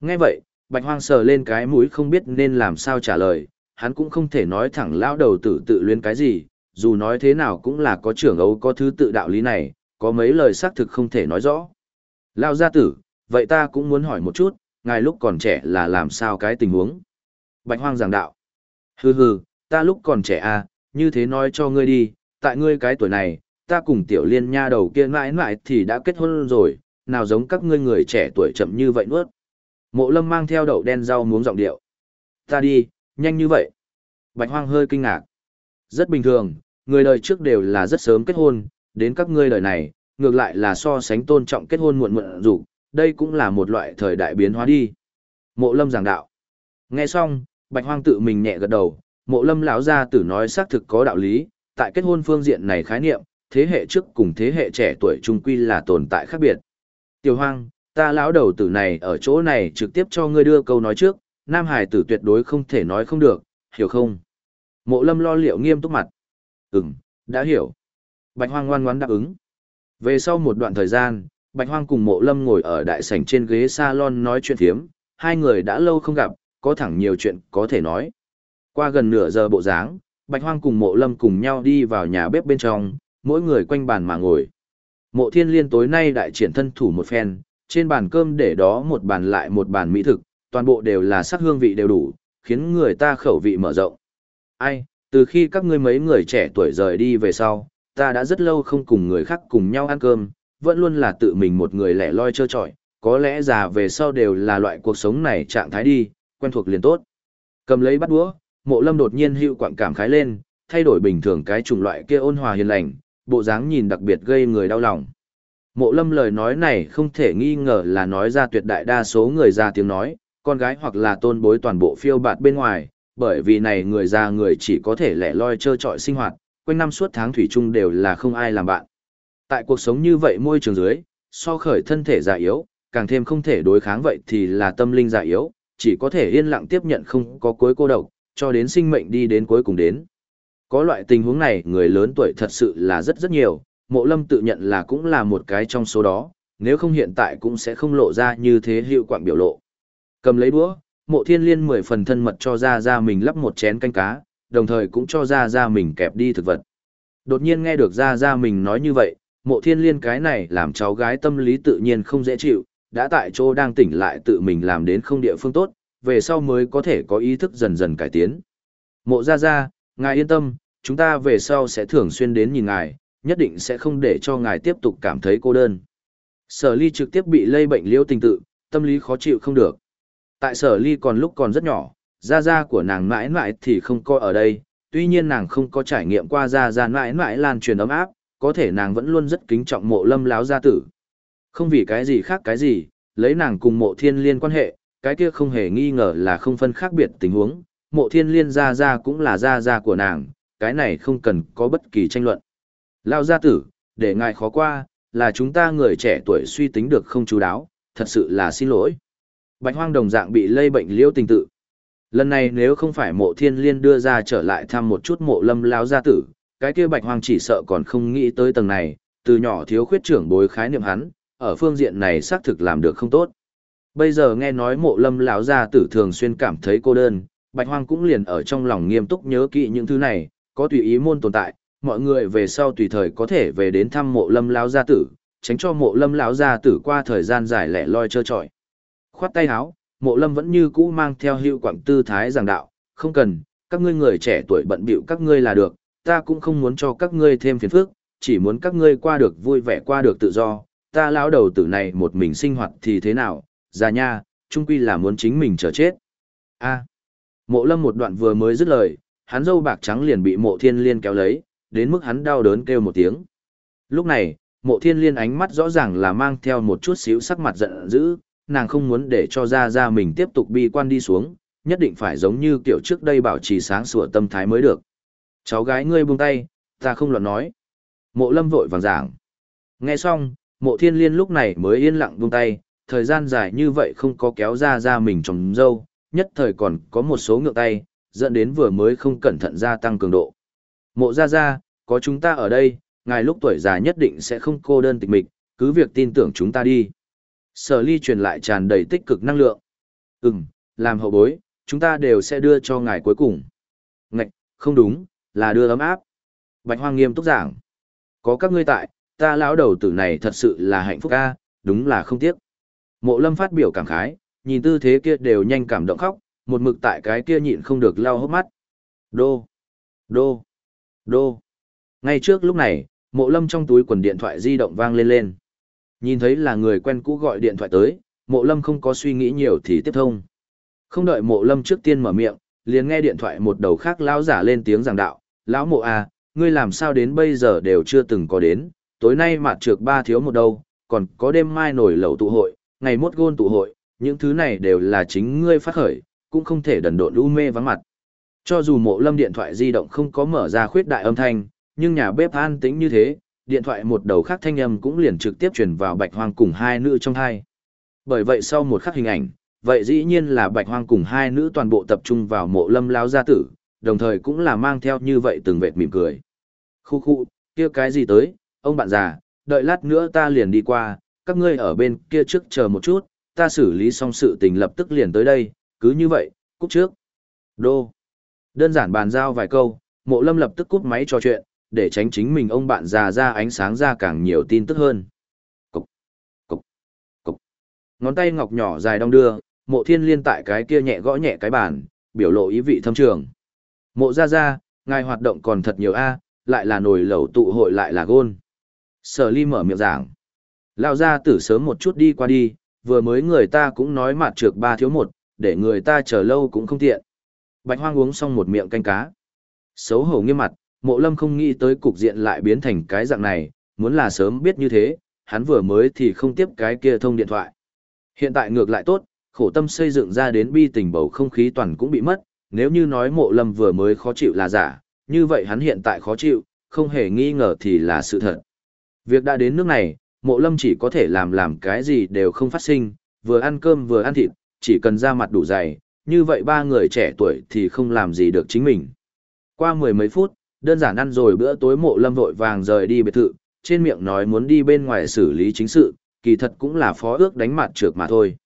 Nghe vậy, bạch hoang sờ lên cái mũi không biết nên làm sao trả lời, hắn cũng không thể nói thẳng lão đầu tử tự luyến cái gì, dù nói thế nào cũng là có trưởng ấu có thứ tự đạo lý này, có mấy lời xác thực không thể nói rõ. Lão gia tử, vậy ta cũng muốn hỏi một chút, ngài lúc còn trẻ là làm sao cái tình huống? Bạch hoang giảng đạo. Hừ hừ, ta lúc còn trẻ à, như thế nói cho ngươi đi, tại ngươi cái tuổi này, ta cùng tiểu liên nha đầu kia mãi mãi thì đã kết hôn rồi, nào giống các ngươi người trẻ tuổi chậm như vậy nuốt. Mộ lâm mang theo đậu đen rau muống giọng điệu. Ta đi, nhanh như vậy. Bạch hoang hơi kinh ngạc. Rất bình thường, người đời trước đều là rất sớm kết hôn, đến các ngươi đời này, ngược lại là so sánh tôn trọng kết hôn muộn muộn rủ, đây cũng là một loại thời đại biến hóa đi. Mộ lâm giảng đạo. Nghe xong, bạch hoang tự mình nhẹ gật đầu, mộ lâm lão gia tử nói xác thực có đạo lý, tại kết hôn phương diện này khái niệm, thế hệ trước cùng thế hệ trẻ tuổi trung quy là tồn tại khác biệt. Tiểu hoang, ta lão đầu tử này ở chỗ này trực tiếp cho ngươi đưa câu nói trước, nam hải tử tuyệt đối không thể nói không được, hiểu không? Mộ lâm lo liệu nghiêm túc mặt. Ừm, đã hiểu. Bạch hoang ngoan ngoãn đáp ứng. Về sau một đoạn thời gian, Bạch hoang cùng mộ lâm ngồi ở đại sảnh trên ghế salon nói chuyện thiếm, hai người đã lâu không gặp, có thẳng nhiều chuyện có thể nói. Qua gần nửa giờ bộ dáng, Bạch hoang cùng mộ lâm cùng nhau đi vào nhà bếp bên trong, mỗi người quanh bàn mà ngồi. Mộ thiên liên tối nay đại triển thân thủ một phen, trên bàn cơm để đó một bàn lại một bàn mỹ thực, toàn bộ đều là sắc hương vị đều đủ, khiến người ta khẩu vị mở rộng. Ai, từ khi các ngươi mấy người trẻ tuổi rời đi về sau, ta đã rất lâu không cùng người khác cùng nhau ăn cơm, vẫn luôn là tự mình một người lẻ loi trơ trọi, có lẽ già về sau đều là loại cuộc sống này trạng thái đi, quen thuộc liền tốt. Cầm lấy bắt đũa, mộ lâm đột nhiên hữu quạng cảm khái lên, thay đổi bình thường cái chủng loại kia ôn hòa hiền lành, bộ dáng nhìn đặc biệt gây người đau lòng. Mộ lâm lời nói này không thể nghi ngờ là nói ra tuyệt đại đa số người già tiếng nói, con gái hoặc là tôn bối toàn bộ phiêu bạt bên ngoài, bởi vì này người già người chỉ có thể lẻ loi trơ trọi sinh hoạt, quanh năm suốt tháng thủy chung đều là không ai làm bạn. Tại cuộc sống như vậy môi trường dưới, so khởi thân thể già yếu, càng thêm không thể đối kháng vậy thì là tâm linh già yếu, chỉ có thể yên lặng tiếp nhận không có cuối cô độc, cho đến sinh mệnh đi đến cuối cùng đến. Có loại tình huống này người lớn tuổi thật sự là rất rất nhiều, mộ lâm tự nhận là cũng là một cái trong số đó, nếu không hiện tại cũng sẽ không lộ ra như thế hiệu quạng biểu lộ. Cầm lấy đũa, mộ thiên liên mười phần thân mật cho ra ra mình lắp một chén canh cá, đồng thời cũng cho ra ra mình kẹp đi thực vật. Đột nhiên nghe được ra ra mình nói như vậy, mộ thiên liên cái này làm cháu gái tâm lý tự nhiên không dễ chịu, đã tại chỗ đang tỉnh lại tự mình làm đến không địa phương tốt, về sau mới có thể có ý thức dần dần cải tiến. Mộ ra ra, ngài yên tâm, chúng ta về sau sẽ thường xuyên đến nhìn ngài, nhất định sẽ không để cho ngài tiếp tục cảm thấy cô đơn. Sở ly trực tiếp bị lây bệnh liễu tình tự, tâm lý khó chịu không được. Tại sở ly còn lúc còn rất nhỏ, gia gia của nàng mãi mãi thì không có ở đây, tuy nhiên nàng không có trải nghiệm qua gia gia mãi mãi lan truyền ấm áp, có thể nàng vẫn luôn rất kính trọng mộ lâm láo gia tử. Không vì cái gì khác cái gì, lấy nàng cùng mộ thiên liên quan hệ, cái kia không hề nghi ngờ là không phân khác biệt tình huống, mộ thiên liên gia gia cũng là gia gia của nàng, cái này không cần có bất kỳ tranh luận. Lao gia tử, để ngài khó qua, là chúng ta người trẻ tuổi suy tính được không chú đáo, thật sự là xin lỗi. Bạch hoang đồng dạng bị lây bệnh liễu tình tự. Lần này nếu không phải mộ thiên liên đưa ra trở lại thăm một chút mộ lâm lao gia tử, cái kia bạch hoang chỉ sợ còn không nghĩ tới tầng này, từ nhỏ thiếu khuyết trưởng bối khái niệm hắn, ở phương diện này xác thực làm được không tốt. Bây giờ nghe nói mộ lâm lão gia tử thường xuyên cảm thấy cô đơn, bạch hoang cũng liền ở trong lòng nghiêm túc nhớ kỹ những thứ này, có tùy ý môn tồn tại, mọi người về sau tùy thời có thể về đến thăm mộ lâm lão gia tử, tránh cho mộ lâm lão gia tử qua thời gian dài lẻ loi trơ trọi. Khoát tay háo, mộ lâm vẫn như cũ mang theo hiệu quảng tư thái giảng đạo, không cần, các ngươi người trẻ tuổi bận bịu các ngươi là được, ta cũng không muốn cho các ngươi thêm phiền phức, chỉ muốn các ngươi qua được vui vẻ qua được tự do, ta lão đầu tử này một mình sinh hoạt thì thế nào, già nha, trung quy là muốn chính mình chờ chết. A. Mộ lâm một đoạn vừa mới dứt lời, hắn dâu bạc trắng liền bị mộ thiên liên kéo lấy, đến mức hắn đau đớn kêu một tiếng. Lúc này, mộ thiên liên ánh mắt rõ ràng là mang theo một chút xíu sắc mặt giận dữ, nàng không muốn để cho ra ra mình tiếp tục bi quan đi xuống, nhất định phải giống như kiểu trước đây bảo trì sáng sủa tâm thái mới được. Cháu gái ngươi buông tay, ta không loạn nói. Mộ lâm vội vàng giảng. Nghe xong, mộ thiên liên lúc này mới yên lặng buông tay, thời gian dài như vậy không có kéo ra ra mình trong dâu, nhất thời còn có một số ngược tay, dẫn đến vừa mới không cẩn thận gia tăng cường độ. Mộ ra ra, có chúng ta ở đây, ngài lúc tuổi già nhất định sẽ không cô đơn tịch mịch, cứ việc tin tưởng chúng ta đi. Sở ly truyền lại tràn đầy tích cực năng lượng. Ừm, làm hậu bối, chúng ta đều sẽ đưa cho ngài cuối cùng. Ngạch, không đúng, là đưa ấm áp. Bạch Hoang nghiêm túc giảng. Có các ngươi tại, ta lão đầu tử này thật sự là hạnh phúc ca, đúng là không tiếc. Mộ lâm phát biểu cảm khái, nhìn tư thế kia đều nhanh cảm động khóc, một mực tại cái kia nhịn không được lau hốc mắt. Đô, đô, đô. Ngay trước lúc này, mộ lâm trong túi quần điện thoại di động vang lên lên. Nhìn thấy là người quen cũ gọi điện thoại tới, mộ lâm không có suy nghĩ nhiều thì tiếp thông. Không đợi mộ lâm trước tiên mở miệng, liền nghe điện thoại một đầu khác lão giả lên tiếng giảng đạo, lão mộ à, ngươi làm sao đến bây giờ đều chưa từng có đến, tối nay mạt trược ba thiếu một đâu, còn có đêm mai nổi lẩu tụ hội, ngày mốt gôn tụ hội, những thứ này đều là chính ngươi phát khởi, cũng không thể đần độn u mê vắng mặt. Cho dù mộ lâm điện thoại di động không có mở ra khuyết đại âm thanh, nhưng nhà bếp an tĩnh như thế, điện thoại một đầu khác thanh âm cũng liền trực tiếp truyền vào bạch hoang cùng hai nữ trong hai. Bởi vậy sau một khắc hình ảnh, vậy dĩ nhiên là bạch hoang cùng hai nữ toàn bộ tập trung vào mộ lâm lao gia tử, đồng thời cũng là mang theo như vậy từng vệt mỉm cười. Khu khu, kia cái gì tới, ông bạn già, đợi lát nữa ta liền đi qua, các ngươi ở bên kia trước chờ một chút, ta xử lý xong sự tình lập tức liền tới đây, cứ như vậy, cúp trước. Đô. Đơn giản bàn giao vài câu, mộ lâm lập tức cúp máy trò chuyện, để tránh chính mình ông bạn già ra ánh sáng ra càng nhiều tin tức hơn. Cục, cục, cục. Ngón tay ngọc nhỏ dài đong đưa, mộ thiên liên tại cái kia nhẹ gõ nhẹ cái bàn, biểu lộ ý vị thâm trường. Mộ ra ra, ngài hoạt động còn thật nhiều a lại là nồi lẩu tụ hội lại là gôn. Sở ly mở miệng giảng. Lao ra tử sớm một chút đi qua đi, vừa mới người ta cũng nói mặt trược ba thiếu một, để người ta chờ lâu cũng không tiện. Bạch hoang uống xong một miệng canh cá. Xấu hổ nghiêm mặt, mộ lâm không nghĩ tới cục diện lại biến thành cái dạng này, muốn là sớm biết như thế, hắn vừa mới thì không tiếp cái kia thông điện thoại. Hiện tại ngược lại tốt, khổ tâm xây dựng ra đến bi tình bầu không khí toàn cũng bị mất, nếu như nói mộ lâm vừa mới khó chịu là giả, như vậy hắn hiện tại khó chịu, không hề nghi ngờ thì là sự thật. Việc đã đến nước này, mộ lâm chỉ có thể làm làm cái gì đều không phát sinh, vừa ăn cơm vừa ăn thịt, chỉ cần ra mặt đủ dày, như vậy ba người trẻ tuổi thì không làm gì được chính mình. Qua mười mấy phút, đơn giản ăn rồi bữa tối mộ lâm vội vàng rời đi biệt thự, trên miệng nói muốn đi bên ngoài xử lý chính sự, kỳ thật cũng là phó ước đánh mặt trược mà thôi.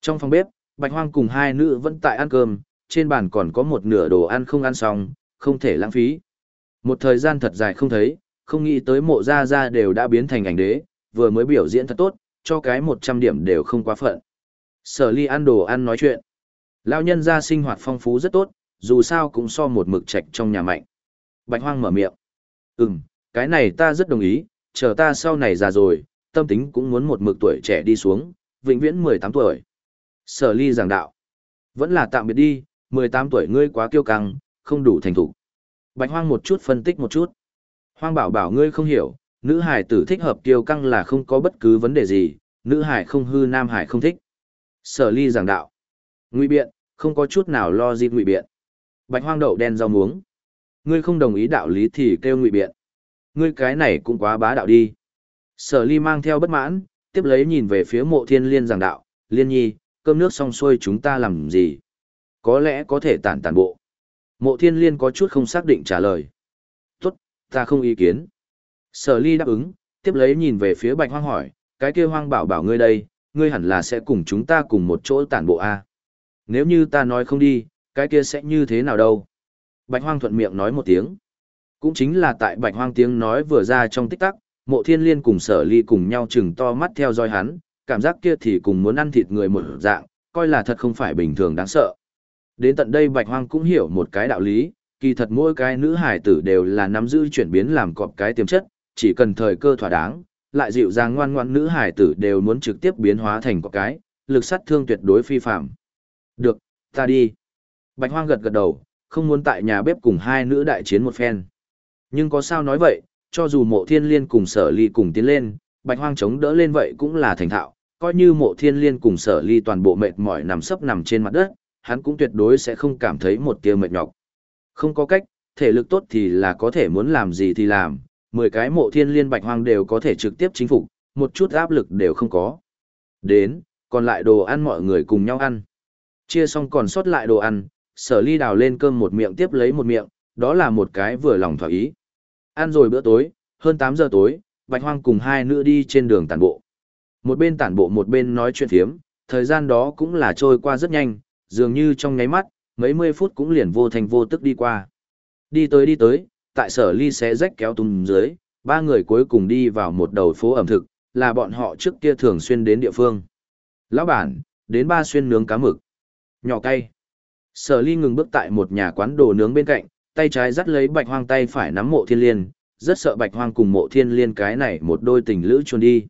Trong phòng bếp, Bạch Hoang cùng hai nữ vẫn tại ăn cơm, trên bàn còn có một nửa đồ ăn không ăn xong, không thể lãng phí. Một thời gian thật dài không thấy, không nghĩ tới mộ gia gia đều đã biến thành ảnh đế, vừa mới biểu diễn thật tốt, cho cái 100 điểm đều không quá phận. Sở ly ăn đồ ăn nói chuyện. Lão nhân gia sinh hoạt phong phú rất tốt, dù sao cũng so một mực trạch trong nhà mạnh. Bạch hoang mở miệng. Ừm, cái này ta rất đồng ý, chờ ta sau này già rồi, tâm tính cũng muốn một mực tuổi trẻ đi xuống, vĩnh viễn 18 tuổi. Sở ly giảng đạo. Vẫn là tạm biệt đi, 18 tuổi ngươi quá kiêu căng, không đủ thành thục. Bạch hoang một chút phân tích một chút. Hoang bảo bảo ngươi không hiểu, nữ hải tử thích hợp kiêu căng là không có bất cứ vấn đề gì, nữ hải không hư nam hải không thích. Sở ly giảng đạo. Ngụy biện, không có chút nào lo gì ngụy biện. Bạch hoang đậu đen rau muống. Ngươi không đồng ý đạo lý thì kêu ngụy biện. Ngươi cái này cũng quá bá đạo đi. Sở ly mang theo bất mãn, tiếp lấy nhìn về phía mộ thiên liên giảng đạo, liên nhi, cơm nước xong xuôi chúng ta làm gì? Có lẽ có thể tản tản bộ. Mộ thiên liên có chút không xác định trả lời. Tốt, ta không ý kiến. Sở ly đáp ứng, tiếp lấy nhìn về phía bạch hoang hỏi, cái kia hoang bảo bảo ngươi đây, ngươi hẳn là sẽ cùng chúng ta cùng một chỗ tản bộ a. Nếu như ta nói không đi, cái kia sẽ như thế nào đâu? Bạch hoang thuận miệng nói một tiếng. Cũng chính là tại bạch hoang tiếng nói vừa ra trong tích tắc, mộ thiên liên cùng sở ly cùng nhau chừng to mắt theo dõi hắn, cảm giác kia thì cùng muốn ăn thịt người một dạng, coi là thật không phải bình thường đáng sợ. Đến tận đây bạch hoang cũng hiểu một cái đạo lý, kỳ thật mỗi cái nữ hải tử đều là nắm giữ chuyển biến làm cọp cái tiềm chất, chỉ cần thời cơ thỏa đáng, lại dịu dàng ngoan ngoãn nữ hải tử đều muốn trực tiếp biến hóa thành cọp cái, lực sát thương tuyệt đối phi phạm. Được, ta đi. Bạch hoang gật gật đầu, không muốn tại nhà bếp cùng hai nữ đại chiến một phen. Nhưng có sao nói vậy, cho dù mộ thiên liên cùng sở ly cùng tiến lên, bạch hoang chống đỡ lên vậy cũng là thành thạo, coi như mộ thiên liên cùng sở ly toàn bộ mệt mỏi nằm sấp nằm trên mặt đất, hắn cũng tuyệt đối sẽ không cảm thấy một tia mệt nhọc. Không có cách, thể lực tốt thì là có thể muốn làm gì thì làm, 10 cái mộ thiên liên bạch hoang đều có thể trực tiếp chính phục, một chút áp lực đều không có. Đến, còn lại đồ ăn mọi người cùng nhau ăn. Chia xong còn sót lại đồ ăn, sở ly đào lên cơm một miệng tiếp lấy một miệng, đó là một cái vừa lòng thỏa ý. Ăn rồi bữa tối, hơn 8 giờ tối, bạch hoang cùng hai nữ đi trên đường tản bộ. Một bên tản bộ một bên nói chuyện thiếm, thời gian đó cũng là trôi qua rất nhanh, dường như trong nháy mắt, mấy mươi phút cũng liền vô thành vô tức đi qua. Đi tới đi tới, tại sở ly xé rách kéo tung dưới, ba người cuối cùng đi vào một đầu phố ẩm thực, là bọn họ trước kia thường xuyên đến địa phương. Lão bản, đến ba xuyên nướng cá mực. Nhỏ cay. Sở ly ngừng bước tại một nhà quán đồ nướng bên cạnh, tay trái dắt lấy bạch hoang tay phải nắm mộ thiên liên, rất sợ bạch hoang cùng mộ thiên liên cái này một đôi tình lữ chuồn đi.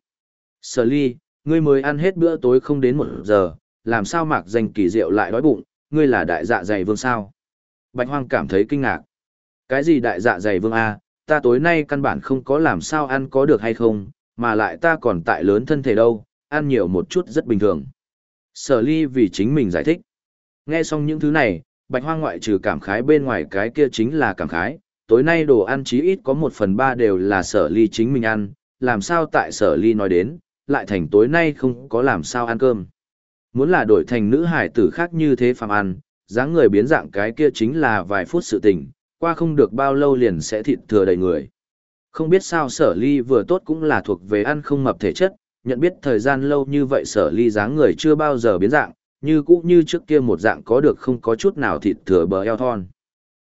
Sở ly, ngươi mới ăn hết bữa tối không đến một giờ, làm sao mạc danh kỳ diệu lại đói bụng, ngươi là đại dạ dày vương sao? Bạch hoang cảm thấy kinh ngạc. Cái gì đại dạ dày vương A, ta tối nay căn bản không có làm sao ăn có được hay không, mà lại ta còn tại lớn thân thể đâu, ăn nhiều một chút rất bình thường. Sở ly vì chính mình giải thích. Nghe xong những thứ này, bạch hoang ngoại trừ cảm khái bên ngoài cái kia chính là cảm khái, tối nay đồ ăn chí ít có một phần ba đều là sở ly chính mình ăn, làm sao tại sở ly nói đến, lại thành tối nay không có làm sao ăn cơm. Muốn là đổi thành nữ hải tử khác như thế phàm ăn, dáng người biến dạng cái kia chính là vài phút sự tình, qua không được bao lâu liền sẽ thịt thừa đầy người. Không biết sao sở ly vừa tốt cũng là thuộc về ăn không mập thể chất, nhận biết thời gian lâu như vậy sở ly dáng người chưa bao giờ biến dạng, như cũ như trước kia một dạng có được không có chút nào thịt thừa bờ eo thon.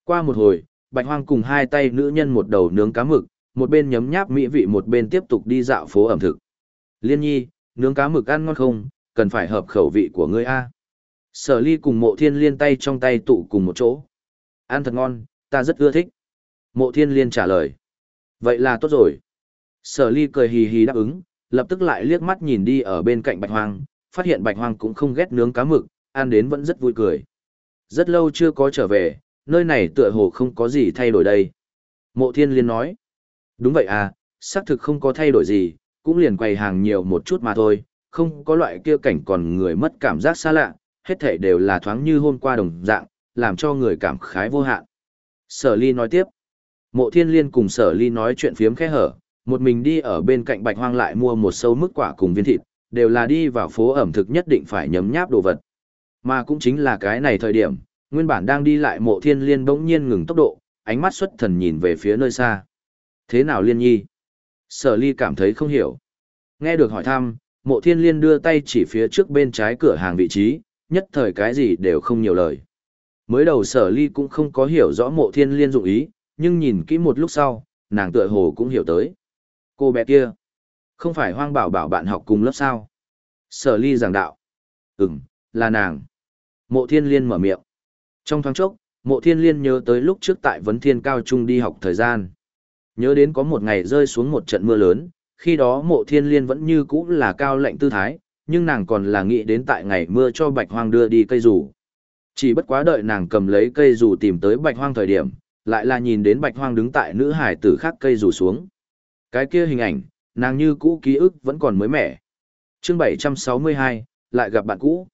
Qua một hồi, bạch hoang cùng hai tay nữ nhân một đầu nướng cá mực, một bên nhấm nháp mỹ vị một bên tiếp tục đi dạo phố ẩm thực. Liên nhi, nướng cá mực ăn ngon không, cần phải hợp khẩu vị của ngươi a. Sở ly cùng mộ thiên liên tay trong tay tụ cùng một chỗ. Ăn thật ngon, ta rất ưa thích. Mộ thiên liên trả lời. Vậy là tốt rồi. Sở ly cười hì hì đáp ứng, lập tức lại liếc mắt nhìn đi ở bên cạnh bạch hoang, phát hiện bạch hoang cũng không ghét nướng cá mực, ăn đến vẫn rất vui cười. Rất lâu chưa có trở về, nơi này tựa hồ không có gì thay đổi đây. Mộ thiên liên nói. Đúng vậy à, xác thực không có thay đổi gì, cũng liền quầy hàng nhiều một chút mà thôi, không có loại kia cảnh còn người mất cảm giác xa lạ, hết thảy đều là thoáng như hôm qua đồng dạng, làm cho người cảm khái vô hạn. Sở ly nói tiếp. Mộ thiên liên cùng sở ly nói chuyện phiếm khẽ hở, một mình đi ở bên cạnh bạch hoang lại mua một sâu mức quả cùng viên thịt, đều là đi vào phố ẩm thực nhất định phải nhấm nháp đồ vật. Mà cũng chính là cái này thời điểm, nguyên bản đang đi lại mộ thiên liên bỗng nhiên ngừng tốc độ, ánh mắt xuất thần nhìn về phía nơi xa. Thế nào liên nhi? Sở ly cảm thấy không hiểu. Nghe được hỏi thăm, mộ thiên liên đưa tay chỉ phía trước bên trái cửa hàng vị trí, nhất thời cái gì đều không nhiều lời. Mới đầu sở ly cũng không có hiểu rõ mộ thiên liên dụng ý, nhưng nhìn kỹ một lúc sau, nàng tựa hồ cũng hiểu tới. Cô bé kia, không phải hoang bảo bảo bạn học cùng lớp sao? Sở ly giảng đạo. Ừm, là nàng. Mộ thiên liên mở miệng. Trong thoáng chốc, mộ thiên liên nhớ tới lúc trước tại vấn thiên cao trung đi học thời gian. Nhớ đến có một ngày rơi xuống một trận mưa lớn, khi đó mộ thiên liên vẫn như cũ là cao lệnh tư thái, nhưng nàng còn là nghĩ đến tại ngày mưa cho bạch hoang đưa đi cây rủ. Chỉ bất quá đợi nàng cầm lấy cây rủ tìm tới bạch hoang thời điểm, lại là nhìn đến bạch hoang đứng tại nữ hải tử khác cây rủ xuống. Cái kia hình ảnh, nàng như cũ ký ức vẫn còn mới mẻ. Chương 762, lại gặp bạn cũ.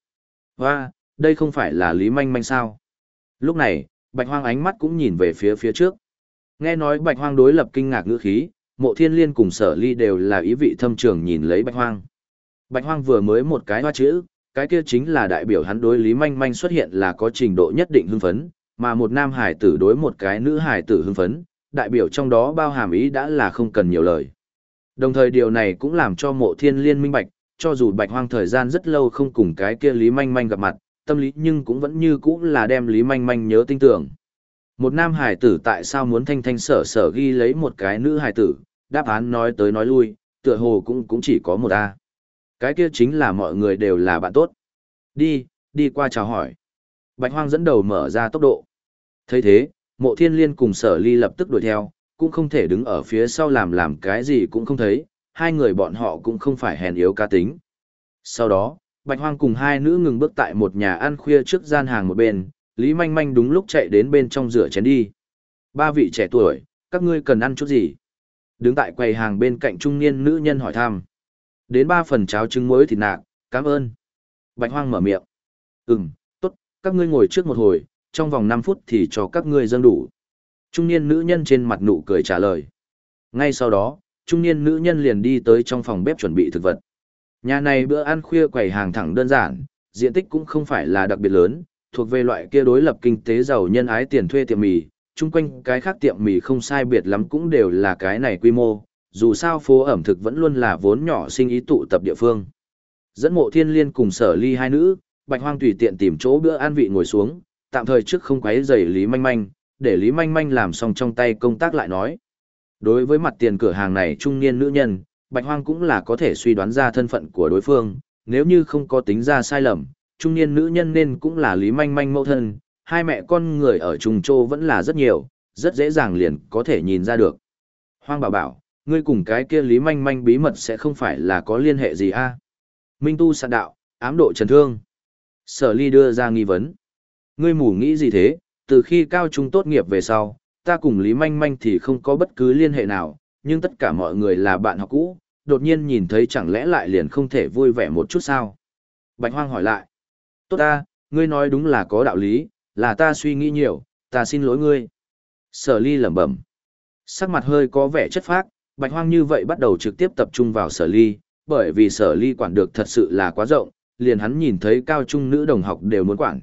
Hoa, đây không phải là Lý Manh Manh sao? Lúc này, bạch hoang ánh mắt cũng nhìn về phía phía trước. Nghe nói bạch hoang đối lập kinh ngạc ngữ khí, mộ thiên liên cùng sở ly đều là ý vị thâm trường nhìn lấy bạch hoang. Bạch hoang vừa mới một cái hoa chữ, cái kia chính là đại biểu hắn đối lý manh manh xuất hiện là có trình độ nhất định hưng phấn, mà một nam hải tử đối một cái nữ hải tử hưng phấn, đại biểu trong đó bao hàm ý đã là không cần nhiều lời. Đồng thời điều này cũng làm cho mộ thiên liên minh bạch, cho dù bạch hoang thời gian rất lâu không cùng cái kia lý manh manh gặp mặt, tâm lý nhưng cũng vẫn như cũ là đem lý manh manh nhớ tinh tưởng. Một nam hải tử tại sao muốn thanh thanh sở sở ghi lấy một cái nữ hải tử, đáp án nói tới nói lui, tựa hồ cũng cũng chỉ có một A. Cái kia chính là mọi người đều là bạn tốt. Đi, đi qua chào hỏi. Bạch hoang dẫn đầu mở ra tốc độ. thấy thế, mộ thiên liên cùng sở ly lập tức đuổi theo, cũng không thể đứng ở phía sau làm làm cái gì cũng không thấy, hai người bọn họ cũng không phải hèn yếu ca tính. Sau đó, Bạch Hoang cùng hai nữ ngừng bước tại một nhà ăn khuya trước gian hàng một bên, Lý Manh Manh đúng lúc chạy đến bên trong rửa chén đi. Ba vị trẻ tuổi, các ngươi cần ăn chút gì? Đứng tại quầy hàng bên cạnh trung niên nữ nhân hỏi thăm. Đến ba phần cháo trứng muối thịt nạc, cảm ơn. Bạch Hoang mở miệng. Ừm, tốt, các ngươi ngồi trước một hồi, trong vòng 5 phút thì cho các ngươi dâng đủ. Trung niên nữ nhân trên mặt nụ cười trả lời. Ngay sau đó, trung niên nữ nhân liền đi tới trong phòng bếp chuẩn bị thực vật. Nhà này bữa ăn khuya quầy hàng thẳng đơn giản, diện tích cũng không phải là đặc biệt lớn, thuộc về loại kia đối lập kinh tế giàu nhân ái tiền thuê tiệm mì, chung quanh cái khác tiệm mì không sai biệt lắm cũng đều là cái này quy mô, dù sao phố ẩm thực vẫn luôn là vốn nhỏ sinh ý tụ tập địa phương. Dẫn mộ thiên liên cùng sở ly hai nữ, bạch hoang tùy tiện tìm chỗ bữa ăn vị ngồi xuống, tạm thời trước không quấy rầy Lý Manh Manh, để Lý Manh Manh làm xong trong tay công tác lại nói. Đối với mặt tiền cửa hàng này trung niên nữ nhân, bạch hoang cũng là có thể suy đoán ra thân phận của đối phương, nếu như không có tính ra sai lầm, trung niên nữ nhân nên cũng là Lý Manh Manh mẫu thân, hai mẹ con người ở Trung Châu vẫn là rất nhiều, rất dễ dàng liền có thể nhìn ra được. Hoang bảo bảo, ngươi cùng cái kia Lý Manh Manh bí mật sẽ không phải là có liên hệ gì a? Minh tu sạn đạo, ám độ trần thương. Sở ly đưa ra nghi vấn. Ngươi mù nghĩ gì thế, từ khi cao trung tốt nghiệp về sau, ta cùng Lý Manh Manh thì không có bất cứ liên hệ nào, nhưng tất cả mọi người là bạn học cũ, đột nhiên nhìn thấy chẳng lẽ lại liền không thể vui vẻ một chút sao? Bạch Hoang hỏi lại. Tốt ta, ngươi nói đúng là có đạo lý, là ta suy nghĩ nhiều, ta xin lỗi ngươi. Sở ly lẩm bẩm. Sắc mặt hơi có vẻ chất phác, Bạch Hoang như vậy bắt đầu trực tiếp tập trung vào sở ly, bởi vì sở ly quản được thật sự là quá rộng, liền hắn nhìn thấy cao trung nữ đồng học đều muốn quản.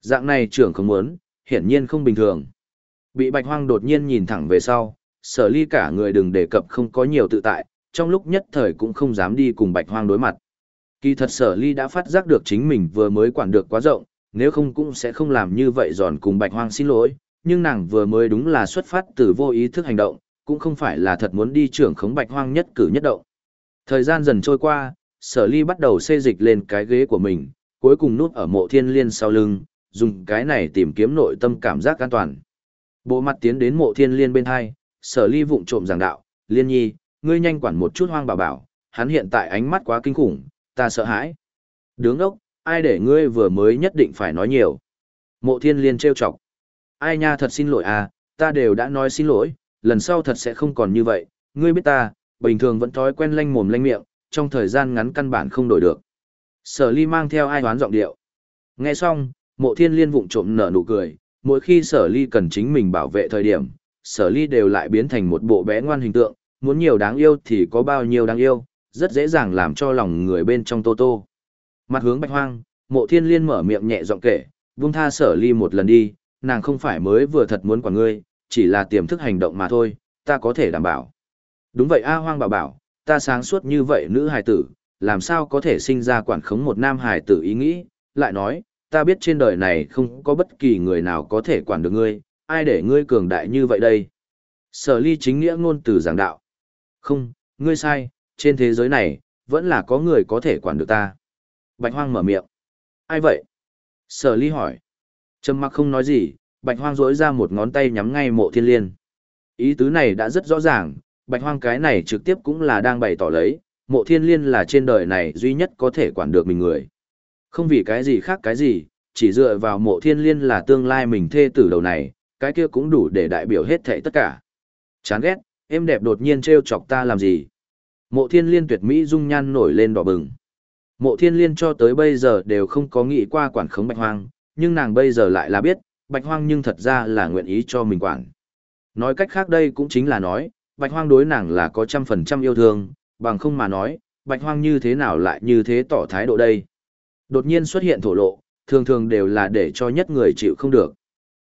Dạng này trưởng không muốn, hiển nhiên không bình thường. Bị bạch hoang đột nhiên nhìn thẳng về sau, sở ly cả người đừng đề cập không có nhiều tự tại, trong lúc nhất thời cũng không dám đi cùng bạch hoang đối mặt. Kỳ thật sở ly đã phát giác được chính mình vừa mới quản được quá rộng, nếu không cũng sẽ không làm như vậy giòn cùng bạch hoang xin lỗi, nhưng nàng vừa mới đúng là xuất phát từ vô ý thức hành động, cũng không phải là thật muốn đi trưởng khống bạch hoang nhất cử nhất động. Thời gian dần trôi qua, sở ly bắt đầu xê dịch lên cái ghế của mình, cuối cùng núp ở mộ thiên liên sau lưng, dùng cái này tìm kiếm nội tâm cảm giác an toàn. Bộ mặt tiến đến mộ thiên liên bên hai, sở ly vụng trộm giảng đạo, liên nhi, ngươi nhanh quản một chút hoang bảo bảo, hắn hiện tại ánh mắt quá kinh khủng, ta sợ hãi. Đứng ốc, ai để ngươi vừa mới nhất định phải nói nhiều. Mộ thiên liên trêu chọc. Ai nha thật xin lỗi à, ta đều đã nói xin lỗi, lần sau thật sẽ không còn như vậy, ngươi biết ta, bình thường vẫn thói quen lanh mồm lanh miệng, trong thời gian ngắn căn bản không đổi được. Sở ly mang theo ai đoán giọng điệu. Nghe xong, mộ thiên liên vụng trộm nở nụ cười, mỗi khi sở ly cần chính mình bảo vệ thời điểm, sở ly đều lại biến thành một bộ bé ngoan hình tượng, muốn nhiều đáng yêu thì có bao nhiêu đáng yêu, rất dễ dàng làm cho lòng người bên trong tô tô. Mặt hướng bạch hoang, mộ thiên liên mở miệng nhẹ giọng kể, vung tha sở ly một lần đi, nàng không phải mới vừa thật muốn quản ngươi, chỉ là tiềm thức hành động mà thôi, ta có thể đảm bảo. Đúng vậy A hoang bảo bảo, ta sáng suốt như vậy nữ hài tử, làm sao có thể sinh ra quản khống một nam hài tử ý nghĩ, lại nói, ta biết trên đời này không có bất kỳ người nào có thể quản được ngươi, ai để ngươi cường đại như vậy đây. Sở ly chính nghĩa ngôn từ giảng đạo. Không, ngươi sai, trên thế giới này, vẫn là có người có thể quản được ta. Bạch hoang mở miệng. Ai vậy? Sở ly hỏi. Trầm mặc không nói gì, bạch hoang rỗi ra một ngón tay nhắm ngay mộ thiên liên. Ý tứ này đã rất rõ ràng, bạch hoang cái này trực tiếp cũng là đang bày tỏ lấy, mộ thiên liên là trên đời này duy nhất có thể quản được mình người. Không vì cái gì khác cái gì, chỉ dựa vào mộ thiên liên là tương lai mình thê tử đầu này, cái kia cũng đủ để đại biểu hết thảy tất cả. Chán ghét, em đẹp đột nhiên trêu chọc ta làm gì? Mộ thiên liên tuyệt mỹ dung nhan nổi lên đỏ bừng. Mộ thiên liên cho tới bây giờ đều không có nghĩ qua quản khống bạch hoang, nhưng nàng bây giờ lại là biết, bạch hoang nhưng thật ra là nguyện ý cho mình quản. Nói cách khác đây cũng chính là nói, bạch hoang đối nàng là có trăm phần trăm yêu thương, bằng không mà nói, bạch hoang như thế nào lại như thế tỏ thái độ đây. Đột nhiên xuất hiện thổ lộ, thường thường đều là để cho nhất người chịu không được.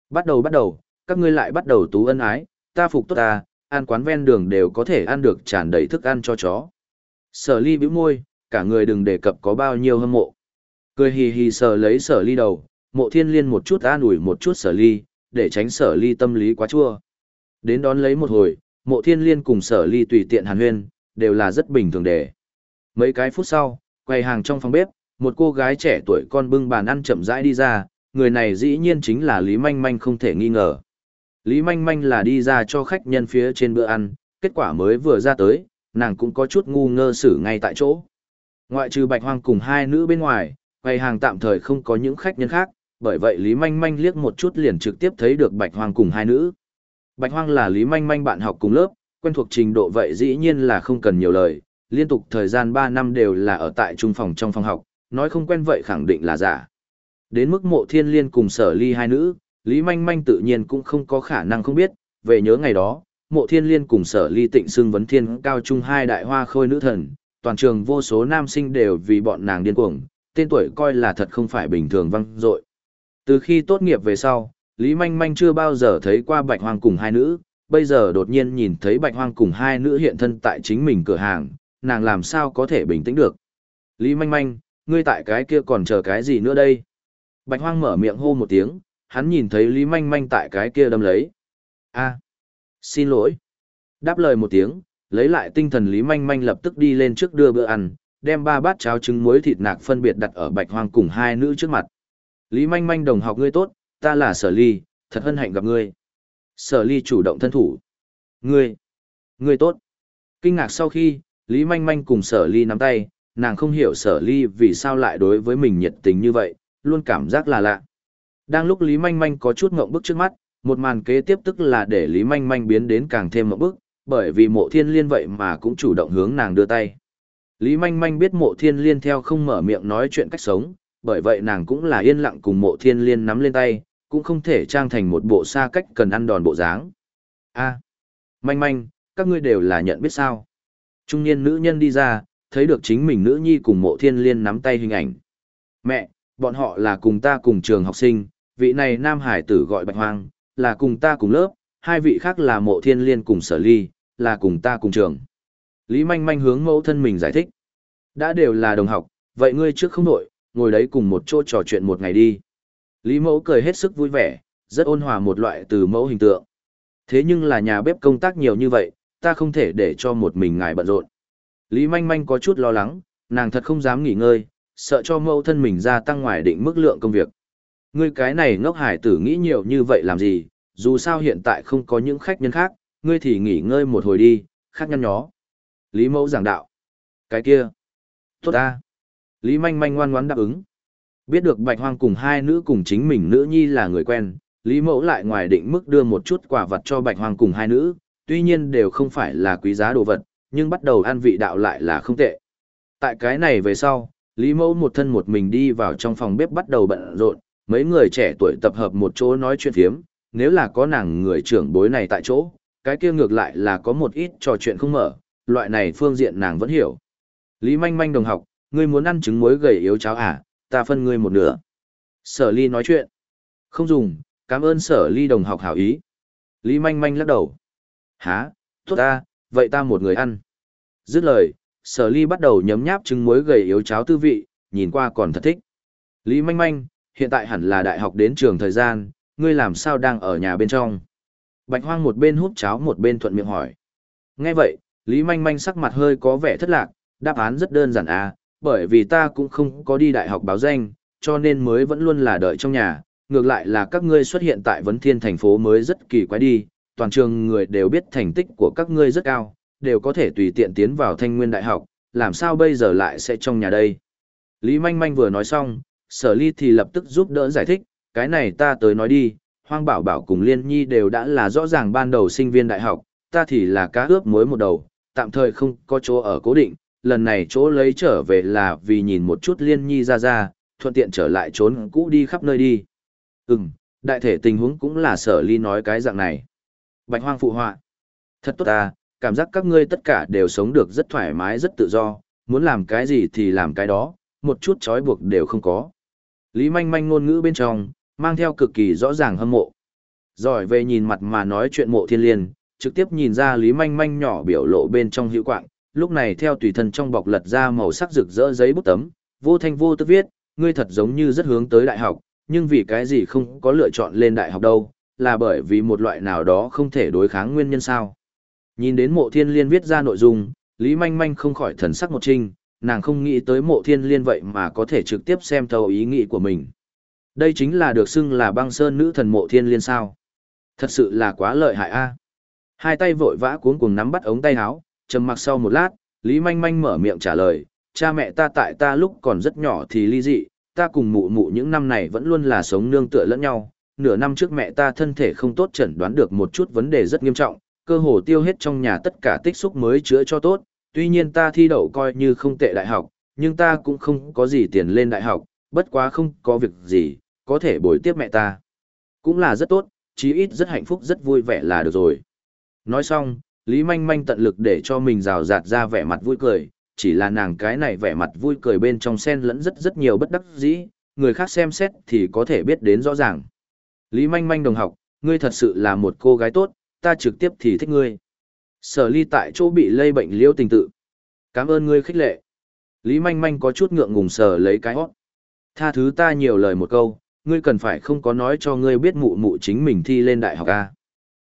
Bắt đầu bắt đầu, các ngươi lại bắt đầu tú ân ái, ta phục tốt ta, ăn quán ven đường đều có thể ăn được tràn đầy thức ăn cho chó. Sở ly bĩu môi, cả người đừng đề cập có bao nhiêu hâm mộ. Cười hì hì sờ lấy sở ly đầu, mộ thiên liên một chút an ủi một chút sở ly, để tránh sở ly tâm lý quá chua. Đến đón lấy một hồi, mộ thiên liên cùng sở ly tùy tiện hàn huyên, đều là rất bình thường để. Mấy cái phút sau, quay hàng trong phòng bếp, một cô gái trẻ tuổi con bưng bàn ăn chậm rãi đi ra, người này dĩ nhiên chính là Lý Manh Manh không thể nghi ngờ. Lý Manh Manh là đi ra cho khách nhân phía trên bữa ăn, kết quả mới vừa ra tới, nàng cũng có chút ngu ngơ xử ngay tại chỗ. Ngoại trừ bạch hoang cùng hai nữ bên ngoài, quầy hàng tạm thời không có những khách nhân khác, bởi vậy Lý Manh Manh liếc một chút liền trực tiếp thấy được bạch hoang cùng hai nữ. Bạch hoang là Lý Manh Manh bạn học cùng lớp, quen thuộc trình độ vậy dĩ nhiên là không cần nhiều lời, liên tục thời gian 3 năm đều là ở tại trung phòng trong phòng học, nói không quen vậy khẳng định là giả. Đến mức mộ thiên liên cùng sở ly hai nữ, Lý Manh Manh tự nhiên cũng không có khả năng không biết, về nhớ ngày đó, mộ thiên liên cùng sở ly tịnh xưng vấn thiên cao trung hai đại hoa khôi nữ thần, toàn trường vô số nam sinh đều vì bọn nàng điên cuồng, tên tuổi coi là thật không phải bình thường văng dội. Từ khi tốt nghiệp về sau, Lý Manh Manh chưa bao giờ thấy qua bạch hoang cùng hai nữ, bây giờ đột nhiên nhìn thấy bạch hoang cùng hai nữ hiện thân tại chính mình cửa hàng, nàng làm sao có thể bình tĩnh được. Lý manh manh, ngươi tại cái kia còn chờ cái gì nữa đây? Bạch hoang mở miệng hô một tiếng, hắn nhìn thấy Lý manh manh tại cái kia đâm lấy. a xin lỗi. Đáp lời một tiếng, lấy lại tinh thần Lý manh manh lập tức đi lên trước đưa bữa ăn, đem ba bát cháo trứng muối thịt nạc phân biệt đặt ở bạch hoang cùng hai nữ trước mặt. Lý manh manh đồng học ngươi tốt, ta là sở ly, thật hân hạnh gặp ngươi. Sở ly chủ động thân thủ. Ngươi, ngươi tốt. Kinh ngạc sau khi, Lý manh manh cùng sở ly nắm tay, nàng không hiểu sở ly vì sao lại đối với mình nhiệt tình như vậy, luôn cảm giác là lạ. Đang lúc Lý manh manh có chút ngộng bức trước mắt, một màn kế tiếp tức là để Lý manh manh biến đến càng thêm ngộng bức, bởi vì mộ thiên liên vậy mà cũng chủ động hướng nàng đưa tay. Lý manh manh biết mộ thiên liên theo không mở miệng nói chuyện cách sống, bởi vậy nàng cũng là yên lặng cùng mộ thiên liên nắm lên tay, cũng không thể trang thành một bộ xa cách cần ăn đòn bộ dáng. a manh manh, các ngươi đều là nhận biết sao. Trung niên nữ nhân đi ra, thấy được chính mình nữ nhi cùng mộ thiên liên nắm tay hình ảnh. Mẹ, bọn họ là cùng ta cùng trường học sinh, vị này nam hải tử gọi bạch hoang, là cùng ta cùng lớp, hai vị khác là mộ thiên liên cùng sở ly, là cùng ta cùng trường. Lý manh manh hướng mẫu thân mình giải thích. Đã đều là đồng học, vậy ngươi trước không nổi ngồi đấy cùng một chỗ trò chuyện một ngày đi. Lý mẫu cười hết sức vui vẻ, rất ôn hòa một loại từ mẫu hình tượng. Thế nhưng là nhà bếp công tác nhiều như vậy, ta không thể để cho một mình ngài bận rộn. Lý manh manh có chút lo lắng, nàng thật không dám nghỉ ngơi, sợ cho mẫu thân mình gia tăng ngoài định mức lượng công việc. Ngươi cái này ngốc hải tử nghĩ nhiều như vậy làm gì, dù sao hiện tại không có những khách nhân khác, ngươi thì nghỉ ngơi một hồi đi, khác nhăn nhó. Lý mẫu giảng đạo. Cái kia. Tốt ta. Lý manh manh ngoan ngoãn đáp ứng. Biết được bạch hoang cùng hai nữ cùng chính mình nữ nhi là người quen, Lý mẫu lại ngoài định mức đưa một chút quà vật cho bạch hoang cùng hai nữ, tuy nhiên đều không phải là quý giá đồ vật, nhưng bắt đầu ăn vị đạo lại là không tệ. Tại cái này về sau, Lý mẫu một thân một mình đi vào trong phòng bếp bắt đầu bận rộn, mấy người trẻ tuổi tập hợp một chỗ nói chuyện phiếm, nếu là có nàng người trưởng bối này tại chỗ, cái kia ngược lại là có một ít trò chuyện không mở, loại này phương diện nàng vẫn hiểu. Lý manh manh đồng học, ngươi muốn ăn trứng muối gầy yếu cháo à, ta phân ngươi một nửa. Sở ly nói chuyện. Không dùng, cảm ơn sở ly đồng học hảo ý. Lý manh manh lắc đầu. Hả, tốt ta, vậy ta một người ăn. Dứt lời, sở ly bắt đầu nhấm nháp trứng muối gầy yếu cháo tư vị, nhìn qua còn thật thích. Lý manh manh, hiện tại hẳn là đại học đến trường thời gian, ngươi làm sao đang ở nhà bên trong. Bạch hoang một bên hút cháo một bên thuận miệng hỏi. Nghe vậy, Lý manh manh sắc mặt hơi có vẻ thất lạc, đáp án rất đơn giản à, bởi vì ta cũng không có đi đại học báo danh, cho nên mới vẫn luôn là đợi trong nhà, ngược lại là các ngươi xuất hiện tại vấn thiên thành phố mới rất kỳ quái đi, toàn trường người đều biết thành tích của các ngươi rất cao, đều có thể tùy tiện tiến vào thanh nguyên đại học, làm sao bây giờ lại sẽ trong nhà đây. Lý Manh Manh vừa nói xong, sở ly thì lập tức giúp đỡ giải thích, cái này ta tới nói đi, Hoang Bảo Bảo cùng Liên Nhi đều đã là rõ ràng ban đầu sinh viên đại học, ta thì là cá ướp muối một đầu, tạm thời không có chỗ ở cố định, lần này chỗ lấy trở về là vì nhìn một chút liên nhi ra ra, thuận tiện trở lại trốn cũ đi khắp nơi đi. Ừm, đại thể tình huống cũng là sở ly nói cái dạng này. Bạch hoang phụ họa. Thật tốt ta, cảm giác các ngươi tất cả đều sống được rất thoải mái rất tự do, muốn làm cái gì thì làm cái đó, một chút trói buộc đều không có. Lý manh manh ngôn ngữ bên trong, mang theo cực kỳ rõ ràng hâm mộ. Giỏi về nhìn mặt mà nói chuyện mộ thiên liên, trực tiếp nhìn ra Lý manh manh nhỏ biểu lộ bên trong hữu quạng, lúc này theo tùy thân trong bọc lật ra màu sắc rực rỡ giấy bút tấm, vô thanh vô tức viết, ngươi thật giống như rất hướng tới đại học, nhưng vì cái gì không có lựa chọn lên đại học đâu, là bởi vì một loại nào đó không thể đối kháng nguyên nhân sao. Nhìn đến mộ thiên liên viết ra nội dung, Lý Manh Manh không khỏi thần sắc một trinh, nàng không nghĩ tới mộ thiên liên vậy mà có thể trực tiếp xem thấu ý nghĩ của mình. Đây chính là được xưng là băng sơn nữ thần mộ thiên liên sao. Thật sự là quá lợi hại a. À? Hai tay vội vã cuống cuồng nắm bắt ống tay áo, trầm mặc sau một lát, Lý Manh Manh mở miệng trả lời, cha mẹ ta tại ta lúc còn rất nhỏ thì ly dị, ta cùng mụ mụ những năm này vẫn luôn là sống nương tựa lẫn nhau. Nửa năm trước mẹ ta thân thể không tốt chẩn đoán được một chút vấn đề rất nghiêm trọng, cơ hồ tiêu hết trong nhà tất cả tích xúc mới chữa cho tốt. Tuy nhiên ta thi đậu coi như không tệ đại học, nhưng ta cũng không có gì tiền lên đại học, bất quá không có việc gì, có thể bồi tiếp mẹ ta. Cũng là rất tốt, chí ít rất hạnh phúc rất vui vẻ là được rồi. Nói xong, Lý Manh Manh tận lực để cho mình rào rạt ra vẻ mặt vui cười, chỉ là nàng cái này vẻ mặt vui cười bên trong sen lẫn rất rất nhiều bất đắc dĩ, người khác xem xét thì có thể biết đến rõ ràng. Lý Manh Manh đồng học, ngươi thật sự là một cô gái tốt, ta trực tiếp thì thích ngươi. Sở ly tại chỗ bị lây bệnh liêu tình tự. Cảm ơn ngươi khích lệ. Lý manh manh có chút ngượng ngùng sở lấy cái hót. Tha thứ ta nhiều lời một câu, ngươi cần phải không có nói cho ngươi biết mụ mụ chính mình thi lên đại học A.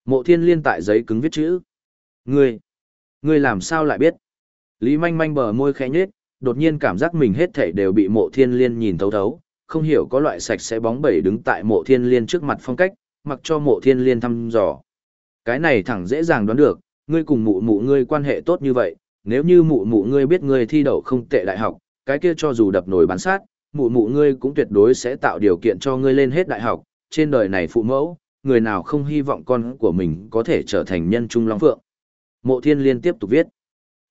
Mộ thiên liên tại giấy cứng viết chữ. Ngươi, ngươi làm sao lại biết? Lý manh manh bờ môi khẽ nhếch, đột nhiên cảm giác mình hết thảy đều bị mộ thiên liên nhìn thấu thấu, không hiểu có loại sạch sẽ bóng bẩy đứng tại mộ thiên liên trước mặt phong cách, mặc cho mộ thiên liên thăm dò. Cái này thẳng dễ dàng đoán được, ngươi cùng mụ mụ ngươi quan hệ tốt như vậy, nếu như mụ mụ ngươi biết ngươi thi đậu không tệ đại học, cái kia cho dù đập nổi bán sát, mụ mụ ngươi cũng tuyệt đối sẽ tạo điều kiện cho ngươi lên hết đại học, trên đời này phụ mẫu, người nào không hy vọng con của mình có thể trở thành nhân trung long phượng. Mộ thiên liên tiếp tục viết.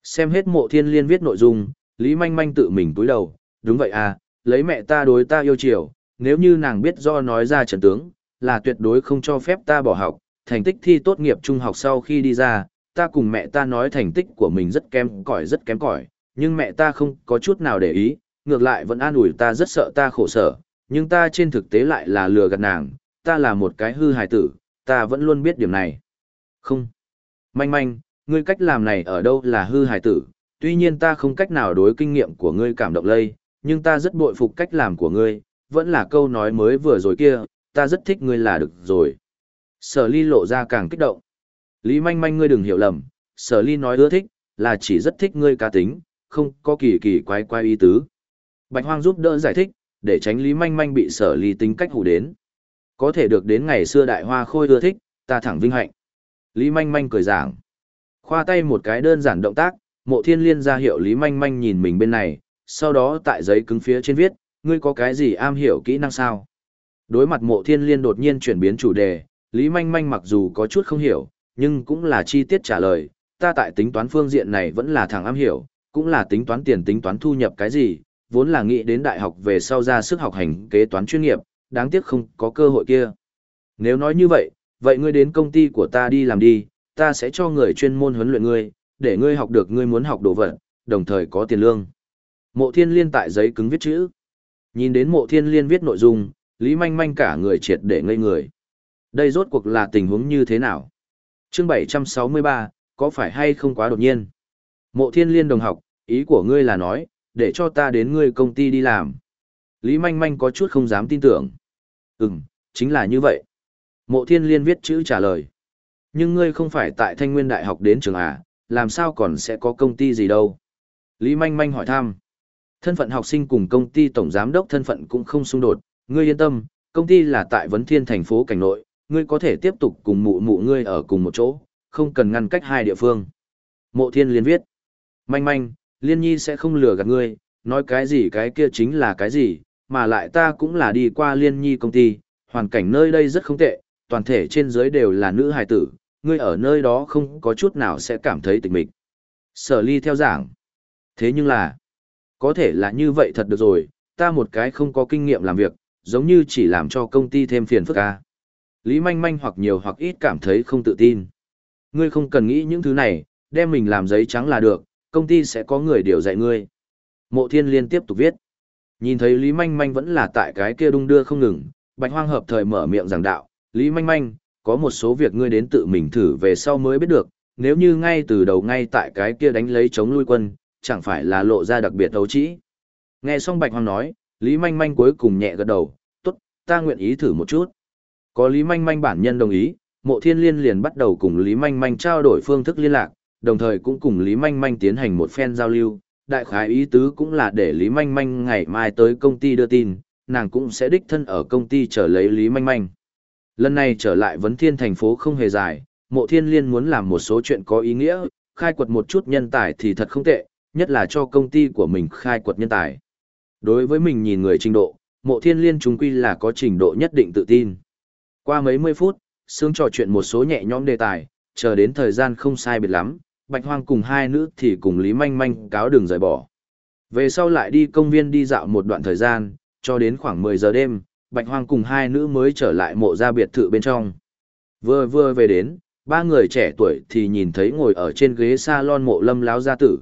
Xem hết mộ thiên liên viết nội dung, Lý Manh Manh tự mình túi đầu, đúng vậy à, lấy mẹ ta đối ta yêu chiều, nếu như nàng biết do nói ra trần tướng, là tuyệt đối không cho phép ta bỏ học, thành tích thi tốt nghiệp trung học sau khi đi ra, ta cùng mẹ ta nói thành tích của mình rất kém cỏi rất kém cỏi, nhưng mẹ ta không có chút nào để ý, ngược lại vẫn an ủi ta rất sợ ta khổ sở, nhưng ta trên thực tế lại là lừa gạt nàng, ta là một cái hư hài tử, ta vẫn luôn biết điểm này. Không. Manh manh, ngươi cách làm này ở đâu là hư hài tử, tuy nhiên ta không cách nào đối kinh nghiệm của ngươi cảm động lây, nhưng ta rất bội phục cách làm của ngươi, vẫn là câu nói mới vừa rồi kia, ta rất thích ngươi là được rồi. Sở ly lộ ra càng kích động. Lý manh manh ngươi đừng hiểu lầm, sở ly nói ưa thích, là chỉ rất thích ngươi cá tính, không có kỳ kỳ quái quái ý tứ. Bạch hoang giúp đỡ giải thích, để tránh Lý manh manh bị sở ly tính cách hù đến. Có thể được đến ngày xưa đại hoa khôi ưa thích, ta thẳng vinh hạnh. Lý manh manh cười giảng. Khoa tay một cái đơn giản động tác, mộ thiên liên ra hiệu Lý manh manh nhìn mình bên này, sau đó tại giấy cứng phía trên viết, ngươi có cái gì am hiểu kỹ năng sao? Đối mặt mộ thiên liên đột nhiên chuyển biến chủ đề, Lý manh manh mặc dù có chút không hiểu, nhưng cũng là chi tiết trả lời, ta tại tính toán phương diện này vẫn là thằng am hiểu, cũng là tính toán tiền tính toán thu nhập cái gì, vốn là nghĩ đến đại học về sau ra sức học hành kế toán chuyên nghiệp, đáng tiếc không có cơ hội kia. Nếu nói như vậy, vậy ngươi đến công ty của ta đi làm đi, ta sẽ cho người chuyên môn huấn luyện ngươi, để ngươi học được ngươi muốn học đồ vật, đồng thời có tiền lương. Mộ thiên liên tại giấy cứng viết chữ. Nhìn đến mộ thiên liên viết nội dung, Lý Manh Manh cả người triệt để ngây người. Đây rốt cuộc là tình huống như thế nào? chương 763, có phải hay không quá đột nhiên? Mộ thiên liên đồng học, ý của ngươi là nói, để cho ta đến ngươi công ty đi làm. Lý Manh Manh có chút không dám tin tưởng. Ừm, chính là như vậy. Mộ thiên liên viết chữ trả lời. Nhưng ngươi không phải tại Thanh Nguyên Đại học đến trường à, làm sao còn sẽ có công ty gì đâu? Lý Manh Manh hỏi thăm. Thân phận học sinh cùng công ty tổng giám đốc thân phận cũng không xung đột, ngươi yên tâm, công ty là tại Vấn Thiên thành phố cảnh nội, ngươi có thể tiếp tục cùng mụ mụ ngươi ở cùng một chỗ, không cần ngăn cách hai địa phương. Mộ Thiên liên viết. Manh manh, Liên Nhi sẽ không lừa gạt ngươi, nói cái gì cái kia chính là cái gì, mà lại ta cũng là đi qua Liên Nhi công ty, hoàn cảnh nơi đây rất không tệ, toàn thể trên dưới đều là nữ hài tử, ngươi ở nơi đó không có chút nào sẽ cảm thấy tịch mịch. Sở ly theo giảng. Thế nhưng là, có thể là như vậy thật được rồi, ta một cái không có kinh nghiệm làm việc, giống như chỉ làm cho công ty thêm phiền phức ca. Lý manh manh hoặc nhiều hoặc ít cảm thấy không tự tin. Ngươi không cần nghĩ những thứ này, đem mình làm giấy trắng là được, công ty sẽ có người điều dạy ngươi. Mộ thiên liên tiếp tục viết. Nhìn thấy Lý manh manh vẫn là tại cái kia đung đưa không ngừng, bạch hoang hợp thời mở miệng giảng đạo, Lý manh manh, có một số việc ngươi đến tự mình thử về sau mới biết được, nếu như ngay từ đầu ngay tại cái kia đánh lấy chống lui quân, chẳng phải là lộ ra đặc biệt đấu trĩ. Nghe xong Bạch Hoàng nói, Lý Manh Manh cuối cùng nhẹ gật đầu, tốt, ta nguyện ý thử một chút. Có Lý Manh Manh bản nhân đồng ý, Mộ Thiên Liên liền bắt đầu cùng Lý Manh Manh trao đổi phương thức liên lạc, đồng thời cũng cùng Lý Manh Manh tiến hành một phen giao lưu. Đại khái ý tứ cũng là để Lý Manh Manh ngày mai tới công ty đưa tin, nàng cũng sẽ đích thân ở công ty chờ lấy Lý Manh Manh. Lần này trở lại vấn thiên thành phố không hề dài, mộ thiên liên muốn làm một số chuyện có ý nghĩa, khai quật một chút nhân tài thì thật không tệ, nhất là cho công ty của mình khai quật nhân tài. Đối với mình nhìn người trình độ, mộ thiên liên chúng quy là có trình độ nhất định tự tin. Qua mấy mươi phút, sướng trò chuyện một số nhẹ nhõm đề tài, chờ đến thời gian không sai biệt lắm, Bạch Hoang cùng hai nữ thì cùng Lý Manh Manh cáo đường rời bỏ. Về sau lại đi công viên đi dạo một đoạn thời gian, cho đến khoảng 10 giờ đêm, Bạch Hoang cùng hai nữ mới trở lại mộ gia biệt thự bên trong. Vừa vừa về đến, ba người trẻ tuổi thì nhìn thấy ngồi ở trên ghế salon mộ lâm láo gia tử.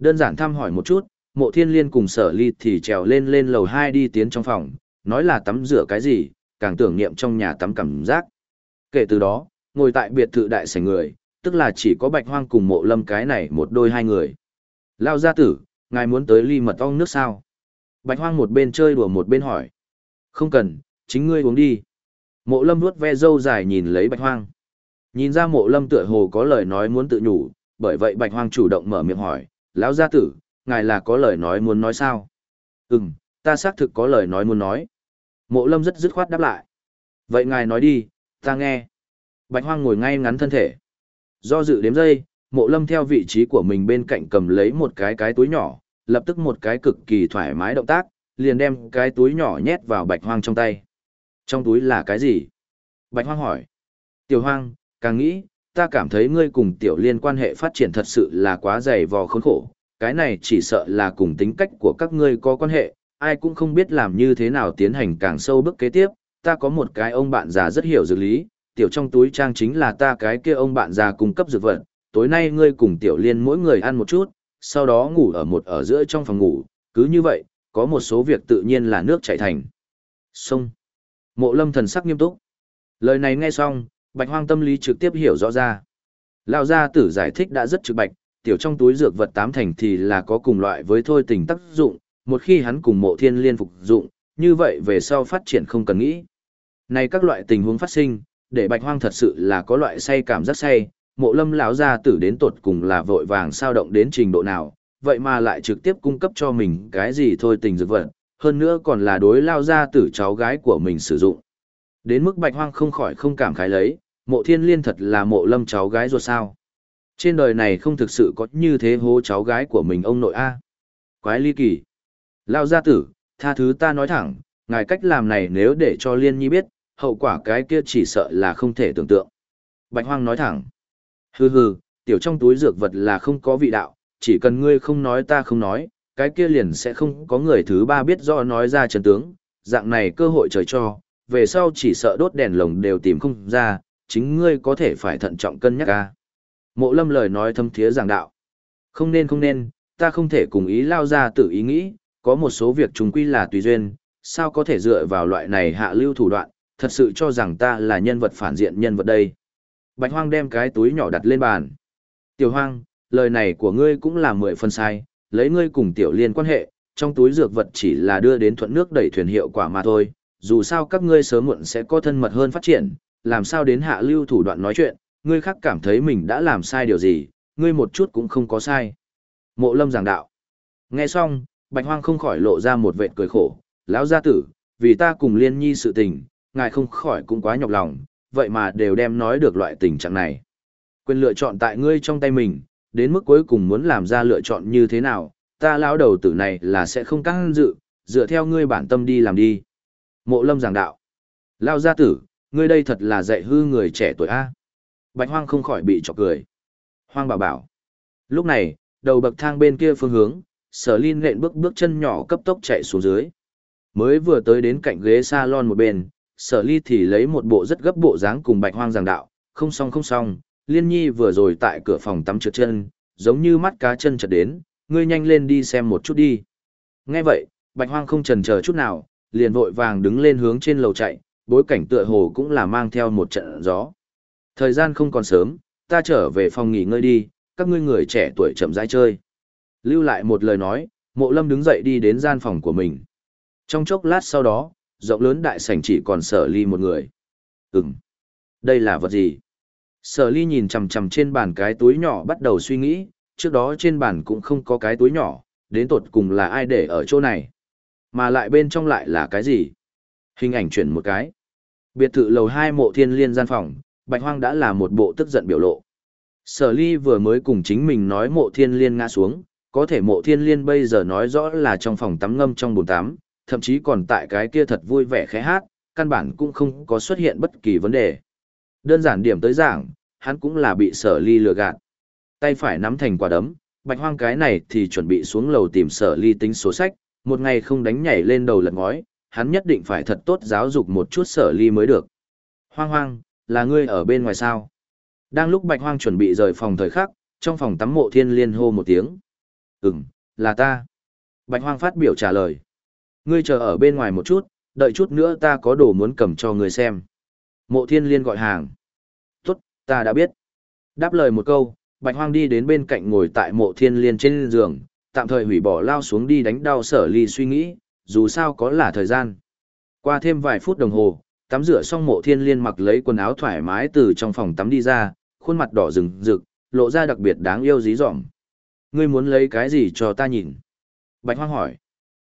Đơn giản thăm hỏi một chút, mộ thiên liên cùng sở ly thì trèo lên lên lầu hai đi tiến trong phòng, nói là tắm rửa cái gì, càng tưởng niệm trong nhà tắm cảm giác. Kể từ đó, ngồi tại biệt thự đại sảnh người, tức là chỉ có bạch hoang cùng mộ lâm cái này một đôi hai người. Lao gia tử, Ngài muốn tới ly mật ong nước sao? Bạch hoang một bên chơi đùa một bên hỏi. Không cần, chính ngươi uống đi. Mộ lâm nuốt ve dâu dài nhìn lấy bạch hoang. Nhìn ra mộ lâm tựa hồ có lời nói muốn tự nhủ, bởi vậy bạch hoang chủ động mở miệng hỏi, lão gia tử, ngài là có lời nói muốn nói sao? Ừm, ta xác thực có lời nói muốn nói. Mộ lâm rất dứt khoát đáp lại. Vậy ngài nói đi, ta nghe. Bạch hoang ngồi ngay ngắn thân thể. Do dự đếm giây, mộ lâm theo vị trí của mình bên cạnh cầm lấy một cái cái túi nhỏ, lập tức một cái cực kỳ thoải mái động tác, liền đem cái túi nhỏ nhét vào bạch hoang trong tay. Trong túi là cái gì? Bạch hoang hỏi. Tiểu hoang, càng nghĩ, ta cảm thấy ngươi cùng tiểu liên quan hệ phát triển thật sự là quá dày vò khốn khổ. Cái này chỉ sợ là cùng tính cách của các ngươi có quan hệ, ai cũng không biết làm như thế nào tiến hành càng sâu bước kế tiếp. Ta có một cái ông bạn già rất hiểu dược lý, tiểu trong túi trang chính là ta cái kia ông bạn già cung cấp dược vật. Tối nay ngươi cùng tiểu liên mỗi người ăn một chút, sau đó ngủ ở một ở giữa trong phòng ngủ, cứ như vậy, có một số việc tự nhiên là nước chảy thành. Sông. Mộ lâm thần sắc nghiêm túc. Lời này nghe xong, bạch hoang tâm lý trực tiếp hiểu rõ ra. Lão gia tử giải thích đã rất trực bạch, tiểu trong túi dược vật tám thành thì là có cùng loại với thôi tình tác dụng, một khi hắn cùng mộ thiên liên phục dụng, như vậy về sau phát triển không cần nghĩ. Này các loại tình huống phát sinh, để bạch hoang thật sự là có loại say cảm giác say, mộ lâm lão gia tử đến tột cùng là vội vàng sao động đến trình độ nào, vậy mà lại trực tiếp cung cấp cho mình cái gì thôi tình dược vật, hơn nữa còn là đối lao gia tử cháu gái của mình sử dụng. Đến mức bạch hoang không khỏi không cảm khái lấy, mộ thiên liên thật là mộ lâm cháu gái ruột sao. Trên đời này không thực sự có như thế hố cháu gái của mình ông nội A. Quái ly kỳ. Lao gia tử, tha thứ ta nói thẳng, ngài cách làm này nếu để cho liên nhi biết, hậu quả cái kia chỉ sợ là không thể tưởng tượng. Bạch hoang nói thẳng. Hừ hừ, tiểu trong túi dược vật là không có vị đạo, chỉ cần ngươi không nói ta không nói, cái kia liền sẽ không có người thứ ba biết rõ nói ra trần tướng, dạng này cơ hội trời cho, về sau chỉ sợ đốt đèn lồng đều tìm không ra, chính ngươi có thể phải thận trọng cân nhắc ca. Mộ lâm lời nói thâm thiế giảng đạo. Không nên không nên, ta không thể cùng ý lao ra tự ý nghĩ, có một số việc chúng quy là tùy duyên, sao có thể dựa vào loại này hạ lưu thủ đoạn, thật sự cho rằng ta là nhân vật phản diện nhân vật đây. Bạch hoang đem cái túi nhỏ đặt lên bàn. Tiểu hoang, lời này của ngươi cũng là mười phần sai, lấy ngươi cùng tiểu liên quan hệ, trong túi dược vật chỉ là đưa đến thuận nước đẩy thuyền hiệu quả mà thôi, dù sao các ngươi sớm muộn sẽ có thân mật hơn phát triển, làm sao đến hạ lưu thủ đoạn nói chuyện, ngươi khác cảm thấy mình đã làm sai điều gì, ngươi một chút cũng không có sai. Mộ lâm giảng đạo. Nghe xong, bạch hoang không khỏi lộ ra một vệt cười khổ, lão gia tử, vì ta cùng liên nhi sự tình, ngài không khỏi cũng quá nhọc lòng, vậy mà đều đem nói được loại tình trạng này. Quyền lựa chọn tại ngươi trong tay mình, đến mức cuối cùng muốn làm ra lựa chọn như thế nào, ta lão đầu tử này là sẽ không căng dự, dựa theo ngươi bản tâm đi làm đi. Mộ lâm giảng đạo. Lao gia tử, ngươi đây thật là dạy hư người trẻ tuổi A. Bạch hoang không khỏi bị chọc cười. Hoang bảo bảo. Lúc này, đầu bậc thang bên kia phương hướng, sở linh nện bước bước chân nhỏ cấp tốc chạy xuống dưới. Mới vừa tới đến cạnh ghế salon một bên, sở ly thì lấy một bộ rất gấp bộ dáng cùng bạch hoang giảng đạo, không xong không xong, liên nhi vừa rồi tại cửa phòng tắm trượt chân, giống như mắt cá chân chật đến, ngươi nhanh lên đi xem một chút đi. Nghe vậy, bạch hoang không chần chờ chút nào, liền vội vàng đứng lên hướng trên lầu chạy, bối cảnh tựa hồ cũng là mang theo một trận gió. Thời gian không còn sớm, ta trở về phòng nghỉ ngơi đi, các ngươi người trẻ tuổi chậm rãi chơi. Lưu lại một lời nói, mộ lâm đứng dậy đi đến gian phòng của mình. Trong chốc lát sau đó, rộng lớn đại sảnh chỉ còn sở ly một người. Ừm, đây là vật gì? Sở ly nhìn chằm chằm trên bàn cái túi nhỏ bắt đầu suy nghĩ, trước đó trên bàn cũng không có cái túi nhỏ, đến tột cùng là ai để ở chỗ này. Mà lại bên trong lại là cái gì? Hình ảnh chuyển một cái. Biệt thự lầu hai mộ thiên liên gian phòng, bạch hoang đã là một bộ tức giận biểu lộ. Sở ly vừa mới cùng chính mình nói mộ thiên liên ngã xuống, có thể mộ thiên liên bây giờ nói rõ là trong phòng tắm ngâm trong bồn tắm, thậm chí còn tại cái kia thật vui vẻ khẽ hát, căn bản cũng không có xuất hiện bất kỳ vấn đề. Đơn giản điểm tới giảng, hắn cũng là bị sở ly lừa gạt. Tay phải nắm thành quả đấm, bạch hoang cái này thì chuẩn bị xuống lầu tìm sở ly tính số sách, một ngày không đánh nhảy lên đầu lật ngói, hắn nhất định phải thật tốt giáo dục một chút sở ly mới được. Hoang hoang, là ngươi ở bên ngoài sao? Đang lúc bạch hoang chuẩn bị rời phòng thời khắc, trong phòng tắm mộ thiên liên hô một tiếng. Ừm, là ta. Bạch hoang phát biểu trả lời. Ngươi chờ ở bên ngoài một chút, đợi chút nữa ta có đồ muốn cầm cho ngươi xem. Mộ thiên liên gọi hàng. Tốt, ta đã biết. Đáp lời một câu, bạch hoang đi đến bên cạnh ngồi tại mộ thiên liên trên giường, tạm thời hủy bỏ lao xuống đi đánh đau sở ly suy nghĩ, dù sao có là thời gian. Qua thêm vài phút đồng hồ, tắm rửa xong mộ thiên liên mặc lấy quần áo thoải mái từ trong phòng tắm đi ra, khuôn mặt đỏ rừng rực, lộ ra đặc biệt đáng yêu dí dỏm. Ngươi muốn lấy cái gì cho ta nhìn? Bạch hoang hỏi.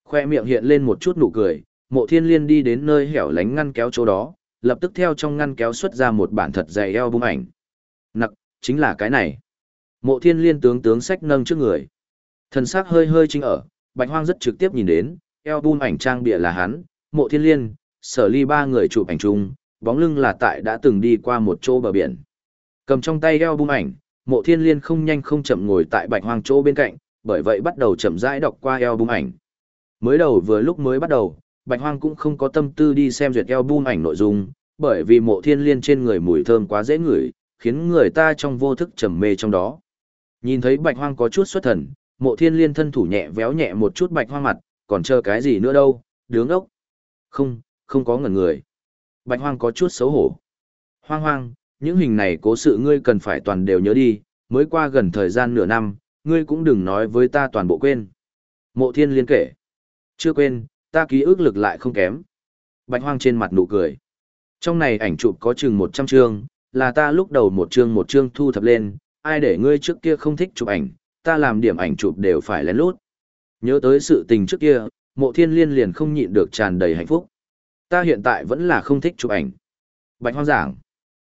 Khoe miệng hiện lên một chút nụ cười, mộ thiên liên đi đến nơi hẻo lánh ngăn kéo chỗ đó, lập tức theo trong ngăn kéo xuất ra một bản thật dày eo bung ảnh. Nặc, chính là cái này. Mộ thiên liên tướng tướng sách nâng trước người. Thần sắc hơi hơi chính ở, bạch hoang rất trực tiếp nhìn đến, eo ảnh trang bịa là hắn, mộ thiên liên, sở ly ba người chụp ảnh chung, bóng lưng là tại đã từng đi qua một chỗ bờ biển. Cầm trong tay eo ảnh, mộ thiên liên không nhanh không chậm ngồi tại bạch hoang chỗ bên cạnh, bởi vậy bắt đầu chậm rãi đọc qua eo ảnh. Mới đầu vừa lúc mới bắt đầu, bạch hoang cũng không có tâm tư đi xem duyệt eo ảnh nội dung, bởi vì mộ thiên liên trên người mùi thơm quá dễ ngửi, khiến người ta trong vô thức trầm mê trong đó. Nhìn thấy bạch hoang có chút xuất thần, mộ thiên liên thân thủ nhẹ véo nhẹ một chút bạch hoang mặt, còn chờ cái gì nữa đâu, đứng ốc. Không, không có ngẩn người. Bạch hoang có chút xấu hổ. Hoang hoang, những hình này cố sự ngươi cần phải toàn đều nhớ đi, mới qua gần thời gian nửa năm, ngươi cũng đừng nói với ta toàn bộ quên. Mộ thiên liên kể. Chưa quên, ta ký ức lực lại không kém. Bạch hoang trên mặt nụ cười. Trong này ảnh chụp có chừng 100 chương, là ta lúc đầu một chương một chương thu thập lên, ai để ngươi trước kia không thích chụp ảnh, ta làm điểm ảnh chụp đều phải lén lút. Nhớ tới sự tình trước kia, mộ thiên liên liền không nhịn được tràn đầy hạnh phúc. Ta hiện tại vẫn là không thích chụp ảnh. Bạch hoang giảng.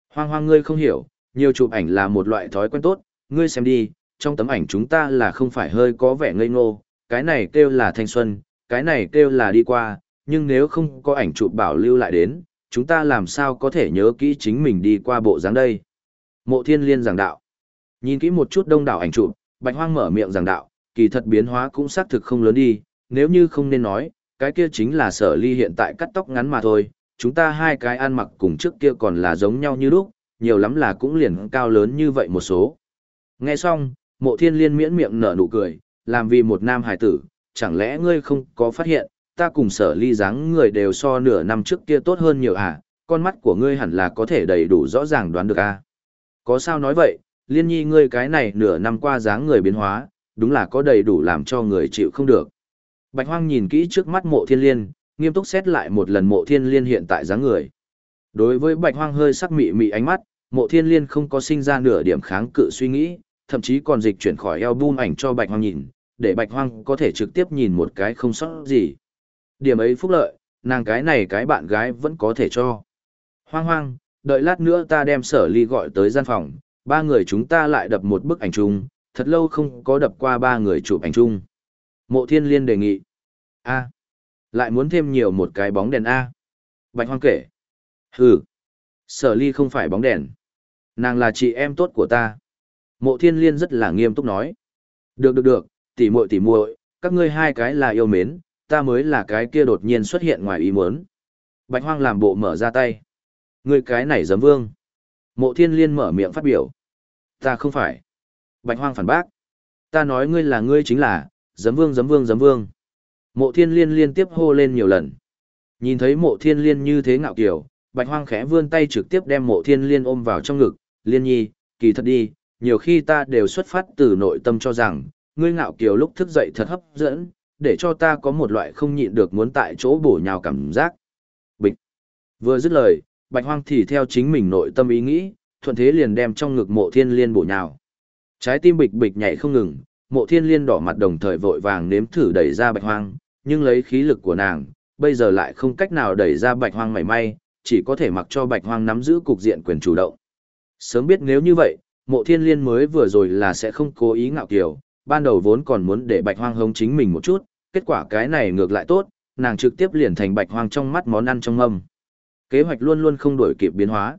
Hoang hoang ngươi không hiểu, nhiều chụp ảnh là một loại thói quen tốt, ngươi xem đi, trong tấm ảnh chúng ta là không phải hơi có vẻ ngây ngô, cái này kêu là thanh xuân, cái này kêu là đi qua, nhưng nếu không có ảnh chụp bảo lưu lại đến, chúng ta làm sao có thể nhớ kỹ chính mình đi qua bộ dáng đây. Mộ thiên liên giảng đạo. Nhìn kỹ một chút đông đảo ảnh chụp, bạch hoang mở miệng giảng đạo, kỳ thật biến hóa cũng xác thực không lớn đi, nếu như không nên nói, cái kia chính là sở ly hiện tại cắt tóc ngắn mà thôi, chúng ta hai cái ăn mặc cùng trước kia còn là giống nhau như lúc, nhiều lắm là cũng liền cao lớn như vậy một số. Nghe xong, mộ thiên liên miễn miệng nở nụ cười, làm vì một nam hải tử, chẳng lẽ ngươi không có phát hiện, ta cùng sở ly dáng người đều so nửa năm trước kia tốt hơn nhiều à, con mắt của ngươi hẳn là có thể đầy đủ rõ ràng đoán được à. Có sao nói vậy, liên nhi ngươi cái này nửa năm qua dáng người biến hóa, đúng là có đầy đủ làm cho người chịu không được. Bạch hoang nhìn kỹ trước mắt mộ thiên liên, nghiêm túc xét lại một lần mộ thiên liên hiện tại dáng người. Đối với bạch hoang hơi sắc mị mị ánh mắt, mộ thiên liên không có sinh ra nửa điểm kháng cự suy nghĩ, thậm chí còn dịch chuyển khỏi album ảnh cho bạch hoang nhìn, để bạch hoang có thể trực tiếp nhìn một cái không sót gì. Điểm ấy phúc lợi, nàng cái này cái bạn gái vẫn có thể cho. Hoang hoang, đợi lát nữa ta đem sở ly gọi tới gian phòng, ba người chúng ta lại đập một bức ảnh chung, thật lâu không có đập qua ba người chụp ảnh chung. Mộ thiên liên đề nghị. A. lại muốn thêm nhiều một cái bóng đèn A. Bạch hoang kể. Hừ. Sở ly không phải bóng đèn. Nàng là chị em tốt của ta. Mộ thiên liên rất là nghiêm túc nói. Được được được, tỉ muội tỉ muội, các ngươi hai cái là yêu mến, ta mới là cái kia đột nhiên xuất hiện ngoài ý muốn. Bạch hoang làm bộ mở ra tay. Ngươi cái này giấm vương. Mộ thiên liên mở miệng phát biểu. Ta không phải. Bạch hoang phản bác. Ta nói ngươi là ngươi chính là, giấm vương giấm vương giấm vương. Mộ thiên liên liên tiếp hô lên nhiều lần. Nhìn thấy mộ thiên liên như thế ngạo kiểu, bạch hoang khẽ vươn tay trực tiếp đem mộ thiên liên ôm vào trong ngực. Liên nhi, kỳ thật đi, nhiều khi ta đều xuất phát từ nội tâm cho rằng, ngươi ngạo kiều lúc thức dậy thật hấp dẫn, để cho ta có một loại không nhịn được muốn tại chỗ bổ nhào cảm giác. Bịch. Vừa dứt lời, bạch hoang thì theo chính mình nội tâm ý nghĩ, thuận thế liền đem trong ngực mộ thiên liên bổ nhào. Trái tim bịch bịch nhảy không ngừng, mộ thiên liên đỏ mặt đồng thời vội vàng nếm thử đẩy ra bạch hoang, nhưng lấy khí lực của nàng, bây giờ lại không cách nào đẩy ra bạch hoang mảy may, chỉ có thể mặc cho bạch hoang nắm giữ cục diện quyền chủ động. Sớm biết nếu như vậy, mộ thiên liên mới vừa rồi là sẽ không cố ý ngạo kiều, ban đầu vốn còn muốn để bạch hoang hống chính mình một chút, kết quả cái này ngược lại tốt, nàng trực tiếp liền thành bạch hoang trong mắt món ăn trong mâm. Kế hoạch luôn luôn không đổi kịp biến hóa.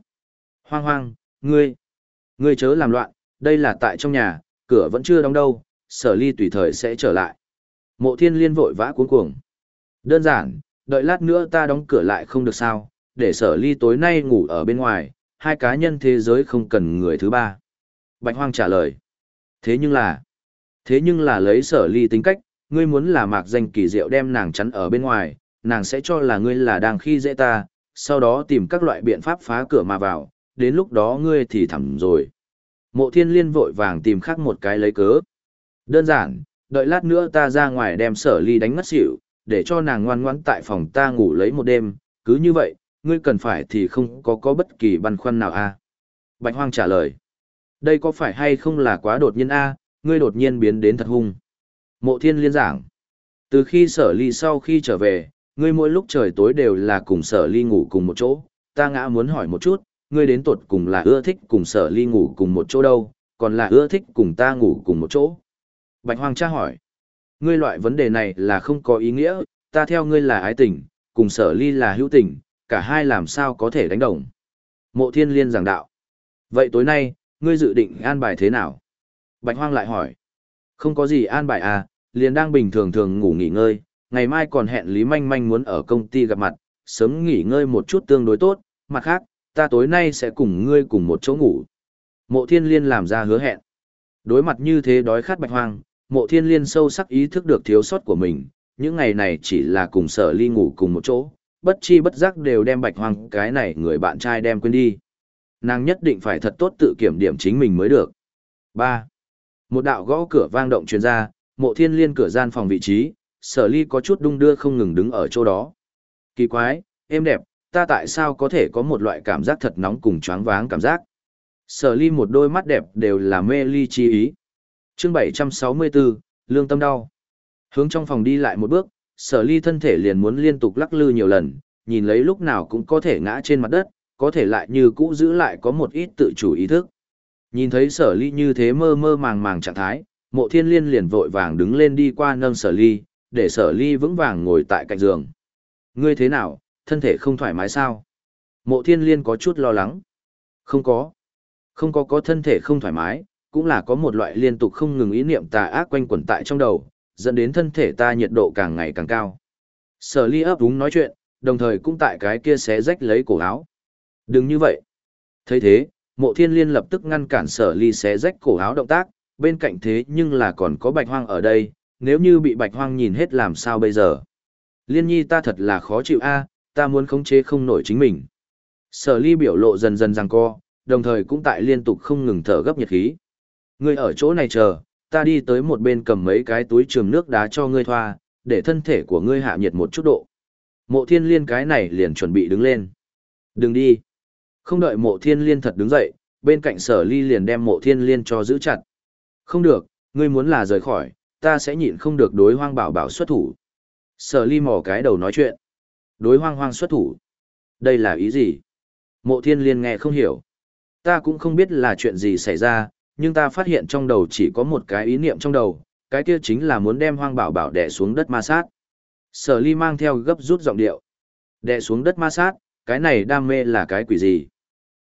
Hoang hoang, ngươi, ngươi chớ làm loạn, đây là tại trong nhà, cửa vẫn chưa đóng đâu, sở ly tùy thời sẽ trở lại. Mộ thiên liên vội vã cuống cuồng. Đơn giản, đợi lát nữa ta đóng cửa lại không được sao, để sở ly tối nay ngủ ở bên ngoài, hai cá nhân thế giới không cần người thứ ba. Bạch hoang trả lời. Thế nhưng là, thế nhưng là lấy sở ly tính cách, ngươi muốn là mạc danh kỳ diệu đem nàng chắn ở bên ngoài, nàng sẽ cho là ngươi là đang khi dễ ta, sau đó tìm các loại biện pháp phá cửa mà vào, đến lúc đó ngươi thì thẳm rồi. Mộ thiên liên vội vàng tìm khác một cái lấy cớ. Đơn giản, đợi lát nữa ta ra ngoài đem sở ly đánh ngất xỉu, để cho nàng ngoan ngoãn tại phòng ta ngủ lấy một đêm, cứ như vậy, ngươi cần phải thì không có có bất kỳ băn khoăn nào a à? Bạch Hoang trả lời. Đây có phải hay không là quá đột nhiên a ngươi đột nhiên biến đến thật hung. Mộ thiên liên giảng. Từ khi sở ly sau khi trở về, ngươi mỗi lúc trời tối đều là cùng sở ly ngủ cùng một chỗ, ta ngã muốn hỏi một chút, ngươi đến tột cùng là ưa thích cùng sở ly ngủ cùng một chỗ đâu, còn là ưa thích cùng ta ngủ cùng một chỗ. Bạch Hoang tra hỏi, ngươi loại vấn đề này là không có ý nghĩa, ta theo ngươi là ái tình, cùng sở ly là hữu tình, cả hai làm sao có thể đánh đồng. Mộ thiên liên giảng đạo, vậy tối nay, ngươi dự định an bài thế nào? Bạch Hoang lại hỏi, không có gì an bài à, liền đang bình thường thường ngủ nghỉ ngơi, ngày mai còn hẹn Lý Manh Manh muốn ở công ty gặp mặt, sớm nghỉ ngơi một chút tương đối tốt, mặt khác, ta tối nay sẽ cùng ngươi cùng một chỗ ngủ. Mộ thiên liên làm ra hứa hẹn. Đối mặt như thế đói khát bạch hoang, mộ thiên liên sâu sắc ý thức được thiếu sót của mình, những ngày này chỉ là cùng sở ly ngủ cùng một chỗ, bất chi bất giác đều đem bạch hoang cái này người bạn trai đem quên đi. Nàng nhất định phải thật tốt tự kiểm điểm chính mình mới được. 3. Một đạo gõ cửa vang động truyền ra, mộ thiên liên cửa gian phòng vị trí, sở ly có chút đung đưa không ngừng đứng ở chỗ đó. Kỳ quái, êm đẹp, ta tại sao có thể có một loại cảm giác thật nóng cùng choáng váng cảm giác. Sở ly một đôi mắt đẹp đều là mê ly chi ý. chương 764, lương tâm đau. Hướng trong phòng đi lại một bước, sở ly thân thể liền muốn liên tục lắc lư nhiều lần, nhìn lấy lúc nào cũng có thể ngã trên mặt đất, có thể lại như cũ giữ lại có một ít tự chủ ý thức. Nhìn thấy sở ly như thế mơ mơ màng màng trạng thái, mộ thiên liên liền vội vàng đứng lên đi qua nâng sở ly, để sở ly vững vàng ngồi tại cạnh giường. Ngươi thế nào, thân thể không thoải mái sao? Mộ thiên liên có chút lo lắng. Không có. Không có có thân thể không thoải mái, cũng là có một loại liên tục không ngừng ý niệm tà ác quanh quẩn tại trong đầu, dẫn đến thân thể ta nhiệt độ càng ngày càng cao. Sở ly ấp đúng nói chuyện, đồng thời cũng tại cái kia xé rách lấy cổ áo. Đừng như vậy. thấy thế, mộ thiên liên lập tức ngăn cản sở ly xé rách cổ áo động tác, bên cạnh thế nhưng là còn có bạch hoang ở đây, nếu như bị bạch hoang nhìn hết làm sao bây giờ. Liên nhi ta thật là khó chịu a, ta muốn khống chế không nổi chính mình. Sở ly biểu lộ dần dần răng co, đồng thời cũng tại liên tục không ngừng thở gấp nhiệt khí. Ngươi ở chỗ này chờ, ta đi tới một bên cầm mấy cái túi trường nước đá cho ngươi thoa, để thân thể của ngươi hạ nhiệt một chút độ. Mộ thiên liên cái này liền chuẩn bị đứng lên. Đừng đi. Không đợi mộ thiên liên thật đứng dậy, bên cạnh sở ly liền đem mộ thiên liên cho giữ chặt. Không được, ngươi muốn là rời khỏi, ta sẽ nhịn không được đối hoang bảo bảo xuất thủ. Sở ly mò cái đầu nói chuyện. Đối hoang hoang xuất thủ. Đây là ý gì? Mộ thiên liên nghe không hiểu. Ta cũng không biết là chuyện gì xảy ra, nhưng ta phát hiện trong đầu chỉ có một cái ý niệm trong đầu, cái kia chính là muốn đem hoang bảo bảo đè xuống đất ma sát. Sở ly mang theo gấp rút giọng điệu. Đè xuống đất ma sát, cái này đam mê là cái quỷ gì?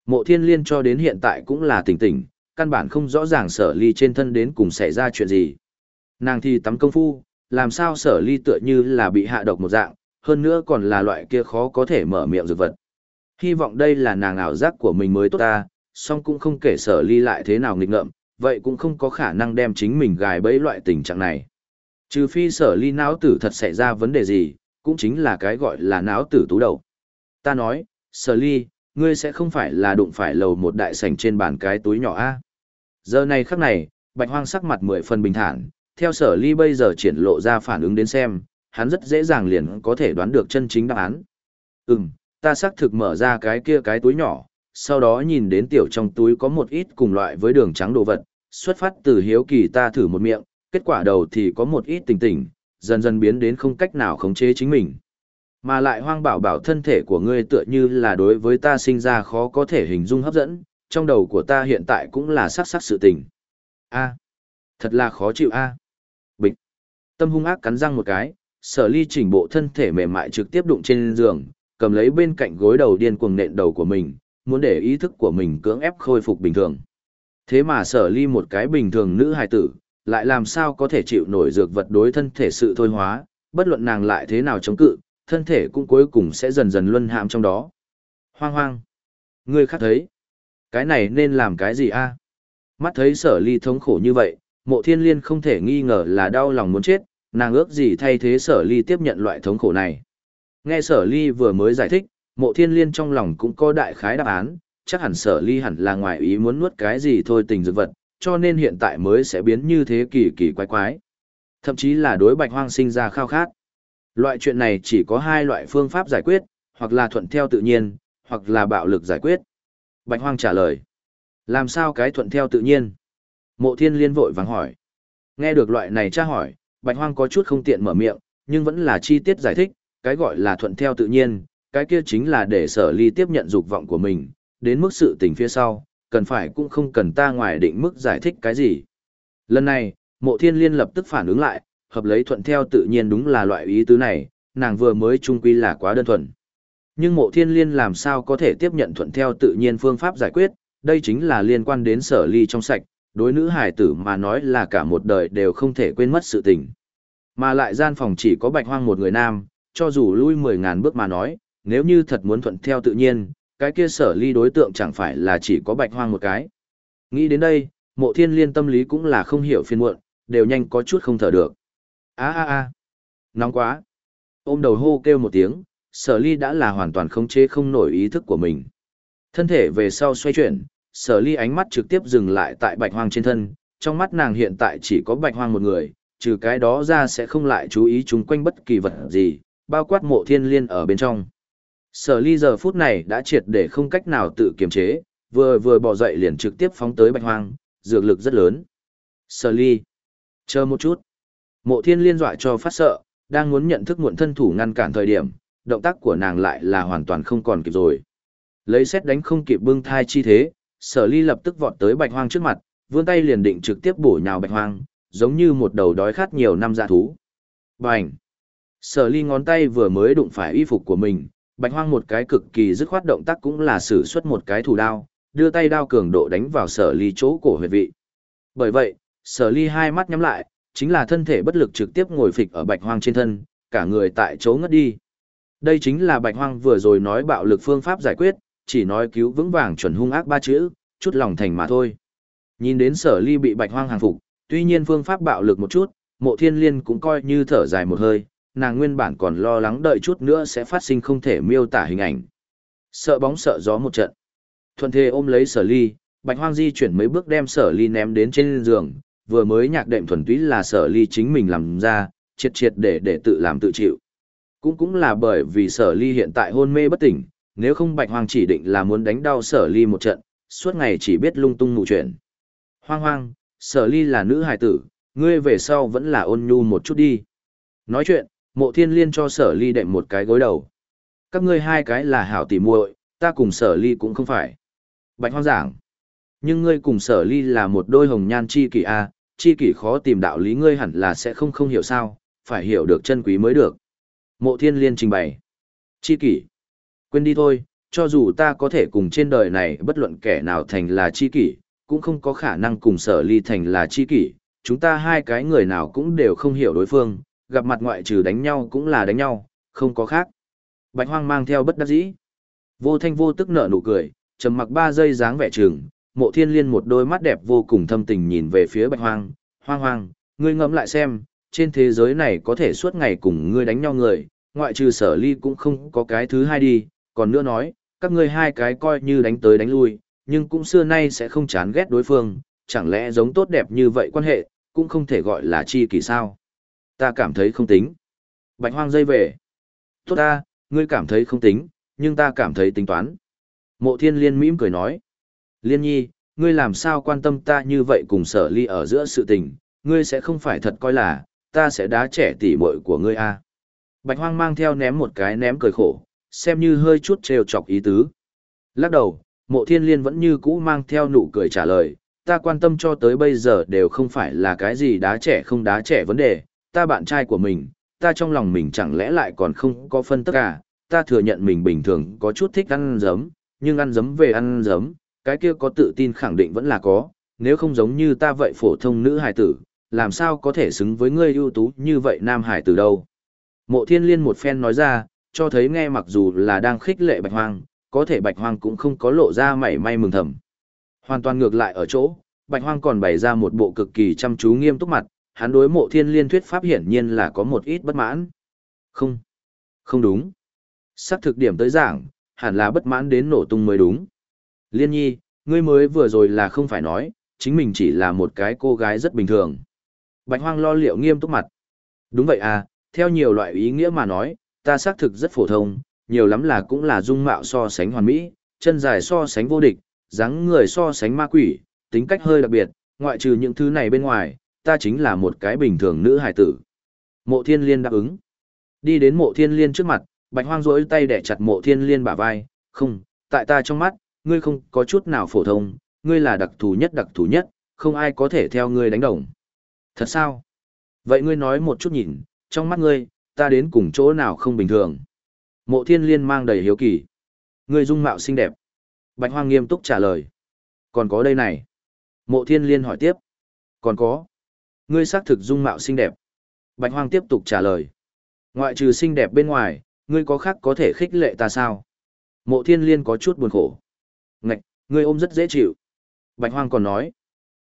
Mộ thiên liên cho đến hiện tại cũng là tỉnh tỉnh, căn bản không rõ ràng sở ly trên thân đến cùng xảy ra chuyện gì. Nàng thì tắm công phu, làm sao sở ly tựa như là bị hạ độc một dạng, hơn nữa còn là loại kia khó có thể mở miệng dược vật. Hy vọng đây là nàng ảo giác của mình mới tốt ta, song cũng không kể sở ly lại thế nào nghịch ngợm, vậy cũng không có khả năng đem chính mình gài bẫy loại tình trạng này. Trừ phi sở ly não tử thật xảy ra vấn đề gì, cũng chính là cái gọi là não tử tú đầu. Ta nói, sở ly, ngươi sẽ không phải là đụng phải lầu một đại sảnh trên bàn cái túi nhỏ a Giờ này khắc này, bạch hoang sắc mặt mười phần bình thản, theo sở ly bây giờ triển lộ ra phản ứng đến xem, hắn rất dễ dàng liền có thể đoán được chân chính đáp án. Ừm, ta xác thực mở ra cái kia cái túi nhỏ, sau đó nhìn đến tiểu trong túi có một ít cùng loại với đường trắng đồ vật, xuất phát từ hiếu kỳ ta thử một miệng, kết quả đầu thì có một ít tình tình, dần dần biến đến không cách nào khống chế chính mình. Mà lại hoang bảo bảo thân thể của ngươi tựa như là đối với ta sinh ra khó có thể hình dung hấp dẫn, trong đầu của ta hiện tại cũng là sắc sắc sự tình. a thật là khó chịu a Tâm hung ác cắn răng một cái, sở ly chỉnh bộ thân thể mềm mại trực tiếp đụng trên giường, cầm lấy bên cạnh gối đầu điên cuồng nện đầu của mình, muốn để ý thức của mình cưỡng ép khôi phục bình thường. Thế mà sở ly một cái bình thường nữ hài tử, lại làm sao có thể chịu nổi dược vật đối thân thể sự thôi hóa, bất luận nàng lại thế nào chống cự, thân thể cũng cuối cùng sẽ dần dần luân hãm trong đó. Hoang hoang. Ngươi khác thấy. Cái này nên làm cái gì a? Mắt thấy sở ly thống khổ như vậy, mộ thiên liên không thể nghi ngờ là đau lòng muốn chết, nàng ước gì thay thế sở ly tiếp nhận loại thống khổ này. Nghe sở ly vừa mới giải thích, mộ thiên liên trong lòng cũng có đại khái đáp án, chắc hẳn sở ly hẳn là ngoài ý muốn nuốt cái gì thôi tình dược vật, cho nên hiện tại mới sẽ biến như thế kỳ kỳ quái quái. Thậm chí là đối bạch hoang sinh ra khao khát. Loại chuyện này chỉ có hai loại phương pháp giải quyết, hoặc là thuận theo tự nhiên, hoặc là bạo lực giải quyết. Bạch hoang trả lời. Làm sao cái thuận theo tự nhiên? Mộ thiên liên vội vàng hỏi. Nghe được loại này tra hỏi, bạch hoang có chút không tiện mở miệng, nhưng vẫn là chi tiết giải thích, cái gọi là thuận theo tự nhiên, cái kia chính là để sở ly tiếp nhận dục vọng của mình, đến mức sự tình phía sau, cần phải cũng không cần ta ngoài định mức giải thích cái gì. Lần này, mộ thiên liên lập tức phản ứng lại, hợp lấy thuận theo tự nhiên đúng là loại ý tứ này, nàng vừa mới trung quy là quá đơn thuần. Nhưng mộ thiên liên làm sao có thể tiếp nhận thuận theo tự nhiên phương pháp giải quyết, đây chính là liên quan đến sở ly trong sạch, đối nữ hải tử mà nói là cả một đời đều không thể quên mất sự tình. Mà lại gian phòng chỉ có bạch hoang một người nam, cho dù lui mười ngàn bước mà nói, nếu như thật muốn thuận theo tự nhiên, cái kia sở ly đối tượng chẳng phải là chỉ có bạch hoang một cái. Nghĩ đến đây, mộ thiên liên tâm lý cũng là không hiểu phiền muộn, đều nhanh có chút không thở được. a a a nóng quá. Ôm đầu hô kêu một tiếng, sở ly đã là hoàn toàn không chế không nổi ý thức của mình. Thân thể về sau xoay chuyển, sở ly ánh mắt trực tiếp dừng lại tại bạch hoang trên thân, trong mắt nàng hiện tại chỉ có bạch hoang một người, trừ cái đó ra sẽ không lại chú ý chúng quanh bất kỳ vật gì, bao quát mộ thiên liên ở bên trong. Sở ly giờ phút này đã triệt để không cách nào tự kiềm chế, vừa vừa bỏ dậy liền trực tiếp phóng tới bạch hoang, dược lực rất lớn. Sở ly, chờ một chút. Mộ thiên liên dọa cho phát sợ, đang muốn nhận thức muộn thân thủ ngăn cản thời điểm, động tác của nàng lại là hoàn toàn không còn kịp rồi. Lấy xét đánh không kịp bưng thai chi thế, sở ly lập tức vọt tới bạch hoang trước mặt, vươn tay liền định trực tiếp bổ nhào bạch hoang, giống như một đầu đói khát nhiều năm dạ thú. Bành! Sở ly ngón tay vừa mới đụng phải y phục của mình, bạch hoang một cái cực kỳ dứt khoát động tác cũng là sử xuất một cái thủ đao, đưa tay đao cường độ đánh vào sở ly chỗ cổ huyệt vị. Bởi vậy, sở ly hai mắt nhắm lại, chính là thân thể bất lực trực tiếp ngồi phịch ở bạch hoang trên thân, cả người tại chỗ ngất đi. Đây chính là bạch hoang vừa rồi nói bạo lực phương pháp giải quyết, chỉ nói cứu vững vàng chuẩn hung ác ba chữ, chút lòng thành mà thôi. Nhìn đến sở ly bị bạch hoang hàng phục, tuy nhiên phương pháp bạo lực một chút, mộ thiên liên cũng coi như thở dài một hơi, nàng nguyên bản còn lo lắng đợi chút nữa sẽ phát sinh không thể miêu tả hình ảnh. Sợ bóng sợ gió một trận. Thuận thề ôm lấy sở ly, bạch hoang di chuyển mấy bước đem sở ly ném đến trên giường, vừa mới nhạc đệm thuần túy là sở ly chính mình làm ra, triệt triệt để để tự làm tự chịu. Cũng cũng là bởi vì sở ly hiện tại hôn mê bất tỉnh, nếu không bạch hoang chỉ định là muốn đánh đau sở ly một trận, suốt ngày chỉ biết lung tung mù chuyện. Hoang hoang, sở ly là nữ hài tử, ngươi về sau vẫn là ôn nhu một chút đi. Nói chuyện, mộ thiên liên cho sở ly đệm một cái gối đầu. Các ngươi hai cái là hảo tỉ muội, ta cùng sở ly cũng không phải. Bạch hoang giảng. Nhưng ngươi cùng sở ly là một đôi hồng nhan chi kỷ a, chi kỷ khó tìm đạo lý ngươi hẳn là sẽ không không hiểu sao, phải hiểu được chân quý mới được. Mộ thiên liên trình bày. Chi kỷ. Quên đi thôi, cho dù ta có thể cùng trên đời này bất luận kẻ nào thành là chi kỷ, cũng không có khả năng cùng sở ly thành là chi kỷ, chúng ta hai cái người nào cũng đều không hiểu đối phương, gặp mặt ngoại trừ đánh nhau cũng là đánh nhau, không có khác. Bạch hoang mang theo bất đắc dĩ. Vô thanh vô tức nở nụ cười, trầm mặc ba giây dáng vẻ trường, mộ thiên liên một đôi mắt đẹp vô cùng thâm tình nhìn về phía bạch hoang, hoang hoang, ngươi ngẫm lại xem, trên thế giới này có thể suốt ngày cùng ngươi đánh nhau người, ngoại trừ sở ly cũng không có cái thứ hai đi, còn nữa nói, các ngươi hai cái coi như đánh tới đánh lui, nhưng cũng xưa nay sẽ không chán ghét đối phương, chẳng lẽ giống tốt đẹp như vậy quan hệ, cũng không thể gọi là chi kỷ sao. Ta cảm thấy không tính. Bạch hoang dây về. Tốt ta, ngươi cảm thấy không tính, nhưng ta cảm thấy tính toán. Mộ thiên liên mỉm cười nói. Liên nhi, ngươi làm sao quan tâm ta như vậy cùng sở ly ở giữa sự tình, ngươi sẽ không phải thật coi là, ta sẽ đá trẻ tỉ muội của ngươi à. Bạch hoang mang theo ném một cái ném cười khổ, xem như hơi chút trêu chọc ý tứ. Lắc đầu, mộ thiên liên vẫn như cũ mang theo nụ cười trả lời, ta quan tâm cho tới bây giờ đều không phải là cái gì đá trẻ không đá trẻ vấn đề, ta bạn trai của mình, ta trong lòng mình chẳng lẽ lại còn không có phân tất cả, à, ta thừa nhận mình bình thường có chút thích ăn giấm, nhưng ăn giấm về ăn giấm, cái kia có tự tin khẳng định vẫn là có, nếu không giống như ta vậy phổ thông nữ hài tử, làm sao có thể xứng với ngươi ưu tú như vậy nam hài tử đâu. Mộ thiên liên một phen nói ra, cho thấy nghe mặc dù là đang khích lệ bạch hoang, có thể bạch hoang cũng không có lộ ra mảy may mừng thầm. Hoàn toàn ngược lại ở chỗ, bạch hoang còn bày ra một bộ cực kỳ chăm chú nghiêm túc mặt, hắn đối mộ thiên liên thuyết pháp hiển nhiên là có một ít bất mãn. Không, không đúng. Sắp thực điểm tới giảng, hẳn là bất mãn đến nổ tung mới đúng. Liên nhi, ngươi mới vừa rồi là không phải nói, chính mình chỉ là một cái cô gái rất bình thường. Bạch hoang lo liệu nghiêm túc mặt. Đúng vậy à, theo nhiều loại ý nghĩa mà nói, ta xác thực rất phổ thông, nhiều lắm là cũng là dung mạo so sánh hoàn mỹ, chân dài so sánh vô địch, dáng người so sánh ma quỷ, tính cách hơi đặc biệt, ngoại trừ những thứ này bên ngoài, ta chính là một cái bình thường nữ hài tử. Mộ thiên liên đáp ứng. Đi đến mộ thiên liên trước mặt, bạch hoang rỗi tay để chặt mộ thiên liên bả vai, không, tại ta trong mắt, ngươi không có chút nào phổ thông, ngươi là đặc thù nhất đặc thù nhất, không ai có thể theo ngươi đánh đồng. Thật sao? Vậy ngươi nói một chút nhìn, trong mắt ngươi, ta đến cùng chỗ nào không bình thường. Mộ thiên liên mang đầy hiếu kỳ. Ngươi dung mạo xinh đẹp. Bạch hoang nghiêm túc trả lời. Còn có đây này. Mộ thiên liên hỏi tiếp. Còn có. Ngươi xác thực dung mạo xinh đẹp. Bạch hoang tiếp tục trả lời. Ngoại trừ xinh đẹp bên ngoài, ngươi có khác có thể khích lệ ta sao? Mộ thiên liên có chút buồn khổ. Ngạch, ngươi ôm rất dễ chịu. Bạch hoang còn nói.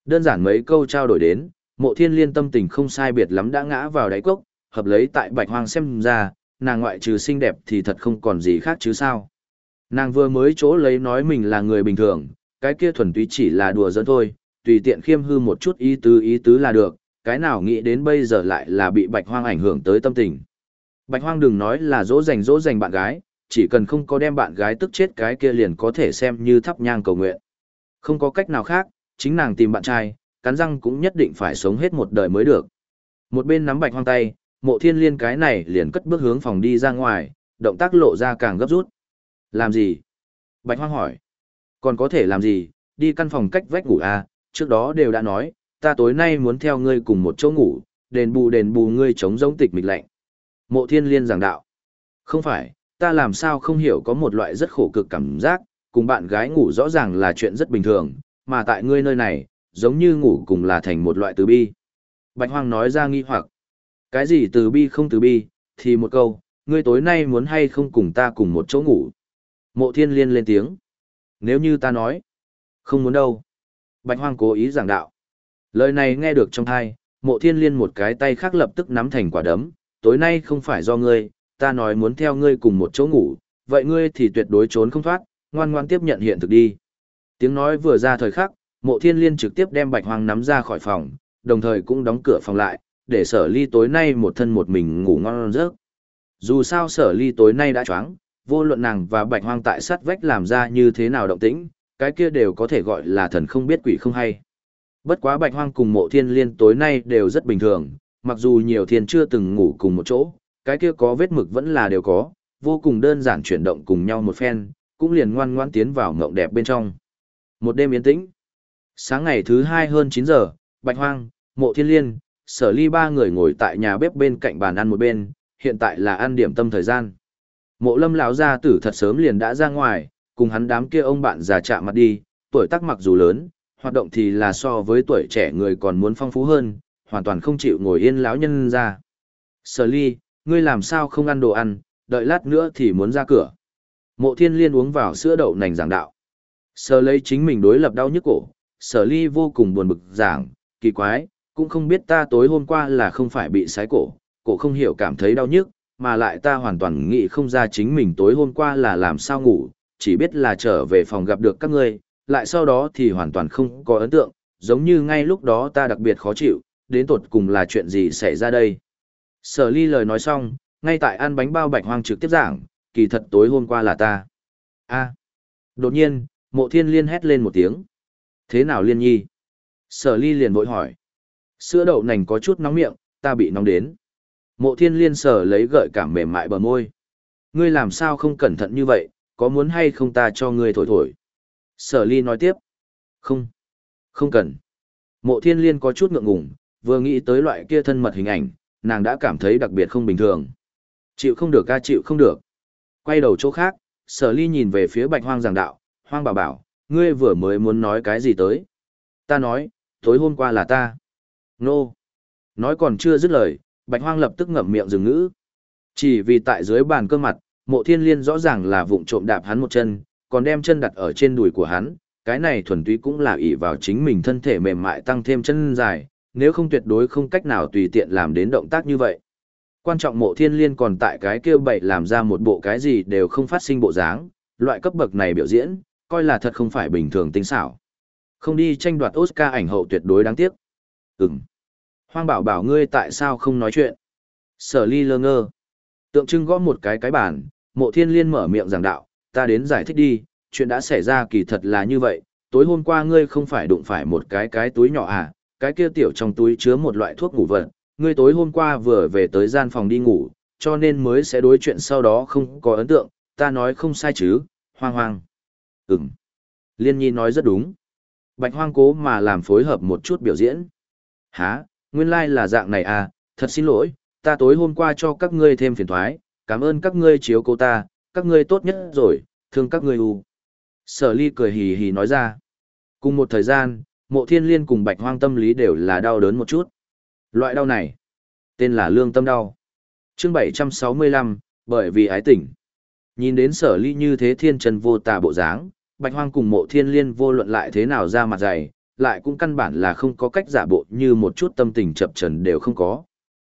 Đơn giản mấy câu trao đổi đến, mộ thiên liên tâm tình không sai biệt lắm đã ngã vào đáy cốc, hợp lấy tại bạch hoang xem ra, nàng ngoại trừ xinh đẹp thì thật không còn gì khác chứ sao. Nàng vừa mới chỗ lấy nói mình là người bình thường, cái kia thuần túy chỉ là đùa giỡn thôi, tùy tiện khiêm hư một chút ý tứ ý tứ là được, cái nào nghĩ đến bây giờ lại là bị bạch hoang ảnh hưởng tới tâm tình. Bạch hoang đừng nói là dỗ dành dỗ dành bạn gái, chỉ cần không có đem bạn gái tức chết cái kia liền có thể xem như thắp nhang cầu nguyện. Không có cách nào khác, chính nàng tìm bạn trai, cắn răng cũng nhất định phải sống hết một đời mới được. Một bên nắm bạch hoang tay, mộ thiên liên cái này liền cất bước hướng phòng đi ra ngoài, động tác lộ ra càng gấp rút. Làm gì? Bạch hoang hỏi. Còn có thể làm gì, đi căn phòng cách vách ngủ à, trước đó đều đã nói, ta tối nay muốn theo ngươi cùng một chỗ ngủ, đền bù đền bù ngươi chống giống tịch mịch lạnh. Mộ thiên liên giảng đạo. Không phải, ta làm sao không hiểu có một loại rất khổ cực cảm giác, cùng bạn gái ngủ rõ ràng là chuyện rất bình thường, mà tại ngươi nơi này, giống như ngủ cùng là thành một loại từ bi. Bạch Hoang nói ra nghi hoặc. Cái gì từ bi không từ bi, thì một câu, ngươi tối nay muốn hay không cùng ta cùng một chỗ ngủ. Mộ thiên liên lên tiếng. Nếu như ta nói, không muốn đâu. Bạch Hoang cố ý giảng đạo. Lời này nghe được trong thai, mộ thiên liên một cái tay khác lập tức nắm thành quả đấm. Tối nay không phải do ngươi, ta nói muốn theo ngươi cùng một chỗ ngủ, vậy ngươi thì tuyệt đối trốn không thoát, ngoan ngoan tiếp nhận hiện thực đi. Tiếng nói vừa ra thời khắc, mộ thiên liên trực tiếp đem bạch hoang nắm ra khỏi phòng, đồng thời cũng đóng cửa phòng lại, để sở ly tối nay một thân một mình ngủ ngon giấc. Dù sao sở ly tối nay đã choáng, vô luận nàng và bạch hoang tại sát vách làm ra như thế nào động tĩnh, cái kia đều có thể gọi là thần không biết quỷ không hay. Bất quá bạch hoang cùng mộ thiên liên tối nay đều rất bình thường, mặc dù nhiều thiên chưa từng ngủ cùng một chỗ, cái kia có vết mực vẫn là đều có, vô cùng đơn giản chuyển động cùng nhau một phen, cũng liền ngoan ngoan tiến vào ngộng đẹp bên trong. Một đêm yên tĩnh. Sáng ngày thứ hai hơn 9 giờ, Bạch Hoang, Mộ Thiên Liên, Sở Ly ba người ngồi tại nhà bếp bên cạnh bàn ăn một bên, hiện tại là ăn điểm tâm thời gian. Mộ Lâm lão gia tử thật sớm liền đã ra ngoài, cùng hắn đám kia ông bạn già chạm mặt đi, tuổi tác mặc dù lớn, hoạt động thì là so với tuổi trẻ người còn muốn phong phú hơn, hoàn toàn không chịu ngồi yên lão nhân ra. Sở Ly, ngươi làm sao không ăn đồ ăn, đợi lát nữa thì muốn ra cửa. Mộ thiên liên uống vào sữa đậu nành giảng đạo. Sở lấy chính mình đối lập đau nhức cổ, sở ly vô cùng buồn bực giảng, kỳ quái, cũng không biết ta tối hôm qua là không phải bị sái cổ, cổ không hiểu cảm thấy đau nhức, mà lại ta hoàn toàn nghĩ không ra chính mình tối hôm qua là làm sao ngủ, chỉ biết là trở về phòng gặp được các ngươi, lại sau đó thì hoàn toàn không có ấn tượng, giống như ngay lúc đó ta đặc biệt khó chịu, đến tột cùng là chuyện gì xảy ra đây. Sở ly lời nói xong, ngay tại ăn bánh bao bạch hoang trực tiếp giảng, kỳ thật tối hôm qua là ta. a à. Đột nhiên, mộ thiên liên hét lên một tiếng. Thế nào liên nhi? Sở ly liền vội hỏi. Sữa đậu nành có chút nóng miệng, ta bị nóng đến. Mộ thiên liên sờ lấy gợi cảm mềm mại bờ môi. Ngươi làm sao không cẩn thận như vậy, có muốn hay không ta cho ngươi thổi thổi? Sở ly nói tiếp. Không. Không cần. Mộ thiên liên có chút ngượng ngùng, vừa nghĩ tới loại kia thân mật hình ảnh, nàng đã cảm thấy đặc biệt không bình thường. Chịu không được ca chịu không được. Quay đầu chỗ khác, sở ly nhìn về phía bạch hoang giảng đạo, hoang bảo bảo, ngươi vừa mới muốn nói cái gì tới. Ta nói, tối hôm qua là ta. Nô. Nói còn chưa dứt lời, bạch hoang lập tức ngậm miệng dừng ngữ. Chỉ vì tại dưới bàn cơ mặt, mộ thiên liên rõ ràng là vụng trộm đạp hắn một chân, còn đem chân đặt ở trên đùi của hắn, cái này thuần túy cũng là ỷ vào chính mình thân thể mềm mại tăng thêm chân dài, nếu không tuyệt đối không cách nào tùy tiện làm đến động tác như vậy. Quan trọng mộ thiên liên còn tại cái kêu bậy làm ra một bộ cái gì đều không phát sinh bộ dáng, loại cấp bậc này biểu diễn, coi là thật không phải bình thường tinh xảo. Không đi tranh đoạt Oscar ảnh hậu tuyệt đối đáng tiếc. Ừm. Hoang bảo bảo ngươi tại sao không nói chuyện? Sở ly lơ ngơ. Tượng trưng gõ một cái cái bản, mộ thiên liên mở miệng giảng đạo, ta đến giải thích đi, chuyện đã xảy ra kỳ thật là như vậy, tối hôm qua ngươi không phải đụng phải một cái cái túi nhỏ à, cái kia tiểu trong túi chứa một loại thuốc ngủ vật, ngươi tối hôm qua vừa về tới gian phòng đi ngủ, cho nên mới sẽ đối chuyện sau đó không có ấn tượng, ta nói không sai chứ, hoang hoang. Ừm. Liên nhi nói rất đúng. Bạch hoang cố mà làm phối hợp một chút biểu diễn. Hả, nguyên lai like là dạng này à, thật xin lỗi, ta tối hôm qua cho các ngươi thêm phiền thoái, cảm ơn các ngươi chiếu cô ta, các ngươi tốt nhất rồi, thương các ngươi u. Sở ly cười hì hì nói ra. Cùng một thời gian, mộ thiên liên cùng bạch hoang tâm lý đều là đau đớn một chút. Loại đau này, tên là lương tâm đau. Chương 765, bởi vì ái tỉnh. Nhìn đến sở ly như thế thiên trần vô tà bộ dáng, bạch hoang cùng mộ thiên liên vô luận lại thế nào ra mặt dày, lại cũng căn bản là không có cách giả bộ như một chút tâm tình chập trần đều không có.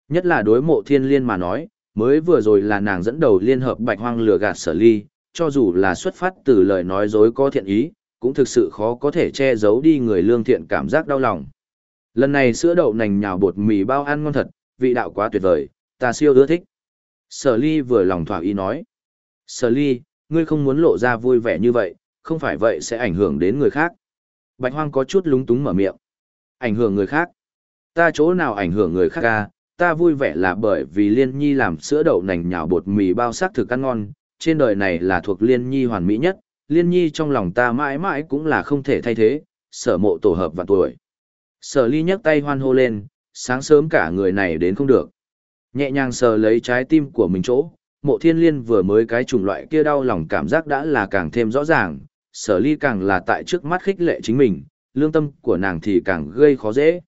Nhất là đối mộ thiên liên mà nói, mới vừa rồi là nàng dẫn đầu liên hợp bạch hoang lừa gạt sở ly, cho dù là xuất phát từ lời nói dối có thiện ý, cũng thực sự khó có thể che giấu đi người lương thiện cảm giác đau lòng. Lần này sữa đậu nành nhào bột mì bao ăn ngon thật, vị đạo quá tuyệt vời, ta siêu ưa thích. Sở ly vừa lòng thỏa ý nói. Sở ly, ngươi không muốn lộ ra vui vẻ như vậy, không phải vậy sẽ ảnh hưởng đến người khác. Bạch hoang có chút lúng túng mở miệng. Ảnh hưởng người khác? Ta chỗ nào ảnh hưởng người khác à? Ta vui vẻ là bởi vì Liên Nhi làm sữa đậu nành nhào bột mì bao sắc thực ăn ngon, trên đời này là thuộc Liên Nhi hoàn mỹ nhất, Liên Nhi trong lòng ta mãi mãi cũng là không thể thay thế, sở mộ tổ hợp và tuổi. Sở ly nhấc tay hoan hô lên, sáng sớm cả người này đến không được. Nhẹ nhàng sờ lấy trái tim của mình chỗ, mộ thiên liên vừa mới cái chủng loại kia đau lòng cảm giác đã là càng thêm rõ ràng, sở ly càng là tại trước mắt khích lệ chính mình, lương tâm của nàng thì càng gây khó dễ.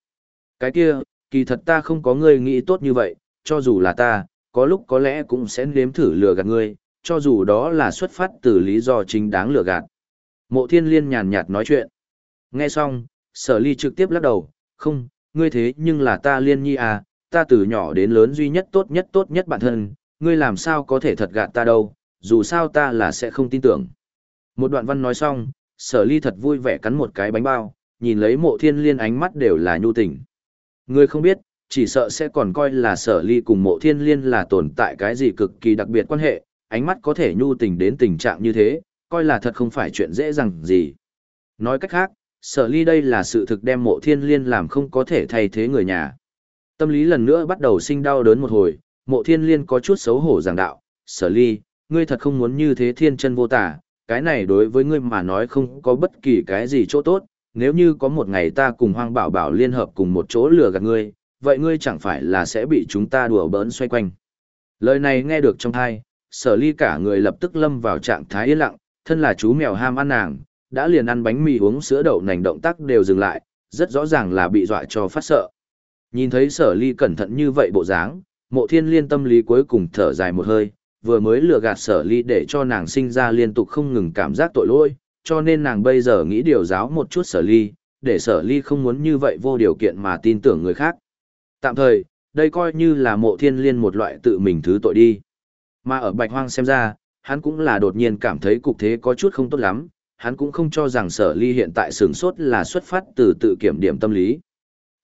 Cái kia, kỳ thật ta không có ngươi nghĩ tốt như vậy, cho dù là ta, có lúc có lẽ cũng sẽ nếm thử lừa gạt ngươi, cho dù đó là xuất phát từ lý do chính đáng lừa gạt. Mộ thiên liên nhàn nhạt nói chuyện. Nghe xong, sở ly trực tiếp lắc đầu, không, ngươi thế nhưng là ta liên nhi à, ta từ nhỏ đến lớn duy nhất tốt nhất tốt nhất bản thân, ngươi làm sao có thể thật gạt ta đâu, dù sao ta là sẽ không tin tưởng. Một đoạn văn nói xong, sở ly thật vui vẻ cắn một cái bánh bao, nhìn lấy mộ thiên liên ánh mắt đều là nhu tình. Ngươi không biết, chỉ sợ sẽ còn coi là sở ly cùng mộ thiên liên là tồn tại cái gì cực kỳ đặc biệt quan hệ, ánh mắt có thể nhu tình đến tình trạng như thế, coi là thật không phải chuyện dễ dàng gì. Nói cách khác, sở ly đây là sự thực đem mộ thiên liên làm không có thể thay thế người nhà. Tâm lý lần nữa bắt đầu sinh đau đớn một hồi, mộ thiên liên có chút xấu hổ giảng đạo, sở ly, ngươi thật không muốn như thế thiên chân vô tả, cái này đối với ngươi mà nói không có bất kỳ cái gì chỗ tốt, nếu như có một ngày ta cùng hoang bảo bảo liên hợp cùng một chỗ lừa gạt ngươi, vậy ngươi chẳng phải là sẽ bị chúng ta đùa bỡn xoay quanh. Lời này nghe được trong thai, sở ly cả người lập tức lâm vào trạng thái yên lặng, thân là chú mèo ham ăn nàng, đã liền ăn bánh mì uống sữa đậu nành động tác đều dừng lại, rất rõ ràng là bị dọa cho phát sợ. Nhìn thấy sở ly cẩn thận như vậy bộ dáng, mộ thiên liên tâm lý cuối cùng thở dài một hơi, vừa mới lừa gạt sở ly để cho nàng sinh ra liên tục không ngừng cảm giác tội lỗi, cho nên nàng bây giờ nghĩ điều giáo một chút sở ly, để sở ly không muốn như vậy vô điều kiện mà tin tưởng người khác. Tạm thời, đây coi như là mộ thiên liên một loại tự mình thứ tội đi. Mà ở bạch hoang xem ra, hắn cũng là đột nhiên cảm thấy cục thế có chút không tốt lắm, hắn cũng không cho rằng sở ly hiện tại sướng sốt là xuất phát từ tự kiểm điểm tâm lý.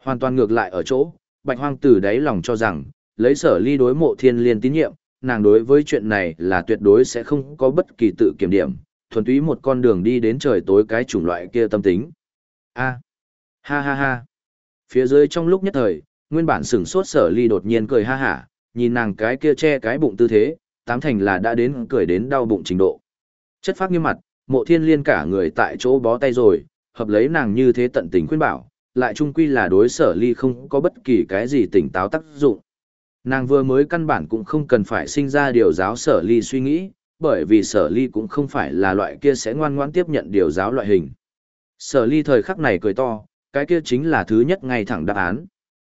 Hoàn toàn ngược lại ở chỗ, bạch hoang từ đáy lòng cho rằng, lấy sở ly đối mộ thiên liên tín nhiệm, nàng đối với chuyện này là tuyệt đối sẽ không có bất kỳ tự kiểm điểm, thuần túy một con đường đi đến trời tối cái chủng loại kia tâm tính. A. Ha ha ha. Phía dưới trong lúc nhất thời, nguyên bản sửng sốt sở ly đột nhiên cười ha hả, nhìn nàng cái kia che cái bụng tư thế, tám thành là đã đến cười đến đau bụng trình độ. Chất phát nghiêm mặt, mộ thiên liên cả người tại chỗ bó tay rồi, hợp lấy nàng như thế tận tình khuyên bảo, lại trung quy là đối sở ly không có bất kỳ cái gì tỉnh táo tác dụng. Nàng vừa mới căn bản cũng không cần phải sinh ra điều giáo sở ly suy nghĩ, bởi vì sở ly cũng không phải là loại kia sẽ ngoan ngoãn tiếp nhận điều giáo loại hình. Sở ly thời khắc này cười to, cái kia chính là thứ nhất ngay thẳng đáp án.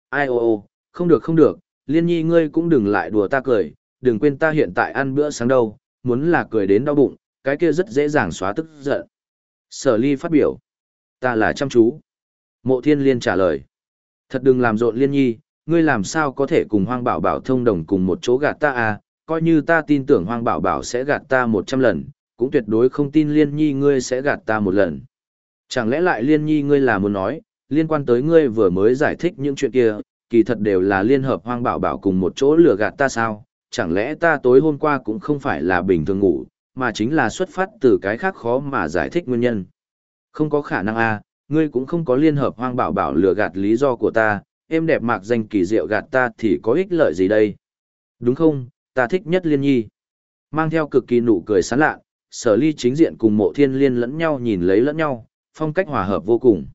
Ai ô ô, không được không được, liên nhi ngươi cũng đừng lại đùa ta cười, đừng quên ta hiện tại ăn bữa sáng đâu, muốn là cười đến đau bụng, cái kia rất dễ dàng xóa tức giận. Sở ly phát biểu. Ta là chăm chú. Mộ thiên liên trả lời. Thật đừng làm rộn liên nhi, ngươi làm sao có thể cùng hoang bảo bảo thông đồng cùng một chỗ gạt ta à, coi như ta tin tưởng hoang bảo bảo sẽ gạt ta một trăm lần, cũng tuyệt đối không tin liên nhi ngươi sẽ gạt ta một lần. Chẳng lẽ lại liên nhi ngươi là muốn nói, liên quan tới ngươi vừa mới giải thích những chuyện kia, kỳ thật đều là liên hợp hoang bảo bảo cùng một chỗ lừa gạt ta sao, chẳng lẽ ta tối hôm qua cũng không phải là bình thường ngủ, mà chính là xuất phát từ cái khác khó mà giải thích nguyên nhân. Không có khả năng a, ngươi cũng không có liên hợp hoang bảo bảo lừa gạt lý do của ta, em đẹp mạc danh kỳ diệu gạt ta thì có ích lợi gì đây? Đúng không, ta thích nhất liên nhi. Mang theo cực kỳ nụ cười sán lạ, sở ly chính diện cùng mộ thiên liên lẫn nhau nhìn lấy lẫn nhau, phong cách hòa hợp vô cùng.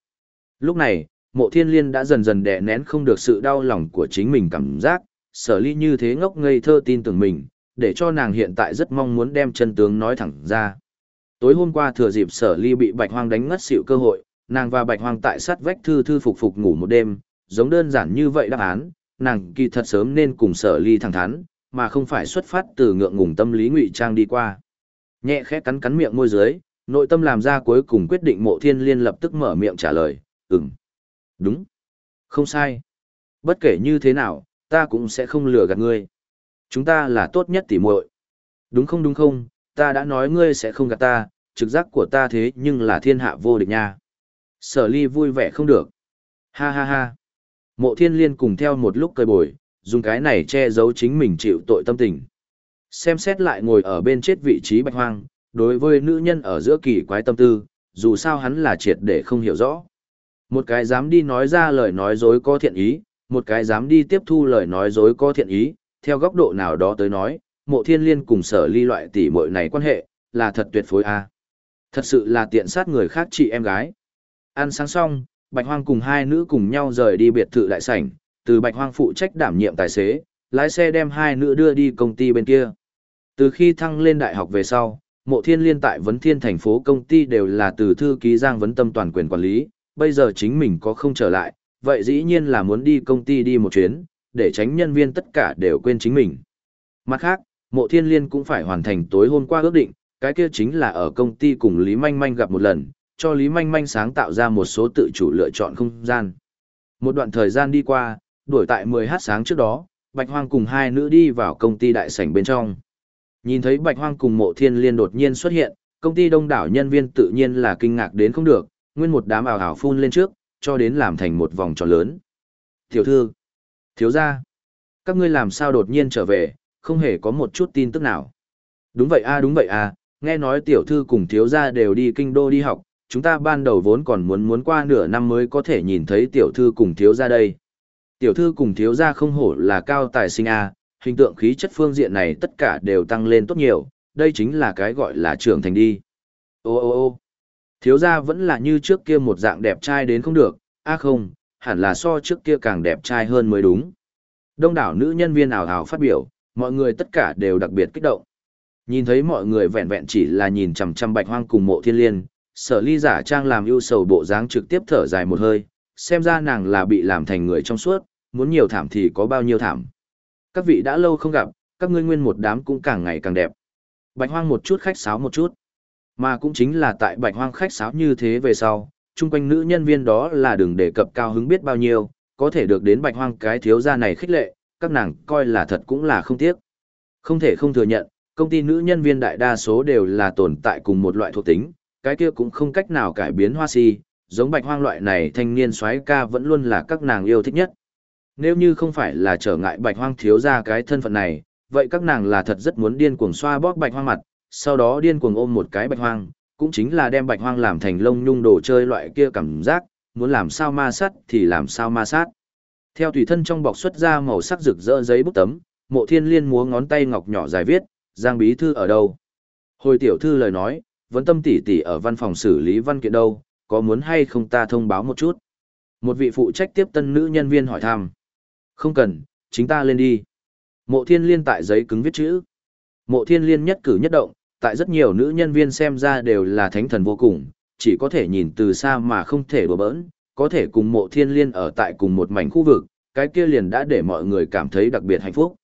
Lúc này, mộ thiên liên đã dần dần đè nén không được sự đau lòng của chính mình cảm giác, sở ly như thế ngốc ngây thơ tin tưởng mình, để cho nàng hiện tại rất mong muốn đem chân tướng nói thẳng ra. Tối hôm qua thừa dịp sở ly bị bạch hoang đánh ngất xỉu cơ hội, nàng và bạch hoang tại sát vách thư thư phục phục ngủ một đêm, giống đơn giản như vậy đáp án, nàng kỳ thật sớm nên cùng sở ly thẳng thắn, mà không phải xuất phát từ ngượng ngùng tâm lý ngụy trang đi qua. Nhẹ khẽ cắn cắn miệng môi dưới, nội tâm làm ra cuối cùng quyết định mộ thiên liên lập tức mở miệng trả lời, ừm, đúng, không sai. Bất kể như thế nào, ta cũng sẽ không lừa gạt ngươi. Chúng ta là tốt nhất tỉ muội. Đúng không đúng không, ta đã nói ngươi sẽ không gạt ta, trực giác của ta thế nhưng là thiên hạ vô địch nha. Sở ly vui vẻ không được. Ha ha ha. Mộ thiên liên cùng theo một lúc cười bồi, dùng cái này che giấu chính mình chịu tội tâm tình. Xem xét lại ngồi ở bên chết vị trí bạch hoang, đối với nữ nhân ở giữa kỳ quái tâm tư, dù sao hắn là triệt để không hiểu rõ. Một cái dám đi nói ra lời nói dối có thiện ý, một cái dám đi tiếp thu lời nói dối có thiện ý, theo góc độ nào đó tới nói, mộ thiên liên cùng sở ly loại tỷ muội này quan hệ, là thật tuyệt phối a Thật sự là tiện sát người khác chị em gái. Ăn sáng xong, Bạch Hoang cùng hai nữ cùng nhau rời đi biệt thự đại sảnh, từ Bạch Hoang phụ trách đảm nhiệm tài xế, lái xe đem hai nữ đưa đi công ty bên kia. Từ khi thăng lên đại học về sau, mộ thiên liên tại vấn thiên thành phố công ty đều là từ thư ký Giang Vấn Tâm toàn quyền quản lý, bây giờ chính mình có không trở lại, vậy dĩ nhiên là muốn đi công ty đi một chuyến, để tránh nhân viên tất cả đều quên chính mình. Mặt khác, mộ thiên liên cũng phải hoàn thành tối hôm qua ước định, cái kia chính là ở công ty cùng Lý Manh Manh gặp một lần, cho Lý Manh Manh sáng tạo ra một số tự chủ lựa chọn không gian. Một đoạn thời gian đi qua, đuổi tại 10h sáng trước đó, Bạch Hoang cùng hai nữ đi vào công ty đại sảnh bên trong. Nhìn thấy Bạch Hoang cùng Mộ Thiên Liên đột nhiên xuất hiện, công ty đông đảo nhân viên tự nhiên là kinh ngạc đến không được, nguyên một đám ảo ảo phun lên trước, cho đến làm thành một vòng tròn lớn. Tiểu thư, thiếu gia, các ngươi làm sao đột nhiên trở về, không hề có một chút tin tức nào. Đúng vậy a đúng vậy a, nghe nói tiểu thư cùng thiếu gia đều đi kinh đô đi học, chúng ta ban đầu vốn còn muốn muốn qua nửa năm mới có thể nhìn thấy tiểu thư cùng thiếu gia đây. Tiểu thư cùng thiếu gia không hổ là cao tài sinh a, hình tượng khí chất phương diện này tất cả đều tăng lên tốt nhiều, đây chính là cái gọi là trưởng thành đi. Ô ô ô thiếu gia vẫn là như trước kia một dạng đẹp trai đến không được, a không, hẳn là so trước kia càng đẹp trai hơn mới đúng. Đông đảo nữ nhân viên ảo ảo phát biểu, mọi người tất cả đều đặc biệt kích động. Nhìn thấy mọi người vẹn vẹn chỉ là nhìn chằm chằm bạch hoang cùng mộ thiên liên, sở ly giả trang làm ưu sầu bộ dáng trực tiếp thở dài một hơi, xem ra nàng là bị làm thành người trong suốt, muốn nhiều thảm thì có bao nhiêu thảm. Các vị đã lâu không gặp, các ngươi nguyên một đám cũng càng ngày càng đẹp. Bạch hoang một chút khách sáo một chút. Mà cũng chính là tại bạch hoang khách sáo như thế về sau, chung quanh nữ nhân viên đó là đừng đề cập cao hứng biết bao nhiêu, có thể được đến bạch hoang cái thiếu gia này khích lệ, các nàng coi là thật cũng là không tiếc. Không thể không thừa nhận, công ty nữ nhân viên đại đa số đều là tồn tại cùng một loại thuộc tính, cái kia cũng không cách nào cải biến hoa si, giống bạch hoang loại này thanh niên soái ca vẫn luôn là các nàng yêu thích nhất. Nếu như không phải là trở ngại bạch hoang thiếu ra cái thân phận này, vậy các nàng là thật rất muốn điên cuồng xoa bóp bạch hoang mặt, sau đó điên cuồng ôm một cái bạch hoang, cũng chính là đem bạch hoang làm thành lông nhung đồ chơi loại kia cảm giác, muốn làm sao ma sát thì làm sao ma sát. Theo tùy thân trong bọc xuất ra màu sắc rực rỡ giấy bút tấm, mộ thiên liên múa ngón tay ngọc nhỏ dài viết, giang bí thư ở đâu. Hồi tiểu thư lời nói, vẫn tâm tỷ tỷ ở văn phòng xử lý văn kiện đâu, có muốn hay không ta thông báo một chút. Một vị phụ trách tiếp tân nữ nhân viên hỏi thăm. Không cần, chính ta lên đi. Mộ thiên liên tại giấy cứng viết chữ. Mộ thiên liên nhất cử nhất động, tại rất nhiều nữ nhân viên xem ra đều là thánh thần vô cùng, chỉ có thể nhìn từ xa mà không thể đùa bỡn, có thể cùng mộ thiên liên ở tại cùng một mảnh khu vực, cái kia liền đã để mọi người cảm thấy đặc biệt hạnh phúc.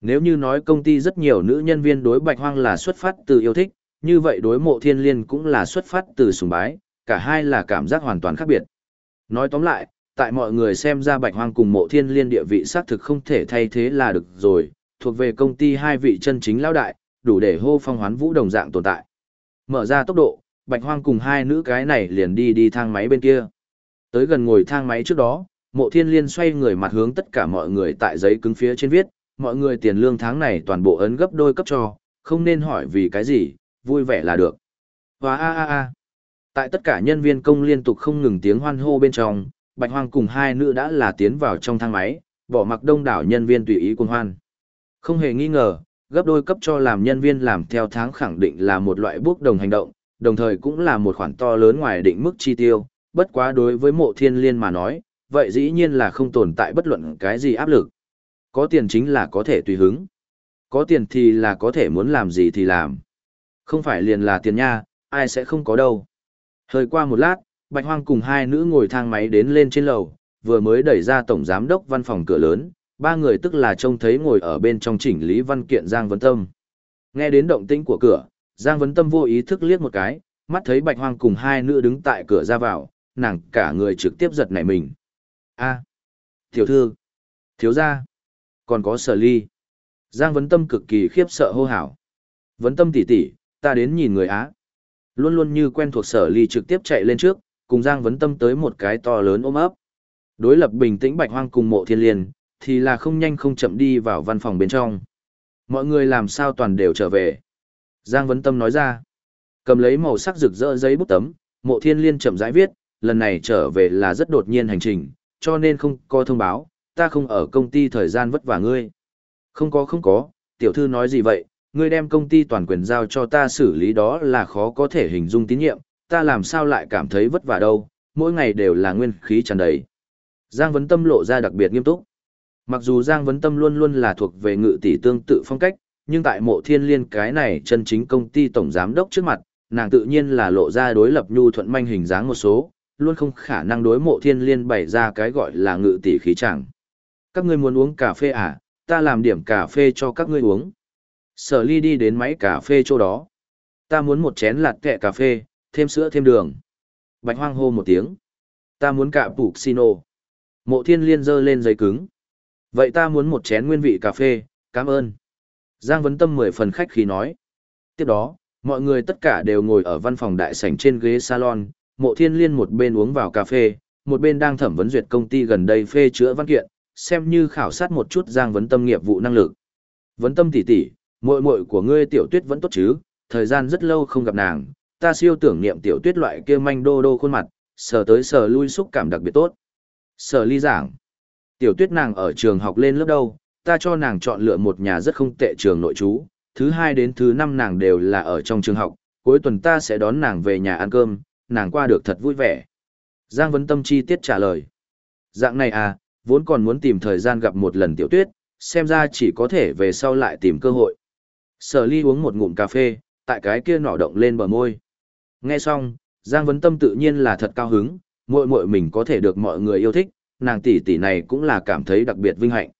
Nếu như nói công ty rất nhiều nữ nhân viên đối bạch hoang là xuất phát từ yêu thích, như vậy đối mộ thiên liên cũng là xuất phát từ sùng bái, cả hai là cảm giác hoàn toàn khác biệt. Nói tóm lại, tại mọi người xem ra bạch hoang cùng mộ thiên liên địa vị xác thực không thể thay thế là được rồi, thuộc về công ty hai vị chân chính lão đại, đủ để hô phong hoán vũ đồng dạng tồn tại. Mở ra tốc độ, bạch hoang cùng hai nữ cái này liền đi đi thang máy bên kia. Tới gần ngồi thang máy trước đó, Mộ thiên liên xoay người mặt hướng tất cả mọi người tại giấy cứng phía trên viết, mọi người tiền lương tháng này toàn bộ ấn gấp đôi cấp cho, không nên hỏi vì cái gì, vui vẻ là được. Và a a a. Tại tất cả nhân viên công liên tục không ngừng tiếng hoan hô bên trong, Bạch Hoang cùng hai nữ đã là tiến vào trong thang máy, bỏ mặc đông đảo nhân viên tùy ý cuồng hoan. Không hề nghi ngờ, gấp đôi cấp cho làm nhân viên làm theo tháng khẳng định là một loại bước đồng hành động, đồng thời cũng là một khoản to lớn ngoài định mức chi tiêu, bất quá đối với mộ thiên liên mà nói, vậy dĩ nhiên là không tồn tại bất luận cái gì áp lực. Có tiền chính là có thể tùy hứng. Có tiền thì là có thể muốn làm gì thì làm. Không phải liền là tiền nha, ai sẽ không có đâu. Hơi qua một lát, Bạch Hoang cùng hai nữ ngồi thang máy đến lên trên lầu, vừa mới đẩy ra tổng giám đốc văn phòng cửa lớn, ba người tức là trông thấy ngồi ở bên trong chỉnh lý văn kiện Giang Vấn Tâm. Nghe đến động tĩnh của cửa, Giang Vấn Tâm vô ý thức liếc một cái, mắt thấy Bạch Hoang cùng hai nữ đứng tại cửa ra vào, nàng cả người trực tiếp giật nảy mình. A, tiểu thư, thiếu gia, còn có sở ly. Giang Vấn Tâm cực kỳ khiếp sợ hô hào. Vấn Tâm tỷ tỷ, ta đến nhìn người Á. Luôn luôn như quen thuộc sở ly trực tiếp chạy lên trước, cùng Giang Vấn Tâm tới một cái to lớn ôm ấp. Đối lập bình tĩnh Bạch Hoang cùng mộ thiên liên, thì là không nhanh không chậm đi vào văn phòng bên trong. Mọi người làm sao toàn đều trở về. Giang Vấn Tâm nói ra. Cầm lấy màu sắc rực rỡ giấy bút tấm, mộ thiên liên chậm rãi viết, lần này trở về là rất đột nhiên hành trình, cho nên không có thông báo, ta không ở công ty thời gian vất vả ngươi. Không có không có, tiểu thư nói gì vậy, ngươi đem công ty toàn quyền giao cho ta xử lý đó là khó có thể hình dung tín nhiệm, ta làm sao lại cảm thấy vất vả đâu, mỗi ngày đều là nguyên khí tràn đầy. Giang Vấn Tâm lộ ra đặc biệt nghiêm túc. Mặc dù Giang Vấn Tâm luôn luôn là thuộc về ngự tỷ tương tự phong cách, nhưng tại mộ thiên liên cái này chân chính công ty tổng giám đốc trước mặt, nàng tự nhiên là lộ ra đối lập nhu thuận manh hình dáng một số, luôn không khả năng đối mộ thiên liên bày ra cái gọi là ngự tỷ khí chẳng. Các ngươi muốn uống cà phê à, ta làm điểm cà phê cho các ngươi uống. Sở ly đi đến máy cà phê chỗ đó. Ta muốn một chén lạt kẹ cà phê, thêm sữa thêm đường. Bạch hoang hô một tiếng. Ta muốn cả phụ xino. Mộ thiên liên dơ lên giấy cứng. Vậy ta muốn một chén nguyên vị cà phê, cảm ơn. Giang Vấn Tâm mười phần khách khí nói. Tiếp đó, mọi người tất cả đều ngồi ở văn phòng đại sảnh trên ghế salon, mộ thiên liên một bên uống vào cà phê, một bên đang thẩm vấn duyệt công ty gần đây phê chữa văn kiện, xem như khảo sát một chút Giang Vấn Tâm nghiệp vụ năng lực. Vấn Tâm tỷ tỷ, muội muội của ngươi tiểu tuyết vẫn tốt chứ, thời gian rất lâu không gặp nàng, ta siêu tưởng niệm tiểu tuyết loại kia manh đô đô khuôn mặt, sờ tới sờ lui xúc cảm đặc biệt tốt. Sở ly giảng, tiểu tuyết nàng ở trường học lên lớp đâu, ta cho nàng chọn lựa một nhà rất không tệ trường nội trú, thứ hai đến thứ năm nàng đều là ở trong trường học, cuối tuần ta sẽ đón nàng về nhà ăn cơm, nàng qua được thật vui vẻ. Giang Vấn Tâm chi tiết trả lời. Dạng này à, vốn còn muốn tìm thời gian gặp một lần tiểu tuyết, xem ra chỉ có thể về sau lại tìm cơ hội. Sở ly uống một ngụm cà phê, tại cái kia nỏ động lên bờ môi. Nghe xong, Giang Vấn Tâm tự nhiên là thật cao hứng, muội muội mình có thể được mọi người yêu thích, nàng tỷ tỷ này cũng là cảm thấy đặc biệt vinh hạnh.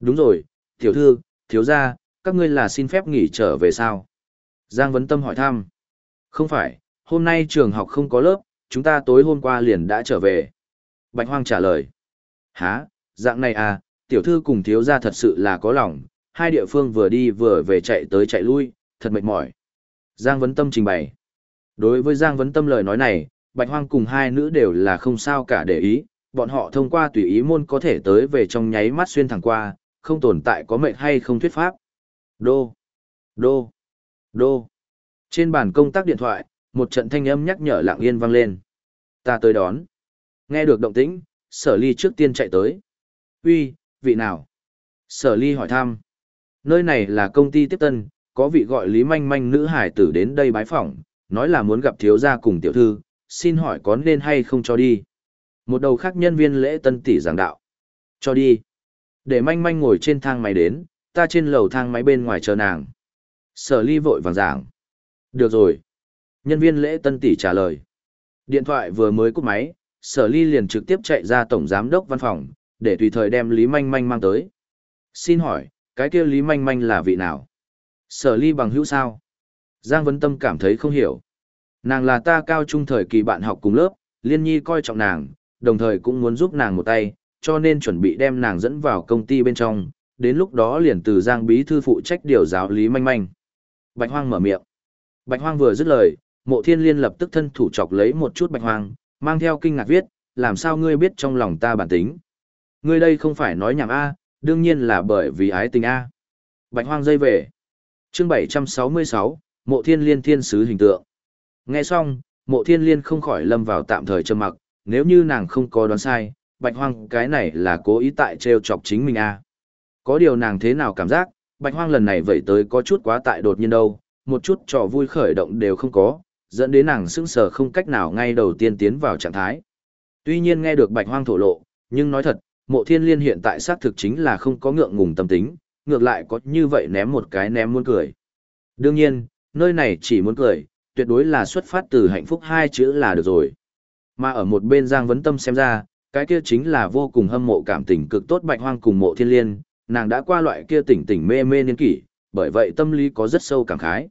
Đúng rồi, tiểu thư, thiếu gia, các ngươi là xin phép nghỉ trở về sao? Giang Vấn Tâm hỏi thăm. Không phải, hôm nay trường học không có lớp, chúng ta tối hôm qua liền đã trở về. Bạch Hoang trả lời. Hả, dạng này à, tiểu thư cùng thiếu gia thật sự là có lòng, hai địa phương vừa đi vừa về chạy tới chạy lui, thật mệt mỏi. Giang Vấn Tâm trình bày. Đối với Giang Vấn Tâm lời nói này, Bạch Hoang cùng hai nữ đều là không sao cả để ý, bọn họ thông qua tùy ý môn có thể tới về trong nháy mắt xuyên thẳng qua, không tồn tại có mệt hay không thuyết pháp. Đô, đô, đô. Trên bàn công tác điện thoại, một trận thanh âm nhắc nhở lặng yên vang lên. Ta tới đón. Nghe được động tĩnh, sở ly trước tiên chạy tới. Uy, vị nào? Sở ly hỏi thăm. Nơi này là công ty tiếp tân, có vị gọi Lý Manh Manh nữ hải tử đến đây bái phỏng, nói là muốn gặp thiếu gia cùng tiểu thư, xin hỏi có nên hay không cho đi. Một đầu khác nhân viên lễ tân tỷ giảng đạo. Cho đi. Để Manh Manh ngồi trên thang máy đến, ta trên lầu thang máy bên ngoài chờ nàng. Sở ly vội vàng giảng. Được rồi. Nhân viên lễ tân tỷ trả lời. Điện thoại vừa mới cúp máy, sở ly liền trực tiếp chạy ra tổng giám đốc văn phòng, để tùy thời đem Lý Manh Manh mang tới. Xin hỏi, cái kia Lý Manh Manh là vị nào? Sở ly bằng hữu sao? Giang Vấn Tâm cảm thấy không hiểu. Nàng là ta cao trung thời kỳ bạn học cùng lớp, Liên Nhi coi trọng nàng, đồng thời cũng muốn giúp nàng một tay, cho nên chuẩn bị đem nàng dẫn vào công ty bên trong, đến lúc đó liền từ Giang Bí Thư phụ trách điều giáo Lý Manh Manh. Bạch Hoang mở miệng. Bạch Hoang vừa dứt lời, Mộ Thiên Liên lập tức thân thủ chọc lấy một chút Bạch Hoang, mang theo kinh ngạc viết, làm sao ngươi biết trong lòng ta bản tính. Ngươi đây không phải nói nhảm A, đương nhiên là bởi vì ái tình A. Bạch hoang dây về. Chương 766, Mộ Thiên Liên Thiên Sứ hình tượng. Nghe xong, Mộ Thiên Liên không khỏi lâm vào tạm thời trầm mặc, nếu như nàng không có đoán sai, Bạch hoang cái này là cố ý tại treo chọc chính mình A. Có điều nàng thế nào cảm giác, Bạch hoang lần này vậy tới có chút quá tại đột nhiên đâu, một chút trò vui khởi động đều không có, dẫn đến nàng sững sờ không cách nào ngay đầu tiên tiến vào trạng thái. Tuy nhiên nghe được Bạch hoang thổ lộ, nhưng nói thật, mộ thiên liên hiện tại xác thực chính là không có ngượng ngùng tâm tính, ngược lại có như vậy ném một cái ném muốn cười. Đương nhiên, nơi này chỉ muốn cười, tuyệt đối là xuất phát từ hạnh phúc hai chữ là được rồi. Mà ở một bên Giang Vấn Tâm xem ra, cái kia chính là vô cùng hâm mộ cảm tình cực tốt bạch hoang cùng mộ thiên liên, nàng đã qua loại kia tỉnh tỉnh mê mê niên kỷ, bởi vậy tâm lý có rất sâu cảm khái.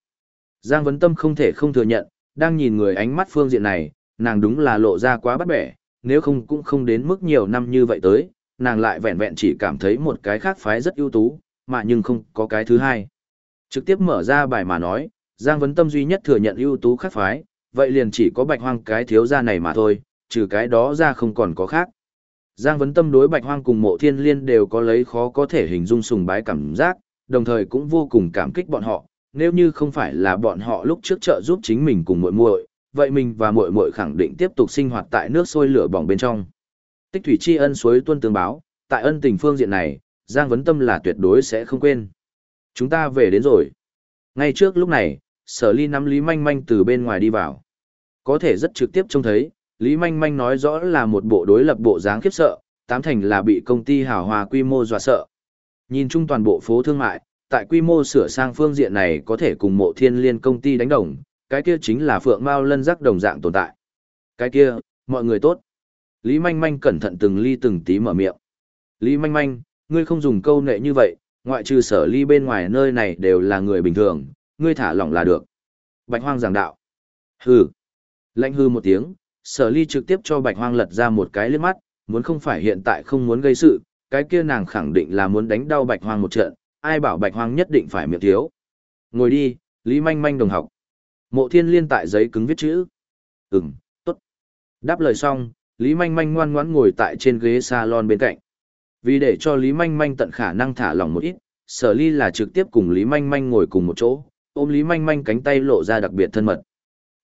Giang Vấn Tâm không thể không thừa nhận, đang nhìn người ánh mắt phương diện này, nàng đúng là lộ ra quá bắt bẻ, nếu không cũng không đến mức nhiều năm như vậy tới, nàng lại vẹn vẹn chỉ cảm thấy một cái khác phái rất ưu tú, mà nhưng không có cái thứ hai. Trực tiếp mở ra bài mà nói, Giang Vấn Tâm duy nhất thừa nhận ưu tú khác phái, vậy liền chỉ có bạch hoang cái thiếu gia này mà thôi, trừ cái đó ra không còn có khác. Giang Vấn Tâm đối bạch hoang cùng mộ thiên liên đều có lấy khó có thể hình dung sùng bái cảm giác, đồng thời cũng vô cùng cảm kích bọn họ, nếu như không phải là bọn họ lúc trước trợ giúp chính mình cùng muội muội, vậy mình và muội muội khẳng định tiếp tục sinh hoạt tại nước sôi lửa bỏng bên trong. Tích thủy tri ân suối tuân tương báo, tại ân tình phương diện này, Giang Vấn Tâm là tuyệt đối sẽ không quên. Chúng ta về đến rồi. Ngay trước lúc này, sở ly nắm Lý Manh Manh từ bên ngoài đi vào. Có thể rất trực tiếp trông thấy, Lý Manh Manh nói rõ là một bộ đối lập bộ dáng khiếp sợ, tám thành là bị công ty hào hòa quy mô dọa sợ. Nhìn chung toàn bộ phố thương mại, tại quy mô sửa sang phương diện này có thể cùng mộ thiên liên công ty đánh đồng, cái kia chính là phượng mao lân rắc đồng dạng tồn tại. Cái kia, mọi người tốt. Lý Manh Manh cẩn thận từng ly từng tí mở miệng. Lý Manh Manh, ngươi không dùng câu nệ như vậy, ngoại trừ sở ly bên ngoài nơi này đều là người bình thường, ngươi thả lỏng là được. Bạch hoang giảng đạo. Hừ. Lạnh hư một tiếng, sở ly trực tiếp cho bạch hoang lật ra một cái liếc mắt, muốn không phải hiện tại không muốn gây sự, cái kia nàng khẳng định là muốn đánh đau bạch hoang một trận, ai bảo bạch hoang nhất định phải miệng thiếu. Ngồi đi, Lý Manh Manh đồng học. Mộ thiên liên tại giấy cứng viết chữ. Ừm, tốt. Đáp lời xong, Lý Manh Manh ngoan ngoãn ngồi tại trên ghế salon bên cạnh. Vì để cho Lý Manh Manh tận khả năng thả lỏng một ít, sở ly là trực tiếp cùng Lý Manh Manh ngồi cùng một chỗ, ôm Lý Manh Manh cánh tay lộ ra đặc biệt thân mật.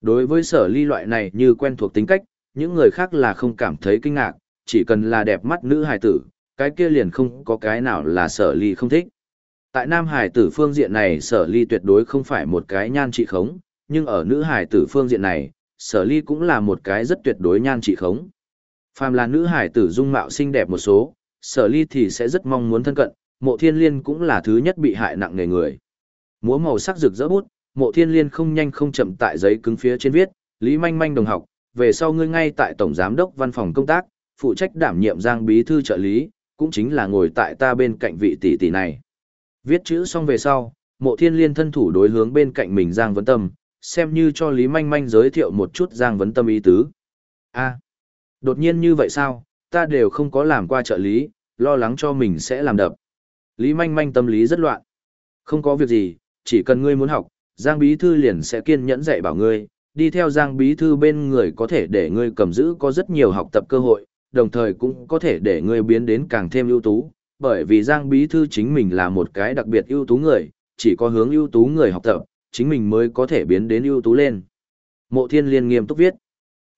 Đối với sở ly loại này như quen thuộc tính cách, những người khác là không cảm thấy kinh ngạc, chỉ cần là đẹp mắt nữ hài tử, cái kia liền không có cái nào là sở ly không thích. Tại nam hài tử phương diện này sở ly tuyệt đối không phải một cái nhan trị khống, nhưng ở nữ hài tử phương diện này, sở ly cũng là một cái rất tuyệt đối nhan trị khống. Phàm là nữ hải tử dung mạo xinh đẹp một số, sở ly thì sẽ rất mong muốn thân cận, mộ thiên liên cũng là thứ nhất bị hại nặng nề người. Múa màu sắc rực rỡ bút, mộ thiên liên không nhanh không chậm tại giấy cứng phía trên viết, Lý Manh Manh đồng học, về sau ngươi ngay tại Tổng Giám đốc Văn phòng Công tác, phụ trách đảm nhiệm giang bí thư trợ lý, cũng chính là ngồi tại ta bên cạnh vị tỷ tỷ này. Viết chữ xong về sau, mộ thiên liên thân thủ đối hướng bên cạnh mình Giang Vấn Tâm, xem như cho Lý Manh Manh giới thiệu một chút Giang Vấn Tâm ý tứ. a đột nhiên như vậy sao, ta đều không có làm qua trợ lý, lo lắng cho mình sẽ làm đập. Lý Manh Manh tâm lý rất loạn. Không có việc gì, chỉ cần ngươi muốn học, Giang Bí Thư liền sẽ kiên nhẫn dạy bảo ngươi, đi theo Giang Bí Thư bên người có thể để ngươi cầm giữ có rất nhiều học tập cơ hội, đồng thời cũng có thể để ngươi biến đến càng thêm ưu tú, bởi vì Giang Bí Thư chính mình là một cái đặc biệt ưu tú người, chỉ có hướng ưu tú người học tập, chính mình mới có thể biến đến ưu tú lên. Mộ Thiên Liên nghiêm túc viết.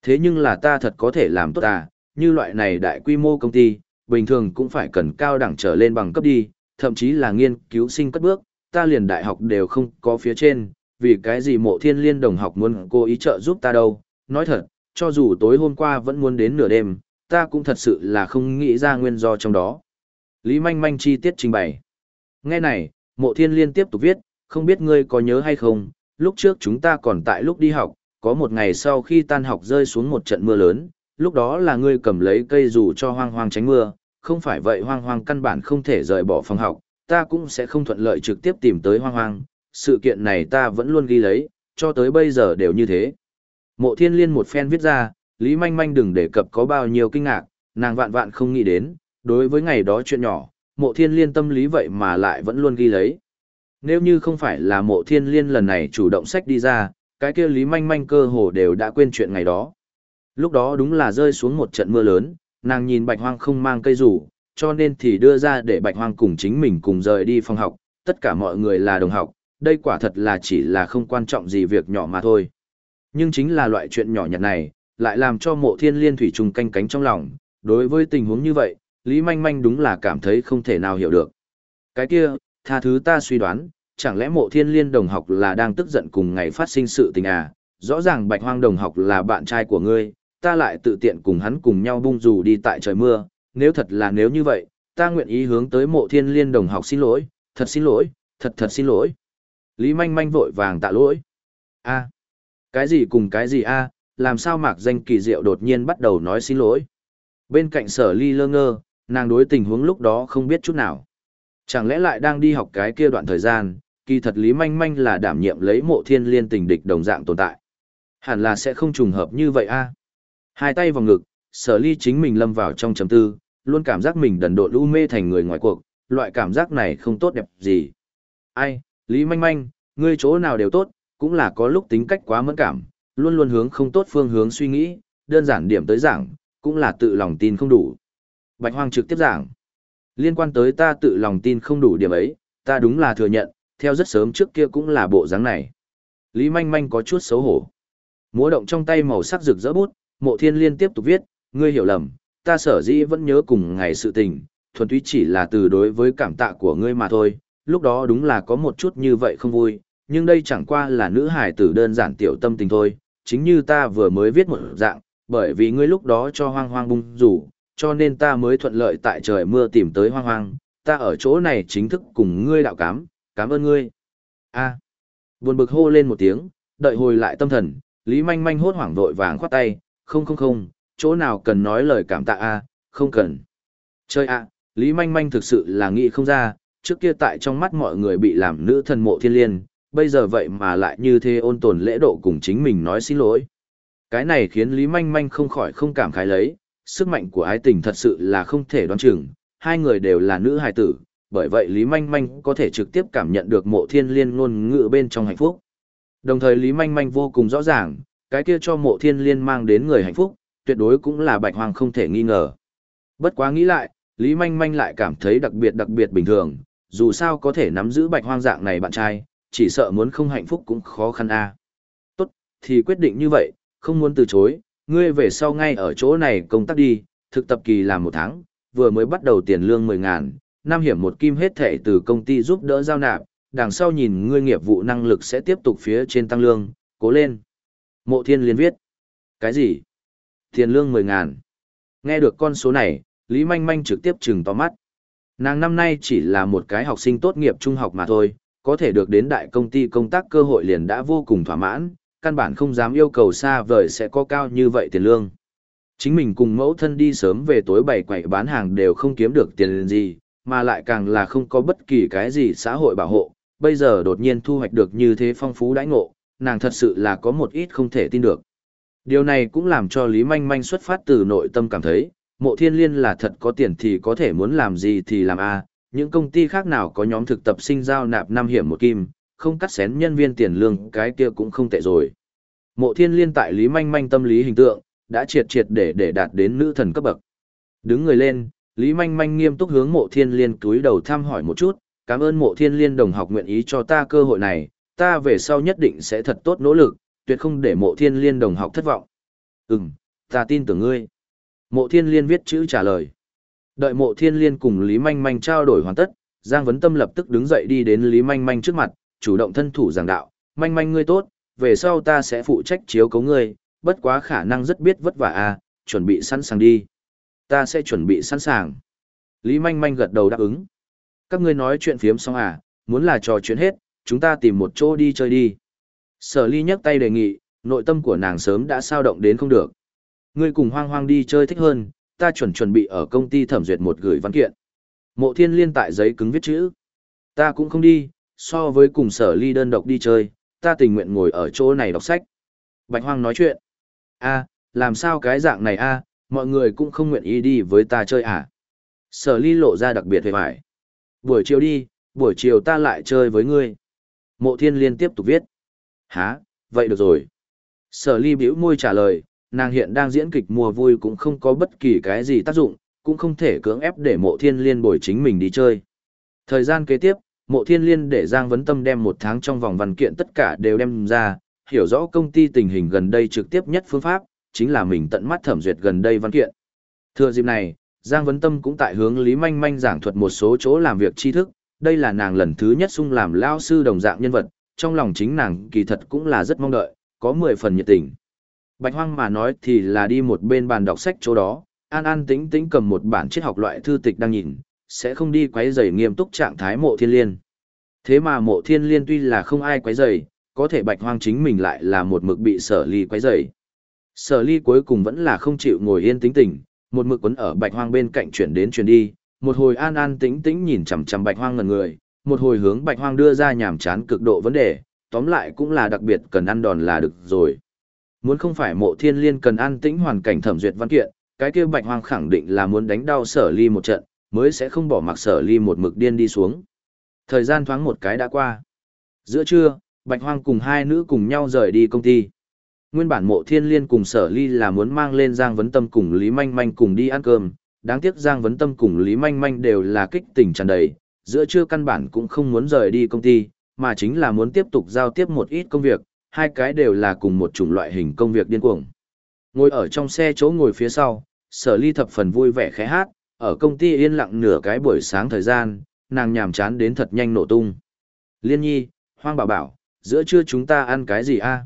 Thế nhưng là ta thật có thể làm tốt à, như loại này đại quy mô công ty, bình thường cũng phải cần cao đẳng trở lên bằng cấp đi, thậm chí là nghiên cứu sinh cất bước, ta liền đại học đều không có phía trên, vì cái gì mộ thiên liên đồng học muốn cố ý trợ giúp ta đâu, nói thật, cho dù tối hôm qua vẫn muốn đến nửa đêm, ta cũng thật sự là không nghĩ ra nguyên do trong đó. Lý Manh Manh chi tiết trình bày. Nghe này, mộ thiên liên tiếp tục viết, không biết ngươi có nhớ hay không, lúc trước chúng ta còn tại lúc đi học, có một ngày sau khi tan học rơi xuống một trận mưa lớn, lúc đó là ngươi cầm lấy cây dù cho hoang hoang tránh mưa, không phải vậy hoang hoang căn bản không thể rời bỏ phòng học, ta cũng sẽ không thuận lợi trực tiếp tìm tới hoang hoang, sự kiện này ta vẫn luôn ghi lấy, cho tới bây giờ đều như thế. Mộ thiên liên một phen viết ra, Lý Manh Manh đừng đề cập có bao nhiêu kinh ngạc, nàng vạn vạn không nghĩ đến, đối với ngày đó chuyện nhỏ, mộ thiên liên tâm lý vậy mà lại vẫn luôn ghi lấy. Nếu như không phải là mộ thiên liên lần này chủ động sách đi ra, cái kia Lý Manh Manh cơ hồ đều đã quên chuyện ngày đó. Lúc đó đúng là rơi xuống một trận mưa lớn, nàng nhìn bạch hoang không mang cây rủ, cho nên thì đưa ra để Bạch Hoang cùng chính mình cùng rời đi phòng học, tất cả mọi người là đồng học, đây quả thật là chỉ là không quan trọng gì việc nhỏ mà thôi. Nhưng chính là loại chuyện nhỏ nhặt này, lại làm cho mộ thiên liên thủy trùng canh cánh trong lòng, đối với tình huống như vậy, Lý Manh Manh đúng là cảm thấy không thể nào hiểu được. Cái kia, tha thứ ta suy đoán, chẳng lẽ mộ thiên liên đồng học là đang tức giận cùng ngày phát sinh sự tình à, rõ ràng bạch hoang đồng học là bạn trai của ngươi, ta lại tự tiện cùng hắn cùng nhau bung dù đi tại trời mưa, nếu thật là nếu như vậy, ta nguyện ý hướng tới mộ thiên liên đồng học xin lỗi, thật xin lỗi, thật thật xin lỗi. Lý manh manh vội vàng tạ lỗi. a cái gì cùng cái gì a làm sao mạc danh kỳ diệu đột nhiên bắt đầu nói xin lỗi. Bên cạnh sở ly lơ ngơ, nàng đối tình huống lúc đó không biết chút nào. Chẳng lẽ lại đang đi học cái kia đoạn thời gian, kỳ thật Lý Manh Manh là đảm nhiệm lấy mộ thiên liên tình địch đồng dạng tồn tại. Hẳn là sẽ không trùng hợp như vậy a Hai tay vào ngực, sở ly chính mình lâm vào trong chấm tư, luôn cảm giác mình đần độn u mê thành người ngoài cuộc, loại cảm giác này không tốt đẹp gì. Ai, Lý Manh Manh, ngươi chỗ nào đều tốt, cũng là có lúc tính cách quá mẫn cảm, luôn luôn hướng không tốt phương hướng suy nghĩ, đơn giản điểm tới giảng, cũng là tự lòng tin không đủ. Bạch Hoang trực tiếp giảng. Liên quan tới ta tự lòng tin không đủ điểm ấy, ta đúng là thừa nhận, theo rất sớm trước kia cũng là bộ dáng này. Lý Manh Manh có chút xấu hổ. Múa động trong tay màu sắc rực rỡ bút, mộ thiên liên tiếp tục viết, ngươi hiểu lầm, ta sở dĩ vẫn nhớ cùng ngày sự tình, thuần túy chỉ là từ đối với cảm tạ của ngươi mà thôi, lúc đó đúng là có một chút như vậy không vui, nhưng đây chẳng qua là nữ hải tử đơn giản tiểu tâm tình thôi, chính như ta vừa mới viết một dạng, bởi vì ngươi lúc đó cho hoang hoang bung rủ, cho nên ta mới thuận lợi tại trời mưa tìm tới hoang hoang, ta ở chỗ này chính thức cùng ngươi đạo cám, cảm ơn ngươi. a buồn bực hô lên một tiếng, đợi hồi lại tâm thần, Lý Manh Manh hốt hoảng vội vàng khoát tay, không không không, chỗ nào cần nói lời cảm tạ a không cần. Chơi ạ, Lý Manh Manh thực sự là nghĩ không ra, trước kia tại trong mắt mọi người bị làm nữ thần mộ thiên liên, bây giờ vậy mà lại như thế ôn tồn lễ độ cùng chính mình nói xin lỗi. Cái này khiến Lý Manh Manh không khỏi không cảm khái lấy, sức mạnh của ái tình thật sự là không thể đoán chừng, hai người đều là nữ hài tử, bởi vậy Lý Manh Manh có thể trực tiếp cảm nhận được mộ thiên liên ngôn ngữ bên trong hạnh phúc. Đồng thời Lý Manh Manh vô cùng rõ ràng, cái kia cho mộ thiên liên mang đến người hạnh phúc, tuyệt đối cũng là bạch hoàng không thể nghi ngờ. Bất quá nghĩ lại, Lý Manh Manh lại cảm thấy đặc biệt đặc biệt bình thường, dù sao có thể nắm giữ bạch hoang dạng này bạn trai, chỉ sợ muốn không hạnh phúc cũng khó khăn a. Tốt, thì quyết định như vậy, không muốn từ chối, ngươi về sau ngay ở chỗ này công tác đi, thực tập kỳ làm một tháng, vừa mới bắt đầu tiền lương 10 ngàn, năm hiểm một kim hết thể từ công ty giúp đỡ giao nạp, đằng sau nhìn ngươi nghiệp vụ năng lực sẽ tiếp tục phía trên tăng lương, cố lên. Mộ thiên liên viết. Cái gì? Tiền lương 10 ngàn. Nghe được con số này, Lý Manh Manh trực tiếp trừng to mắt. Nàng năm nay chỉ là một cái học sinh tốt nghiệp trung học mà thôi, có thể được đến đại công ty công tác cơ hội liền đã vô cùng thỏa mãn, căn bản không dám yêu cầu xa vời sẽ có cao như vậy tiền lương. Chính mình cùng mẫu thân đi sớm về tối bảy quậy bán hàng đều không kiếm được tiền gì, mà lại càng là không có bất kỳ cái gì xã hội bảo hộ, bây giờ đột nhiên thu hoạch được như thế phong phú đãi ngộ, nàng thật sự là có một ít không thể tin được. Điều này cũng làm cho Lý Manh Manh xuất phát từ nội tâm cảm thấy, mộ thiên liên là thật có tiền thì có thể muốn làm gì thì làm a những công ty khác nào có nhóm thực tập sinh giao nạp năm hiểm một kim, không cắt xén nhân viên tiền lương cái kia cũng không tệ rồi. Mộ thiên liên tại Lý Manh Manh tâm lý hình tượng, đã triệt triệt để để đạt đến nữ thần cấp bậc. Đứng người lên, Lý Manh Manh nghiêm túc hướng mộ thiên liên túi đầu thăm hỏi một chút, cảm ơn mộ thiên liên đồng học nguyện ý cho ta cơ hội này, ta về sau nhất định sẽ thật tốt nỗ lực, tuyệt không để mộ thiên liên đồng học thất vọng. Ừm, ta tin tưởng ngươi. Mộ thiên liên viết chữ trả lời. Đợi mộ thiên liên cùng Lý Manh Manh trao đổi hoàn tất, Giang Vấn Tâm lập tức đứng dậy đi đến Lý Manh Manh trước mặt, chủ động thân thủ giảng đạo, Manh Manh ngươi tốt, về sau ta sẽ phụ trách chiếu cấu ngươi, bất quá khả năng rất biết vất vả à, chuẩn bị sẵn sàng đi. Ta sẽ chuẩn bị sẵn sàng. Lý Manh Manh gật đầu đáp ứng. Các ngươi nói chuyện phiếm xong à, muốn là trò chuyện hết, chúng ta tìm một chỗ đi chơi đi. Sở ly nhấc tay đề nghị, nội tâm của nàng sớm đã sao động đến không được. Ngươi cùng hoang hoang đi chơi thích hơn, ta chuẩn chuẩn bị ở công ty thẩm duyệt một gửi văn kiện. Mộ thiên liên tại giấy cứng viết chữ. Ta cũng không đi, so với cùng sở ly đơn độc đi chơi, ta tình nguyện ngồi ở chỗ này đọc sách. Bạch hoang nói chuyện. a làm sao cái dạng này a mọi người cũng không nguyện ý đi với ta chơi à. Sở ly lộ ra đặc biệt về vải. Buổi chiều đi, buổi chiều ta lại chơi với ngươi. Mộ thiên liên tiếp tục viết. Hả, vậy được rồi. Sở ly bĩu môi trả lời, nàng hiện đang diễn kịch mùa vui cũng không có bất kỳ cái gì tác dụng, cũng không thể cưỡng ép để mộ thiên liên bồi chính mình đi chơi. Thời gian kế tiếp, mộ thiên liên để Giang Vấn Tâm đem một tháng trong vòng văn kiện tất cả đều đem ra, hiểu rõ công ty tình hình gần đây trực tiếp nhất phương pháp, chính là mình tận mắt thẩm duyệt gần đây văn kiện. Thừa dịp này, Giang Vấn Tâm cũng tại hướng Lý Manh Manh giảng thuật một số chỗ làm việc tri thức, đây là nàng lần thứ nhất sung làm lao sư đồng dạng nhân vật, trong lòng chính nàng kỳ thật cũng là rất mong đợi, có 10 phần nhiệt tình. Bạch Hoang mà nói thì là đi một bên bàn đọc sách chỗ đó, an an tĩnh tĩnh cầm một bản triết học loại thư tịch đang nhìn, sẽ không đi quấy rầy nghiêm túc trạng thái mộ thiên liên. Thế mà mộ thiên liên tuy là không ai quấy rầy, có thể bạch hoang chính mình lại là một mực bị sở ly quấy rầy. Sở ly cuối cùng vẫn là không chịu ngồi yên tĩnh tình một mực quấn ở bạch hoang bên cạnh chuyển đến chuyển đi, một hồi an an tĩnh tĩnh nhìn chằm chằm bạch hoang ngẩn người, một hồi hướng bạch hoang đưa ra nhảm chán cực độ vấn đề, tóm lại cũng là đặc biệt cần ăn đòn là được rồi. Muốn không phải mộ thiên liên cần an tĩnh hoàn cảnh thẩm duyệt văn kiện, cái kia bạch hoang khẳng định là muốn đánh đau sở ly một trận, mới sẽ không bỏ mặc sở ly một mực điên đi xuống. Thời gian thoáng một cái đã qua. Giữa trưa, bạch hoang cùng hai nữ cùng nhau rời đi công ty. Nguyên bản mộ thiên liên cùng sở ly là muốn mang lên Giang Vấn Tâm cùng Lý Manh Manh cùng đi ăn cơm, đáng tiếc Giang Vấn Tâm cùng Lý Manh Manh đều là kích tình tràn đầy, giữa trưa căn bản cũng không muốn rời đi công ty, mà chính là muốn tiếp tục giao tiếp một ít công việc, hai cái đều là cùng một chủng loại hình công việc điên cuồng. Ngồi ở trong xe chỗ ngồi phía sau, sở ly thập phần vui vẻ khẽ hát, ở công ty yên lặng nửa cái buổi sáng thời gian, nàng nhàm chán đến thật nhanh nổ tung. Liên nhi, hoang bảo bảo, giữa trưa chúng ta ăn cái gì a?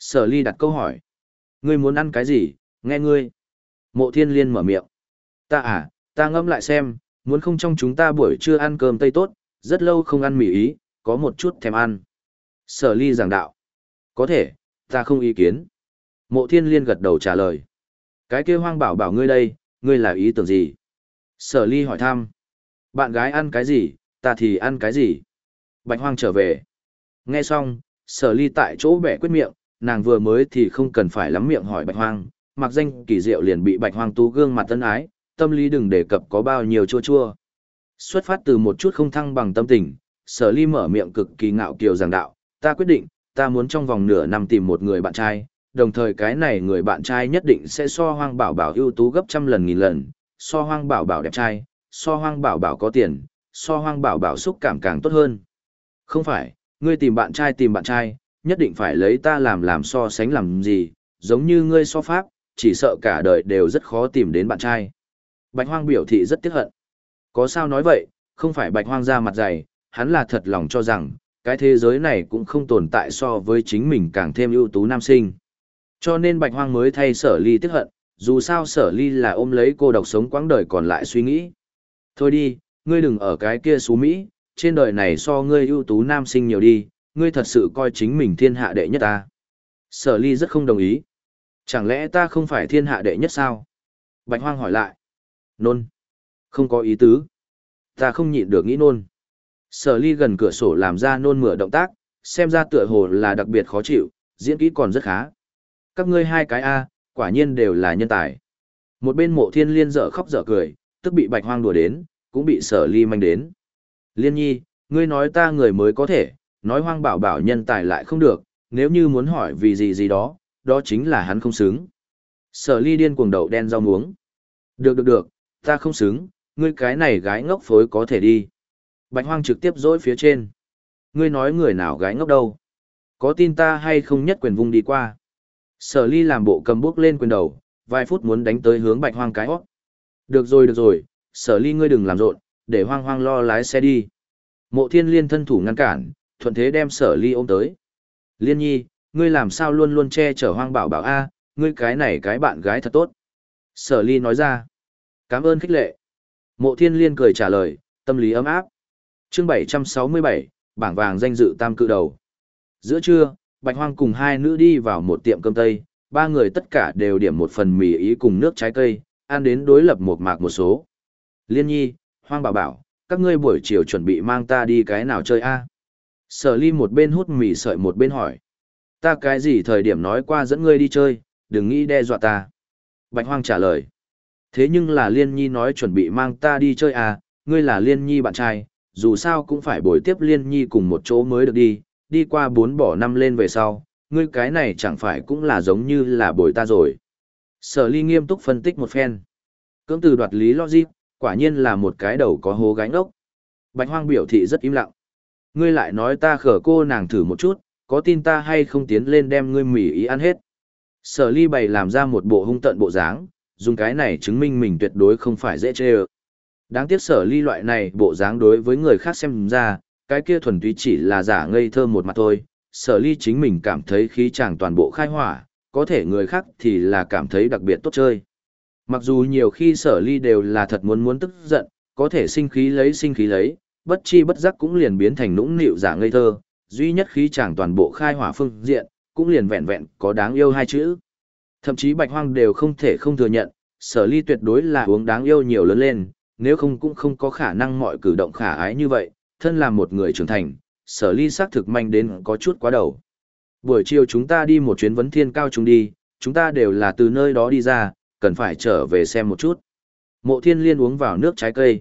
Sở ly đặt câu hỏi. Ngươi muốn ăn cái gì, nghe ngươi. Mộ thiên liên mở miệng. Ta à, ta ngẫm lại xem, muốn không trong chúng ta buổi trưa ăn cơm tây tốt, rất lâu không ăn mì ý, có một chút thèm ăn. Sở ly giảng đạo. Có thể, ta không ý kiến. Mộ thiên liên gật đầu trả lời. Cái kia hoang bảo bảo ngươi đây, ngươi là ý tưởng gì? Sở ly hỏi thăm. Bạn gái ăn cái gì, ta thì ăn cái gì? Bạch hoang trở về. Nghe xong, sở ly tại chỗ bẻ quyết miệng, nàng vừa mới thì không cần phải lắm miệng hỏi bạch hoang, mặc danh kỳ diệu liền bị bạch hoang tú gương mặt tân ái, tâm lý đừng đề cập có bao nhiêu chua chua. Xuất phát từ một chút không thăng bằng tâm tình, sở ly mở miệng cực kỳ ngạo kiều giảng đạo, ta quyết định, ta muốn trong vòng nửa năm tìm một người bạn trai, đồng thời cái này người bạn trai nhất định sẽ so hoang bảo bảo ưu tú gấp trăm lần nghìn lần, so hoang bảo bảo đẹp trai, so hoang bảo bảo có tiền, so hoang bảo bảo xúc cảm càng tốt hơn. Không phải, ngươi tìm bạn trai tìm bạn trai, nhất định phải lấy ta làm làm so sánh làm gì, giống như ngươi so pháp, chỉ sợ cả đời đều rất khó tìm đến bạn trai. Bạch hoang biểu thị rất tiếc hận. Có sao nói vậy, không phải bạch hoang ra mặt dày, hắn là thật lòng cho rằng, cái thế giới này cũng không tồn tại so với chính mình càng thêm ưu tú nam sinh. Cho nên bạch hoang mới thay sở ly tiếc hận, dù sao sở ly là ôm lấy cô độc sống quãng đời còn lại suy nghĩ. Thôi đi, ngươi đừng ở cái kia xú Mỹ, trên đời này so ngươi ưu tú nam sinh nhiều đi, ngươi thật sự coi chính mình thiên hạ đệ nhất ta. Sở ly rất không đồng ý. Chẳng lẽ ta không phải thiên hạ đệ nhất sao? Bạch hoang hỏi lại. Nôn. Không có ý tứ. Ta không nhịn được nghĩ nôn. Sở ly gần cửa sổ làm ra nôn mửa động tác, xem ra tựa hồ là đặc biệt khó chịu, diễn kỹ còn rất khá. Các ngươi hai cái A, quả nhiên đều là nhân tài. Một bên mộ thiên liên dở khóc dở cười, tức bị bạch hoang đùa đến, cũng bị sở ly manh đến. Liên nhi, ngươi nói ta người mới có thể, nói hoang bảo bảo nhân tài lại không được, nếu như muốn hỏi vì gì gì đó, đó chính là hắn không xứng. Sở ly điên cuồng đầu đen rau muống. Được được được, ta không xứng, ngươi cái này gái ngốc phối có thể đi. Bạch hoang trực tiếp dỗi phía trên. Ngươi nói người nào gái ngốc đâu? Có tin ta hay không nhất quyền vung đi qua? Sở ly làm bộ cầm bước lên quyền đầu, vài phút muốn đánh tới hướng bạch hoang cái hót. Được rồi được rồi, sở ly ngươi đừng làm rộn, để hoang hoang lo lái xe đi. Mộ thiên liên thân thủ ngăn cản, thuận thế đem sở ly ôm tới. Liên nhi, ngươi làm sao luôn luôn che chở hoang bảo bảo a, ngươi cái này cái bạn gái thật tốt. Sở ly nói ra. Cảm ơn khích lệ. Mộ thiên liên cười trả lời, tâm lý ấm áp. chương 767, bảng vàng danh dự tam cự đầu. Giữa trưa, Bạch Hoang cùng hai nữ đi vào một tiệm cơm tây, ba người tất cả đều điểm một phần mì ý cùng nước trái cây, ăn đến đối lập một mạc một số. Liên nhi, Hoang bảo bảo, các ngươi buổi chiều chuẩn bị mang ta đi cái nào chơi a? Sở ly một bên hút mì sợi một bên hỏi. Ta cái gì thời điểm nói qua dẫn ngươi đi chơi, đừng nghĩ đe dọa ta. Bạch Hoang trả lời. Thế nhưng là Liên Nhi nói chuẩn bị mang ta đi chơi à, ngươi là Liên Nhi bạn trai, dù sao cũng phải bồi tiếp Liên Nhi cùng một chỗ mới được đi, đi qua bốn bỏ năm lên về sau, ngươi cái này chẳng phải cũng là giống như là bồi ta rồi. Sở ly nghiêm túc phân tích một phen. Cưỡng từ đoạt lý logic, quả nhiên là một cái đầu có hố gánh ốc. Bạch hoang biểu thị rất im lặng. Ngươi lại nói ta khở cô nàng thử một chút, có tin ta hay không tiến lên đem ngươi mỉ ý ăn hết. Sở ly bày làm ra một bộ hung tận bộ dáng, dùng cái này chứng minh mình tuyệt đối không phải dễ chê ơ. Đáng tiếc sở ly loại này bộ dáng đối với người khác xem ra, cái kia thuần túy chỉ là giả ngây thơ một mặt thôi. Sở ly chính mình cảm thấy khí chàng toàn bộ khai hỏa, có thể người khác thì là cảm thấy đặc biệt tốt chơi. Mặc dù nhiều khi sở ly đều là thật muốn muốn tức giận, có thể sinh khí lấy sinh khí lấy, bất chi bất giác cũng liền biến thành nũng nịu giả ngây thơ, duy nhất khí chàng toàn bộ khai hỏa phương diện, cũng liền vẹn vẹn có đáng yêu hai chữ. Thậm chí bạch hoang đều không thể không thừa nhận, sở ly tuyệt đối là uống đáng yêu nhiều lớn lên, nếu không cũng không có khả năng mọi cử động khả ái như vậy, thân là một người trưởng thành, sở ly xác thực manh đến có chút quá đầu. Buổi chiều chúng ta đi một chuyến vấn thiên cao chúng đi, chúng ta đều là từ nơi đó đi ra, cần phải trở về xem một chút. Mộ thiên liên uống vào nước trái cây.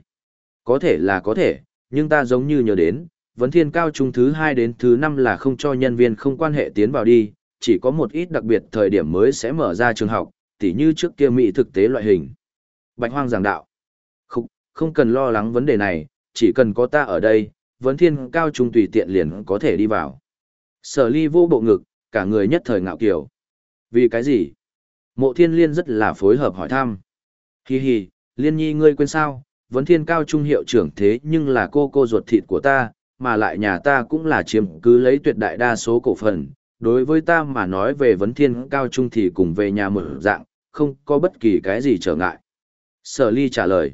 Có thể là có thể, nhưng ta giống như nhớ đến, vấn thiên cao trung thứ 2 đến thứ 5 là không cho nhân viên không quan hệ tiến vào đi, chỉ có một ít đặc biệt thời điểm mới sẽ mở ra trường học, tỉ như trước kia mỹ thực tế loại hình. Bạch hoang giảng đạo. Không, không cần lo lắng vấn đề này, chỉ cần có ta ở đây, vấn thiên cao trung tùy tiện liền có thể đi vào. Sở ly vô bộ ngực, cả người nhất thời ngạo kiều, Vì cái gì? Mộ thiên liên rất là phối hợp hỏi thăm. Hi hi, liên nhi ngươi quên sao, vấn thiên cao trung hiệu trưởng thế nhưng là cô cô ruột thịt của ta, mà lại nhà ta cũng là chiếm cứ lấy tuyệt đại đa số cổ phần. Đối với ta mà nói về vấn thiên cao trung thì cùng về nhà mở dạng, không có bất kỳ cái gì trở ngại. Sở ly trả lời.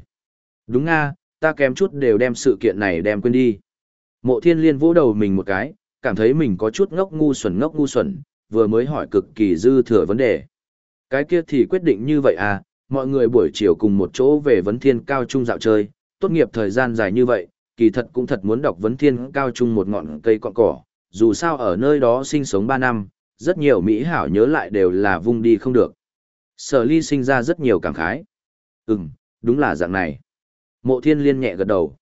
Đúng nga, ta kém chút đều đem sự kiện này đem quên đi. Mộ thiên liên vỗ đầu mình một cái, cảm thấy mình có chút ngốc ngu xuẩn ngốc ngu xuẩn, vừa mới hỏi cực kỳ dư thừa vấn đề. Cái kia thì quyết định như vậy à, mọi người buổi chiều cùng một chỗ về vấn thiên cao trung dạo chơi, tốt nghiệp thời gian dài như vậy, kỳ thật cũng thật muốn đọc vấn thiên cao trung một ngọn cây cọn cỏ, dù sao ở nơi đó sinh sống 3 năm, rất nhiều Mỹ hảo nhớ lại đều là vung đi không được. Sở ly sinh ra rất nhiều cảm khái. Ừm, đúng là dạng này. Mộ thiên liên nhẹ gật đầu.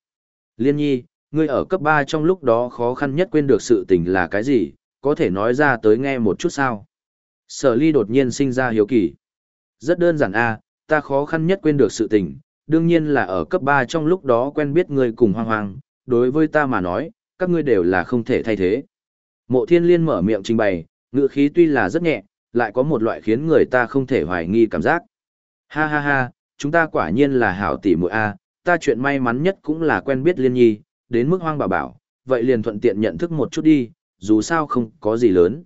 Liên nhi, ngươi ở cấp 3 trong lúc đó khó khăn nhất quên được sự tình là cái gì, có thể nói ra tới nghe một chút sao? Sở ly đột nhiên sinh ra hiếu kỳ. Rất đơn giản a, ta khó khăn nhất quên được sự tình, đương nhiên là ở cấp 3 trong lúc đó quen biết ngươi cùng hoang hoang, đối với ta mà nói, các ngươi đều là không thể thay thế. Mộ thiên liên mở miệng trình bày, ngữ khí tuy là rất nhẹ, lại có một loại khiến người ta không thể hoài nghi cảm giác. Ha ha ha, chúng ta quả nhiên là hảo tỷ muội a, ta chuyện may mắn nhất cũng là quen biết liên nhi, đến mức hoang bảo bảo, vậy liền thuận tiện nhận thức một chút đi, dù sao không có gì lớn.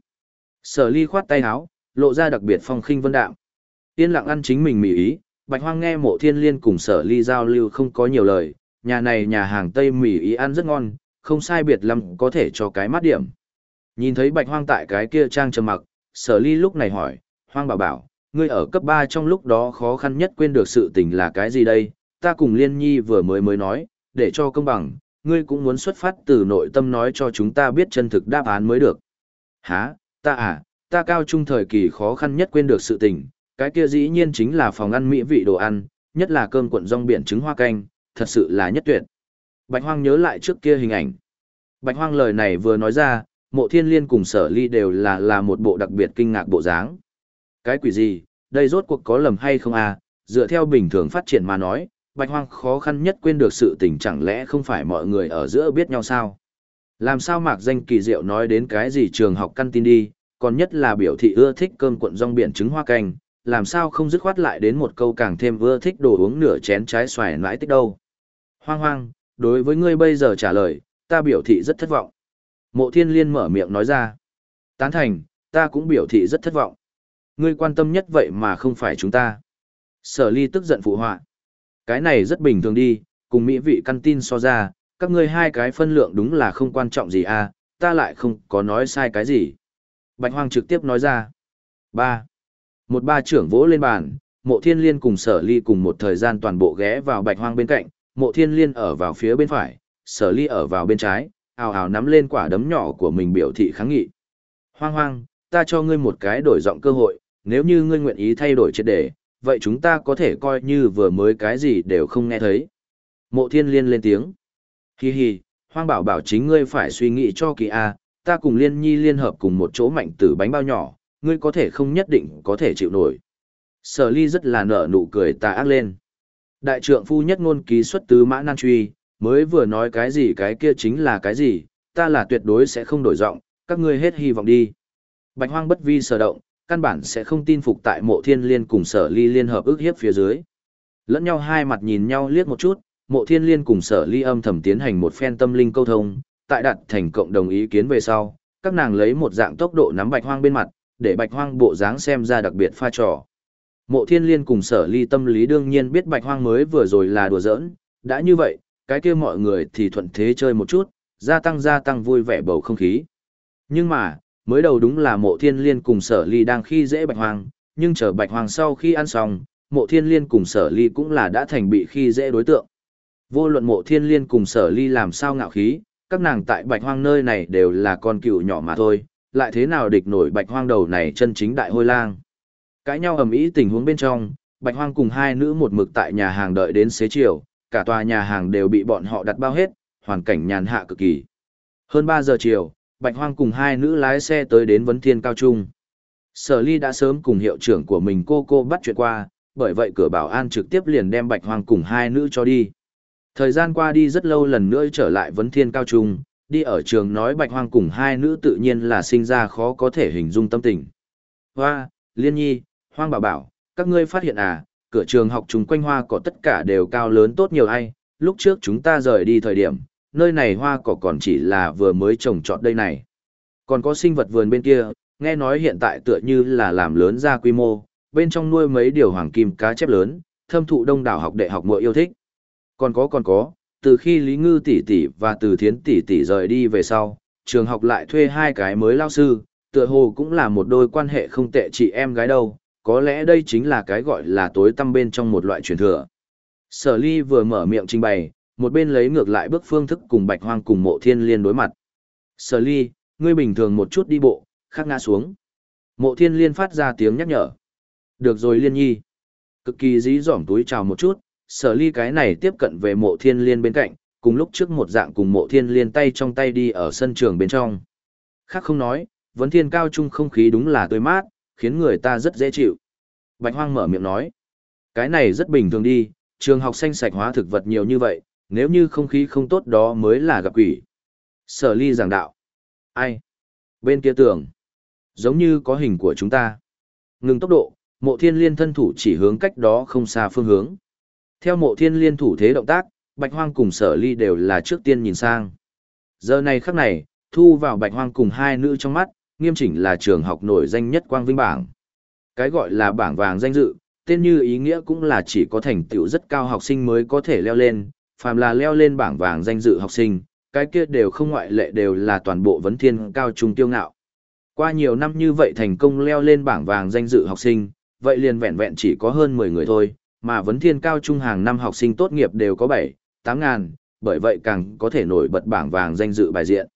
Sở ly khoát tay áo, lộ ra đặc biệt phong khinh vân đạm. Yên lặng ăn chính mình mỉ ý, bạch hoang nghe mộ thiên liên cùng sở ly giao lưu không có nhiều lời, nhà này nhà hàng Tây mỉ ý ăn rất ngon, không sai biệt lắm có thể cho cái mắt điểm. Nhìn thấy bạch hoang tại cái kia trang trầm mặc, sở ly lúc này hỏi, hoang bảo bảo, ngươi ở cấp 3 trong lúc đó khó khăn nhất quên được sự tình là cái gì đây, ta cùng liên nhi vừa mới mới nói, để cho công bằng, ngươi cũng muốn xuất phát từ nội tâm nói cho chúng ta biết chân thực đáp án mới được. Hả, ta à, ta cao trung thời kỳ khó khăn nhất quên được sự tình, cái kia dĩ nhiên chính là phòng ăn mỹ vị đồ ăn, nhất là cơm cuộn rong biển trứng hoa canh, thật sự là nhất tuyệt. Bạch Hoang nhớ lại trước kia hình ảnh. Bạch Hoang lời này vừa nói ra, mộ thiên liên cùng sở ly đều là là một bộ đặc biệt kinh ngạc bộ dáng. Cái quỷ gì, đây rốt cuộc có lầm hay không à, dựa theo bình thường phát triển mà nói, bạch hoang khó khăn nhất quên được sự tình chẳng lẽ không phải mọi người ở giữa biết nhau sao? Làm sao mạc danh kỳ diệu nói đến cái gì trường học căn tin đi, còn nhất là biểu thị ưa thích cơm cuộn rong biển trứng hoa canh, làm sao không dứt khoát lại đến một câu càng thêm vừa thích đồ uống nửa chén trái xoài nãi tích đâu. Hoang hoang, đối với ngươi bây giờ trả lời, ta biểu thị rất thất vọng. Mộ thiên liên mở miệng nói ra. Tán thành, ta cũng biểu thị rất thất vọng. Ngươi quan tâm nhất vậy mà không phải chúng ta. Sở ly tức giận phụ họa. Cái này rất bình thường đi, cùng mỹ vị căn tin so ra, các ngươi hai cái phân lượng đúng là không quan trọng gì à, ta lại không có nói sai cái gì. Bạch Hoang trực tiếp nói ra. ba một ba trưởng vỗ lên bàn, mộ thiên liên cùng sở ly cùng một thời gian toàn bộ ghé vào bạch hoang bên cạnh, mộ thiên liên ở vào phía bên phải, sở ly ở vào bên trái, ào ào nắm lên quả đấm nhỏ của mình biểu thị kháng nghị. Hoang hoang, ta cho ngươi một cái đổi giọng cơ hội, nếu như ngươi nguyện ý thay đổi triệt đề, vậy chúng ta có thể coi như vừa mới cái gì đều không nghe thấy. Mộ thiên liên lên tiếng. Hi hi, hoang bảo bảo chính ngươi phải suy nghĩ cho kỳ A, ta cùng liên nhi liên hợp cùng một chỗ mạnh tử bánh bao nhỏ, ngươi có thể không nhất định có thể chịu nổi. Sở ly rất là nở nụ cười tà ác lên. Đại trượng phu nhất ngôn ký xuất tứ mã nan truy, mới vừa nói cái gì cái kia chính là cái gì, ta là tuyệt đối sẽ không đổi giọng, các ngươi hết hy vọng đi. Bạch hoang bất vi sở động, căn bản sẽ không tin phục tại mộ thiên liên cùng sở ly liên hợp ước hiếp phía dưới. Lẫn nhau hai mặt nhìn nhau liếc một chút, mộ thiên liên cùng sở ly âm thầm tiến hành một phen tâm linh câu thông, tại đặt thành cộng đồng ý kiến về sau, các nàng lấy một dạng tốc độ nắm bạch hoang bên mặt, để bạch hoang bộ dáng xem ra đặc biệt pha trò. Mộ thiên liên cùng sở ly tâm lý đương nhiên biết bạch hoang mới vừa rồi là đùa giỡn, đã như vậy, cái kia mọi người thì thuận thế chơi một chút, gia tăng gia tăng vui vẻ bầu không khí. Nhưng mà, mới đầu đúng là mộ thiên liên cùng sở ly đang khi dễ bạch hoang, nhưng chờ bạch hoang sau khi ăn xong, mộ thiên liên cùng sở ly cũng là đã thành bị khi dễ đối tượng. Vô luận mộ thiên liên cùng sở ly làm sao ngạo khí, các nàng tại bạch hoang nơi này đều là con cựu nhỏ mà thôi, lại thế nào địch nổi bạch hoang đầu này chân chính đại hôi lang. Cãi nhau ầm ĩ tình huống bên trong, bạch hoang cùng hai nữ một mực tại nhà hàng đợi đến xế chiều, cả tòa nhà hàng đều bị bọn họ đặt bao hết, hoàn cảnh nhàn hạ cực kỳ. Hơn 3 giờ chiều, bạch hoang cùng hai nữ lái xe tới đến vấn thiên cao trung. Sở ly đã sớm cùng hiệu trưởng của mình cô cô bắt chuyện qua, bởi vậy cửa bảo an trực tiếp liền đem bạch hoang cùng hai nữ cho đi. Thời gian qua đi rất lâu lần nữa trở lại vấn thiên cao trung, đi ở trường nói bạch hoang cùng hai nữ tự nhiên là sinh ra khó có thể hình dung tâm tình. Hoa, liên nhi, hoang bảo bảo, các ngươi phát hiện à, cửa trường học chúng quanh hoa cỏ tất cả đều cao lớn tốt nhiều ai, lúc trước chúng ta rời đi thời điểm, nơi này hoa cỏ còn chỉ là vừa mới trồng trọt đây này. Còn có sinh vật vườn bên kia, nghe nói hiện tại tựa như là làm lớn ra quy mô, bên trong nuôi mấy điều hoàng kim cá chép lớn, thâm thụ đông đảo học đệ học muội yêu thích. Còn có còn có, từ khi Lý Ngư tỷ tỷ và Từ Thiến tỷ tỷ rời đi về sau, trường học lại thuê hai cái mới lao sư, tựa hồ cũng là một đôi quan hệ không tệ chị em gái đâu, có lẽ đây chính là cái gọi là tối tăm bên trong một loại truyền thừa. Sở Ly vừa mở miệng trình bày, một bên lấy ngược lại bước phương thức cùng Bạch Hoang cùng Mộ Thiên Liên đối mặt. Sở Ly, ngươi bình thường một chút đi bộ, khác ngã xuống. Mộ Thiên Liên phát ra tiếng nhắc nhở. Được rồi Liên Nhi. Cực kỳ dí dỏm túi chào một chút, sở ly cái này tiếp cận về mộ thiên liên bên cạnh, cùng lúc trước một dạng cùng mộ thiên liên tay trong tay đi ở sân trường bên trong. Khác không nói, vấn thiên cao trung không khí đúng là tươi mát, khiến người ta rất dễ chịu. Bạch hoang mở miệng nói, cái này rất bình thường đi, trường học xanh sạch hóa thực vật nhiều như vậy, nếu như không khí không tốt đó mới là gặp quỷ. Sở ly giảng đạo. Ai? Bên kia tường. Giống như có hình của chúng ta. Ngừng tốc độ, mộ thiên liên thân thủ chỉ hướng cách đó không xa phương hướng. Theo mộ thiên liên thủ thế động tác, bạch hoang cùng sở ly đều là trước tiên nhìn sang. Giờ này khắc này, thu vào bạch hoang cùng hai nữ trong mắt, nghiêm chỉnh là trường học nổi danh nhất quang vinh bảng. Cái gọi là bảng vàng danh dự, tên như ý nghĩa cũng là chỉ có thành tựu rất cao học sinh mới có thể leo lên, phàm là leo lên bảng vàng danh dự học sinh, cái kia đều không ngoại lệ đều là toàn bộ vấn thiên cao trung tiêu ngạo. Qua nhiều năm như vậy thành công leo lên bảng vàng danh dự học sinh, vậy liền vẹn vẹn chỉ có hơn 10 người thôi, mà vấn thiên cao trung hàng năm học sinh tốt nghiệp đều có 7, 8 ngàn, bởi vậy càng có thể nổi bật bảng vàng danh dự bài diện.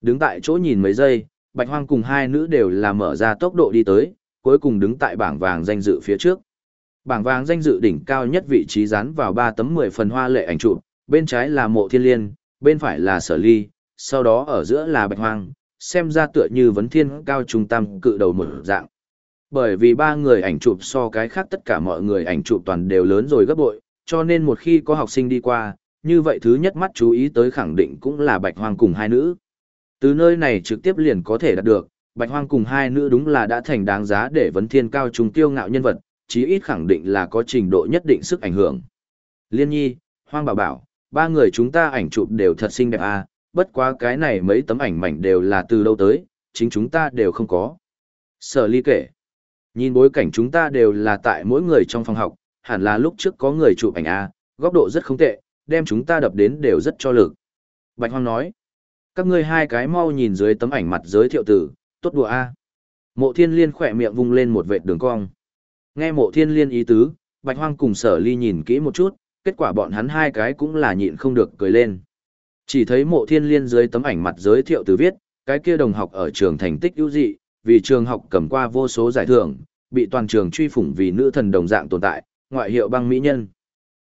Đứng tại chỗ nhìn mấy giây, Bạch Hoang cùng hai nữ đều là mở ra tốc độ đi tới, cuối cùng đứng tại bảng vàng danh dự phía trước. Bảng vàng danh dự đỉnh cao nhất vị trí dán vào 3 tấm 10 phần hoa lệ ảnh chụp, bên trái là mộ thiên liên, bên phải là sở ly, sau đó ở giữa là Bạch Hoang, xem ra tựa như vấn thiên cao trung tam cự đầu một dạng. Bởi vì ba người ảnh chụp so cái khác tất cả mọi người ảnh chụp toàn đều lớn rồi gấp bội, cho nên một khi có học sinh đi qua, như vậy thứ nhất mắt chú ý tới khẳng định cũng là Bạch Hoang cùng hai nữ. Từ nơi này trực tiếp liền có thể đạt được, Bạch Hoang cùng hai nữ đúng là đã thành đáng giá để vấn thiên cao trung tiêu ngạo nhân vật, chí ít khẳng định là có trình độ nhất định sức ảnh hưởng. Liên Nhi, Hoang Bảo Bảo, ba người chúng ta ảnh chụp đều thật xinh đẹp à, bất quá cái này mấy tấm ảnh mảnh đều là từ đâu tới, chính chúng ta đều không có. Sở ly kể. Nhìn bối cảnh chúng ta đều là tại mỗi người trong phòng học, hẳn là lúc trước có người chụp ảnh A, góc độ rất không tệ, đem chúng ta đập đến đều rất cho lực. Bạch Hoang nói, các ngươi hai cái mau nhìn dưới tấm ảnh mặt giới thiệu tử, tốt đùa A. Mộ thiên liên khỏe miệng vung lên một vệt đường cong. Nghe mộ thiên liên ý tứ, Bạch Hoang cùng sở ly nhìn kỹ một chút, kết quả bọn hắn hai cái cũng là nhịn không được cười lên. Chỉ thấy mộ thiên liên dưới tấm ảnh mặt giới thiệu từ viết, cái kia đồng học ở trường thành tích ưu dị, vì trường học cầm qua vô số giải thưởng, bị toàn trường truy phủng vì nữ thần đồng dạng tồn tại, ngoại hiệu băng mỹ nhân.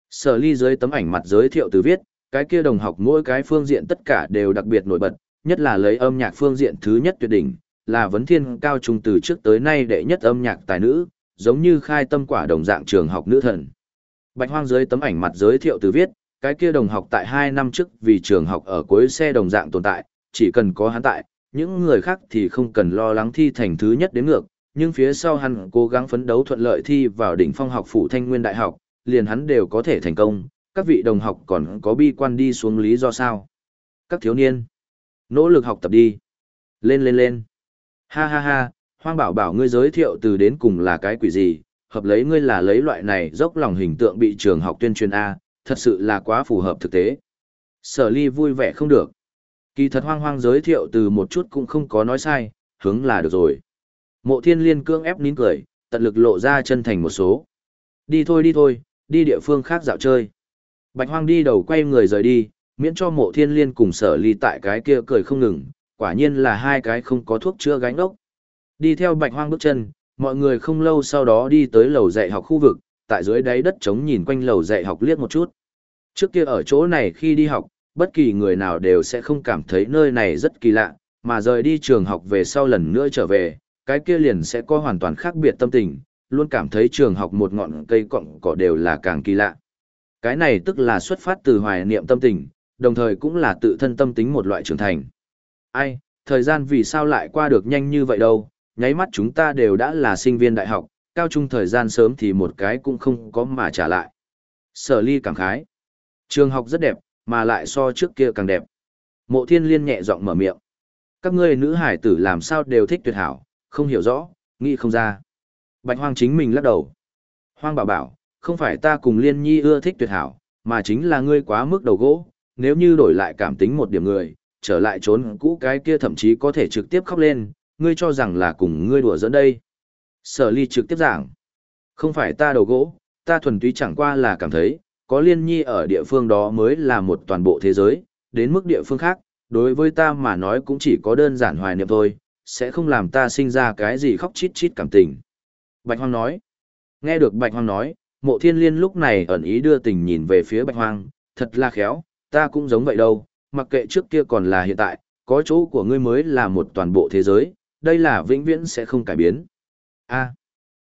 Sở ly dưới tấm ảnh mặt giới thiệu từ viết, cái kia đồng học mỗi cái phương diện tất cả đều đặc biệt nổi bật, nhất là lấy âm nhạc phương diện thứ nhất tuyệt đỉnh, là vấn thiên cao trung từ trước tới nay đệ nhất âm nhạc tài nữ, giống như khai tâm quả đồng dạng trường học nữ thần. Bạch hoang dưới tấm ảnh mặt giới thiệu từ viết, cái kia đồng học tại 2 năm trước vì trường học ở cuối xe đồng dạng tồn tại, chỉ cần có hắn tại, những người khác thì không cần lo lắng thi thành thứ nhất đến ngược, nhưng phía sau hắn cố gắng phấn đấu thuận lợi thi vào đỉnh phong học phủ thanh nguyên đại học, liền hắn đều có thể thành công, các vị đồng học còn có bi quan đi xuống lý do sao. Các thiếu niên, nỗ lực học tập đi. Lên lên lên. Ha ha ha, hoang bảo bảo ngươi giới thiệu từ đến cùng là cái quỷ gì, hợp lấy ngươi là lấy loại này dốc lòng hình tượng bị trường học tuyên truyền A, thật sự là quá phù hợp thực tế. Sở ly vui vẻ không được. Kỳ thật hoang hoang giới thiệu từ một chút cũng không có nói sai, hướng là được rồi. Mộ thiên liên cương ép nín cười, tận lực lộ ra chân thành một số. Đi thôi đi thôi, đi địa phương khác dạo chơi. Bạch hoang đi đầu quay người rời đi, miễn cho mộ thiên liên cùng sở ly tại cái kia cười không ngừng, quả nhiên là hai cái không có thuốc chữa gánh ốc. Đi theo bạch hoang bước chân, mọi người không lâu sau đó đi tới lầu dạy học khu vực, tại dưới đáy đất trống nhìn quanh lầu dạy học liếc một chút. Trước kia ở chỗ này khi đi học, bất kỳ người nào đều sẽ không cảm thấy nơi này rất kỳ lạ, mà rời đi trường học về sau lần nữa trở về, cái kia liền sẽ có hoàn toàn khác biệt tâm tình, luôn cảm thấy trường học một ngọn cây cọng cỏ đều là càng kỳ lạ. Cái này tức là xuất phát từ hoài niệm tâm tình, đồng thời cũng là tự thân tâm tính một loại trưởng thành. Ai, thời gian vì sao lại qua được nhanh như vậy đâu, nháy mắt chúng ta đều đã là sinh viên đại học, cao trung thời gian sớm thì một cái cũng không có mà trả lại. Sở ly cảm khái. Trường học rất đẹp, mà lại so trước kia càng đẹp. Mộ thiên liên nhẹ giọng mở miệng. Các ngươi nữ hải tử làm sao đều thích tuyệt hảo, không hiểu rõ, nghĩ không ra. Bạch hoang chính mình lắc đầu. Hoang bảo bảo, không phải ta cùng liên nhi ưa thích tuyệt hảo, mà chính là ngươi quá mức đầu gỗ, nếu như đổi lại cảm tính một điểm người, trở lại trốn cũ cái kia thậm chí có thể trực tiếp khóc lên, ngươi cho rằng là cùng ngươi đùa giỡn đây. Sở ly trực tiếp giảng. Không phải ta đầu gỗ, ta thuần túy chẳng qua là cảm thấy, có liên nhi ở địa phương đó mới là một toàn bộ thế giới, đến mức địa phương khác, đối với ta mà nói cũng chỉ có đơn giản hoài niệm thôi, sẽ không làm ta sinh ra cái gì khóc chít chít cảm tình. Bạch Hoang nói. Nghe được Bạch Hoang nói, mộ thiên liên lúc này ẩn ý đưa tình nhìn về phía Bạch Hoang, thật là khéo, ta cũng giống vậy đâu, mặc kệ trước kia còn là hiện tại, có chỗ của ngươi mới là một toàn bộ thế giới, đây là vĩnh viễn sẽ không cải biến. A,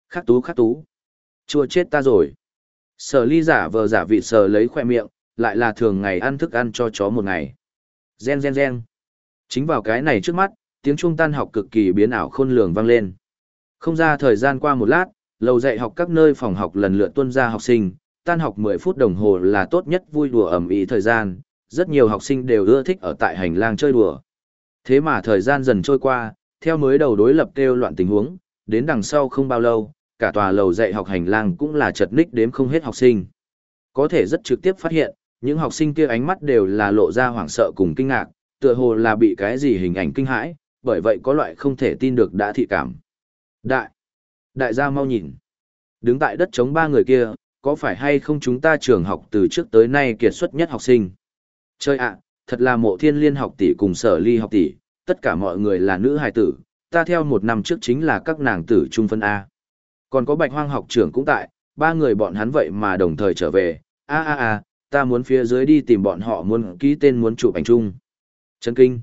khắc tú khắc tú, chua chết ta rồi. Sở ly giả vờ giả vị sờ lấy khoe miệng, lại là thường ngày ăn thức ăn cho chó một ngày. Gen gen gen. Chính vào cái này trước mắt, tiếng trung tan học cực kỳ biến ảo khôn lường vang lên. Không ra thời gian qua một lát, lầu dạy học các nơi phòng học lần lượt tuân ra học sinh, tan học 10 phút đồng hồ là tốt nhất vui đùa ẩm ý thời gian, rất nhiều học sinh đều ưa thích ở tại hành lang chơi đùa. Thế mà thời gian dần trôi qua, theo mới đầu đối lập kêu loạn tình huống, đến đằng sau không bao lâu, cả tòa lầu dạy học hành lang cũng là chật ních đếm không hết học sinh. Có thể rất trực tiếp phát hiện, những học sinh kia ánh mắt đều là lộ ra hoảng sợ cùng kinh ngạc, tựa hồ là bị cái gì hình ảnh kinh hãi, bởi vậy có loại không thể tin được đã thị cảm. Đại! Đại gia mau nhìn! Đứng tại đất chống ba người kia, có phải hay không chúng ta trường học từ trước tới nay kiệt xuất nhất học sinh? Chơi ạ, thật là mộ thiên liên học tỷ cùng sở ly học tỷ, tất cả mọi người là nữ hài tử, ta theo một năm trước chính là các nàng tử trung phân A. Còn có bạch hoang học trưởng cũng tại, ba người bọn hắn vậy mà đồng thời trở về, a a a, ta muốn phía dưới đi tìm bọn họ muốn ký tên muốn chụp ảnh chung. Chân kinh.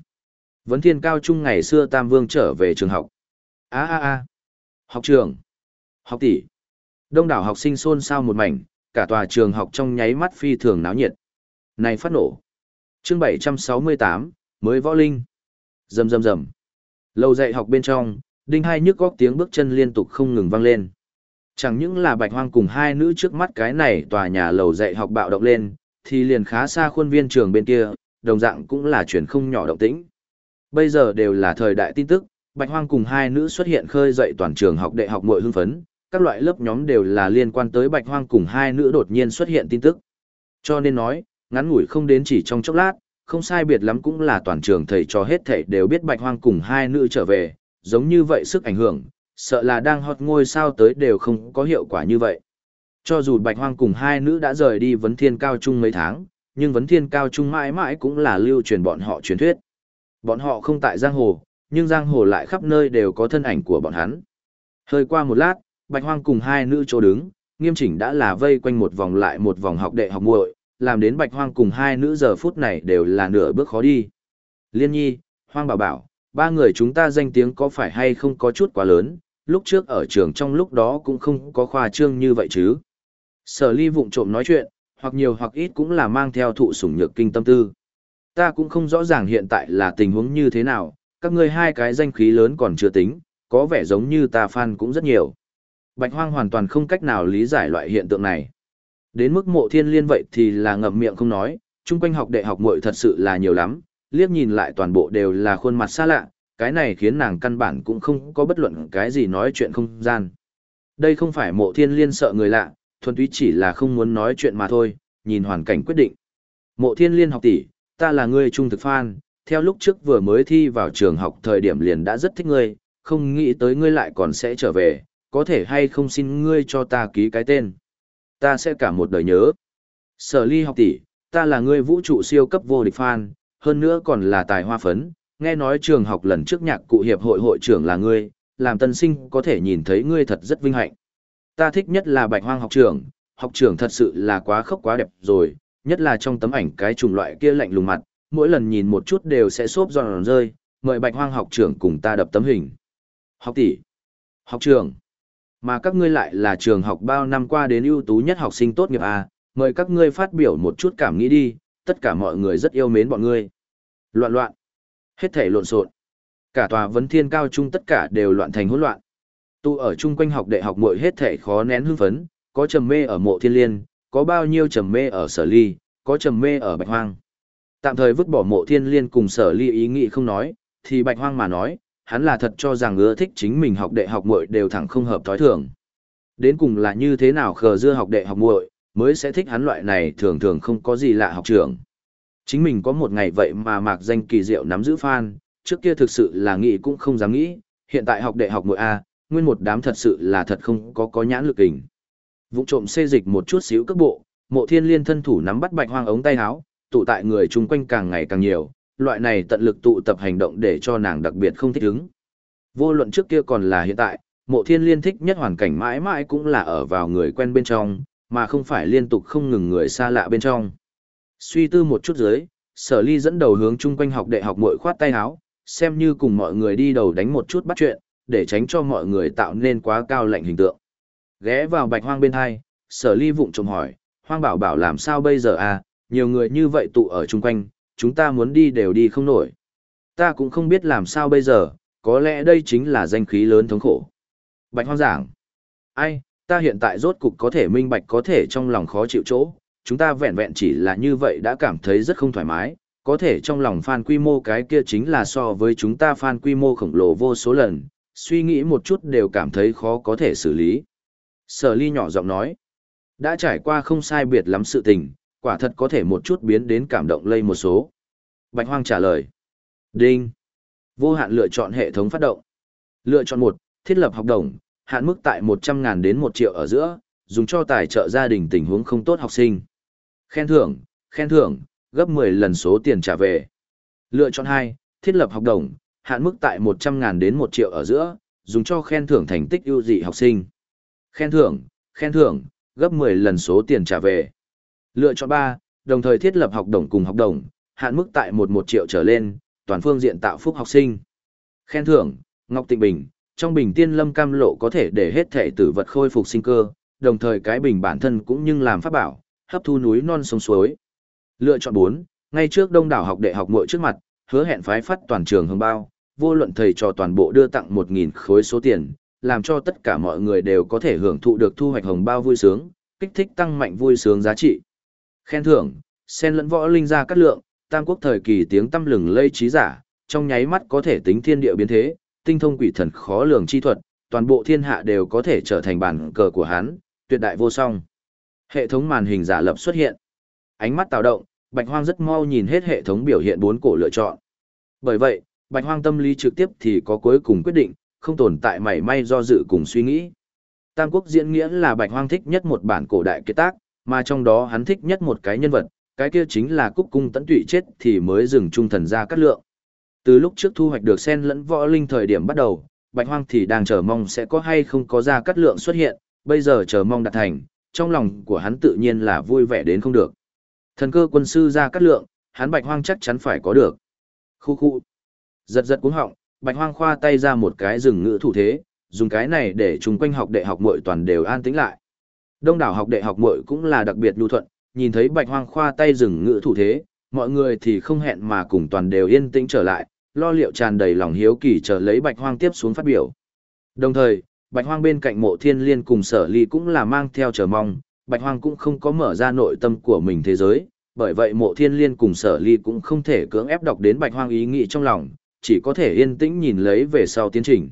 Vấn thiên cao trung ngày xưa Tam Vương trở về trường học. a a a, học trưởng, học tỷ. Đông đảo học sinh xôn xao một mảnh, cả tòa trường học trong nháy mắt phi thường náo nhiệt. Này phát nổ. Chương 768, mới võ linh. Rầm rầm rầm. Lầu dạy học bên trong, đinh hai nhức góc tiếng bước chân liên tục không ngừng vang lên. Chẳng những là bạch hoang cùng hai nữ trước mắt cái này tòa nhà lầu dạy học bạo động lên, thì liền khá xa khuôn viên trường bên kia, đồng dạng cũng là chuyển không nhỏ động tĩnh. Bây giờ đều là thời đại tin tức, bạch hoang cùng hai nữ xuất hiện khơi dậy toàn trường học đại học muội hưng phấn, các loại lớp nhóm đều là liên quan tới bạch hoang cùng hai nữ đột nhiên xuất hiện tin tức. Cho nên nói, ngắn ngủi không đến chỉ trong chốc lát, không sai biệt lắm cũng là toàn trường thầy cho hết thầy đều biết bạch hoang cùng hai nữ trở về, giống như vậy sức ảnh hưởng, sợ là đang hot ngôi sao tới đều không có hiệu quả như vậy. Cho dù bạch hoang cùng hai nữ đã rời đi vấn thiên cao trung mấy tháng, nhưng vấn thiên cao trung mãi mãi cũng là lưu truyền bọn họ truyền thuyết. Bọn họ không tại giang hồ, nhưng giang hồ lại khắp nơi đều có thân ảnh của bọn hắn. Hơi qua một lát, bạch hoang cùng hai nữ chỗ đứng, nghiêm chỉnh đã là vây quanh một vòng lại một vòng học đệ học muội, làm đến bạch hoang cùng hai nữ giờ phút này đều là nửa bước khó đi. Liên nhi, hoang bảo bảo, ba người chúng ta danh tiếng có phải hay không có chút quá lớn, lúc trước ở trường trong lúc đó cũng không có khoa trương như vậy chứ. Sở ly vụng trộm nói chuyện, hoặc nhiều hoặc ít cũng là mang theo thụ sủng nhược kinh tâm tư. Ta cũng không rõ ràng hiện tại là tình huống như thế nào, các ngươi hai cái danh khí lớn còn chưa tính, có vẻ giống như ta fan cũng rất nhiều. Bạch Hoang hoàn toàn không cách nào lý giải loại hiện tượng này. Đến mức mộ thiên liên vậy thì là ngậm miệng không nói, chung quanh học đệ học muội thật sự là nhiều lắm, liếc nhìn lại toàn bộ đều là khuôn mặt xa lạ, cái này khiến nàng căn bản cũng không có bất luận cái gì nói chuyện không gian. Đây không phải mộ thiên liên sợ người lạ, thuần túy chỉ là không muốn nói chuyện mà thôi, nhìn hoàn cảnh quyết định. Mộ thiên liên học tỷ, ta là người trung thực fan, theo lúc trước vừa mới thi vào trường học thời điểm liền đã rất thích ngươi, không nghĩ tới ngươi lại còn sẽ trở về, có thể hay không xin ngươi cho ta ký cái tên. Ta sẽ cả một đời nhớ. Sở ly học tỷ, ta là ngươi vũ trụ siêu cấp vô địch fan, hơn nữa còn là tài hoa phấn, nghe nói trường học lần trước nhạc cụ hiệp hội hội trưởng là ngươi, làm tân sinh có thể nhìn thấy ngươi thật rất vinh hạnh. Ta thích nhất là bạch hoang học trưởng, học trưởng thật sự là quá khốc quá đẹp rồi, nhất là trong tấm ảnh cái chủng loại kia lạnh lùng mặt, mỗi lần nhìn một chút đều sẽ xốp giòn rơi, mời bạch hoang học trưởng cùng ta đập tấm hình. Học tỷ, học trưởng, mà các ngươi lại là trường học bao năm qua đến ưu tú nhất học sinh tốt nghiệp à, mời các ngươi phát biểu một chút cảm nghĩ đi, tất cả mọi người rất yêu mến bọn ngươi. Loạn loạn, hết thể lộn xộn. Cả tòa vấn thiên cao trung tất cả đều loạn thành hỗn loạn. Tu ở chung quanh học đệ học muội hết thể khó nén hưng phấn, có trầm mê ở mộ thiên liên, có bao nhiêu trầm mê ở sở ly, có trầm mê ở bạch hoang. Tạm thời vứt bỏ mộ thiên liên cùng sở ly ý nghĩ không nói, thì bạch hoang mà nói, hắn là thật cho rằng ưa thích chính mình học đệ học muội đều thẳng không hợp thói thường. Đến cùng là như thế nào khờ dưa học đệ học muội mới sẽ thích hắn loại này thường thường không có gì lạ học trưởng. Chính mình có một ngày vậy mà mạc danh kỳ diệu nắm giữ fan, trước kia thực sự là nghĩ cũng không dám nghĩ, hiện tại học đại học muội A, nguyên một đám thật sự là thật không có có nhãn lực hình. Vụ trộm xê dịch một chút xíu cước bộ, mộ thiên liên thân thủ nắm bắt bạch hoang ống tay áo, tụ tại người chung quanh càng ngày càng nhiều, loại này tận lực tụ tập hành động để cho nàng đặc biệt không thích ứng. Vô luận trước kia còn là hiện tại, mộ thiên liên thích nhất hoàn cảnh mãi mãi cũng là ở vào người quen bên trong, mà không phải liên tục không ngừng người xa lạ bên trong. Suy tư một chút dưới, sở ly dẫn đầu hướng chung quanh học đệ học mội khoát tay áo, xem như cùng mọi người đi đầu đánh một chút bắt chuyện, để tránh cho mọi người tạo nên quá cao lạnh hình tượng. Ghé vào bạch hoang bên hai, sở ly vụng trộm hỏi, hoang bảo bảo làm sao bây giờ à, nhiều người như vậy tụ ở chung quanh, chúng ta muốn đi đều đi không nổi. Ta cũng không biết làm sao bây giờ, có lẽ đây chính là danh khí lớn thống khổ. Bạch hoang giảng, ai, ta hiện tại rốt cục có thể minh bạch có thể trong lòng khó chịu chỗ, chúng ta vẹn vẹn chỉ là như vậy đã cảm thấy rất không thoải mái, có thể trong lòng fan quy mô cái kia chính là so với chúng ta fan quy mô khổng lồ vô số lần, suy nghĩ một chút đều cảm thấy khó có thể xử lý. Sở ly nhỏ giọng nói, đã trải qua không sai biệt lắm sự tình, quả thật có thể một chút biến đến cảm động lây một số. Bạch Hoang trả lời. Đinh. Vô hạn lựa chọn hệ thống phát động. Lựa chọn một, thiết lập học đồng, hạn mức tại 100.000 đến 1 triệu ở giữa, dùng cho tài trợ gia đình tình huống không tốt học sinh. Khen thưởng, khen thưởng, gấp 10 lần số tiền trả về. Lựa chọn 2, thiết lập học đồng, hạn mức tại 100.000 đến 1 triệu ở giữa, dùng cho khen thưởng thành tích ưu dị học sinh. Khen thưởng, khen thưởng, gấp 10 lần số tiền trả về. Lựa chọn 3, đồng thời thiết lập học đồng cùng học đồng, hạn mức tại 11 triệu trở lên, toàn phương diện tạo phúc học sinh. Khen thưởng, Ngọc Tịnh Bình, trong bình tiên lâm cam lộ có thể để hết thể tử vật khôi phục sinh cơ, đồng thời cái bình bản thân cũng nhưng làm pháp bảo, hấp thu núi non sông suối. Lựa chọn 4, ngay trước đông đảo học đệ học muội trước mặt, hứa hẹn phái phát toàn trường hương bao, vô luận thầy cho toàn bộ đưa tặng 1.000 khối số tiền, làm cho tất cả mọi người đều có thể hưởng thụ được thu hoạch hồng bao vui sướng, kích thích tăng mạnh vui sướng giá trị. Khen thưởng, sen lẫn võ linh ra cát lượng, tam quốc thời kỳ tiếng tâm lừng lây trí giả, trong nháy mắt có thể tính thiên địa biến thế, tinh thông quỷ thần khó lường chi thuật, toàn bộ thiên hạ đều có thể trở thành bản cờ của hắn, tuyệt đại vô song. Hệ thống màn hình giả lập xuất hiện. Ánh mắt tạo động, Bạch Hoang rất mau nhìn hết hệ thống biểu hiện bốn cổ lựa chọn. Bởi vậy, Bạch Hoang tâm lý trực tiếp thì có cuối cùng quyết định, không tồn tại mảy may do dự cùng suy nghĩ. Tam quốc diễn nghĩa là Bạch Hoang thích nhất một bản cổ đại kết tác, mà trong đó hắn thích nhất một cái nhân vật, cái kia chính là Cúc Cung Tấn Tụy chết thì mới dừng trung thần ra cắt lượng. Từ lúc trước thu hoạch được sen lẫn võ linh thời điểm bắt đầu, Bạch Hoang thì đang chờ mong sẽ có hay không có ra cắt lượng xuất hiện, bây giờ chờ mong đạt thành, trong lòng của hắn tự nhiên là vui vẻ đến không được. Thần cơ quân sư ra cắt lượng, hắn Bạch Hoang chắc chắn phải có được. Khu khu. Giật giật cuống họng, Bạch Hoang khoa tay ra một cái rừng ngữ thủ thế, dùng cái này để chúng quanh học đệ học muội toàn đều an tĩnh lại. Đông đảo học đệ học muội cũng là đặc biệt nhu thuận, nhìn thấy bạch hoang khoa tay dừng ngữ thủ thế, mọi người thì không hẹn mà cùng toàn đều yên tĩnh trở lại, lo liệu tràn đầy lòng hiếu kỳ chờ lấy bạch hoang tiếp xuống phát biểu. Đồng thời, bạch hoang bên cạnh mộ thiên liên cùng sở ly cũng là mang theo chờ mong, bạch hoang cũng không có mở ra nội tâm của mình thế giới, bởi vậy mộ thiên liên cùng sở ly cũng không thể cưỡng ép đọc đến bạch hoang ý nghĩ trong lòng, chỉ có thể yên tĩnh nhìn lấy về sau tiến trình.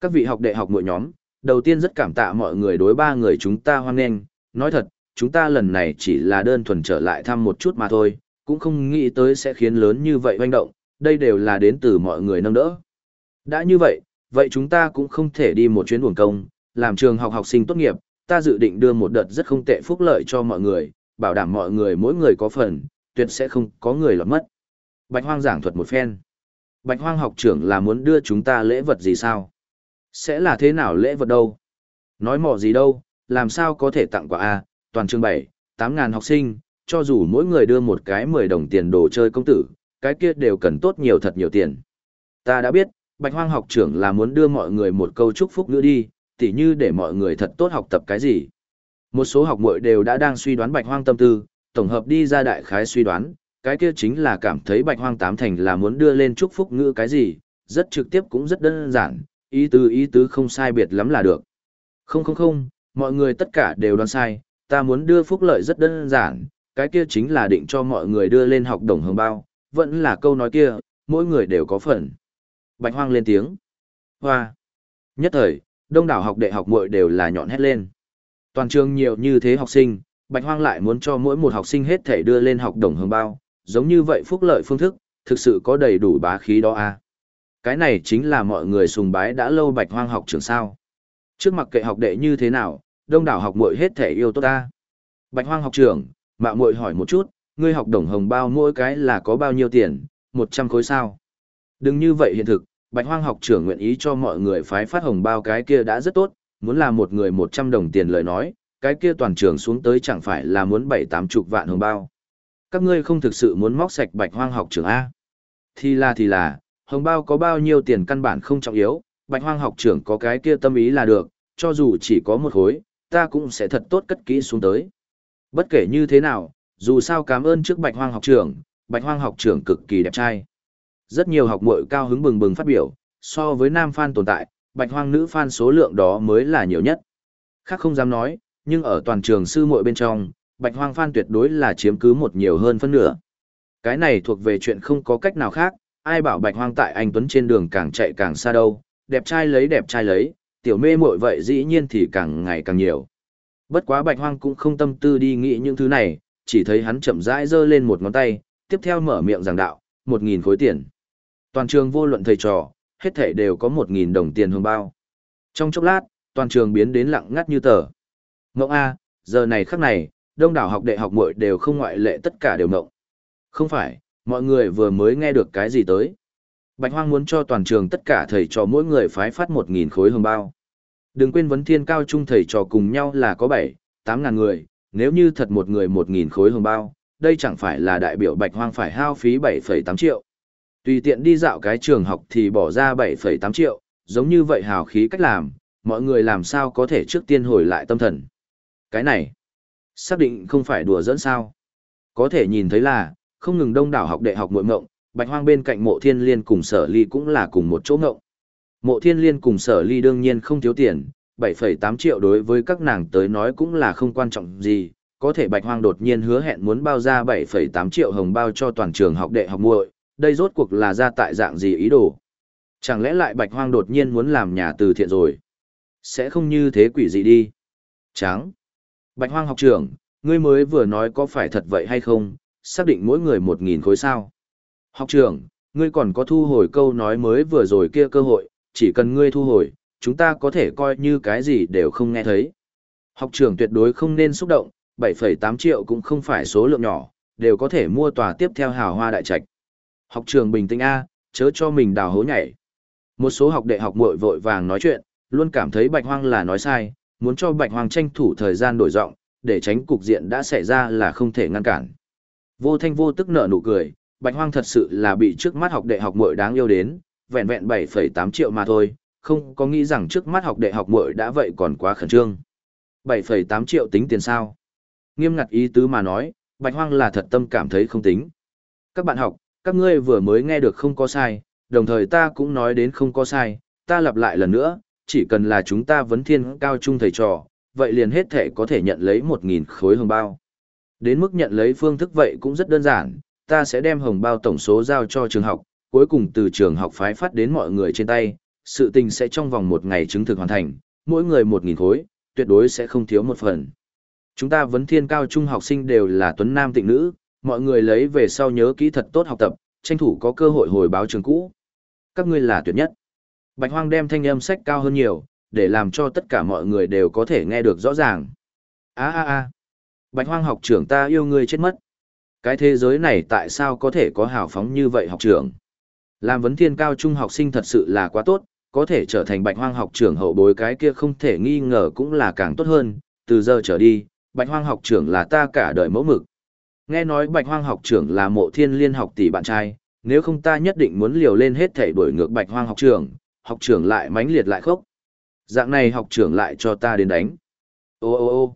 Các vị học đệ học mỗi nhóm, đầu tiên rất cảm tạ mọi người đối ba người chúng ta hoan nghênh, nói thật, chúng ta lần này chỉ là đơn thuần trở lại thăm một chút mà thôi, cũng không nghĩ tới sẽ khiến lớn như vậy hoành động, đây đều là đến từ mọi người nâng đỡ. Đã như vậy, vậy chúng ta cũng không thể đi một chuyến buồn công, làm trường học học sinh tốt nghiệp, ta dự định đưa một đợt rất không tệ phúc lợi cho mọi người, bảo đảm mọi người mỗi người có phần, tuyệt sẽ không có người lọt mất. Bạch Hoang giảng thuật một phen. Bạch Hoang học trưởng là muốn đưa chúng ta lễ vật gì sao? Sẽ là thế nào lễ vật đâu? Nói mỏ gì đâu, làm sao có thể tặng quà a? Toàn trường 7, 8 ngàn học sinh, cho dù mỗi người đưa một cái 10 đồng tiền đồ chơi công tử, cái kia đều cần tốt nhiều thật nhiều tiền. Ta đã biết, Bạch Hoang học trưởng là muốn đưa mọi người một câu chúc phúc nữa đi, tỉ như để mọi người thật tốt học tập cái gì. Một số học muội đều đã đang suy đoán Bạch Hoang tâm tư, tổng hợp đi ra đại khái suy đoán, cái kia chính là cảm thấy Bạch Hoang tám thành là muốn đưa lên chúc phúc ngữ cái gì, rất trực tiếp cũng rất đơn giản, ý tứ ý tứ không sai biệt lắm là được. Không không không, mọi người tất cả đều đoán sai, ta muốn đưa phúc lợi rất đơn giản, cái kia chính là định cho mọi người đưa lên học đồng hương bao, vẫn là câu nói kia, mỗi người đều có phần. Bạch Hoang lên tiếng. Hoa. Nhất thời, đông đảo học đệ học muội đều là nhọn hét lên. Toàn trường nhiều như thế học sinh, Bạch Hoang lại muốn cho mỗi một học sinh hết thể đưa lên học đồng hương bao, giống như vậy phúc lợi phương thức, thực sự có đầy đủ bá khí đó à. Cái này chính là mọi người sùng bái đã lâu Bạch Hoang học trường sao. Trước mặt kệ học đệ như thế nào, đông đảo học muội hết thể yêu tốt ta. Bạch Hoang học trưởng, mạo muội hỏi một chút, ngươi học đồng hồng bao mỗi cái là có bao nhiêu tiền, 100 khối sao? Đừng như vậy hiện thực, Bạch Hoang học trưởng nguyện ý cho mọi người phái phát hồng bao cái kia đã rất tốt, muốn là một người 100 đồng tiền lời nói, cái kia toàn trường xuống tới chẳng phải là muốn bảy tám chục vạn hồng bao. Các ngươi không thực sự muốn móc sạch Bạch Hoang học trưởng A. Thì là thì là, hồng bao có bao nhiêu tiền căn bản không trọng yếu, Bạch Hoang học trưởng có cái kia tâm ý là được, cho dù chỉ có một hối, ta cũng sẽ thật tốt cất kỹ xuống tới. Bất kể như thế nào, dù sao cảm ơn trước Bạch Hoang học trưởng, Bạch Hoang học trưởng cực kỳ đẹp trai. Rất nhiều học muội cao hứng bừng bừng phát biểu, so với nam fan tồn tại, Bạch Hoang nữ fan số lượng đó mới là nhiều nhất. Khác không dám nói, nhưng ở toàn trường sư muội bên trong, Bạch Hoang fan tuyệt đối là chiếm cứ một nhiều hơn phân nửa. Cái này thuộc về chuyện không có cách nào khác, ai bảo Bạch Hoang tại anh Tuấn trên đường càng chạy càng xa đâu, đẹp trai lấy đẹp trai lấy, tiểu mê muội vậy dĩ nhiên thì càng ngày càng nhiều. Bất quá Bạch Hoang cũng không tâm tư đi nghĩ những thứ này, chỉ thấy hắn chậm rãi giơ lên một ngón tay, tiếp theo mở miệng giảng đạo, một nghìn khối tiền. Toàn trường vô luận thầy trò, hết thảy đều có một nghìn đồng tiền hương bao. Trong chốc lát, toàn trường biến đến lặng ngắt như tờ. Ngộng A, giờ này khắc này, đông đảo học đệ học muội đều không ngoại lệ tất cả đều ngộng. Không phải, mọi người vừa mới nghe được cái gì tới. Bạch Hoang muốn cho toàn trường tất cả thầy trò mỗi người phái phát một nghìn khối hương bao. Đừng quên vấn thiên cao trung thầy trò cùng nhau là có bảy, tám ngàn người, nếu như thật một người một nghìn khối hương bao, đây chẳng phải là đại biểu Bạch Hoang phải hao phí 7,8 triệu. Tùy tiện đi dạo cái trường học thì bỏ ra 7,8 triệu, giống như vậy hào khí cách làm, mọi người làm sao có thể trước tiên hồi lại tâm thần. Cái này, xác định không phải đùa dẫn sao. Có thể nhìn thấy là, không ngừng đông đảo học đệ học muội mộng, Bạch Hoang bên cạnh mộ thiên liên cùng sở ly cũng là cùng một chỗ ngộng. Mộ thiên liên cùng sở ly đương nhiên không thiếu tiền, 7,8 triệu đối với các nàng tới nói cũng là không quan trọng gì, có thể Bạch Hoang đột nhiên hứa hẹn muốn bao ra 7,8 triệu hồng bao cho toàn trường học đệ học muội, đây rốt cuộc là ra tại dạng gì ý đồ? Chẳng lẽ lại Bạch Hoang đột nhiên muốn làm nhà từ thiện rồi? Sẽ không như thế quỷ gì đi? Tráng. Bạch Hoang học trưởng, ngươi mới vừa nói có phải thật vậy hay không? Xác định mỗi người 1.000 khối sao? Học trưởng, ngươi còn có thu hồi câu nói mới vừa rồi kia cơ hội, chỉ cần ngươi thu hồi, chúng ta có thể coi như cái gì đều không nghe thấy. Học trưởng tuyệt đối không nên xúc động, 7,8 triệu cũng không phải số lượng nhỏ, đều có thể mua tòa tiếp theo hào hoa đại trạch. Học trường bình tĩnh A, chớ cho mình đào hố nhảy. Một số học đệ học muội vội vàng nói chuyện, luôn cảm thấy Bạch Hoang là nói sai, muốn cho Bạch Hoang tranh thủ thời gian đổi giọng, để tránh cục diện đã xảy ra là không thể ngăn cản. Vô thanh vô tức nở nụ cười, Bạch Hoang thật sự là bị trước mắt học đệ học muội đáng yêu đến, vẹn vẹn 7,8 triệu mà thôi, không có nghĩ rằng trước mắt học đệ học muội đã vậy còn quá khẩn trương. 7,8 triệu tính tiền sao? Nghiêm ngặt ý tứ mà nói, Bạch Hoang là thật tâm cảm thấy không tính. Các bạn học, các ngươi vừa mới nghe được không có sai, đồng thời ta cũng nói đến không có sai, ta lặp lại lần nữa, chỉ cần là chúng ta vấn thiên cao trung thầy trò, vậy liền hết thể có thể nhận lấy 1.000 khối hồng bao. Đến mức nhận lấy phương thức vậy cũng rất đơn giản, ta sẽ đem hồng bao tổng số giao cho trường học, cuối cùng từ trường học phái phát đến mọi người trên tay, sự tình sẽ trong vòng một ngày chứng thực hoàn thành, mỗi người 1.000 khối, tuyệt đối sẽ không thiếu một phần. Chúng ta vấn thiên cao trung học sinh đều là tuấn nam tịnh nữ, mọi người lấy về sau nhớ kỹ thật tốt học tập, tranh thủ có cơ hội hồi báo trường cũ. Các ngươi là tuyệt nhất. Bạch Hoang đem thanh âm sách cao hơn nhiều, để làm cho tất cả mọi người đều có thể nghe được rõ ràng. A a a. Bạch Hoang học trưởng ta yêu ngươi chết mất. Cái thế giới này tại sao có thể có hào phóng như vậy học trưởng? Làm vấn thiên cao trung học sinh thật sự là quá tốt, có thể trở thành Bạch Hoang học trưởng hậu bối cái kia không thể nghi ngờ cũng là càng tốt hơn, từ giờ trở đi, Bạch Hoang học trưởng là ta cả đời mẫu mực. Nghe nói Bạch Hoang học trưởng là mộ thiên liên học tỷ bạn trai, nếu không ta nhất định muốn liều lên hết thể đuổi ngược Bạch Hoang học trưởng, học trưởng lại mãnh liệt lại khốc. Dạng này học trưởng lại cho ta đến đánh. Ô ô ô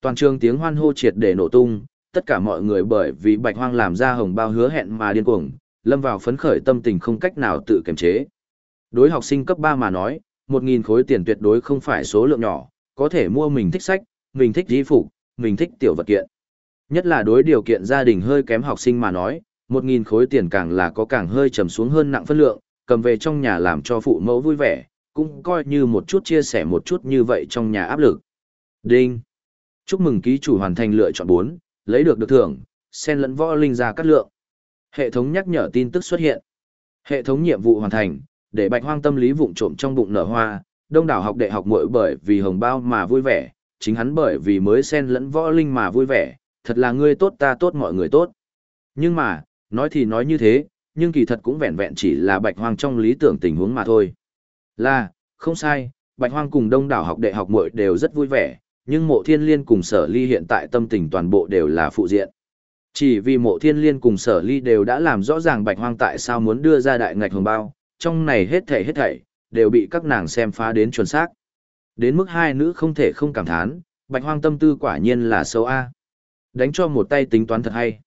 toàn trường tiếng hoan hô triệt để nổ tung, tất cả mọi người bởi vì Bạch Hoang làm ra hồng bao hứa hẹn mà điên cuồng, lâm vào phấn khởi tâm tình không cách nào tự kiềm chế. Đối học sinh cấp 3 mà nói, 1.000 khối tiền tuyệt đối không phải số lượng nhỏ, có thể mua mình thích sách, mình thích di phục, mình thích tiểu vật kiện. Nhất là đối điều kiện gia đình hơi kém học sinh mà nói, 1.000 khối tiền càng là có càng hơi trầm xuống hơn nặng phân lượng, cầm về trong nhà làm cho phụ mẫu vui vẻ, cũng coi như một chút chia sẻ một chút như vậy trong nhà áp lực. Đinh! Chúc mừng ký chủ hoàn thành lựa chọn 4, lấy được được thưởng, sen lẫn võ linh ra cắt lượng. Hệ thống nhắc nhở tin tức xuất hiện. Hệ thống nhiệm vụ hoàn thành, để bạch hoang tâm lý vụng trộm trong bụng nở hoa, đông đảo học đệ học muội bởi vì hồng bao mà vui vẻ, chính hắn bởi vì mới sen lẫn võ linh mà vui vẻ, thật là ngươi tốt ta tốt mọi người tốt. Nhưng mà, nói thì nói như thế, nhưng kỳ thật cũng vẹn vẹn chỉ là bạch hoang trong lý tưởng tình huống mà thôi. Là, không sai, bạch hoang cùng đông đảo học đệ học muội đều rất vui vẻ, nhưng mộ thiên liên cùng sở ly hiện tại tâm tình toàn bộ đều là phụ diện. Chỉ vì mộ thiên liên cùng sở ly đều đã làm rõ ràng bạch hoang tại sao muốn đưa ra đại ngạch hồng bao, trong này hết thảy hết thảy, đều bị các nàng xem phá đến chuẩn xác. Đến mức hai nữ không thể không cảm thán, bạch hoang tâm tư quả nhiên là xấu A. Đánh cho một tay tính toán thật hay.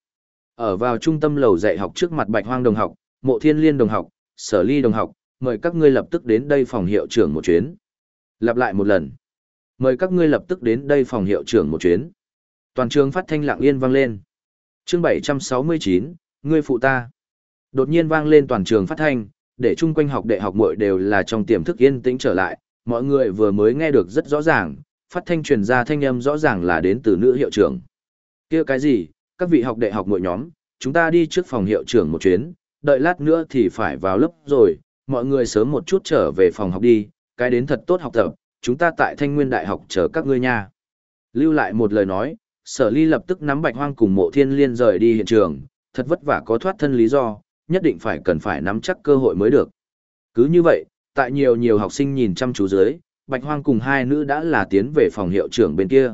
Ở vào trung tâm lầu dạy học trước mặt bạch hoang đồng học, mộ thiên liên đồng học, sở ly đồng học, mời các ngươi lập tức đến đây phòng hiệu trưởng một chuyến. Lặp lại một lần. Mời các ngươi lập tức đến đây phòng hiệu trưởng một chuyến. Toàn trường phát thanh lặng yên vang lên. Chương 769, ngươi phụ ta. Đột nhiên vang lên toàn trường phát thanh, để chung quanh học đệ học muội đều là trong tiềm thức yên tĩnh trở lại, mọi người vừa mới nghe được rất rõ ràng, phát thanh truyền ra thanh âm rõ ràng là đến từ nữ hiệu trưởng. Kia cái gì, các vị học đệ học mỗi nhóm, chúng ta đi trước phòng hiệu trưởng một chuyến, đợi lát nữa thì phải vào lớp rồi, mọi người sớm một chút trở về phòng học đi, cái đến thật tốt học tập, chúng ta tại Thanh Nguyên Đại học chờ các ngươi nha. Lưu lại một lời nói, sở ly lập tức nắm bạch hoang cùng mộ thiên liên rời đi hiện trường, thật vất vả có thoát thân lý do, nhất định phải cần phải nắm chắc cơ hội mới được. Cứ như vậy, tại nhiều nhiều học sinh nhìn chăm chú dưới, bạch hoang cùng hai nữ đã là tiến về phòng hiệu trưởng bên kia.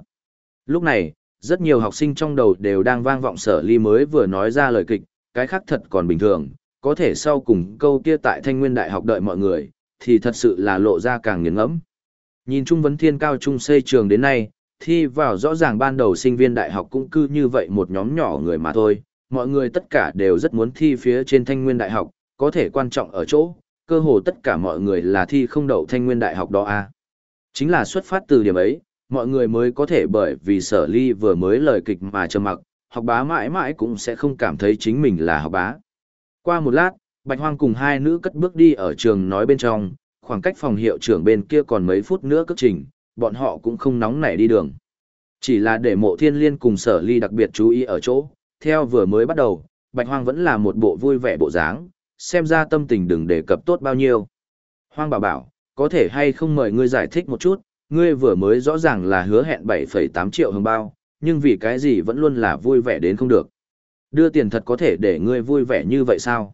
Lúc này, rất nhiều học sinh trong đầu đều đang vang vọng sở ly mới vừa nói ra lời kịch, cái khác thật còn bình thường, có thể sau cùng câu kia tại Thanh Nguyên Đại học đợi mọi người, thì thật sự là lộ ra càng nghiền ngẫm. Nhìn Trung vấn thiên cao trung xây trường đến nay, thi vào rõ ràng ban đầu sinh viên đại học cũng cư như vậy một nhóm nhỏ người mà thôi, mọi người tất cả đều rất muốn thi phía trên thanh nguyên đại học, có thể quan trọng ở chỗ, cơ hồ tất cả mọi người là thi không đậu thanh nguyên đại học đó a à. Chính là xuất phát từ điểm ấy, mọi người mới có thể bởi vì sở ly vừa mới lời kịch mà trầm mặc, học bá mãi mãi cũng sẽ không cảm thấy chính mình là học bá. Qua một lát, Bạch Hoang cùng hai nữ cất bước đi ở trường nói bên trong, khoảng cách phòng hiệu trưởng bên kia còn mấy phút nữa cất trình, bọn họ cũng không nóng nảy đi đường. Chỉ là để mộ thiên liên cùng sở ly đặc biệt chú ý ở chỗ, theo vừa mới bắt đầu, Bạch Hoang vẫn là một bộ vui vẻ bộ dáng, xem ra tâm tình đừng đề cập tốt bao nhiêu. Hoang bảo bảo, có thể hay không mời ngươi giải thích một chút, ngươi vừa mới rõ ràng là hứa hẹn 7,8 triệu hồng bao, nhưng vì cái gì vẫn luôn là vui vẻ đến không được. Đưa tiền thật có thể để ngươi vui vẻ như vậy sao?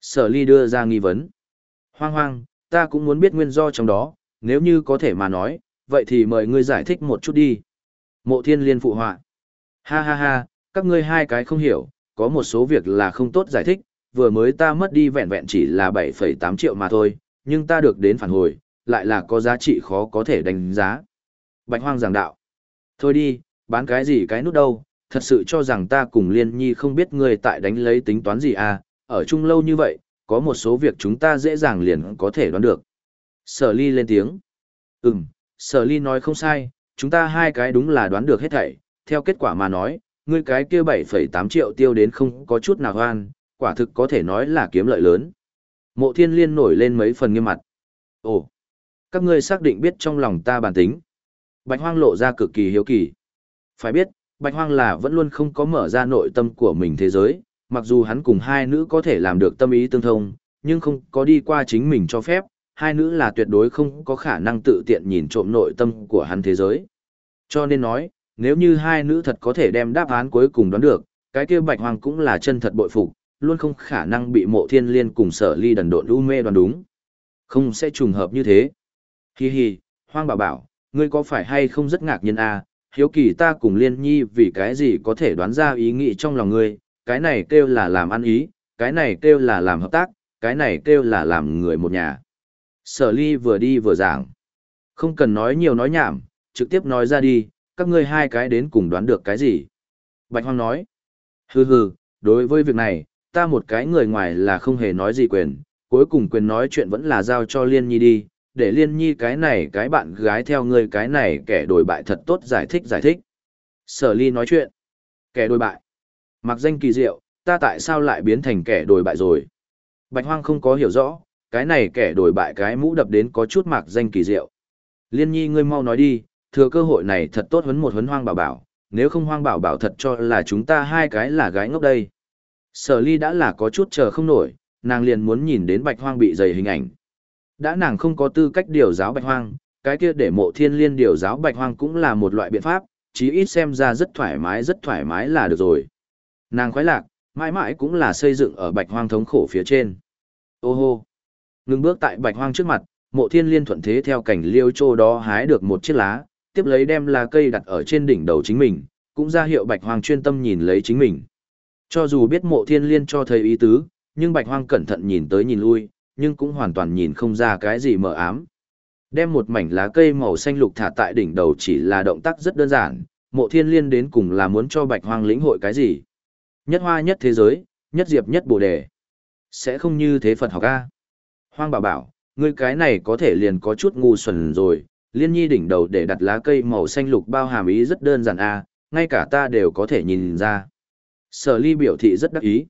Sở ly đưa ra nghi vấn. Hoang hoang, ta cũng muốn biết nguyên do trong đó, nếu như có thể mà nói, vậy thì mời ngươi giải thích một chút đi. Mộ thiên liên phụ họa. Ha ha ha, các ngươi hai cái không hiểu, có một số việc là không tốt giải thích, vừa mới ta mất đi vẹn vẹn chỉ là 7,8 triệu mà thôi, nhưng ta được đến phản hồi, lại là có giá trị khó có thể đánh giá. Bạch hoang giảng đạo. Thôi đi, bán cái gì cái nút đâu, thật sự cho rằng ta cùng Liên Nhi không biết ngươi tại đánh lấy tính toán gì à, ở chung lâu như vậy, có một số việc chúng ta dễ dàng liền có thể đoán được. Sở ly lên tiếng. Ừm, sở ly nói không sai, chúng ta hai cái đúng là đoán được hết thảy, theo kết quả mà nói, ngươi cái kia 7,8 triệu tiêu đến không có chút nào hoan, quả thực có thể nói là kiếm lợi lớn. Mộ thiên liên nổi lên mấy phần nghiêm mặt. Ồ, các ngươi xác định biết trong lòng ta bản tính. Bạch hoang lộ ra cực kỳ hiếu kỳ. Phải biết, Bạch hoang là vẫn luôn không có mở ra nội tâm của mình thế giới, mặc dù hắn cùng hai nữ có thể làm được tâm ý tương thông, nhưng không có đi qua chính mình cho phép, hai nữ là tuyệt đối không có khả năng tự tiện nhìn trộm nội tâm của hắn thế giới. Cho nên nói, nếu như hai nữ thật có thể đem đáp án cuối cùng đoán được, cái kia bạch hoang cũng là chân thật bội phục, luôn không khả năng bị mộ thiên liên cùng sở ly đần độn u mê đoán đúng. Không sẽ trùng hợp như thế. Hi hi, hoang bảo bảo, ngươi có phải hay không rất ngạc nhiên à, hiếu kỳ ta cùng liên nhi vì cái gì có thể đoán ra ý nghĩ trong lòng ngươi, cái này kêu là làm ăn ý, cái này kêu là làm hợp tác, cái này kêu là làm người một nhà. Sở ly vừa đi vừa giảng. Không cần nói nhiều nói nhảm, trực tiếp nói ra đi, các ngươi hai cái đến cùng đoán được cái gì. Bạch Hoang nói. Hừ hừ, đối với việc này, ta một cái người ngoài là không hề nói gì quyền, cuối cùng quyền nói chuyện vẫn là giao cho Liên Nhi đi, để Liên Nhi cái này cái bạn gái theo ngươi cái này kẻ đổi bại thật tốt giải thích giải thích. Sở ly nói chuyện. Kẻ đổi bại. Mặc danh kỳ diệu, ta tại sao lại biến thành kẻ đổi bại rồi? Bạch Hoang không có hiểu rõ, cái này kẻ đổi bại cái mũ đập đến có chút mặc danh kỳ diệu. Liên nhi ngươi mau nói đi, thừa cơ hội này thật tốt huấn một huấn hoang bảo bảo, nếu không hoang bảo bảo thật cho là chúng ta hai cái là gái ngốc đây. Sở ly đã là có chút chờ không nổi, nàng liền muốn nhìn đến bạch hoang bị dày hình ảnh. Đã nàng không có tư cách điều giáo bạch hoang, cái kia để mộ thiên liên điều giáo bạch hoang cũng là một loại biện pháp, chí ít xem ra rất thoải mái rất thoải mái là được rồi. Nàng khoái lạc, mãi mãi cũng là xây dựng ở bạch hoang thống khổ phía trên. Ô hô! Ngừng bước tại bạch hoang trước mặt, mộ thiên liên thuận thế theo cảnh liêu trô đó hái được một chiếc lá, tiếp lấy đem lá cây đặt ở trên đỉnh đầu chính mình, cũng ra hiệu bạch hoang chuyên tâm nhìn lấy chính mình. Cho dù biết mộ thiên liên cho thấy ý tứ, nhưng bạch hoang cẩn thận nhìn tới nhìn lui, nhưng cũng hoàn toàn nhìn không ra cái gì mờ ám. Đem một mảnh lá cây màu xanh lục thả tại đỉnh đầu chỉ là động tác rất đơn giản, mộ thiên liên đến cùng là muốn cho bạch hoang lĩnh hội cái gì. Nhất hoa nhất thế giới, nhất diệp nhất bồ đề. Sẽ không như thế Phật học A. Hoang bảo bảo, ngươi cái này có thể liền có chút ngu xuẩn rồi, liên nhi đỉnh đầu để đặt lá cây màu xanh lục bao hàm ý rất đơn giản a, ngay cả ta đều có thể nhìn ra. Sở ly biểu thị rất đắc ý.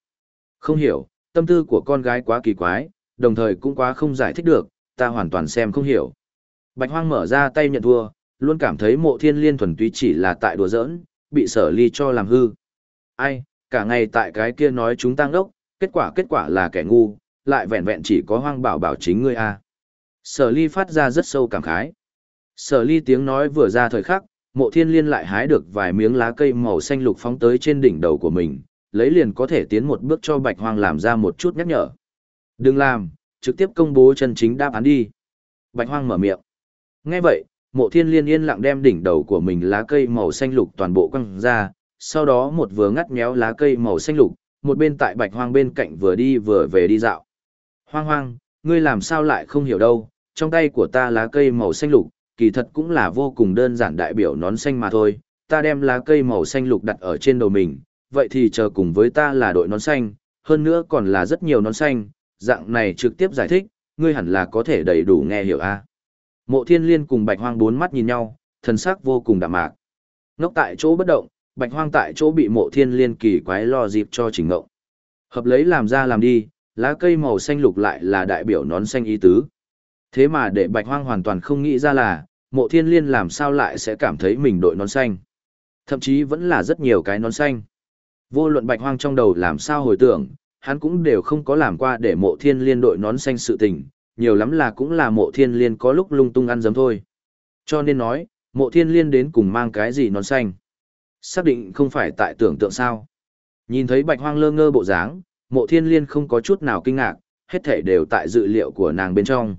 Không hiểu, tâm tư của con gái quá kỳ quái, đồng thời cũng quá không giải thích được, ta hoàn toàn xem không hiểu. Bạch hoang mở ra tay nhận thua, luôn cảm thấy mộ thiên liên thuần túy chỉ là tại đùa giỡn, bị sở ly cho làm hư. Ai, cả ngày tại cái kia nói chúng tăng đốc, kết quả kết quả là kẻ ngu, lại vẹn vẹn chỉ có hoang bảo bảo chính ngươi a. Sở ly phát ra rất sâu cảm khái. Sở ly tiếng nói vừa ra thời khắc, mộ thiên liên lại hái được vài miếng lá cây màu xanh lục phóng tới trên đỉnh đầu của mình, lấy liền có thể tiến một bước cho bạch hoang làm ra một chút nhắc nhở. Đừng làm, trực tiếp công bố chân chính đáp án đi. Bạch hoang mở miệng. Nghe vậy, mộ thiên liên yên lặng đem đỉnh đầu của mình lá cây màu xanh lục toàn bộ quăng ra, sau đó một vừa ngắt méo lá cây màu xanh lục, một bên tại bạch hoang bên cạnh vừa đi vừa về đi dạo. Hoang hoang, ngươi làm sao lại không hiểu đâu, trong tay của ta lá cây màu xanh lục, kỳ thật cũng là vô cùng đơn giản đại biểu nón xanh mà thôi, ta đem lá cây màu xanh lục đặt ở trên đầu mình, vậy thì chờ cùng với ta là đội nón xanh, hơn nữa còn là rất nhiều nón xanh, dạng này trực tiếp giải thích, ngươi hẳn là có thể đầy đủ nghe hiểu a. Mộ thiên liên cùng bạch hoang bốn mắt nhìn nhau, thần sắc vô cùng đạm mạc. Ngốc tại chỗ bất động, bạch hoang tại chỗ bị mộ thiên liên kỳ quái lo dịp cho chỉnh ngộng. Hợp lấy làm ra làm đi, lá cây màu xanh lục lại là đại biểu nón xanh ý tứ. Thế mà để bạch hoang hoàn toàn không nghĩ ra là, mộ thiên liên làm sao lại sẽ cảm thấy mình đội nón xanh. Thậm chí vẫn là rất nhiều cái nón xanh. Vô luận bạch hoang trong đầu làm sao hồi tưởng, hắn cũng đều không có làm qua để mộ thiên liên đội nón xanh sự tình, nhiều lắm là cũng là mộ thiên liên có lúc lung tung ăn dấm thôi. Cho nên nói, mộ thiên liên đến cùng mang cái gì nón xanh. Xác định không phải tại tưởng tượng sao. Nhìn thấy bạch hoang lơ ngơ bộ dáng, mộ thiên liên không có chút nào kinh ngạc, hết thể đều tại dự liệu của nàng bên trong.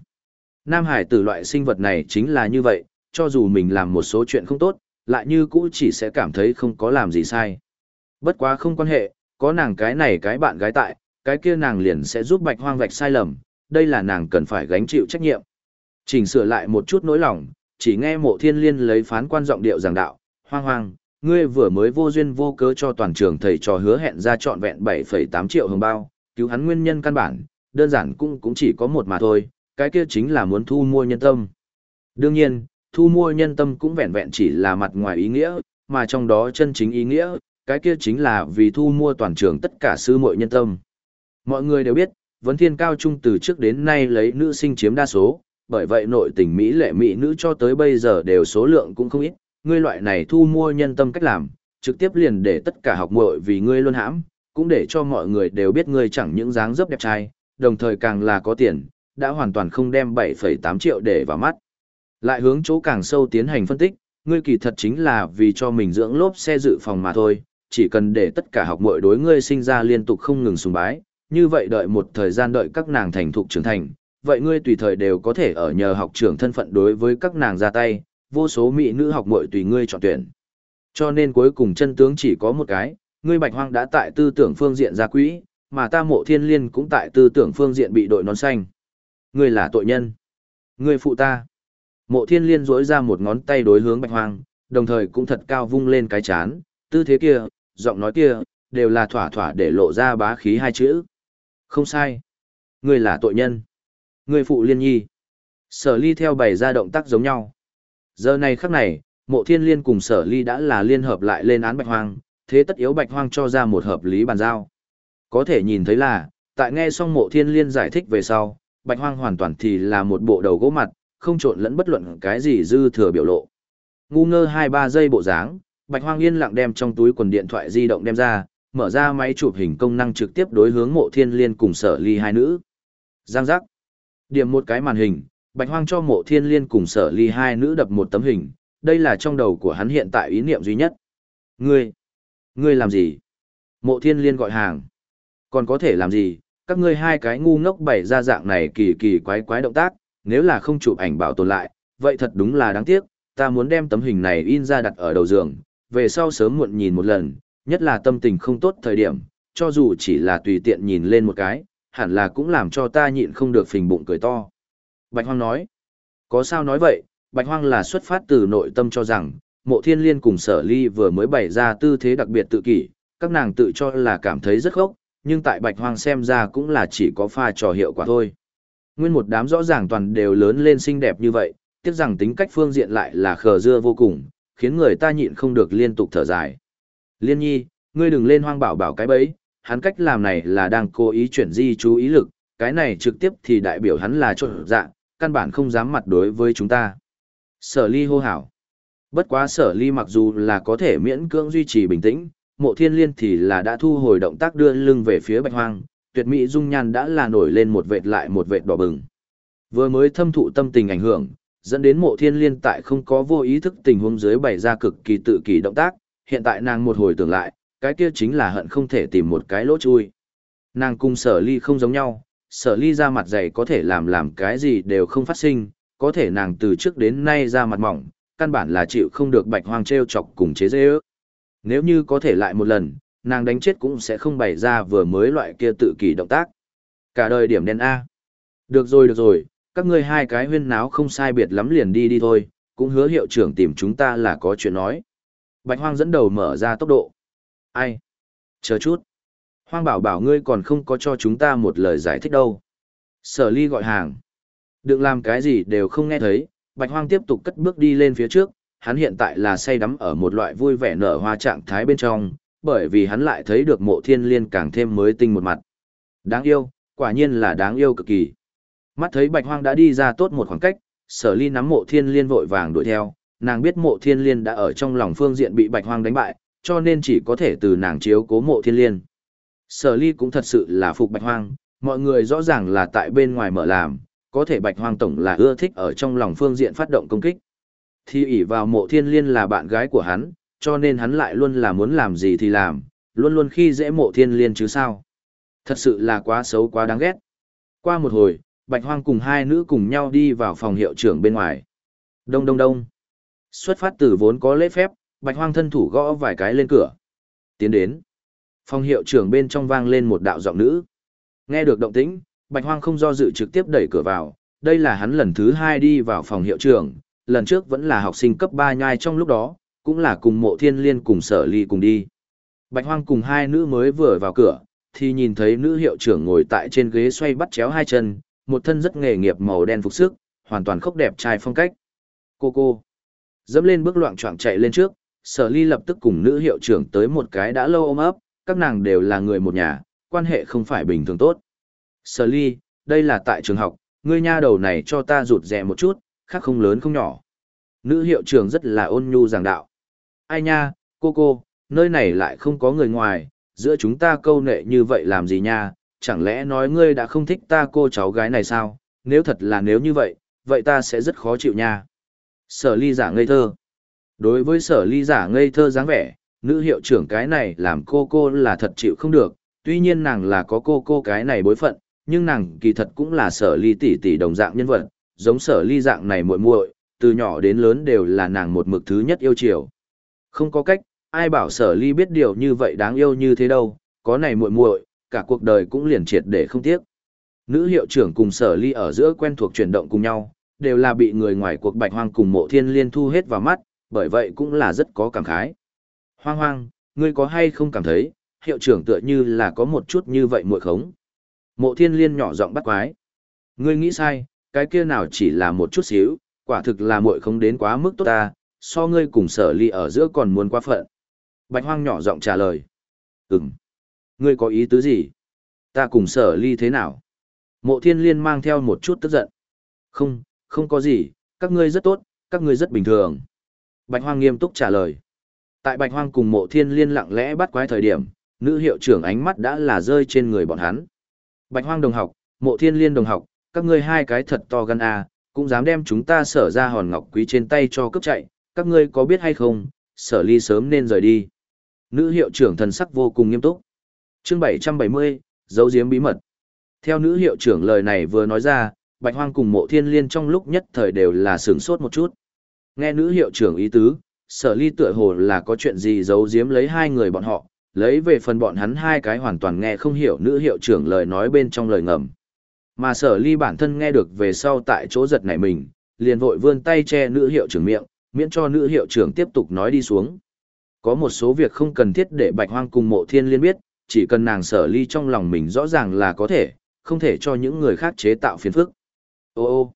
Nam Hải tử loại sinh vật này chính là như vậy, cho dù mình làm một số chuyện không tốt, lại như cũ chỉ sẽ cảm thấy không có làm gì sai. Bất quá không quan hệ, có nàng cái này cái bạn gái tại, cái kia nàng liền sẽ giúp bạch hoang vạch sai lầm, đây là nàng cần phải gánh chịu trách nhiệm. Chỉnh sửa lại một chút nỗi lòng, chỉ nghe mộ thiên liên lấy phán quan giọng điệu giảng đạo, hoang hoang, ngươi vừa mới vô duyên vô cớ cho toàn trường thầy trò hứa hẹn ra trọn vẹn 7,8 triệu hồng bao, cứu hắn nguyên nhân căn bản, đơn giản cũng cũng chỉ có một mà thôi, cái kia chính là muốn thu mua nhân tâm. Đương nhiên, thu mua nhân tâm cũng vẹn vẹn chỉ là mặt ngoài ý nghĩa, mà trong đó chân chính ý nghĩa, cái kia chính là vì thu mua toàn trường tất cả sư muội nhân tâm. Mọi người đều biết, vấn thiên cao trung từ trước đến nay lấy nữ sinh chiếm đa số, bởi vậy nội tình Mỹ lệ Mỹ nữ cho tới bây giờ đều số lượng cũng không ít, ngươi loại này thu mua nhân tâm cách làm, trực tiếp liền để tất cả học muội vì ngươi luôn hãm, cũng để cho mọi người đều biết ngươi chẳng những dáng dấp đẹp trai, đồng thời càng là có tiền, đã hoàn toàn không đem 7,8 triệu để vào mắt. Lại hướng chỗ càng sâu tiến hành phân tích, ngươi kỳ thật chính là vì cho mình dưỡng lốp xe dự phòng mà thôi, chỉ cần để tất cả học muội đối ngươi sinh ra liên tục không ngừng sùng bái, như vậy đợi một thời gian đợi các nàng thành thục trưởng thành, vậy ngươi tùy thời đều có thể ở nhờ học trưởng thân phận đối với các nàng ra tay, vô số mỹ nữ học muội tùy ngươi chọn tuyển. Cho nên cuối cùng chân tướng chỉ có một cái, ngươi bạch hoang đã tại tư tưởng phương diện ra quỹ, mà ta mộ thiên liên cũng tại tư tưởng phương diện bị đội nón xanh. Ngươi là tội nhân. Ngươi phụ ta. Mộ thiên liên rỗi ra một ngón tay đối hướng bạch hoang, đồng thời cũng thật cao vung lên cái chán, tư thế kia, giọng nói kia, đều là thỏa thỏa để lộ ra bá khí hai chữ. Không sai. Ngươi là tội nhân. Ngươi phụ liên nhi. Sở ly theo bày ra động tác giống nhau. Giờ này khắc này, mộ thiên liên cùng sở ly đã là liên hợp lại lên án bạch hoang, thế tất yếu bạch hoang cho ra một hợp lý bàn giao. Có thể nhìn thấy là, tại nghe xong mộ thiên liên giải thích về sau, bạch hoang hoàn toàn thì là một bộ đầu gỗ mặt, không trộn lẫn bất luận cái gì dư thừa biểu lộ. Ngu ngơ hai ba giây bộ dáng, bạch hoang yên lặng đem trong túi quần điện thoại di động đem ra, mở ra máy chụp hình công năng trực tiếp đối hướng mộ thiên liên cùng sở ly hai nữ. Giang giác. Điểm một cái màn hình, bạch hoang cho mộ thiên liên cùng sở ly hai nữ đập một tấm hình, đây là trong đầu của hắn hiện tại ý niệm duy nhất. Ngươi, ngươi làm gì? Mộ thiên liên gọi hàng. Còn có thể làm gì? Các ngươi hai cái ngu ngốc bày ra dạng này kỳ kỳ quái quái động tác, nếu là không chụp ảnh bảo tồn lại, vậy thật đúng là đáng tiếc, ta muốn đem tấm hình này in ra đặt ở đầu giường, về sau sớm muộn nhìn một lần, nhất là tâm tình không tốt thời điểm, cho dù chỉ là tùy tiện nhìn lên một cái, hẳn là cũng làm cho ta nhịn không được phình bụng cười to. Bạch Hoang nói, có sao nói vậy, Bạch Hoang là xuất phát từ nội tâm cho rằng, mộ thiên liên cùng sở ly vừa mới bày ra tư thế đặc biệt tự kỷ, các nàng tự cho là cảm thấy rất gốc, nhưng tại Bạch Hoang xem ra cũng là chỉ có pha trò hiệu quả thôi. Nguyên một đám rõ ràng toàn đều lớn lên xinh đẹp như vậy, tiếc rằng tính cách phương diện lại là khờ dưa vô cùng, khiến người ta nhịn không được liên tục thở dài. Liên nhi, ngươi đừng lên hoang bảo bảo cái bấy, hắn cách làm này là đang cố ý chuyển di chú ý lực, cái này trực tiếp thì đại biểu hắn là trộn dạng, căn bản không dám mặt đối với chúng ta. Sở ly hô hảo. Bất quá sở ly mặc dù là có thể miễn cưỡng duy trì bình tĩnh, mộ thiên liên thì là đã thu hồi động tác đưa lưng về phía bạch hoang, tuyệt mỹ dung nhan đã là nổi lên một vệt lại một vệt đỏ bừng. Vừa mới thâm thụ tâm tình ảnh hưởng, dẫn đến mộ thiên liên tại không có vô ý thức tình huống dưới bày ra cực kỳ tự kỳ động tác, hiện tại nàng một hồi tưởng lại, cái kia chính là hận không thể tìm một cái lỗ chui. Nàng cùng sở ly không giống nhau, sở ly ra mặt dày có thể làm làm cái gì đều không phát sinh, có thể nàng từ trước đến nay ra mặt mỏng, căn bản là chịu không được bạch hoang treo chọc cùng chế dễ ước. Nếu như có thể lại một lần, nàng đánh chết cũng sẽ không bày ra vừa mới loại kia tự kỳ động tác. Cả đời điểm đen A. Được rồi được rồi, các ngươi hai cái huyên náo không sai biệt lắm liền đi đi thôi, cũng hứa hiệu trưởng tìm chúng ta là có chuyện nói. Bạch hoang dẫn đầu mở ra tốc độ. Ai? Chờ chút. Hoang bảo bảo ngươi còn không có cho chúng ta một lời giải thích đâu. Sở ly gọi hàng. Đừng làm cái gì đều không nghe thấy, bạch hoang tiếp tục cất bước đi lên phía trước, hắn hiện tại là say đắm ở một loại vui vẻ nở hoa trạng thái bên trong, bởi vì hắn lại thấy được mộ thiên liên càng thêm mới tinh một mặt. Đáng yêu, quả nhiên là đáng yêu cực kỳ. Mắt thấy bạch hoang đã đi ra tốt một khoảng cách, sở ly nắm mộ thiên liên vội vàng đuổi theo, nàng biết mộ thiên liên đã ở trong lòng phương diện bị bạch hoang đánh bại, cho nên chỉ có thể từ nàng chiếu cố mộ thiên liên. Sở ly cũng thật sự là phục bạch hoang, mọi người rõ ràng là tại bên ngoài mở làm, có thể bạch hoang tổng là ưa thích ở trong lòng phương diện phát động công kích. Thì ỷ vào mộ thiên liên là bạn gái của hắn, cho nên hắn lại luôn là muốn làm gì thì làm, luôn luôn khi dễ mộ thiên liên chứ sao. Thật sự là quá xấu quá đáng ghét. Qua một hồi, bạch hoang cùng hai nữ cùng nhau đi vào phòng hiệu trưởng bên ngoài. Đông đông đông. Xuất phát từ vốn có lễ phép, bạch hoang thân thủ gõ vài cái lên cửa. Tiến đến. Phòng hiệu trưởng bên trong vang lên một đạo giọng nữ. Nghe được động tĩnh, bạch hoang không do dự trực tiếp đẩy cửa vào. Đây là hắn lần thứ hai đi vào phòng hiệu trưởng, lần trước vẫn là học sinh cấp 3 nhai trong lúc đó, cũng là cùng mộ thiên liên cùng sở ly cùng đi. Bạch hoang cùng hai nữ mới vừa vào cửa, thì nhìn thấy nữ hiệu trưởng ngồi tại trên ghế xoay bắt chéo hai chân, một thân rất nghề nghiệp màu đen phục sức, hoàn toàn khốc đẹp trai phong cách. Cô cô. Dẫm lên bước loạn choạng chạy lên trước, sở ly lập tức cùng nữ hiệu trưởng tới một cái đã lâu ôm ấp, các nàng đều là người một nhà, quan hệ không phải bình thường tốt. Sở ly, đây là tại trường học, ngươi nha đầu này cho ta rụt rè một chút, khác không lớn không nhỏ. Nữ hiệu trưởng rất là ôn nhu giảng đạo. Ai nha, cô cô, nơi này lại không có người ngoài, giữa chúng ta câu nệ như vậy làm gì nha, chẳng lẽ nói ngươi đã không thích ta cô cháu gái này sao, nếu thật là nếu như vậy, vậy ta sẽ rất khó chịu nha. Sở ly giả ngây thơ. Đối với sở ly giả ngây thơ dáng vẻ, nữ hiệu trưởng cái này làm cô cô là thật chịu không được, tuy nhiên nàng là có cô cô cái này bối phận, nhưng nàng kỳ thật cũng là sở ly tỷ tỷ đồng dạng nhân vật, giống sở ly dạng này muội muội, từ nhỏ đến lớn đều là nàng một mực thứ nhất yêu chiều. Không có cách, ai bảo sở ly biết điều như vậy đáng yêu như thế đâu, có này muội muội, cả cuộc đời cũng liền triệt để không tiếc. Nữ hiệu trưởng cùng sở ly ở giữa quen thuộc chuyển động cùng nhau, đều là bị người ngoài cuộc bạch hoang cùng mộ thiên liên thu hết vào mắt, bởi vậy cũng là rất có cảm khái. Hoang hoang, ngươi có hay không cảm thấy, hiệu trưởng tựa như là có một chút như vậy muội khống. Mộ thiên liên nhỏ giọng bắt quái. Ngươi nghĩ sai, cái kia nào chỉ là một chút xíu, quả thực là muội không đến quá mức tốt ta, so ngươi cùng sở ly ở giữa còn muốn quá phận. Bạch hoang nhỏ giọng trả lời. Ừm. Ngươi có ý tứ gì? Ta cùng sở ly thế nào? Mộ thiên liên mang theo một chút tức giận. Không, không có gì, các ngươi rất tốt, các ngươi rất bình thường. Bạch hoang nghiêm túc trả lời. Tại bạch hoang cùng mộ thiên liên lặng lẽ bắt quái thời điểm, nữ hiệu trưởng ánh mắt đã là rơi trên người bọn hắn. Bạch hoang đồng học, mộ thiên liên đồng học, các ngươi hai cái thật to gan à, cũng dám đem chúng ta sở ra hòn ngọc quý trên tay cho cướp chạy, các ngươi có biết hay không, sở ly sớm nên rời đi. Nữ hiệu trưởng thần sắc vô cùng nghiêm túc. Chương 770, dấu diếm bí mật. Theo nữ hiệu trưởng lời này vừa nói ra, Bạch Hoang cùng mộ thiên liên trong lúc nhất thời đều là sướng sốt một chút. Nghe nữ hiệu trưởng ý tứ, sở ly tựa hồ là có chuyện gì giấu giếm lấy hai người bọn họ, lấy về phần bọn hắn hai cái hoàn toàn nghe không hiểu nữ hiệu trưởng lời nói bên trong lời ngầm. Mà sở ly bản thân nghe được về sau tại chỗ giật nảy mình, liền vội vươn tay che nữ hiệu trưởng miệng, miễn cho nữ hiệu trưởng tiếp tục nói đi xuống. Có một số việc không cần thiết để bạch hoang cùng mộ thiên liên biết, chỉ cần nàng sở ly trong lòng mình rõ ràng là có thể, không thể cho những người khác chế tạo phiền phức. Ô ô,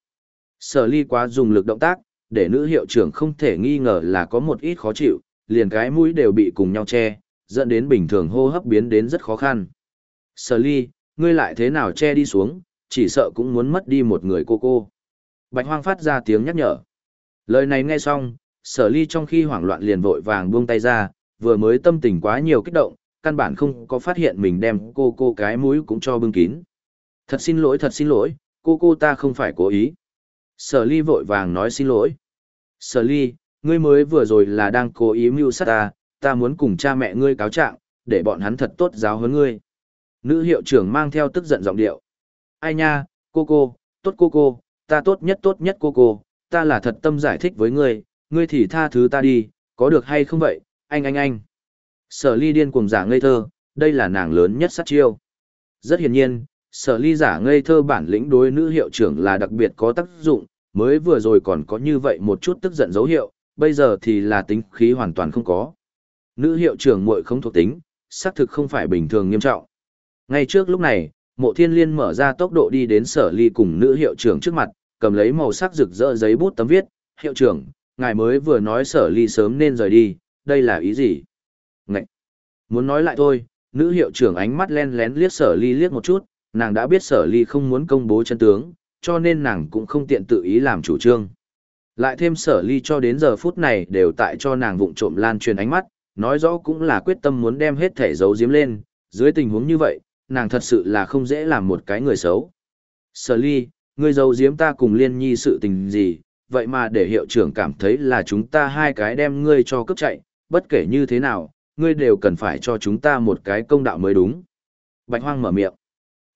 sở ly quá dùng lực động tác, để nữ hiệu trưởng không thể nghi ngờ là có một ít khó chịu, liền cái mũi đều bị cùng nhau che, dẫn đến bình thường hô hấp biến đến rất khó khăn. Sở ly, ngươi lại thế nào che đi xuống, chỉ sợ cũng muốn mất đi một người cô cô. Bạch hoang phát ra tiếng nhắc nhở. Lời này nghe xong, sở ly trong khi hoảng loạn liền vội vàng buông tay ra, vừa mới tâm tình quá nhiều kích động, căn bản không có phát hiện mình đem cô cô cái mũi cũng cho bưng kín. Thật xin lỗi thật xin lỗi, cô cô ta không phải cố ý. Sở ly vội vàng nói xin lỗi. Sở ly, ngươi mới vừa rồi là đang cố ý mưu sát ta, ta muốn cùng cha mẹ ngươi cáo trạng, để bọn hắn thật tốt giáo huấn ngươi. Nữ hiệu trưởng mang theo tức giận giọng điệu. Ai nha, cô cô, tốt cô cô, ta tốt nhất tốt nhất cô cô, ta là thật tâm giải thích với ngươi, ngươi thì tha thứ ta đi, có được hay không vậy, anh anh anh. Sở ly điên cuồng giả ngây thơ, đây là nàng lớn nhất sát chiêu. Rất hiển nhiên, sở ly giả ngây thơ bản lĩnh đối nữ hiệu trưởng là đặc biệt có tác dụng, mới vừa rồi còn có như vậy một chút tức giận dấu hiệu, bây giờ thì là tính khí hoàn toàn không có. Nữ hiệu trưởng muội không thuộc tính, xác thực không phải bình thường nghiêm trọng. Ngay trước lúc này, mộ thiên liên mở ra tốc độ đi đến sở ly cùng nữ hiệu trưởng trước mặt, cầm lấy màu sắc rực rỡ giấy bút tấm viết, hiệu trưởng, ngài mới vừa nói sở ly sớm nên rời đi, đây là ý gì? Muốn nói lại thôi, nữ hiệu trưởng ánh mắt len lén liếc sở ly liếc một chút, nàng đã biết sở ly không muốn công bố chân tướng, cho nên nàng cũng không tiện tự ý làm chủ trương. Lại thêm sở ly cho đến giờ phút này đều tại cho nàng vụng trộm lan truyền ánh mắt, nói rõ cũng là quyết tâm muốn đem hết thể giấu giếm lên, dưới tình huống như vậy, nàng thật sự là không dễ làm một cái người xấu. Sở ly, ngươi giấu giếm ta cùng liên nhi sự tình gì, vậy mà để hiệu trưởng cảm thấy là chúng ta hai cái đem ngươi cho cướp chạy, bất kể như thế nào, ngươi đều cần phải cho chúng ta một cái công đạo mới đúng. Bạch hoang mở miệng.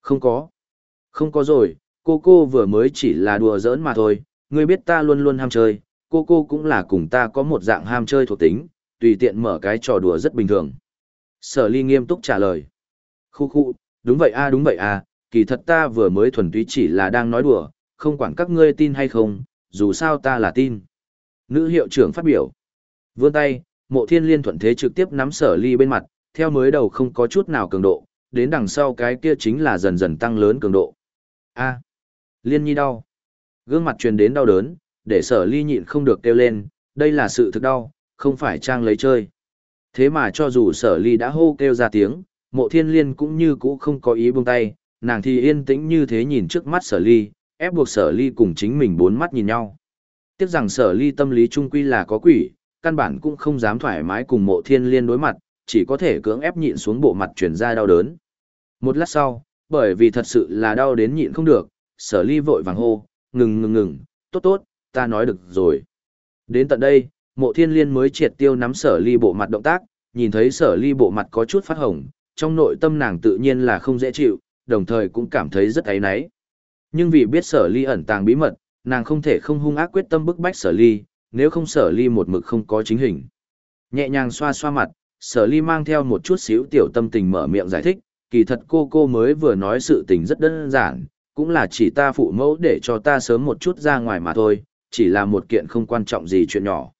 Không có. Không có rồi, cô cô vừa mới chỉ là đùa giỡn mà thôi, ngươi biết ta luôn luôn ham chơi, cô cô cũng là cùng ta có một dạng ham chơi thuộc tính, tùy tiện mở cái trò đùa rất bình thường. Sở ly nghiêm túc trả lời. Khu khu, đúng vậy a à, đúng vậy a, à. kỳ thật ta vừa mới thuần túy chỉ là đang nói đùa, không quản các ngươi tin hay không, dù sao ta là tin. Nữ hiệu trưởng phát biểu. Vươn tay, mộ thiên liên thuận thế trực tiếp nắm sở ly bên mặt, theo mới đầu không có chút nào cường độ, đến đằng sau cái kia chính là dần dần tăng lớn cường độ. A. liên nhi đau. Gương mặt truyền đến đau đớn, để sở ly nhịn không được kêu lên, đây là sự thực đau, không phải trang lấy chơi. Thế mà cho dù sở ly đã hô kêu ra tiếng, mộ thiên liên cũng như cũ không có ý buông tay, nàng thì yên tĩnh như thế nhìn trước mắt sở ly, ép buộc sở ly cùng chính mình bốn mắt nhìn nhau. Tiếc rằng sở ly tâm lý trung quy là có quỷ, căn bản cũng không dám thoải mái cùng mộ thiên liên đối mặt, chỉ có thể cưỡng ép nhịn xuống bộ mặt truyền ra đau đớn. Một lát sau, bởi vì thật sự là đau đến nhịn không được, sở ly vội vàng hô, ngừng ngừng ngừng, tốt tốt, ta nói được rồi. Đến tận đây, mộ thiên liên mới triệt tiêu nắm sở ly bộ mặt động tác, nhìn thấy sở ly bộ mặt có chút phát hồng, trong nội tâm nàng tự nhiên là không dễ chịu, đồng thời cũng cảm thấy rất áy náy. Nhưng vì biết sở ly ẩn tàng bí mật, nàng không thể không hung ác quyết tâm bức bách sở ly, nếu không sở ly một mực không có chính hình. Nhẹ nhàng xoa xoa mặt, sở ly mang theo một chút xíu tiểu tâm tình mở miệng giải thích, kỳ thật cô cô mới vừa nói sự tình rất đơn giản, cũng là chỉ ta phụ mẫu để cho ta sớm một chút ra ngoài mà thôi, chỉ là một kiện không quan trọng gì chuyện nhỏ.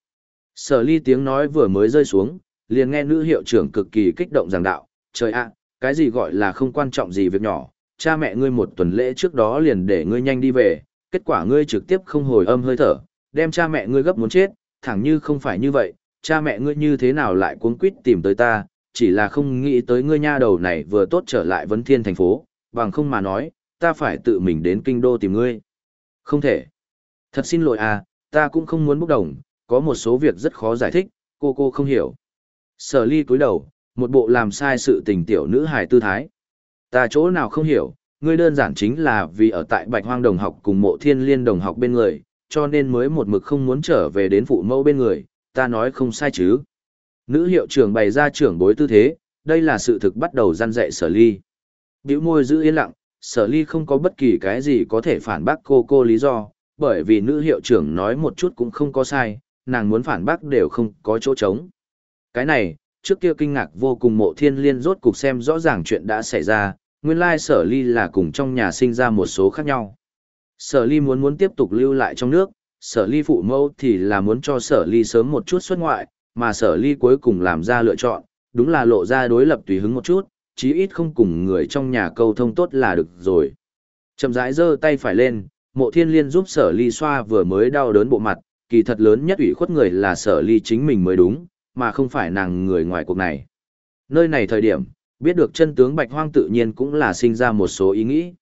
Sở ly tiếng nói vừa mới rơi xuống, liền nghe nữ hiệu trưởng cực kỳ kích động giảng đạo, trời ạ, cái gì gọi là không quan trọng gì việc nhỏ, cha mẹ ngươi một tuần lễ trước đó liền để ngươi nhanh đi về, kết quả ngươi trực tiếp không hồi âm hơi thở, đem cha mẹ ngươi gấp muốn chết, thẳng như không phải như vậy, cha mẹ ngươi như thế nào lại cuốn quýt tìm tới ta, chỉ là không nghĩ tới ngươi nha đầu này vừa tốt trở lại vấn thiên thành phố, bằng không mà nói, ta phải tự mình đến kinh đô tìm ngươi. Không thể. Thật xin lỗi à, ta cũng không muốn bốc đồng, có một số việc rất khó giải thích, cô cô không hiểu. Sở ly cúi đầu, một bộ làm sai sự tình tiểu nữ hài tư thái. Ta chỗ nào không hiểu, ngươi đơn giản chính là vì ở tại Bạch Hoang đồng học cùng mộ thiên liên đồng học bên người, cho nên mới một mực không muốn trở về đến phụ mẫu bên người, ta nói không sai chứ. Nữ hiệu trưởng bày ra trưởng bối tư thế, đây là sự thực bắt đầu gian dạy sở ly. Biểu môi giữ yên lặng, sở ly không có bất kỳ cái gì có thể phản bác cô cô lý do, bởi vì nữ hiệu trưởng nói một chút cũng không có sai, nàng muốn phản bác đều không có chỗ trống. Cái này, trước kia kinh ngạc vô cùng mộ thiên liên rốt cục xem rõ ràng chuyện đã xảy ra, nguyên lai sở ly là cùng trong nhà sinh ra một số khác nhau. Sở ly muốn muốn tiếp tục lưu lại trong nước, sở ly phụ mẫu thì là muốn cho sở ly sớm một chút xuất ngoại, mà sở ly cuối cùng làm ra lựa chọn, đúng là lộ ra đối lập tùy hứng một chút, chí ít không cùng người trong nhà câu thông tốt là được rồi. Chậm rãi giơ tay phải lên, mộ thiên liên giúp sở ly xoa vừa mới đau đớn bộ mặt, kỳ thật lớn nhất ủy khuất người là sở ly chính mình mới đúng, mà không phải nàng người ngoài cuộc này. Nơi này thời điểm, biết được chân tướng bạch hoang tự nhiên cũng là sinh ra một số ý nghĩ.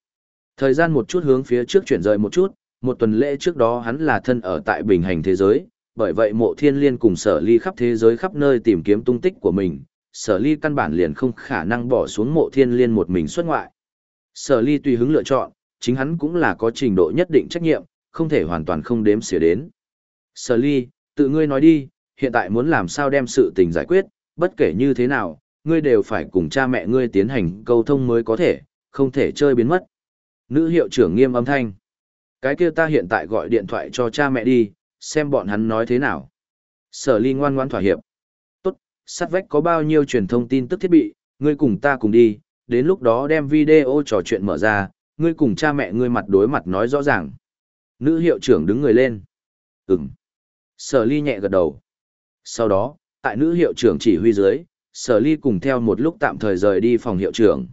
Thời gian một chút hướng phía trước chuyển rời một chút, một tuần lễ trước đó hắn là thân ở tại bình hành thế giới, bởi vậy mộ thiên liên cùng sở ly khắp thế giới khắp nơi tìm kiếm tung tích của mình, sở ly căn bản liền không khả năng bỏ xuống mộ thiên liên một mình xuất ngoại. Sở ly tùy hứng lựa chọn, chính hắn cũng là có trình độ nhất định trách nhiệm, không thể hoàn toàn không đếm xỉa đến. Sở ly, tự ngươi nói đi, hiện tại muốn làm sao đem sự tình giải quyết, bất kể như thế nào, ngươi đều phải cùng cha mẹ ngươi tiến hành câu thông mới có thể, không thể chơi biến mất. Nữ hiệu trưởng nghiêm âm thanh. Cái kia ta hiện tại gọi điện thoại cho cha mẹ đi, xem bọn hắn nói thế nào. Sở ly ngoan ngoan thỏa hiệp. Tốt, sát vách có bao nhiêu truyền thông tin tức thiết bị, ngươi cùng ta cùng đi, đến lúc đó đem video trò chuyện mở ra, ngươi cùng cha mẹ ngươi mặt đối mặt nói rõ ràng. Nữ hiệu trưởng đứng người lên. Ừm. Sở ly nhẹ gật đầu. Sau đó, tại nữ hiệu trưởng chỉ huy dưới, sở ly cùng theo một lúc tạm thời rời đi phòng hiệu trưởng.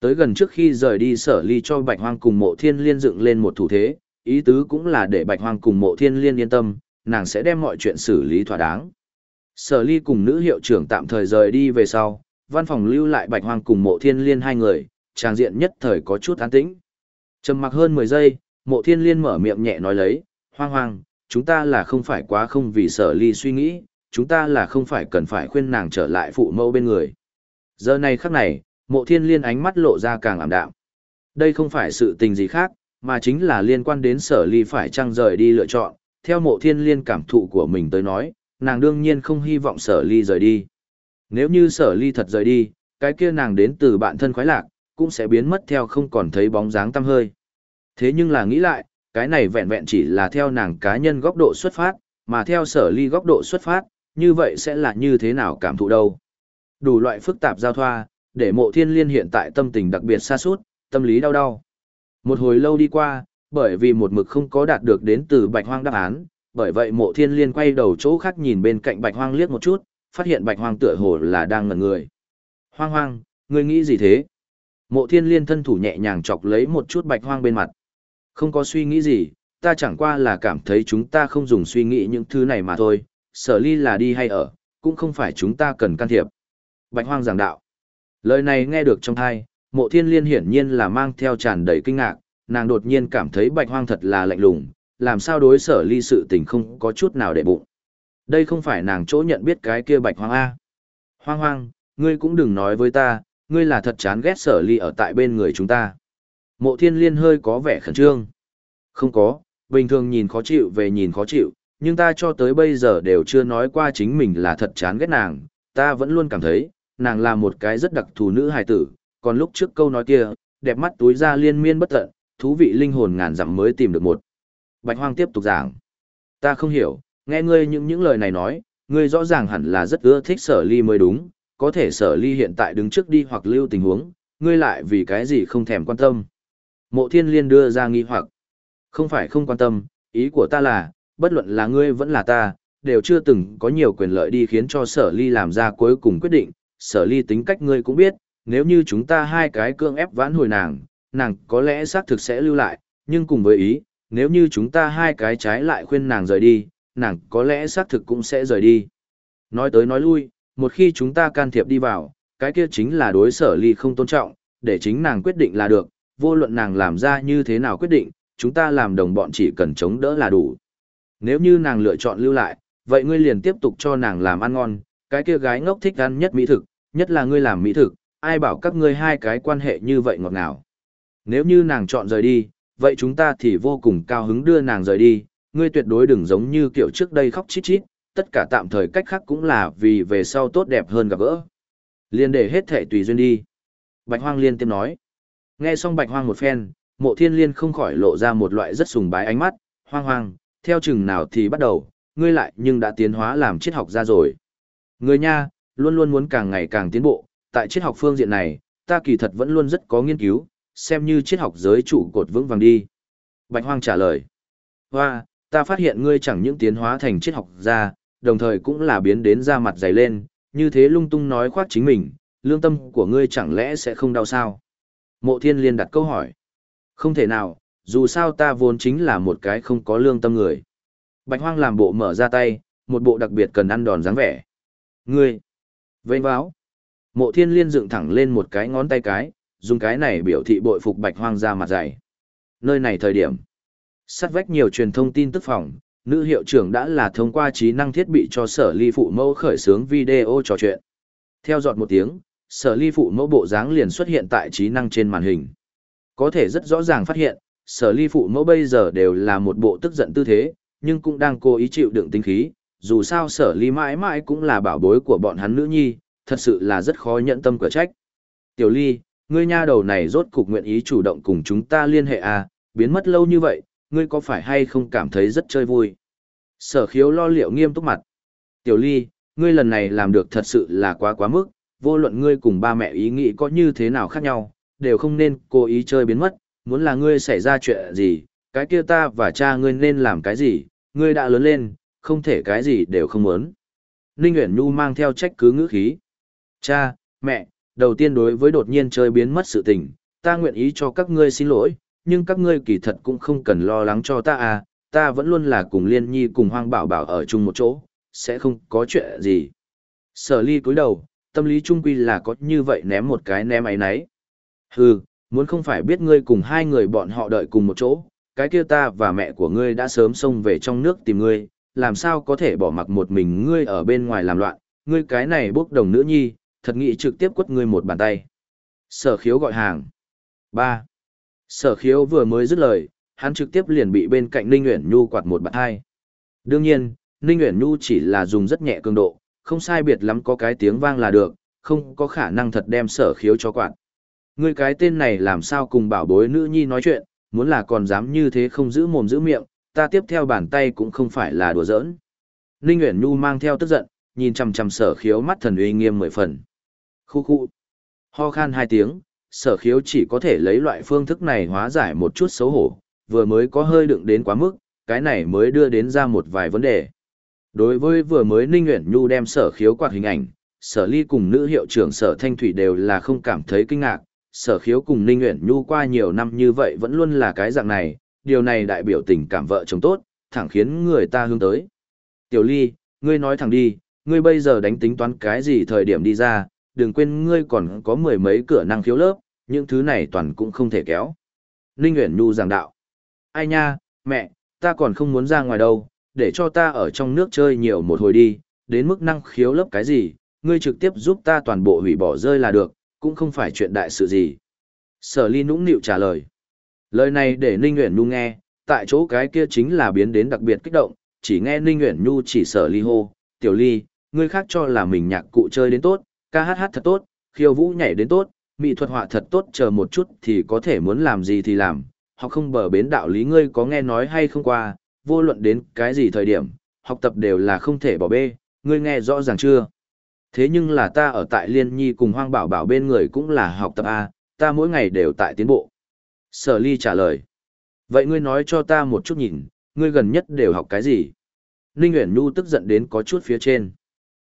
Tới gần trước khi rời đi sở ly cho bạch hoang cùng mộ thiên liên dựng lên một thủ thế, ý tứ cũng là để bạch hoang cùng mộ thiên liên yên tâm, nàng sẽ đem mọi chuyện xử lý thỏa đáng. Sở ly cùng nữ hiệu trưởng tạm thời rời đi về sau, văn phòng lưu lại bạch hoang cùng mộ thiên liên hai người, trang diện nhất thời có chút an tĩnh. Trầm mặc hơn 10 giây, mộ thiên liên mở miệng nhẹ nói lấy, hoang hoang, chúng ta là không phải quá không vì sở ly suy nghĩ, chúng ta là không phải cần phải khuyên nàng trở lại phụ mẫu bên người. Giờ này khắc này, mộ thiên liên ánh mắt lộ ra càng ảm đạm. Đây không phải sự tình gì khác, mà chính là liên quan đến sở ly phải trăng rời đi lựa chọn. Theo mộ thiên liên cảm thụ của mình tới nói, nàng đương nhiên không hy vọng sở ly rời đi. Nếu như sở ly thật rời đi, cái kia nàng đến từ bạn thân khoái lạc, cũng sẽ biến mất theo không còn thấy bóng dáng tăm hơi. Thế nhưng là nghĩ lại, cái này vẹn vẹn chỉ là theo nàng cá nhân góc độ xuất phát, mà theo sở ly góc độ xuất phát, như vậy sẽ là như thế nào cảm thụ đâu. Đủ loại phức tạp giao thoa, để mộ thiên liên hiện tại tâm tình đặc biệt xa suốt, tâm lý đau đau. Một hồi lâu đi qua, bởi vì một mực không có đạt được đến từ bạch hoang đáp án, Bởi vậy mộ thiên liên quay đầu chỗ khác nhìn bên cạnh bạch hoang liếc một chút, phát hiện bạch hoang tựa hồ là đang ngẩn người. Hoang hoang, ngươi nghĩ gì thế? Mộ thiên liên thân thủ nhẹ nhàng chọc lấy một chút bạch hoang bên mặt. Không có suy nghĩ gì, ta chẳng qua là cảm thấy chúng ta không dùng suy nghĩ những thứ này mà thôi, sở ly là đi hay ở, cũng không phải chúng ta cần can thiệp. Bạch hoang giảng đạo. Lời này nghe được trong thai, mộ thiên liên hiển nhiên là mang theo tràn đầy kinh ngạc, nàng đột nhiên cảm thấy bạch hoang thật là lạnh lùng, làm sao đối sở ly sự tình không có chút nào để bụng. Đây không phải nàng chỗ nhận biết cái kia bạch hoang A. Hoang hoang, ngươi cũng đừng nói với ta, ngươi là thật chán ghét sở ly ở tại bên người chúng ta. Mộ thiên liên hơi có vẻ khẩn trương. Không có, bình thường nhìn khó chịu về nhìn khó chịu, nhưng ta cho tới bây giờ đều chưa nói qua chính mình là thật chán ghét nàng, ta vẫn luôn cảm thấy, nàng là một cái rất đặc thù nữ hài tử, còn lúc trước câu nói kia, đẹp mắt túi ra liên miên bất tận, thú vị linh hồn ngàn dặm mới tìm được một. Bạch Hoang tiếp tục giảng. Ta không hiểu, nghe ngươi những những lời này nói, ngươi rõ ràng hẳn là rất ưa thích sở ly mới đúng, có thể sở ly hiện tại đứng trước đi hoặc lưu tình huống, ngươi lại vì cái gì không thèm quan tâm. Mộ thiên liên đưa ra nghi hoặc. Không phải không quan tâm, ý của ta là, bất luận là ngươi vẫn là ta, đều chưa từng có nhiều quyền lợi đi khiến cho sở ly làm ra cuối cùng quyết định. Sở ly tính cách ngươi cũng biết, nếu như chúng ta hai cái cương ép vãn hồi nàng, nàng có lẽ xác thực sẽ lưu lại, nhưng cùng với ý, nếu như chúng ta hai cái trái lại khuyên nàng rời đi, nàng có lẽ xác thực cũng sẽ rời đi. Nói tới nói lui, một khi chúng ta can thiệp đi vào, cái kia chính là đối sở ly không tôn trọng, để chính nàng quyết định là được, vô luận nàng làm ra như thế nào quyết định, chúng ta làm đồng bọn chỉ cần chống đỡ là đủ. Nếu như nàng lựa chọn lưu lại, vậy ngươi liền tiếp tục cho nàng làm ăn ngon, cái kia gái ngốc thích ăn nhất mỹ thực, nhất là ngươi làm mỹ thực, ai bảo các ngươi hai cái quan hệ như vậy ngọt ngào. Nếu như nàng chọn rời đi, vậy chúng ta thì vô cùng cao hứng đưa nàng rời đi, ngươi tuyệt đối đừng giống như kiểu trước đây khóc chít chít, tất cả tạm thời cách khác cũng là vì về sau tốt đẹp hơn gặp gỡ. Liên để hết thể tùy duyên đi. Bạch Hoang liên tiếp nói. Nghe xong Bạch Hoang một phen, mộ thiên liên không khỏi lộ ra một loại rất sùng bái ánh mắt. Hoang hoang, theo chừng nào thì bắt đầu, ngươi lại nhưng đã tiến hóa làm triết học ra rồi. Ngươi nha, luôn luôn muốn càng ngày càng tiến bộ, tại triết học phương diện này, ta kỳ thật vẫn luôn rất có nghiên cứu, xem như triết học giới trụ cột vững vàng đi. Bạch Hoang trả lời. Hoa, ta phát hiện ngươi chẳng những tiến hóa thành triết học gia, đồng thời cũng là biến đến da mặt dày lên, như thế lung tung nói khoác chính mình, lương tâm của ngươi chẳng lẽ sẽ không đau sao? Mộ thiên liên đặt câu hỏi. Không thể nào, dù sao ta vốn chính là một cái không có lương tâm người. Bạch hoang làm bộ mở ra tay, một bộ đặc biệt cần ăn đòn dáng vẻ. Ngươi! Vênh báo! Mộ thiên liên dựng thẳng lên một cái ngón tay cái, dùng cái này biểu thị bội phục bạch hoang ra mặt dày. Nơi này thời điểm. Sát vách nhiều truyền thông tin tức phòng, nữ hiệu trưởng đã là thông qua trí năng thiết bị cho sở ly phụ mẫu khởi xướng video trò chuyện. Theo dọn một tiếng, sở ly phụ mẫu bộ dáng liền xuất hiện tại trí năng trên màn hình. Có thể rất rõ ràng phát hiện, sở ly phụ mẫu bây giờ đều là một bộ tức giận tư thế, nhưng cũng đang cố ý chịu đựng tinh khí, dù sao sở ly mãi mãi cũng là bảo bối của bọn hắn nữ nhi, thật sự là rất khó nhận tâm cửa trách. Tiểu ly, ngươi nha đầu này rốt cục nguyện ý chủ động cùng chúng ta liên hệ à, biến mất lâu như vậy, ngươi có phải hay không cảm thấy rất chơi vui? Sở khiếu lo liệu nghiêm túc mặt. Tiểu ly, ngươi lần này làm được thật sự là quá quá mức, vô luận ngươi cùng ba mẹ ý nghĩ có như thế nào khác nhau, đều không nên cố ý chơi biến mất, muốn là ngươi xảy ra chuyện gì, cái kia ta và cha ngươi nên làm cái gì, ngươi đã lớn lên, không thể cái gì đều không muốn. Ninh Uyển Nhu mang theo trách cứ ngữ khí. Cha, mẹ, đầu tiên đối với đột nhiên chơi biến mất sự tình, ta nguyện ý cho các ngươi xin lỗi, nhưng các ngươi kỳ thật cũng không cần lo lắng cho ta à, ta vẫn luôn là cùng Liên Nhi cùng Hoang Bảo Bảo ở chung một chỗ, sẽ không có chuyện gì. Sở ly cúi đầu, tâm lý trung quy là có như vậy ném một cái ném ấy nấy. Hừ, muốn không phải biết ngươi cùng hai người bọn họ đợi cùng một chỗ, cái kia ta và mẹ của ngươi đã sớm xông về trong nước tìm ngươi, làm sao có thể bỏ mặc một mình ngươi ở bên ngoài làm loạn, ngươi cái này bốc đồng nữ nhi, thật nghĩ trực tiếp quất ngươi một bàn tay. Sở khiếu gọi hàng. 3. Sở khiếu vừa mới dứt lời, hắn trực tiếp liền bị bên cạnh Ninh Nguyễn Nhu quạt một bàn hai. Đương nhiên, Ninh Nguyễn Nhu chỉ là dùng rất nhẹ cường độ, không sai biệt lắm có cái tiếng vang là được, không có khả năng thật đem sở khiếu cho quạt. Ngươi cái tên này làm sao cùng bảo bối nữ nhi nói chuyện, muốn là còn dám như thế không giữ mồm giữ miệng, ta tiếp theo bàn tay cũng không phải là đùa giỡn. Ninh Uyển Nhu mang theo tức giận, nhìn chằm chằm sở khiếu mắt thần uy nghiêm mười phần. Khu khu. Ho khan hai tiếng, sở khiếu chỉ có thể lấy loại phương thức này hóa giải một chút xấu hổ, vừa mới có hơi đựng đến quá mức, cái này mới đưa đến ra một vài vấn đề. Đối với vừa mới Ninh Nguyễn Nhu đem sở khiếu quạt hình ảnh, sở ly cùng nữ hiệu trưởng sở thanh thủy đều là không cảm thấy kinh ngạc, sở khiếu cùng Ninh Nguyễn Nhu qua nhiều năm như vậy vẫn luôn là cái dạng này, điều này đại biểu tình cảm vợ chồng tốt, thẳng khiến người ta hướng tới. Tiểu ly, ngươi nói thẳng đi, ngươi bây giờ đánh tính toán cái gì thời điểm đi ra, đừng quên ngươi còn có mười mấy cửa năng khiếu lớp, những thứ này toàn cũng không thể kéo. Ninh Nguyễn Nhu giảng đạo. Ai nha, mẹ, ta còn không muốn ra ngoài đâu, để cho ta ở trong nước chơi nhiều một hồi đi, đến mức năng khiếu lớp cái gì, ngươi trực tiếp giúp ta toàn bộ hủy bỏ rơi là được, cũng không phải chuyện đại sự gì. Sở ly nũng nịu trả lời. Lời này để Ninh Nguyễn Nhu nghe, tại chỗ cái kia chính là biến đến đặc biệt kích động, chỉ nghe Ninh Nguyễn Nhu chỉ sở ly hô, tiểu ly, ngươi khác cho là mình nhạc cụ chơi đến tốt, ca hát hát thật tốt, khiêu vũ nhảy đến tốt, mỹ thuật họa thật tốt chờ một chút thì có thể muốn làm gì thì làm, học không bờ bến đạo lý ngươi có nghe nói hay không qua, vô luận đến cái gì thời điểm, học tập đều là không thể bỏ bê, ngươi nghe rõ ràng chưa? Thế nhưng là ta ở tại Liên Nhi cùng Hoang Bảo Bảo bên người cũng là học tập A, ta mỗi ngày đều tại tiến bộ. Sở Ly trả lời. Vậy ngươi nói cho ta một chút nhìn, ngươi gần nhất đều học cái gì? Ninh Nguyễn Nhu tức giận đến có chút phía trên.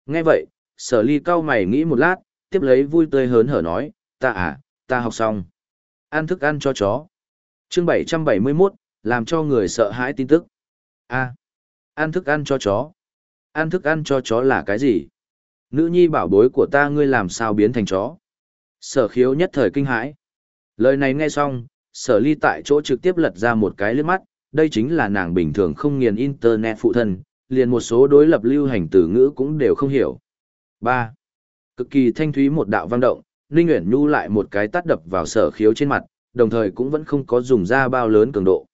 Nghe vậy, sở ly cao mày nghĩ một lát, tiếp lấy vui tươi hớn hở nói, ta à, ta học xong. Ăn thức ăn cho chó. chương 771, làm cho người sợ hãi tin tức. a ăn thức ăn cho chó. Ăn thức ăn cho chó là cái gì? Nữ nhi bảo bối của ta ngươi làm sao biến thành chó? Sở khiếu nhất thời kinh hãi. Lời này nghe xong, sở ly tại chỗ trực tiếp lật ra một cái lướt mắt, đây chính là nàng bình thường không nghiền internet phụ thân, liền một số đối lập lưu hành từ ngữ cũng đều không hiểu. 3. Cực kỳ thanh thúy một đạo vang động, Ninh Uyển Nhu lại một cái tát đập vào sở khiếu trên mặt, đồng thời cũng vẫn không có dùng ra bao lớn cường độ.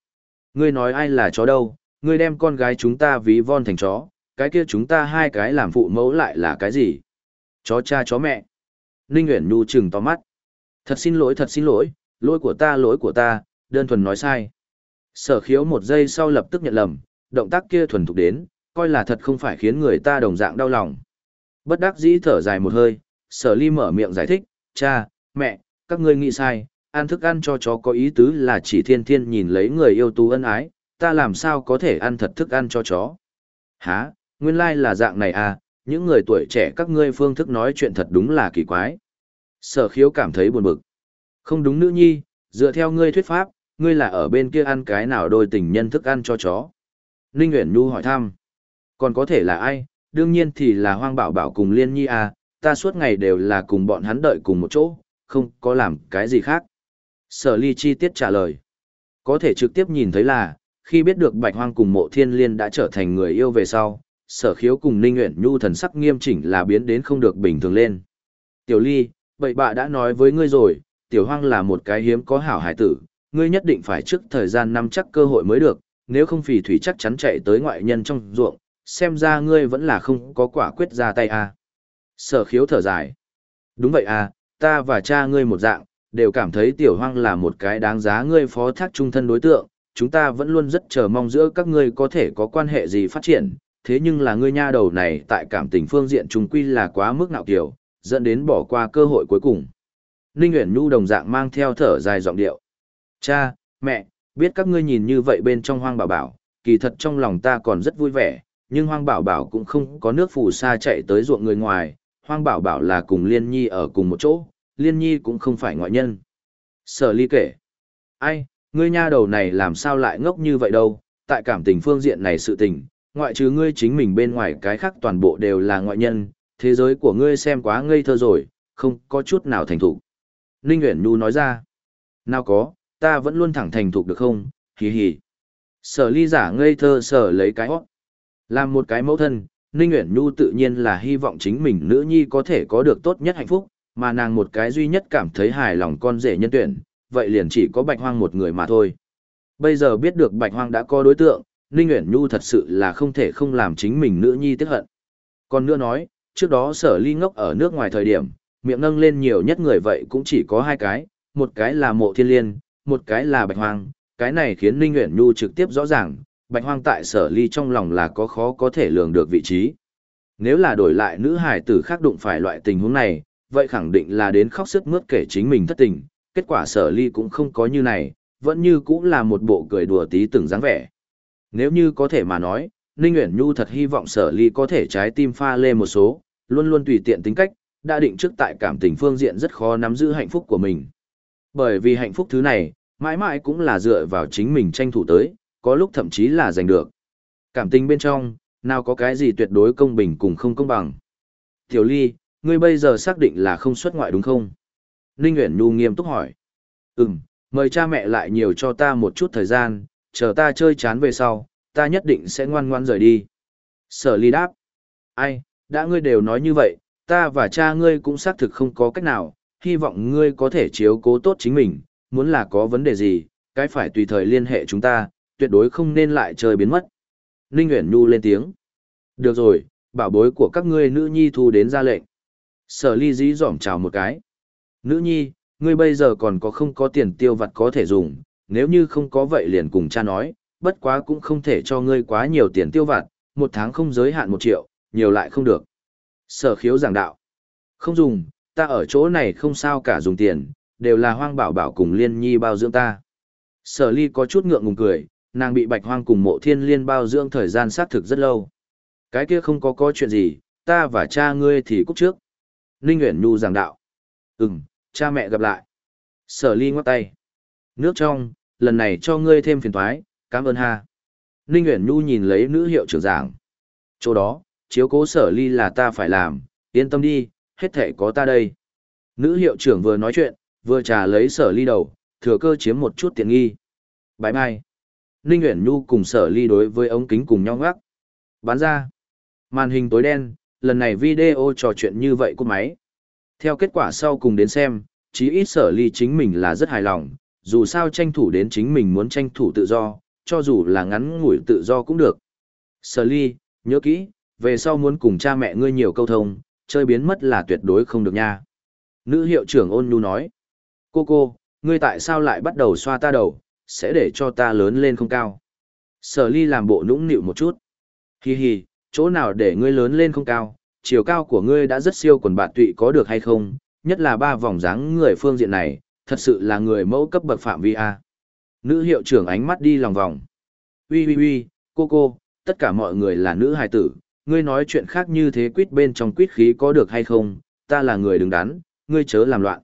Ngươi nói ai là chó đâu, ngươi đem con gái chúng ta ví von thành chó, cái kia chúng ta hai cái làm phụ mẫu lại là cái gì? Chó cha chó mẹ. Ninh Uyển Nhu trừng to mắt. Thật xin lỗi thật xin lỗi, lỗi của ta lỗi của ta, đơn thuần nói sai. Sở khiếu một giây sau lập tức nhận lầm, động tác kia thuần thục đến, coi là thật không phải khiến người ta đồng dạng đau lòng. Bất đắc dĩ thở dài một hơi, sở ly mở miệng giải thích, cha, mẹ, các ngươi nghĩ sai, ăn thức ăn cho chó có ý tứ là chỉ thiên thiên nhìn lấy người yêu tú ân ái, ta làm sao có thể ăn thật thức ăn cho chó. Hả, nguyên lai là dạng này à, những người tuổi trẻ các ngươi phương thức nói chuyện thật đúng là kỳ quái. Sở khiếu cảm thấy buồn bực. Không đúng nữ nhi, dựa theo ngươi thuyết pháp, ngươi là ở bên kia ăn cái nào đôi tình nhân thức ăn cho chó. Ninh Nguyễn Nhu hỏi thăm. Còn có thể là ai, đương nhiên thì là Hoang Bảo Bảo cùng Liên Nhi à, ta suốt ngày đều là cùng bọn hắn đợi cùng một chỗ, không có làm cái gì khác. Sở ly chi tiết trả lời. Có thể trực tiếp nhìn thấy là, khi biết được Bạch Hoang cùng mộ thiên liên đã trở thành người yêu về sau, sở khiếu cùng Ninh uyển Nhu thần sắc nghiêm chỉnh là biến đến không được bình thường lên. Tiểu ly, vậy bà đã nói với ngươi rồi, tiểu hoang là một cái hiếm có hảo hải tử, ngươi nhất định phải trước thời gian nắm chắc cơ hội mới được, nếu không phỉ thủy chắc chắn chạy tới ngoại nhân trong ruộng, xem ra ngươi vẫn là không có quả quyết ra tay à. Sở khiếu thở dài. Đúng vậy à, ta và cha ngươi một dạng, đều cảm thấy tiểu hoang là một cái đáng giá ngươi phó thác trung thân đối tượng, chúng ta vẫn luôn rất chờ mong giữa các ngươi có thể có quan hệ gì phát triển, thế nhưng là ngươi nha đầu này tại cảm tình phương diện trùng quy là quá mức nạo kiểu, dẫn đến bỏ qua cơ hội cuối cùng. Ninh Uyển Nhu đồng dạng mang theo thở dài giọng điệu. Cha, mẹ, biết các ngươi nhìn như vậy bên trong hoang bảo bảo, kỳ thật trong lòng ta còn rất vui vẻ, nhưng hoang bảo bảo cũng không có nước phù sa chạy tới ruộng người ngoài, hoang bảo bảo là cùng Liên Nhi ở cùng một chỗ, Liên Nhi cũng không phải ngoại nhân. Sở ly kể. Ai, ngươi nha đầu này làm sao lại ngốc như vậy đâu, tại cảm tình phương diện này sự tình, ngoại trừ ngươi chính mình bên ngoài cái khác toàn bộ đều là ngoại nhân, thế giới của ngươi xem quá ngây thơ rồi, không có chút nào thành thục. Ninh Uyển Nhu nói ra. Nào có, ta vẫn luôn thẳng thành thục được không, hì hì. Sở ly giả ngây thơ sở lấy cái hót. Làm một cái mẫu thân, Ninh Uyển Nhu tự nhiên là hy vọng chính mình nữ nhi có thể có được tốt nhất hạnh phúc, mà nàng một cái duy nhất cảm thấy hài lòng con rể nhân tuyển, vậy liền chỉ có Bạch Hoang một người mà thôi. Bây giờ biết được Bạch Hoang đã có đối tượng, Ninh Uyển Nhu thật sự là không thể không làm chính mình nữ nhi tiếc hận. Còn nữa nói, trước đó sở ly ngốc ở nước ngoài thời điểm, miệng nâng lên nhiều nhất người vậy cũng chỉ có hai cái, một cái là mộ thiên liên, một cái là Bạch Hoang, cái này khiến Ninh nguyễn Nhu trực tiếp rõ ràng, bạch hoang tại sở ly trong lòng là có khó có thể lường được vị trí. Nếu là đổi lại nữ hải tử khác đụng phải loại tình huống này, vậy khẳng định là đến khóc sức mướt kể chính mình thất tình, kết quả sở ly cũng không có như này, vẫn như cũng là một bộ cười đùa tí từng dáng vẻ. Nếu như có thể mà nói, Ninh nguyễn Nhu thật hy vọng sở ly có thể trái tim pha lê một số, luôn luôn tùy tiện tính cách, đã định trước tại cảm tình phương diện rất khó nắm giữ hạnh phúc của mình. Bởi vì hạnh phúc thứ này, mãi mãi cũng là dựa vào chính mình tranh thủ tới, có lúc thậm chí là giành được. Cảm tình bên trong, nào có cái gì tuyệt đối công bình cùng không công bằng. Tiểu Ly, ngươi bây giờ xác định là không xuất ngoại đúng không? Ninh Nguyễn Nhu nghiêm túc hỏi. Ừm, mời cha mẹ lại nhiều cho ta một chút thời gian, chờ ta chơi chán về sau, ta nhất định sẽ ngoan ngoan rời đi. Sở ly đáp. Ai, đã ngươi đều nói như vậy, ta và cha ngươi cũng xác thực không có cách nào, hy vọng ngươi có thể chiếu cố tốt chính mình, muốn là có vấn đề gì, cái phải tùy thời liên hệ chúng ta, tuyệt đối không nên lại chơi biến mất. Ninh Uyển Nhu lên tiếng. Được rồi, bảo bối của các ngươi nữ nhi thu đến ra lệnh. Sở ly dí dỏm chào một cái. Nữ nhi, ngươi bây giờ còn có không có tiền tiêu vặt có thể dùng, nếu như không có vậy liền cùng cha nói, bất quá cũng không thể cho ngươi quá nhiều tiền tiêu vặt, một tháng không giới hạn một triệu, nhiều lại không được. Sở khiếu giảng đạo. Không dùng, ta ở chỗ này không sao cả dùng tiền, đều là hoang bảo bảo cùng liên nhi bao dưỡng ta. Sở ly có chút ngượng ngùng cười, nàng bị bạch hoang cùng mộ thiên liên bao dưỡng thời gian sát thực rất lâu. Cái kia không có có chuyện gì, ta và cha ngươi thì cúc trước. Ninh Nguyễn Nhu giảng đạo. Ừm, cha mẹ gặp lại. Sở ly ngoắc tay. Nước trong, lần này cho ngươi thêm phiền thoái, cảm ơn ha. Ninh Nguyễn Nhu nhìn lấy nữ hiệu trưởng giảng. Chỗ đó, chiếu cố sở ly là ta phải làm, yên tâm đi, hết thể có ta đây. Nữ hiệu trưởng vừa nói chuyện, vừa trả lấy sở ly đầu, thừa cơ chiếm một chút tiện nghi. Bái mai. Ninh Nguyễn Nhu cùng sở ly đối với ống kính cùng nhau ngắc. Bán ra. Màn hình tối đen, lần này video trò chuyện như vậy của máy. Theo kết quả sau cùng đến xem, chí ít sở ly chính mình là rất hài lòng, dù sao tranh thủ đến chính mình muốn tranh thủ tự do, cho dù là ngắn ngủi tự do cũng được. Sở ly, nhớ kỹ, về sau muốn cùng cha mẹ ngươi nhiều câu thông, chơi biến mất là tuyệt đối không được nha. Nữ hiệu trưởng ôn nhu nói, cô cô, ngươi tại sao lại bắt đầu xoa ta đầu, sẽ để cho ta lớn lên không cao. Sở ly làm bộ nũng nịu một chút. Hi hi, chỗ nào để ngươi lớn lên không cao, chiều cao của ngươi đã rất siêu quần bạn tụy có được hay không, nhất là ba vòng dáng người phương diện này, thật sự là người mẫu cấp bậc phạm vi A. Nữ hiệu trưởng ánh mắt đi lòng vòng. Ui ui ui, cô cô, tất cả mọi người là nữ hài tử, ngươi nói chuyện khác như thế quýt bên trong quýt khí có được hay không, ta là người đứng đắn, ngươi chớ làm loạn.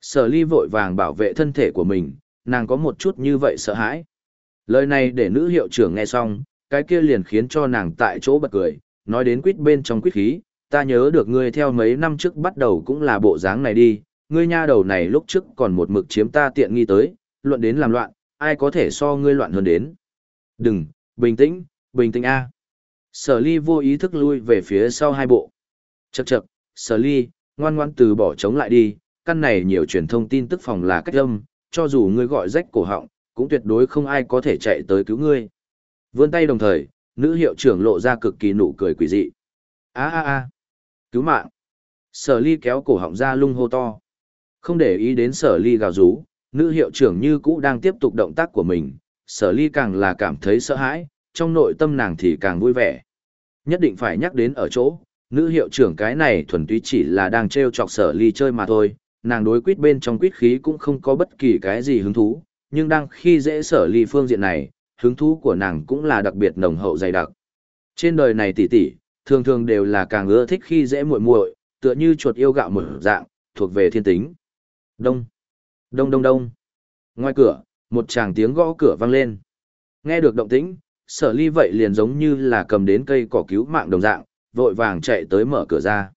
Sở ly vội vàng bảo vệ thân thể của mình, nàng có một chút như vậy sợ hãi. Lời này để nữ hiệu trưởng nghe xong, cái kia liền khiến cho nàng tại chỗ bật cười, nói đến quýt bên trong quýt khí, ta nhớ được ngươi theo mấy năm trước bắt đầu cũng là bộ dáng này đi, ngươi nha đầu này lúc trước còn một mực chiếm ta tiện nghi tới, luận đến làm loạn, ai có thể so ngươi loạn hơn đến. Đừng, bình tĩnh, bình tĩnh a. Sở ly vô ý thức lui về phía sau hai bộ. chật chật sở ly, ngoan ngoan từ bỏ chống lại đi, căn này nhiều truyền thông tin tức phòng là cách âm, cho dù ngươi gọi rách cổ họng, cũng tuyệt đối không ai có thể chạy tới cứu ngươi. Vươn tay đồng thời, nữ hiệu trưởng lộ ra cực kỳ nụ cười quỷ dị. A a a, cứu mạng. Sở ly kéo cổ họng ra lung hô to. Không để ý đến sở ly gào rú, nữ hiệu trưởng như cũ đang tiếp tục động tác của mình, sở ly càng là cảm thấy sợ hãi, trong nội tâm nàng thì càng vui vẻ. Nhất định phải nhắc đến ở chỗ, nữ hiệu trưởng cái này thuần túy chỉ là đang treo chọc sở ly chơi mà thôi, nàng đối quýt bên trong quýt khí cũng không có bất kỳ cái gì hứng thú, nhưng đang khi dễ sở ly phương diện này, hứng thú của nàng cũng là đặc biệt nồng hậu dày đặc. Trên đời này tỷ tỷ, thường thường đều là càng ưa thích khi dễ muội muội, tựa như chuột yêu gạo một dạng, thuộc về thiên tính. Đông, đông đông đông. Ngoài cửa, một tràng tiếng gõ cửa vang lên. Nghe được động tĩnh, sở ly vậy liền giống như là cầm đến cây cỏ cứu mạng đồng dạng, vội vàng chạy tới mở cửa ra.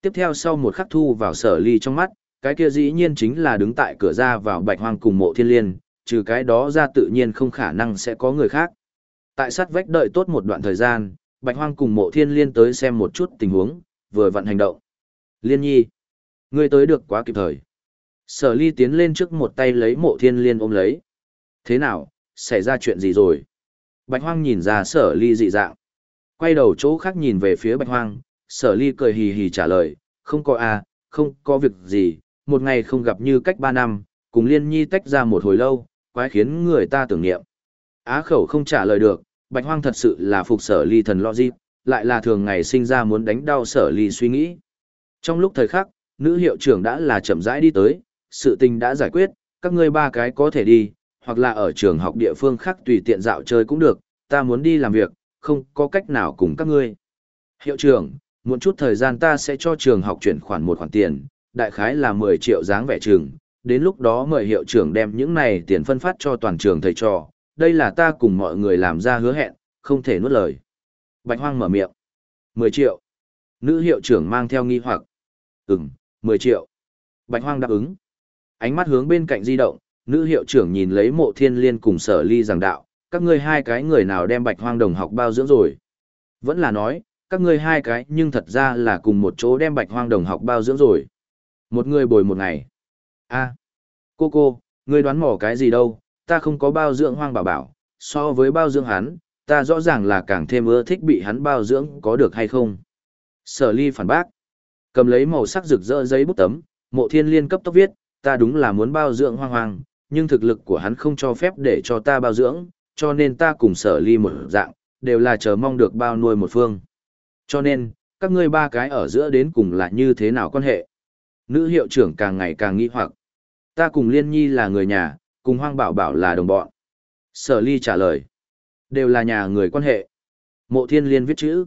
Tiếp theo sau một khắc thu vào sở ly trong mắt, cái kia dĩ nhiên chính là đứng tại cửa ra vào bạch hoang cùng mộ thiên liên, trừ cái đó ra tự nhiên không khả năng sẽ có người khác. Tại sát vách đợi tốt một đoạn thời gian, bạch hoang cùng mộ thiên liên tới xem một chút tình huống, vừa vận hành động. Liên nhi, ngươi tới được quá kịp thời. Sở ly tiến lên trước một tay lấy mộ thiên liên ôm lấy. Thế nào, xảy ra chuyện gì rồi? Bạch hoang nhìn ra sở ly dị dạng. Quay đầu chỗ khác nhìn về phía bạch hoang, sở ly cười hì hì trả lời, không có à, không có việc gì, một ngày không gặp như cách ba năm, cùng liên nhi tách ra một hồi lâu, quái khiến người ta tưởng niệm. Á khẩu không trả lời được, bạch hoang thật sự là phục sở ly thần logic, lại là thường ngày sinh ra muốn đánh đau sở ly suy nghĩ. Trong lúc thời khắc, nữ hiệu trưởng đã là chậm rãi đi tới, sự tình đã giải quyết, các ngươi ba cái có thể đi, hoặc là ở trường học địa phương khác tùy tiện dạo chơi cũng được, ta muốn đi làm việc, không có cách nào cùng các ngươi. Hiệu trưởng, muộn chút thời gian ta sẽ cho trường học chuyển khoản một khoản tiền, đại khái là 10 triệu dáng vẻ trường, đến lúc đó mời hiệu trưởng đem những này tiền phân phát cho toàn trường thầy trò, đây là ta cùng mọi người làm ra hứa hẹn, không thể nuốt lời. Bạch Hoang mở miệng. 10 triệu. Nữ hiệu trưởng mang theo nghi hoặc. Ừm, 10 triệu. Bạch Hoang đáp ứng. Ánh mắt hướng bên cạnh di động, nữ hiệu trưởng nhìn lấy mộ thiên liên cùng sở ly giảng đạo, các ngươi hai cái người nào đem Bạch Hoang đồng học bao dưỡng rồi. Vẫn là nói, các ngươi hai cái nhưng thật ra là cùng một chỗ đem Bạch Hoang đồng học bao dưỡng rồi. Một người bồi một ngày. a cô cô, ngươi đoán mò cái gì đâu, ta không có bao dưỡng hoang bảo bảo, so với bao dưỡng hắn, ta rõ ràng là càng thêm ưa thích bị hắn bao dưỡng có được hay không. Sở ly phản bác, cầm lấy màu sắc rực rỡ giấy bút tấm, mộ thiên liên cấp tốc viết, ta đúng là muốn bao dưỡng hoang hoang, nhưng thực lực của hắn không cho phép để cho ta bao dưỡng, cho nên ta cùng sở ly một dạng, đều là chờ mong được bao nuôi một phương. Cho nên, các ngươi ba cái ở giữa đến cùng là như thế nào quan hệ? Nữ hiệu trưởng càng ngày càng nghi hoặc. Ta cùng Liên Nhi là người nhà, cùng Hoang Bảo Bảo là đồng bọn. Sở Ly trả lời. Đều là nhà người quan hệ. Mộ Thiên Liên viết chữ.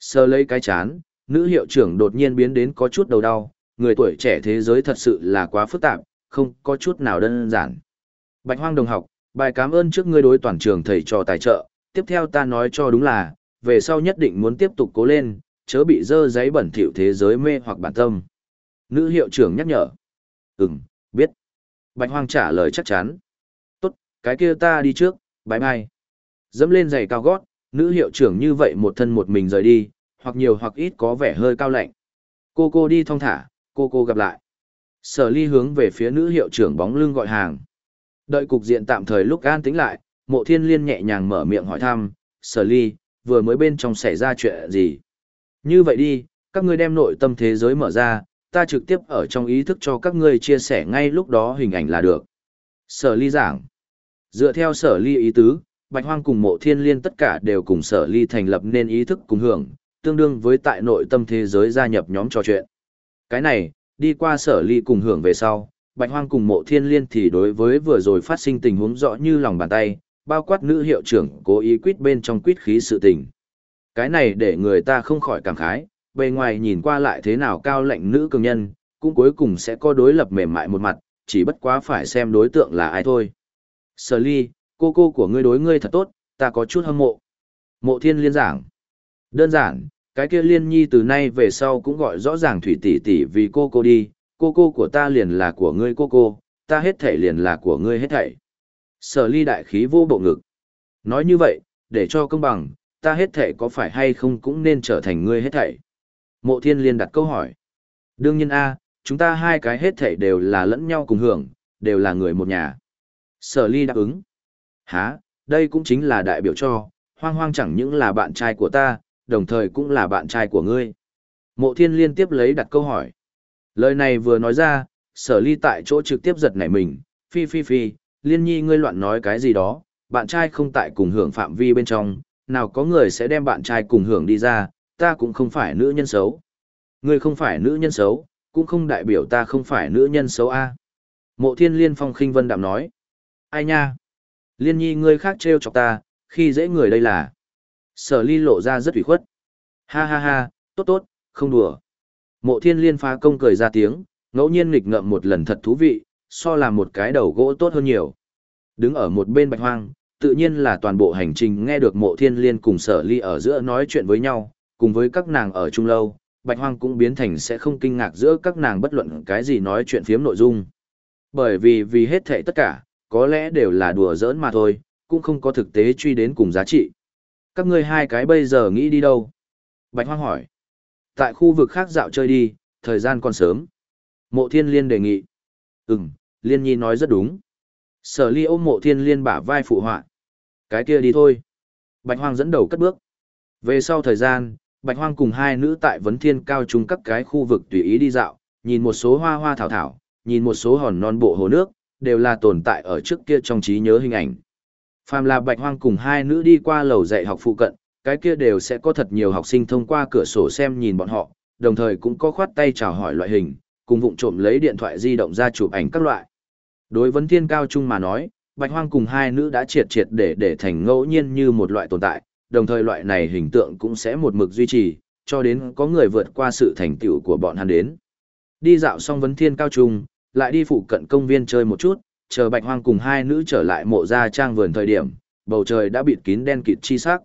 Sơ lấy cái chán, nữ hiệu trưởng đột nhiên biến đến có chút đầu đau. Người tuổi trẻ thế giới thật sự là quá phức tạp, không có chút nào đơn giản. Bạch Hoang đồng học, bài cảm ơn trước ngươi đối toàn trường thầy trò tài trợ. Tiếp theo ta nói cho đúng là, về sau nhất định muốn tiếp tục cố lên, chớ bị dơ giấy bẩn thỉu thế giới mê hoặc bản tâm. Nữ hiệu trưởng nhắc nhở. Ừm, biết. Bạch Hoang trả lời chắc chắn. Tốt, cái kia ta đi trước, bye bye. Dẫm lên giày cao gót, nữ hiệu trưởng như vậy một thân một mình rời đi, hoặc nhiều hoặc ít có vẻ hơi cao lạnh. Cô cô đi thong thả, cô cô gặp lại. Sở ly hướng về phía nữ hiệu trưởng bóng lưng gọi hàng. Đợi cục diện tạm thời lúc an tĩnh lại, mộ thiên liên nhẹ nhàng mở miệng hỏi thăm, sở ly, vừa mới bên trong xảy ra chuyện gì? Như vậy đi, các ngươi đem nội tâm thế giới mở ra, ta trực tiếp ở trong ý thức cho các ngươi chia sẻ ngay lúc đó hình ảnh là được. Sở ly giảng. Dựa theo sở ly ý tứ, Bạch Hoang cùng mộ thiên liên tất cả đều cùng sở ly thành lập nên ý thức cùng hưởng, tương đương với tại nội tâm thế giới gia nhập nhóm trò chuyện. Cái này, đi qua sở ly cùng hưởng về sau, Bạch Hoang cùng mộ thiên liên thì đối với vừa rồi phát sinh tình huống rõ như lòng bàn tay, bao quát nữ hiệu trưởng cố ý quýt bên trong quýt khí sự tình. Cái này để người ta không khỏi cảm khái, bề ngoài nhìn qua lại thế nào cao lãnh nữ cường nhân, cũng cuối cùng sẽ có đối lập mềm mại một mặt, chỉ bất quá phải xem đối tượng là ai thôi. Sở ly, cô cô của ngươi đối ngươi thật tốt, ta có chút hâm mộ. Mộ thiên liên giảng. Đơn giản, cái kia liên nhi từ nay về sau cũng gọi rõ ràng thủy tỷ tỷ vì cô cô đi, cô cô của ta liền là của ngươi cô cô, ta hết thảy liền là của ngươi hết thảy. Sở ly đại khí vô bộ ngực. Nói như vậy, để cho công bằng, ta hết thảy có phải hay không cũng nên trở thành ngươi hết thảy. Mộ thiên liên đặt câu hỏi. Đương nhiên A, chúng ta hai cái hết thảy đều là lẫn nhau cùng hưởng, đều là người một nhà. Sở ly đáp ứng. Hả, đây cũng chính là đại biểu cho, hoang hoang chẳng những là bạn trai của ta, đồng thời cũng là bạn trai của ngươi. Mộ thiên liên tiếp lấy đặt câu hỏi. Lời này vừa nói ra, sở ly tại chỗ trực tiếp giật nảy mình, phi phi phi, liên nhi ngươi loạn nói cái gì đó, bạn trai không tại cùng hưởng phạm vi bên trong, nào có người sẽ đem bạn trai cùng hưởng đi ra, ta cũng không phải nữ nhân xấu. Ngươi không phải nữ nhân xấu, cũng không đại biểu ta không phải nữ nhân xấu a. Mộ thiên liên phong khinh vân đạm nói. Ai nha? Liên nhi ngươi khác trêu chọc ta, khi dễ người đây là. Sở ly lộ ra rất ủy khuất. Ha ha ha, tốt tốt, không đùa. Mộ thiên liên phá công cười ra tiếng, ngẫu nhiên nghịch ngợm một lần thật thú vị, so là một cái đầu gỗ tốt hơn nhiều. Đứng ở một bên bạch hoang, tự nhiên là toàn bộ hành trình nghe được mộ thiên liên cùng sở ly ở giữa nói chuyện với nhau, cùng với các nàng ở chung lâu, bạch hoang cũng biến thành sẽ không kinh ngạc giữa các nàng bất luận cái gì nói chuyện phiếm nội dung. Bởi vì vì hết thảy tất cả, có lẽ đều là đùa giỡn mà thôi, cũng không có thực tế truy đến cùng giá trị. Các ngươi hai cái bây giờ nghĩ đi đâu? Bạch hoang hỏi. Tại khu vực khác dạo chơi đi, thời gian còn sớm. Mộ thiên liên đề nghị. Ừm, liên nhi nói rất đúng. Sở ly ôm mộ thiên liên bả vai phụ họa. Cái kia đi thôi. Bạch hoang dẫn đầu cất bước. Về sau thời gian, Bạch hoang cùng hai nữ tại vấn thiên cao trung các cái khu vực tùy ý đi dạo, nhìn một số hoa hoa thảo thảo, nhìn một số hòn non bộ hồ nước, đều là tồn tại ở trước kia trong trí nhớ hình ảnh. Phàm là Bạch hoang cùng hai nữ đi qua lầu dạy học phụ cận, cái kia đều sẽ có thật nhiều học sinh thông qua cửa sổ xem nhìn bọn họ, đồng thời cũng có khoát tay chào hỏi loại hình, cùng vụng trộm lấy điện thoại di động ra chụp ảnh các loại. Đối vấn thiên cao trung mà nói, bạch hoang cùng hai nữ đã triệt triệt để để thành ngẫu nhiên như một loại tồn tại, đồng thời loại này hình tượng cũng sẽ một mực duy trì, cho đến có người vượt qua sự thành tựu của bọn hắn đến. Đi dạo xong vấn thiên cao trung, lại đi phụ cận công viên chơi một chút, chờ bạch hoang cùng hai nữ trở lại mộ gia trang vườn thời điểm, bầu trời đã bịt kín đen kịt chi sắc.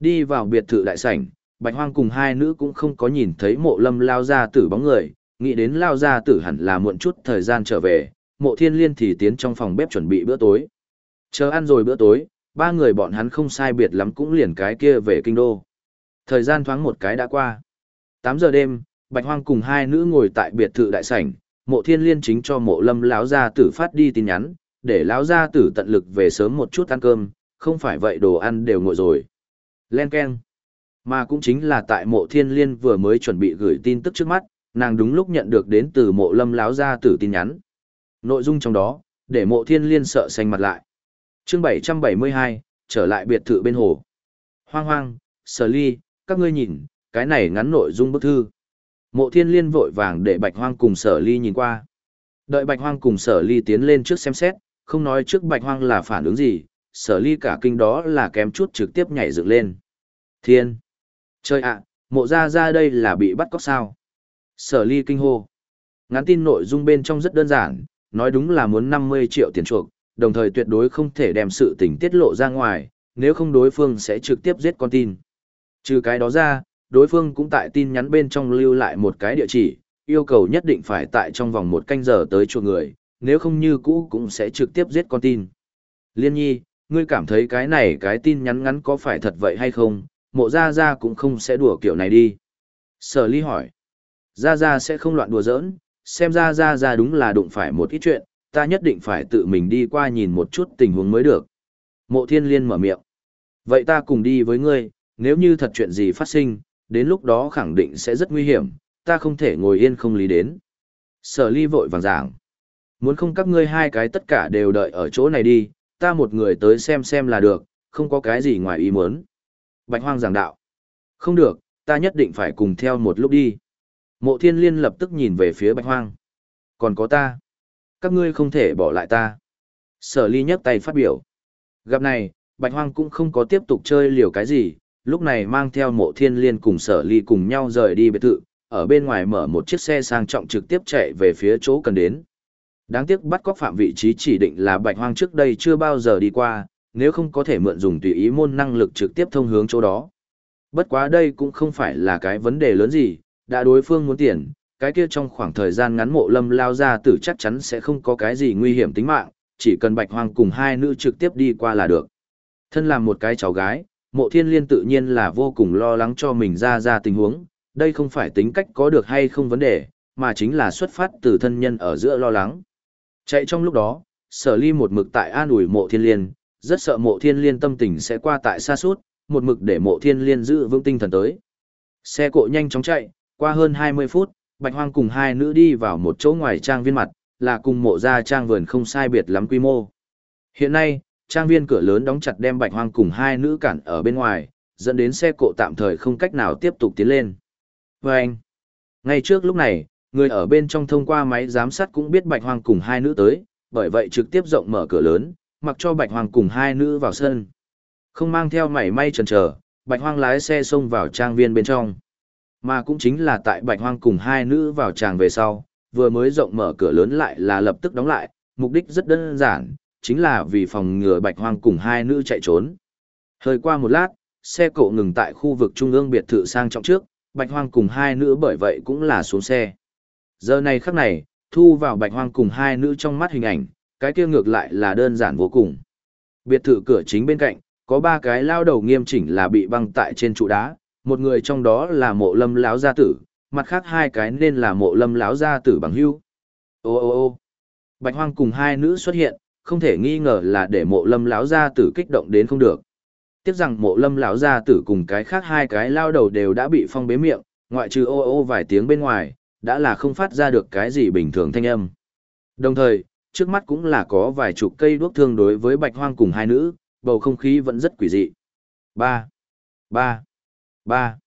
Đi vào biệt thự đại sảnh, bạch hoang cùng hai nữ cũng không có nhìn thấy mộ lâm lao ra tử bóng người, nghĩ đến lao ra tử hẳn là muộn chút thời gian trở về, mộ thiên liên thì tiến trong phòng bếp chuẩn bị bữa tối. Chờ ăn rồi bữa tối, ba người bọn hắn không sai biệt lắm cũng liền cái kia về kinh đô. Thời gian thoáng một cái đã qua. 8 giờ đêm, Bạch Hoang cùng hai nữ ngồi tại biệt thự đại sảnh, mộ thiên liên chính cho mộ lâm lão gia tử phát đi tin nhắn, để lão gia tử tận lực về sớm một chút ăn cơm, không phải vậy đồ ăn đều nguội rồi. Len Ken. Mà cũng chính là tại mộ thiên liên vừa mới chuẩn bị gửi tin tức trước mắt, nàng đúng lúc nhận được đến từ mộ lâm lão gia tử tin nhắn. Nội dung trong đó, để mộ thiên liên sợ xanh mặt lại. chương 772, trở lại biệt thự bên hồ. Hoang hoang, sở ly, các ngươi nhìn, cái này ngắn nội dung bức thư. Mộ thiên liên vội vàng để bạch hoang cùng sở ly nhìn qua. Đợi bạch hoang cùng sở ly tiến lên trước xem xét, không nói trước bạch hoang là phản ứng gì, sở ly cả kinh đó là kém chút trực tiếp nhảy dựng lên. Thiên! Trời ạ, mộ ra ra đây là bị bắt cóc sao? Sở ly kinh hô. Ngắn tin nội dung bên trong rất đơn giản, nói đúng là muốn 50 triệu tiền chuộc, đồng thời tuyệt đối không thể đem sự tình tiết lộ ra ngoài, nếu không đối phương sẽ trực tiếp giết con tin. Trừ cái đó ra, đối phương cũng tại tin nhắn bên trong lưu lại một cái địa chỉ, yêu cầu nhất định phải tại trong vòng một canh giờ tới chuộc người, nếu không như cũ cũng sẽ trực tiếp giết con tin. Liên nhi, ngươi cảm thấy cái này cái tin nhắn ngắn có phải thật vậy hay không, mộ ra ra cũng không sẽ đùa kiểu này đi. Sở ly hỏi, ra ra sẽ không loạn đùa giỡn, xem ra ra ra đúng là đụng phải một ít chuyện, ta nhất định phải tự mình đi qua nhìn một chút tình huống mới được. Mộ thiên liên mở miệng. Vậy ta cùng đi với ngươi, nếu như thật chuyện gì phát sinh, đến lúc đó khẳng định sẽ rất nguy hiểm, ta không thể ngồi yên không lý đến. Sở ly vội vàng giảng. Muốn không các ngươi hai cái tất cả đều đợi ở chỗ này đi, ta một người tới xem xem là được, không có cái gì ngoài ý muốn. Bạch hoang giảng đạo. Không được, ta nhất định phải cùng theo một lúc đi. Mộ thiên liên lập tức nhìn về phía bạch hoang. Còn có ta. Các ngươi không thể bỏ lại ta. Sở ly nhấc tay phát biểu. Gặp này, bạch hoang cũng không có tiếp tục chơi liều cái gì, lúc này mang theo mộ thiên liên cùng sở ly cùng nhau rời đi biệt thự, ở bên ngoài mở một chiếc xe sang trọng trực tiếp chạy về phía chỗ cần đến. Đáng tiếc bắt cóc phạm vị trí chỉ định là bạch hoang trước đây chưa bao giờ đi qua, nếu không có thể mượn dùng tùy ý môn năng lực trực tiếp thông hướng chỗ đó. Bất quá đây cũng không phải là cái vấn đề lớn gì, đã đối phương muốn tiền, cái kia trong khoảng thời gian ngắn mộ lâm lao ra tử chắc chắn sẽ không có cái gì nguy hiểm tính mạng, chỉ cần bạch hoang cùng hai nữ trực tiếp đi qua là được. Thân làm một cái cháu gái, mộ thiên liên tự nhiên là vô cùng lo lắng cho mình ra ra tình huống, đây không phải tính cách có được hay không vấn đề, mà chính là xuất phát từ thân nhân ở giữa lo lắng. Chạy trong lúc đó, sở ly một mực tại an ủi mộ thiên liên, rất sợ mộ thiên liên tâm tình sẽ qua tại xa suốt, một mực để mộ thiên liên giữ vững tinh thần tới. Xe cộ nhanh chóng chạy, qua hơn 20 phút, Bạch Hoang cùng hai nữ đi vào một chỗ ngoài trang viên mặt, là cùng mộ gia trang vườn không sai biệt lắm quy mô. Hiện nay, trang viên cửa lớn đóng chặt đem Bạch Hoang cùng hai nữ cản ở bên ngoài, dẫn đến xe cộ tạm thời không cách nào tiếp tục tiến lên. Và anh, ngay trước lúc này, người ở bên trong thông qua máy giám sát cũng biết Bạch Hoang cùng hai nữ tới, bởi vậy trực tiếp rộng mở cửa lớn, mặc cho Bạch Hoang cùng hai nữ vào sân. Không mang theo mảy may chần chờ, Bạch Hoang lái xe xông vào trang viên bên trong. Mà cũng chính là tại Bạch Hoang cùng hai nữ vào tràng về sau, vừa mới rộng mở cửa lớn lại là lập tức đóng lại, mục đích rất đơn giản, chính là vì phòng ngừa Bạch Hoang cùng hai nữ chạy trốn. Hơi qua một lát, xe cộ ngừng tại khu vực trung ương biệt thự sang trọng trước, Bạch Hoang cùng hai nữ bởi vậy cũng là xuống xe. Giờ này khắc này, thu vào Bạch Hoang cùng hai nữ trong mắt hình ảnh, cái kia ngược lại là đơn giản vô cùng. Biệt thự cửa chính bên cạnh, có ba cái lao đầu nghiêm chỉnh là bị băng tại trên trụ đá, một người trong đó là mộ lâm lão gia tử, mặt khác hai cái nên là mộ lâm lão gia tử bằng hưu. Ô ô ô Bạch Hoang cùng hai nữ xuất hiện, không thể nghi ngờ là để mộ lâm lão gia tử kích động đến không được. Tiếc rằng mộ lâm lão gia tử cùng cái khác hai cái lao đầu đều đã bị phong bế miệng, ngoại trừ ô ô vài tiếng bên ngoài, đã là không phát ra được cái gì bình thường thanh âm. Đồng thời, trước mắt cũng là có vài chục cây đuốc thương đối với bạch hoang cùng hai nữ, bầu không khí vẫn rất quỷ dị. Ba, ba, ba.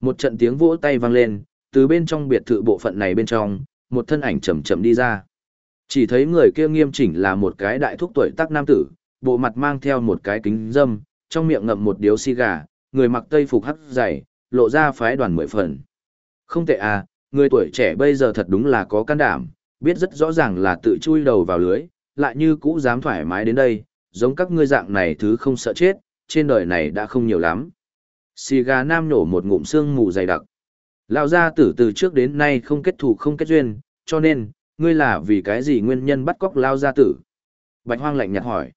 Một trận tiếng vỗ tay vang lên, từ bên trong biệt thự bộ phận này bên trong, một thân ảnh chậm chậm đi ra. Chỉ thấy người kia nghiêm chỉnh là một cái đại thúc tuổi tác nam tử, bộ mặt mang theo một cái kính dâm, trong miệng ngậm một điếu xì gà, người mặc tây phục hắt dày, lộ ra phái đoàn mười phần. Không tệ à, người tuổi trẻ bây giờ thật đúng là có can đảm, biết rất rõ ràng là tự chui đầu vào lưới, lại như cũ dám thoải mái đến đây, giống các ngươi dạng này thứ không sợ chết, trên đời này đã không nhiều lắm. Xì gà nam nổ một ngụm xương mù dày đặc. Lão gia tử từ trước đến nay không kết thù không kết duyên, cho nên, ngươi là vì cái gì nguyên nhân bắt cóc Lao gia tử? Bạch hoang lạnh nhạt hỏi.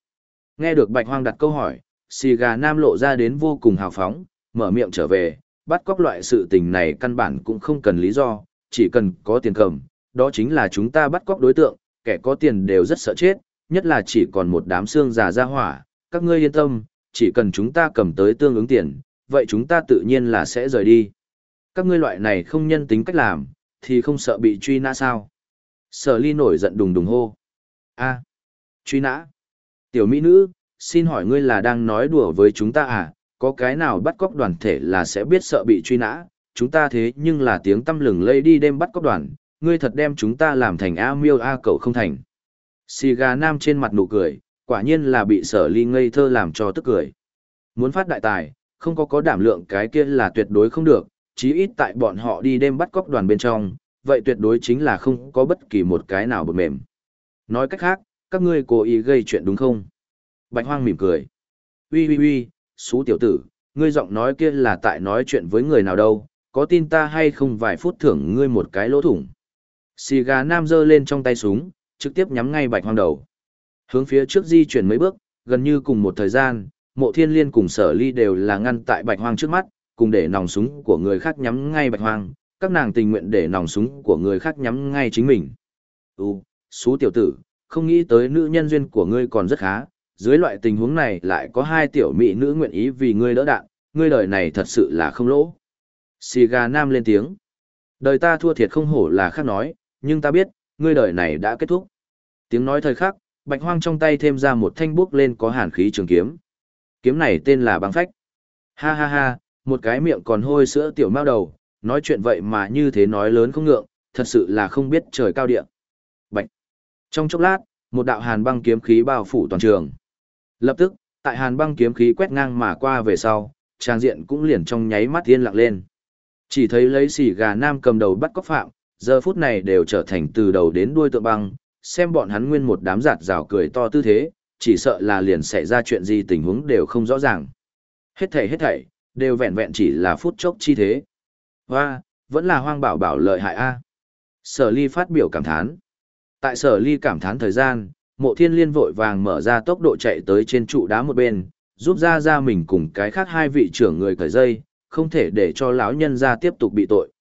Nghe được bạch hoang đặt câu hỏi, xì gà nam lộ ra đến vô cùng hào phóng, mở miệng trở về, bắt cóc loại sự tình này căn bản cũng không cần lý do, chỉ cần có tiền cầm, đó chính là chúng ta bắt cóc đối tượng, kẻ có tiền đều rất sợ chết, nhất là chỉ còn một đám xương già ra hỏa, các ngươi yên tâm, chỉ cần chúng ta cầm tới tương ứng tiền, vậy chúng ta tự nhiên là sẽ rời đi. Các ngươi loại này không nhân tính cách làm, thì không sợ bị truy nã sao? Sở ly nổi giận đùng đùng hô. a truy nã. Tiểu mỹ nữ, xin hỏi ngươi là đang nói đùa với chúng ta à? Có cái nào bắt cóc đoàn thể là sẽ biết sợ bị truy nã? Chúng ta thế nhưng là tiếng tâm lừng lây đi đêm bắt cóc đoàn, ngươi thật đem chúng ta làm thành A miêu A cậu không thành. Xì gà nam trên mặt nụ cười, quả nhiên là bị sở ly ngây thơ làm cho tức cười. Muốn phát đại tài, không có có đảm lượng cái kia là tuyệt đối không được, chí ít tại bọn họ đi đêm bắt cóc đoàn bên trong, vậy tuyệt đối chính là không có bất kỳ một cái nào bột mềm. Nói cách khác, các ngươi cố ý gây chuyện đúng không? Bạch hoang mỉm cười. Ui ui ui, xú tiểu tử, ngươi giọng nói kia là tại nói chuyện với người nào đâu, có tin ta hay không vài phút thưởng ngươi một cái lỗ thủng. Xì gà nam giơ lên trong tay súng, trực tiếp nhắm ngay bạch hoang đầu. Hướng phía trước di chuyển mấy bước, gần như cùng một thời gian, mộ thiên liên cùng sở ly đều là ngăn tại bạch hoang trước mắt, cùng để nòng súng của người khác nhắm ngay bạch hoang, các nàng tình nguyện để nòng súng của người khác nhắm ngay chính mình. Ú, xú tiểu tử, không nghĩ tới nữ nhân duyên của ngươi còn rất khá, dưới loại tình huống này lại có hai tiểu mỹ nữ nguyện ý vì ngươi đỡ đạn, ngươi đời này thật sự là không lỗ. Xì gà nam lên tiếng. Đời ta thua thiệt không hổ là khác nói, nhưng ta biết, ngươi đời này đã kết thúc. Tiếng nói thời khắc, bạch hoang trong tay thêm ra một thanh bước lên có hàn khí trường kiếm. Kiếm này tên là băng phách. Ha ha ha, một cái miệng còn hôi sữa tiểu mao đầu, nói chuyện vậy mà như thế nói lớn không ngượng, thật sự là không biết trời cao địa. Bạch. Trong chốc lát, một đạo hàn băng kiếm khí bao phủ toàn trường. Lập tức, tại hàn băng kiếm khí quét ngang mà qua về sau, trang diện cũng liền trong nháy mắt yên lặng lên. Chỉ thấy lấy xỉ gà nam cầm đầu bắt cóc phạm, giờ phút này đều trở thành từ đầu đến đuôi tượng băng, xem bọn hắn nguyên một đám giạt rào cười to tư thế, chỉ sợ là liền xảy ra chuyện gì tình huống đều không rõ ràng. Hết thảy hết thảy, đều vẹn vẹn chỉ là phút chốc chi thế. Hoa, vẫn là hoang bảo bảo lợi hại a. Sở ly phát biểu cảm thán. Tại sở ly cảm thán thời gian, mộ thiên liên vội vàng mở ra tốc độ chạy tới trên trụ đá một bên, giúp ra ra mình cùng cái khác hai vị trưởng người cởi dây, không thể để cho lão nhân ra tiếp tục bị tội.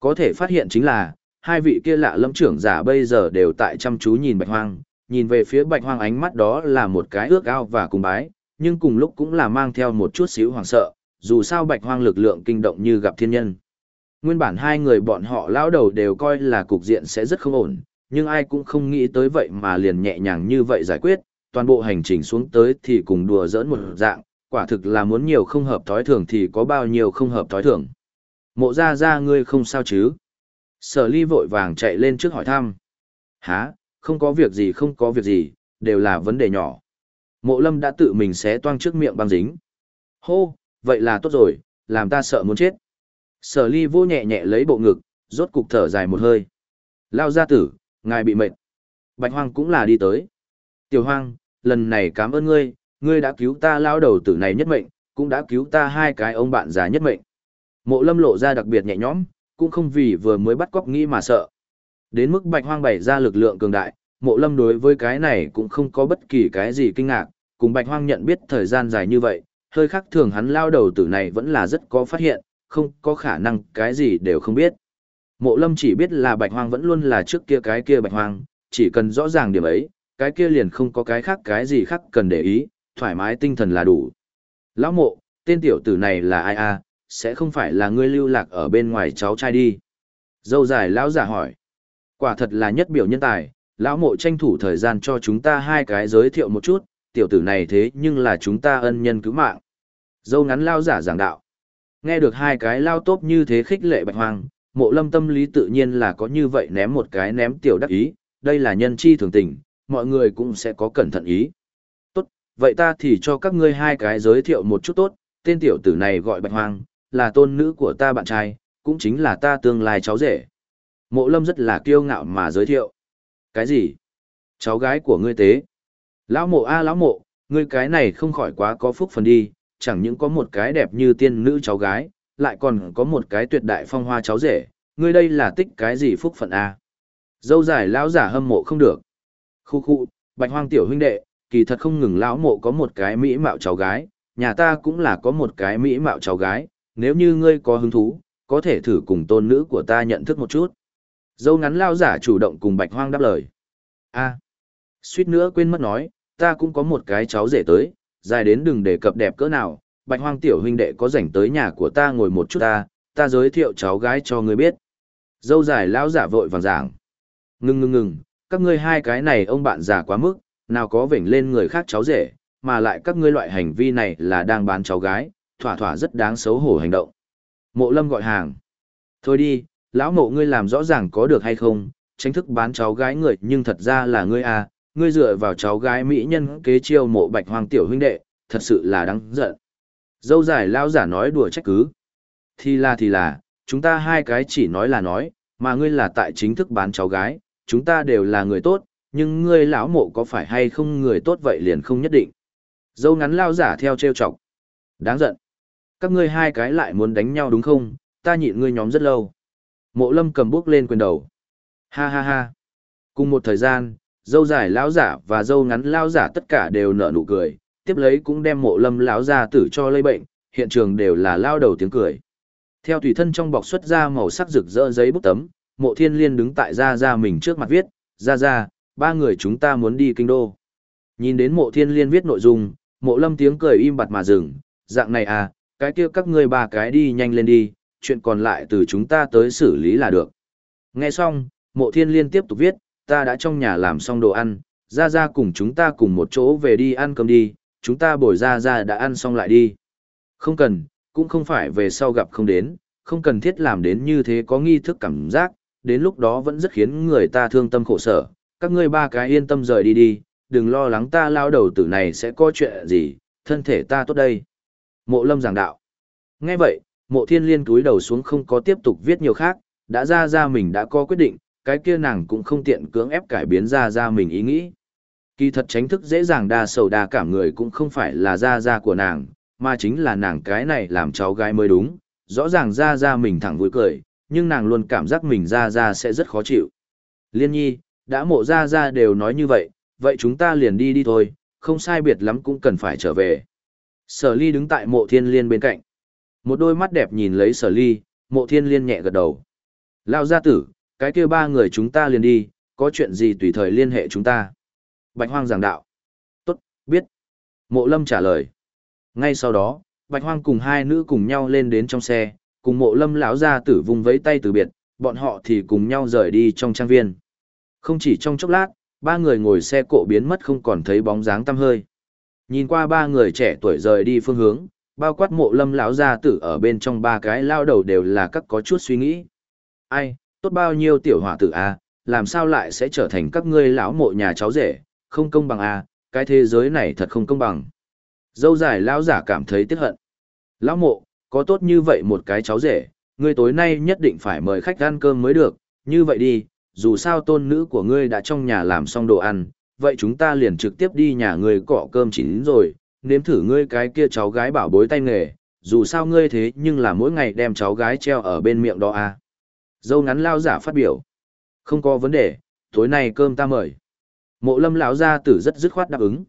Có thể phát hiện chính là, hai vị kia lạ lâm trưởng giả bây giờ đều tại chăm chú nhìn bạch hoang, nhìn về phía bạch hoang ánh mắt đó là một cái ước ao và cùng bái, nhưng cùng lúc cũng là mang theo một chút xíu hoảng sợ, dù sao bạch hoang lực lượng kinh động như gặp thiên nhân. Nguyên bản hai người bọn họ lão đầu đều coi là cục diện sẽ rất không ổn, nhưng ai cũng không nghĩ tới vậy mà liền nhẹ nhàng như vậy giải quyết, toàn bộ hành trình xuống tới thì cùng đùa giỡn một dạng, quả thực là muốn nhiều không hợp thói thường thì có bao nhiêu không hợp thói thường. Mộ ra ra ngươi không sao chứ? Sở ly vội vàng chạy lên trước hỏi thăm. Hả, không có việc gì không có việc gì, đều là vấn đề nhỏ. Mộ lâm đã tự mình xé toang trước miệng băng dính. Hô, vậy là tốt rồi, làm ta sợ muốn chết. Sở ly vô nhẹ nhẹ lấy bộ ngực, rốt cục thở dài một hơi. Lao gia tử, ngài bị mệt. Bạch hoang cũng là đi tới. Tiểu hoang, lần này cảm ơn ngươi, ngươi đã cứu ta lao đầu tử này nhất mệnh, cũng đã cứu ta hai cái ông bạn già nhất mệnh. Mộ lâm lộ ra đặc biệt nhẹ nhõm, cũng không vì vừa mới bắt cóc nghĩ mà sợ. Đến mức bạch hoang bày ra lực lượng cường đại, mộ lâm đối với cái này cũng không có bất kỳ cái gì kinh ngạc, cùng bạch hoang nhận biết thời gian dài như vậy, hơi khác thường hắn lao đầu tử này vẫn là rất có phát hiện, không có khả năng cái gì đều không biết. Mộ lâm chỉ biết là bạch hoang vẫn luôn là trước kia cái kia bạch hoang, chỉ cần rõ ràng điểm ấy, cái kia liền không có cái khác cái gì khác cần để ý, thoải mái tinh thần là đủ. Lão mộ, tên tiểu tử này là ai a? sẽ không phải là ngươi lưu lạc ở bên ngoài cháu trai đi. Dâu dài lão giả hỏi. Quả thật là nhất biểu nhân tài, lão mộ tranh thủ thời gian cho chúng ta hai cái giới thiệu một chút, tiểu tử này thế nhưng là chúng ta ân nhân cứu mạng. Dâu ngắn lão giả giảng đạo. Nghe được hai cái lao tốt như thế khích lệ bạch hoang, mộ lâm tâm lý tự nhiên là có như vậy ném một cái ném tiểu đắc ý, đây là nhân chi thường tình, mọi người cũng sẽ có cẩn thận ý. Tốt, vậy ta thì cho các ngươi hai cái giới thiệu một chút tốt, tên tiểu tử này gọi Bạch Hoang, là tôn nữ của ta bạn trai, cũng chính là ta tương lai cháu rể. Mộ lâm rất là kiêu ngạo mà giới thiệu. Cái gì? Cháu gái của ngươi tế. Lão mộ a lão mộ, ngươi cái này không khỏi quá có phúc phần đi, chẳng những có một cái đẹp như tiên nữ cháu gái, lại còn có một cái tuyệt đại phong hoa cháu rể, ngươi đây là tích cái gì phúc phận a? Dâu dài lão giả hâm mộ không được. Khu khu, bạch hoang tiểu huynh đệ, kỳ thật không ngừng lão mộ có một cái mỹ mạo cháu gái, nhà ta cũng là có một cái mỹ mạo cháu gái, nếu như ngươi có hứng thú, có thể thử cùng tôn nữ của ta nhận thức một chút. Dâu ngắn lão giả chủ động cùng bạch hoang đáp lời. a suýt nữa quên mất nói, ta cũng có một cái cháu rể tới, dài đến đừng đề cập đẹp cỡ nào, bạch hoang tiểu huynh đệ có rảnh tới nhà của ta ngồi một chút ta, ta giới thiệu cháu gái cho ngươi biết. Dâu dài lão giả vội vàng giảng. Ngưng ngưng ngừng, các ngươi hai cái này ông bạn già quá mức, nào có vểnh lên người khác cháu rể, mà lại các ngươi loại hành vi này là đang bán cháu gái, thỏa thỏa rất đáng xấu hổ hành động. Mộ lâm gọi hàng. Thôi đi, lão mộ ngươi làm rõ ràng có được hay không, tránh thức bán cháu gái người nhưng thật ra là ngươi à, ngươi dựa vào cháu gái mỹ nhân kế chiêu mộ bạch hoàng tiểu huynh đệ, thật sự là đáng giận. Dâu dài lao giả nói đùa trách cứ. Thì là thì là, chúng ta hai cái chỉ nói là nói, mà ngươi là tại chính thức bán cháu gái, chúng ta đều là người tốt, nhưng ngươi lão mộ có phải hay không người tốt vậy liền không nhất định. Dâu ngắn lao giả theo trêu chọc. Đáng giận. Các ngươi hai cái lại muốn đánh nhau đúng không, ta nhịn ngươi nhóm rất lâu. Mộ lâm cầm bước lên quyền đầu. Ha ha ha. Cùng một thời gian, dâu dài lão giả và dâu ngắn lão giả tất cả đều nở nụ cười, tiếp lấy cũng đem mộ lâm lão gia tử cho lây bệnh, hiện trường đều là lao đầu tiếng cười. Theo tùy thân trong bọc xuất ra màu sắc rực rỡ giấy bút tấm, mộ thiên liên đứng tại gia gia mình trước mặt viết, gia gia, ba người chúng ta muốn đi kinh đô. Nhìn đến mộ thiên liên viết nội dung, mộ lâm tiếng cười im bặt mà dừng, dạng này à, cái kia các ngươi ba cái đi nhanh lên đi, chuyện còn lại từ chúng ta tới xử lý là được. Nghe xong, mộ thiên liên tiếp tục viết, ta đã trong nhà làm xong đồ ăn, ra ra cùng chúng ta cùng một chỗ về đi ăn cơm đi, chúng ta bồi ra ra đã ăn xong lại đi. Không cần, cũng không phải về sau gặp không đến, không cần thiết làm đến như thế có nghi thức cảm giác, đến lúc đó vẫn rất khiến người ta thương tâm khổ sở. Các ngươi ba cái yên tâm rời đi đi, đừng lo lắng ta lao đầu tử này sẽ có chuyện gì, thân thể ta tốt đây. Mộ lâm giảng đạo. Nghe vậy, mộ thiên liên túi đầu xuống không có tiếp tục viết nhiều khác, đã ra ra mình đã có quyết định, cái kia nàng cũng không tiện cưỡng ép cải biến ra ra mình ý nghĩ. Kỳ thật tránh thức dễ dàng đa sầu đa cảm người cũng không phải là ra ra của nàng, mà chính là nàng cái này làm cháu gái mới đúng, rõ ràng ra ra mình thẳng vui cười, nhưng nàng luôn cảm giác mình ra ra sẽ rất khó chịu. Liên nhi, đã mộ ra ra đều nói như vậy, vậy chúng ta liền đi đi thôi, không sai biệt lắm cũng cần phải trở về. Sở ly đứng tại mộ thiên liên bên cạnh. Một đôi mắt đẹp nhìn lấy sở ly, mộ thiên liên nhẹ gật đầu. Lao gia tử, cái kia ba người chúng ta liền đi, có chuyện gì tùy thời liên hệ chúng ta. Bạch hoang giảng đạo. Tốt, biết. Mộ lâm trả lời. Ngay sau đó, Bạch hoang cùng hai nữ cùng nhau lên đến trong xe, cùng mộ lâm lão gia tử vùng vẫy tay từ biệt, bọn họ thì cùng nhau rời đi trong trang viên. Không chỉ trong chốc lát, ba người ngồi xe cộ biến mất không còn thấy bóng dáng tăm hơi. Nhìn qua ba người trẻ tuổi rời đi phương hướng, bao quát mộ lâm lão gia tử ở bên trong ba cái lao đầu đều là các có chút suy nghĩ. Ai, tốt bao nhiêu tiểu hỏa tử a, làm sao lại sẽ trở thành các ngươi lão mộ nhà cháu rể, không công bằng a, cái thế giới này thật không công bằng. Dâu dài lão giả cảm thấy tiếc hận. Lão mộ, có tốt như vậy một cái cháu rể, ngươi tối nay nhất định phải mời khách ăn cơm mới được, như vậy đi, dù sao tôn nữ của ngươi đã trong nhà làm xong đồ ăn, vậy chúng ta liền trực tiếp đi nhà ngươi cọ cơm chín rồi, nếm thử ngươi cái kia cháu gái bảo bối tay nghề, dù sao ngươi thế nhưng là mỗi ngày đem cháu gái treo ở bên miệng đó à. Dâu ngắn lao giả phát biểu. Không có vấn đề, tối nay cơm ta mời. Mộ lâm lão gia tử rất dứt khoát đáp ứng.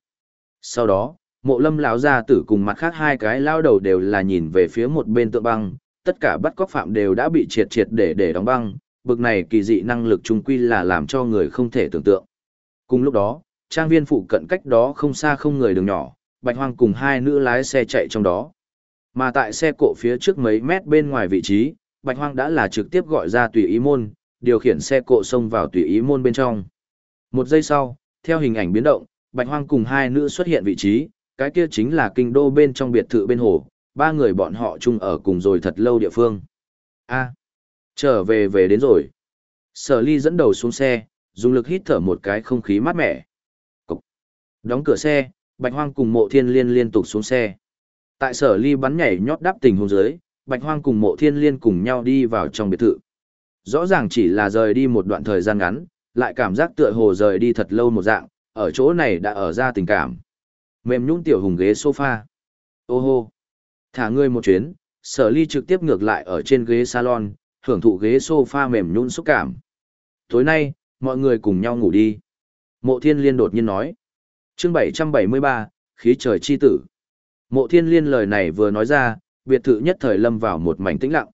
Sau đó, mộ lâm lão gia tử cùng mặt khác hai cái lao đầu đều là nhìn về phía một bên tượng băng, tất cả bắt cóc phạm đều đã bị triệt triệt để để đóng băng, bực này kỳ dị năng lực trung quy là làm cho người không thể tưởng tượng. Cùng lúc đó, trang viên phụ cận cách đó không xa không người đường nhỏ, Bạch Hoang cùng hai nữ lái xe chạy trong đó. Mà tại xe cộ phía trước mấy mét bên ngoài vị trí, Bạch Hoang đã là trực tiếp gọi ra tùy ý môn, điều khiển xe cộ xông vào tùy ý môn bên trong. Một giây sau, theo hình ảnh biến động, Bạch Hoang cùng hai nữ xuất hiện vị trí, cái kia chính là kinh đô bên trong biệt thự bên hồ, ba người bọn họ chung ở cùng rồi thật lâu địa phương. A, trở về về đến rồi. Sở ly dẫn đầu xuống xe, dùng lực hít thở một cái không khí mát mẻ. Cục. Đóng cửa xe, Bạch Hoang cùng Mộ Thiên Liên liên tục xuống xe. Tại sở ly bắn nhảy nhót đáp tình huống dưới, Bạch Hoang cùng Mộ Thiên Liên cùng nhau đi vào trong biệt thự. Rõ ràng chỉ là rời đi một đoạn thời gian ngắn, lại cảm giác tựa hồ rời đi thật lâu một dạng, ở chỗ này đã ở ra tình cảm. Mềm nhũn tiểu hùng ghế sofa. Ô hô. Thả ngươi một chuyến, sở ly trực tiếp ngược lại ở trên ghế salon, hưởng thụ ghế sofa mềm nhũn xúc cảm. Tối nay, mọi người cùng nhau ngủ đi. Mộ thiên liên đột nhiên nói. chương 773, khí trời chi tử. Mộ thiên liên lời này vừa nói ra, biệt thự nhất thời lâm vào một mảnh tĩnh lặng.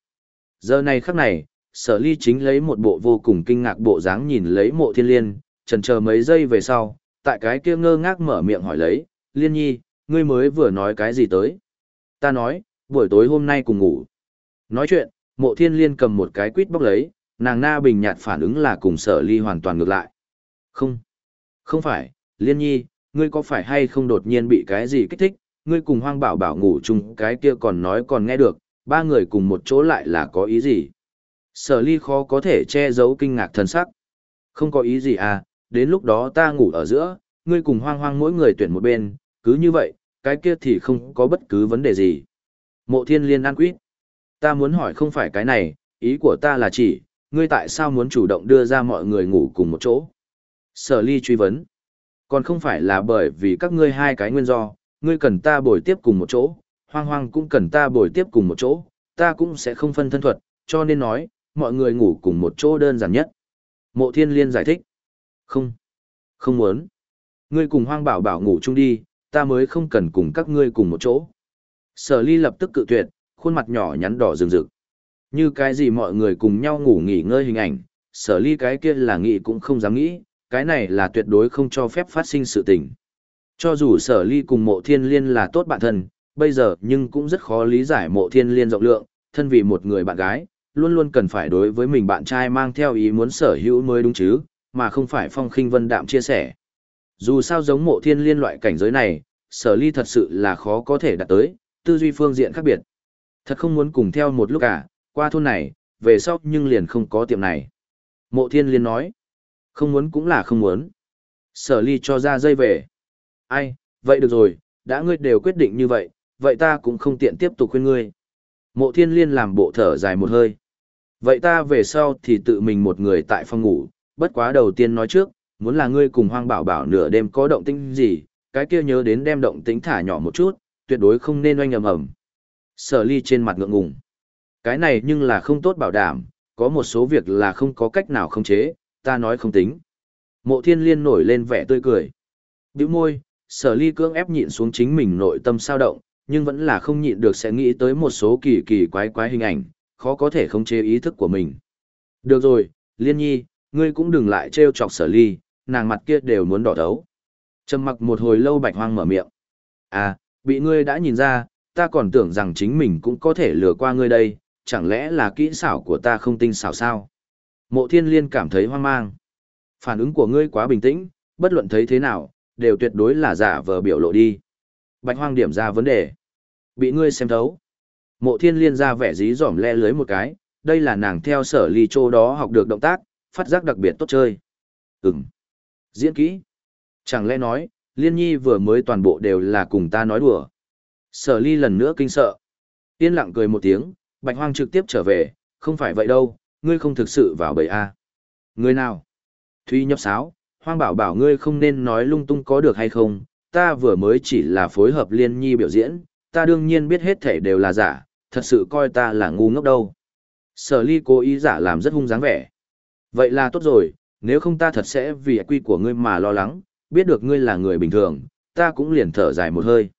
Giờ này khắc này, sở ly chính lấy một bộ vô cùng kinh ngạc bộ dáng nhìn lấy mộ thiên liên, trần chờ mấy giây về sau, tại cái kia ngơ ngác mở miệng hỏi lấy, liên nhi, ngươi mới vừa nói cái gì tới? Ta nói, buổi tối hôm nay cùng ngủ. Nói chuyện, mộ thiên liên cầm một cái quýt bóc lấy, nàng na bình nhạt phản ứng là cùng sở ly hoàn toàn ngược lại. Không, không phải, liên nhi, ngươi có phải hay không đột nhiên bị cái gì kích thích, ngươi cùng hoang bảo bảo ngủ chung cái kia còn nói còn nghe được, ba người cùng một chỗ lại là có ý gì? Sở ly khó có thể che giấu kinh ngạc thần sắc. Không có ý gì à, đến lúc đó ta ngủ ở giữa, ngươi cùng hoang hoang mỗi người tuyển một bên, cứ như vậy, cái kia thì không có bất cứ vấn đề gì. Mộ thiên liên an quýt. Ta muốn hỏi không phải cái này, ý của ta là chỉ, ngươi tại sao muốn chủ động đưa ra mọi người ngủ cùng một chỗ? Sở ly truy vấn. Còn không phải là bởi vì các ngươi hai cái nguyên do, ngươi cần ta bồi tiếp cùng một chỗ, hoang hoang cũng cần ta bồi tiếp cùng một chỗ, ta cũng sẽ không phân thân thuật, cho nên nói, mọi người ngủ cùng một chỗ đơn giản nhất. Mộ thiên liên giải thích. Không, không muốn. Ngươi cùng hoang bảo bảo ngủ chung đi, ta mới không cần cùng các ngươi cùng một chỗ. Sở ly lập tức cự tuyệt, khuôn mặt nhỏ nhắn đỏ rừng rực. Như cái gì mọi người cùng nhau ngủ nghỉ ngơi hình ảnh, sở ly cái kia là nghĩ cũng không dám nghĩ, cái này là tuyệt đối không cho phép phát sinh sự tình. Cho dù sở ly cùng mộ thiên liên là tốt bạn thân, bây giờ nhưng cũng rất khó lý giải mộ thiên liên rộng lượng, thân vì một người bạn gái, luôn luôn cần phải đối với mình bạn trai mang theo ý muốn sở hữu mới đúng chứ, mà không phải phong khinh vân đạm chia sẻ. Dù sao giống mộ thiên liên loại cảnh giới này, sở ly thật sự là khó có thể đạt tới, tư duy phương diện khác biệt. Thật không muốn cùng theo một lúc cả, qua thôn này, về sau nhưng liền không có tiệm này. Mộ thiên liên nói, không muốn cũng là không muốn. Sở ly cho ra dây về. Ai, vậy được rồi, đã ngươi đều quyết định như vậy, vậy ta cũng không tiện tiếp tục khuyên ngươi. Mộ thiên liên làm bộ thở dài một hơi. Vậy ta về sau thì tự mình một người tại phòng ngủ, bất quá đầu tiên nói trước, muốn là ngươi cùng hoang bảo bảo nửa đêm có động tĩnh gì, cái kia nhớ đến đem động tĩnh thả nhỏ một chút, tuyệt đối không nên oanh ầm ầm. Sở ly trên mặt ngượng ngùng. Cái này nhưng là không tốt bảo đảm, có một số việc là không có cách nào không chế, ta nói không tính. Mộ thiên liên nổi lên vẻ tươi cười. Biểu môi, sở ly cưỡng ép nhịn xuống chính mình nội tâm sao động, nhưng vẫn là không nhịn được sẽ nghĩ tới một số kỳ kỳ quái quái hình ảnh, khó có thể khống chế ý thức của mình. Được rồi, liên nhi, ngươi cũng đừng lại trêu chọc sở ly, nàng mặt kia đều muốn đỏ thấu. Trầm mặc một hồi lâu bạch hoang mở miệng. À, bị ngươi đã nhìn ra, ta còn tưởng rằng chính mình cũng có thể lừa qua ngươi đây, chẳng lẽ là kỹ xảo của ta không tinh xảo sao? Mộ thiên liên cảm thấy hoang mang. Phản ứng của ngươi quá bình tĩnh, bất luận thấy thế nào, đều tuyệt đối là giả vờ biểu lộ đi. Bạch hoang điểm ra vấn đề. Bị ngươi xem thấu. Mộ thiên liên ra vẻ dí dỏm le lưới một cái, đây là nàng theo sở ly chô đó học được động tác, phát giác đặc biệt tốt chơi. Ừm. Diễn kỹ. Chẳng lẽ nói, liên nhi vừa mới toàn bộ đều là cùng ta nói đùa. Sở ly lần nữa kinh sợ. Yên lặng cười một tiếng, bạch hoang trực tiếp trở về, không phải vậy đâu, ngươi không thực sự vào bầy A. Ngươi nào? Thuy nhập sáo, hoang bảo bảo ngươi không nên nói lung tung có được hay không, ta vừa mới chỉ là phối hợp liên nhi biểu diễn, ta đương nhiên biết hết thể đều là giả, thật sự coi ta là ngu ngốc đâu. Sở ly cố ý giả làm rất hung dáng vẻ. Vậy là tốt rồi, nếu không ta thật sẽ vì quy của ngươi mà lo lắng, biết được ngươi là người bình thường, ta cũng liền thở dài một hơi.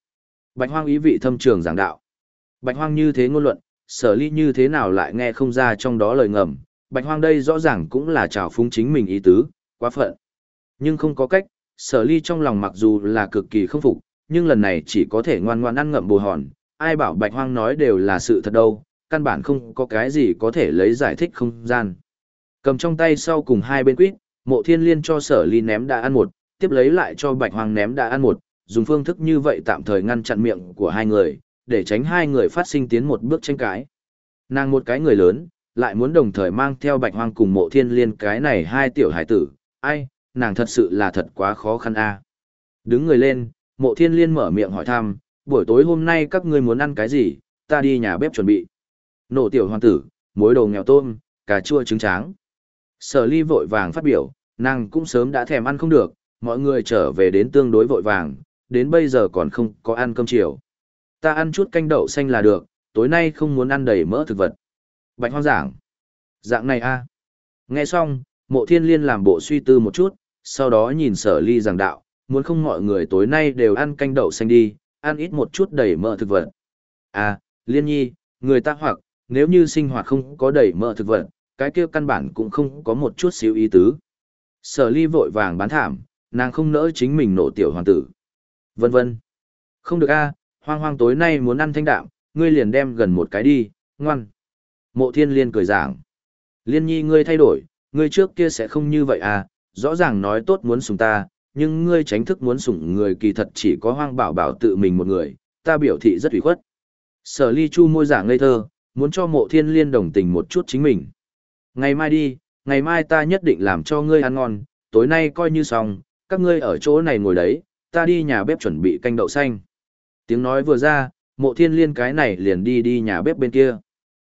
Bạch hoang ý vị thâm trường giảng đạo. Bạch hoang như thế ngôn luận, sở ly như thế nào lại nghe không ra trong đó lời ngầm. Bạch hoang đây rõ ràng cũng là trào phúng chính mình ý tứ, quá phận. Nhưng không có cách, sở ly trong lòng mặc dù là cực kỳ không phục, nhưng lần này chỉ có thể ngoan ngoan ăn ngậm bù hòn, ai bảo bạch hoang nói đều là sự thật đâu, căn bản không có cái gì có thể lấy giải thích không gian. Cầm trong tay sau cùng hai bên quýt, mộ thiên liên cho sở ly ném đã ăn một, tiếp lấy lại cho bạch hoang ném đã ăn một, dùng phương thức như vậy tạm thời ngăn chặn miệng của hai người, để tránh hai người phát sinh tiến một bước tranh cãi. Nàng một cái người lớn, lại muốn đồng thời mang theo bạch hoang cùng mộ thiên liên cái này hai tiểu hải tử, ai, nàng thật sự là thật quá khó khăn a. Đứng người lên, mộ thiên liên mở miệng hỏi thăm, buổi tối hôm nay các ngươi muốn ăn cái gì, ta đi nhà bếp chuẩn bị. Nổ tiểu hoàng tử, muối đồ nghèo tôm, cà chua trứng tráng. Sở ly vội vàng phát biểu, nàng cũng sớm đã thèm ăn không được, mọi người trở về đến tương đối vội vàng, đến bây giờ còn không có ăn cơm chiều. Ta ăn chút canh đậu xanh là được, tối nay không muốn ăn đầy mỡ thực vật. Bạch hoang giảng. Dạng này a. Nghe xong, mộ thiên liên làm bộ suy tư một chút, sau đó nhìn sở ly giảng đạo, muốn không mọi người tối nay đều ăn canh đậu xanh đi, ăn ít một chút đầy mỡ thực vật. À, liên nhi, người ta hoặc, nếu như sinh hoạt không có đầy mỡ thực vật, cái kia căn bản cũng không có một chút xíu ý tứ. Sở ly vội vàng bán thảm, nàng không nỡ chính mình nổ tiểu hoàng tử. Vân vân. Không được a, hoang hoang tối nay muốn ăn thanh đạm, ngươi liền đem gần một cái đi, ngoan. Mộ thiên liên cười giảng. Liên nhi ngươi thay đổi, ngươi trước kia sẽ không như vậy à, rõ ràng nói tốt muốn sủng ta, nhưng ngươi tránh thức muốn sủng người kỳ thật chỉ có hoang bảo bảo tự mình một người, ta biểu thị rất ủy khuất. Sở ly chu môi giả ngây thơ, muốn cho mộ thiên liên đồng tình một chút chính mình. Ngày mai đi, ngày mai ta nhất định làm cho ngươi ăn ngon, tối nay coi như xong, các ngươi ở chỗ này ngồi đấy, ta đi nhà bếp chuẩn bị canh đậu xanh. Tiếng nói vừa ra, mộ thiên liên cái này liền đi đi nhà bếp bên kia.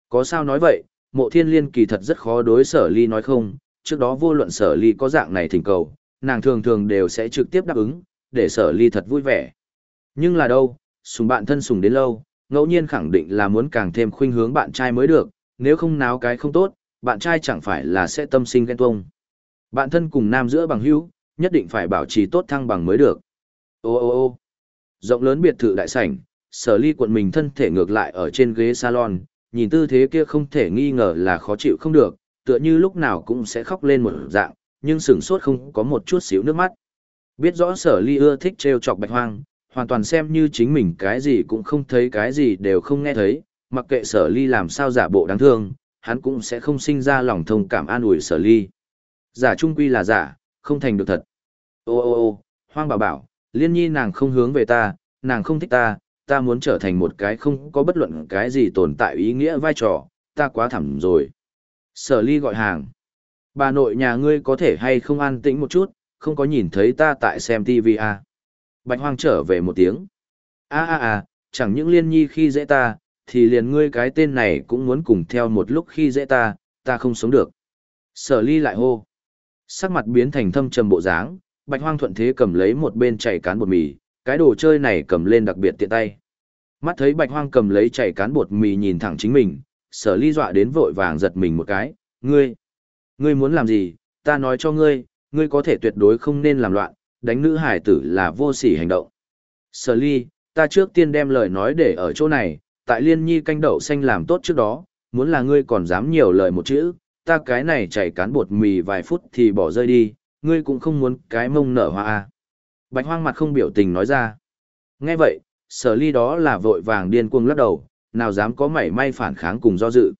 Có sao nói vậy, mộ thiên liên kỳ thật rất khó đối sở ly nói không, trước đó vô luận sở ly có dạng này thỉnh cầu, nàng thường thường đều sẽ trực tiếp đáp ứng, để sở ly thật vui vẻ. Nhưng là đâu, sùng bạn thân sùng đến lâu, ngẫu nhiên khẳng định là muốn càng thêm khuynh hướng bạn trai mới được, nếu không náo cái không tốt, bạn trai chẳng phải là sẽ tâm sinh ghen tuông. Bạn thân cùng nam giữa bằng hữu, nhất định phải bảo trì tốt thăng bằng mới được. Ô ô ô rộng lớn biệt thự đại sảnh, sở ly cuộn mình thân thể ngược lại ở trên ghế salon, nhìn tư thế kia không thể nghi ngờ là khó chịu không được, tựa như lúc nào cũng sẽ khóc lên một dạng, nhưng sửng sốt không có một chút xíu nước mắt. Biết rõ sở ly ưa thích trêu chọc bạch hoang, hoàn toàn xem như chính mình cái gì cũng không thấy cái gì đều không nghe thấy, mặc kệ sở ly làm sao giả bộ đáng thương, hắn cũng sẽ không sinh ra lòng thông cảm an ủi sở ly. Giả trung quy là giả, không thành được thật. Ô ô ô, hoang bảo bảo, liên nhi nàng không hướng về ta, nàng không thích ta, ta muốn trở thành một cái không có bất luận cái gì tồn tại ý nghĩa vai trò, ta quá thẳm rồi. Sở ly gọi hàng. Bà nội nhà ngươi có thể hay không an tĩnh một chút, không có nhìn thấy ta tại xem TV à. Bạch hoang trở về một tiếng. a a a, chẳng những liên nhi khi dễ ta, thì liền ngươi cái tên này cũng muốn cùng theo một lúc khi dễ ta, ta không sống được. Sở ly lại hô. Sắc mặt biến thành thâm trầm bộ dáng, bạch hoang thuận thế cầm lấy một bên chảy cán bột mì, cái đồ chơi này cầm lên đặc biệt tiện tay. Mắt thấy bạch hoang cầm lấy chảy cán bột mì nhìn thẳng chính mình, sở ly dọa đến vội vàng giật mình một cái, ngươi, ngươi muốn làm gì, ta nói cho ngươi, ngươi có thể tuyệt đối không nên làm loạn, đánh nữ hải tử là vô sỉ hành động. Sở ly, ta trước tiên đem lời nói để ở chỗ này, tại liên nhi canh đậu xanh làm tốt trước đó, muốn là ngươi còn dám nhiều lời một chữ, ta cái này chảy cán bột mì vài phút thì bỏ rơi đi, ngươi cũng không muốn cái mông nở hoa à. Bạch hoang mặt không biểu tình nói ra. Nghe vậy, sở ly đó là vội vàng điên cuồng lắc đầu, nào dám có mảy may phản kháng cùng do dự.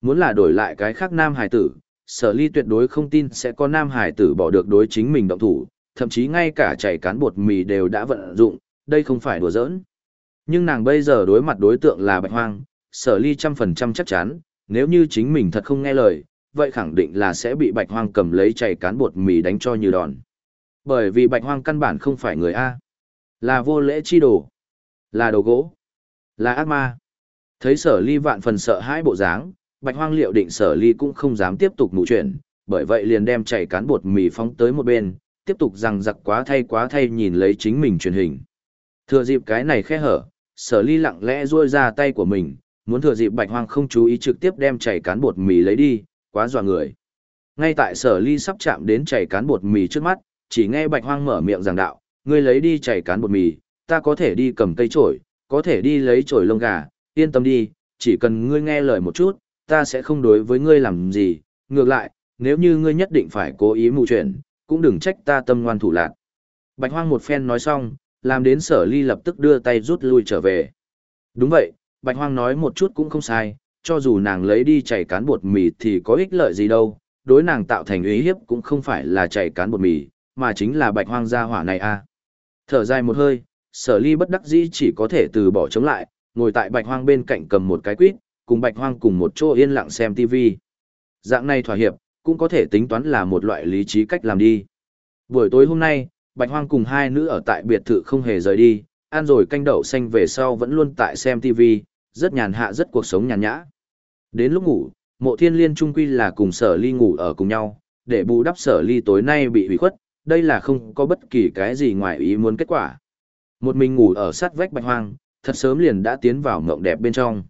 Muốn là đổi lại cái khác nam hải tử, sở ly tuyệt đối không tin sẽ có nam hải tử bỏ được đối chính mình động thủ, thậm chí ngay cả chảy cán bột mì đều đã vận dụng, đây không phải đùa giỡn. Nhưng nàng bây giờ đối mặt đối tượng là bạch hoang, sở ly trăm phần trăm chắc chắn, nếu như chính mình thật không nghe lời, vậy khẳng định là sẽ bị bạch hoang cầm lấy chảy cán bột mì đánh cho như đòn. Bởi vì bạch hoang căn bản không phải người A. Là vô lễ chi đồ. Là đồ gỗ. Là ác ma. Thấy sở ly vạn phần sợ hãi bộ dáng, bạch hoang liệu định sở ly cũng không dám tiếp tục mù chuyện, bởi vậy liền đem chảy cán bột mì phóng tới một bên, tiếp tục rằng giặc quá thay quá thay nhìn lấy chính mình truyền hình. Thừa dịp cái này khe hở, sở ly lặng lẽ ruôi ra tay của mình, muốn thừa dịp bạch hoang không chú ý trực tiếp đem chảy cán bột mì lấy đi, quá dọa người. Ngay tại sở ly sắp chạm đến chảy cán bột mì trước mắt, chỉ nghe bạch hoang mở miệng giảng đạo, ngươi lấy đi chảy cán bột mì, ta có thể đi cầm cây chổi có thể đi lấy chổi lông gà, yên tâm đi, chỉ cần ngươi nghe lời một chút, ta sẽ không đối với ngươi làm gì, ngược lại, nếu như ngươi nhất định phải cố ý mù chuyện, cũng đừng trách ta tâm ngoan thủ lạc. Bạch hoang một phen nói xong, làm đến sở ly lập tức đưa tay rút lui trở về. Đúng vậy, Bạch hoang nói một chút cũng không sai, cho dù nàng lấy đi chảy cán bột mì thì có ích lợi gì đâu, đối nàng tạo thành ý hiếp cũng không phải là chảy cán bột mì, mà chính là bạch hoang gia hỏa này a. À. Thở dài một hơi, sở ly bất đắc dĩ chỉ có thể từ bỏ chống lại, ngồi tại bạch hoang bên cạnh cầm một cái quýt, cùng bạch hoang cùng một chỗ yên lặng xem TV. Dạng này thỏa hiệp, cũng có thể tính toán là một loại lý trí cách làm đi. Buổi tối hôm nay, Bạch Hoang cùng hai nữ ở tại biệt thự không hề rời đi, ăn rồi canh đậu xanh về sau vẫn luôn tại xem TV, rất nhàn hạ rất cuộc sống nhàn nhã. Đến lúc ngủ, mộ thiên liên trung quy là cùng sở ly ngủ ở cùng nhau, để bù đắp sở ly tối nay bị hủy khuất, đây là không có bất kỳ cái gì ngoài ý muốn kết quả. Một mình ngủ ở sát vách bạch hoang, thật sớm liền đã tiến vào mộng đẹp bên trong.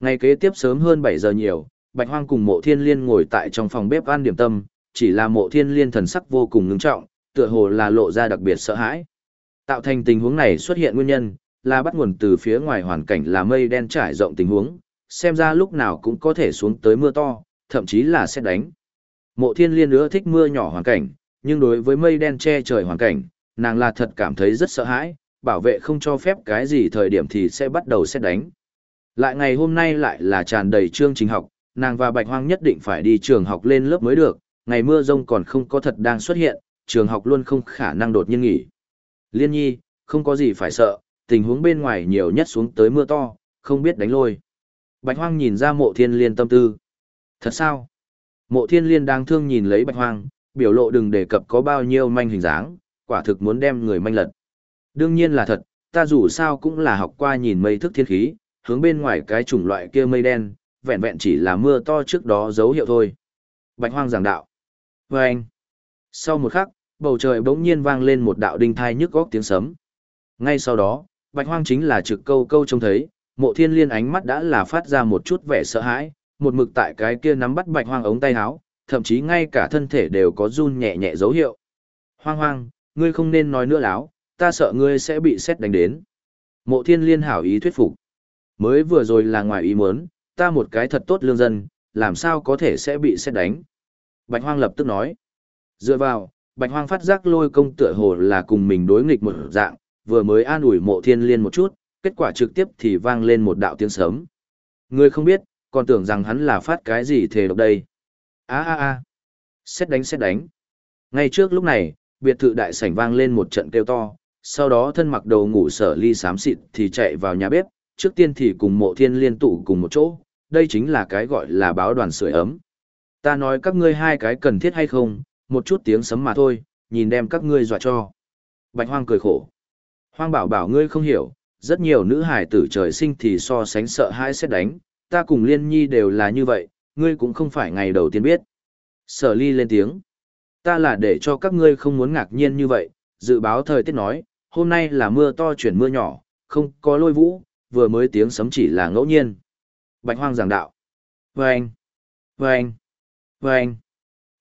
Ngày kế tiếp sớm hơn 7 giờ nhiều, bạch hoang cùng mộ thiên liên ngồi tại trong phòng bếp ăn điểm tâm, chỉ là mộ thiên liên thần sắc vô cùng ngưng trọng, tựa hồ là lộ ra đặc biệt sợ hãi. Tạo thành tình huống này xuất hiện nguyên nhân, là bắt nguồn từ phía ngoài hoàn cảnh là mây đen trải rộng tình huống, xem ra lúc nào cũng có thể xuống tới mưa to, thậm chí là sẽ đánh. Mộ thiên liên ưa thích mưa nhỏ hoàn cảnh, nhưng đối với mây đen che trời hoàn cảnh, nàng là thật cảm thấy rất sợ hãi, bảo vệ không cho phép cái gì thời điểm thì sẽ bắt đầu xét đánh. Lại ngày hôm nay lại là tràn đầy chương trình học, nàng và Bạch Hoang nhất định phải đi trường học lên lớp mới được, ngày mưa rông còn không có thật đang xuất hiện, trường học luôn không khả năng đột nhiên nghỉ. Liên nhi, không có gì phải sợ, tình huống bên ngoài nhiều nhất xuống tới mưa to, không biết đánh lôi. Bạch Hoang nhìn ra mộ thiên liên tâm tư. Thật sao? Mộ thiên liên đang thương nhìn lấy Bạch Hoang, biểu lộ đừng đề cập có bao nhiêu manh hình dáng, quả thực muốn đem người manh lật. Đương nhiên là thật, ta dù sao cũng là học qua nhìn mây thức thiên khí, hướng bên ngoài cái chủng loại kia mây đen, vẹn vẹn chỉ là mưa to trước đó dấu hiệu thôi. Bạch hoang giảng đạo. Và anh. Sau một khắc, bầu trời bỗng nhiên vang lên một đạo đinh thai nhức góc tiếng sấm. Ngay sau đó, bạch hoang chính là trực câu câu trông thấy, mộ thiên liên ánh mắt đã là phát ra một chút vẻ sợ hãi, một mực tại cái kia nắm bắt bạch hoang ống tay áo, thậm chí ngay cả thân thể đều có run nhẹ nhẹ dấu hiệu. Hoang hoang, ngươi không nên nói nữa láo, ta sợ ngươi sẽ bị xét đánh đến. Mộ thiên liên hảo ý thuyết phục. Mới vừa rồi là ngoài ý muốn, ta một cái thật tốt lương dân, làm sao có thể sẽ bị xét đánh. Bạch hoang lập tức nói. Dựa vào, bạch hoang phát giác lôi công tựa hồ là cùng mình đối nghịch một dạng, vừa mới an ủi mộ thiên liên một chút, kết quả trực tiếp thì vang lên một đạo tiếng sớm. Ngươi không biết, còn tưởng rằng hắn là phát cái gì thề độc đây. Á á á, xét đánh xét đánh. Ngay trước lúc này, biệt thự đại sảnh vang lên một trận kêu to, sau đó thân mặc đầu ngủ sở ly xám xịt thì chạy vào nhà bếp, trước tiên thì cùng mộ thiên liên tụ cùng một chỗ, đây chính là cái gọi là báo đoàn sưởi ấm. Ta nói các ngươi hai cái cần thiết hay không, một chút tiếng sấm mà thôi, nhìn đem các ngươi dọa cho. Bạch hoang cười khổ. Hoang bảo bảo ngươi không hiểu, rất nhiều nữ hải tử trời sinh thì so sánh sợ hãi sẽ đánh, ta cùng liên nhi đều là như vậy, ngươi cũng không phải ngày đầu tiên biết. Sở ly lên tiếng. Ta là để cho các ngươi không muốn ngạc nhiên như vậy, dự báo thời tiết nói, hôm nay là mưa to chuyển mưa nhỏ, không có lôi vũ, vừa mới tiếng sấm chỉ là ngẫu nhiên. Bạch hoang giảng đạo. Vâng! Vâng! Vâng!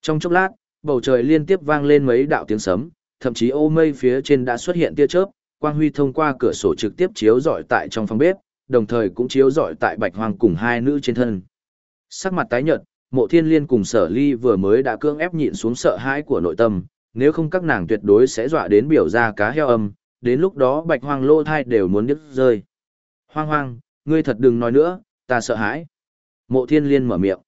Trong chốc lát, bầu trời liên tiếp vang lên mấy đạo tiếng sấm, thậm chí ô mây phía trên đã xuất hiện tia chớp, quang huy thông qua cửa sổ trực tiếp chiếu rọi tại trong phòng bếp, đồng thời cũng chiếu rọi tại bạch hoang cùng hai nữ trên thân. Sắc mặt tái nhợt, mộ thiên liên cùng sở ly vừa mới đã cương ép nhịn xuống sợ hãi của nội tâm, nếu không các nàng tuyệt đối sẽ dọa đến biểu ra cá heo âm, đến lúc đó bạch hoang lô thai đều muốn đứt rơi. Hoang hoang, ngươi thật đừng nói nữa, ta sợ hãi. Mộ thiên liên mở miệng.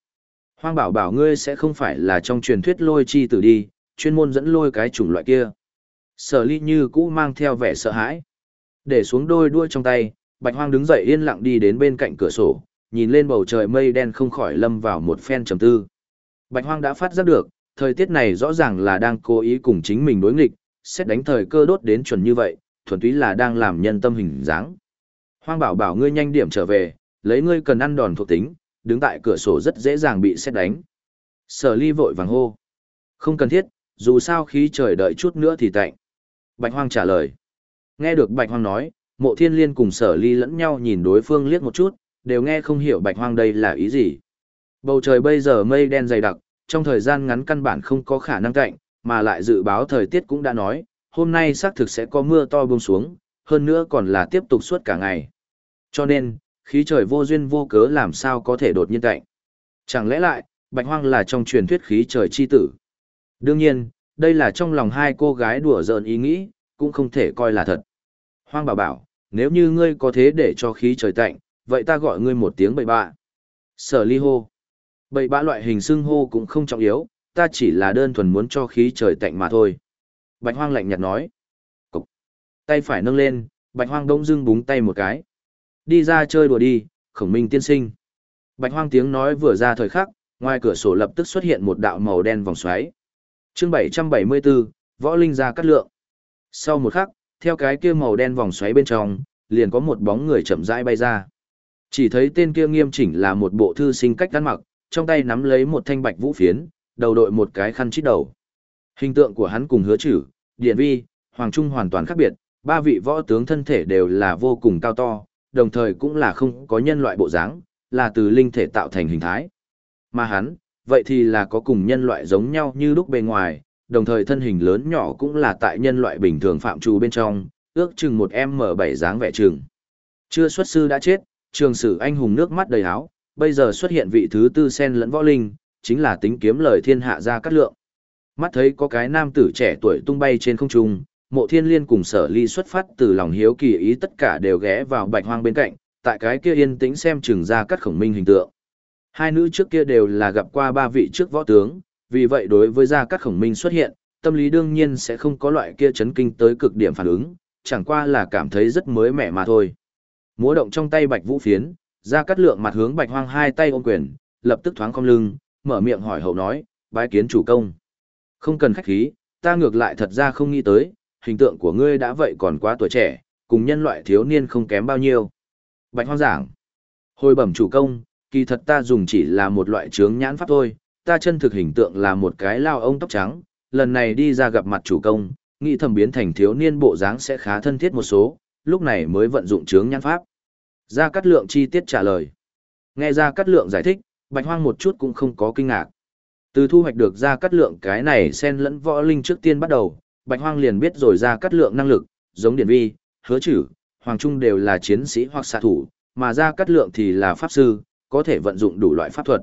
Hoang bảo bảo ngươi sẽ không phải là trong truyền thuyết lôi chi tử đi, chuyên môn dẫn lôi cái chủng loại kia. Sở ly như cũ mang theo vẻ sợ hãi. Để xuống đôi đuôi trong tay, bạch hoang đứng dậy yên lặng đi đến bên cạnh cửa sổ, nhìn lên bầu trời mây đen không khỏi lâm vào một phen trầm tư. Bạch hoang đã phát giác được, thời tiết này rõ ràng là đang cố ý cùng chính mình đối nghịch, xét đánh thời cơ đốt đến chuẩn như vậy, thuần túy là đang làm nhân tâm hình dáng. Hoang bảo bảo ngươi nhanh điểm trở về, lấy ngươi cần ăn đòn thuộc tính, đứng tại cửa sổ rất dễ dàng bị xét đánh. Sở ly vội vàng hô. Không cần thiết, dù sao khí trời đợi chút nữa thì tạnh. Bạch hoang trả lời. Nghe được bạch hoang nói, mộ thiên liên cùng sở ly lẫn nhau nhìn đối phương liếc một chút, đều nghe không hiểu bạch hoang đây là ý gì. Bầu trời bây giờ mây đen dày đặc, trong thời gian ngắn căn bản không có khả năng cạnh, mà lại dự báo thời tiết cũng đã nói, hôm nay xác thực sẽ có mưa to buông xuống, hơn nữa còn là tiếp tục suốt cả ngày. Cho nên, khí trời vô duyên vô cớ làm sao có thể đột nhiên cạnh. Chẳng lẽ lại, bạch hoang là trong truyền thuyết khí trời chi tử. Đương nhiên, đây là trong lòng hai cô gái đùa giỡn ý nghĩ, cũng không thể coi là thật. Hoang bảo bảo, nếu như ngươi có thế để cho khí trời tạnh, vậy ta gọi ngươi một tiếng bậy bạ. Sở ly hô. Bậy bạ loại hình xưng hô cũng không trọng yếu, ta chỉ là đơn thuần muốn cho khí trời tạnh mà thôi. Bạch hoang lạnh nhạt nói. Cục. Tay phải nâng lên, bạch hoang đông dưng búng tay một cái. Đi ra chơi đùa đi, khổng minh tiên sinh. Bạch hoang tiếng nói vừa ra thời khắc, Ngoài cửa sổ lập tức xuất hiện một đạo màu đen vòng xoáy. Chương 774, Võ Linh ra cắt lượng. Sau một khắc, theo cái kia màu đen vòng xoáy bên trong, liền có một bóng người chậm rãi bay ra. Chỉ thấy tên kia nghiêm chỉnh là một bộ thư sinh cách ăn mặc, trong tay nắm lấy một thanh bạch vũ phiến, đầu đội một cái khăn chít đầu. Hình tượng của hắn cùng hứa chử, điện vi, hoàng trung hoàn toàn khác biệt, ba vị võ tướng thân thể đều là vô cùng cao to, đồng thời cũng là không có nhân loại bộ dáng, là từ linh thể tạo thành hình thái. Mà hắn, vậy thì là có cùng nhân loại giống nhau như lúc bề ngoài, đồng thời thân hình lớn nhỏ cũng là tại nhân loại bình thường phạm trù bên trong, ước chừng một M7 dáng vẻ trường. Chưa xuất sư đã chết, trường sử anh hùng nước mắt đầy áo, bây giờ xuất hiện vị thứ tư sen lẫn võ linh, chính là tính kiếm lời thiên hạ ra cắt lượng. Mắt thấy có cái nam tử trẻ tuổi tung bay trên không trung, mộ thiên liên cùng sở ly xuất phát từ lòng hiếu kỳ ý tất cả đều ghé vào bạch hoang bên cạnh, tại cái kia yên tĩnh xem chừng ra cắt khổng minh hình tượng. Hai nữ trước kia đều là gặp qua ba vị trước võ tướng, vì vậy đối với gia cắt khổng minh xuất hiện, tâm lý đương nhiên sẽ không có loại kia chấn kinh tới cực điểm phản ứng, chẳng qua là cảm thấy rất mới mẻ mà thôi. Múa động trong tay bạch vũ phiến, gia cắt lượng mặt hướng bạch hoang hai tay ôm quyền, lập tức thoáng cong lưng, mở miệng hỏi hậu nói, bái kiến chủ công. Không cần khách khí, ta ngược lại thật ra không nghĩ tới, hình tượng của ngươi đã vậy còn quá tuổi trẻ, cùng nhân loại thiếu niên không kém bao nhiêu. Bạch hoang giảng, hồi bẩm chủ công, kỳ thật ta dùng chỉ là một loại trướng nhãn pháp thôi, ta chân thực hình tượng là một cái lao ông tóc trắng, lần này đi ra gặp mặt chủ công, nghĩ thầm biến thành thiếu niên bộ dáng sẽ khá thân thiết một số, lúc này mới vận dụng trướng nhãn pháp. Gia Cát Lượng chi tiết trả lời. Nghe Gia Cát Lượng giải thích, Bạch Hoang một chút cũng không có kinh ngạc. Từ thu hoạch được ra Cát Lượng cái này xen lẫn võ linh trước tiên bắt đầu, Bạch Hoang liền biết rồi ra Cát Lượng năng lực, giống Điển Vi, Hứa Chử, Hoàng Trung đều là chiến sĩ hoặc xạ thủ, mà ra Cát Lượng thì là pháp sư, có thể vận dụng đủ loại pháp thuật.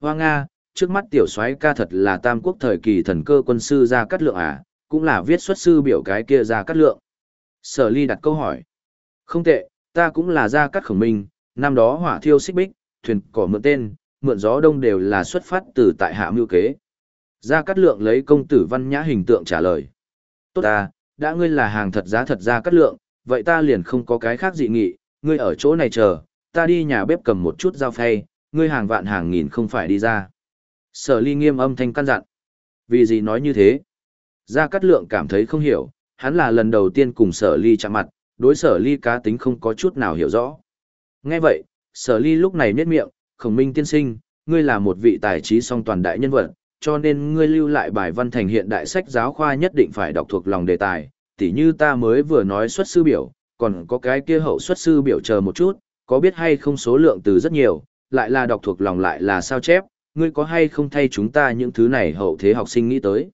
Hoa Nga, trước mắt tiểu soái ca thật là tam quốc thời kỳ thần cơ quân sư ra Cát Lượng à, cũng là viết xuất sư biểu cái kia ra Cát Lượng. Sở ly đặt câu hỏi. Không tệ, ta cũng là ra Cát Khổng Minh, năm đó hỏa thiêu xích bích, thuyền cỏ mượn tên, mượn gió đông đều là xuất phát từ tại hạ mưu kế. Gia Cát Lượng lấy công tử văn nhã hình tượng trả lời. Tốt ta, đã ngươi là hàng thật giá thật Gia Cát Lượng, vậy ta liền không có cái khác dị nghị, ngươi ở chỗ này chờ, ta đi nhà bếp cầm một chút dao phay, ngươi hàng vạn hàng nghìn không phải đi ra. Sở ly nghiêm âm thanh căn dặn. Vì gì nói như thế? Gia Cát Lượng cảm thấy không hiểu, hắn là lần đầu tiên cùng sở ly chạm mặt, đối sở ly cá tính không có chút nào hiểu rõ. Nghe vậy, sở ly lúc này nhếch miệng, khổng minh tiên sinh, ngươi là một vị tài trí song toàn đại nhân vật, cho nên ngươi lưu lại bài văn thành hiện đại sách giáo khoa nhất định phải đọc thuộc lòng đề tài, tỉ như ta mới vừa nói xuất sư biểu, còn có cái kia hậu xuất sư biểu chờ một chút, có biết hay không số lượng từ rất nhiều, lại là đọc thuộc lòng lại là sao chép, ngươi có hay không thay chúng ta những thứ này hậu thế học sinh nghĩ tới.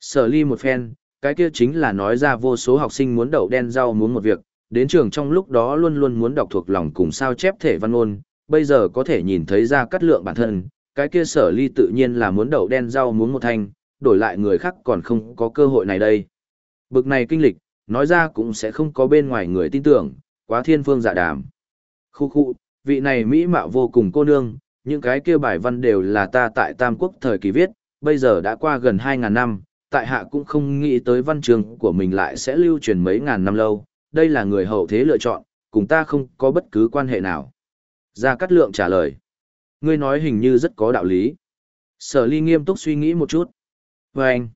Sở ly một phen, cái kia chính là nói ra vô số học sinh muốn đậu đen rau muốn một việc, đến trường trong lúc đó luôn luôn muốn đọc thuộc lòng cùng sao chép thể văn ôn, bây giờ có thể nhìn thấy ra cắt lượng bản thân, cái kia sở ly tự nhiên là muốn đậu đen rau muốn một thanh, đổi lại người khác còn không có cơ hội này đây. Bực này kinh lịch, nói ra cũng sẽ không có bên ngoài người tin tưởng, quá thiên phương dạ đàm. Khu khu, vị này mỹ mạo vô cùng cô nương, những cái kia bài văn đều là ta tại Tam Quốc thời kỳ viết, bây giờ đã qua gần 2.000 năm, tại hạ cũng không nghĩ tới văn trường của mình lại sẽ lưu truyền mấy ngàn năm lâu, đây là người hậu thế lựa chọn, cùng ta không có bất cứ quan hệ nào. Gia Cát Lượng trả lời. Ngươi nói hình như rất có đạo lý. Sở ly nghiêm túc suy nghĩ một chút. Và anh.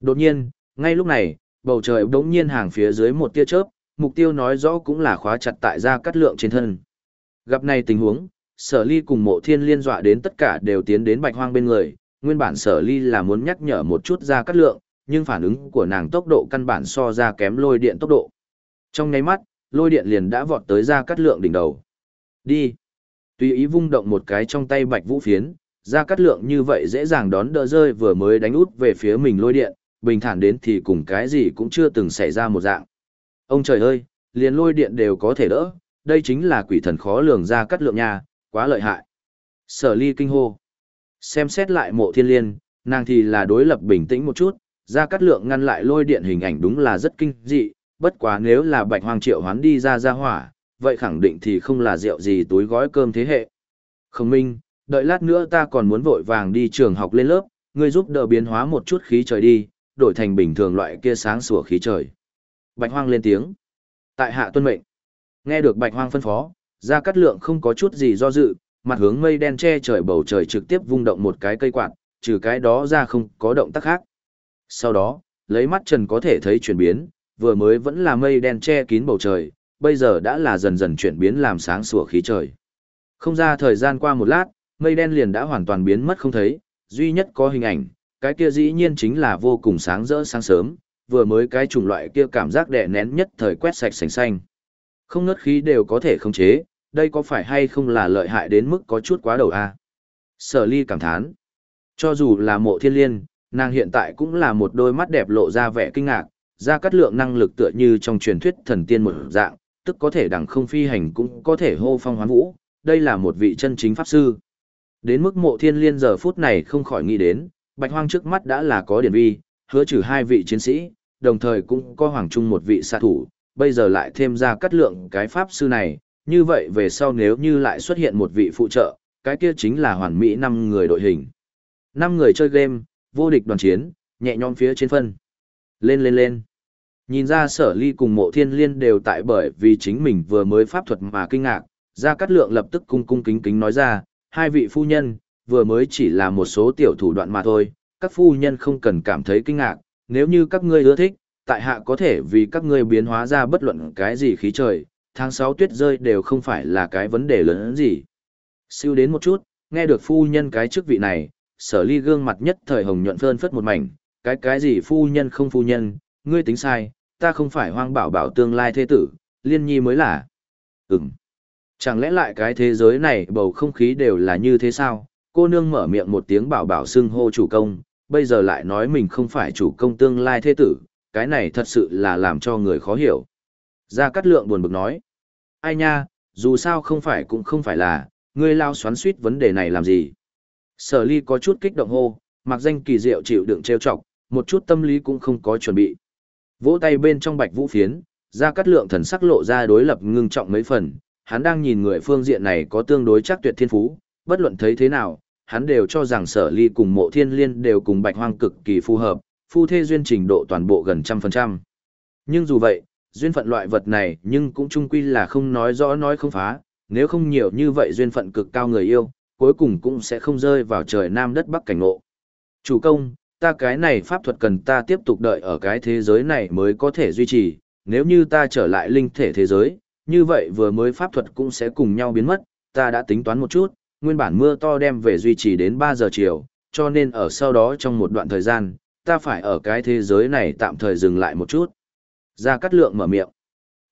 Đột nhiên, ngay lúc này, bầu trời đống nhiên hàng phía dưới một tia chớp, mục tiêu nói rõ cũng là khóa chặt tại Gia Cát Lượng trên thân. Gặp này tình huống, sở ly cùng mộ thiên liên dọa đến tất cả đều tiến đến bạch hoang bên người, nguyên bản sở ly là muốn nhắc nhở một chút gia cát lượng, nhưng phản ứng của nàng tốc độ căn bản so ra kém lôi điện tốc độ. Trong nháy mắt, lôi điện liền đã vọt tới gia cát lượng đỉnh đầu. Đi! Tùy ý vung động một cái trong tay bạch vũ phiến, ra cắt lượng như vậy dễ dàng đón đỡ rơi vừa mới đánh út về phía mình lôi điện, bình thản đến thì cùng cái gì cũng chưa từng xảy ra một dạng. Ông trời ơi, liền lôi điện đều có thể đỡ, đây chính là quỷ thần khó lường ra cắt lượng nha, quá lợi hại. Sở ly kinh hô. Xem xét lại mộ thiên liên, nàng thì là đối lập bình tĩnh một chút, ra cắt lượng ngăn lại lôi điện hình ảnh đúng là rất kinh dị, bất quá nếu là bạch hoàng triệu hoán đi ra ra hỏa, vậy khẳng định thì không là rượu gì túi gói cơm thế hệ. Khổng minh, đợi lát nữa ta còn muốn vội vàng đi trường học lên lớp, ngươi giúp đỡ biến hóa một chút khí trời đi, đổi thành bình thường loại kia sáng sủa khí trời. Bạch hoang lên tiếng. Tại hạ tuân mệnh. Nghe được bạch hoang phân phó, Gia Cát Lượng không có chút gì do dự, mặt hướng mây đen che trời bầu trời trực tiếp vung động một cái cây quạt, trừ cái đó ra không có động tác khác. Sau đó, lấy mắt trần có thể thấy chuyển biến, vừa mới vẫn là mây đen che kín bầu trời, bây giờ đã là dần dần chuyển biến làm sáng sủa khí trời. Không ra thời gian qua một lát, mây đen liền đã hoàn toàn biến mất không thấy, duy nhất có hình ảnh, cái kia dĩ nhiên chính là vô cùng sáng rỡ sáng sớm, vừa mới cái chủng loại kia cảm giác đè nén nhất thời quét sạch sành xanh. Không ngớt khí đều có thể khống chế, đây có phải hay không là lợi hại đến mức có chút quá đầu a Sở ly cảm thán. Cho dù là mộ thiên liên, nàng hiện tại cũng là một đôi mắt đẹp lộ ra vẻ kinh ngạc, ra cắt lượng năng lực tựa như trong truyền thuyết thần tiên một dạng, tức có thể đẳng không phi hành cũng có thể hô phong hoán vũ, đây là một vị chân chính pháp sư. Đến mức mộ thiên liên giờ phút này không khỏi nghĩ đến, bạch hoang trước mắt đã là có điển vi, hứa trừ hai vị chiến sĩ, đồng thời cũng có hoàng trung một vị xạ thủ, bây giờ lại thêm ra cắt lượng cái pháp sư này, như vậy về sau nếu như lại xuất hiện một vị phụ trợ, cái kia chính là hoàn mỹ năm người đội hình. năm người chơi game, vô địch đoàn chiến, nhẹ nhõm phía trên phân. Lên lên lên. Nhìn ra sở ly cùng mộ thiên liên đều tại bởi vì chính mình vừa mới pháp thuật mà kinh ngạc, ra cắt lượng lập tức cung cung kính kính nói ra, hai vị phu nhân, vừa mới chỉ là một số tiểu thủ đoạn mà thôi, các phu nhân không cần cảm thấy kinh ngạc, nếu như các ngươi ưa thích, tại hạ có thể vì các ngươi biến hóa ra bất luận cái gì khí trời, tháng 6 tuyết rơi đều không phải là cái vấn đề lớn gì. Siêu đến một chút, nghe được phu nhân cái chức vị này, sở ly gương mặt nhất thời hồng nhuận phơn phất một mảnh, cái cái gì phu nhân không phu nhân, ngươi tính sai, ta không phải hoang bảo bảo tương lai thế tử, liên nhi mới là. Ừm. Chẳng lẽ lại cái thế giới này bầu không khí đều là như thế sao? Cô nương mở miệng một tiếng bảo bảo xưng hô chủ công, bây giờ lại nói mình không phải chủ công tương lai thế tử, cái này thật sự là làm cho người khó hiểu. Gia Cát Lượng buồn bực nói, ai nha, dù sao không phải cũng không phải là, ngươi lao xoắn suýt vấn đề này làm gì. Sở ly có chút kích động hô, mặc danh kỳ diệu chịu đựng trêu chọc, một chút tâm lý cũng không có chuẩn bị. Vỗ tay bên trong bạch vũ phiến, ra cắt Lượng thần sắc lộ ra đối lập ngưng trọng mấy phần, hắn đang nhìn người phương diện này có tương đối chắc tuyệt thiên phú, bất luận thấy thế nào, hắn đều cho rằng sở ly cùng mộ thiên liên đều cùng bạch hoang cực kỳ phù hợp, phu thê duyên trình độ toàn bộ gần trăm phần trăm. Nhưng dù vậy, duyên phận loại vật này nhưng cũng chung quy là không nói rõ nói không phá, nếu không nhiều như vậy duyên phận cực cao người yêu, cuối cùng cũng sẽ không rơi vào trời nam đất bắc cảnh ngộ. Chủ công, ta cái này pháp thuật cần ta tiếp tục đợi ở cái thế giới này mới có thể duy trì, nếu như ta trở lại linh thể thế giới, như vậy vừa mới pháp thuật cũng sẽ cùng nhau biến mất, ta đã tính toán một chút, nguyên bản mưa to đem về duy trì đến 3 giờ chiều, cho nên ở sau đó trong một đoạn thời gian, ta phải ở cái thế giới này tạm thời dừng lại một chút. Gia Cát Lượng mở miệng.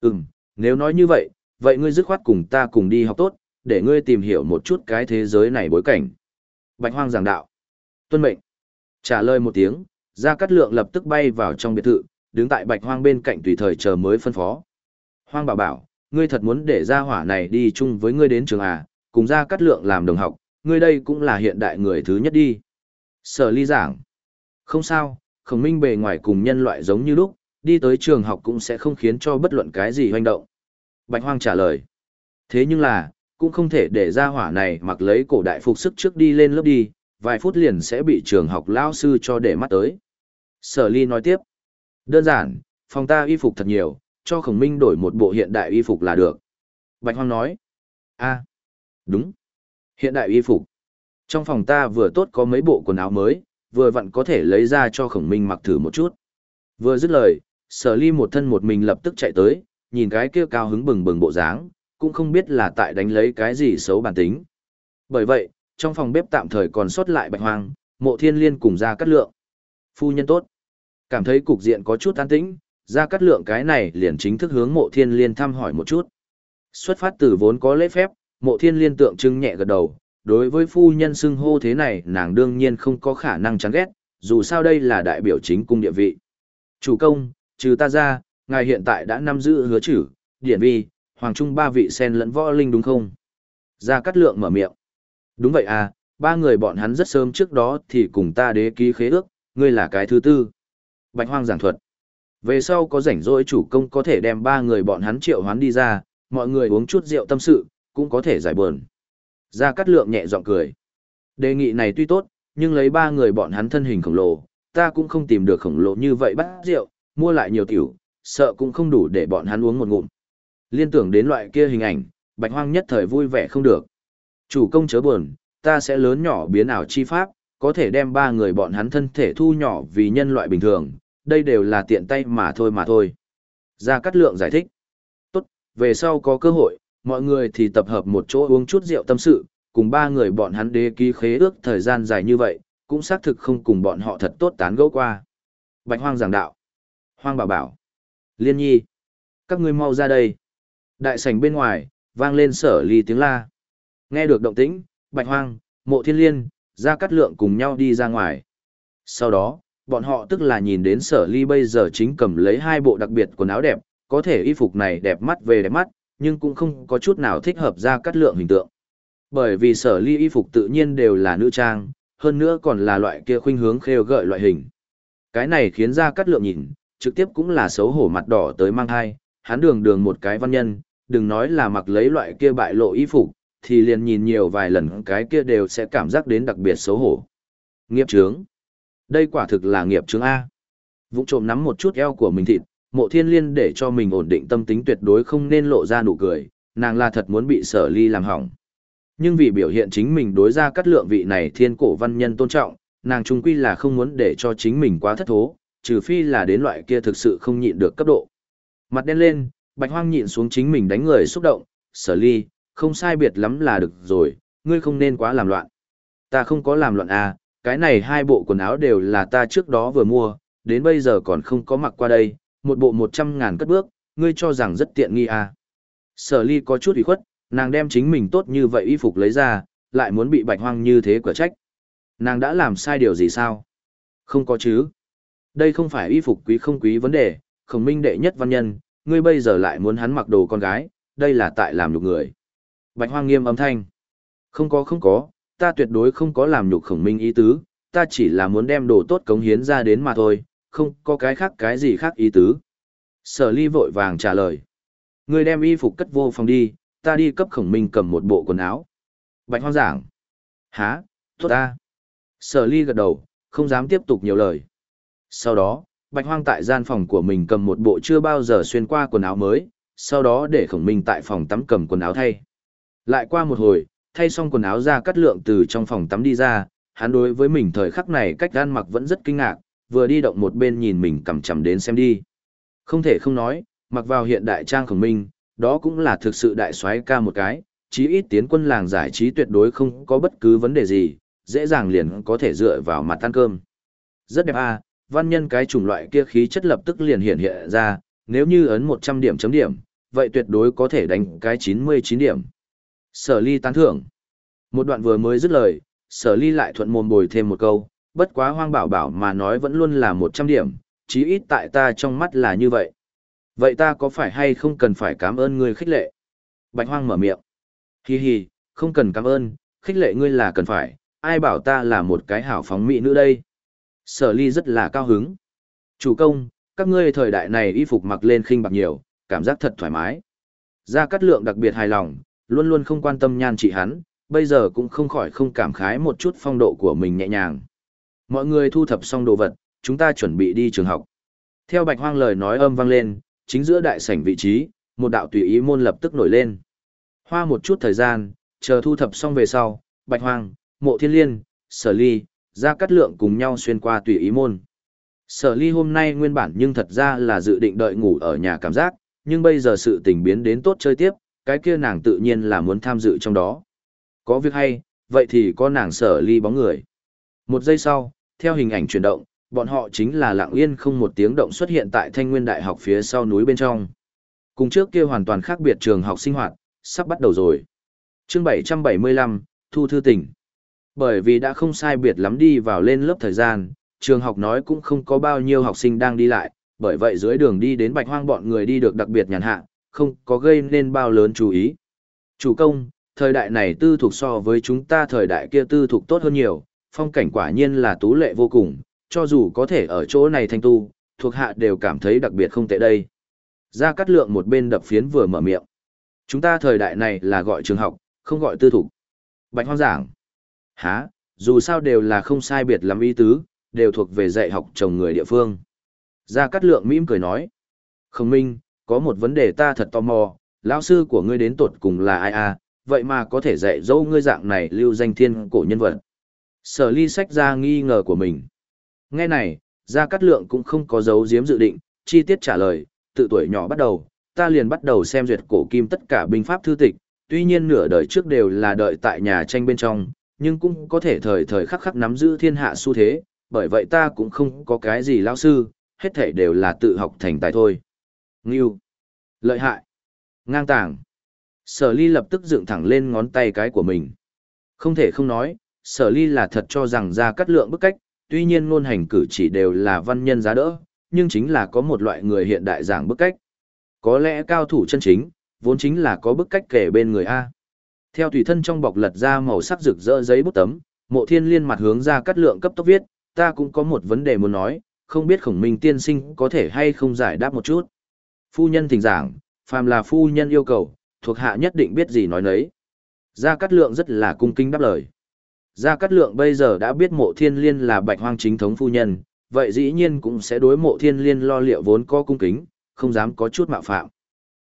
Ừm, nếu nói như vậy, vậy ngươi dứt khoát cùng ta cùng đi học tốt, để ngươi tìm hiểu một chút cái thế giới này bối cảnh. Bạch Hoang giảng đạo. Tuân mệnh. Trả lời một tiếng, Gia Cát Lượng lập tức bay vào trong biệt thự, đứng tại Bạch Hoang bên cạnh tùy thời chờ mới phân phó. Hoang bảo bảo, ngươi thật muốn để Gia Hỏa này đi chung với ngươi đến trường à, cùng Gia Cát Lượng làm đồng học, ngươi đây cũng là hiện đại người thứ nhất đi. Sở ly giảng. Không sao, khổng minh bề ngoài cùng nhân loại giống như lúc, đi tới trường học cũng sẽ không khiến cho bất luận cái gì hoành động. Bạch Hoang trả lời. Thế nhưng là, cũng không thể để gia hỏa này mặc lấy cổ đại phục sức trước đi lên lớp đi, vài phút liền sẽ bị trường học lao sư cho để mắt tới. Sở ly nói tiếp. Đơn giản, phòng ta y phục thật nhiều, cho khổng minh đổi một bộ hiện đại y phục là được. Bạch Hoang nói. a đúng. Hiện đại y phục. Trong phòng ta vừa tốt có mấy bộ quần áo mới, vừa vặn có thể lấy ra cho khổng minh mặc thử một chút. Vừa dứt lời, sở ly một thân một mình lập tức chạy tới, nhìn cái kia cao hứng bừng bừng bộ dáng, cũng không biết là tại đánh lấy cái gì xấu bản tính. Bởi vậy, trong phòng bếp tạm thời còn sót lại bạch hoang, mộ thiên liên cùng ra cắt lượng. Phu nhân tốt. Cảm thấy cục diện có chút an tĩnh, ra cắt lượng cái này liền chính thức hướng mộ thiên liên thăm hỏi một chút. Xuất phát từ vốn có lễ phép, mộ thiên liên tượng trưng nhẹ gật đầu, đối với phu nhân xưng hô thế này nàng đương nhiên không có khả năng chán ghét, dù sao đây là đại biểu chính cung địa vị. Chủ công, trừ ta ra, ngài hiện tại đã nắm giữ hứa chữ, điển vi, hoàng trung ba vị sen lẫn võ linh đúng không? Gia Cát Lượng mở miệng. Đúng vậy à, ba người bọn hắn rất sớm trước đó thì cùng ta đế ký khế ước, ngươi là cái thứ tư. Bạch Hoang giảng thuật. Về sau có rảnh rỗi chủ công có thể đem ba người bọn hắn triệu hoán đi ra, mọi người uống chút rượu tâm sự, cũng có thể giải buồn. Gia Cát Lượng nhẹ giọng cười. Đề nghị này tuy tốt, nhưng lấy ba người bọn hắn thân hình khổng lồ, ta cũng không tìm được khổng lồ như vậy bắt rượu, mua lại nhiều tiểu, sợ cũng không đủ để bọn hắn uống một ngụm. Liên tưởng đến loại kia hình ảnh, Bạch Hoang nhất thời vui vẻ không được. Chủ công chớ buồn, ta sẽ lớn nhỏ biến ảo chi pháp, có thể đem ba người bọn hắn thân thể thu nhỏ vì nhân loại bình thường, đây đều là tiện tay mà thôi mà thôi. Gia Cát Lượng giải thích. Tốt, về sau có cơ hội, mọi người thì tập hợp một chỗ uống chút rượu tâm sự, cùng ba người bọn hắn đế ký khế ước thời gian dài như vậy, cũng xác thực không cùng bọn họ thật tốt tán gẫu qua. Bạch Hoang giảng đạo. Hoang bảo bảo. Liên nhi. Các ngươi mau ra đây. Đại sảnh bên ngoài, vang lên sở ly tiếng la. Nghe được động tĩnh, Bạch Hoang, Mộ Thiên Liên, Gia Cát Lượng cùng nhau đi ra ngoài. Sau đó, bọn họ tức là nhìn đến sở ly bây giờ chính cầm lấy hai bộ đặc biệt quần áo đẹp, có thể y phục này đẹp mắt về đẹp mắt, nhưng cũng không có chút nào thích hợp Gia Cát Lượng hình tượng. Bởi vì sở ly y phục tự nhiên đều là nữ trang, hơn nữa còn là loại kia khuynh hướng khêu gợi loại hình. Cái này khiến Gia Cát Lượng nhìn, trực tiếp cũng là xấu hổ mặt đỏ tới mang hai, hắn đường đường một cái văn nhân, đừng nói là mặc lấy loại kia bại lộ y phục, thì liền nhìn nhiều vài lần cái kia đều sẽ cảm giác đến đặc biệt xấu hổ. Nghiệp trướng. Đây quả thực là nghiệp trướng A. Vũng trộm nắm một chút eo của mình thịt, mộ thiên liên để cho mình ổn định tâm tính tuyệt đối không nên lộ ra nụ cười, nàng là thật muốn bị sở ly làm hỏng. Nhưng vì biểu hiện chính mình đối ra cắt lượng vị này thiên cổ văn nhân tôn trọng, nàng trung quy là không muốn để cho chính mình quá thất thố, trừ phi là đến loại kia thực sự không nhịn được cấp độ. Mặt đen lên, bạch hoang nhịn xuống chính mình đánh người xúc động, sở ly, không sai biệt lắm là được rồi, ngươi không nên quá làm loạn. Ta không có làm loạn à, cái này hai bộ quần áo đều là ta trước đó vừa mua, đến bây giờ còn không có mặc qua đây, một bộ một trăm ngàn cất bước, ngươi cho rằng rất tiện nghi à. Sở ly có chút ủy khuất, nàng đem chính mình tốt như vậy y phục lấy ra, lại muốn bị bạch hoang như thế quả trách. Nàng đã làm sai điều gì sao? Không có chứ. Đây không phải y phục quý không quý vấn đề, khổng minh đệ nhất văn nhân, ngươi bây giờ lại muốn hắn mặc đồ con gái, đây là tại làm nhục người. Bạch hoang nghiêm âm thanh. Không có không có, ta tuyệt đối không có làm nhục khổng minh ý tứ, ta chỉ là muốn đem đồ tốt cống hiến ra đến mà thôi, không có cái khác cái gì khác ý tứ. Sở ly vội vàng trả lời. người đem y phục cất vô phòng đi, ta đi cấp khổng minh cầm một bộ quần áo. Bạch hoang giảng. Há, tốt ta. Sở ly gật đầu, không dám tiếp tục nhiều lời. Sau đó, bạch hoang tại gian phòng của mình cầm một bộ chưa bao giờ xuyên qua quần áo mới, sau đó để khổng minh tại phòng tắm cầm quần áo thay. Lại qua một hồi, thay xong quần áo ra cắt lượng từ trong phòng tắm đi ra, hắn đối với mình thời khắc này cách gan mặc vẫn rất kinh ngạc, vừa đi động một bên nhìn mình cầm chầm đến xem đi. Không thể không nói, mặc vào hiện đại trang khổng minh, đó cũng là thực sự đại soái ca một cái, chí ít tiến quân làng giải trí tuyệt đối không có bất cứ vấn đề gì, dễ dàng liền có thể dựa vào mặt ăn cơm. Rất đẹp à, văn nhân cái chủng loại kia khí chất lập tức liền hiện hiện ra, nếu như ấn 100 điểm chấm điểm, vậy tuyệt đối có thể đánh cái 99 điểm. Sở ly tán thưởng. Một đoạn vừa mới dứt lời, sở ly lại thuận mồm bồi thêm một câu, bất quá hoang bảo bảo mà nói vẫn luôn là 100 điểm, chí ít tại ta trong mắt là như vậy. Vậy ta có phải hay không cần phải cảm ơn ngươi khích lệ? Bạch hoang mở miệng. Hi hi, không cần cảm ơn, khích lệ ngươi là cần phải, ai bảo ta là một cái hảo phóng mỹ nữ đây. Sở ly rất là cao hứng. Chủ công, các ngươi thời đại này y phục mặc lên khinh bạc nhiều, cảm giác thật thoải mái. Gia Cát Lượng đặc biệt hài lòng, luôn luôn không quan tâm nhan trị hắn, bây giờ cũng không khỏi không cảm khái một chút phong độ của mình nhẹ nhàng. Mọi người thu thập xong đồ vật, chúng ta chuẩn bị đi trường học. Theo Bạch Hoang lời nói âm vang lên, chính giữa đại sảnh vị trí, một đạo tùy ý môn lập tức nổi lên. Hoa một chút thời gian, chờ thu thập xong về sau, Bạch Hoang, Mộ Thiên Liên, Sở Ly, Gia Cát Lượng cùng nhau xuyên qua tùy ý môn. Sở Ly hôm nay nguyên bản nhưng thật ra là dự định đợi ngủ ở nhà cảm giác, nhưng bây giờ sự tình biến đến tốt chơi tiếp, cái kia nàng tự nhiên là muốn tham dự trong đó. Có việc hay, vậy thì có nàng Sở Ly bóng người. Một giây sau, theo hình ảnh chuyển động, bọn họ chính là lặng yên không một tiếng động xuất hiện tại Thanh Nguyên Đại học phía sau núi bên trong. Cùng trước kia hoàn toàn khác biệt trường học sinh hoạt, sắp bắt đầu rồi. Chương 775, Thu Thư Tỉnh. Bởi vì đã không sai biệt lắm đi vào lên lớp thời gian, trường học nói cũng không có bao nhiêu học sinh đang đi lại, bởi vậy dưới đường đi đến bạch hoang bọn người đi được đặc biệt nhàn hạ, không có gây nên bao lớn chú ý. Chủ công, thời đại này tư thuộc so với chúng ta thời đại kia tư thuộc tốt hơn nhiều, phong cảnh quả nhiên là tú lệ vô cùng, cho dù có thể ở chỗ này thanh tu, thuộc hạ đều cảm thấy đặc biệt không tệ đây. Gia Cát Lượng một bên đập phiến vừa mở miệng. Chúng ta thời đại này là gọi trường học, không gọi tư thục. Bạch hoang giảng. Hả, dù sao đều là không sai biệt lắm ý tứ, đều thuộc về dạy học chồng người địa phương. Gia Cát Lượng mỉm cười nói. Khổng minh, có một vấn đề ta thật tò mò, lão sư của ngươi đến tột cùng là ai à, vậy mà có thể dạy dỗ ngươi dạng này lưu danh thiên cổ nhân vật. Sở ly sách ra nghi ngờ của mình. Nghe này, Gia Cát Lượng cũng không có dấu giếm dự định, chi tiết trả lời, tự tuổi nhỏ bắt đầu, ta liền bắt đầu xem duyệt cổ kim tất cả binh pháp thư tịch, tuy nhiên nửa đời trước đều là đợi tại nhà tranh bên trong, nhưng cũng có thể thời thời khắc khắc nắm giữ thiên hạ xu thế, bởi vậy ta cũng không có cái gì lao sư, hết thể đều là tự học thành tài thôi. Ngưu. Lợi hại. Ngang tàng. Sở ly lập tức dựng thẳng lên ngón tay cái của mình. Không thể không nói, sở ly là thật cho rằng ra cắt lượng bức cách, tuy nhiên ngôn hành cử chỉ đều là văn nhân giá đỡ, nhưng chính là có một loại người hiện đại giảng bức cách. Có lẽ cao thủ chân chính, vốn chính là có bức cách kể bên người A. Theo tùy thân trong bọc lật ra màu sắc rực rỡ giấy bút tấm, mộ thiên liên mặt hướng ra cắt lượng cấp tốc viết, ta cũng có một vấn đề muốn nói, không biết khổng minh tiên sinh có thể hay không giải đáp một chút. Phu nhân thỉnh giảng, phàm là phu nhân yêu cầu, thuộc hạ nhất định biết gì nói nấy. Gia Cát Lượng rất là cung kính đáp lời. Gia Cát Lượng bây giờ đã biết mộ thiên liên là bạch hoang chính thống phu nhân, vậy dĩ nhiên cũng sẽ đối mộ thiên liên lo liệu vốn có cung kính, không dám có chút mạo phạm.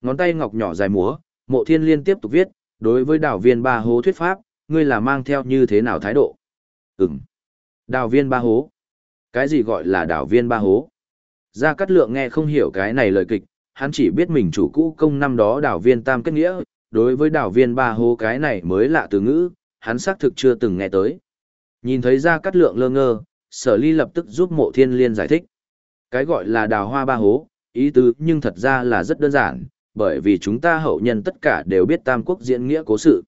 Ngón tay ngọc nhỏ dài múa, mộ thiên liên tiếp tục viết, đối với đảo viên ba hố thuyết pháp, ngươi là mang theo như thế nào thái độ? Ừm. Đào viên ba hố. Cái gì gọi là đảo viên ba hố? Gia Cát Lượng nghe không hiểu cái này lời kịch, hắn chỉ biết mình chủ cũ công năm đó đảo viên tam kết nghĩa, đối với đảo viên ba hố cái này mới lạ từ ngữ, hắn xác thực chưa từng nghe tới. Nhìn thấy ra Cát Lượng lơ ngơ, sở ly lập tức giúp mộ thiên liên giải thích. Cái gọi là đào hoa ba hố, ý tứ nhưng thật ra là rất đơn giản, bởi vì chúng ta hậu nhân tất cả đều biết Tam Quốc diễn nghĩa cố sự.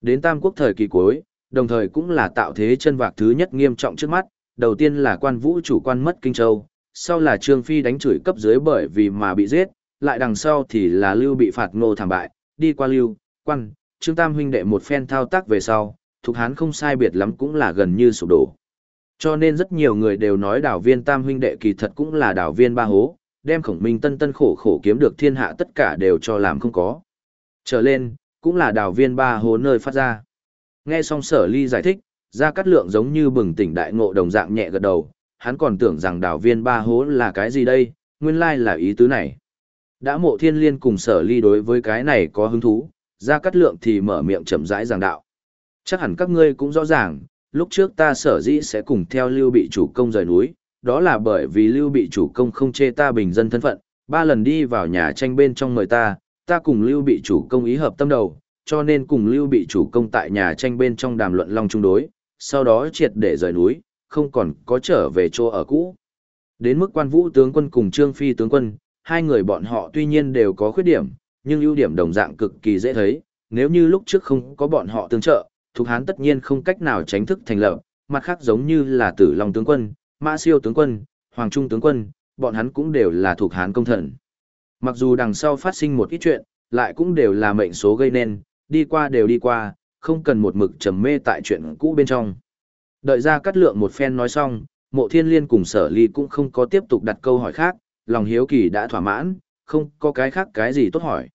Đến Tam Quốc thời kỳ cuối, đồng thời cũng là tạo thế chân vạc thứ nhất nghiêm trọng trước mắt, đầu tiên là quan vũ chủ quan mất Kinh Châu, sau là Trương Phi đánh chửi cấp dưới bởi vì mà bị giết, lại đằng sau thì là Lưu bị phạt ngô thảm bại, đi qua Lưu, quan, Trương Tam huynh đệ một phen thao tác về sau, thuộc hán không sai biệt lắm cũng là gần như sụp đổ. Cho nên rất nhiều người đều nói đảo viên Tam huynh đệ kỳ thật cũng là đảo viên ba hố, đem khổng minh tân tân khổ khổ kiếm được thiên hạ tất cả đều cho làm không có. Trở lên, cũng là đảo viên ba hố nơi phát ra. Nghe xong sở ly giải thích, ra cắt lượng giống như bừng tỉnh đại ngộ đồng dạng nhẹ gật đầu, hắn còn tưởng rằng đảo viên ba hố là cái gì đây, nguyên lai là ý tứ này. Đã mộ thiên liên cùng sở ly đối với cái này có hứng thú, ra cắt lượng thì mở miệng chậm rãi giảng đạo. Chắc hẳn các ngươi cũng rõ ràng, lúc trước ta sở dĩ sẽ cùng theo lưu bị chủ công rời núi, đó là bởi vì lưu bị chủ công không chê ta bình dân thân phận, ba lần đi vào nhà tranh bên trong mời ta, ta cùng lưu bị chủ công ý hợp tâm đầu, cho nên cùng lưu bị chủ công tại nhà tranh bên trong đàm luận long trung đối, sau đó triệt để rời núi, không còn có trở về chỗ ở cũ. Đến mức quan vũ tướng quân cùng trương phi tướng quân, hai người bọn họ tuy nhiên đều có khuyết điểm, nhưng ưu điểm đồng dạng cực kỳ dễ thấy, nếu như lúc trước không có bọn họ tương trợ, thuộc hán tất nhiên không cách nào tránh thức thành lập, mặt khác giống như là tử long tướng quân, mã siêu tướng quân, hoàng trung tướng quân, bọn hắn cũng đều là thuộc hán công thần. Mặc dù đằng sau phát sinh một ít chuyện, lại cũng đều là mệnh số gây nên, đi qua đều đi qua, không cần một mực trầm mê tại chuyện cũ bên trong. Đợi ra cắt lượng một phen nói xong, mộ thiên liên cùng sở ly cũng không có tiếp tục đặt câu hỏi khác, lòng hiếu kỳ đã thỏa mãn, không có cái khác cái gì tốt hỏi.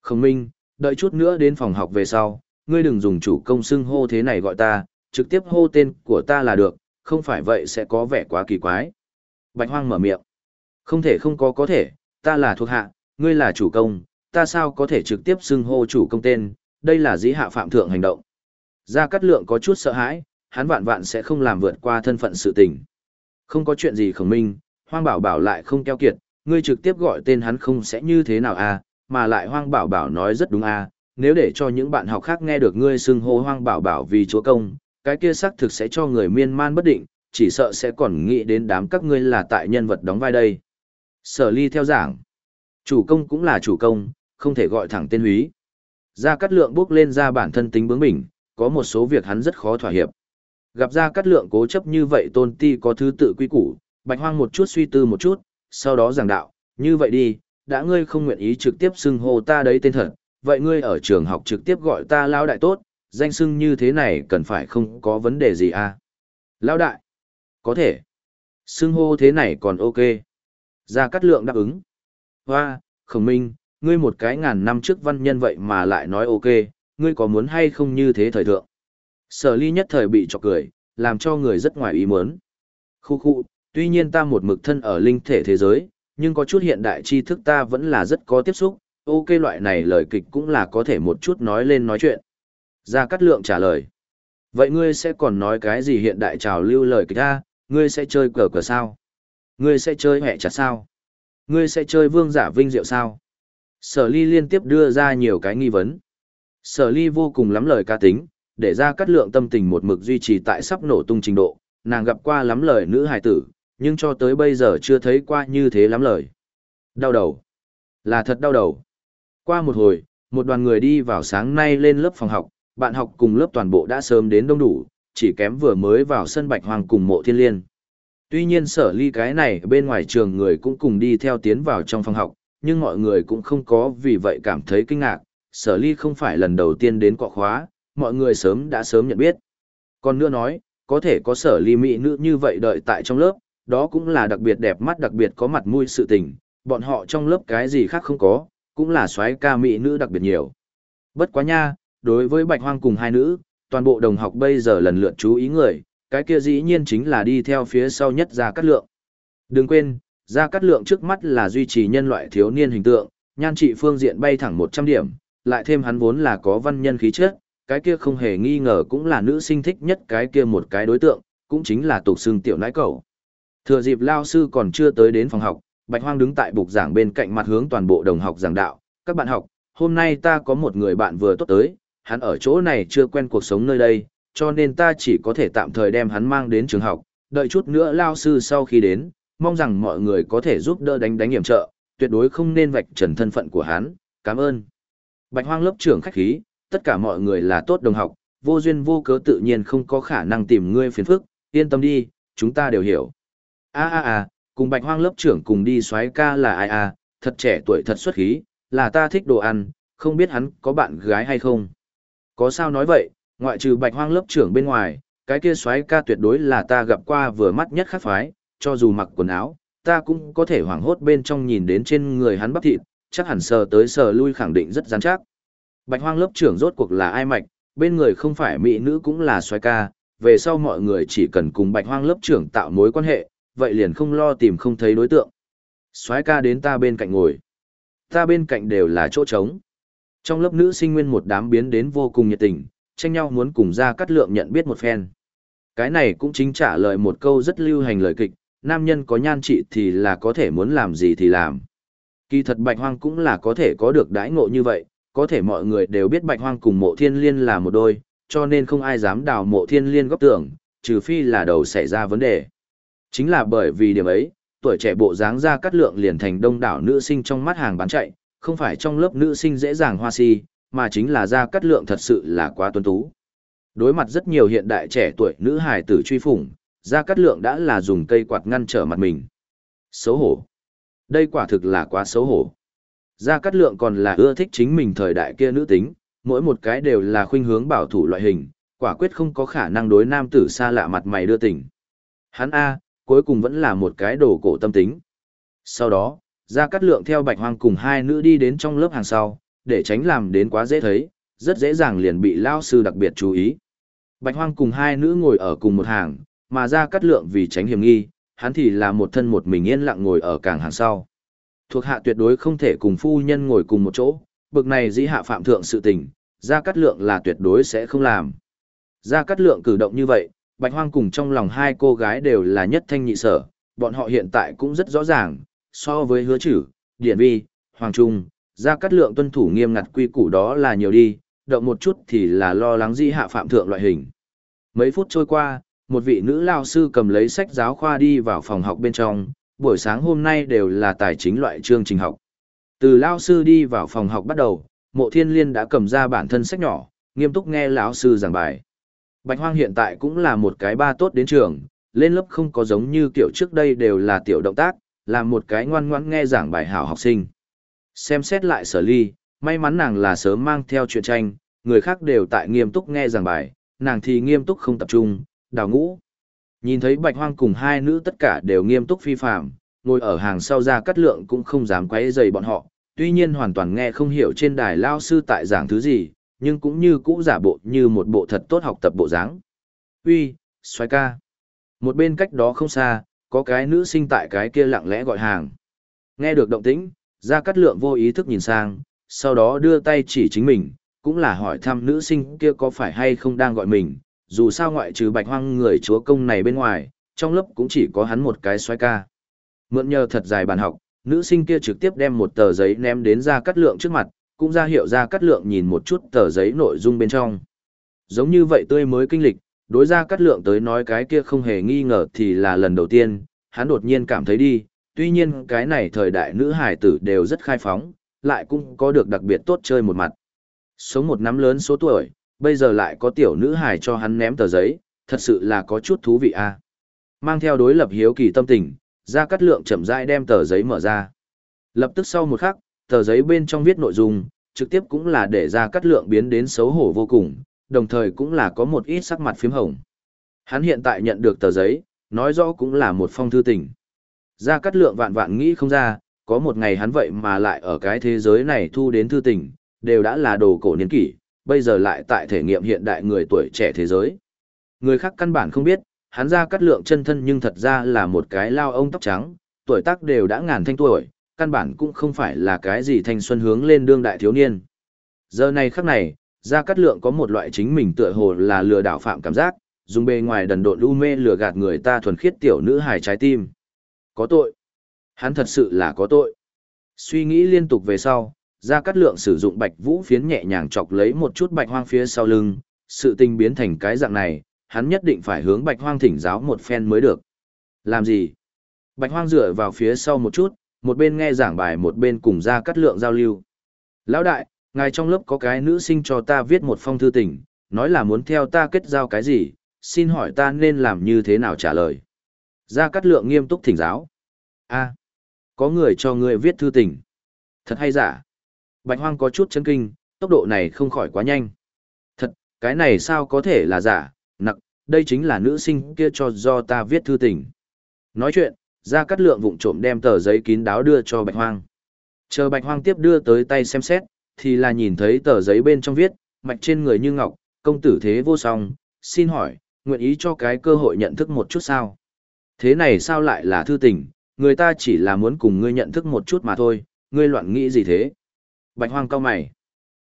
Khổng minh, đợi chút nữa đến phòng học về sau, ngươi đừng dùng chủ công xưng hô thế này gọi ta, trực tiếp hô tên của ta là được, không phải vậy sẽ có vẻ quá kỳ quái. Bạch hoang mở miệng. Không thể không có có thể, ta là thuộc hạ, ngươi là chủ công, ta sao có thể trực tiếp xưng hô chủ công tên, đây là dĩ hạ phạm thượng hành động. Gia Cát Lượng có chút sợ hãi, hắn vạn vạn sẽ không làm vượt qua thân phận sự tình. Không có chuyện gì khổng minh, hoang bảo bảo lại không keo kiệt, ngươi trực tiếp gọi tên hắn không sẽ như thế nào à, mà lại hoang bảo bảo nói rất đúng à, nếu để cho những bạn học khác nghe được ngươi xưng hô hoang bảo bảo vì chúa công, cái kia xác thực sẽ cho người miên man bất định, chỉ sợ sẽ còn nghĩ đến đám các ngươi là tại nhân vật đóng vai đây. Sở ly theo giảng, chủ công cũng là chủ công, không thể gọi thẳng tên húy. Gia Cát Lượng bước lên ra bản thân tính bướng bỉnh, có một số việc hắn rất khó thỏa hiệp. Gặp Gia Cát Lượng cố chấp như vậy tôn ti có thứ tự quy củ, bạch hoang một chút suy tư một chút, sau đó giảng đạo, như vậy đi, đã ngươi không nguyện ý trực tiếp xưng hô ta đấy tên thật, vậy ngươi ở trường học trực tiếp gọi ta lao đại tốt, danh xưng như thế này cần phải không có vấn đề gì à? Lao đại, có thể. Xưng hô thế này còn ok. Gia Cát Lượng đáp ứng. Hoa, khổng minh, ngươi một cái ngàn năm trước văn nhân vậy mà lại nói ok, ngươi có muốn hay không như thế thời thượng. Sở ly nhất thời bị chọc cười, làm cho người rất ngoài ý muốn. Khu khu, tuy nhiên ta một mực thân ở linh thể thế giới, nhưng có chút hiện đại tri thức ta vẫn là rất có tiếp xúc, ok loại này lời kịch cũng là có thể một chút nói lên nói chuyện. Gia Cát Lượng trả lời. Vậy ngươi sẽ còn nói cái gì hiện đại trào lưu lời kịch ta, ngươi sẽ chơi cờ cờ sao? Ngươi sẽ chơi hẹ chặt sao? Ngươi sẽ chơi vương giả vinh diệu sao? Sở ly liên tiếp đưa ra nhiều cái nghi vấn. Sở ly vô cùng lắm lời ca tính, để ra cắt lượng tâm tình một mực duy trì tại sắp nổ tung trình độ, nàng gặp qua lắm lời nữ hài tử, nhưng cho tới bây giờ chưa thấy qua như thế lắm lời. Đau đầu. Là thật đau đầu. Qua một hồi, một đoàn người đi vào sáng nay lên lớp phòng học, bạn học cùng lớp toàn bộ đã sớm đến đông đủ, chỉ kém vừa mới vào sân bạch hoàng cùng mộ thiên liên. Tuy nhiên sở ly cái này bên ngoài trường người cũng cùng đi theo tiến vào trong phòng học, nhưng mọi người cũng không có vì vậy cảm thấy kinh ngạc, sở ly không phải lần đầu tiên đến cọ khóa, mọi người sớm đã sớm nhận biết. Còn nữa nói, có thể có sở ly mỹ nữ như vậy đợi tại trong lớp, đó cũng là đặc biệt đẹp mắt đặc biệt có mặt mũi sự tình, bọn họ trong lớp cái gì khác không có, cũng là xoáy ca mỹ nữ đặc biệt nhiều. Bất quá nha, đối với bạch hoang cùng hai nữ, toàn bộ đồng học bây giờ lần lượt chú ý người, cái kia dĩ nhiên chính là đi theo phía sau nhất ra cắt lượng. Đừng quên, ra cắt lượng trước mắt là duy trì nhân loại thiếu niên hình tượng, nhan trị phương diện bay thẳng 100 điểm, lại thêm hắn vốn là có văn nhân khí chất, cái kia không hề nghi ngờ cũng là nữ sinh thích nhất cái kia một cái đối tượng, cũng chính là tục xương tiểu nãi cầu. Thừa dịp lao sư còn chưa tới đến phòng học, Bạch Hoang đứng tại bục giảng bên cạnh mặt hướng toàn bộ đồng học giảng đạo, các bạn học, hôm nay ta có một người bạn vừa tốt tới, hắn ở chỗ này chưa quen cuộc sống nơi đây, cho nên ta chỉ có thể tạm thời đem hắn mang đến trường học, đợi chút nữa lao sư sau khi đến, mong rằng mọi người có thể giúp đỡ đánh đánh hiểm trợ, tuyệt đối không nên vạch trần thân phận của hắn, cảm ơn. Bạch hoang lớp trưởng khách khí, tất cả mọi người là tốt đồng học, vô duyên vô cớ tự nhiên không có khả năng tìm ngươi phiền phức, yên tâm đi, chúng ta đều hiểu. A a a, cùng bạch hoang lớp trưởng cùng đi xoáy ca là ai a, thật trẻ tuổi thật xuất khí, là ta thích đồ ăn, không biết hắn có bạn gái hay không. Có sao nói vậy, ngoại trừ bạch hoang lớp trưởng bên ngoài, cái kia xoáy ca tuyệt đối là ta gặp qua vừa mắt nhất khắc phái, cho dù mặc quần áo, ta cũng có thể hoảng hốt bên trong nhìn đến trên người hắn bắp thịt, chắc hẳn sờ tới sờ lui khẳng định rất rắn chắc. Bạch hoang lớp trưởng rốt cuộc là ai mạch, bên người không phải mỹ nữ cũng là xoáy ca, về sau mọi người chỉ cần cùng bạch hoang lớp trưởng tạo mối quan hệ, vậy liền không lo tìm không thấy đối tượng. Xoái ca đến ta bên cạnh ngồi. Ta bên cạnh đều là chỗ trống. Trong lớp nữ sinh nguyên một đám biến đến vô cùng nhiệt tình, tranh nhau muốn cùng ra cắt lượng nhận biết một phen. Cái này cũng chính trả lời một câu rất lưu hành lời kịch, nam nhân có nhan trị thì là có thể muốn làm gì thì làm. Kỳ thật bạch hoang cũng là có thể có được đãi ngộ như vậy, có thể mọi người đều biết bạch hoang cùng mộ thiên liên là một đôi, cho nên không ai dám đào mộ thiên liên góc tưởng, trừ phi là đầu xảy ra vấn đề. Chính là bởi vì điểm ấy, tuổi trẻ bộ dáng ra cắt lượng liền thành đông đảo nữ sinh trong mắt hàng bán chạy, không phải trong lớp nữ sinh dễ dàng hoa si, mà chính là ra cắt lượng thật sự là quá tuân tú. Đối mặt rất nhiều hiện đại trẻ tuổi nữ hài tử truy phủng, ra cắt lượng đã là dùng cây quạt ngăn trở mặt mình. Xấu hổ. Đây quả thực là quá xấu hổ. Gia Cát Lượng còn là ưa thích chính mình thời đại kia nữ tính, mỗi một cái đều là khuynh hướng bảo thủ loại hình, quả quyết không có khả năng đối nam tử xa lạ mặt mày đưa tình. Hắn A, cuối cùng vẫn là một cái đồ cổ tâm tính. Sau đó, Gia Cát Lượng theo Bạch Hoang cùng hai nữ đi đến trong lớp hàng sau, để tránh làm đến quá dễ thấy, rất dễ dàng liền bị lao sư đặc biệt chú ý. Bạch Hoang cùng hai nữ ngồi ở cùng một hàng, mà Gia Cát Lượng vì tránh hiểm nghi, hắn thì là một thân một mình yên lặng ngồi ở càng hàng sau. Thuộc hạ tuyệt đối không thể cùng phu nhân ngồi cùng một chỗ, bực này dĩ hạ phạm thượng sự tình, Gia Cát Lượng là tuyệt đối sẽ không làm. Gia Cát Lượng cử động như vậy, Bạch Hoang cùng trong lòng hai cô gái đều là nhất thanh nhị sở, bọn họ hiện tại cũng rất rõ ràng, so với hứa chữ, điển vi, hoàng trung, ra Cát Lượng tuân thủ nghiêm ngặt quy củ đó là nhiều đi, động một chút thì là lo lắng Di hạ phạm thượng loại hình. Mấy phút trôi qua, một vị nữ lao sư cầm lấy sách giáo khoa đi vào phòng học bên trong, buổi sáng hôm nay đều là tài chính loại chương trình học. Từ lao sư đi vào phòng học bắt đầu, mộ thiên liên đã cầm ra bản thân sách nhỏ, nghiêm túc nghe lão sư giảng bài. Bạch Hoang hiện tại cũng là một cái ba tốt đến trường, lên lớp không có giống như kiểu trước đây đều là tiểu động tác, là một cái ngoan ngoãn nghe giảng bài hảo học sinh. Xem xét lại sở ly, may mắn nàng là sớm mang theo chuyện tranh, người khác đều tại nghiêm túc nghe giảng bài, nàng thì nghiêm túc không tập trung, đào ngũ. Nhìn thấy bạch hoang cùng hai nữ tất cả đều nghiêm túc phi phạm, ngồi ở hàng sau ra cắt lượng cũng không dám quấy rầy bọn họ, tuy nhiên hoàn toàn nghe không hiểu trên đài lao sư tại giảng thứ gì, nhưng cũng như cũ giả bộ như một bộ thật tốt học tập bộ dáng. Uy, xoay ca. Một bên cách đó không xa, có cái nữ sinh tại cái kia lặng lẽ gọi hàng. Nghe được động tĩnh, gia cát lượng vô ý thức nhìn sang, sau đó đưa tay chỉ chính mình, cũng là hỏi thăm nữ sinh kia có phải hay không đang gọi mình, dù sao ngoại trừ bạch hoang người chúa công này bên ngoài, trong lớp cũng chỉ có hắn một cái xoay ca. Mượn nhờ thật dài bàn học, nữ sinh kia trực tiếp đem một tờ giấy ném đến gia cát lượng trước mặt, cũng ra hiệu ra cắt lượng nhìn một chút tờ giấy nội dung bên trong. Giống như vậy tươi mới kinh lịch, đối ra cắt lượng tới nói cái kia không hề nghi ngờ thì là lần đầu tiên, hắn đột nhiên cảm thấy đi, tuy nhiên cái này thời đại nữ hải tử đều rất khai phóng, lại cũng có được đặc biệt tốt chơi một mặt. Sống một năm lớn số tuổi, bây giờ lại có tiểu nữ hải cho hắn ném tờ giấy, thật sự là có chút thú vị a. Mang theo đối lập hiếu kỳ tâm tình, ra cắt lượng chậm rãi đem tờ giấy mở ra. Lập tức sau một khắc, tờ giấy bên trong viết nội dung, trực tiếp cũng là để ra cắt lượng biến đến xấu hổ vô cùng, đồng thời cũng là có một ít sắc mặt phím hồng. Hắn hiện tại nhận được tờ giấy, nói rõ cũng là một phong thư tình. Ra cắt lượng vạn vạn nghĩ không ra, có một ngày hắn vậy mà lại ở cái thế giới này thu đến thư tình, đều đã là đồ cổ niên kỷ, bây giờ lại tại thể nghiệm hiện đại người tuổi trẻ thế giới. Người khác căn bản không biết, hắn ra cắt lượng chân thân nhưng thật ra là một cái lao ông tóc trắng, tuổi tác đều đã ngàn thanh tuổi, căn bản cũng không phải là cái gì thanh xuân hướng lên đương đại thiếu niên. Giờ này khắc này, gia cát lượng có một loại chính mình tựa hồ là lừa đảo phạm cảm giác, dùng bề ngoài đần độn u mê lừa gạt người ta thuần khiết tiểu nữ hài trái tim. Có tội. Hắn thật sự là có tội. Suy nghĩ liên tục về sau, gia cát lượng sử dụng bạch vũ phiến nhẹ nhàng chọc lấy một chút bạch hoang phía sau lưng, sự tình biến thành cái dạng này, hắn nhất định phải hướng bạch hoang thỉnh giáo một phen mới được. Làm gì? Bạch hoang dựa vào phía sau một chút, một bên nghe giảng bài một bên cùng ra cắt lượng giao lưu. Lão đại, ngài trong lớp có cái nữ sinh cho ta viết một phong thư tình, nói là muốn theo ta kết giao cái gì, xin hỏi ta nên làm như thế nào trả lời. Gia Cát Lượng nghiêm túc thỉnh giáo. a có người cho ngươi viết thư tình. Thật hay giả? Bạch Hoang có chút chấn kinh, tốc độ này không khỏi quá nhanh. Thật, cái này sao có thể là giả, nặng, đây chính là nữ sinh kia cho do ta viết thư tình. Nói chuyện, Gia cắt Lượng vụng trộm đem tờ giấy kín đáo đưa cho Bạch Hoang. Chờ Bạch Hoang tiếp đưa tới tay xem xét, thì là nhìn thấy tờ giấy bên trong viết, mạch trên người như ngọc, công tử thế vô song, xin hỏi, nguyện ý cho cái cơ hội nhận thức một chút sao? Thế này sao lại là thư tình, người ta chỉ là muốn cùng ngươi nhận thức một chút mà thôi, ngươi loạn nghĩ gì thế? Bạch hoang cao mày.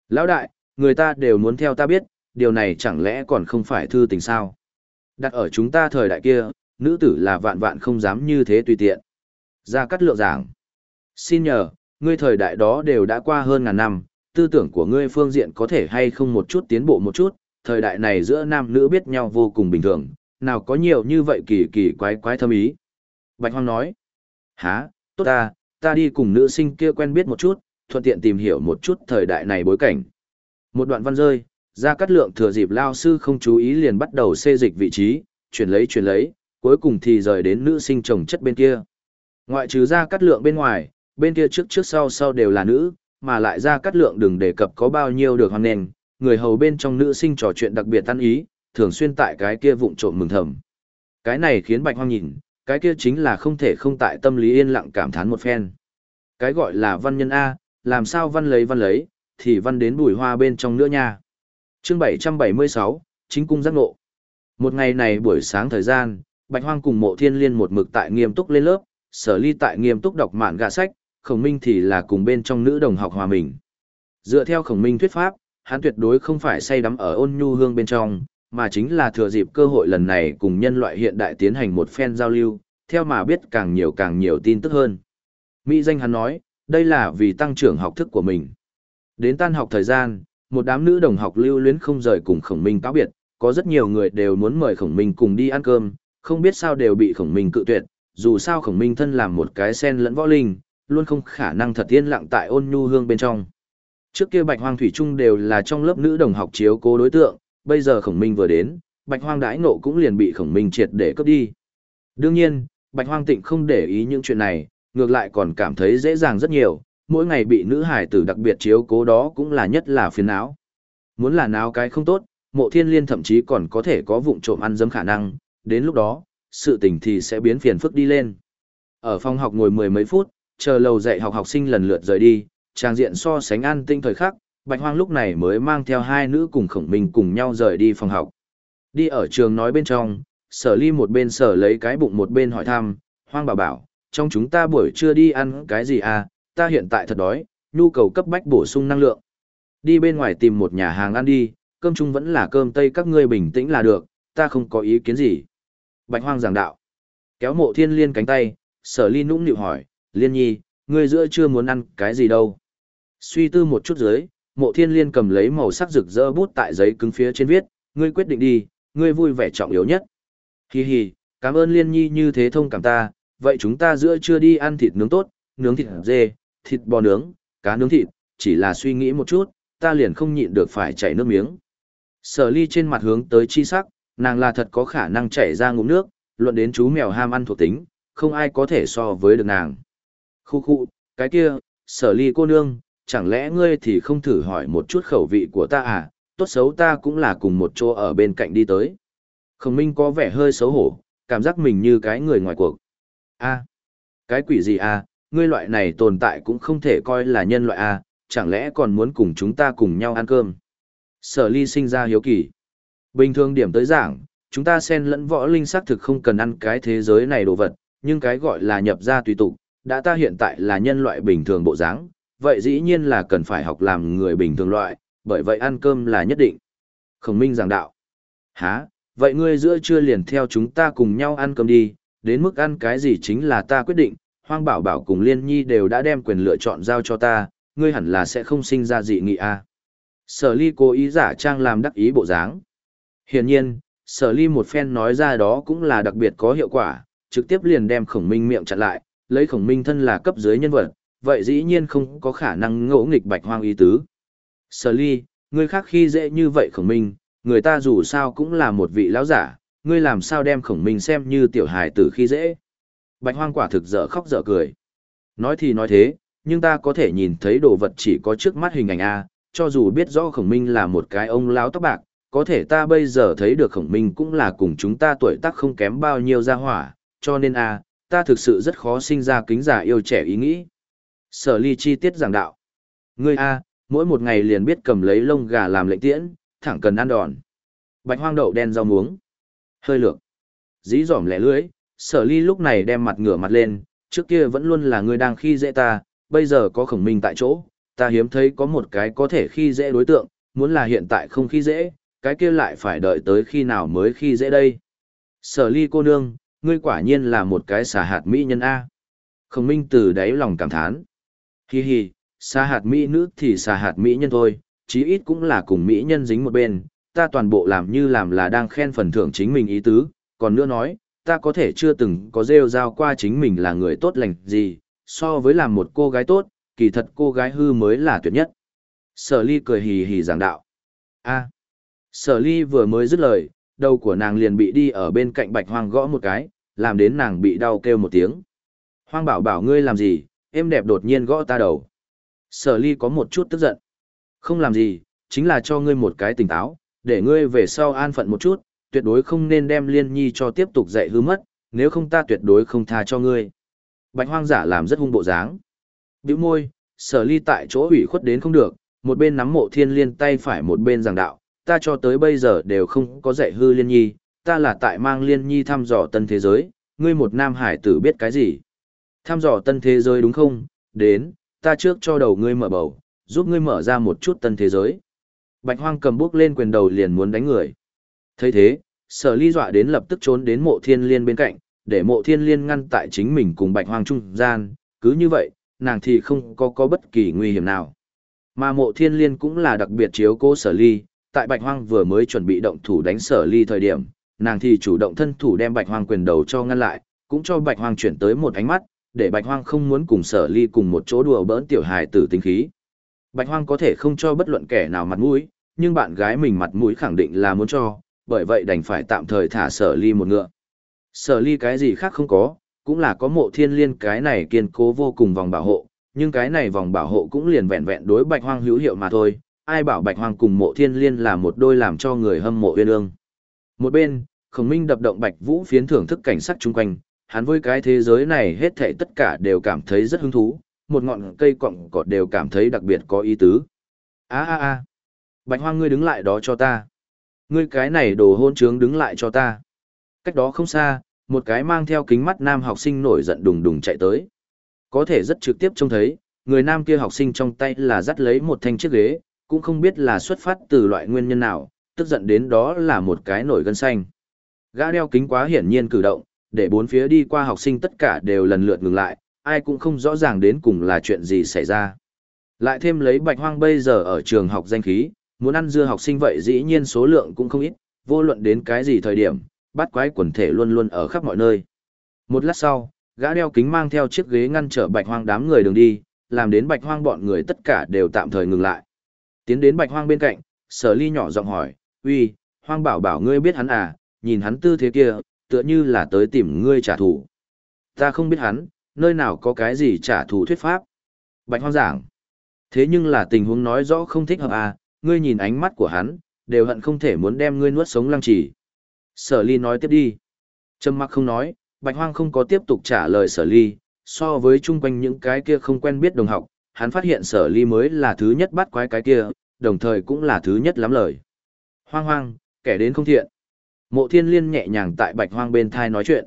Lão đại, người ta đều muốn theo ta biết, điều này chẳng lẽ còn không phải thư tình sao? Đặt ở chúng ta thời đại kia, nữ tử là vạn vạn không dám như thế tùy tiện. gia cát lượng giảng. Xin nhờ, ngươi thời đại đó đều đã qua hơn ngàn năm, tư tưởng của ngươi phương diện có thể hay không một chút tiến bộ một chút, thời đại này giữa nam nữ biết nhau vô cùng bình thường, nào có nhiều như vậy kỳ kỳ quái quái thâm ý. Bạch Hoang nói, há, tốt ta, ta đi cùng nữ sinh kia quen biết một chút, thuận tiện tìm hiểu một chút thời đại này bối cảnh. Một đoạn văn rơi, gia cát lượng thừa dịp lao sư không chú ý liền bắt đầu xê dịch vị trí, chuyển lấy chuyển lấy, cuối cùng thì rời đến nữ sinh chồng chất bên kia. Ngoại trừ ra cắt lượng bên ngoài, bên kia trước trước sau sau đều là nữ, mà lại ra cắt lượng đừng đề cập có bao nhiêu được hoàn nền, người hầu bên trong nữ sinh trò chuyện đặc biệt tan ý, thường xuyên tại cái kia vụng trộm mừng thầm. Cái này khiến Bạch Hoang nhìn, cái kia chính là không thể không tại tâm lý yên lặng cảm thán một phen. Cái gọi là văn nhân A, làm sao văn lấy văn lấy, thì văn đến bùi hoa bên trong nữa nha. Chương 776, chính cung giác ngộ. Một ngày này buổi sáng thời gian, Bạch Hoang cùng Mộ Thiên Liên một mực tại nghiêm túc lên lớp, Sở Ly tại nghiêm túc đọc mạn gạ sách, Khổng Minh thì là cùng bên trong nữ đồng học hòa mình. Dựa theo Khổng Minh thuyết pháp, hắn tuyệt đối không phải say đắm ở ôn nhu hương bên trong, mà chính là thừa dịp cơ hội lần này cùng nhân loại hiện đại tiến hành một phen giao lưu, theo mà biết càng nhiều càng nhiều tin tức hơn. Mỹ danh hắn nói, đây là vì tăng trưởng học thức của mình. Đến tan học thời gian, một đám nữ đồng học lưu luyến không rời cùng khổng minh cáo biệt, có rất nhiều người đều muốn mời khổng minh cùng đi ăn cơm, không biết sao đều bị khổng minh cự tuyệt, dù sao khổng minh thân làm một cái sen lẫn võ linh, luôn không khả năng thật yên lặng tại ôn nhu hương bên trong. Trước kia Bạch Hoang Thủy Trung đều là trong lớp nữ đồng học chiếu cố đối tượng, bây giờ Khổng Minh vừa đến, Bạch Hoang đãi nộ cũng liền bị Khổng Minh triệt để cướp đi. Đương nhiên, Bạch Hoang Tịnh không để ý những chuyện này, ngược lại còn cảm thấy dễ dàng rất nhiều, mỗi ngày bị nữ hải tử đặc biệt chiếu cố đó cũng là nhất là phiền não. Muốn là não cái không tốt, mộ thiên liên thậm chí còn có thể có vụng trộm ăn dấm khả năng, đến lúc đó, sự tình thì sẽ biến phiền phức đi lên. Ở phòng học ngồi mười mấy phút, chờ lầu dạy học học sinh lần lượt rời đi, trang diện so sánh an tinh thời khắc, Bạch Hoang lúc này mới mang theo hai nữ cùng khổng minh cùng nhau rời đi phòng học. Đi ở trường nói bên trong, sở ly một bên sở lấy cái bụng một bên hỏi thăm, Hoang bảo bảo, trong chúng ta buổi trưa đi ăn cái gì à, ta hiện tại thật đói, nhu cầu cấp bách bổ sung năng lượng. Đi bên ngoài tìm một nhà hàng ăn đi, cơm chung vẫn là cơm tây các ngươi bình tĩnh là được, ta không có ý kiến gì. Bạch hoang giảng đạo. Kéo mộ thiên liên cánh tay, sở ly nũng nịu hỏi, liên nhi, ngươi giữa chưa muốn ăn cái gì đâu. Suy tư một chút dưới, mộ thiên liên cầm lấy màu sắc rực rỡ bút tại giấy cứng phía trên viết, ngươi quyết định đi, ngươi vui vẻ trọng yếu nhất. Hi hi, cảm ơn liên nhi như thế thông cảm ta, vậy chúng ta giữa chưa đi ăn thịt nướng tốt, nướng thịt dê, thịt bò nướng, cá nướng thịt, chỉ là suy nghĩ một chút, ta liền không nhịn được phải chảy nước miếng. Sở ly trên mặt hướng tới chi sắc, nàng là thật có khả năng chảy ra ngụm nước, luận đến chú mèo ham ăn thuộc tính, không ai có thể so với được nàng. Khu khu, cái kia, sở ly cô nương, chẳng lẽ ngươi thì không thử hỏi một chút khẩu vị của ta à, tốt xấu ta cũng là cùng một chỗ ở bên cạnh đi tới. Khổng minh có vẻ hơi xấu hổ, cảm giác mình như cái người ngoài cuộc. a cái quỷ gì à, ngươi loại này tồn tại cũng không thể coi là nhân loại à, chẳng lẽ còn muốn cùng chúng ta cùng nhau ăn cơm. Sở ly sinh ra hiếu kỳ. Bình thường điểm tới giảng, chúng ta xen lẫn võ linh xác thực không cần ăn cái thế giới này đồ vật, nhưng cái gọi là nhập ra tùy tục, đã ta hiện tại là nhân loại bình thường bộ dáng, vậy dĩ nhiên là cần phải học làm người bình thường loại, bởi vậy ăn cơm là nhất định. Khổng minh giảng đạo. Hả, vậy ngươi giữa trưa liền theo chúng ta cùng nhau ăn cơm đi, đến mức ăn cái gì chính là ta quyết định, hoang bảo bảo cùng liên nhi đều đã đem quyền lựa chọn giao cho ta, ngươi hẳn là sẽ không sinh ra dị nghị a. À. Sở ly cố ý giả trang làm đắc ý bộ dáng. Hiển nhiên, sở ly một phen nói ra đó cũng là đặc biệt có hiệu quả, trực tiếp liền đem khổng minh miệng chặn lại, lấy khổng minh thân là cấp dưới nhân vật, vậy dĩ nhiên không có khả năng ngỗ nghịch bạch hoang ý tứ. Sở ly, ngươi khác khi dễ như vậy khổng minh, người ta dù sao cũng là một vị lão giả, ngươi làm sao đem khổng minh xem như tiểu hài tử khi dễ. Bạch hoang quả thực dở khóc dở cười. Nói thì nói thế, nhưng ta có thể nhìn thấy đồ vật chỉ có trước mắt hình ảnh A, cho dù biết rõ khổng minh là một cái ông lão tóc bạc, có thể ta bây giờ thấy được khổng minh cũng là cùng chúng ta tuổi tác không kém bao nhiêu gia hỏa, cho nên A, ta thực sự rất khó sinh ra kính giả yêu trẻ ý nghĩ. Sở ly chi tiết giảng đạo. Ngươi A, mỗi một ngày liền biết cầm lấy lông gà làm lệnh tiễn, thẳng cần ăn đòn. Bạch hoang đậu đen rau muống. Hơi lược. Dí dỏm lẻ lưới, sở ly lúc này đem mặt ngửa mặt lên, trước kia vẫn luôn là ngươi đang khi dễ ta, bây giờ có khổng minh tại chỗ, ta hiếm thấy có một cái có thể khi dễ đối tượng, muốn là hiện tại không khi dễ, cái kia lại phải đợi tới khi nào mới khi dễ đây. Sở ly cô nương, ngươi quả nhiên là một cái xà hạt mỹ nhân A. Khổng minh từ đáy lòng cảm thán. Hi hi, xà hạt mỹ nữ thì xà hạt mỹ nhân thôi, chí ít cũng là cùng mỹ nhân dính một bên, ta toàn bộ làm như làm là đang khen phần thưởng chính mình ý tứ, còn nữa nói, ta có thể chưa từng có rêu rao qua chính mình là người tốt lành gì, so với làm một cô gái tốt, kỳ thật cô gái hư mới là tuyệt nhất. Sở ly cười hì hì giảng đạo. a sở ly vừa mới dứt lời, đầu của nàng liền bị đi ở bên cạnh bạch hoang gõ một cái, làm đến nàng bị đau kêu một tiếng. Hoang bảo bảo ngươi làm gì, em đẹp đột nhiên gõ ta đầu. Sở ly có một chút tức giận. Không làm gì, chính là cho ngươi một cái tỉnh táo, để ngươi về sau an phận một chút, tuyệt đối không nên đem liên nhi cho tiếp tục dạy hư mất, nếu không ta tuyệt đối không tha cho ngươi. Bạch hoang giả làm rất hung bộ dáng. Biểu môi, sở ly tại chỗ ủy khuất đến không được, một bên nắm mộ thiên liên tay phải một bên giảng đạo, ta cho tới bây giờ đều không có dạy hư liên nhi, ta là tại mang liên nhi thăm dò tân thế giới, ngươi một nam hải tử biết cái gì. Thăm dò tân thế giới đúng không, đến, ta trước cho đầu ngươi mở bầu, giúp ngươi mở ra một chút tân thế giới. Bạch hoang cầm bước lên quyền đầu liền muốn đánh người. thấy thế, sở ly dọa đến lập tức trốn đến mộ thiên liên bên cạnh, để mộ thiên liên ngăn tại chính mình cùng bạch hoang trung gian, cứ như vậy, nàng thì không có có bất kỳ nguy hiểm nào. Mà mộ thiên liên cũng là đặc biệt chiếu cố sở ly, tại bạch hoang vừa mới chuẩn bị động thủ đánh sở ly thời điểm, nàng thì chủ động thân thủ đem bạch hoang quyền đầu cho ngăn lại, cũng cho bạch hoang chuyển tới một ánh mắt, để bạch hoang không muốn cùng sở ly cùng một chỗ đùa bỡn tiểu hài tử tinh khí. Bạch hoang có thể không cho bất luận kẻ nào mặt mũi, nhưng bạn gái mình mặt mũi khẳng định là muốn cho, bởi vậy đành phải tạm thời thả sở ly một ngựa. Sở ly cái gì khác không có, cũng là có mộ thiên liên cái này kiên cố vô cùng vòng bảo hộ, nhưng cái này vòng bảo hộ cũng liền vẹn vẹn đối bạch hoang hữu hiệu mà thôi, ai bảo bạch hoàng cùng mộ thiên liên là một đôi làm cho người hâm mộ uyên ương. Một bên, khổng minh đập động bạch vũ phiến thưởng thức cảnh sắc chung quanh, hắn với cái thế giới này hết thảy tất cả đều cảm thấy rất hứng thú, một ngọn cây cọng cọt đều cảm thấy đặc biệt có ý tứ. a a a bạch hoang ngươi đứng lại đó cho ta. Ngươi cái này đồ hôn trướng đứng lại cho ta. Cách đó không xa, một cái mang theo kính mắt nam học sinh nổi giận đùng đùng chạy tới. Có thể rất trực tiếp trông thấy, người nam kia học sinh trong tay là dắt lấy một thanh chiếc ghế, cũng không biết là xuất phát từ loại nguyên nhân nào, tức giận đến đó là một cái nổi gân xanh. Gã đeo kính quá hiển nhiên cử động, để bốn phía đi qua học sinh tất cả đều lần lượt ngừng lại, ai cũng không rõ ràng đến cùng là chuyện gì xảy ra. Lại thêm lấy bạch hoang bây giờ ở trường học danh khí, muốn ăn dưa học sinh vậy dĩ nhiên số lượng cũng không ít, vô luận đến cái gì thời điểm, bắt quái quần thể luôn luôn ở khắp mọi nơi. Một lát sau, gã đeo kính mang theo chiếc ghế ngăn trở bạch hoang đám người đường đi, làm đến bạch hoang bọn người tất cả đều tạm thời ngừng lại. Tiến đến bạch hoang bên cạnh, sở ly nhỏ giọng hỏi, uy, hoang bảo bảo ngươi biết hắn à, nhìn hắn tư thế kia, tựa như là tới tìm ngươi trả thù. Ta không biết hắn, nơi nào có cái gì trả thù thuyết pháp. Bạch hoang giảng. Thế nhưng là tình huống nói rõ không thích hợp à, ngươi nhìn ánh mắt của hắn, đều hận không thể muốn đem ngươi nuốt sống lăng trì. Sở ly nói tiếp đi. Trâm mặc không nói, bạch hoang không có tiếp tục trả lời sở ly, so với chung quanh những cái kia không quen biết đồng học, hắn phát hiện sở ly mới là thứ nhất bắt quái cái kia, đồng thời cũng là thứ nhất lắm lời. Hoang hoang, kẻ đến không thiện. Mộ thiên liên nhẹ nhàng tại bạch hoang bên thai nói chuyện.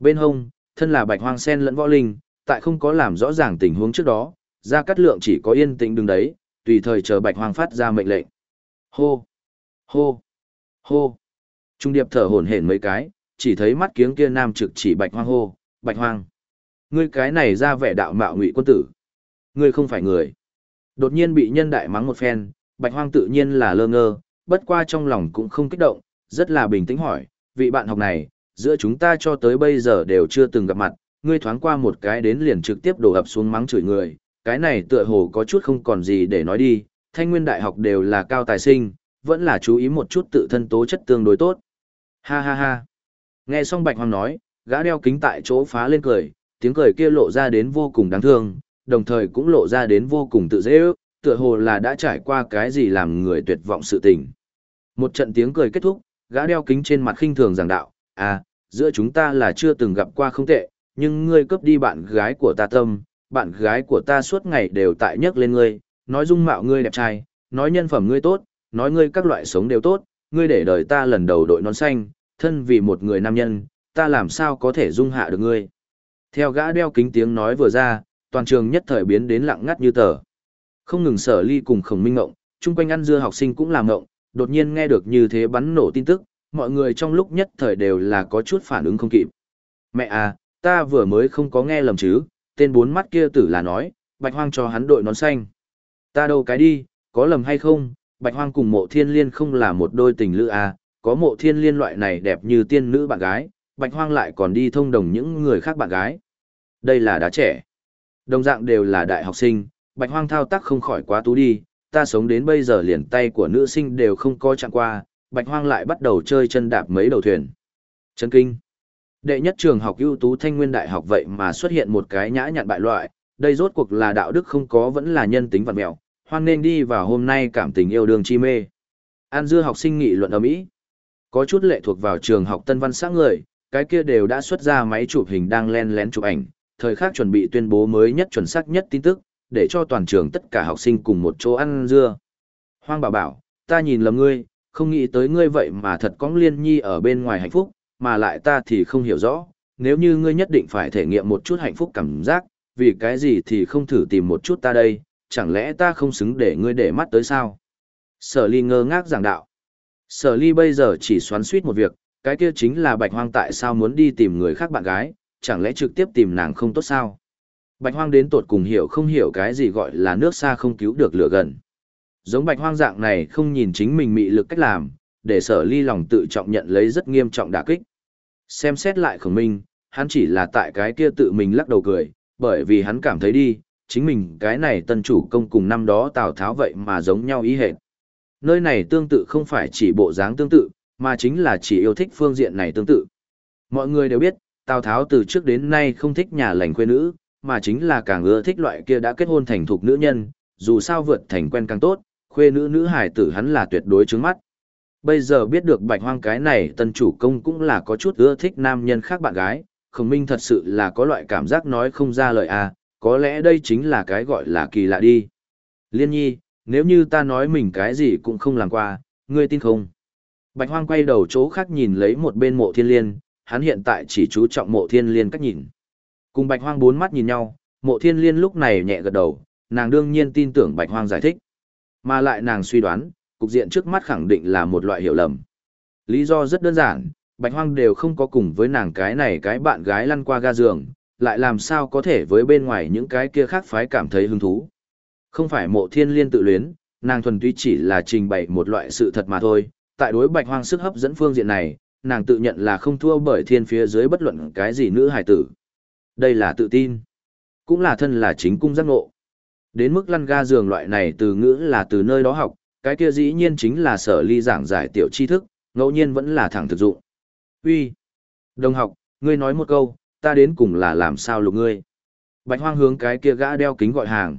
Bên hông, thân là bạch hoang sen lẫn võ linh, tại không có làm rõ ràng tình huống trước đó, ra cắt lượng chỉ có yên tĩnh đứng đấy, tùy thời chờ bạch hoang phát ra mệnh lệnh. Hô! Hô! Hô! Trung điệp thở hổn hển mấy cái, chỉ thấy mắt kiếng kia nam trực chỉ bạch hoang hô, bạch hoang. Ngươi cái này ra vẻ đạo mạo ngụy quân tử. Ngươi không phải người. Đột nhiên bị nhân đại mắng một phen, bạch hoang tự nhiên là lơ ngơ, bất qua trong lòng cũng không kích động, rất là bình tĩnh hỏi, vị bạn học này, giữa chúng ta cho tới bây giờ đều chưa từng gặp mặt, ngươi thoáng qua một cái đến liền trực tiếp đổ ập xuống mắng chửi người, cái này tựa hồ có chút không còn gì để nói đi, thanh nguyên đại học đều là cao tài sinh, vẫn là chú ý một chút tự thân tố chất tương đối tốt. Ha ha ha. Nghe xong Bạch Hoang nói, gã đeo kính tại chỗ phá lên cười, tiếng cười kia lộ ra đến vô cùng đáng thương, đồng thời cũng lộ ra đến vô cùng tự dễ ước, tựa hồ là đã trải qua cái gì làm người tuyệt vọng sự tình. Một trận tiếng cười kết thúc, gã đeo kính trên mặt khinh thường giảng đạo, à, giữa chúng ta là chưa từng gặp qua không tệ, nhưng ngươi cướp đi bạn gái của ta tâm, bạn gái của ta suốt ngày đều tại nhắc lên ngươi, nói dung mạo ngươi đẹp trai, nói nhân phẩm ngươi tốt, nói ngươi các loại sống đều tốt, ngươi để đời ta lần đầu đội nón xanh, thân vì một người nam nhân, ta làm sao có thể dung hạ được ngươi. Theo gã đeo kính tiếng nói vừa ra, toàn trường nhất thời biến đến lặng ngắt như tờ. Không ngừng sở ly cùng khổng minh ngộng, chung quanh ăn dưa học sinh cũng làm ngộng, đột nhiên nghe được như thế bắn nổ tin tức, mọi người trong lúc nhất thời đều là có chút phản ứng không kịp. Mẹ à, ta vừa mới không có nghe lầm chứ, tên bốn mắt kia tử là nói, bạch hoang cho hắn đội nón xanh. Ta đâu cái đi, có lầm hay không, bạch hoang cùng mộ thiên liên không là một đôi tình lữ à, có mộ thiên liên loại này đẹp như tiên nữ bạn gái, bạch hoang lại còn đi thông đồng những người khác bạn gái. Đây là đá trẻ. Đồng dạng đều là đại học sinh, bạch hoang thao tác không khỏi quá tú đi, ta sống đến bây giờ liền tay của nữ sinh đều không có chạm qua, bạch hoang lại bắt đầu chơi chân đạp mấy đầu thuyền. Chân kinh. Đệ nhất trường học ưu tú thanh nguyên đại học vậy mà xuất hiện một cái nhã nhặn bại loại, đây rốt cuộc là đạo đức không có vẫn là nhân tính vật mèo, hoan nên đi vào hôm nay cảm tình yêu đương chi mê. An dưa học sinh nghị luận ở Mỹ. Có chút lệ thuộc vào trường học tân văn xã người, cái kia đều đã xuất ra máy chụp hình đang len lén chụp ảnh, thời khắc chuẩn bị tuyên bố mới nhất chuẩn xác nhất tin tức, để cho toàn trường tất cả học sinh cùng một chỗ ăn dưa. Hoang bảo bảo, ta nhìn lầm ngươi, không nghĩ tới ngươi vậy mà thật có liên nhi ở bên ngoài hạnh phúc, mà lại ta thì không hiểu rõ, nếu như ngươi nhất định phải thể nghiệm một chút hạnh phúc cảm giác, vì cái gì thì không thử tìm một chút ta đây, chẳng lẽ ta không xứng để ngươi để mắt tới sao? Sở ly ngơ ngác giảng đạo. Sở ly bây giờ chỉ xoắn suýt một việc, cái kia chính là bạch hoang tại sao muốn đi tìm người khác bạn gái, chẳng lẽ trực tiếp tìm nàng không tốt sao? Bạch hoang đến tột cùng hiểu không hiểu cái gì gọi là nước xa không cứu được lửa gần. Giống bạch hoang dạng này không nhìn chính mình mị lực cách làm, để sở ly lòng tự trọng nhận lấy rất nghiêm trọng đả kích. Xem xét lại khổng minh, hắn chỉ là tại cái kia tự mình lắc đầu cười, bởi vì hắn cảm thấy đi, chính mình cái này tân chủ công cùng năm đó Tào Tháo vậy mà giống nhau ý hệt. Nơi này tương tự không phải chỉ bộ dáng tương tự, mà chính là chỉ yêu thích phương diện này tương tự. Mọi người đều biết, Tào Tháo từ trước đến nay không thích nhà lành quê nữ, mà chính là càng ưa thích loại kia đã kết hôn thành thục nữ nhân, dù sao vượt thành quen càng tốt, khuê nữ nữ hài tử hắn là tuyệt đối trứng mắt. Bây giờ biết được bạch hoang cái này tân chủ công cũng là có chút ưa thích nam nhân khác bạn gái, khổng minh thật sự là có loại cảm giác nói không ra lời à, có lẽ đây chính là cái gọi là kỳ lạ đi. Liên nhi, nếu như ta nói mình cái gì cũng không làm qua, ngươi tin không? Bạch hoang quay đầu chỗ khác nhìn lấy một bên mộ thiên liên, hắn hiện tại chỉ chú trọng mộ thiên liên cách nhìn. Cùng bạch hoang bốn mắt nhìn nhau, mộ thiên liên lúc này nhẹ gật đầu, nàng đương nhiên tin tưởng bạch hoang giải thích. Mà lại nàng suy đoán, cục diện trước mắt khẳng định là một loại hiểu lầm. Lý do rất đơn giản, Bạch Hoang đều không có cùng với nàng cái này cái bạn gái lăn qua ga giường, lại làm sao có thể với bên ngoài những cái kia khác phái cảm thấy hứng thú. Không phải mộ thiên liên tự luyến, nàng thuần túy chỉ là trình bày một loại sự thật mà thôi, tại đối Bạch Hoang sức hấp dẫn phương diện này, nàng tự nhận là không thua bởi thiên phía dưới bất luận cái gì nữ hải tử. Đây là tự tin, cũng là thân là chính cung giác ngộ. Đến mức lăn ga giường loại này từ ngữ là từ nơi đó học, cái kia dĩ nhiên chính là sở ly giảng giải tiểu tri thức, ngẫu nhiên vẫn là thẳng thực dụng. Uy, Đồng học, ngươi nói một câu, ta đến cùng là làm sao lục ngươi. Bạch hoang hướng cái kia gã đeo kính gọi hàng.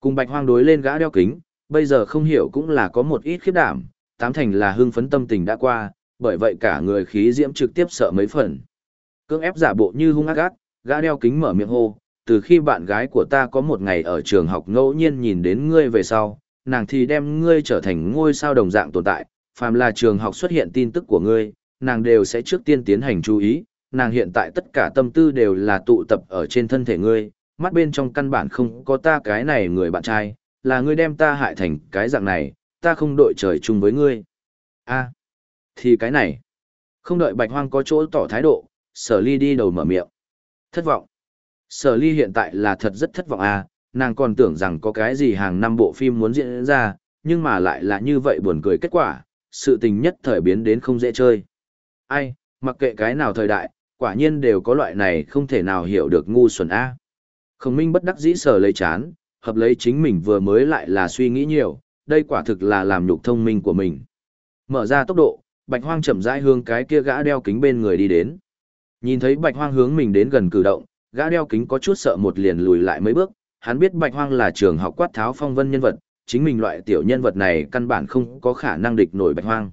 Cùng bạch hoang đối lên gã đeo kính, bây giờ không hiểu cũng là có một ít khiếp đảm, tám thành là hưng phấn tâm tình đã qua, bởi vậy cả người khí diễm trực tiếp sợ mấy phần. Cưỡng ép giả bộ như hung ác ác, gã đeo kính mở miệng hô, từ khi bạn gái của ta có một ngày ở trường học ngẫu nhiên nhìn đến ngươi về sau, nàng thì đem ngươi trở thành ngôi sao đồng dạng tồn tại, phàm là trường học xuất hiện tin tức của ngươi, nàng đều sẽ trước tiên tiến hành chú ý, nàng hiện tại tất cả tâm tư đều là tụ tập ở trên thân thể ngươi, mắt bên trong căn bản không có ta cái này người bạn trai, là ngươi đem ta hại thành cái dạng này, ta không đội trời chung với ngươi. a thì cái này, không đợi bạch hoang có chỗ tỏ thái độ, sở ly đi đầu mở miệng. Thất vọng. Sở ly hiện tại là thật rất thất vọng à, nàng còn tưởng rằng có cái gì hàng năm bộ phim muốn diễn ra, nhưng mà lại là như vậy buồn cười kết quả, sự tình nhất thời biến đến không dễ chơi. Ai, mặc kệ cái nào thời đại, quả nhiên đều có loại này không thể nào hiểu được ngu xuẩn A. Khổng minh bất đắc dĩ sở lấy chán, hợp lấy chính mình vừa mới lại là suy nghĩ nhiều, đây quả thực là làm nhục thông minh của mình. Mở ra tốc độ, bạch hoang chậm rãi hướng cái kia gã đeo kính bên người đi đến. Nhìn thấy bạch hoang hướng mình đến gần cử động, gã đeo kính có chút sợ một liền lùi lại mấy bước, hắn biết bạch hoang là trường học quát tháo phong vân nhân vật, chính mình loại tiểu nhân vật này căn bản không có khả năng địch nổi bạch hoang.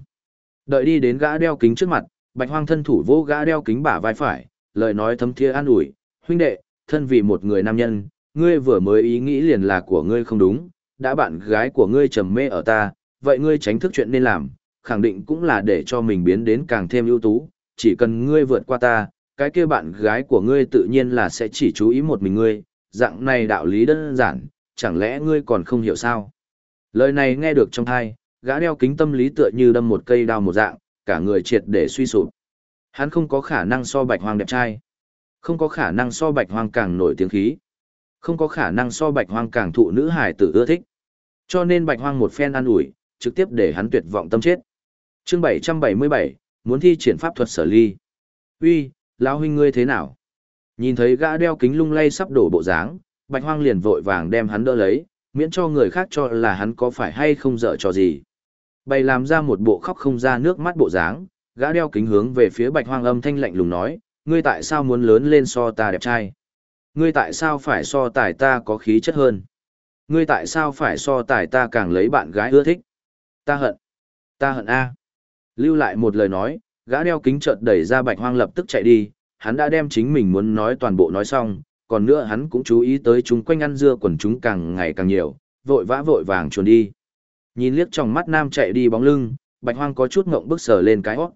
Đợi đi đến gã đeo kính trước mặt, bạch hoang thân thủ vô gã đeo kính bả vai phải, lời nói thấm thía an ủi, huynh đệ, thân vì một người nam nhân, ngươi vừa mới ý nghĩ liền là của ngươi không đúng, đã bạn gái của ngươi trầm mê ở ta, vậy ngươi tránh thức chuyện nên làm, khẳng định cũng là để cho mình biến đến càng thêm ưu tú, chỉ cần ngươi vượt qua ta, cái kia bạn gái của ngươi tự nhiên là sẽ chỉ chú ý một mình ngươi, dạng này đạo lý đơn giản, chẳng lẽ ngươi còn không hiểu sao? Lời này nghe được trong thai, gã đeo kính tâm lý tựa như đâm một cây đao một dạng, cả người triệt để suy sụp. Hắn không có khả năng so bạch hoang đẹp trai. Không có khả năng so bạch hoang càng nổi tiếng khí. Không có khả năng so bạch hoang càng thụ nữ hài tử ưa thích. Cho nên bạch hoang một phen an ủi, trực tiếp để hắn tuyệt vọng tâm chết. Chương 777, muốn thi triển pháp thuật sở ly. Uy, lão huynh ngươi thế nào? Nhìn thấy gã đeo kính lung lay sắp đổ bộ dáng, bạch hoang liền vội vàng đem hắn đỡ lấy, miễn cho người khác cho là hắn có phải hay không dở cho gì. Bày làm ra một bộ khóc không ra nước mắt bộ dáng, gã đeo kính hướng về phía bạch hoang âm thanh lạnh lùng nói, ngươi tại sao muốn lớn lên so ta đẹp trai? Ngươi tại sao phải so tài ta có khí chất hơn? Ngươi tại sao phải so tài ta càng lấy bạn gái ưa thích? Ta hận. Ta hận A. Lưu lại một lời nói, gã đeo kính chợt đẩy ra bạch hoang lập tức chạy đi, hắn đã đem chính mình muốn nói toàn bộ nói xong, còn nữa hắn cũng chú ý tới chúng quanh ăn dưa quần chúng càng ngày càng nhiều, vội vã vội vàng chuồn đi. Nhìn liếc trong mắt nam chạy đi bóng lưng, bạch hoang có chút ngộng bức sờ lên cái hót.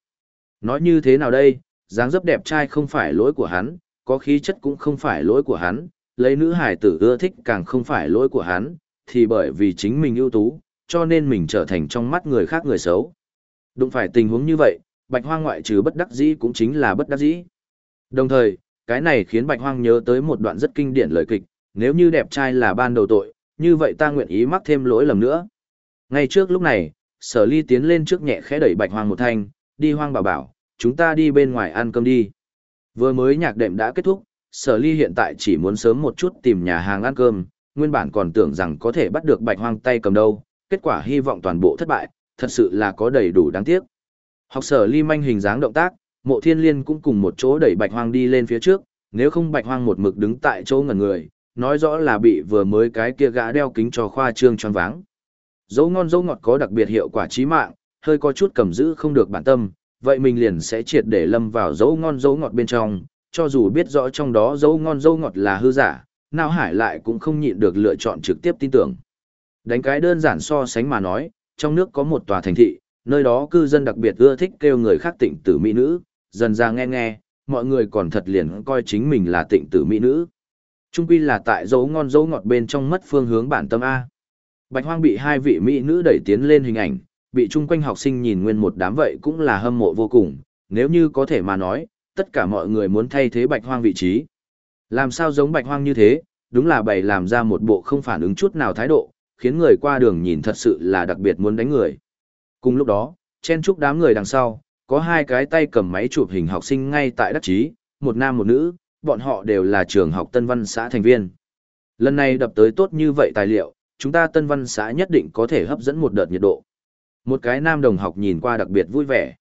Nói như thế nào đây, dáng dấp đẹp trai không phải lỗi của hắn, có khí chất cũng không phải lỗi của hắn, lấy nữ hài tử ưa thích càng không phải lỗi của hắn, thì bởi vì chính mình ưu tú, cho nên mình trở thành trong mắt người khác người xấu. Đụng phải tình huống như vậy, bạch hoang ngoại trừ bất đắc dĩ cũng chính là bất đắc dĩ. Đồng thời, cái này khiến bạch hoang nhớ tới một đoạn rất kinh điển lời kịch, nếu như đẹp trai là ban đầu tội, như vậy ta nguyện ý mắc thêm lỗi lầm nữa. Ngay trước lúc này, sở ly tiến lên trước nhẹ khẽ đẩy bạch hoang một thanh, đi hoang bảo bảo, chúng ta đi bên ngoài ăn cơm đi. Vừa mới nhạc đệm đã kết thúc, sở ly hiện tại chỉ muốn sớm một chút tìm nhà hàng ăn cơm, nguyên bản còn tưởng rằng có thể bắt được bạch hoang tay cầm đâu, kết quả hy vọng toàn bộ thất bại, thật sự là có đầy đủ đáng tiếc. Học sở ly manh hình dáng động tác, mộ thiên liên cũng cùng một chỗ đẩy bạch hoang đi lên phía trước, nếu không bạch hoang một mực đứng tại chỗ ngẩn người, nói rõ là bị vừa mới cái kia gã đeo kính cho khoa trương tròn váng. Dấu ngon dấu ngọt có đặc biệt hiệu quả trí mạng, hơi có chút cầm giữ không được bản tâm, vậy mình liền sẽ triệt để lâm vào dấu ngon dấu ngọt bên trong, cho dù biết rõ trong đó dấu ngon dấu ngọt là hư giả, nào hải lại cũng không nhịn được lựa chọn trực tiếp tin tưởng. Đánh cái đơn giản so sánh mà nói, trong nước có một tòa thành thị, nơi đó cư dân đặc biệt ưa thích kêu người khác tịnh tử mỹ nữ, dần ra nghe nghe, mọi người còn thật liền coi chính mình là tịnh tử mỹ nữ. Trung quy là tại dấu ngon dấu ngọt bên trong mất phương hướng bản tâm A. Bạch hoang bị hai vị mỹ nữ đẩy tiến lên hình ảnh, bị chung quanh học sinh nhìn nguyên một đám vậy cũng là hâm mộ vô cùng, nếu như có thể mà nói, tất cả mọi người muốn thay thế bạch hoang vị trí. Làm sao giống bạch hoang như thế, đúng là bày làm ra một bộ không phản ứng chút nào thái độ, khiến người qua đường nhìn thật sự là đặc biệt muốn đánh người. Cùng lúc đó, chen chúc đám người đằng sau, có hai cái tay cầm máy chụp hình học sinh ngay tại đắc chí, một nam một nữ, bọn họ đều là trường học Tân Văn xã thành viên. Lần này đập tới tốt như vậy tài liệu, chúng ta Tân Văn xã nhất định có thể hấp dẫn một đợt nhiệt độ. Một cái nam đồng học nhìn qua đặc biệt vui vẻ.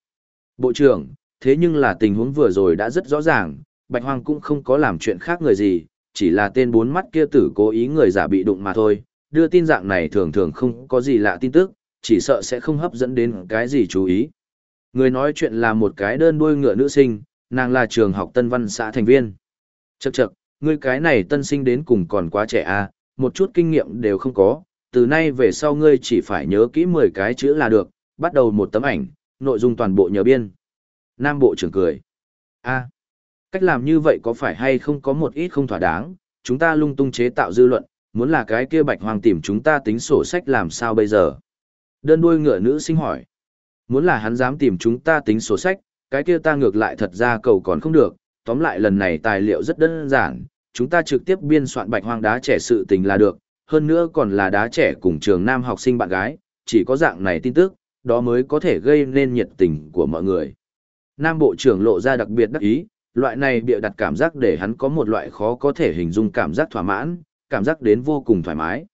Bộ trưởng, thế nhưng là tình huống vừa rồi đã rất rõ ràng, Bạch Hoang cũng không có làm chuyện khác người gì, chỉ là tên bốn mắt kia tử cố ý người giả bị đụng mà thôi, đưa tin dạng này thường thường không có gì lạ tin tức, chỉ sợ sẽ không hấp dẫn đến cái gì chú ý. Người nói chuyện là một cái đơn đuôi ngựa nữ sinh, nàng là trường học tân văn xã thành viên. Chậc chậc, ngươi cái này tân sinh đến cùng còn quá trẻ à, một chút kinh nghiệm đều không có, từ nay về sau ngươi chỉ phải nhớ kỹ 10 cái chữ là được, bắt đầu một tấm ảnh, nội dung toàn bộ nhớ biên. Nam Bộ trưởng cười. a cách làm như vậy có phải hay không có một ít không thỏa đáng, chúng ta lung tung chế tạo dư luận, muốn là cái kia bạch hoàng tìm chúng ta tính sổ sách làm sao bây giờ? Đơn đuôi ngựa nữ sinh hỏi. Muốn là hắn dám tìm chúng ta tính sổ sách, cái kia ta ngược lại thật ra cầu còn không được, tóm lại lần này tài liệu rất đơn giản, chúng ta trực tiếp biên soạn bạch hoang đá trẻ sự tình là được, hơn nữa còn là đá trẻ cùng trường nam học sinh bạn gái, chỉ có dạng này tin tức, đó mới có thể gây nên nhiệt tình của mọi người. Nam Bộ trưởng lộ ra đặc biệt đắc ý, loại này bịa đặt cảm giác để hắn có một loại khó có thể hình dung cảm giác thỏa mãn, cảm giác đến vô cùng thoải mái.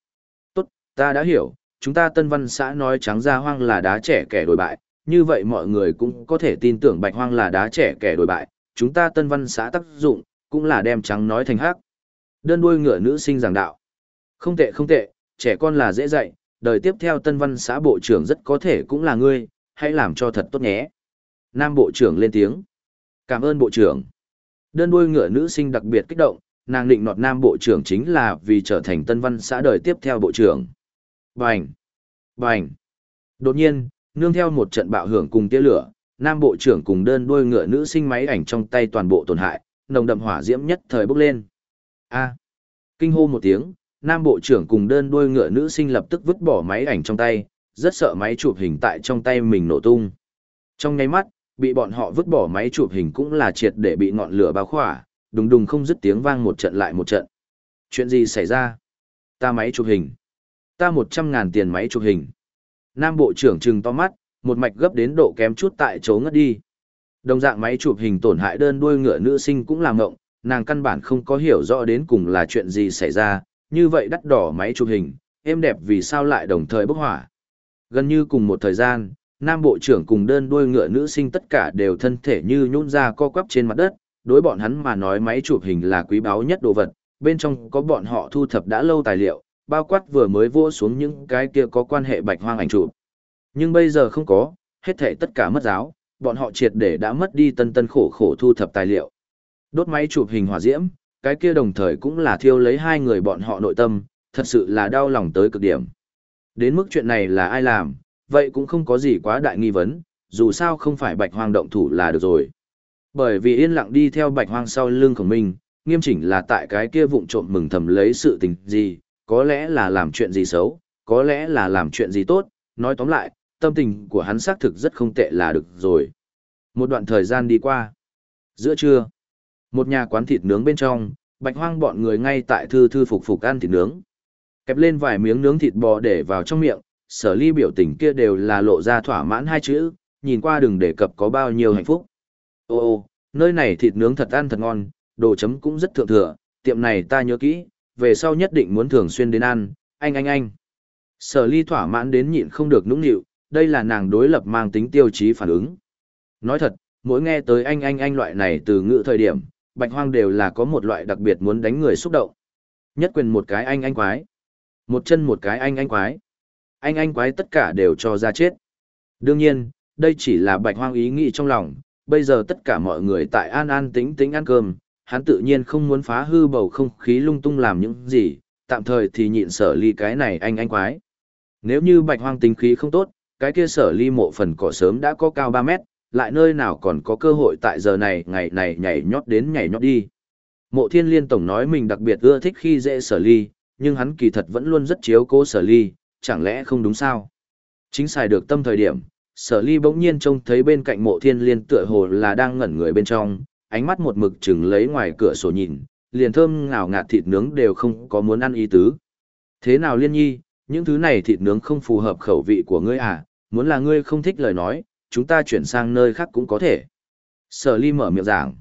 Tốt, ta đã hiểu, chúng ta Tân Văn xã nói trắng ra hoang là đá trẻ kẻ đổi bại, như vậy mọi người cũng có thể tin tưởng bạch hoang là đá trẻ kẻ đổi bại, chúng ta Tân Văn xã tác dụng, cũng là đem trắng nói thành hắc. Đơn đuôi ngựa nữ sinh giảng đạo. Không tệ không tệ, trẻ con là dễ dạy, đời tiếp theo Tân Văn xã bộ trưởng rất có thể cũng là ngươi, hãy làm cho thật tốt nhé. Nam bộ trưởng lên tiếng. Cảm ơn bộ trưởng. Đơn đuôi ngựa nữ sinh đặc biệt kích động, nàng định nọt nam bộ trưởng chính là vì trở thành tân văn xã đời tiếp theo bộ trưởng. Bành! Bành! Đột nhiên, nương theo một trận bạo hưởng cùng tia lửa, nam bộ trưởng cùng đơn đuôi ngựa nữ sinh máy ảnh trong tay toàn bộ tổn hại, nồng đậm hỏa diễm nhất thời bốc lên. A! Kinh hô một tiếng, nam bộ trưởng cùng đơn đuôi ngựa nữ sinh lập tức vứt bỏ máy ảnh trong tay, rất sợ máy chụp hình tại trong tay mình nổ tung. Trong nháy mắt, bị bọn họ vứt bỏ máy chụp hình cũng là triệt để bị ngọn lửa bao khỏa, đùng đùng không dứt tiếng vang một trận lại một trận. Chuyện gì xảy ra? Ta máy chụp hình. Ta một trăm ngàn tiền máy chụp hình. Nam bộ trưởng trừng to mắt, một mạch gấp đến độ kém chút tại chỗ ngất đi. Đồng dạng máy chụp hình tổn hại đơn đuôi ngựa nữ sinh cũng làm ngộng, nàng căn bản không có hiểu rõ đến cùng là chuyện gì xảy ra, như vậy đắt đỏ máy chụp hình, êm đẹp vì sao lại đồng thời bốc hỏa. Gần như cùng một thời gian, nam bộ trưởng cùng đơn đuôi ngựa nữ sinh tất cả đều thân thể như nhún ra co quắp trên mặt đất, đối bọn hắn mà nói máy chụp hình là quý báu nhất đồ vật, bên trong có bọn họ thu thập đã lâu tài liệu, bao quát vừa mới vô xuống những cái kia có quan hệ bạch hoang ảnh chụp. Nhưng bây giờ không có, hết thảy tất cả mất giáo, bọn họ triệt để đã mất đi tân tân khổ khổ thu thập tài liệu. Đốt máy chụp hình hỏa diễm, cái kia đồng thời cũng là thiêu lấy hai người bọn họ nội tâm, thật sự là đau lòng tới cực điểm. Đến mức chuyện này là ai làm, vậy cũng không có gì quá đại nghi vấn, dù sao không phải bạch hoang động thủ là được rồi. Bởi vì yên lặng đi theo bạch hoang sau lưng khổng minh, nghiêm chỉnh là tại cái kia vụng trộm mừng thầm lấy sự tình gì, có lẽ là làm chuyện gì xấu, có lẽ là làm chuyện gì tốt, nói tóm lại, tâm tình của hắn xác thực rất không tệ là được rồi. Một đoạn thời gian đi qua. Giữa trưa, một nhà quán thịt nướng bên trong, bạch hoang bọn người ngay tại thư thư phục phục ăn thịt nướng. Kẹp lên vài miếng nướng thịt bò để vào trong miệng, sở ly biểu tình kia đều là lộ ra thỏa mãn hai chữ, nhìn qua đừng đề cập có bao nhiêu hạnh phúc. Ô ô, nơi này thịt nướng thật ăn thật ngon, đồ chấm cũng rất thượng thừa, tiệm này ta nhớ kỹ, về sau nhất định muốn thường xuyên đến ăn, anh anh anh. Sở ly thỏa mãn đến nhịn không được nũng nịu, đây là nàng đối lập mang tính tiêu chí phản ứng. Nói thật, mỗi nghe tới anh anh anh loại này từ ngữ thời điểm, bạch hoang đều là có một loại đặc biệt muốn đánh người xúc động. Nhất quyền một cái anh anh quái. Một chân một cái anh anh quái. Anh anh quái tất cả đều cho ra chết. Đương nhiên, đây chỉ là bạch hoang ý nghĩ trong lòng, bây giờ tất cả mọi người tại an an tĩnh tĩnh ăn cơm, hắn tự nhiên không muốn phá hư bầu không khí lung tung làm những gì, tạm thời thì nhịn sở ly cái này anh anh quái. Nếu như bạch hoang tính khí không tốt, cái kia sở ly mộ phần cỏ sớm đã có cao 3 mét, lại nơi nào còn có cơ hội tại giờ này ngày này nhảy nhót đến nhảy nhót đi. Mộ thiên liên tổng nói mình đặc biệt ưa thích khi dễ sở ly, nhưng hắn kỳ thật vẫn luôn rất chiếu cố sở ly, chẳng lẽ không đúng sao? Chính xài được tâm thời điểm, sở ly bỗng nhiên trông thấy bên cạnh mộ thiên liên tựa hồ là đang ngẩn người bên trong, ánh mắt một mực chừng lấy ngoài cửa sổ nhìn, liền thơm ngào ngạt thịt nướng đều không có muốn ăn ý tứ. Thế nào liên nhi, những thứ này thịt nướng không phù hợp khẩu vị của ngươi à, muốn là ngươi không thích lời nói, chúng ta chuyển sang nơi khác cũng có thể. Sở ly mở miệng giảng.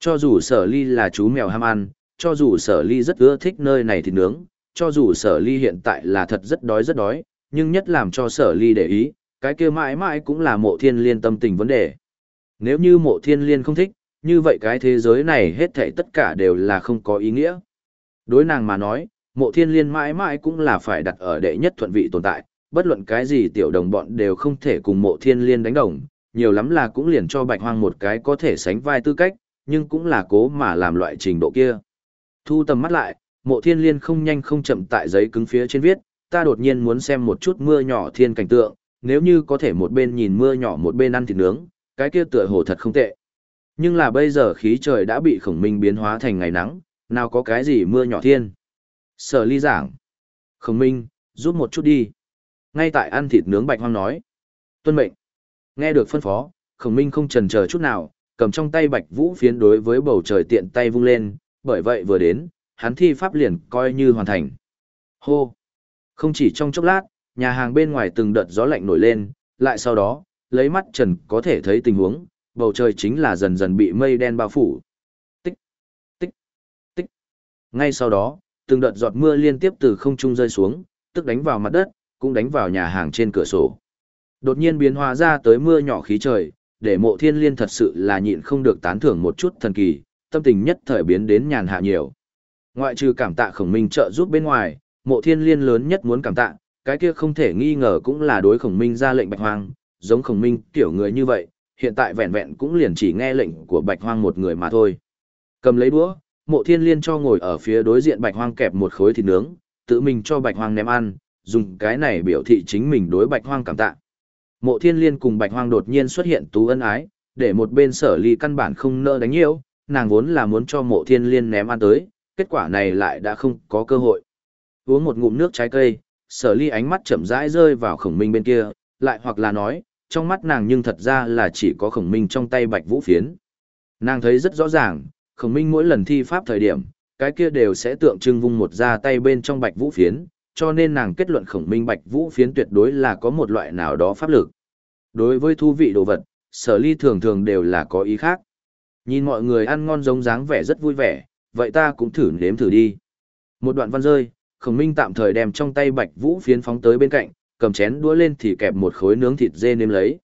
Cho dù sở ly là chú mèo ham ăn, cho dù sở ly rất ưa thích nơi này thịt nướng, cho dù sở ly hiện tại là thật rất đói rất đói, nhưng nhất làm cho sở ly để ý, cái kia mãi mãi cũng là mộ thiên liên tâm tình vấn đề. Nếu như mộ thiên liên không thích, như vậy cái thế giới này hết thảy tất cả đều là không có ý nghĩa. Đối nàng mà nói, mộ thiên liên mãi mãi cũng là phải đặt ở đệ nhất thuận vị tồn tại, bất luận cái gì tiểu đồng bọn đều không thể cùng mộ thiên liên đánh đồng, nhiều lắm là cũng liền cho bạch hoang một cái có thể sánh vai tư cách, nhưng cũng là cố mà làm loại trình độ kia. Thu tầm mắt lại, mộ thiên liên không nhanh không chậm tại giấy cứng phía trên viết, ta đột nhiên muốn xem một chút mưa nhỏ thiên cảnh tượng, nếu như có thể một bên nhìn mưa nhỏ một bên ăn thịt nướng, cái kia tựa hồ thật không tệ. Nhưng là bây giờ khí trời đã bị khổng minh biến hóa thành ngày nắng, nào có cái gì mưa nhỏ thiên. Sở ly giảng. Khổng minh, giúp một chút đi. Ngay tại ăn thịt nướng bạch hoang nói. Tuân mệnh. Nghe được phân phó, khổng minh không chần chờ chút nào, cầm trong tay bạch vũ phiến đối với bầu trời tiện tay vung lên, bởi vậy vừa đến, hắn thi pháp liền coi như hoàn thành. Hô! Không chỉ trong chốc lát, nhà hàng bên ngoài từng đợt gió lạnh nổi lên, lại sau đó, lấy mắt trần có thể thấy tình huống, bầu trời chính là dần dần bị mây đen bao phủ. Tích, tích, tích. Ngay sau đó, từng đợt giọt mưa liên tiếp từ không trung rơi xuống, tức đánh vào mặt đất, cũng đánh vào nhà hàng trên cửa sổ. Đột nhiên biến hóa ra tới mưa nhỏ khí trời, để mộ thiên liên thật sự là nhịn không được tán thưởng một chút thần kỳ, tâm tình nhất thời biến đến nhàn hạ nhiều. Ngoại trừ cảm tạ khổng minh trợ giúp bên ngoài, mộ thiên liên lớn nhất muốn cảm tạ, cái kia không thể nghi ngờ cũng là đối khổng minh ra lệnh bạch hoang, giống khổng minh kiểu người như vậy, hiện tại vẹn vẹn cũng liền chỉ nghe lệnh của bạch hoang một người mà thôi. Cầm lấy đũa, mộ thiên liên cho ngồi ở phía đối diện bạch hoang kẹp một khối thịt nướng, tự mình cho bạch hoang ném ăn, dùng cái này biểu thị chính mình đối bạch hoang cảm tạ. Mộ thiên liên cùng bạch hoang đột nhiên xuất hiện tú ân ái, để một bên sở ly căn bản không nỡ đánh yêu, nàng vốn là muốn cho mộ thiên liên ném ăn tới, kết quả này lại đã không có cơ hội. Uống một ngụm nước trái cây, sở ly ánh mắt chậm rãi rơi vào khổng minh bên kia, lại hoặc là nói, trong mắt nàng nhưng thật ra là chỉ có khổng minh trong tay bạch vũ phiến. Nàng thấy rất rõ ràng, khổng minh mỗi lần thi pháp thời điểm, cái kia đều sẽ tượng trưng vung một ra tay bên trong bạch vũ phiến, cho nên nàng kết luận khổng minh bạch vũ phiến tuyệt đối là có một loại nào đó pháp lực. Đối với thu vị đồ vật, sở ly thường thường đều là có ý khác. Nhìn mọi người ăn ngon giống dáng vẻ rất vui vẻ, vậy ta cũng thử nếm thử đi. Một đoạn văn rơi, khổng minh tạm thời đem trong tay bạch vũ phiến phóng tới bên cạnh, cầm chén đũa lên thì kẹp một khối nướng thịt dê nêm lấy.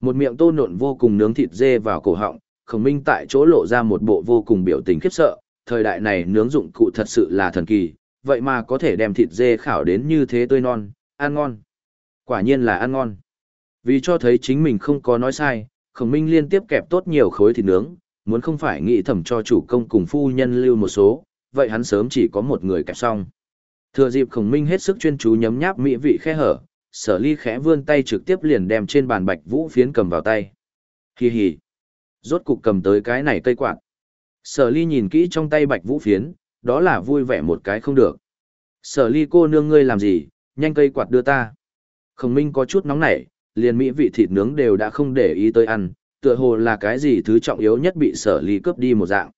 Một miệng tô nộn vô cùng nướng thịt dê vào cổ họng, khổng minh tại chỗ lộ ra một bộ vô cùng biểu tình khiếp sợ, thời đại này nướng dụng cụ thật sự là thần kỳ, vậy mà có thể đem thịt dê khảo đến như thế tươi non, ăn ngon. Quả nhiên là ăn ngon. Vì cho thấy chính mình không có nói sai, khổng minh liên tiếp kẹp tốt nhiều khối thịt nướng, muốn không phải nghĩ thầm cho chủ công cùng phu nhân lưu một số, vậy hắn sớm chỉ có một người kẹp xong. Thừa dịp khổng minh hết sức chuyên chú nhấm nháp mỹ vị khe hở, sở ly khẽ vươn tay trực tiếp liền đem trên bàn bạch vũ phiến cầm vào tay. Hi hi. Rốt cục cầm tới cái này cây quạt. Sở ly nhìn kỹ trong tay bạch vũ phiến, đó là vui vẻ một cái không được. Sở ly cô nương ngươi làm gì, nhanh cây quạt đưa ta. Khổng minh có chút nóng nảy, liền mỹ vị thịt nướng đều đã không để ý tới ăn, tựa hồ là cái gì thứ trọng yếu nhất bị sở ly cướp đi một dạng.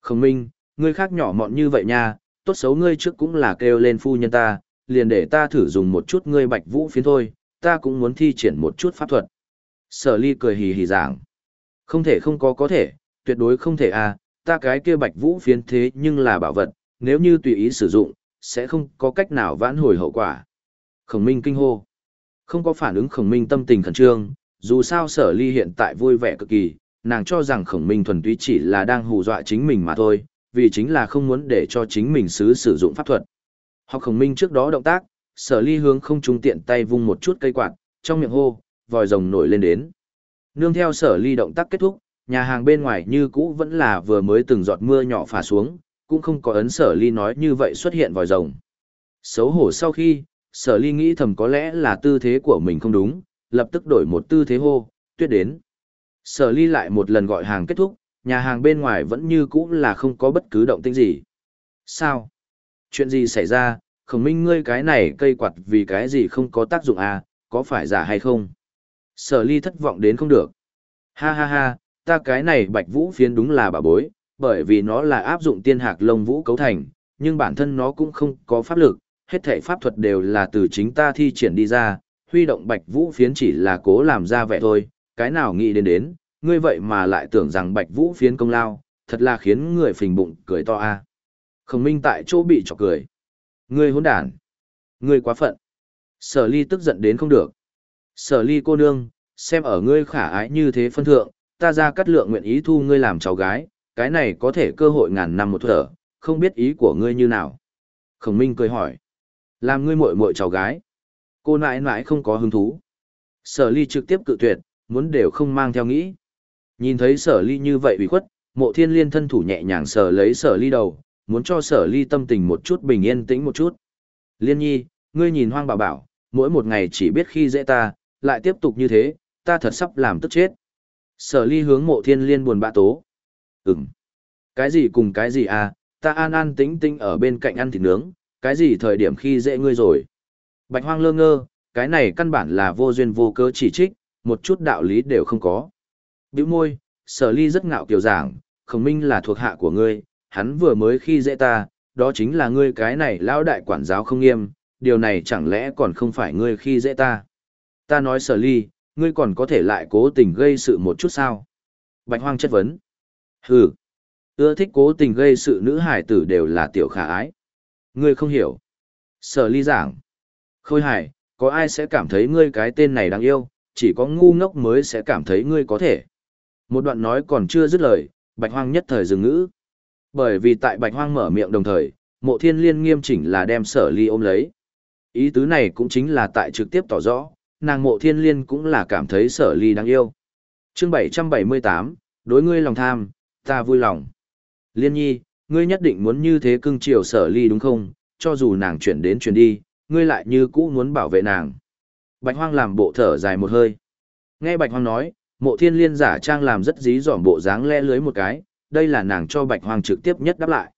Khổng minh, ngươi khác nhỏ mọn như vậy nha, tốt xấu ngươi trước cũng là kêu lên phu nhân ta, liền để ta thử dùng một chút ngươi bạch vũ phiến thôi, ta cũng muốn thi triển một chút pháp thuật. Sở ly cười hì hì giảng. Không thể không có có thể, tuyệt đối không thể à, ta cái kia bạch vũ phiến thế nhưng là bảo vật, nếu như tùy ý sử dụng, sẽ không có cách nào vãn hồi hậu quả. Khổng minh kinh hô. Không có phản ứng khổng minh tâm tình khẩn trương, dù sao sở ly hiện tại vui vẻ cực kỳ, nàng cho rằng khổng minh thuần túy chỉ là đang hù dọa chính mình mà thôi, vì chính là không muốn để cho chính mình sứ sử dụng pháp thuật. Học khổng minh trước đó động tác, sở ly hướng không trung tiện tay vung một chút cây quạt, trong miệng hô, vòi rồng nổi lên đến. Nương theo sở ly động tác kết thúc, nhà hàng bên ngoài như cũ vẫn là vừa mới từng giọt mưa nhỏ phả xuống, cũng không có ấn sở ly nói như vậy xuất hiện vòi rồng. Xấu hổ sau khi, sở ly nghĩ thầm có lẽ là tư thế của mình không đúng, lập tức đổi một tư thế hô, tuyết đến. Sở ly lại một lần gọi hàng kết thúc, nhà hàng bên ngoài vẫn như cũ là không có bất cứ động tĩnh gì. Sao? Chuyện gì xảy ra, khổng minh ngươi cái này cây quạt vì cái gì không có tác dụng à, có phải giả hay không? Sở ly thất vọng đến không được. Ha ha ha, ta cái này bạch vũ phiến đúng là bà bối, bởi vì nó là áp dụng tiên hạc lông vũ cấu thành, nhưng bản thân nó cũng không có pháp lực, hết thể pháp thuật đều là từ chính ta thi triển đi ra, huy động bạch vũ phiến chỉ là cố làm ra vẻ thôi, cái nào nghĩ đến đến, ngươi vậy mà lại tưởng rằng bạch vũ phiến công lao, thật là khiến người phình bụng cười to a. Khổng minh tại chỗ bị chọc cười. Ngươi hỗn đản. Ngươi quá phận. Sở ly tức giận đến không được. Sở ly cô nương, xem ở ngươi khả ái như thế phân thượng, ta ra cắt lượng nguyện ý thu ngươi làm cháu gái, cái này có thể cơ hội ngàn năm một thở, không biết ý của ngươi như nào. Khổng minh cười hỏi. Làm ngươi muội muội cháu gái. Cô nãi nãi không có hứng thú. Sở ly trực tiếp cự tuyệt, muốn đều không mang theo nghĩ. Nhìn thấy sở ly như vậy bị khuất, mộ thiên liên thân thủ nhẹ nhàng sở lấy sở ly đầu, muốn cho sở ly tâm tình một chút bình yên tĩnh một chút. Liên nhi, ngươi nhìn hoang bảo bảo, mỗi một ngày chỉ biết khi dễ ta, lại tiếp tục như thế, ta thật sắp làm tức chết. Sở ly hướng mộ thiên liên buồn bã tố. Ừm. Cái gì cùng cái gì à, ta an an tĩnh tĩnh ở bên cạnh ăn thịt nướng, cái gì thời điểm khi dễ ngươi rồi. Bạch hoang lơ ngơ, cái này căn bản là vô duyên vô cớ chỉ trích, một chút đạo lý đều không có. Biểu môi, sở ly rất ngạo kiều giảng, khổng minh là thuộc hạ của ngươi, hắn vừa mới khi dễ ta, đó chính là ngươi cái này lão đại quản giáo không nghiêm, điều này chẳng lẽ còn không phải ngươi khi dễ ta. Ta nói sở ly, ngươi còn có thể lại cố tình gây sự một chút sao? Bạch hoang chất vấn. Hừ. Ưa thích cố tình gây sự nữ hải tử đều là tiểu khả ái. Ngươi không hiểu. Sở ly giảng. Khôi hải, có ai sẽ cảm thấy ngươi cái tên này đáng yêu, chỉ có ngu ngốc mới sẽ cảm thấy ngươi có thể. Một đoạn nói còn chưa dứt lời, bạch hoang nhất thời dừng ngữ. Bởi vì tại bạch hoang mở miệng đồng thời, mộ thiên liên nghiêm chỉnh là đem sở ly ôm lấy. Ý tứ này cũng chính là tại trực tiếp tỏ rõ, nàng mộ thiên liên cũng là cảm thấy sở ly đáng yêu. Chương 778, đối ngươi lòng tham, ta vui lòng. Liên nhi, ngươi nhất định muốn như thế cưng chiều sở ly đúng không, cho dù nàng chuyển đến chuyển đi, ngươi lại như cũ muốn bảo vệ nàng. Bạch hoang làm bộ thở dài một hơi. Nghe bạch hoang nói, mộ thiên liên giả trang làm rất dí dỏm bộ dáng le lưới một cái, đây là nàng cho bạch hoang trực tiếp nhất đáp lại.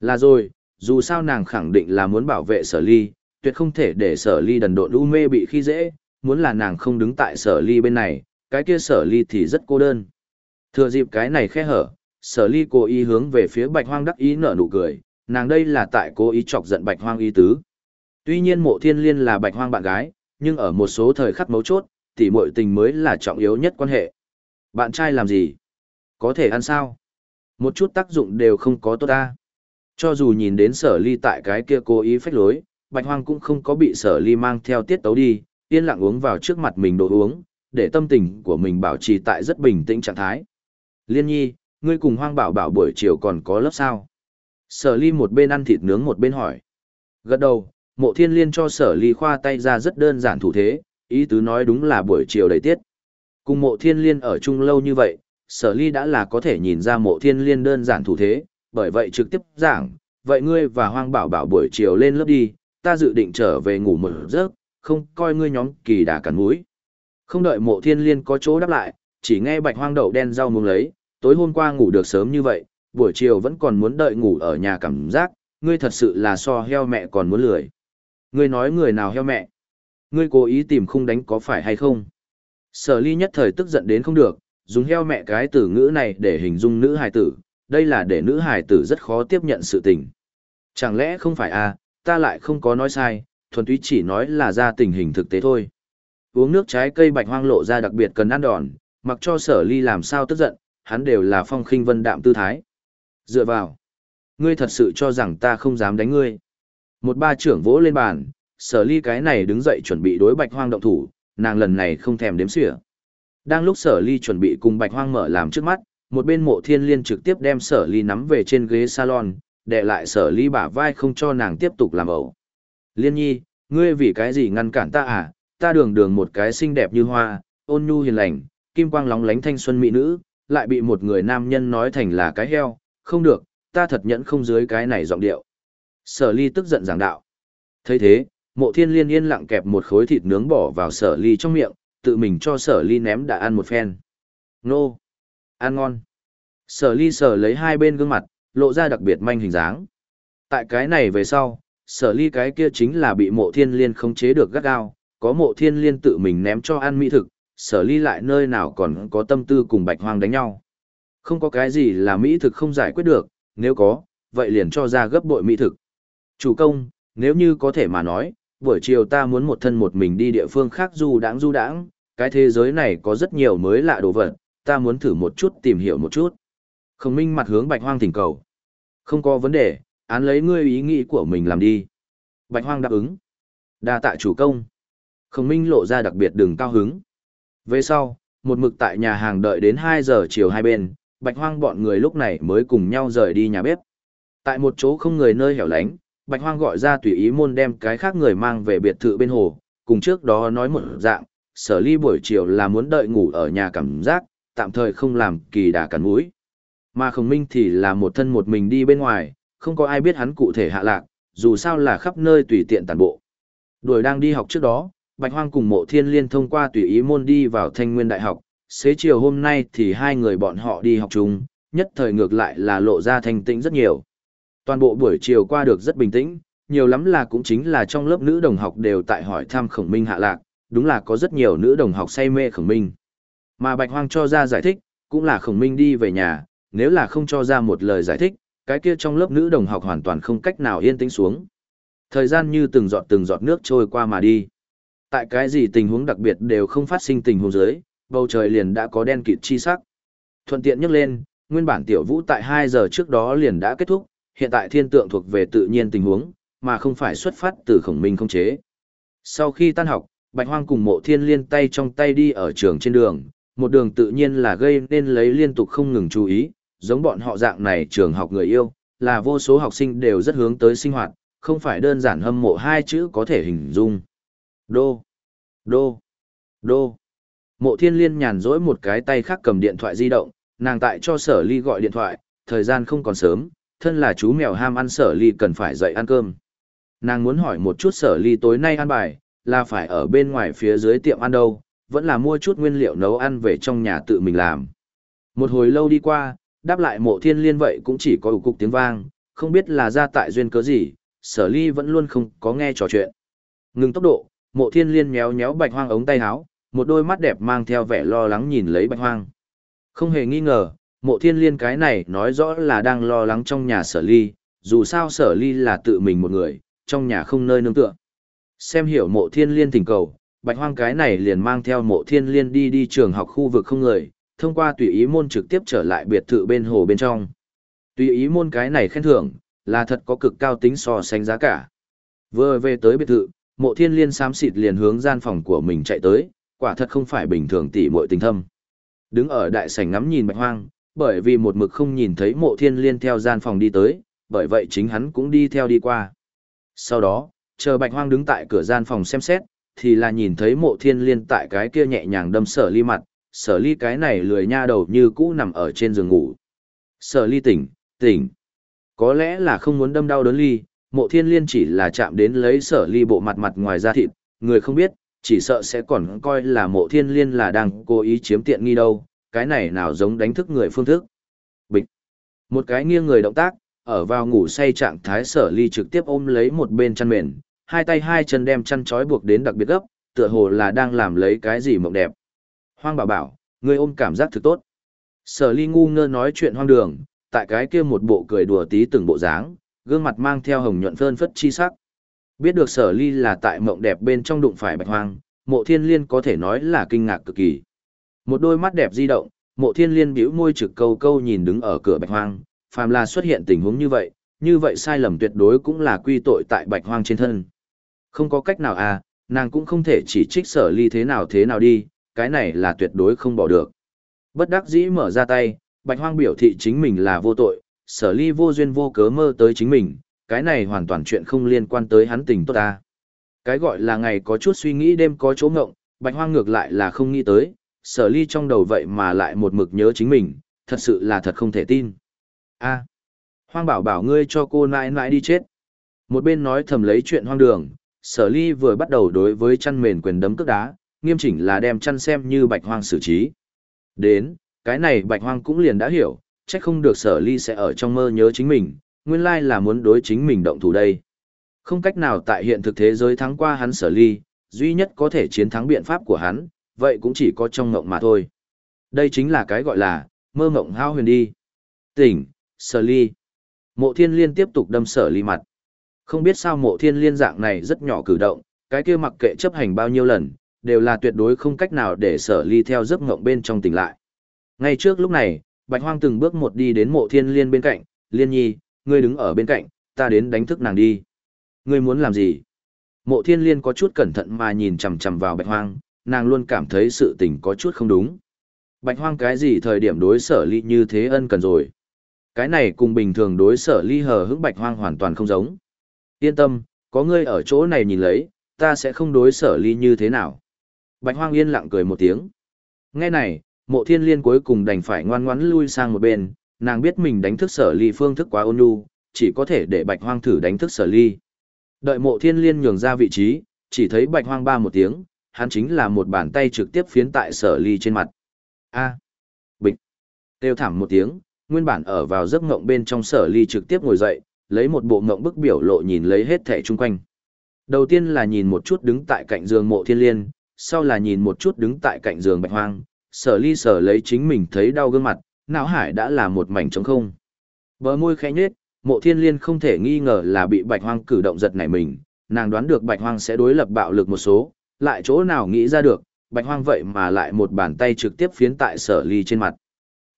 Là rồi, dù sao nàng khẳng định là muốn bảo vệ sở ly, tuyệt không thể để sở ly đần độn u mê bị khi dễ, muốn là nàng không đứng tại sở ly bên này, cái kia sở ly thì rất cô đơn. Thừa dịp cái này khe hở, sở ly cố ý hướng về phía bạch hoang đắc ý nở nụ cười, nàng đây là tại cố ý chọc giận bạch hoang ý tứ. Tuy nhiên mộ thiên liên là bạch hoang bạn gái, nhưng ở một số thời khắc mấu chốt, tỉ muội tình mới là trọng yếu nhất quan hệ. Bạn trai làm gì? Có thể ăn sao? Một chút tác dụng đều không có tốt ta. Cho dù nhìn đến sở ly tại cái kia cố ý phách lối, bạch hoang cũng không có bị sở ly mang theo tiết tấu đi, yên lặng uống vào trước mặt mình đồ uống, để tâm tình của mình bảo trì tại rất bình tĩnh trạng thái. Liên nhi, ngươi cùng hoang bảo bảo buổi chiều còn có lớp sao? Sở ly một bên ăn thịt nướng một bên hỏi. Gật đầu, mộ thiên liên cho sở ly khoa tay ra rất đơn giản thủ thế, ý tứ nói đúng là buổi chiều đầy tiết. Cùng mộ thiên liên ở chung lâu như vậy, sở ly đã là có thể nhìn ra mộ thiên liên đơn giản thủ thế, bởi vậy trực tiếp giảng, vậy ngươi và hoang bảo bảo buổi chiều lên lớp đi, ta dự định trở về ngủ một giấc, không coi ngươi nhóm kỳ đà cắn mũi. Không đợi mộ thiên liên có chỗ đáp lại, chỉ nghe bạch hoang đậu đen rau muống lấy, tối hôm qua ngủ được sớm như vậy, buổi chiều vẫn còn muốn đợi ngủ ở nhà cảm giác, ngươi thật sự là so heo mẹ còn muốn lười. Ngươi nói người nào heo mẹ? Ngươi cố ý tìm khung đánh có phải hay không? Sở ly nhất thời tức giận đến không được, dùng heo mẹ cái từ ngữ này để hình dung nữ hài tử, đây là để nữ hài tử rất khó tiếp nhận sự tình. Chẳng lẽ không phải à, ta lại không có nói sai, thuần túy chỉ nói là ra tình hình thực tế thôi. Uống nước trái cây bạch hoang lộ ra đặc biệt cần ăn đòn, mặc cho sở ly làm sao tức giận, hắn đều là phong khinh vân đạm tư thái. Dựa vào, ngươi thật sự cho rằng ta không dám đánh ngươi. Một ba trưởng vỗ lên bàn, sở ly cái này đứng dậy chuẩn bị đối bạch hoang động thủ, nàng lần này không thèm đếm xỉa. Đang lúc sở ly chuẩn bị cùng bạch hoang mở làm trước mắt, một bên mộ thiên liên trực tiếp đem sở ly nắm về trên ghế salon, để lại sở ly bả vai không cho nàng tiếp tục làm ẩu. Liên nhi, ngươi vì cái gì ngăn cản ta à, ta đường đường một cái xinh đẹp như hoa, ôn nhu hiền lành, kim quang lóng lánh thanh xuân mỹ nữ, lại bị một người nam nhân nói thành là cái heo, không được, ta thật nhẫn không dưới cái này giọng điệu. Sở ly tức giận giảng đạo. thấy thế, mộ thiên liên yên lặng kẹp một khối thịt nướng bỏ vào sở ly trong miệng, tự mình cho sở ly ném đã ăn một phen. Nô! Ăn ngon! Sở ly sở lấy hai bên gương mặt, lộ ra đặc biệt manh hình dáng. Tại cái này về sau, sở ly cái kia chính là bị mộ thiên liên khống chế được gắt gao, có mộ thiên liên tự mình ném cho ăn mỹ thực, sở ly lại nơi nào còn có tâm tư cùng bạch hoang đánh nhau. Không có cái gì là mỹ thực không giải quyết được, nếu có, vậy liền cho ra gấp bội mỹ thực. Chủ công, nếu như có thể mà nói, buổi chiều ta muốn một thân một mình đi địa phương khác du đãng du đãng, cái thế giới này có rất nhiều mới lạ đồ vật, ta muốn thử một chút tìm hiểu một chút. Khổng minh mặt hướng bạch hoang thỉnh cầu. Không có vấn đề, án lấy ngươi ý nghĩ của mình làm đi. Bạch hoang đáp ứng. đa tạ chủ công. Khổng minh lộ ra đặc biệt đường cao hứng. Về sau, một mực tại nhà hàng đợi đến 2 giờ chiều hai bên, bạch hoang bọn người lúc này mới cùng nhau rời đi nhà bếp. Tại một chỗ không người nơi hẻo lánh, bạch hoang gọi ra tùy ý môn đem cái khác người mang về biệt thự bên hồ, cùng trước đó nói một dạng, sở ly buổi chiều là muốn đợi ngủ ở nhà cảm giác, tạm thời không làm kỳ đà cắn mũi. Mà khổng minh thì là một thân một mình đi bên ngoài, không có ai biết hắn cụ thể hạ lạc, dù sao là khắp nơi tùy tiện tàn bộ. Đuổi đang đi học trước đó, Bạch Hoang cùng mộ thiên liên thông qua tùy ý môn đi vào thanh nguyên đại học, xế chiều hôm nay thì hai người bọn họ đi học chung, nhất thời ngược lại là lộ ra thanh tĩnh rất nhiều. Toàn bộ buổi chiều qua được rất bình tĩnh, nhiều lắm là cũng chính là trong lớp nữ đồng học đều tại hỏi thăm khổng minh hạ lạc, đúng là có rất nhiều nữ đồng học say mê khổng minh. Mà Bạch Hoang cho ra giải thích, cũng là khổng minh đi về nhà, nếu là không cho ra một lời giải thích, cái kia trong lớp nữ đồng học hoàn toàn không cách nào yên tĩnh xuống. Thời gian như từng giọt từng giọt nước trôi qua mà đi. Tại cái gì tình huống đặc biệt đều không phát sinh tình huống dưới, bầu trời liền đã có đen kịt chi sắc. Thuận tiện nhắc lên, nguyên bản tiểu vũ tại 2 giờ trước đó liền đã kết thúc, hiện tại thiên tượng thuộc về tự nhiên tình huống, mà không phải xuất phát từ khổng minh không chế. Sau khi tan học, Bạch Hoang cùng mộ thiên liên tay trong tay đi ở trường trên đường, một đường tự nhiên là gây nên lấy liên tục không ngừng chú ý, giống bọn họ dạng này trường học người yêu, là vô số học sinh đều rất hướng tới sinh hoạt, không phải đơn giản hâm mộ hai chữ có thể hình dung. Đô, đô, đô. Mộ thiên liên nhàn rỗi một cái tay khác cầm điện thoại di động, nàng tại cho sở ly gọi điện thoại, thời gian không còn sớm, thân là chú mèo ham ăn sở ly cần phải dậy ăn cơm. Nàng muốn hỏi một chút sở ly tối nay ăn bài, là phải ở bên ngoài phía dưới tiệm ăn đâu, vẫn là mua chút nguyên liệu nấu ăn về trong nhà tự mình làm. Một hồi lâu đi qua, đáp lại mộ thiên liên vậy cũng chỉ có ủ cục tiếng vang, không biết là ra tại duyên cớ gì, sở ly vẫn luôn không có nghe trò chuyện. Ngừng tốc độ, mộ thiên liên méo méo bạch hoang ống tay áo, một đôi mắt đẹp mang theo vẻ lo lắng nhìn lấy bạch hoang. Không hề nghi ngờ, mộ thiên liên cái này nói rõ là đang lo lắng trong nhà sở ly, dù sao sở ly là tự mình một người, trong nhà không nơi nương tựa. Xem hiểu mộ thiên liên thỉnh cầu, bạch hoang cái này liền mang theo mộ thiên liên đi đi trường học khu vực không người, thông qua tùy ý môn trực tiếp trở lại biệt thự bên hồ bên trong. Tùy ý môn cái này khen thưởng, là thật có cực cao tính so sánh giá cả. Vừa về tới biệt thự, mộ thiên liên xám xịt liền hướng gian phòng của mình chạy tới, quả thật không phải bình thường tỉ muội tình thâm. Đứng ở đại sảnh ngắm nhìn bạch hoang, bởi vì một mực không nhìn thấy mộ thiên liên theo gian phòng đi tới, bởi vậy chính hắn cũng đi theo đi qua. Sau đó, chờ bạch hoang đứng tại cửa gian phòng xem xét, thì là nhìn thấy mộ thiên liên tại cái kia nhẹ nhàng đâm sở ly mặt, sở ly cái này lười nha đầu như cũ nằm ở trên giường ngủ. Sở ly tỉnh, tỉnh. Có lẽ là không muốn đâm đau đớn ly, mộ thiên liên chỉ là chạm đến lấy sở ly bộ mặt mặt ngoài da thịt, người không biết, chỉ sợ sẽ còn coi là mộ thiên liên là đang cố ý chiếm tiện nghi đâu, cái này nào giống đánh thức người phương thức. Bịch. Một cái nghiêng người động tác, ở vào ngủ say trạng thái sở ly trực tiếp ôm lấy một bên chăn mền, hai tay hai chân đem chăn trói buộc đến đặc biệt gấp, tựa hồ là đang làm lấy cái gì mộng đẹp. Hoang bảo bảo, ngươi ôm cảm giác thực tốt. Sở ly ngu ngơ nói chuyện hoang đường, tại cái kia một bộ cười đùa tí từng bộ dáng, gương mặt mang theo hồng nhuận phơn phất chi sắc. Biết được sở ly là tại mộng đẹp bên trong đụng phải bạch hoang, mộ thiên liên có thể nói là kinh ngạc cực kỳ. Một đôi mắt đẹp di động, mộ thiên liên bĩu môi trực câu câu nhìn đứng ở cửa bạch hoang, phàm là xuất hiện tình huống như vậy, như vậy sai lầm tuyệt đối cũng là quy tội tại bạch hoang trên thân. Không có cách nào à, nàng cũng không thể chỉ trích sở ly thế nào thế nào đi, cái này là tuyệt đối không bỏ được. Bất đắc dĩ mở ra tay, bạch hoang biểu thị chính mình là vô tội, sở ly vô duyên vô cớ mơ tới chính mình, cái này hoàn toàn chuyện không liên quan tới hắn tình tốt ta. Cái gọi là ngày có chút suy nghĩ đêm có chỗ ngộng, bạch hoang ngược lại là không nghĩ tới, sở ly trong đầu vậy mà lại một mực nhớ chính mình, thật sự là thật không thể tin. a hoang bảo bảo ngươi cho cô nãi nãi đi chết. Một bên nói thầm lấy chuyện hoang đường, sở ly vừa bắt đầu đối với chăn mền quyền đấm cước đá, nghiêm chỉnh là đem chăn xem như bạch hoang xử trí. Đến, cái này bạch hoang cũng liền đã hiểu, chắc không được sở ly sẽ ở trong mơ nhớ chính mình, nguyên lai là muốn đối chính mình động thủ đây. Không cách nào tại hiện thực thế giới thắng qua hắn sở ly, duy nhất có thể chiến thắng biện pháp của hắn, vậy cũng chỉ có trong ngộng mà thôi. Đây chính là cái gọi là, mơ ngộng hao huyền đi. Tỉnh, sở ly. Mộ thiên liên tiếp tục đâm sở ly mặt. Không biết sao mộ thiên liên dạng này rất nhỏ cử động, cái kia mặc kệ chấp hành bao nhiêu lần, đều là tuyệt đối không cách nào để sở ly theo giấc ngộng bên trong tỉnh lại. Ngay trước lúc này, Bạch Hoang từng bước một đi đến mộ thiên liên bên cạnh, liên nhi, ngươi đứng ở bên cạnh, ta đến đánh thức nàng đi. Ngươi muốn làm gì? Mộ thiên liên có chút cẩn thận mà nhìn chằm chằm vào Bạch Hoang, nàng luôn cảm thấy sự tình có chút không đúng. Bạch Hoang cái gì thời điểm đối sở ly như thế ân cần rồi. Cái này cùng bình thường đối sở ly hờ hững Bạch Hoang hoàn toàn không giống. Yên tâm, có ngươi ở chỗ này nhìn lấy, ta sẽ không đối sở ly như thế nào. Bạch Hoang yên lặng cười một tiếng. Nghe này, mộ thiên liên cuối cùng đành phải ngoan ngoãn lui sang một bên, nàng biết mình đánh thức sở ly phương thức quá ôn nhu, chỉ có thể để Bạch Hoang thử đánh thức sở ly. Đợi mộ thiên liên nhường ra vị trí, chỉ thấy Bạch Hoang ba một tiếng, hắn chính là một bàn tay trực tiếp phiến tại sở ly trên mặt. A. Bịch. Têu thảm một tiếng, nguyên bản ở vào giấc ngộng bên trong sở ly trực tiếp ngồi dậy, lấy một bộ ngộng bức biểu lộ nhìn lấy hết thẻ chung quanh. Đầu tiên là nhìn một chút đứng tại cạnh giường mộ thiên liên, sau là nhìn một chút đứng tại cạnh giường bạch hoang, sở ly sở lấy chính mình thấy đau gương mặt, não hải đã là một mảnh trống không. Bờ môi khẽ nhếch, mộ thiên liên không thể nghi ngờ là bị bạch hoang cử động giật nảy mình, nàng đoán được bạch hoang sẽ đối lập bạo lực một số, lại chỗ nào nghĩ ra được, bạch hoang vậy mà lại một bàn tay trực tiếp phiến tại sở ly trên mặt.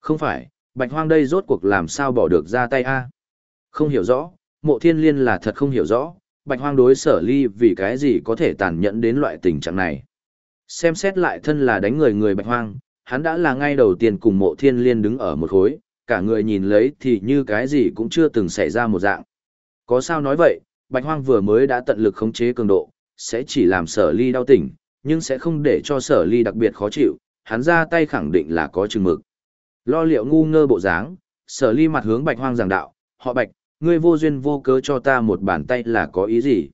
Không phải, bạch hoang đây rốt cuộc làm sao bỏ được ra tay a? Không hiểu rõ, mộ thiên liên là thật không hiểu rõ, bạch hoang đối sở ly vì cái gì có thể tàn nhẫn đến loại tình trạng này. Xem xét lại thân là đánh người người bạch hoang, hắn đã là ngay đầu tiên cùng mộ thiên liên đứng ở một khối, cả người nhìn lấy thì như cái gì cũng chưa từng xảy ra một dạng. Có sao nói vậy, bạch hoang vừa mới đã tận lực khống chế cường độ, sẽ chỉ làm sở ly đau tỉnh, nhưng sẽ không để cho sở ly đặc biệt khó chịu, hắn ra tay khẳng định là có chừng mực. Lo liệu ngu ngơ bộ dáng, sở ly mặt hướng bạch hoang giảng đạo, họ bạch, ngươi vô duyên vô cớ cho ta một bàn tay là có ý gì?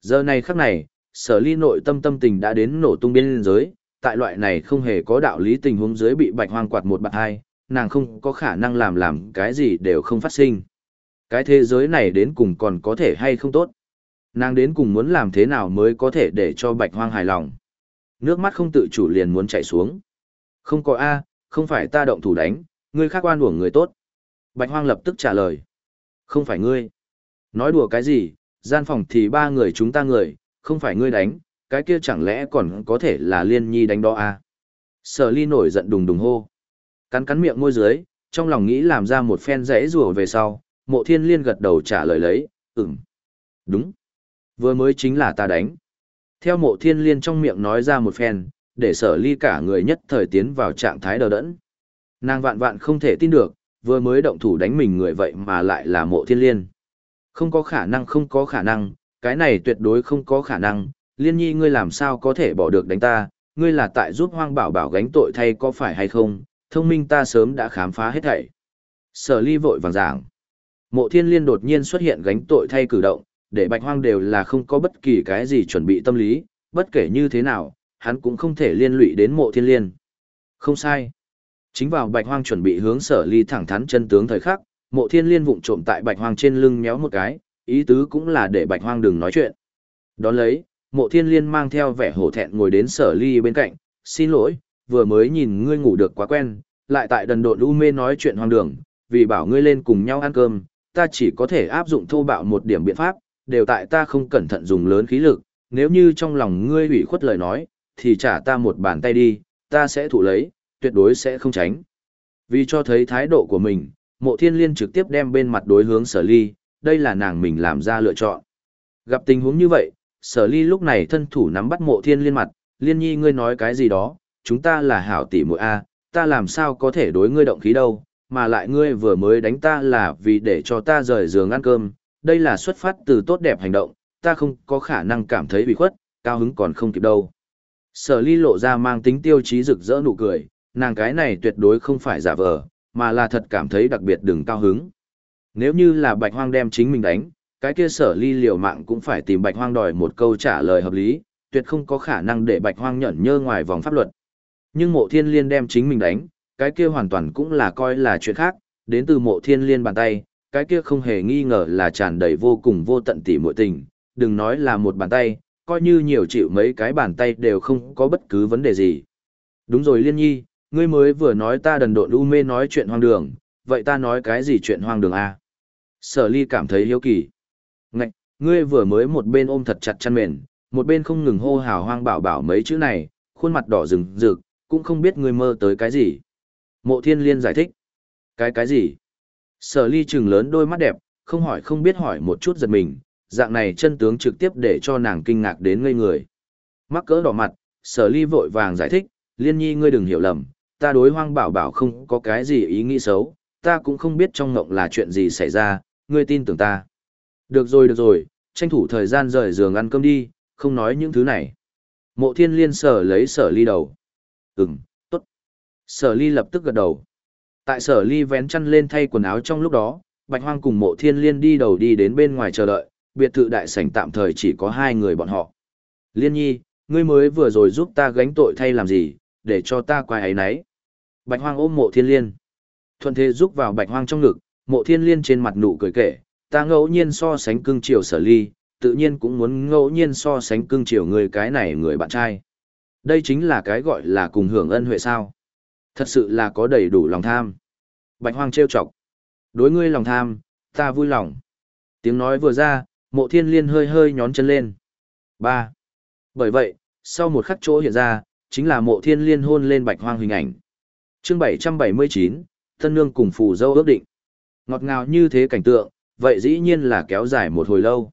Giờ này khắc này, sở ly nội tâm tâm tình đã đến nổ tung biên giới, tại loại này không hề có đạo lý tình huống dưới bị bạch hoang quạt một bạc hai, nàng không có khả năng làm làm cái gì đều không phát sinh. Cái thế giới này đến cùng còn có thể hay không tốt. Nàng đến cùng muốn làm thế nào mới có thể để cho bạch hoang hài lòng. Nước mắt không tự chủ liền muốn chảy xuống. Không có A, không phải ta động thủ đánh, ngươi khác oan uổng người tốt. Bạch hoang lập tức trả lời. Không phải ngươi. Nói đùa cái gì, gian phòng thì ba người chúng ta người, không phải ngươi đánh, cái kia chẳng lẽ còn có thể là liên nhi đánh đó à? Sở ly nổi giận đùng đùng hô. Cắn cắn miệng môi dưới, trong lòng nghĩ làm ra một phen rẽ rùa về sau, mộ thiên liên gật đầu trả lời lấy, ừm. Đúng. Vừa mới chính là ta đánh. Theo mộ thiên liên trong miệng nói ra một phen, để sở ly cả người nhất thời tiến vào trạng thái đờ đẫn. Nàng vạn vạn không thể tin được, vừa mới động thủ đánh mình người vậy mà lại là mộ thiên liên. Không có khả năng không có khả năng, cái này tuyệt đối không có khả năng, liên nhi ngươi làm sao có thể bỏ được đánh ta, ngươi là tại giúp hoang bảo bảo gánh tội thay có phải hay không, thông minh ta sớm đã khám phá hết thảy. Sở ly vội vàng giảng. Mộ thiên liên đột nhiên xuất hiện gánh tội thay cử động, để bạch hoang đều là không có bất kỳ cái gì chuẩn bị tâm lý, bất kể như thế nào, hắn cũng không thể liên lụy đến mộ thiên liên. Không sai. Chính vào bạch hoang chuẩn bị hướng sở ly thẳng thắn chân tướng thời khắc, mộ thiên liên vụng trộm tại bạch hoang trên lưng méo một cái, ý tứ cũng là để bạch hoang đừng nói chuyện. Đón lấy, mộ thiên liên mang theo vẻ hổ thẹn ngồi đến sở ly bên cạnh, xin lỗi, vừa mới nhìn ngươi ngủ được quá quen, lại tại đần độn u mê nói chuyện hoang đường, vì bảo ngươi lên cùng nhau ăn cơm, ta chỉ có thể áp dụng thô bạo một điểm biện pháp, đều tại ta không cẩn thận dùng lớn khí lực, nếu như trong lòng ngươi ủy khuất lời nói, thì trả ta một bàn tay đi, ta sẽ thụ lấy, tuyệt đối sẽ không tránh. Vì cho thấy thái độ của mình, mộ thiên liên trực tiếp đem bên mặt đối hướng sở ly, đây là nàng mình làm ra lựa chọn. Gặp tình huống như vậy, sở ly lúc này thân thủ nắm bắt mộ thiên liên mặt, liên nhi ngươi nói cái gì đó, chúng ta là hảo tỷ muội A, ta làm sao có thể đối ngươi động khí đâu, mà lại ngươi vừa mới đánh ta là vì để cho ta rời giường ăn cơm, đây là xuất phát từ tốt đẹp hành động, ta không có khả năng cảm thấy bị khuất, cao hứng còn không kịp đâu. Sở ly lộ ra mang tính tiêu chí rực rỡ nụ cười, nàng cái này tuyệt đối không phải giả vờ, mà là thật cảm thấy đặc biệt đừng cao hứng. Nếu như là bạch hoang đem chính mình đánh, cái kia sở ly liều mạng cũng phải tìm bạch hoang đòi một câu trả lời hợp lý, tuyệt không có khả năng để bạch hoang nhẫn nhơ ngoài vòng pháp luật. Nhưng mộ thiên liên đem chính mình đánh, cái kia hoàn toàn cũng là coi là chuyện khác, đến từ mộ thiên liên bàn tay, cái kia không hề nghi ngờ là tràn đầy vô cùng vô tận tỉ muội tình, đừng nói là một bàn tay, coi như nhiều chịu mấy cái bàn tay đều không có bất cứ vấn đề gì. Đúng rồi Liên Nhi, ngươi mới vừa nói ta đần độn u mê nói chuyện hoang đường, vậy ta nói cái gì chuyện hoang đường à? Sở ly cảm thấy hiếu kỳ. Ngạch, ngươi vừa mới một bên ôm thật chặt chăn mền, một bên không ngừng hô hào hoang bảo bảo mấy chữ này, khuôn mặt đỏ rừng rực, cũng không biết ngươi mơ tới cái gì. Mộ thiên liên giải thích. Cái cái gì? Sở ly trừng lớn đôi mắt đẹp, không hỏi không biết hỏi một chút giật mình, dạng này chân tướng trực tiếp để cho nàng kinh ngạc đến ngây người. Mắc cỡ đỏ mặt, sở ly vội vàng giải thích, liên nhi ngươi đừng hiểu lầm, ta đối hoang bảo bảo không có cái gì ý nghĩ xấu, ta cũng không biết trong ngộng là chuyện gì xảy ra, ngươi tin tưởng ta. Được rồi được rồi, tranh thủ thời gian rời giường ăn cơm đi, không nói những thứ này. Mộ thiên liên sở lấy sở ly đầu. Ừm, tốt. Sở ly lập tức gật đầu. Tại sở ly vén chăn lên thay quần áo trong lúc đó, bạch hoang cùng mộ thiên liên đi đầu đi đến bên ngoài chờ đợi, biệt thự đại sảnh tạm thời chỉ có hai người bọn họ. Liên nhi, ngươi mới vừa rồi giúp ta gánh tội thay làm gì, để cho ta quay ấy nấy. Bạch hoang ôm mộ thiên liên. Thuận thế giúp vào bạch hoang trong ngực, mộ thiên liên trên mặt nụ cười kể, ta ngẫu nhiên so sánh cưng chiều sở ly, tự nhiên cũng muốn ngẫu nhiên so sánh cưng chiều người cái này người bạn trai. Đây chính là cái gọi là cùng hưởng ân huệ sao. Thật sự là có đầy đủ lòng tham. Bạch hoang trêu chọc. Đối ngươi lòng tham, ta vui lòng. Tiếng nói vừa ra, mộ thiên liên hơi hơi nhón chân lên. ba Bởi vậy, sau một khắc chỗ hiện ra, chính là mộ thiên liên hôn lên bạch hoang hình ảnh. Chương 779, thân Nương cùng phù dâu ước định. Ngọt ngào như thế cảnh tượng, vậy dĩ nhiên là kéo dài một hồi lâu.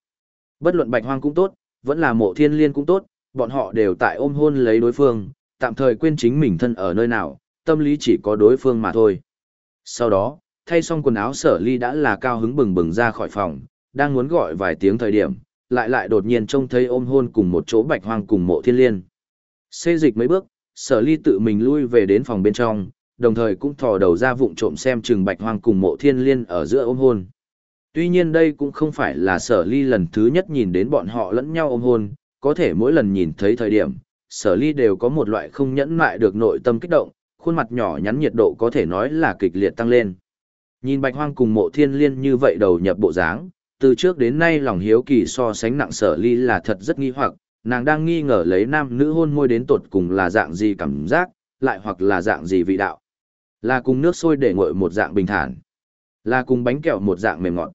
Bất luận bạch hoang cũng tốt, vẫn là mộ thiên liên cũng tốt, bọn họ đều tại ôm hôn lấy đối phương, tạm thời quên chính mình thân ở nơi nào, tâm lý chỉ có đối phương mà thôi. Sau đó, thay xong quần áo sở ly đã là cao hứng bừng bừng ra khỏi phòng, đang muốn gọi vài tiếng thời điểm, lại lại đột nhiên trông thấy ôm hôn cùng một chỗ bạch hoang cùng mộ thiên liên. Xê dịch mấy bước, sở ly tự mình lui về đến phòng bên trong, đồng thời cũng thò đầu ra vụng trộm xem chừng bạch hoang cùng mộ thiên liên ở giữa ôm hôn. Tuy nhiên đây cũng không phải là sở ly lần thứ nhất nhìn đến bọn họ lẫn nhau ôm hôn, có thể mỗi lần nhìn thấy thời điểm, sở ly đều có một loại không nhẫn mại được nội tâm kích động, khuôn mặt nhỏ nhắn nhiệt độ có thể nói là kịch liệt tăng lên. Nhìn bạch hoang cùng mộ thiên liên như vậy đầu nhập bộ dáng, từ trước đến nay lòng hiếu kỳ so sánh nặng sở ly là thật rất nghi hoặc, nàng đang nghi ngờ lấy nam nữ hôn môi đến tột cùng là dạng gì cảm giác, lại hoặc là dạng gì vị đạo. Là cùng nước sôi để nguội một dạng bình thản, là cùng bánh kẹo một dạng mềm ngọt.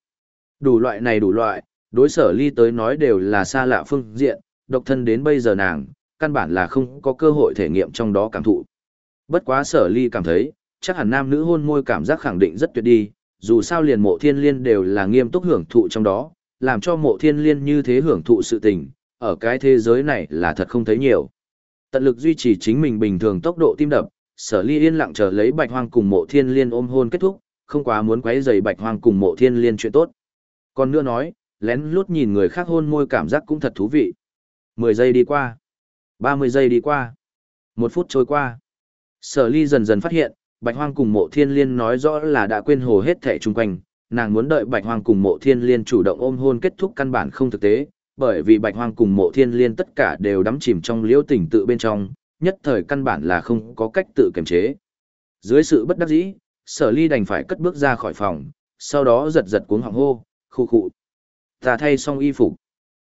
Đủ loại này đủ loại, đối sở ly tới nói đều là xa lạ phương diện, độc thân đến bây giờ nàng, căn bản là không có cơ hội thể nghiệm trong đó cảm thụ. Bất quá sở ly cảm thấy, chắc hẳn nam nữ hôn môi cảm giác khẳng định rất tuyệt đi, dù sao liền mộ thiên liên đều là nghiêm túc hưởng thụ trong đó, làm cho mộ thiên liên như thế hưởng thụ sự tình, ở cái thế giới này là thật không thấy nhiều. Tận lực duy trì chính mình bình thường tốc độ tim đập, sở ly yên lặng chờ lấy bạch hoang cùng mộ thiên liên ôm hôn kết thúc, không quá muốn quấy rầy bạch hoang cùng mộ thiên liên chuyện tốt. Còn nữa nói, lén lút nhìn người khác hôn môi cảm giác cũng thật thú vị. 10 giây đi qua. 30 giây đi qua. Một phút trôi qua. Sở ly dần dần phát hiện, Bạch Hoang cùng mộ thiên liên nói rõ là đã quên hồ hết thẻ chung quanh, nàng muốn đợi Bạch Hoang cùng mộ thiên liên chủ động ôm hôn kết thúc căn bản không thực tế, bởi vì Bạch Hoang cùng mộ thiên liên tất cả đều đắm chìm trong liễu tình tự bên trong, nhất thời căn bản là không có cách tự kiềm chế. Dưới sự bất đắc dĩ, sở ly đành phải cất bước ra khỏi phòng, sau đó giật giật cuống họng hô, khu khụ. Ta thay xong y phục.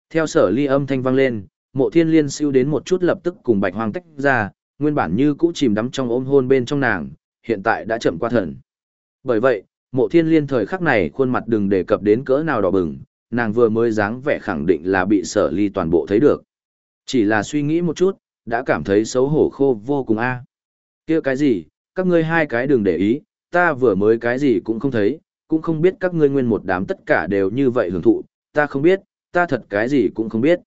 Theo sở ly âm thanh vang lên, mộ thiên liên siêu đến một chút lập tức cùng Bạch Hoang tách ra, nguyên bản như cũ chìm đắm trong ôm hôn bên trong nàng, hiện tại đã chậm qua thần. Bởi vậy, mộ thiên liên thời khắc này khuôn mặt đừng đề cập đến cỡ nào đỏ bừng, nàng vừa mới dáng vẻ khẳng định là bị sở ly toàn bộ thấy được. Chỉ là suy nghĩ một chút, đã cảm thấy xấu hổ khô vô cùng a. kia cái gì, các ngươi hai cái đừng để ý, ta vừa mới cái gì cũng không thấy, cũng không biết các ngươi nguyên một đám tất cả đều như vậy hưởng thụ, ta không biết, ta thật cái gì cũng không biết.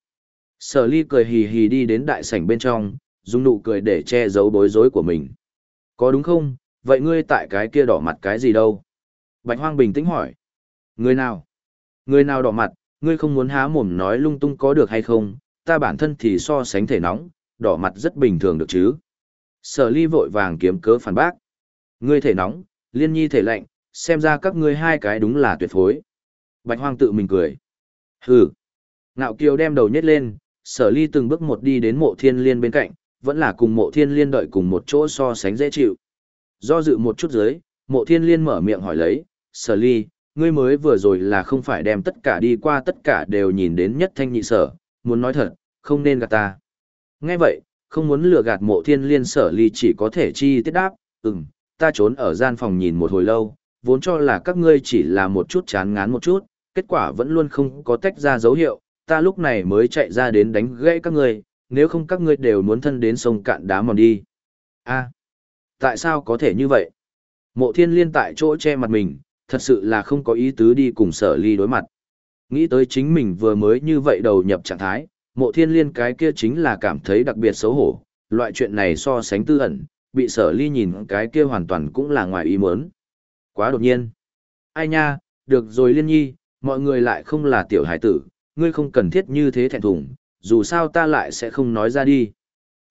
Sở ly cười hì hì đi đến đại sảnh bên trong, dùng nụ cười để che giấu bối rối của mình. Có đúng không, vậy ngươi tại cái kia đỏ mặt cái gì đâu? Bạch Hoang bình tĩnh hỏi. Người nào? Người nào đỏ mặt, ngươi không muốn há mồm nói lung tung có được hay không, ta bản thân thì so sánh thể nóng, đỏ mặt rất bình thường được chứ. Sở ly vội vàng kiếm cớ phản bác. Ngươi thể nóng, liên nhi thể lạnh, xem ra các ngươi hai cái đúng là tuyệt phối. Bạch Hoang tự mình cười. Hừ. Ngạo kiều đem đầu nhét lên, sở ly từng bước một đi đến mộ thiên liên bên cạnh, vẫn là cùng mộ thiên liên đợi cùng một chỗ so sánh dễ chịu. Do dự một chút dưới, mộ thiên liên mở miệng hỏi lấy, sở ly, ngươi mới vừa rồi là không phải đem tất cả đi qua tất cả đều nhìn đến nhất thanh nhị sở, muốn nói thật, không nên gạt ta. Nghe vậy, không muốn lừa gạt mộ thiên liên sở ly chỉ có thể chi tiết đáp, ừm, ta trốn ở gian phòng nhìn một hồi lâu, vốn cho là các ngươi chỉ là một chút chán ngán một chút, kết quả vẫn luôn không có tách ra dấu hiệu, ta lúc này mới chạy ra đến đánh gãy các ngươi, nếu không các ngươi đều muốn thân đến sông cạn đá mòn đi. a tại sao có thể như vậy? Mộ thiên liên tại chỗ che mặt mình, thật sự là không có ý tứ đi cùng sở ly đối mặt. Nghĩ tới chính mình vừa mới như vậy đầu nhập trạng thái, mộ thiên liên cái kia chính là cảm thấy đặc biệt xấu hổ, loại chuyện này so sánh tư ẩn, bị sở ly nhìn cái kia hoàn toàn cũng là ngoài ý muốn. Quá đột nhiên. Ai nha, được rồi liên nhi, mọi người lại không là tiểu hải tử, ngươi không cần thiết như thế thẹn thùng, dù sao ta lại sẽ không nói ra đi.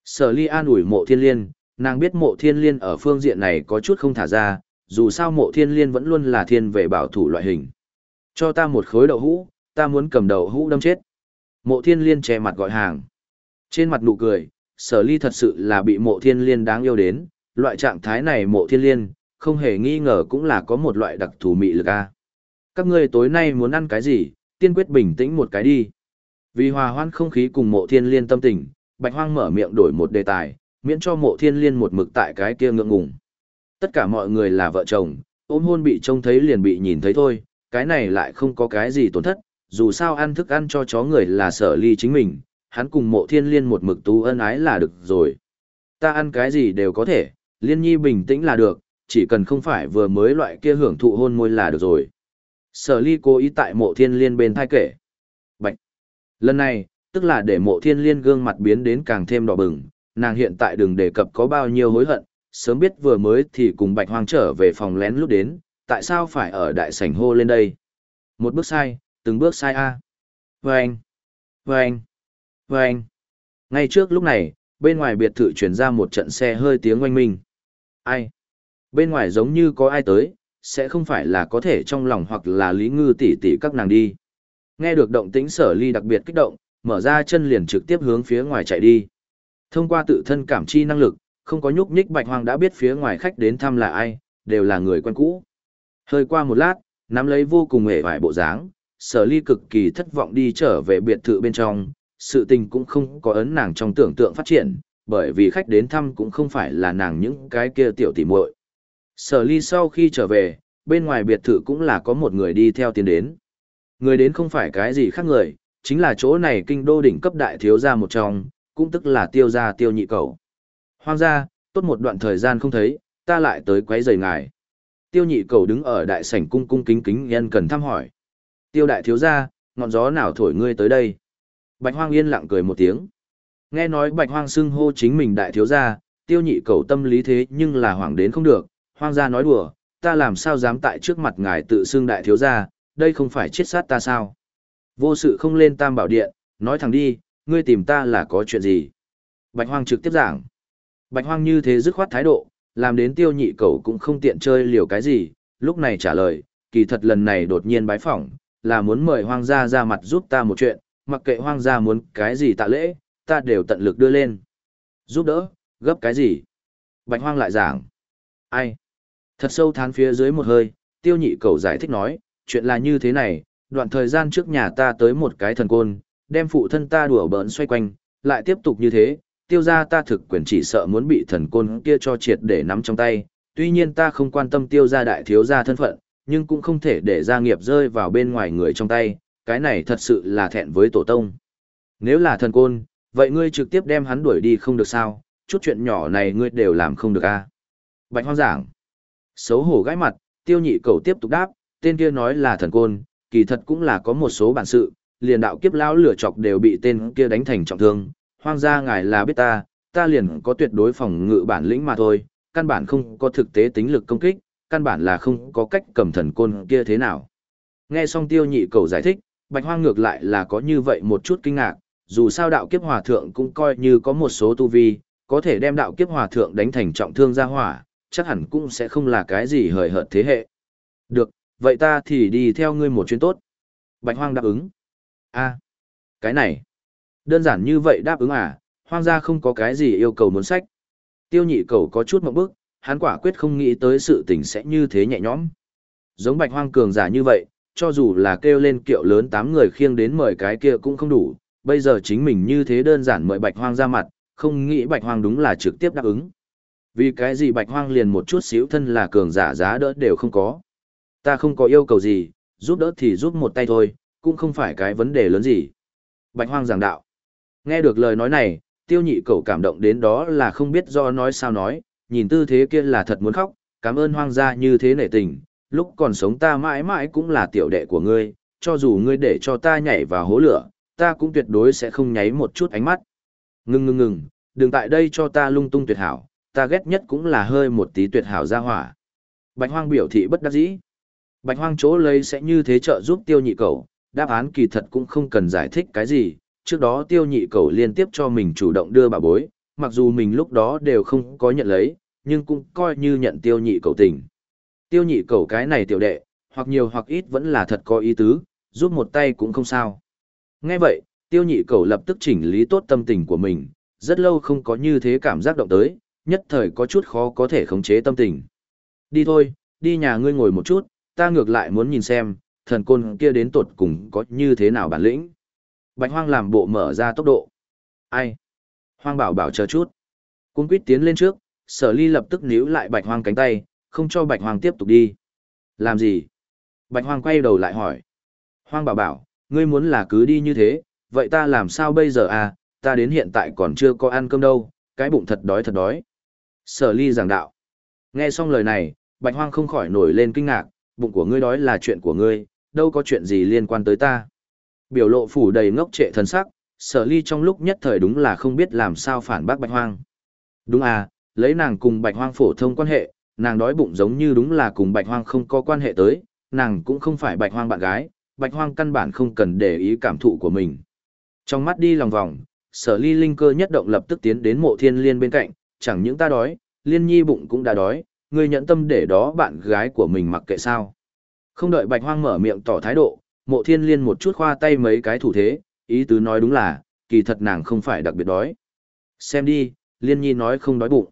Sở ly an ủi mộ thiên liên, nàng biết mộ thiên liên ở phương diện này có chút không thả ra, dù sao mộ thiên liên vẫn luôn là thiên về bảo thủ loại hình. Cho ta một khối đậu hũ, ta muốn cầm đậu hũ đâm chết. Mộ thiên liên che mặt gọi hàng. Trên mặt nụ cười, sở ly thật sự là bị mộ thiên liên đáng yêu đến, loại trạng thái này mộ thiên liên, không hề nghi ngờ cũng là có một loại đặc thù mị lực a. Các ngươi tối nay muốn ăn cái gì, tiên quyết bình tĩnh một cái đi. Vì hòa hoan không khí cùng mộ thiên liên tâm tình, bạch hoang mở miệng đổi một đề tài, miễn cho mộ thiên liên một mực tại cái kia ngượng ngùng. Tất cả mọi người là vợ chồng, ôm hôn bị trông thấy liền bị nhìn thấy thôi, cái này lại không có cái gì tổn thất, dù sao ăn thức ăn cho chó người là sở ly chính mình, hắn cùng mộ thiên liên một mực tú ân ái là được rồi. Ta ăn cái gì đều có thể, liên nhi bình tĩnh là được, chỉ cần không phải vừa mới loại kia hưởng thụ hôn môi là được rồi. Sở ly cố ý tại mộ thiên liên bên thai kể. Lần này, tức là để mộ thiên liên gương mặt biến đến càng thêm đỏ bừng, nàng hiện tại đừng đề cập có bao nhiêu hối hận, sớm biết vừa mới thì cùng bạch hoang trở về phòng lén lúc đến, tại sao phải ở đại sảnh hô lên đây? Một bước sai, từng bước sai a. Vâng, vâng, vâng. Ngay trước lúc này, bên ngoài biệt thự truyền ra một trận xe hơi tiếng oanh minh. Ai? Bên ngoài giống như có ai tới, sẽ không phải là có thể trong lòng hoặc là lý ngư tỷ tỷ các nàng đi. Nghe được động tĩnh sở ly đặc biệt kích động, mở ra chân liền trực tiếp hướng phía ngoài chạy đi. Thông qua tự thân cảm chi năng lực, không có nhúc nhích bạch hoang đã biết phía ngoài khách đến thăm là ai, đều là người quen cũ. Hơi qua một lát, nắm lấy vô cùng hề vải bộ dáng, sở ly cực kỳ thất vọng đi trở về biệt thự bên trong, sự tình cũng không có ấn nàng trong tưởng tượng phát triển, bởi vì khách đến thăm cũng không phải là nàng những cái kia tiểu tỉ muội. Sở ly sau khi trở về, bên ngoài biệt thự cũng là có một người đi theo tiến đến. Người đến không phải cái gì khác người, chính là chỗ này kinh đô đỉnh cấp đại thiếu gia một trong, cũng tức là tiêu gia tiêu nhị cầu. Hoang gia, tốt một đoạn thời gian không thấy, ta lại tới quấy rầy ngài. Tiêu nhị cầu đứng ở đại sảnh cung cung kính kính nhân cần thăm hỏi. Tiêu đại thiếu gia, ngọn gió nào thổi ngươi tới đây? Bạch hoang yên lặng cười một tiếng. Nghe nói bạch hoang xưng hô chính mình đại thiếu gia, tiêu nhị cầu tâm lý thế nhưng là hoảng đến không được. Hoang gia nói đùa, ta làm sao dám tại trước mặt ngài tự xưng đại thiếu gia, đây không phải chết sát ta sao? Vô sự không lên tam bảo điện, nói thẳng đi, ngươi tìm ta là có chuyện gì? Bạch hoang trực tiếp giảng. Bạch hoang như thế dứt khoát thái độ, làm đến tiêu nhị cầu cũng không tiện chơi liều cái gì, lúc này trả lời, kỳ thật lần này đột nhiên bái phỏng, là muốn mời hoang gia ra mặt giúp ta một chuyện, mặc kệ hoang gia muốn cái gì tạ lễ, ta đều tận lực đưa lên. Giúp đỡ, gấp cái gì? Bạch hoang lại giảng. Ai? Thật sâu thán phía dưới một hơi, tiêu nhị cầu giải thích nói, chuyện là như thế này, đoạn thời gian trước nhà ta tới một cái thần côn, đem phụ thân ta đùa bỡn xoay quanh, lại tiếp tục như thế, tiêu ra ta thực quyền chỉ sợ muốn bị thần côn kia cho triệt để nắm trong tay, tuy nhiên ta không quan tâm tiêu ra đại thiếu gia thân phận, nhưng cũng không thể để gia nghiệp rơi vào bên ngoài người trong tay, cái này thật sự là thẹn với tổ tông. Nếu là thần côn, vậy ngươi trực tiếp đem hắn đuổi đi không được sao, chút chuyện nhỏ này ngươi đều làm không được a à? Bạch hoang giảng. Xấu hổ gãi mặt, tiêu nhị cầu tiếp tục đáp, tên kia nói là thần côn, kỳ thật cũng là có một số bản sự, liền đạo kiếp lão lửa chọc đều bị tên kia đánh thành trọng thương, hoang gia ngài là biết ta, ta liền có tuyệt đối phòng ngự bản lĩnh mà thôi, căn bản không có thực tế tính lực công kích, căn bản là không có cách cầm thần côn kia thế nào. Nghe xong tiêu nhị cầu giải thích, bạch hoang ngược lại là có như vậy một chút kinh ngạc, dù sao đạo kiếp hòa thượng cũng coi như có một số tu vi, có thể đem đạo kiếp hòa thượng đánh thành trọng thương ra hỏa, chắc hẳn cũng sẽ không là cái gì hời hợt thế hệ. Được, vậy ta thì đi theo ngươi một chuyến tốt. Bạch hoang đáp ứng. a cái này, đơn giản như vậy đáp ứng à, hoang gia không có cái gì yêu cầu muốn sách. Tiêu nhị cầu có chút một bước, hắn quả quyết không nghĩ tới sự tình sẽ như thế nhẹ nhõm. Giống bạch hoang cường giả như vậy, cho dù là kêu lên kiệu lớn tám người khiêng đến mời cái kia cũng không đủ, bây giờ chính mình như thế đơn giản mời bạch hoang ra mặt, không nghĩ bạch hoang đúng là trực tiếp đáp ứng. Vì cái gì bạch hoang liền một chút xíu thân là cường giả giá đỡ đều không có. Ta không có yêu cầu gì, giúp đỡ thì giúp một tay thôi, cũng không phải cái vấn đề lớn gì. Bạch hoang giảng đạo. Nghe được lời nói này, tiêu nhị cậu cảm động đến đó là không biết do nói sao nói, nhìn tư thế kia là thật muốn khóc, cảm ơn hoang gia như thế nể tình, lúc còn sống ta mãi mãi cũng là tiểu đệ của ngươi, cho dù ngươi để cho ta nhảy vào hố lửa, ta cũng tuyệt đối sẽ không nháy một chút ánh mắt. Ngừng ngừng ngừng, đừng tại đây cho ta lung tung tuyệt hảo, ta ghét nhất cũng là hơi một tí tuyệt hảo ra hỏa. Bạch hoang biểu thị bất đắc dĩ. Bạch hoang chỗ lấy sẽ như thế trợ giúp tiêu nhị cầu, đáp án kỳ thật cũng không cần giải thích cái gì. Trước đó tiêu nhị cầu liên tiếp cho mình chủ động đưa bà bối, mặc dù mình lúc đó đều không có nhận lấy, nhưng cũng coi như nhận tiêu nhị cầu tình. Tiêu nhị cầu cái này tiểu đệ, hoặc nhiều hoặc ít vẫn là thật có ý tứ, giúp một tay cũng không sao. Nghe vậy, tiêu nhị cầu lập tức chỉnh lý tốt tâm tình của mình, rất lâu không có như thế cảm giác động tới, nhất thời có chút khó có thể khống chế tâm tình. Đi thôi, đi nhà ngươi ngồi một chút, ta ngược lại muốn nhìn xem, thần côn kia đến tột cùng có như thế nào bản lĩnh. Bạch hoang làm bộ mở ra tốc độ. Ai? Hoang bảo bảo chờ chút. Cung quýt tiến lên trước, sở ly lập tức níu lại bạch hoang cánh tay, không cho bạch hoang tiếp tục đi. Làm gì? Bạch hoang quay đầu lại hỏi. Hoang bảo bảo, ngươi muốn là cứ đi như thế, vậy ta làm sao bây giờ à, ta đến hiện tại còn chưa có ăn cơm đâu, cái bụng thật đói thật đói. Sở ly giảng đạo. Nghe xong lời này, bạch hoang không khỏi nổi lên kinh ngạc, bụng của ngươi đói là chuyện của ngươi, đâu có chuyện gì liên quan tới ta. Biểu lộ phủ đầy ngốc trệ thần sắc, sở ly trong lúc nhất thời đúng là không biết làm sao phản bác bạch hoang. Đúng à, lấy nàng cùng bạch hoang phổ thông quan hệ, nàng đói bụng giống như đúng là cùng bạch hoang không có quan hệ tới, nàng cũng không phải bạch hoang bạn gái, bạch hoang căn bản không cần để ý cảm thụ của mình. Trong mắt đi lòng vòng, sở ly linh cơ nhất động lập tức tiến đến mộ thiên liên bên cạnh, chẳng những ta đói, liên nhi bụng cũng đã đói, ngươi nhận tâm để đó bạn gái của mình mặc kệ sao. Không đợi bạch hoang mở miệng tỏ thái độ, mộ thiên liên một chút khoa tay mấy cái thủ thế, ý tứ nói đúng là, kỳ thật nàng không phải đặc biệt đói. Xem đi, liên nhi nói không đói bụng.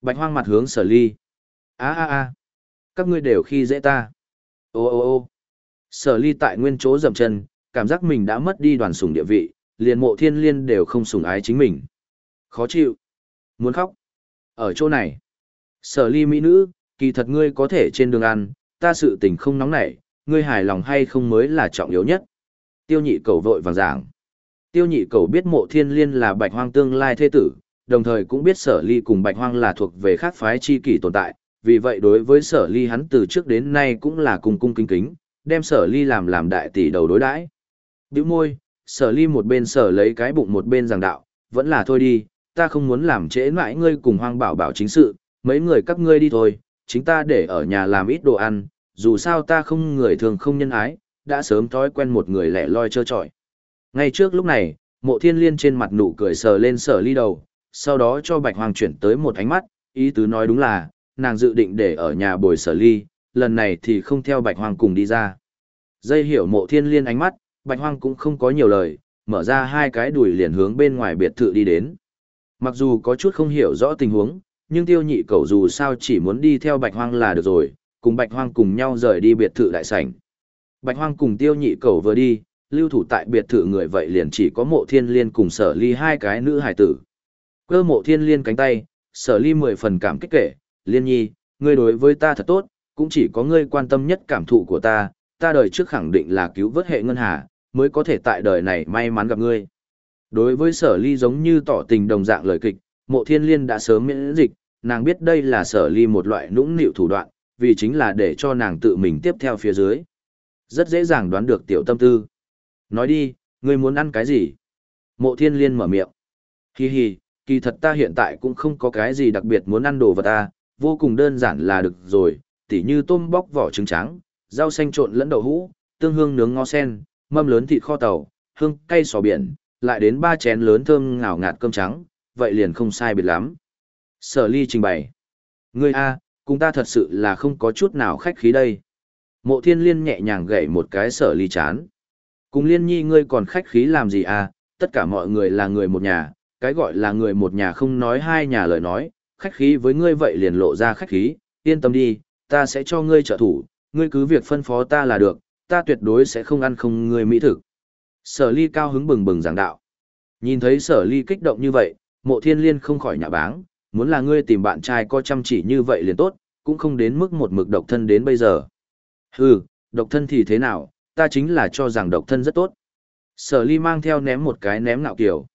Bạch hoang mặt hướng sở ly. a a a các ngươi đều khi dễ ta. Ô ô ô sở ly tại nguyên chỗ dầm chân, cảm giác mình đã mất đi đoàn sủng địa vị, liền mộ thiên liên đều không sủng ái chính mình. Khó chịu. Muốn khóc. Ở chỗ này. Sở ly mỹ nữ, kỳ thật ngươi có thể trên đường ăn, ta sự tình không nóng nảy, ngươi hài lòng hay không mới là trọng yếu nhất. Tiêu nhị cầu vội vàng giảng. Tiêu nhị cầu biết mộ thiên liên là bạch hoang tương lai thế tử, đồng thời cũng biết sở ly cùng bạch hoang là thuộc về khác phái chi kỷ tồn tại, vì vậy đối với sở ly hắn từ trước đến nay cũng là cung cung kính kính, đem sở ly làm làm đại tỷ đầu đối đãi. Biểu môi, sở ly một bên sở lấy cái bụng một bên giảng đạo, vẫn là thôi đi, ta không muốn làm trễ mãi ngươi cùng hoang bảo bảo chính sự, mấy người các ngươi đi thôi, chính ta để ở nhà làm ít đồ ăn, dù sao ta không người thường không nhân ái, đã sớm thói quen một người lẻ loi trơ trọi. Ngay trước lúc này, mộ thiên liên trên mặt nụ cười sờ lên sở ly đầu, sau đó cho bạch hoàng chuyển tới một ánh mắt, ý tứ nói đúng là, nàng dự định để ở nhà bồi sở ly, lần này thì không theo bạch hoàng cùng đi ra. Dây hiểu mộ thiên liên ánh mắt, bạch hoàng cũng không có nhiều lời, mở ra hai cái đùi liền hướng bên ngoài biệt thự đi đến. Mặc dù có chút không hiểu rõ tình huống, nhưng tiêu nhị cầu dù sao chỉ muốn đi theo bạch hoang là được rồi, cùng bạch hoang cùng nhau rời đi biệt thự đại sảnh. Bạch hoang cùng tiêu nhị cầu vừa đi, lưu thủ tại biệt thự người vậy liền chỉ có mộ thiên liên cùng sở ly hai cái nữ hải tử. Cơ mộ thiên liên cánh tay, sở ly mười phần cảm kích kể, liên nhi, ngươi đối với ta thật tốt, cũng chỉ có ngươi quan tâm nhất cảm thụ của ta, ta đời trước khẳng định là cứu vớt hệ ngân hà, mới có thể tại đời này may mắn gặp ngươi. Đối với sở ly giống như tỏ tình đồng dạng lời kịch, mộ thiên liên đã sớm miễn dịch, nàng biết đây là sở ly một loại nũng nịu thủ đoạn, vì chính là để cho nàng tự mình tiếp theo phía dưới. Rất dễ dàng đoán được tiểu tâm tư. Nói đi, ngươi muốn ăn cái gì? Mộ thiên liên mở miệng. Hi hi, kỳ thật ta hiện tại cũng không có cái gì đặc biệt muốn ăn đồ vật ta, vô cùng đơn giản là được rồi, tỉ như tôm bóc vỏ trứng trắng, rau xanh trộn lẫn đậu hũ, tương hương nướng ngó sen, mâm lớn thịt kho tàu, hương cay sò biển, lại đến ba chén lớn thơm ngào ngạt cơm trắng, vậy liền không sai biệt lắm. Sở ly trình bày. Ngươi A, cùng ta thật sự là không có chút nào khách khí đây. Mộ thiên liên nhẹ nhàng gậy một cái sở ly chán. Cùng liên nhi ngươi còn khách khí làm gì à, tất cả mọi người là người một nhà, cái gọi là người một nhà không nói hai nhà lời nói, khách khí với ngươi vậy liền lộ ra khách khí, yên tâm đi, ta sẽ cho ngươi trợ thủ, ngươi cứ việc phân phó ta là được, ta tuyệt đối sẽ không ăn không ngươi mỹ thực. Sở ly cao hứng bừng bừng giảng đạo. Nhìn thấy sở ly kích động như vậy, mộ thiên liên không khỏi nhạ báng, muốn là ngươi tìm bạn trai có chăm chỉ như vậy liền tốt, cũng không đến mức một mực độc thân đến bây giờ. Hừ, độc thân thì thế nào, ta chính là cho rằng độc thân rất tốt. Sở ly mang theo ném một cái ném ngạo kiểu.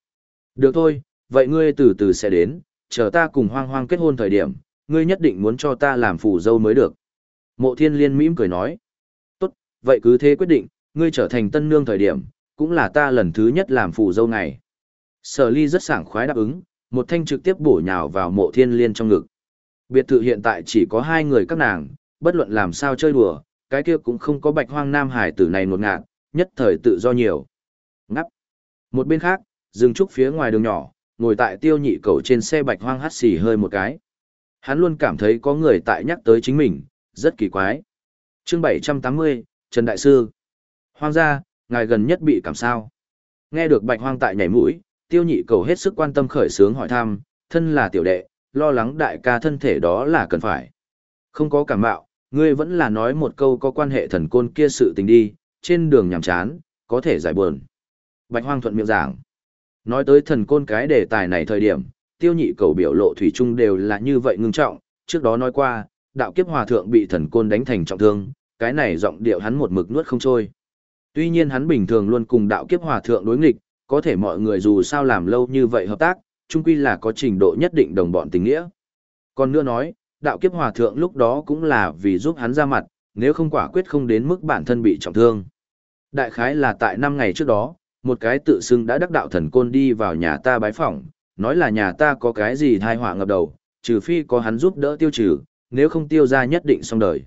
Được thôi, vậy ngươi từ từ sẽ đến, chờ ta cùng hoang hoang kết hôn thời điểm, ngươi nhất định muốn cho ta làm phù dâu mới được. Mộ thiên liên mỉm cười nói. Tốt, vậy cứ thế quyết định, ngươi trở thành tân nương thời điểm, cũng là ta lần thứ nhất làm phù dâu này. Sở ly rất sảng khoái đáp ứng, một thanh trực tiếp bổ nhào vào mộ thiên liên trong ngực. Biệt thự hiện tại chỉ có hai người các nàng, bất luận làm sao chơi đùa, cái kia cũng không có bạch hoang nam hải tử này nột ngạt, nhất thời tự do nhiều. Ngắp. Một bên khác, dừng trúc phía ngoài đường nhỏ, ngồi tại tiêu nhị cầu trên xe bạch hoang hắt xì hơi một cái. Hắn luôn cảm thấy có người tại nhắc tới chính mình, rất kỳ quái. Chương 780, Trần Đại Sư. Hoang gia, ngài gần nhất bị cảm sao. Nghe được bạch hoang tại nhảy mũi, tiêu nhị cầu hết sức quan tâm khởi sướng hỏi thăm, thân là tiểu đệ, lo lắng đại ca thân thể đó là cần phải. Không có cảm mạo, ngươi vẫn là nói một câu có quan hệ thần côn kia sự tình đi, trên đường nhàm chán, có thể giải buồn. Bạch hoang thuận miệng giảng. Nói tới thần côn cái đề tài này thời điểm, tiêu nhị cầu biểu lộ thủy chung đều là như vậy ngưng trọng, trước đó nói qua, đạo kiếp hòa thượng bị thần côn đánh thành trọng thương, cái này giọng điệu hắn một mực nuốt không trôi. Tuy nhiên hắn bình thường luôn cùng đạo kiếp hòa thượng đối nghịch, có thể mọi người dù sao làm lâu như vậy hợp tác, chung quy là có trình độ nhất định đồng bọn tình nghĩa. Còn nữa nói, đạo kiếp hòa thượng lúc đó cũng là vì giúp hắn ra mặt, nếu không quả quyết không đến mức bản thân bị trọng thương. Đại khái là tại năm ngày trước đó, một cái tự xưng đã đắc đạo thần côn đi vào nhà ta bái phỏng, nói là nhà ta có cái gì thai họa ngập đầu, trừ phi có hắn giúp đỡ tiêu trừ, nếu không tiêu ra nhất định xong đời.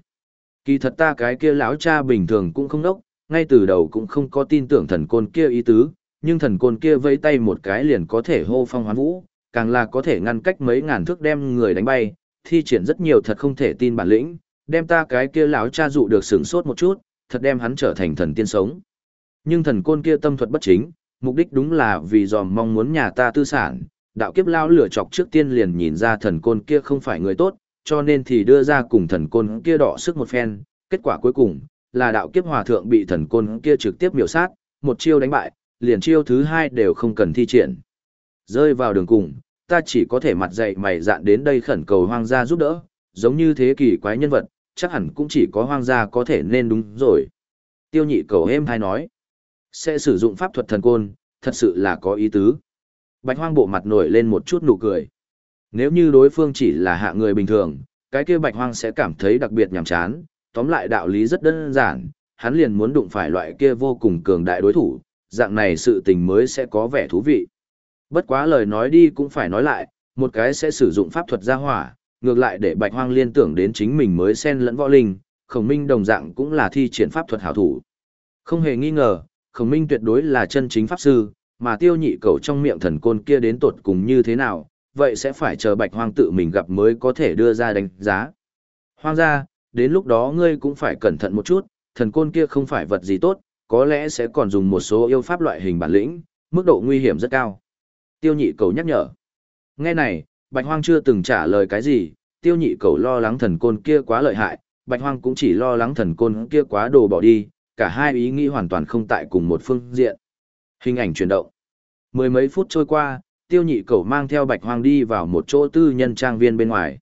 Kỳ thật ta cái kia lão cha bình thường cũng không đốc, ngay từ đầu cũng không có tin tưởng thần côn kia ý tứ, nhưng thần côn kia vẫy tay một cái liền có thể hô phong hoán vũ, càng là có thể ngăn cách mấy ngàn thước đem người đánh bay, thi triển rất nhiều thật không thể tin bản lĩnh, đem ta cái kia lão cha dụ được sửng sốt một chút, thật đem hắn trở thành thần tiên sống. Nhưng thần côn kia tâm thuật bất chính, mục đích đúng là vì dòm mong muốn nhà ta tư sản, đạo kiếp lao lửa chọc trước tiên liền nhìn ra thần côn kia không phải người tốt, cho nên thì đưa ra cùng thần côn kia đọ sức một phen, kết quả cuối cùng là đạo kiếp hòa thượng bị thần côn kia trực tiếp miểu sát, một chiêu đánh bại, liền chiêu thứ hai đều không cần thi triển. Rơi vào đường cùng, ta chỉ có thể mặt dậy mày dạn đến đây khẩn cầu hoang gia giúp đỡ, giống như thế kỷ quái nhân vật, chắc hẳn cũng chỉ có hoang gia có thể nên đúng rồi. Tiêu nhị cầu êm hay nói, sẽ sử dụng pháp thuật thần côn, thật sự là có ý tứ. Bạch hoang bộ mặt nổi lên một chút nụ cười. Nếu như đối phương chỉ là hạ người bình thường, cái kia bạch hoang sẽ cảm thấy đặc biệt nhàm chán, tóm lại đạo lý rất đơn giản, hắn liền muốn đụng phải loại kia vô cùng cường đại đối thủ, dạng này sự tình mới sẽ có vẻ thú vị. Bất quá lời nói đi cũng phải nói lại, một cái sẽ sử dụng pháp thuật gia hỏa, ngược lại để bạch hoang liên tưởng đến chính mình mới xen lẫn võ linh, khổng minh đồng dạng cũng là thi triển pháp thuật hảo thủ. Không hề nghi ngờ, khổng minh tuyệt đối là chân chính pháp sư, mà tiêu nhị cầu trong miệng thần côn kia đến tột cùng như thế nào, vậy sẽ phải chờ bạch hoang tự mình gặp mới có thể đưa ra đánh giá. Hoang gia, đến lúc đó ngươi cũng phải cẩn thận một chút, thần côn kia không phải vật gì tốt, có lẽ sẽ còn dùng một số yêu pháp loại hình bản lĩnh, mức độ nguy hiểm rất cao. Tiêu nhị cầu nhắc nhở. Nghe này, Bạch Hoang chưa từng trả lời cái gì, tiêu nhị cầu lo lắng thần côn kia quá lợi hại, Bạch Hoang cũng chỉ lo lắng thần côn kia quá đồ bỏ đi, cả hai ý nghĩ hoàn toàn không tại cùng một phương diện. Hình ảnh chuyển động. Mười mấy phút trôi qua, tiêu nhị cầu mang theo Bạch Hoang đi vào một chỗ tư nhân trang viên bên ngoài.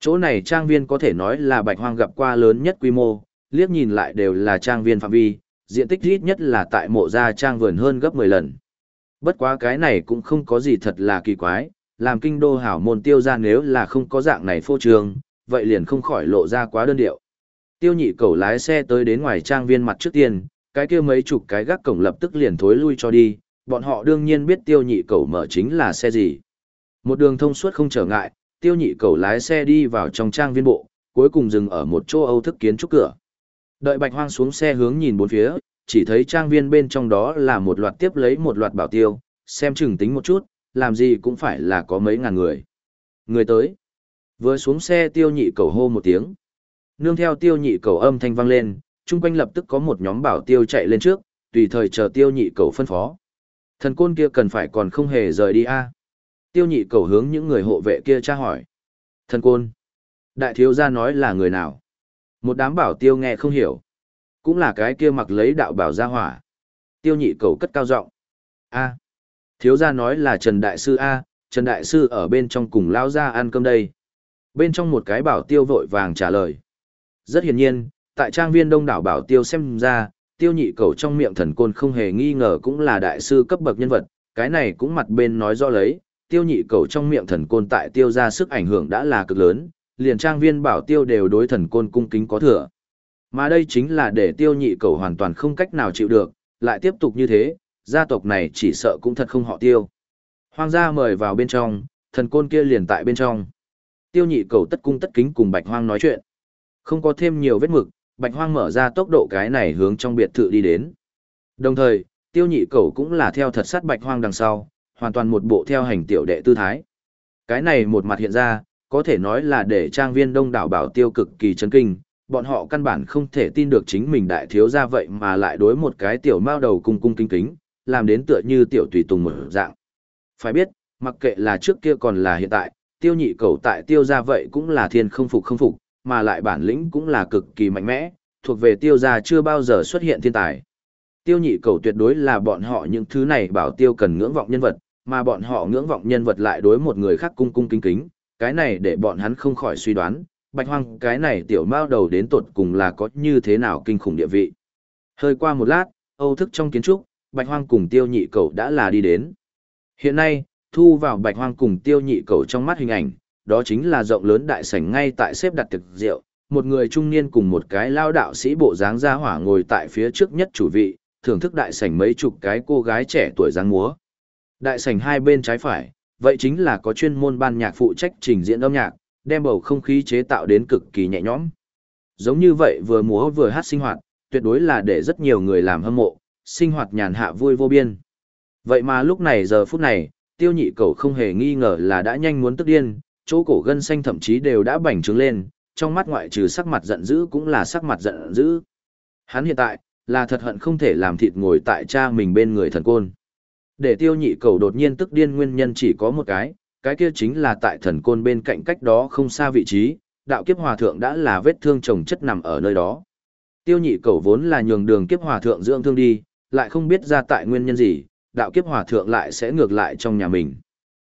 Chỗ này trang viên có thể nói là Bạch Hoang gặp qua lớn nhất quy mô, liếc nhìn lại đều là trang viên phạm vi, diện tích ít nhất là tại mộ gia trang vườn hơn gấp 10 lần. Bất quá cái này cũng không có gì thật là kỳ quái, làm kinh đô hảo môn tiêu ra nếu là không có dạng này phô trương, vậy liền không khỏi lộ ra quá đơn điệu. Tiêu nhị cầu lái xe tới đến ngoài trang viên mặt trước tiên, cái kia mấy chục cái gác cổng lập tức liền thối lui cho đi, bọn họ đương nhiên biết tiêu nhị cầu mở chính là xe gì. Một đường thông suốt không trở ngại, tiêu nhị cầu lái xe đi vào trong trang viên bộ, cuối cùng dừng ở một chỗ âu thức kiến trúc cửa. Đợi bạch hoang xuống xe hướng nhìn bốn phía, chỉ thấy trang viên bên trong đó là một loạt tiếp lấy một loạt bảo tiêu, xem chừng tính một chút, làm gì cũng phải là có mấy ngàn người. Người tới. Vừa xuống xe tiêu nhị cầu hô một tiếng. Nương theo tiêu nhị cầu âm thanh vang lên, chung quanh lập tức có một nhóm bảo tiêu chạy lên trước, tùy thời chờ tiêu nhị cầu phân phó. Thần côn kia cần phải còn không hề rời đi a Tiêu nhị cầu hướng những người hộ vệ kia tra hỏi. Thần côn. Đại thiếu gia nói là người nào? Một đám bảo tiêu nghe không hiểu. Cũng là cái kia mặc lấy đạo bảo ra hỏa. Tiêu nhị cầu cất cao giọng a thiếu gia nói là Trần Đại Sư A, Trần Đại Sư ở bên trong cùng lao ra ăn cơm đây. Bên trong một cái bảo tiêu vội vàng trả lời. Rất hiển nhiên, tại trang viên đông đảo bảo tiêu xem ra, tiêu nhị cầu trong miệng thần côn không hề nghi ngờ cũng là đại sư cấp bậc nhân vật, cái này cũng mặt bên nói rõ lấy, tiêu nhị cầu trong miệng thần côn tại tiêu ra sức ảnh hưởng đã là cực lớn, liền trang viên bảo tiêu đều đối thần côn cung kính có thừa. Mà đây chính là để tiêu nhị cầu hoàn toàn không cách nào chịu được, lại tiếp tục như thế, gia tộc này chỉ sợ cũng thật không họ tiêu. Hoang gia mời vào bên trong, thần côn kia liền tại bên trong. Tiêu nhị cầu tất cung tất kính cùng bạch hoang nói chuyện. Không có thêm nhiều vết mực, bạch hoang mở ra tốc độ cái này hướng trong biệt thự đi đến. Đồng thời, tiêu nhị cầu cũng là theo thật sát bạch hoang đằng sau, hoàn toàn một bộ theo hành tiểu đệ tư thái. Cái này một mặt hiện ra, có thể nói là để trang viên đông đảo bảo tiêu cực kỳ chấn kinh, bọn họ căn bản không thể tin được chính mình đại thiếu gia vậy mà lại đối một cái tiểu mao đầu cung cung kính kính, làm đến tựa như tiểu tùy tùng mở dạng. Phải biết, mặc kệ là trước kia còn là hiện tại, tiêu nhị cầu tại tiêu gia vậy cũng là thiên không phục không phục, mà lại bản lĩnh cũng là cực kỳ mạnh mẽ, thuộc về tiêu gia chưa bao giờ xuất hiện thiên tài. Tiêu nhị cầu tuyệt đối là bọn họ những thứ này bảo tiêu cần ngưỡng vọng nhân vật, mà bọn họ ngưỡng vọng nhân vật lại đối một người khác cung cung kính kính, cái này để bọn hắn không khỏi suy đoán, bạch hoang cái này tiểu mao đầu đến tột cùng là có như thế nào kinh khủng địa vị. Hơi qua một lát, Âu thức trong kiến trúc, bạch hoang cùng tiêu nhị cầu đã là đi đến. Hiện nay, thu vào bạch hoang cùng tiêu nhị cầu trong mắt hình ảnh, đó chính là rộng lớn đại sảnh ngay tại xếp đặt thực rượu, một người trung niên cùng một cái lao đạo sĩ bộ dáng ra hỏa ngồi tại phía trước nhất chủ vị, thưởng thức đại sảnh mấy chục cái cô gái trẻ tuổi dáng múa. Đại sảnh hai bên trái phải, vậy chính là có chuyên môn ban nhạc phụ trách trình diễn âm nhạc, đem bầu không khí chế tạo đến cực kỳ nhẹ nhõm. Giống như vậy vừa múa vừa hát sinh hoạt, tuyệt đối là để rất nhiều người làm hâm mộ, sinh hoạt nhàn hạ vui vô biên. Vậy mà lúc này giờ phút này, tiêu nhị cầu không hề nghi ngờ là đã nhanh muốn tức điên, chỗ cổ gân xanh thậm chí đều đã bành trướng lên, trong mắt ngoại trừ sắc mặt giận dữ cũng là sắc mặt giận dữ. Hắn hiện tại, là thật hận không thể làm thịt ngồi tại cha mình bên người thần côn. Để tiêu nhị cầu đột nhiên tức điên nguyên nhân chỉ có một cái, cái kia chính là tại thần côn bên cạnh cách đó không xa vị trí, đạo kiếp hòa thượng đã là vết thương chồng chất nằm ở nơi đó. Tiêu nhị cầu vốn là nhường đường kiếp hòa thượng dưỡng thương đi, lại không biết ra tại nguyên nhân gì, đạo kiếp hòa thượng lại sẽ ngược lại trong nhà mình.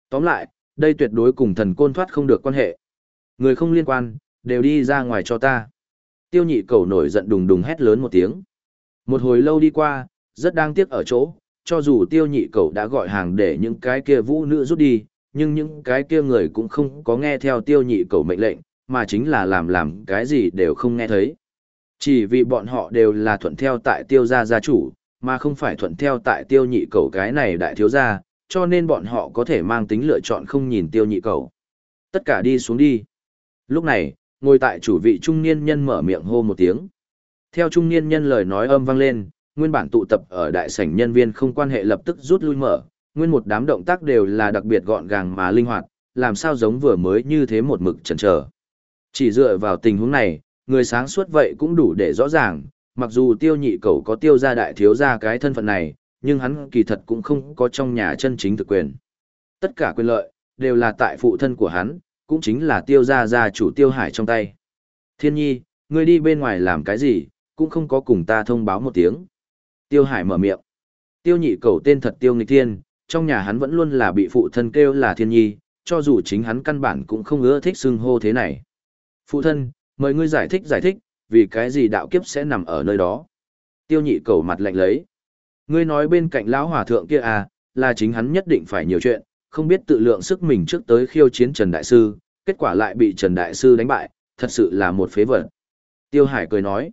Tóm lại, đây tuyệt đối cùng thần côn thoát không được quan hệ. Người không liên quan, đều đi ra ngoài cho ta. Tiêu nhị cầu nổi giận đùng đùng hét lớn một tiếng. Một hồi lâu đi qua, rất đang tiếc ở chỗ, cho dù tiêu nhị cầu đã gọi hàng để những cái kia vũ nữ rút đi, nhưng những cái kia người cũng không có nghe theo tiêu nhị cầu mệnh lệnh, mà chính là làm làm cái gì đều không nghe thấy. Chỉ vì bọn họ đều là thuận theo tại tiêu gia gia chủ, mà không phải thuận theo tại tiêu nhị cầu cái này đại thiếu gia, cho nên bọn họ có thể mang tính lựa chọn không nhìn tiêu nhị cầu. Tất cả đi xuống đi. Lúc này, ngồi tại chủ vị trung niên nhân mở miệng hô một tiếng. Theo trung niên nhân lời nói âm vang lên, nguyên bản tụ tập ở đại sảnh nhân viên không quan hệ lập tức rút lui mở, nguyên một đám động tác đều là đặc biệt gọn gàng mà linh hoạt, làm sao giống vừa mới như thế một mực chần chờ. Chỉ dựa vào tình huống này, người sáng suốt vậy cũng đủ để rõ ràng, mặc dù tiêu nhị cầu có tiêu gia đại thiếu gia cái thân phận này, nhưng hắn kỳ thật cũng không có trong nhà chân chính thực quyền. Tất cả quyền lợi, đều là tại phụ thân của hắn, cũng chính là tiêu gia gia chủ tiêu hải trong tay. Thiên nhi, ngươi đi bên ngoài làm cái gì, cũng không có cùng ta thông báo một tiếng. Tiêu hải mở miệng. Tiêu nhị cầu tên thật tiêu nghịch thiên, trong nhà hắn vẫn luôn là bị phụ thân kêu là thiên nhi, cho dù chính hắn căn bản cũng không ưa thích xưng hô thế này. Phụ thân, mời ngươi giải thích giải thích, vì cái gì đạo kiếp sẽ nằm ở nơi đó. Tiêu nhị cầu mặt lạnh lấy. Ngươi nói bên cạnh lão hòa thượng kia à, là chính hắn nhất định phải nhiều chuyện, không biết tự lượng sức mình trước tới khiêu chiến Trần Đại Sư, kết quả lại bị Trần Đại Sư đánh bại, thật sự là một phế vật. Tiêu Hải cười nói.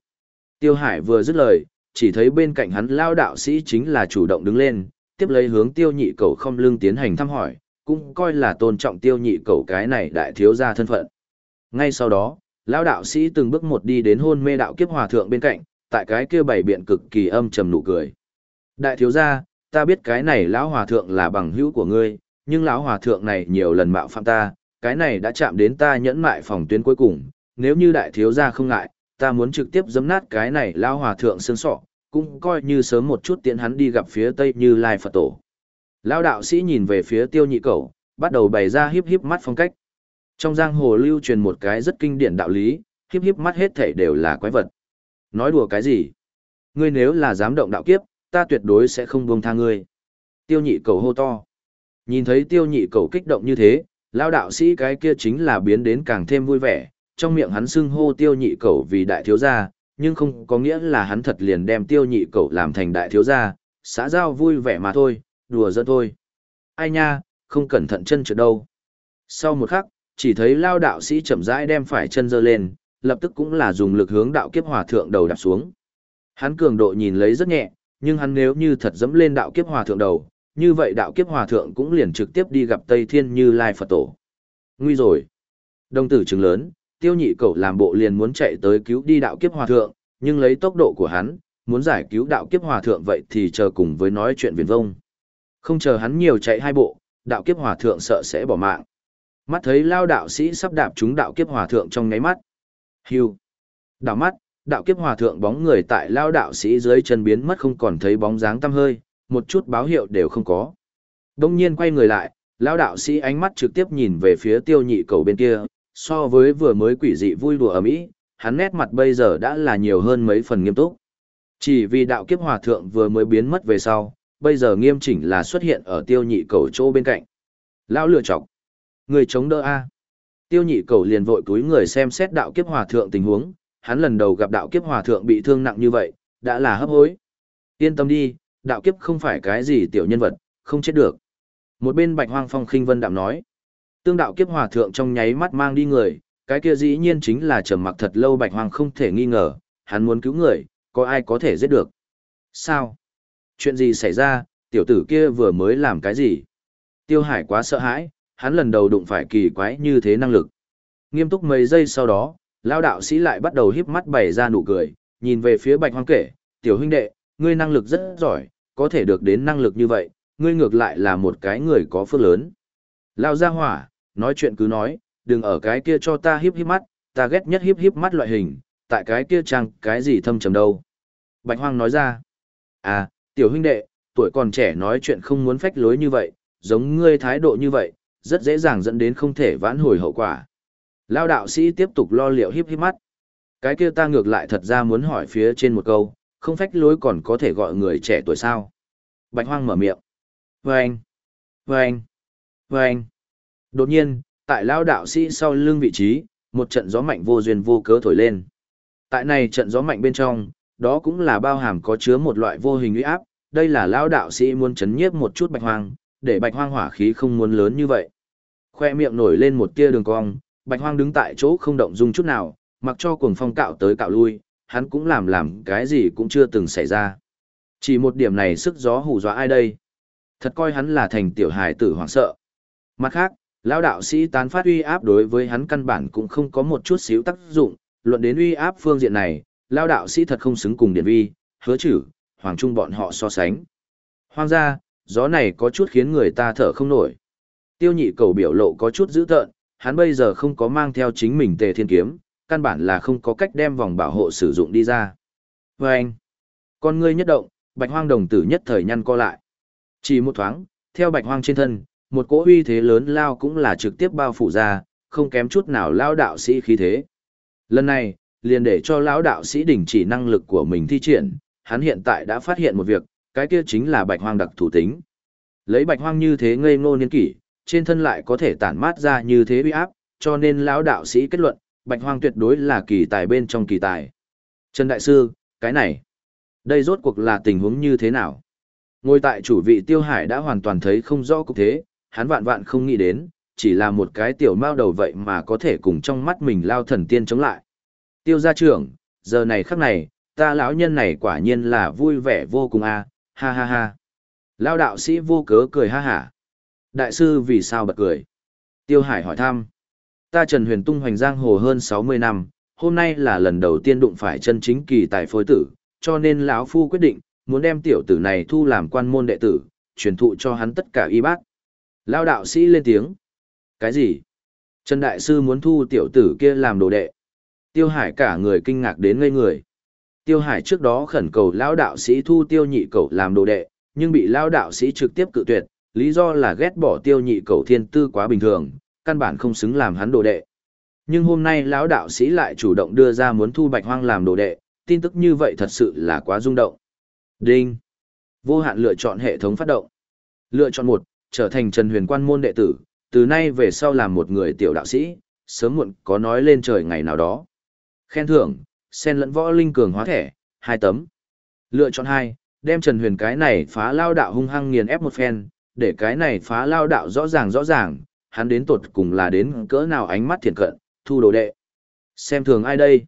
Tiêu Hải vừa dứt lời, chỉ thấy bên cạnh hắn lao đạo sĩ chính là chủ động đứng lên, tiếp lấy hướng tiêu nhị cầu không lưng tiến hành thăm hỏi, cũng coi là tôn trọng tiêu nhị cầu cái này đại thiếu gia thân phận. Ngay sau đó, lão đạo sĩ từng bước một đi đến hôn mê đạo kiếp hòa thượng bên cạnh, tại cái kia bảy biện cực kỳ âm trầm nụ cười. Đại thiếu gia, ta biết cái này lão hòa thượng là bằng hữu của ngươi, nhưng lão hòa thượng này nhiều lần mạo phạm ta, cái này đã chạm đến ta nhẫn mại phòng tuyến cuối cùng, nếu như đại thiếu gia không ngại, ta muốn trực tiếp giấm nát cái này lao hòa thượng xương sọ, cũng coi như sớm một chút tiện hắn đi gặp phía tây như lai Phật tổ. Lão đạo sĩ nhìn về phía tiêu nhị cầu, bắt đầu bày ra hiếp hiếp mắt phong cách. Trong giang hồ lưu truyền một cái rất kinh điển đạo lý, híp híp mắt hết thể đều là quái vật. Nói đùa cái gì? Ngươi nếu là dám động đạo kiếp, ta tuyệt đối sẽ không buông tha ngươi. Tiêu nhị cầu hô to. Nhìn thấy tiêu nhị cầu kích động như thế, lao đạo sĩ cái kia chính là biến đến càng thêm vui vẻ, trong miệng hắn xưng hô tiêu nhị cầu vì đại thiếu gia, nhưng không có nghĩa là hắn thật liền đem tiêu nhị cầu làm thành đại thiếu gia, xã giao vui vẻ mà thôi, đùa giỡn thôi. Ai nha, không cẩn thận chân trượt đâu. Sau một khắc, chỉ thấy lao đạo sĩ chậm rãi đem phải chân giơ lên, lập tức cũng là dùng lực hướng đạo kiếp hòa thượng đầu đạp xuống. Hắn cường độ nhìn lấy rất nhẹ, nhưng hắn nếu như thật dẫm lên đạo kiếp hòa thượng đầu, như vậy đạo kiếp hòa thượng cũng liền trực tiếp đi gặp Tây Thiên Như Lai Phật Tổ. Nguy rồi. đồng tử trứng lớn, tiêu nhị cẩu làm bộ liền muốn chạy tới cứu đi đạo kiếp hòa thượng, nhưng lấy tốc độ của hắn, muốn giải cứu đạo kiếp hòa thượng vậy thì chờ cùng với nói chuyện viền vông. Không chờ hắn nhiều chạy hai bộ, đạo kiếp hòa thượng sợ sẽ bỏ mạng. Mắt thấy lao đạo sĩ sắp đạp trúng đạo kiếp hòa thượng trong ngáy mắt. Hưu. Đảo mắt, đạo kiếp hòa thượng bóng người tại lao đạo sĩ dưới chân biến mất không còn thấy bóng dáng tăm hơi, một chút báo hiệu đều không có. Đông nhiên quay người lại, lao đạo sĩ ánh mắt trực tiếp nhìn về phía tiêu nhị cầu bên kia, so với vừa mới quỷ dị vui đùa ở mỹ, hắn nét mặt bây giờ đã là nhiều hơn mấy phần nghiêm túc. Chỉ vì đạo kiếp hòa thượng vừa mới biến mất về sau, bây giờ nghiêm chỉnh là xuất hiện ở tiêu nhị cầu chỗ bên cạnh. Lão lựa chọc. Người chống đỡ A. Tiêu nhị cầu liền vội túi người xem xét đạo kiếp hòa thượng tình huống, hắn lần đầu gặp đạo kiếp hòa thượng bị thương nặng như vậy, đã là hấp hối. Yên tâm đi, đạo kiếp không phải cái gì tiểu nhân vật, không chết được. Một bên bạch hoang phong khinh vân đạm nói. Tương đạo kiếp hòa thượng trong nháy mắt mang đi người, cái kia dĩ nhiên chính là trầm mặc thật lâu bạch hoàng không thể nghi ngờ, hắn muốn cứu người, có ai có thể giết được. Sao? Chuyện gì xảy ra, tiểu tử kia vừa mới làm cái gì? Tiêu hải quá sợ hãi, hắn lần đầu đụng phải kỳ quái như thế năng lực. Nghiêm túc mấy giây sau đó, lao đạo sĩ lại bắt đầu híp mắt bày ra nụ cười, nhìn về phía bạch hoang kể, tiểu huynh đệ, ngươi năng lực rất giỏi, có thể được đến năng lực như vậy, ngươi ngược lại là một cái người có phước lớn. Lao gia hỏa, nói chuyện cứ nói, đừng ở cái kia cho ta hiếp hiếp mắt, ta ghét nhất hiếp hiếp mắt loại hình, tại cái kia chăng cái gì thâm trầm đâu. Bạch hoang nói ra, à, tiểu huynh đệ, tuổi còn trẻ nói chuyện không muốn phách lối như vậy, giống ngươi thái độ như vậy, rất dễ dàng dẫn đến không thể vãn hồi hậu quả. Lao đạo sĩ tiếp tục lo liệu hiếp hiếp mắt. Cái kia ta ngược lại thật ra muốn hỏi phía trên một câu, không phách lối còn có thể gọi người trẻ tuổi sao. Bạch hoang mở miệng. Vâng! Vâng! Vâng! Đột nhiên, tại lao đạo sĩ sau lưng vị trí, một trận gió mạnh vô duyên vô cớ thổi lên. Tại này trận gió mạnh bên trong, đó cũng là bao hàm có chứa một loại vô hình uy áp, đây là lao đạo sĩ muốn chấn nhiếp một chút bạch hoang, để bạch hoang hỏa khí không muốn lớn như vậy. Khoe miệng nổi lên một tia đường cong, bạch hoang đứng tại chỗ không động dung chút nào, mặc cho cuồng phong cạo tới cạo lui, hắn cũng làm làm cái gì cũng chưa từng xảy ra. Chỉ một điểm này sức gió hù dọa ai đây? Thật coi hắn là thành tiểu hài tử hoảng sợ. Mặt khác, lão đạo sĩ tán phát uy áp đối với hắn căn bản cũng không có một chút xíu tác dụng, luận đến uy áp phương diện này, lão đạo sĩ thật không xứng cùng điển vi, hứa chử, hoàng trung bọn họ so sánh. Hoang gia, gió này có chút khiến người ta thở không nổi. Tiêu nhị cầu biểu lộ có chút dữ tợn, hắn bây giờ không có mang theo chính mình tề thiên kiếm, căn bản là không có cách đem vòng bảo hộ sử dụng đi ra. Và anh, con ngươi nhất động, bạch hoang đồng tử nhất thời nhăn co lại. Chỉ một thoáng, theo bạch hoang trên thân, một cỗ uy thế lớn lao cũng là trực tiếp bao phủ ra, không kém chút nào lao đạo sĩ khí thế. Lần này, liền để cho lão đạo sĩ đình chỉ năng lực của mình thi triển, hắn hiện tại đã phát hiện một việc, cái kia chính là bạch hoang đặc thủ tính. Lấy bạch hoang như thế ngây ngô niên kỷ, trên thân lại có thể tản mát ra như thế uy áp, cho nên lão đạo sĩ kết luận, bạch hoang tuyệt đối là kỳ tài bên trong kỳ tài. Trần Đại Sư, cái này, đây rốt cuộc là tình huống như thế nào? Ngồi tại chủ vị Tiêu Hải đã hoàn toàn thấy không rõ cục thế, hắn vạn vạn không nghĩ đến, chỉ là một cái tiểu mao đầu vậy mà có thể cùng trong mắt mình lao thần tiên chống lại. Tiêu gia trưởng, giờ này khắc này, ta lão nhân này quả nhiên là vui vẻ vô cùng a, ha ha ha. Lao đạo sĩ vô cớ cười ha hả. Đại sư vì sao bật cười? Tiêu Hải hỏi thăm. Ta Trần Huyền tung hoành giang hồ hơn 60 năm, hôm nay là lần đầu tiên đụng phải chân chính kỳ tài phối tử, cho nên lão phu quyết định, muốn đem tiểu tử này thu làm quan môn đệ tử, truyền thụ cho hắn tất cả y bác. Lao đạo sĩ lên tiếng. Cái gì? Trần Đại Sư muốn thu tiểu tử kia làm đồ đệ. Tiêu Hải cả người kinh ngạc đến ngây người. Tiêu Hải trước đó khẩn cầu Lao đạo sĩ thu tiêu nhị cầu làm đồ đệ, nhưng bị Lao đạo sĩ trực tiếp cự tuyệt, lý do là ghét bỏ tiêu nhị cầu thiên tư quá bình thường, căn bản không xứng làm hắn đồ đệ. Nhưng hôm nay lão đạo sĩ lại chủ động đưa ra muốn thu Bạch Hoang làm đồ đệ, tin tức như vậy thật sự là quá rung động. Đinh. Vô hạn lựa chọn hệ thống phát động. Lựa chọn một, trở thành Trần Huyền Quan môn đệ tử, từ nay về sau làm một người tiểu đạo sĩ, sớm muộn có nói lên trời ngày nào đó. Khen thưởng, sen lẫn võ linh cường hóa thẻ, hai tấm. Lựa chọn hai, đem Trần Huyền cái này phá lao đạo hung hăng nghiền ép một phen, để cái này phá lao đạo rõ ràng rõ ràng, hắn đến tột cùng là đến cỡ nào ánh mắt thiện cận, thu đồ đệ. Xem thường ai đây?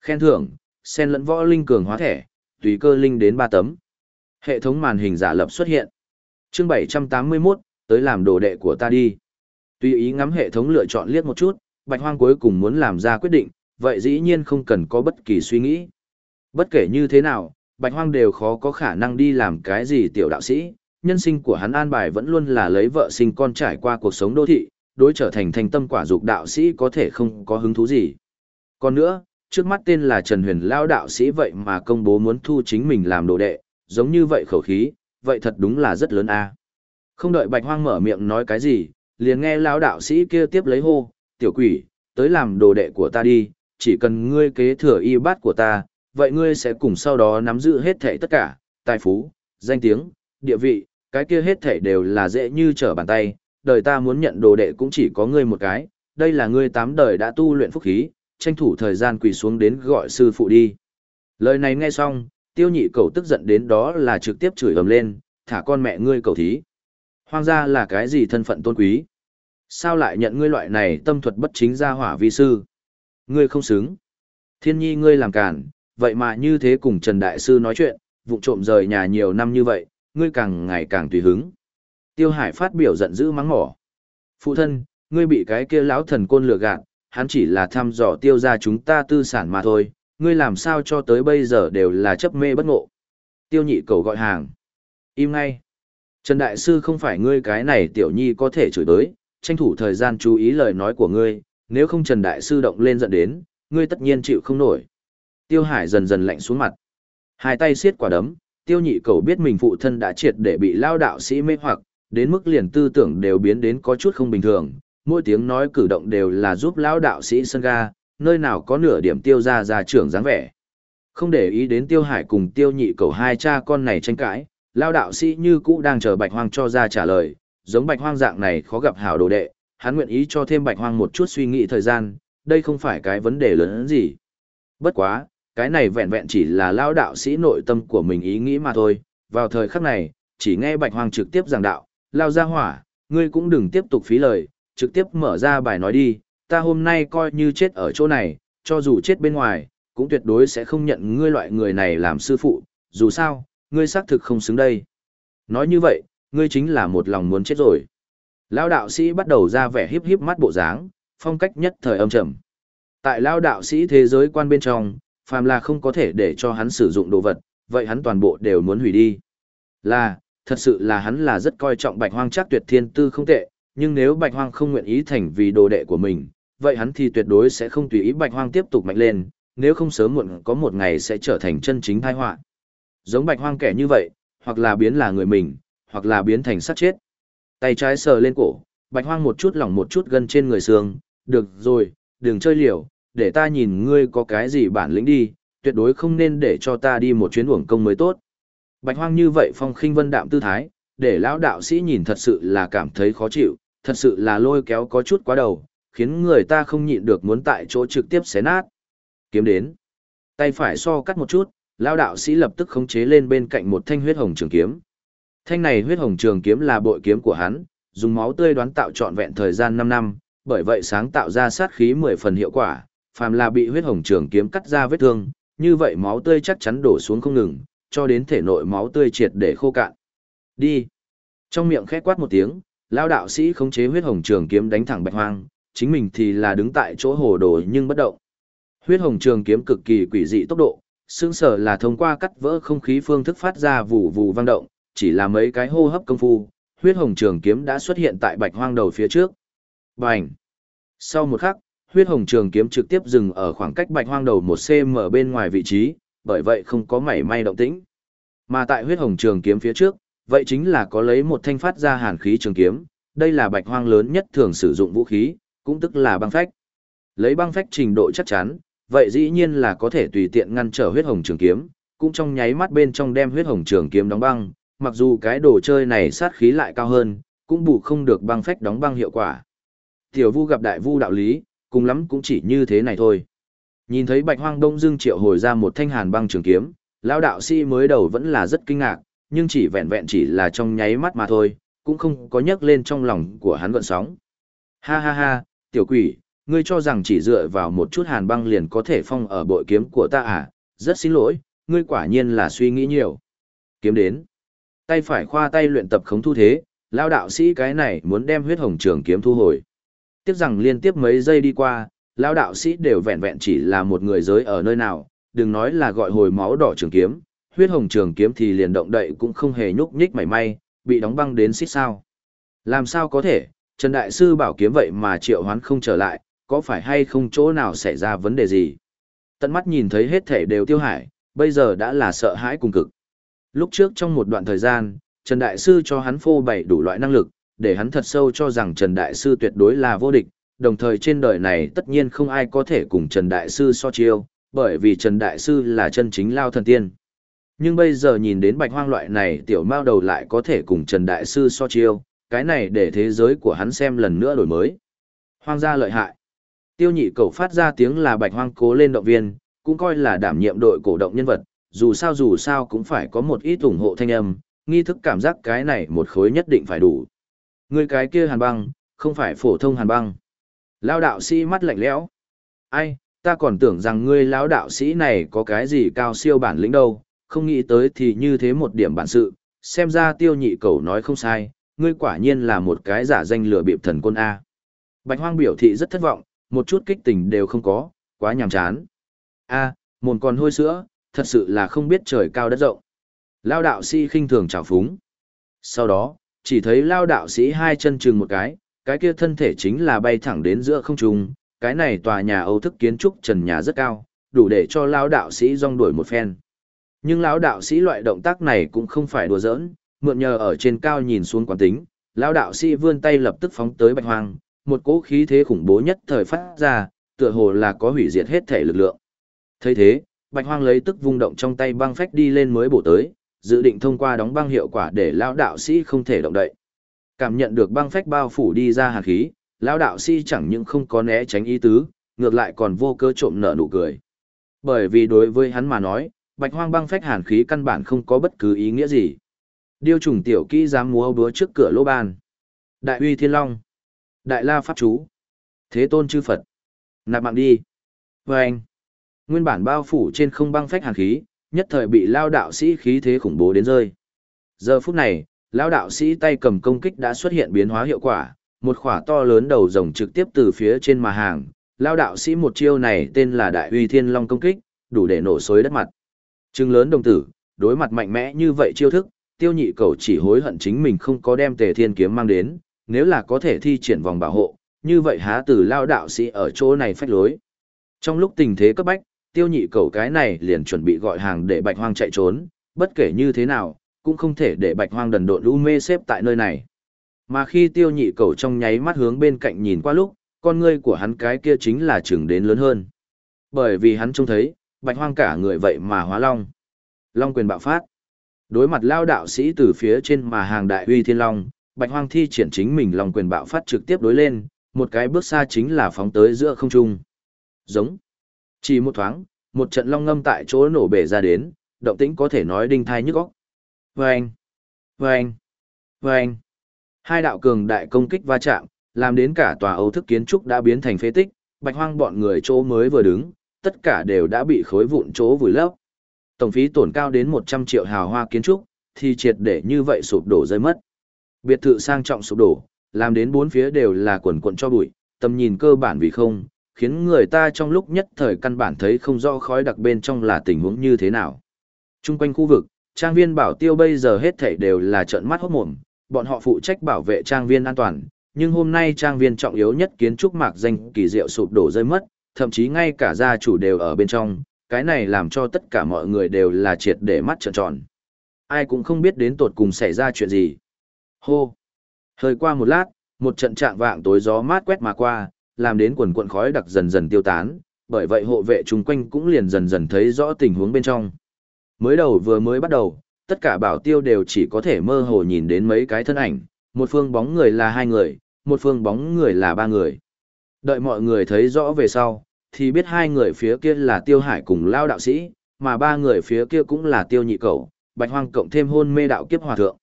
Khen thưởng, sen lẫn võ linh cường hóa thẻ, tùy cơ linh đến ba tấm. Hệ thống màn hình giả lập xuất hiện. Chương 781, tới làm đồ đệ của ta đi. Tùy ý ngắm hệ thống lựa chọn liếc một chút, Bạch Hoang cuối cùng muốn làm ra quyết định, vậy dĩ nhiên không cần có bất kỳ suy nghĩ. Bất kể như thế nào, Bạch Hoang đều khó có khả năng đi làm cái gì tiểu đạo sĩ, nhân sinh của hắn an bài vẫn luôn là lấy vợ sinh con trải qua cuộc sống đô thị, đối trở thành thành tâm quả dục đạo sĩ có thể không có hứng thú gì. Còn nữa, trước mắt tên là Trần Huyền Lao đạo sĩ vậy mà công bố muốn thu chính mình làm đồ đệ, giống như vậy khẩu khí, vậy thật đúng là rất lớn a. Không đợi Bạch Hoang mở miệng nói cái gì, liền nghe lão đạo sĩ kia tiếp lấy hô, "Tiểu quỷ, tới làm đồ đệ của ta đi, chỉ cần ngươi kế thừa y bát của ta, vậy ngươi sẽ cùng sau đó nắm giữ hết thảy tất cả, tài phú, danh tiếng, địa vị, cái kia hết thảy đều là dễ như trở bàn tay, đời ta muốn nhận đồ đệ cũng chỉ có ngươi một cái, đây là ngươi tám đời đã tu luyện phúc khí, tranh thủ thời gian quỳ xuống đến gọi sư phụ đi." Lời này nghe xong, tiêu nhị cầu tức giận đến đó là trực tiếp chửi ầm lên, thả con mẹ ngươi cầu thí. Hoang gia là cái gì thân phận tôn quý? Sao lại nhận ngươi loại này tâm thuật bất chính gia hỏa vi sư? Ngươi không xứng. Thiên nhi ngươi làm cản, vậy mà như thế cùng Trần Đại Sư nói chuyện, vụ trộm rời nhà nhiều năm như vậy, ngươi càng ngày càng tùy hứng. Tiêu Hải phát biểu giận dữ mắng mỏ. Phụ thân, ngươi bị cái kia lão thần côn lừa gạt, hắn chỉ là thăm dò tiêu ra chúng ta tư sản mà thôi, ngươi làm sao cho tới bây giờ đều là chấp mê bất ngộ. Tiêu nhị cầu gọi hàng. Im ngay. Trần Đại Sư không phải ngươi cái này tiểu nhi có thể chửi tới, tranh thủ thời gian chú ý lời nói của ngươi, nếu không Trần Đại Sư động lên giận đến, ngươi tất nhiên chịu không nổi. Tiêu Hải dần dần lạnh xuống mặt. Hai tay siết quả đấm, tiêu nhị cầu biết mình phụ thân đã triệt để bị lao đạo sĩ mê hoặc, đến mức liền tư tưởng đều biến đến có chút không bình thường, mỗi tiếng nói cử động đều là giúp lao đạo sĩ sân ga, nơi nào có nửa điểm tiêu ra ra trưởng dáng vẻ. Không để ý đến tiêu hải cùng tiêu nhị cầu hai cha con này tranh cãi, lao đạo sĩ như cũ đang chờ bạch hoang cho ra trả lời, giống bạch hoang dạng này khó gặp hảo đồ đệ, hắn nguyện ý cho thêm bạch hoang một chút suy nghĩ thời gian, đây không phải cái vấn đề lớn hơn gì. Bất quá, cái này vẹn vẹn chỉ là lao đạo sĩ nội tâm của mình ý nghĩ mà thôi, vào thời khắc này, chỉ nghe bạch hoang trực tiếp giảng đạo, lao ra hỏa, ngươi cũng đừng tiếp tục phí lời, trực tiếp mở ra bài nói đi, ta hôm nay coi như chết ở chỗ này, cho dù chết bên ngoài, cũng tuyệt đối sẽ không nhận ngươi loại người này làm sư phụ, dù sao, ngươi xác thực không xứng đây. Nói như vậy, ngươi chính là một lòng muốn chết rồi. Lão đạo sĩ bắt đầu ra vẻ híp híp mắt bộ dáng, phong cách nhất thời âm trầm. Tại lão đạo sĩ thế giới quan bên trong, phàm là không có thể để cho hắn sử dụng đồ vật, vậy hắn toàn bộ đều muốn hủy đi. Là, thật sự là hắn là rất coi trọng bạch hoang chắc tuyệt thiên tư không tệ, nhưng nếu bạch hoang không nguyện ý thành vì đồ đệ của mình, vậy hắn thì tuyệt đối sẽ không tùy ý bạch hoang tiếp tục mạnh lên, nếu không sớm muộn có một ngày sẽ trở thành chân chính tai họa. Giống bạch hoang kẻ như vậy, hoặc là biến là người mình, hoặc là biến thành sát chết. Tay trái sờ lên cổ, bạch hoang một chút lỏng một chút gân trên người xương, được rồi, đừng chơi liều, để ta nhìn ngươi có cái gì bản lĩnh đi, tuyệt đối không nên để cho ta đi một chuyến uổng công mới tốt. Bạch hoang như vậy phong khinh vân đạm tư thái, để lão đạo sĩ nhìn thật sự là cảm thấy khó chịu, thật sự là lôi kéo có chút quá đầu, khiến người ta không nhịn được muốn tại chỗ trực tiếp xé nát. Kiếm đến. Tay phải so cắt một chút, lão đạo sĩ lập tức khống chế lên bên cạnh một thanh huyết hồng trường kiếm. Thanh này huyết hồng trường kiếm là bội kiếm của hắn, dùng máu tươi đoán tạo trọn vẹn thời gian 5 năm, bởi vậy sáng tạo ra sát khí 10 phần hiệu quả, phàm là bị huyết hồng trường kiếm cắt ra vết thương, như vậy máu tươi chắc chắn đổ xuống không ngừng, cho đến thể nội máu tươi triệt để khô cạn. Đi. Trong miệng khẽ quát một tiếng, lão đạo sĩ khống chế huyết hồng trường kiếm đánh thẳng Bạch Hoang, chính mình thì là đứng tại chỗ hồ đồ nhưng bất động. Huyết hồng trường kiếm cực kỳ quỷ dị tốc độ, xương sở là thông qua cắt vỡ không khí phương thức phát ra vụ vụ vang động, chỉ là mấy cái hô hấp công phu, huyết hồng trường kiếm đã xuất hiện tại bạch hoang đầu phía trước. Bành! Sau một khắc, huyết hồng trường kiếm trực tiếp dừng ở khoảng cách bạch hoang đầu một cm bên ngoài vị trí, bởi vậy không có mảy may động tĩnh. Mà tại huyết hồng trường kiếm phía trước, vậy chính là có lấy một thanh phát ra hàn khí trường kiếm, đây là bạch hoang lớn nhất thường sử dụng vũ khí, cũng tức là băng phách. Lấy băng phách trình độ chắc chắn, vậy dĩ nhiên là có thể tùy tiện ngăn trở huyết hồng trường kiếm, cũng trong nháy mắt bên trong đem huyết hồng trường kiếm đóng băng, mặc dù cái đồ chơi này sát khí lại cao hơn, cũng bù không được băng phách đóng băng hiệu quả. Tiểu Vu gặp đại vu đạo lý, cùng lắm cũng chỉ như thế này thôi. Nhìn thấy Bạch Hoang Đông Dương triệu hồi ra một thanh hàn băng trường kiếm, lão đạo sĩ mới đầu vẫn là rất kinh ngạc, nhưng chỉ vẹn vẹn chỉ là trong nháy mắt mà thôi, cũng không có nhấc lên trong lòng của hắn gợn sóng. Ha ha ha, tiểu quỷ, ngươi cho rằng chỉ dựa vào một chút hàn băng liền có thể phong ở bội kiếm của ta à, rất xin lỗi, ngươi quả nhiên là suy nghĩ nhiều. Kiếm đến. Tay phải khoa tay luyện tập khống thu thế, lao đạo sĩ cái này muốn đem huyết hồng trường kiếm thu hồi. Tiếp rằng liên tiếp mấy giây đi qua, lao đạo sĩ đều vẹn vẹn chỉ là một người giới ở nơi nào, đừng nói là gọi hồi máu đỏ trường kiếm, huyết hồng trường kiếm thì liền động đậy cũng không hề nhúc nhích mảy may, bị đóng băng đến xích sao. Làm sao có thể, Trần Đại Sư bảo kiếm vậy mà triệu hoán không trở lại, có phải hay không chỗ nào xảy ra vấn đề gì? Tận mắt nhìn thấy hết thể đều tiêu hải, bây giờ đã là sợ hãi cùng cực. Lúc trước trong một đoạn thời gian, Trần Đại Sư cho hắn phô bày đủ loại năng lực, để hắn thật sâu cho rằng Trần Đại Sư tuyệt đối là vô địch, đồng thời trên đời này tất nhiên không ai có thể cùng Trần Đại Sư so chiêu, bởi vì Trần Đại Sư là chân chính lao thần tiên. Nhưng bây giờ nhìn đến bạch hoang loại này tiểu mao đầu lại có thể cùng Trần Đại Sư so chiêu, cái này để thế giới của hắn xem lần nữa đổi mới. Hoang gia lợi hại. Tiêu nhị cầu phát ra tiếng là bạch hoang cố lên động viên, cũng coi là đảm nhiệm đội cổ động nhân vật, dù sao dù sao cũng phải có một ít ủng hộ thanh âm, nghi thức cảm giác cái này một khối nhất định phải đủ. Người cái kia hàn băng, không phải phổ thông hàn băng. Lao đạo sĩ mắt lạnh lẽo. Ai, ta còn tưởng rằng ngươi lão đạo sĩ này có cái gì cao siêu bản lĩnh đâu, không nghĩ tới thì như thế một điểm bản sự, xem ra tiêu nhị cầu nói không sai, ngươi quả nhiên là một cái giả danh lừa bịp thần quân A. Bạch hoang biểu thị rất thất vọng, một chút kích tình đều không có, quá nhàm chán. A, mồn còn hôi sữa, thật sự là không biết trời cao đất rộng. Lao đạo sĩ khinh thường trào phúng. Sau đó, chỉ thấy lao đạo sĩ hai chân chừng một cái, cái kia thân thể chính là bay thẳng đến giữa không trung, cái này tòa nhà Âu thức kiến trúc trần nhà rất cao, đủ để cho lao đạo sĩ rong đuổi một phen. Nhưng lão đạo sĩ loại động tác này cũng không phải đùa giỡn, mượn nhờ ở trên cao nhìn xuống quán tính, lão đạo sĩ vươn tay lập tức phóng tới Bạch Hoang, một cỗ khí thế khủng bố nhất thời phát ra, tựa hồ là có hủy diệt hết thể lực lượng. Thấy thế, Bạch Hoang lấy tức vung động trong tay băng phách đi lên mới bổ tới, dự định thông qua đóng băng hiệu quả để lão đạo sĩ không thể động đậy. Cảm nhận được băng phách bao phủ đi ra hàn khí, lão đạo sĩ chẳng những không có né tránh ý tứ, ngược lại còn vô cơ trộm nở nụ cười. Bởi vì đối với hắn mà nói, Bạch Hoang băng phách hàn khí căn bản không có bất cứ ý nghĩa gì. Điêu trùng tiểu kỹ dám múa búa trước cửa lỗ ban. Đại uy thiên long. Đại la pháp chú. Thế tôn chư Phật. Nạp mạng đi. Và anh. Nguyên bản bao phủ trên không băng phách hàn khí, nhất thời bị lao đạo sĩ khí thế khủng bố đến rơi. Giờ phút này, lao đạo sĩ tay cầm công kích đã xuất hiện biến hóa hiệu quả, một khỏa to lớn đầu rồng trực tiếp từ phía trên mà hàng. Lao đạo sĩ một chiêu này tên là Đại uy thiên long công kích, đủ để nổ xối đất mặt. Trừng lớn đồng tử, đối mặt mạnh mẽ như vậy chiêu thức, tiêu nhị cầu chỉ hối hận chính mình không có đem tề thiên kiếm mang đến, nếu là có thể thi triển vòng bảo hộ, như vậy há từ lao đạo sĩ ở chỗ này phách lối. Trong lúc tình thế cấp bách, tiêu nhị cầu cái này liền chuẩn bị gọi hàng để bạch hoang chạy trốn, bất kể như thế nào, cũng không thể để bạch hoang đần độn u mê xếp tại nơi này. Mà khi tiêu nhị cầu trong nháy mắt hướng bên cạnh nhìn qua lúc, con ngươi của hắn cái kia chính là chừng đến lớn hơn. Bởi vì hắn trông thấy, bạch hoang cả người vậy mà hóa long. Long quyền bạo phát. Đối mặt lao đạo sĩ từ phía trên mà hàng đại uy thiên long, bạch hoang thi triển chính mình long quyền bạo phát trực tiếp đối lên, một cái bước xa chính là phóng tới giữa không trung. Giống. Chỉ một thoáng, một trận long ngâm tại chỗ nổ bể ra đến, động tĩnh có thể nói đinh thai nhức óc. Vâng. Vâng. Vâng. Hai đạo cường đại công kích va chạm, làm đến cả tòa ấu thức kiến trúc đã biến thành phế tích, bạch hoang bọn người chỗ mới vừa đứng, tất cả đều đã bị khối vụn chỗ vùi lấp. Tổng phí tổn cao đến 100 triệu hào hoa kiến trúc, thì triệt để như vậy sụp đổ rơi mất. Biệt thự sang trọng sụp đổ, làm đến bốn phía đều là quần quần cho bụi, tầm nhìn cơ bản vì không, khiến người ta trong lúc nhất thời căn bản thấy không rõ khói đặc bên trong là tình huống như thế nào. Trung quanh khu vực, trang viên bảo tiêu bây giờ hết thảy đều là trận mắt hốt mồm, bọn họ phụ trách bảo vệ trang viên an toàn, nhưng hôm nay trang viên trọng yếu nhất kiến trúc mạc danh kỳ diệu sụp đổ rơi mất, thậm chí ngay cả gia chủ đều ở bên trong, cái này làm cho tất cả mọi người đều là triệt để mắt trợn tròn. Ai cũng không biết đến tột cùng xảy ra chuyện gì. Hô! Hơi qua một lát, một trận trạng vạng tối gió mát quét mà qua, làm đến quần quần khói đặc dần dần tiêu tán, bởi vậy hộ vệ chung quanh cũng liền dần dần thấy rõ tình huống bên trong. Mới đầu vừa mới bắt đầu, tất cả bảo tiêu đều chỉ có thể mơ hồ nhìn đến mấy cái thân ảnh, một phương bóng người là hai người, một phương bóng người là ba người. Đợi mọi người thấy rõ về sau, thì biết hai người phía kia là tiêu hải cùng lao đạo sĩ, mà ba người phía kia cũng là tiêu nhị cầu, bạch hoang cộng thêm hôn mê đạo kiếp hòa thượng.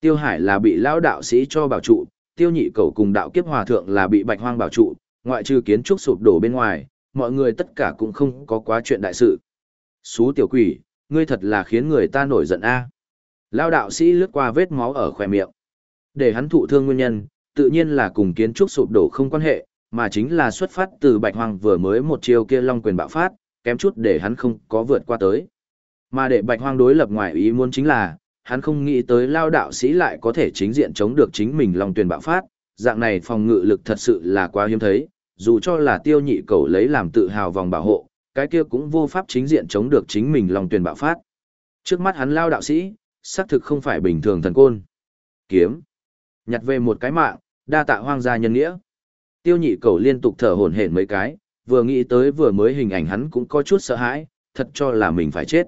Tiêu hải là bị lao đạo sĩ cho bảo trụ, tiêu nhị cầu cùng đạo kiếp hòa thượng là bị bạch hoang bảo trụ, ngoại trừ kiến trúc sụp đổ bên ngoài, mọi người tất cả cũng không có quá chuyện đại sự. Xú tiểu quỷ, ngươi thật là khiến người ta nổi giận a. Lao đạo sĩ lướt qua vết máu ở khóe miệng. Để hắn thụ thương nguyên nhân, tự nhiên là cùng kiến trúc sụp đổ không quan hệ, mà chính là xuất phát từ bạch hoang vừa mới một chiêu kia long quyền bạo phát, kém chút để hắn không có vượt qua tới. Mà để bạch hoang đối lập ngoài ý muốn chính là, hắn không nghĩ tới lao đạo sĩ lại có thể chính diện chống được chính mình long tuyển bạo phát, dạng này phòng ngự lực thật sự là quá hiếm thấy, dù cho là tiêu nhị cầu lấy làm tự hào vòng bảo hộ, cái kia cũng vô pháp chính diện chống được chính mình long tuyển bạo phát. Trước mắt hắn lao đạo sĩ, xác thực không phải bình thường thần côn. Kiếm. Nhặt về một cái mạng, đa tạ hoang gia nhân nghĩa. Tiêu nhị cầu liên tục thở hổn hển mấy cái, vừa nghĩ tới vừa mới hình ảnh hắn cũng có chút sợ hãi, thật cho là mình phải chết.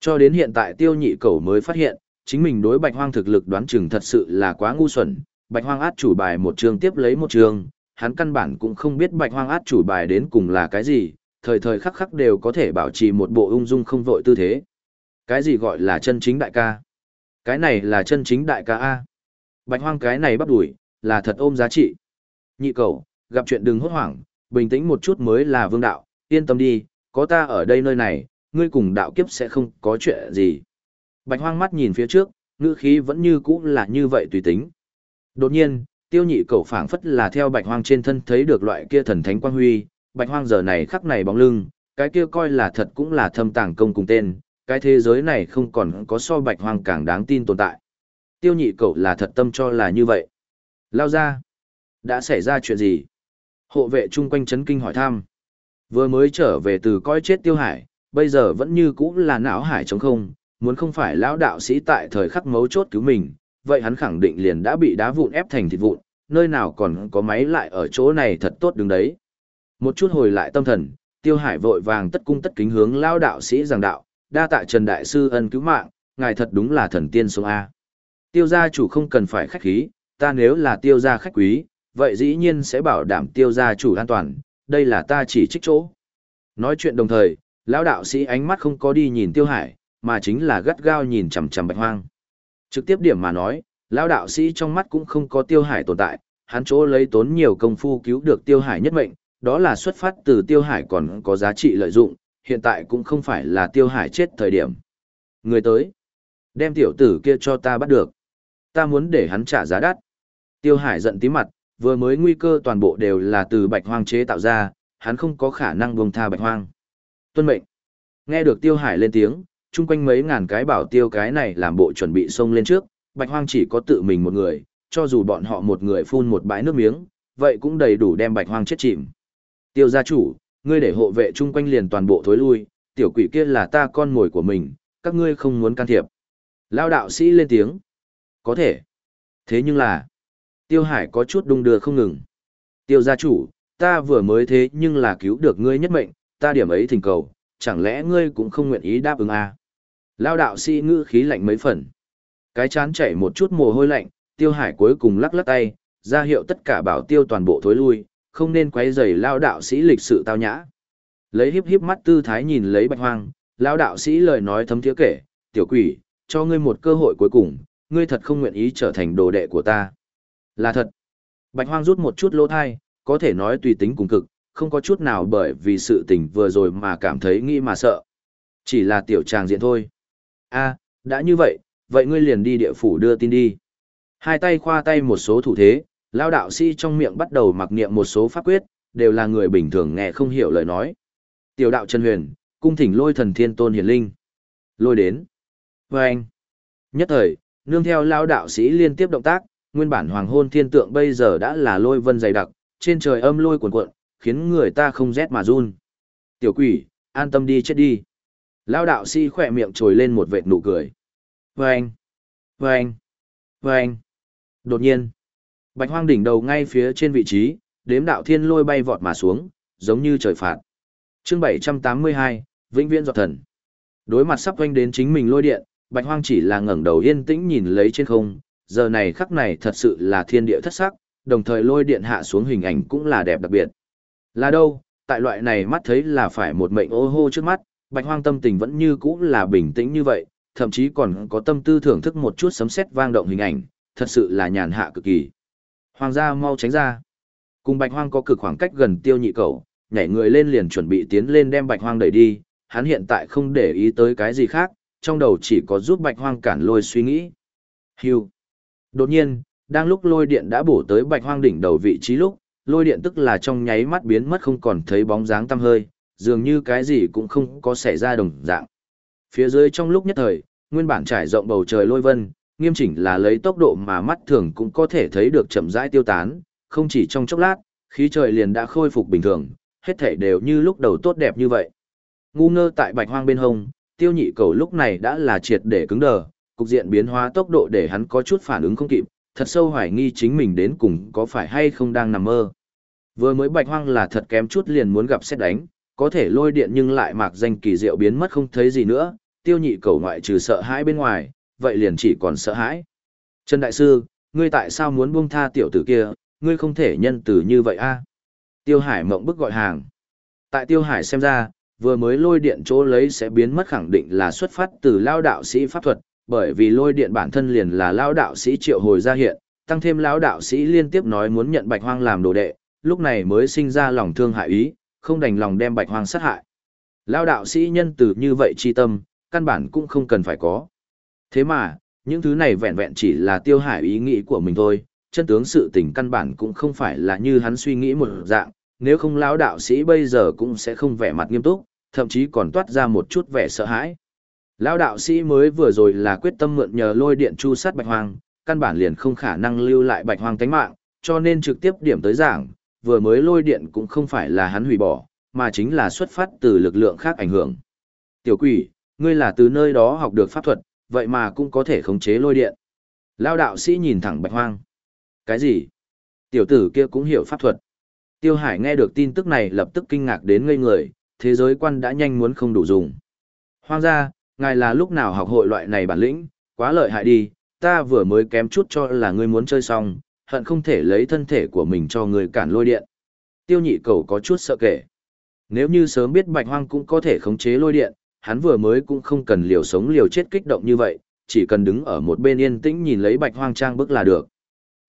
Cho đến hiện tại tiêu nhị cầu mới phát hiện, chính mình đối bạch hoang thực lực đoán chừng thật sự là quá ngu xuẩn. Bạch hoang át chủ bài một trường tiếp lấy một trường, hắn căn bản cũng không biết bạch hoang át chủ bài đến cùng là cái gì, thời thời khắc khắc đều có thể bảo trì một bộ ung dung không vội tư thế. Cái gì gọi là chân chính đại ca? Cái này là chân chính đại ca A. Bạch hoang cái này bắt đuổi, là thật ôm giá trị. Nhị cầu, gặp chuyện đừng hốt hoảng, bình tĩnh một chút mới là vương đạo, yên tâm đi, có ta ở đây nơi này, ngươi cùng đạo kiếp sẽ không có chuyện gì. Bạch hoang mắt nhìn phía trước, ngữ khí vẫn như cũ là như vậy tùy tính. Đột nhiên, tiêu nhị cầu phảng phất là theo bạch hoang trên thân thấy được loại kia thần thánh quang huy, bạch hoang giờ này khắc này bóng lưng, cái kia coi là thật cũng là thâm tàng công cùng tên, cái thế giới này không còn có so bạch hoang càng đáng tin tồn tại. Tiêu nhị cầu là thật tâm cho là như vậy. Lao ra. Đã xảy ra chuyện gì? Hộ vệ chung quanh chấn kinh hỏi thăm. Vừa mới trở về từ coi chết tiêu hải, bây giờ vẫn như cũ là não hải trống không, muốn không phải lão đạo sĩ tại thời khắc mấu chốt cứu mình, vậy hắn khẳng định liền đã bị đá vụn ép thành thịt vụn, nơi nào còn có máy lại ở chỗ này thật tốt đứng đấy. Một chút hồi lại tâm thần, tiêu hải vội vàng tất cung tất kính hướng lão đạo sĩ giảng đạo, đa tạ Trần Đại Sư ân cứu mạng, ngài thật đúng là thần tiên số A. Tiêu gia chủ không cần phải khách khí, ta nếu là tiêu gia khách quý, vậy dĩ nhiên sẽ bảo đảm tiêu gia chủ an toàn, đây là ta chỉ trích chỗ. Nói chuyện đồng thời, lão đạo sĩ ánh mắt không có đi nhìn tiêu hải, mà chính là gắt gao nhìn chằm chằm bạch hoang. Trực tiếp điểm mà nói, lão đạo sĩ trong mắt cũng không có tiêu hải tồn tại, hắn chỗ lấy tốn nhiều công phu cứu được tiêu hải nhất mệnh, đó là xuất phát từ tiêu hải còn có giá trị lợi dụng, hiện tại cũng không phải là tiêu hải chết thời điểm. Người tới, đem tiểu tử kia cho ta bắt được. Ta muốn để hắn trả giá đắt. Tiêu hải giận tí mặt, vừa mới nguy cơ toàn bộ đều là từ bạch hoang chế tạo ra, hắn không có khả năng buông tha bạch hoang. Tuân mệnh. Nghe được tiêu hải lên tiếng, chung quanh mấy ngàn cái bảo tiêu cái này làm bộ chuẩn bị xông lên trước, bạch hoang chỉ có tự mình một người, cho dù bọn họ một người phun một bãi nước miếng, vậy cũng đầy đủ đem bạch hoang chết chìm. Tiêu gia chủ, ngươi để hộ vệ chung quanh liền toàn bộ thối lui, tiểu quỷ kia là ta con mồi của mình, các ngươi không muốn can thiệp. Lao đạo sĩ lên tiếng. Có thể. Thế nhưng là, Tiêu Hải có chút đung đưa không ngừng. Tiêu gia chủ, ta vừa mới thế nhưng là cứu được ngươi nhất mệnh, ta điểm ấy thỉnh cầu, chẳng lẽ ngươi cũng không nguyện ý đáp ứng à? Lao đạo sĩ ngữ khí lạnh mấy phần. Cái chán chảy một chút mồ hôi lạnh, Tiêu Hải cuối cùng lắc lắc tay, ra hiệu tất cả bảo tiêu toàn bộ thối lui, không nên quấy rầy lao đạo sĩ lịch sự tao nhã. Lấy hiếp hiếp mắt tư thái nhìn lấy bạch hoang, lao đạo sĩ lời nói thấm thiế kể, tiểu quỷ, cho ngươi một cơ hội cuối cùng, ngươi thật không nguyện ý trở thành đồ đệ của ta. Là thật. Bạch hoang rút một chút lỗ thai, có thể nói tùy tính cùng cực, không có chút nào bởi vì sự tình vừa rồi mà cảm thấy nghĩ mà sợ. Chỉ là tiểu tràng diện thôi. a đã như vậy, vậy ngươi liền đi địa phủ đưa tin đi. Hai tay khoa tay một số thủ thế, lao đạo sĩ trong miệng bắt đầu mặc niệm một số pháp quyết, đều là người bình thường nghe không hiểu lời nói. Tiểu đạo Trần Huyền, cung thỉnh lôi thần thiên tôn hiển linh. Lôi đến. Và anh. Nhất thời, nương theo lao đạo sĩ liên tiếp động tác, nguyên bản hoàng hôn thiên tượng bây giờ đã là lôi vân dày đặc, trên trời âm lôi cuồn cuộn, khiến người ta không rét mà run. Tiểu quỷ, an tâm đi chết đi. Lao đạo sĩ khỏe miệng trồi lên một vệt nụ cười. Vâng! Vâng! Vâng! Đột nhiên, bạch hoang đỉnh đầu ngay phía trên vị trí, đếm đạo thiên lôi bay vọt mà xuống, giống như trời phạt. Chương 782, Vĩnh Viễn Giọt Thần. Đối mặt sắp quanh đến chính mình lôi điện, Bạch Hoang chỉ là ngẩng đầu yên tĩnh nhìn lấy trên không, giờ này khắc này thật sự là thiên địa thất sắc, đồng thời lôi điện hạ xuống hình ảnh cũng là đẹp đặc biệt. Là đâu, tại loại này mắt thấy là phải một mệnh ô hô trước mắt, Bạch Hoang tâm tình vẫn như cũ là bình tĩnh như vậy, thậm chí còn có tâm tư thưởng thức một chút sấm sét vang động hình ảnh, thật sự là nhàn hạ cực kỳ. Hoàng gia mau tránh ra. Cùng Bạch Hoang có cực khoảng cách gần tiêu nhị cầu, nhảy người lên liền chuẩn bị tiến lên đem Bạch Hoang đẩy đi, hắn hiện tại không để ý tới cái gì khác, trong đầu chỉ có giúp Bạch Hoang cản lôi suy nghĩ. Hưu. Đột nhiên, đang lúc lôi điện đã bổ tới Bạch Hoang đỉnh đầu vị trí lúc, lôi điện tức là trong nháy mắt biến mất không còn thấy bóng dáng tăm hơi, dường như cái gì cũng không có xảy ra đồng dạng. Phía dưới trong lúc nhất thời, nguyên bản trải rộng bầu trời lôi vân, nghiêm chỉnh là lấy tốc độ mà mắt thường cũng có thể thấy được chậm rãi tiêu tán, không chỉ trong chốc lát, khí trời liền đã khôi phục bình thường, hết thảy đều như lúc đầu tốt đẹp như vậy. Ngu ngơ tại bạch hoang bên hông, tiêu nhị cầu lúc này đã là triệt để cứng đờ, cục diện biến hóa tốc độ để hắn có chút phản ứng không kịp, thật sâu hoài nghi chính mình đến cùng có phải hay không đang nằm mơ. Vừa mới bạch hoang là thật kém chút liền muốn gặp xét đánh, có thể lôi điện nhưng lại mạc danh kỳ diệu biến mất không thấy gì nữa, tiêu nhị cầu ngoại trừ sợ hãi bên ngoài, vậy liền chỉ còn sợ hãi. Trần Đại Sư, ngươi tại sao muốn buông tha tiểu tử kia, ngươi không thể nhân từ như vậy a Tiêu Hải mộng bức gọi hàng. Tại Tiêu Hải xem ra, vừa mới lôi điện chỗ lấy sẽ biến mất khẳng định là xuất phát từ lao đạo sĩ pháp thuật, bởi vì lôi điện bản thân liền là lão đạo sĩ triệu hồi ra hiện, tăng thêm lão đạo sĩ liên tiếp nói muốn nhận bạch hoang làm đồ đệ, lúc này mới sinh ra lòng thương hại ý, không đành lòng đem bạch hoang sát hại. Lão đạo sĩ nhân từ như vậy chi tâm, căn bản cũng không cần phải có. Thế mà, những thứ này vẹn vẹn chỉ là tiêu hải ý nghĩ của mình thôi, chân tướng sự tình căn bản cũng không phải là như hắn suy nghĩ một dạng, nếu không lão đạo sĩ bây giờ cũng sẽ không vẻ mặt nghiêm túc, thậm chí còn toát ra một chút vẻ sợ hãi. Lão đạo sĩ mới vừa rồi là quyết tâm mượn nhờ lôi điện chu sát bạch hoang, căn bản liền không khả năng lưu lại bạch hoang tánh mạng, cho nên trực tiếp điểm tới giảng, vừa mới lôi điện cũng không phải là hắn hủy bỏ, mà chính là xuất phát từ lực lượng khác ảnh hưởng. Tiểu quỷ, ngươi là từ nơi đó học được pháp thuật, vậy mà cũng có thể khống chế lôi điện. Lao đạo sĩ nhìn thẳng bạch hoang. Cái gì? Tiểu tử kia cũng hiểu pháp thuật. Tiêu Hải nghe được tin tức này lập tức kinh ngạc đến ngây người, thế giới quan đã nhanh muốn không đủ dùng. Hoang gia, ngài là lúc nào học hội loại này bản lĩnh, quá lợi hại đi, ta vừa mới kém chút cho là ngươi muốn chơi xong, hận không thể lấy thân thể của mình cho ngươi cản lôi điện. Tiêu nhị cầu có chút sợ kể. Nếu như sớm biết bạch hoang cũng có thể khống chế lôi điện, hắn vừa mới cũng không cần liều sống liều chết kích động như vậy, chỉ cần đứng ở một bên yên tĩnh nhìn lấy bạch hoang trang bức là được.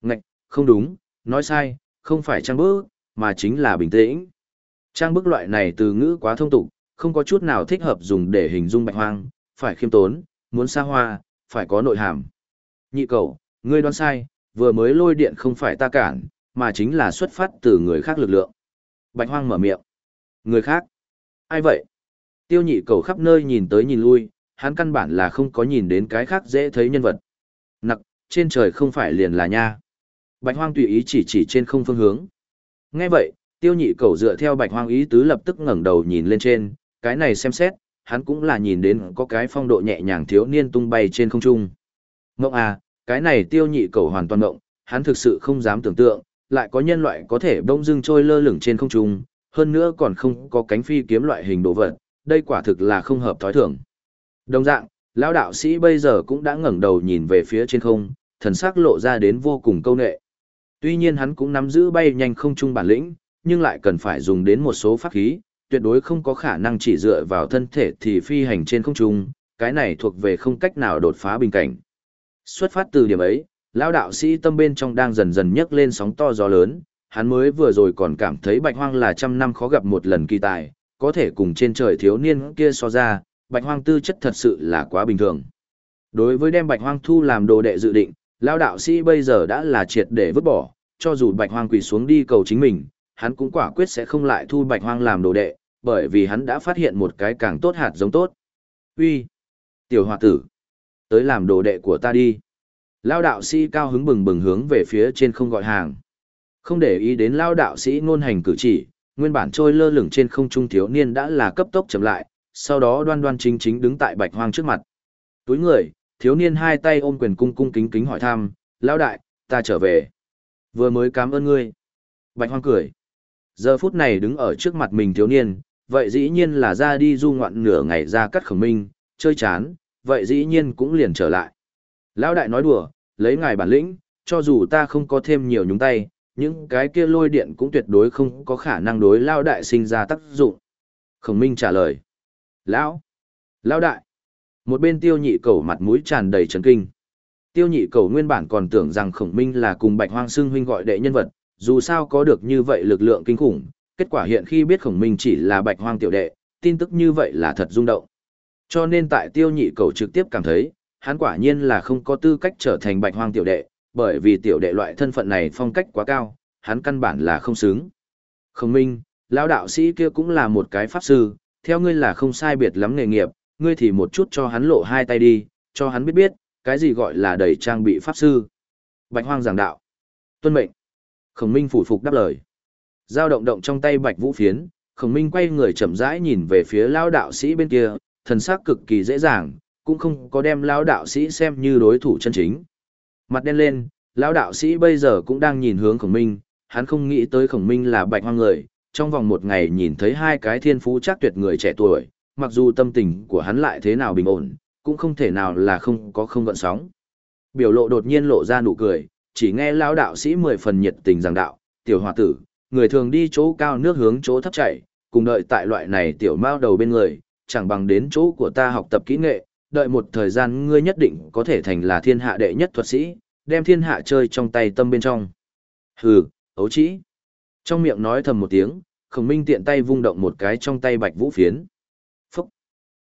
Ngạch, không đúng, nói sai, không phải trang bức, mà chính là bình tĩnh. Trang bức loại này từ ngữ quá thông tục, không có chút nào thích hợp dùng để hình dung bạch hoang, phải khiêm tốn, muốn xa hoa, phải có nội hàm. Nhị cầu, ngươi đoán sai, vừa mới lôi điện không phải ta cản, mà chính là xuất phát từ người khác lực lượng. Bạch hoang mở miệng. Người khác? Ai vậy? Tiêu nhị cầu khắp nơi nhìn tới nhìn lui, hắn căn bản là không có nhìn đến cái khác dễ thấy nhân vật. Nặc, trên trời không phải liền là nha. Bạch hoang tùy ý chỉ chỉ trên không phương hướng. Nghe vậy, tiêu nhị cầu dựa theo bạch hoang ý tứ lập tức ngẩng đầu nhìn lên trên, cái này xem xét, hắn cũng là nhìn đến có cái phong độ nhẹ nhàng thiếu niên tung bay trên không trung. Ngộng à, cái này tiêu nhị cầu hoàn toàn ngộng, hắn thực sự không dám tưởng tượng, lại có nhân loại có thể bông dưng trôi lơ lửng trên không trung, hơn nữa còn không có cánh phi kiếm loại hình đồ vật, đây quả thực là không hợp thói thường. Đồng dạng, lão đạo sĩ bây giờ cũng đã ngẩng đầu nhìn về phía trên không, thần sắc lộ ra đến vô cùng câu nệ. Tuy nhiên hắn cũng nắm giữ bay nhanh không trung bản lĩnh, nhưng lại cần phải dùng đến một số pháp khí, tuyệt đối không có khả năng chỉ dựa vào thân thể thì phi hành trên không trung, cái này thuộc về không cách nào đột phá bình cảnh. Xuất phát từ điểm ấy, lão đạo sĩ tâm bên trong đang dần dần nhấc lên sóng to gió lớn, hắn mới vừa rồi còn cảm thấy bạch hoang là trăm năm khó gặp một lần kỳ tài, có thể cùng trên trời thiếu niên kia so ra, bạch hoang tư chất thật sự là quá bình thường. Đối với đem bạch hoang thu làm đồ đệ dự định, lão đạo sĩ bây giờ đã là triệt để vứt bỏ, cho dù bạch hoang quỳ xuống đi cầu chính mình, hắn cũng quả quyết sẽ không lại thu bạch hoang làm đồ đệ, bởi vì hắn đã phát hiện một cái càng tốt hạt giống tốt. Uy, tiểu hòa tử, tới làm đồ đệ của ta đi. lao đạo sĩ cao hứng bừng bừng hướng về phía trên không gọi hàng. Không để ý đến lao đạo sĩ ngôn hành cử chỉ, nguyên bản trôi lơ lửng trên không trung thiếu niên đã là cấp tốc chậm lại, sau đó đoan đoan chính chính đứng tại bạch hoang trước mặt. Túi người, thiếu niên hai tay ôm quyền cung cung kính kính hỏi thăm, lão đại, ta trở về. Vừa mới cảm ơn ngươi. Bạch hoang cười. Giờ phút này đứng ở trước mặt mình thiếu niên, vậy dĩ nhiên là ra đi du ngoạn nửa ngày ra cắt khổng minh, chơi chán, vậy dĩ nhiên cũng liền trở lại. Lão đại nói đùa, lấy ngài bản lĩnh, cho dù ta không có thêm nhiều nhúng tay, những cái kia lôi điện cũng tuyệt đối không có khả năng đối Lão đại sinh ra tác dụng. Khổng minh trả lời. Lão! Lão đại! Một bên tiêu nhị cầu mặt mũi tràn đầy chấn kinh. Tiêu nhị cầu nguyên bản còn tưởng rằng khổng minh là cùng bạch hoang xưng huynh gọi đệ nhân vật, dù sao có được như vậy lực lượng kinh khủng, kết quả hiện khi biết khổng minh chỉ là bạch hoang tiểu đệ, tin tức như vậy là thật rung động. Cho nên tại tiêu nhị cầu trực tiếp cảm thấy, hắn quả nhiên là không có tư cách trở thành bạch hoang tiểu đệ, bởi vì tiểu đệ loại thân phận này phong cách quá cao, hắn căn bản là không xứng. Khổng minh, lão đạo sĩ kia cũng là một cái pháp sư, theo ngươi là không sai biệt lắm nghề nghiệp, ngươi thì một chút cho hắn lộ hai tay đi, cho hắn biết biết, cái gì gọi là đầy trang bị pháp sư. Bạch hoang giảng đạo. Tuân mệnh. Khổng minh phủ phục đáp lời. Giao động động trong tay bạch vũ phiến, khổng minh quay người chậm rãi nhìn về phía lao đạo sĩ bên kia, thần sắc cực kỳ dễ dàng, cũng không có đem lao đạo sĩ xem như đối thủ chân chính. Mặt đen lên, lao đạo sĩ bây giờ cũng đang nhìn hướng khổng minh, hắn không nghĩ tới khổng minh là bạch hoang người, trong vòng một ngày nhìn thấy hai cái thiên phú chắc tuyệt người trẻ tuổi, mặc dù tâm tình của hắn lại thế nào bình ổn, cũng không thể nào là không có không gợn sóng. Biểu lộ đột nhiên lộ ra nụ cười, chỉ nghe lão đạo sĩ mười phần nhiệt tình giảng đạo, tiểu hòa tử, người thường đi chỗ cao nước hướng chỗ thấp chảy, cùng đợi tại loại này tiểu mao đầu bên người, chẳng bằng đến chỗ của ta học tập kỹ nghệ, đợi một thời gian ngươi nhất định có thể thành là thiên hạ đệ nhất thuật sĩ, đem thiên hạ chơi trong tay tâm bên trong. Hừ, ấu chỉ. Trong miệng nói thầm một tiếng, khổng minh tiện tay vung động một cái trong tay bạch vũ phiến. Phúc.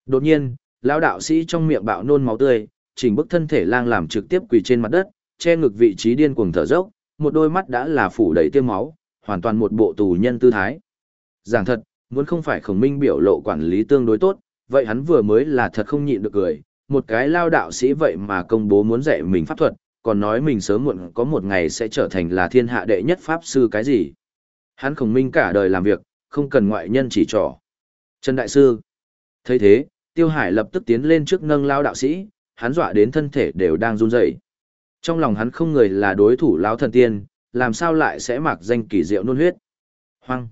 Đột nhiên, lão đạo sĩ trong miệng bạo nôn máu tươi, chỉnh bức thân thể lang làm trực tiếp quỳ trên mặt đất, che ngực vị trí điên cuồng thở dốc, một đôi mắt đã là phủ đầy tiêm máu, hoàn toàn một bộ tù nhân tư thái. Giảng thật, muốn không phải khổng minh biểu lộ quản lý tương đối tốt, vậy hắn vừa mới là thật không nhịn được cười, một cái lao đạo sĩ vậy mà công bố muốn dạy mình pháp thuật, còn nói mình sớm muộn có một ngày sẽ trở thành là thiên hạ đệ nhất pháp sư cái gì. Hắn khổng minh cả đời làm việc, không cần ngoại nhân chỉ trỏ. Trần Đại Sư thấy thế, Tiêu Hải lập tức tiến lên trước nâng lao đạo sĩ, hắn dọa đến thân thể đều đang run rẩy. Trong lòng hắn không người là đối thủ lão thần tiên, làm sao lại sẽ mặc danh kỳ diệu nôn huyết. Hoang!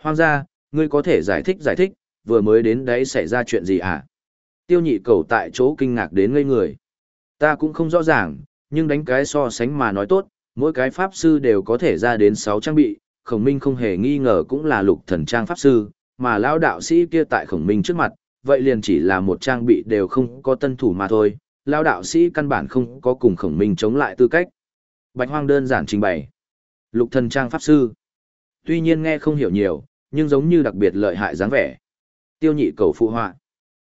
Hoang ra, ngươi có thể giải thích giải thích, vừa mới đến đấy xảy ra chuyện gì à? Tiêu nhị cầu tại chỗ kinh ngạc đến ngây người. Ta cũng không rõ ràng, nhưng đánh cái so sánh mà nói tốt, mỗi cái pháp sư đều có thể ra đến 6 trang bị, khổng minh không hề nghi ngờ cũng là lục thần trang pháp sư, mà Lão đạo sĩ kia tại khổng minh trước mặt, vậy liền chỉ là một trang bị đều không có tân thủ mà thôi, Lão đạo sĩ căn bản không có cùng khổng minh chống lại tư cách. Bạch hoang đơn giản trình bày. Lục thần trang pháp sư. Tuy nhiên nghe không hiểu nhiều, nhưng giống như đặc biệt lợi hại dáng vẻ. Tiêu nhị cầu phụ họa.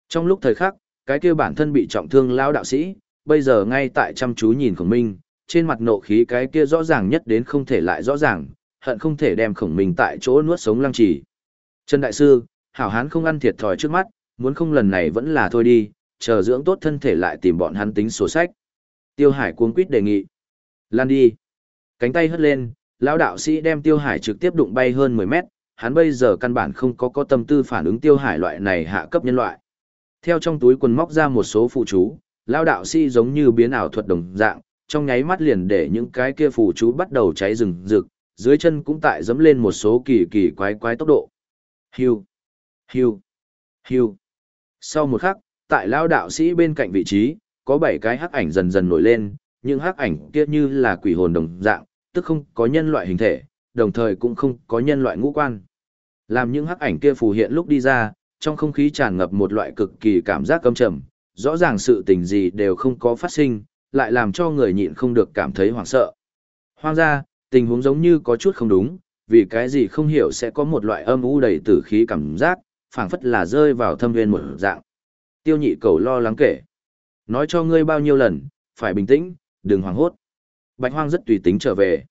Trong lúc thời khắc, cái kia bản thân bị trọng thương lão đạo sĩ, bây giờ ngay tại chăm chú nhìn khổng minh, trên mặt nộ khí cái kia rõ ràng nhất đến không thể lại rõ ràng, hận không thể đem khổng minh tại chỗ nuốt sống lăng trì. Trần Đại Sư, hảo hán không ăn thiệt thòi trước mắt, muốn không lần này vẫn là thôi đi, chờ dưỡng tốt thân thể lại tìm bọn hắn tính sổ sách. Tiêu Hải cuống quýt đề nghị. Lan đi. Cánh tay hất lên, lão đạo sĩ đem Tiêu Hải trực tiếp đụng bay hơn 10 mét, hắn bây giờ căn bản không có có tâm tư phản ứng Tiêu Hải loại này hạ cấp nhân loại. Theo trong túi quần móc ra một số phụ chú, lão đạo sĩ giống như biến ảo thuật đồng dạng, trong nháy mắt liền để những cái kia phụ chú bắt đầu cháy rừng rực, dưới chân cũng tại dẫm lên một số kỳ kỳ quái quái tốc độ. Hiu, hiu, hiu. Sau một khắc, tại lão đạo sĩ bên cạnh vị trí, có bảy cái hắc ảnh dần dần nổi lên, những hắc ảnh kia như là quỷ hồn đồng dạng, tức không có nhân loại hình thể, đồng thời cũng không có nhân loại ngũ quan. Làm những hắc ảnh kia phù hiện lúc đi ra, trong không khí tràn ngập một loại cực kỳ cảm giác căm trầm, rõ ràng sự tình gì đều không có phát sinh, lại làm cho người nhịn không được cảm thấy hoảng sợ. Hoang ra, tình huống giống như có chút không đúng, vì cái gì không hiểu sẽ có một loại âm u đầy tử khí cảm giác, phảng phất là rơi vào thâm nguyên một dạng. Tiêu nhị cầu lo lắng kể. Nói cho ngươi bao nhiêu lần, phải bình tĩnh, đừng hoảng hốt. Bạch hoang rất tùy tính trở về.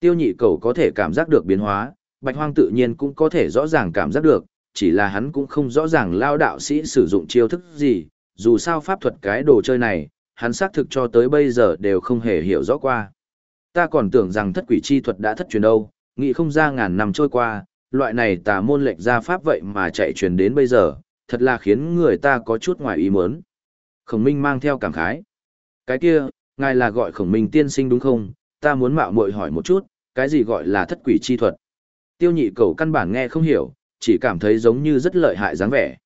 Tiêu nhị cầu có thể cảm giác được biến hóa, bạch hoang tự nhiên cũng có thể rõ ràng cảm giác được, chỉ là hắn cũng không rõ ràng lao đạo sĩ sử dụng chiêu thức gì, dù sao pháp thuật cái đồ chơi này, hắn xác thực cho tới bây giờ đều không hề hiểu rõ qua. Ta còn tưởng rằng thất quỷ chi thuật đã thất truyền đâu, nghĩ không ra ngàn năm trôi qua, loại này tà môn lệnh ra pháp vậy mà chạy truyền đến bây giờ, thật là khiến người ta có chút ngoài ý muốn. Khổng Minh mang theo cảm khái. Cái kia, ngài là gọi Khổng Minh tiên sinh đúng không? Ta muốn mạo muội hỏi một chút, Cái gì gọi là thất quỷ chi thuật? Tiêu nhị cầu căn bản nghe không hiểu, chỉ cảm thấy giống như rất lợi hại dáng vẻ.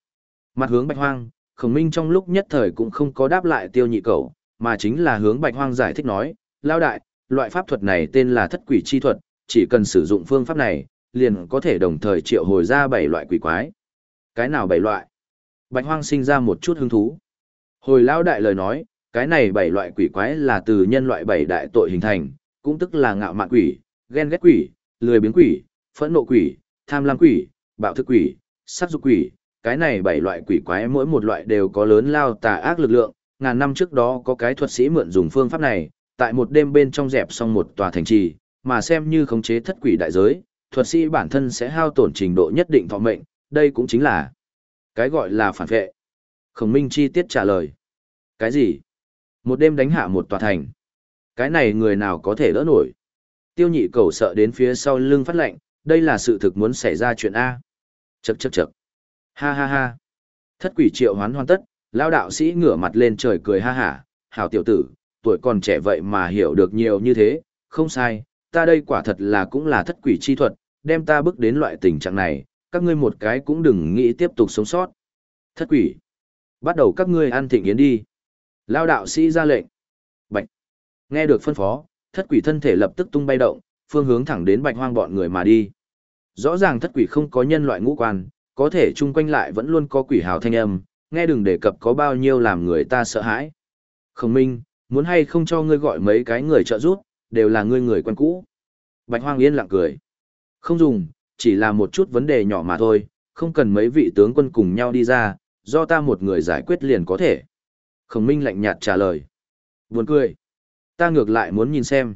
Mặt hướng bạch hoang, khổng minh trong lúc nhất thời cũng không có đáp lại tiêu nhị cầu, mà chính là hướng bạch hoang giải thích nói, lao đại, loại pháp thuật này tên là thất quỷ chi thuật, chỉ cần sử dụng phương pháp này, liền có thể đồng thời triệu hồi ra bảy loại quỷ quái. Cái nào bảy loại? Bạch hoang sinh ra một chút hứng thú. Hồi lao đại lời nói, cái này bảy loại quỷ quái là từ nhân loại bảy đại tội hình thành, cũng tức là ngạo mạn quỷ, ghen ghét quỷ, lười biếng quỷ, phẫn nộ quỷ, tham lam quỷ, bạo thức quỷ, sát dục quỷ. Cái này bảy loại quỷ quái mỗi một loại đều có lớn lao tà ác lực lượng, ngàn năm trước đó có cái thuật sĩ mượn dùng phương pháp này, tại một đêm bên trong dẹp xong một tòa thành trì, mà xem như khống chế thất quỷ đại giới, thuật sĩ bản thân sẽ hao tổn trình độ nhất định thọ mệnh, đây cũng chính là cái gọi là phản vệ. Khổng Minh chi tiết trả lời. Cái gì? Một đêm đánh hạ một tòa thành. Cái này người nào có thể đỡ nổi? Tiêu nhị cầu sợ đến phía sau lưng phát lệnh, đây là sự thực muốn xảy ra chuyện A. Chậc chậc chậc. Ha ha ha. Thất quỷ triệu hoán hoàn tất, lao đạo sĩ ngửa mặt lên trời cười ha hả, hảo tiểu tử, tuổi còn trẻ vậy mà hiểu được nhiều như thế, không sai, ta đây quả thật là cũng là thất quỷ chi thuật, đem ta bước đến loại tình trạng này, các ngươi một cái cũng đừng nghĩ tiếp tục sống sót. Thất quỷ. Bắt đầu các ngươi ăn thịnh yến đi. Lao đạo sĩ ra lệnh. Bạch. Nghe được phân phó, thất quỷ thân thể lập tức tung bay động, phương hướng thẳng đến bạch hoang bọn người mà đi. Rõ ràng thất quỷ không có nhân loại ngũ quan, có thể chung quanh lại vẫn luôn có quỷ hào thanh âm, nghe đừng đề cập có bao nhiêu làm người ta sợ hãi. Khổng minh, muốn hay không cho ngươi gọi mấy cái người trợ giúp, đều là ngươi người quen cũ. Bạch hoang yên lặng cười. Không dùng, chỉ là một chút vấn đề nhỏ mà thôi, không cần mấy vị tướng quân cùng nhau đi ra, do ta một người giải quyết liền có thể. Khổng minh lạnh nhạt trả lời. Buồn cười. Ta ngược lại muốn nhìn xem.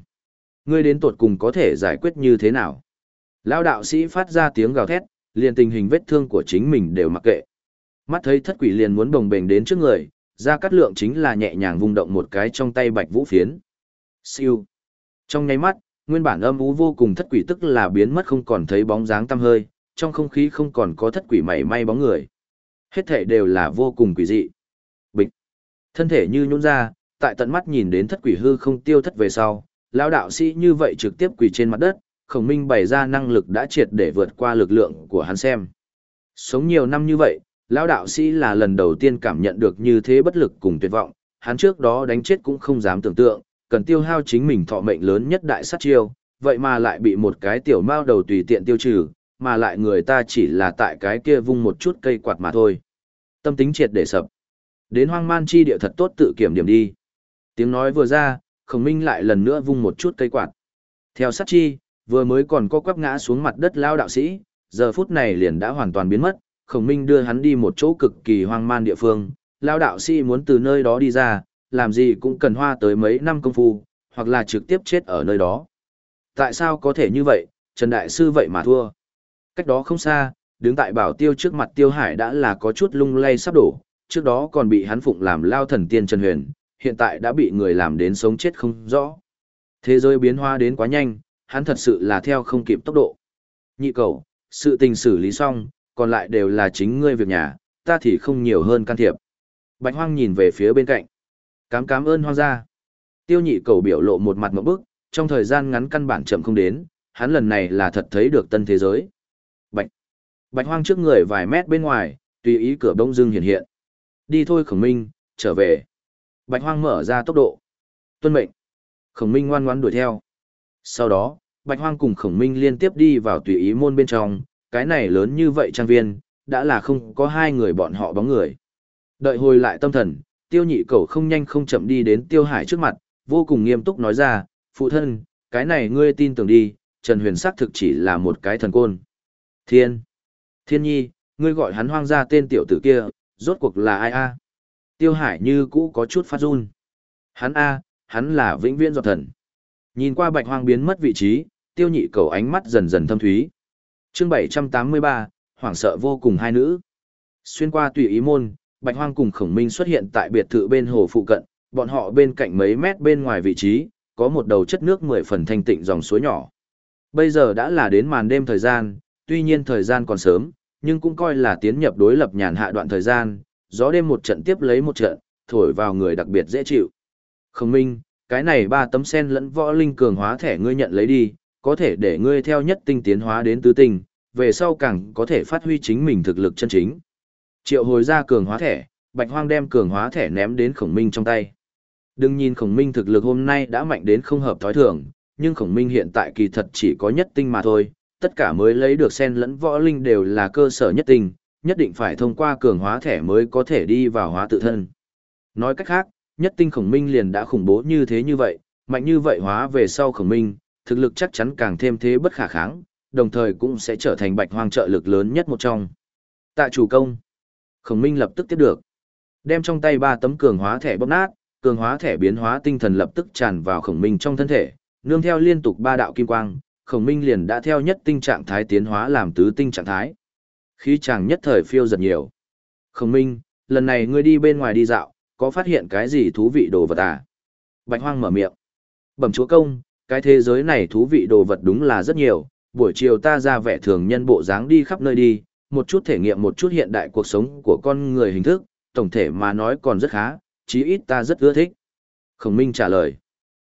Ngươi đến tột cùng có thể giải quyết như thế nào? Lão đạo sĩ phát ra tiếng gào thét, liền tình hình vết thương của chính mình đều mặc kệ. Mắt thấy thất quỷ liền muốn bồng bềnh đến trước người, ra cắt lượng chính là nhẹ nhàng vung động một cái trong tay bạch vũ phiến. Siêu. Trong nháy mắt, nguyên bản âm ú vô cùng thất quỷ tức là biến mất không còn thấy bóng dáng tăm hơi, trong không khí không còn có thất quỷ mảy may bóng người. Hết thể đều là vô cùng quỷ dị. Thân thể như nhũn ra, tại tận mắt nhìn đến thất quỷ hư không tiêu thất về sau, lão đạo sĩ như vậy trực tiếp quỳ trên mặt đất, khổng minh bày ra năng lực đã triệt để vượt qua lực lượng của hắn xem. Sống nhiều năm như vậy, lão đạo sĩ là lần đầu tiên cảm nhận được như thế bất lực cùng tuyệt vọng, hắn trước đó đánh chết cũng không dám tưởng tượng, cần tiêu hao chính mình thọ mệnh lớn nhất đại sát chiêu, vậy mà lại bị một cái tiểu mao đầu tùy tiện tiêu trừ, mà lại người ta chỉ là tại cái kia vung một chút cây quạt mà thôi. Tâm tính triệt để sập. Đến hoang man chi địa thật tốt tự kiểm điểm đi. Tiếng nói vừa ra, khổng minh lại lần nữa vung một chút cây quạt. Theo sát chi, vừa mới còn có quắp ngã xuống mặt đất lao đạo sĩ, giờ phút này liền đã hoàn toàn biến mất, khổng minh đưa hắn đi một chỗ cực kỳ hoang man địa phương, lao đạo sĩ muốn từ nơi đó đi ra, làm gì cũng cần hoa tới mấy năm công phu, hoặc là trực tiếp chết ở nơi đó. Tại sao có thể như vậy, Trần Đại Sư vậy mà thua? Cách đó không xa, đứng tại bảo tiêu trước mặt tiêu hải đã là có chút lung lay sắp đổ, trước đó còn bị hắn phụng làm lao thần tiên Trần Huyền, hiện tại đã bị người làm đến sống chết không rõ. Thế giới biến hóa đến quá nhanh, hắn thật sự là theo không kịp tốc độ. Nhị cầu, sự tình xử lý xong, còn lại đều là chính ngươi việc nhà, ta thì không nhiều hơn can thiệp. Bạch hoang nhìn về phía bên cạnh. Cám cám ơn hoang gia. Tiêu nhị cầu biểu lộ một mặt một bức, trong thời gian ngắn căn bản chậm không đến, hắn lần này là thật thấy được tân thế giới. Bạch. Bạch hoang trước người vài mét bên ngoài, tùy ý cửa bông dưng hiện hiện. Đi thôi khổng minh, trở về. Bạch hoang mở ra tốc độ. Tuân mệnh. Khổng minh ngoan ngoãn đuổi theo. Sau đó, Bạch hoang cùng khổng minh liên tiếp đi vào tùy ý môn bên trong, cái này lớn như vậy trang viên, đã là không có hai người bọn họ bóng người. Đợi hồi lại tâm thần, tiêu nhị cầu không nhanh không chậm đi đến tiêu hải trước mặt, vô cùng nghiêm túc nói ra, phụ thân, cái này ngươi tin tưởng đi, Trần Huyền xác thực chỉ là một cái thần côn. Thiên! Thiên nhi, ngươi gọi hắn hoang ra tên tiểu tử kia, rốt cuộc là ai a? Tiêu hải như cũ có chút phát run. Hắn a, hắn là vĩnh viễn giọt thần. Nhìn qua bạch hoang biến mất vị trí, tiêu nhị cầu ánh mắt dần dần thâm thúy. Chương 783, hoảng sợ vô cùng hai nữ. Xuyên qua tùy ý môn, Bạch Hoang cùng Khổng Minh xuất hiện tại biệt thự bên hồ phụ cận, bọn họ bên cạnh mấy mét bên ngoài vị trí, có một đầu chất nước mười phần thanh tịnh dòng suối nhỏ. Bây giờ đã là đến màn đêm thời gian, tuy nhiên thời gian còn sớm, nhưng cũng coi là tiến nhập đối lập nhàn hạ đoạn thời gian, gió đêm một trận tiếp lấy một trận, thổi vào người đặc biệt dễ chịu. Khổng Minh, cái này ba tấm sen lẫn võ linh cường hóa thẻ ngươi nhận lấy đi, có thể để ngươi theo nhất tinh tiến hóa đến tứ tinh, về sau càng có thể phát huy chính mình thực lực chân chính. Triệu hồi ra cường hóa thẻ, Bạch Hoang đem cường hóa thẻ ném đến Khổng Minh trong tay. Đừng nhìn Khổng Minh thực lực hôm nay đã mạnh đến không hợp thói thường, nhưng Khổng Minh hiện tại kỳ thật chỉ có nhất tinh mà thôi, tất cả mới lấy được sen lẫn võ linh đều là cơ sở nhất tinh, nhất định phải thông qua cường hóa thẻ mới có thể đi vào hóa tự thân. Nói cách khác, nhất tinh Khổng Minh liền đã khủng bố như thế như vậy, mạnh như vậy hóa về sau Khổng Minh, thực lực chắc chắn càng thêm thế bất khả kháng, đồng thời cũng sẽ trở thành bạch hoang trợ lực lớn nhất một trong. Tạ chủ công. Khổng Minh lập tức tiếp được. Đem trong tay ba tấm cường hóa thẻ bóp nát, cường hóa thẻ biến hóa tinh thần lập tức tràn vào Khổng Minh trong thân thể, nương theo liên tục ba đạo kim quang, Khổng Minh liền đã theo nhất tinh trạng thái tiến hóa làm tứ tinh trạng thái. Khí chàng nhất thời phiêu giật nhiều. Khổng Minh, lần này ngươi đi bên ngoài đi dạo, có phát hiện cái gì thú vị đồ vật à? Bạch Hoang mở miệng. Bẩm chúa công, cái thế giới này thú vị đồ vật đúng là rất nhiều, buổi chiều ta ra vẻ thường nhân bộ dáng đi khắp nơi đi, một chút thể nghiệm một chút hiện đại cuộc sống của con người hình thức, tổng thể mà nói còn rất khá, chí ít ta rất ưa thích. Khổng Minh trả lời.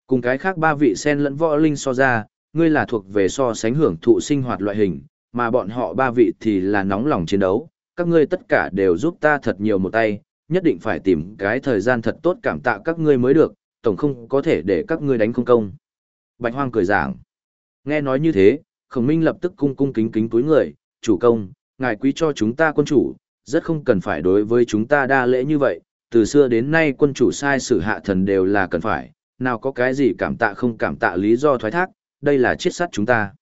Cùng cái khác ba vị sen lẫn võ linh so ra, ngươi là thuộc về so sánh hưởng thụ sinh hoạt loại hình, mà bọn họ ba vị thì là nóng lòng chiến đấu, các ngươi tất cả đều giúp ta thật nhiều một tay, nhất định phải tìm cái thời gian thật tốt cảm tạ các ngươi mới được, tổng không có thể để các ngươi đánh không công. Bạch Hoang cười giảng. Nghe nói như thế, Khổng Minh lập tức cung cung kính kính túi người, chủ công, ngài quý cho chúng ta quân chủ, rất không cần phải đối với chúng ta đa lễ như vậy, từ xưa đến nay quân chủ sai sự hạ thần đều là cần phải, nào có cái gì cảm tạ không cảm tạ lý do thoái thác, đây là chiết sát chúng ta.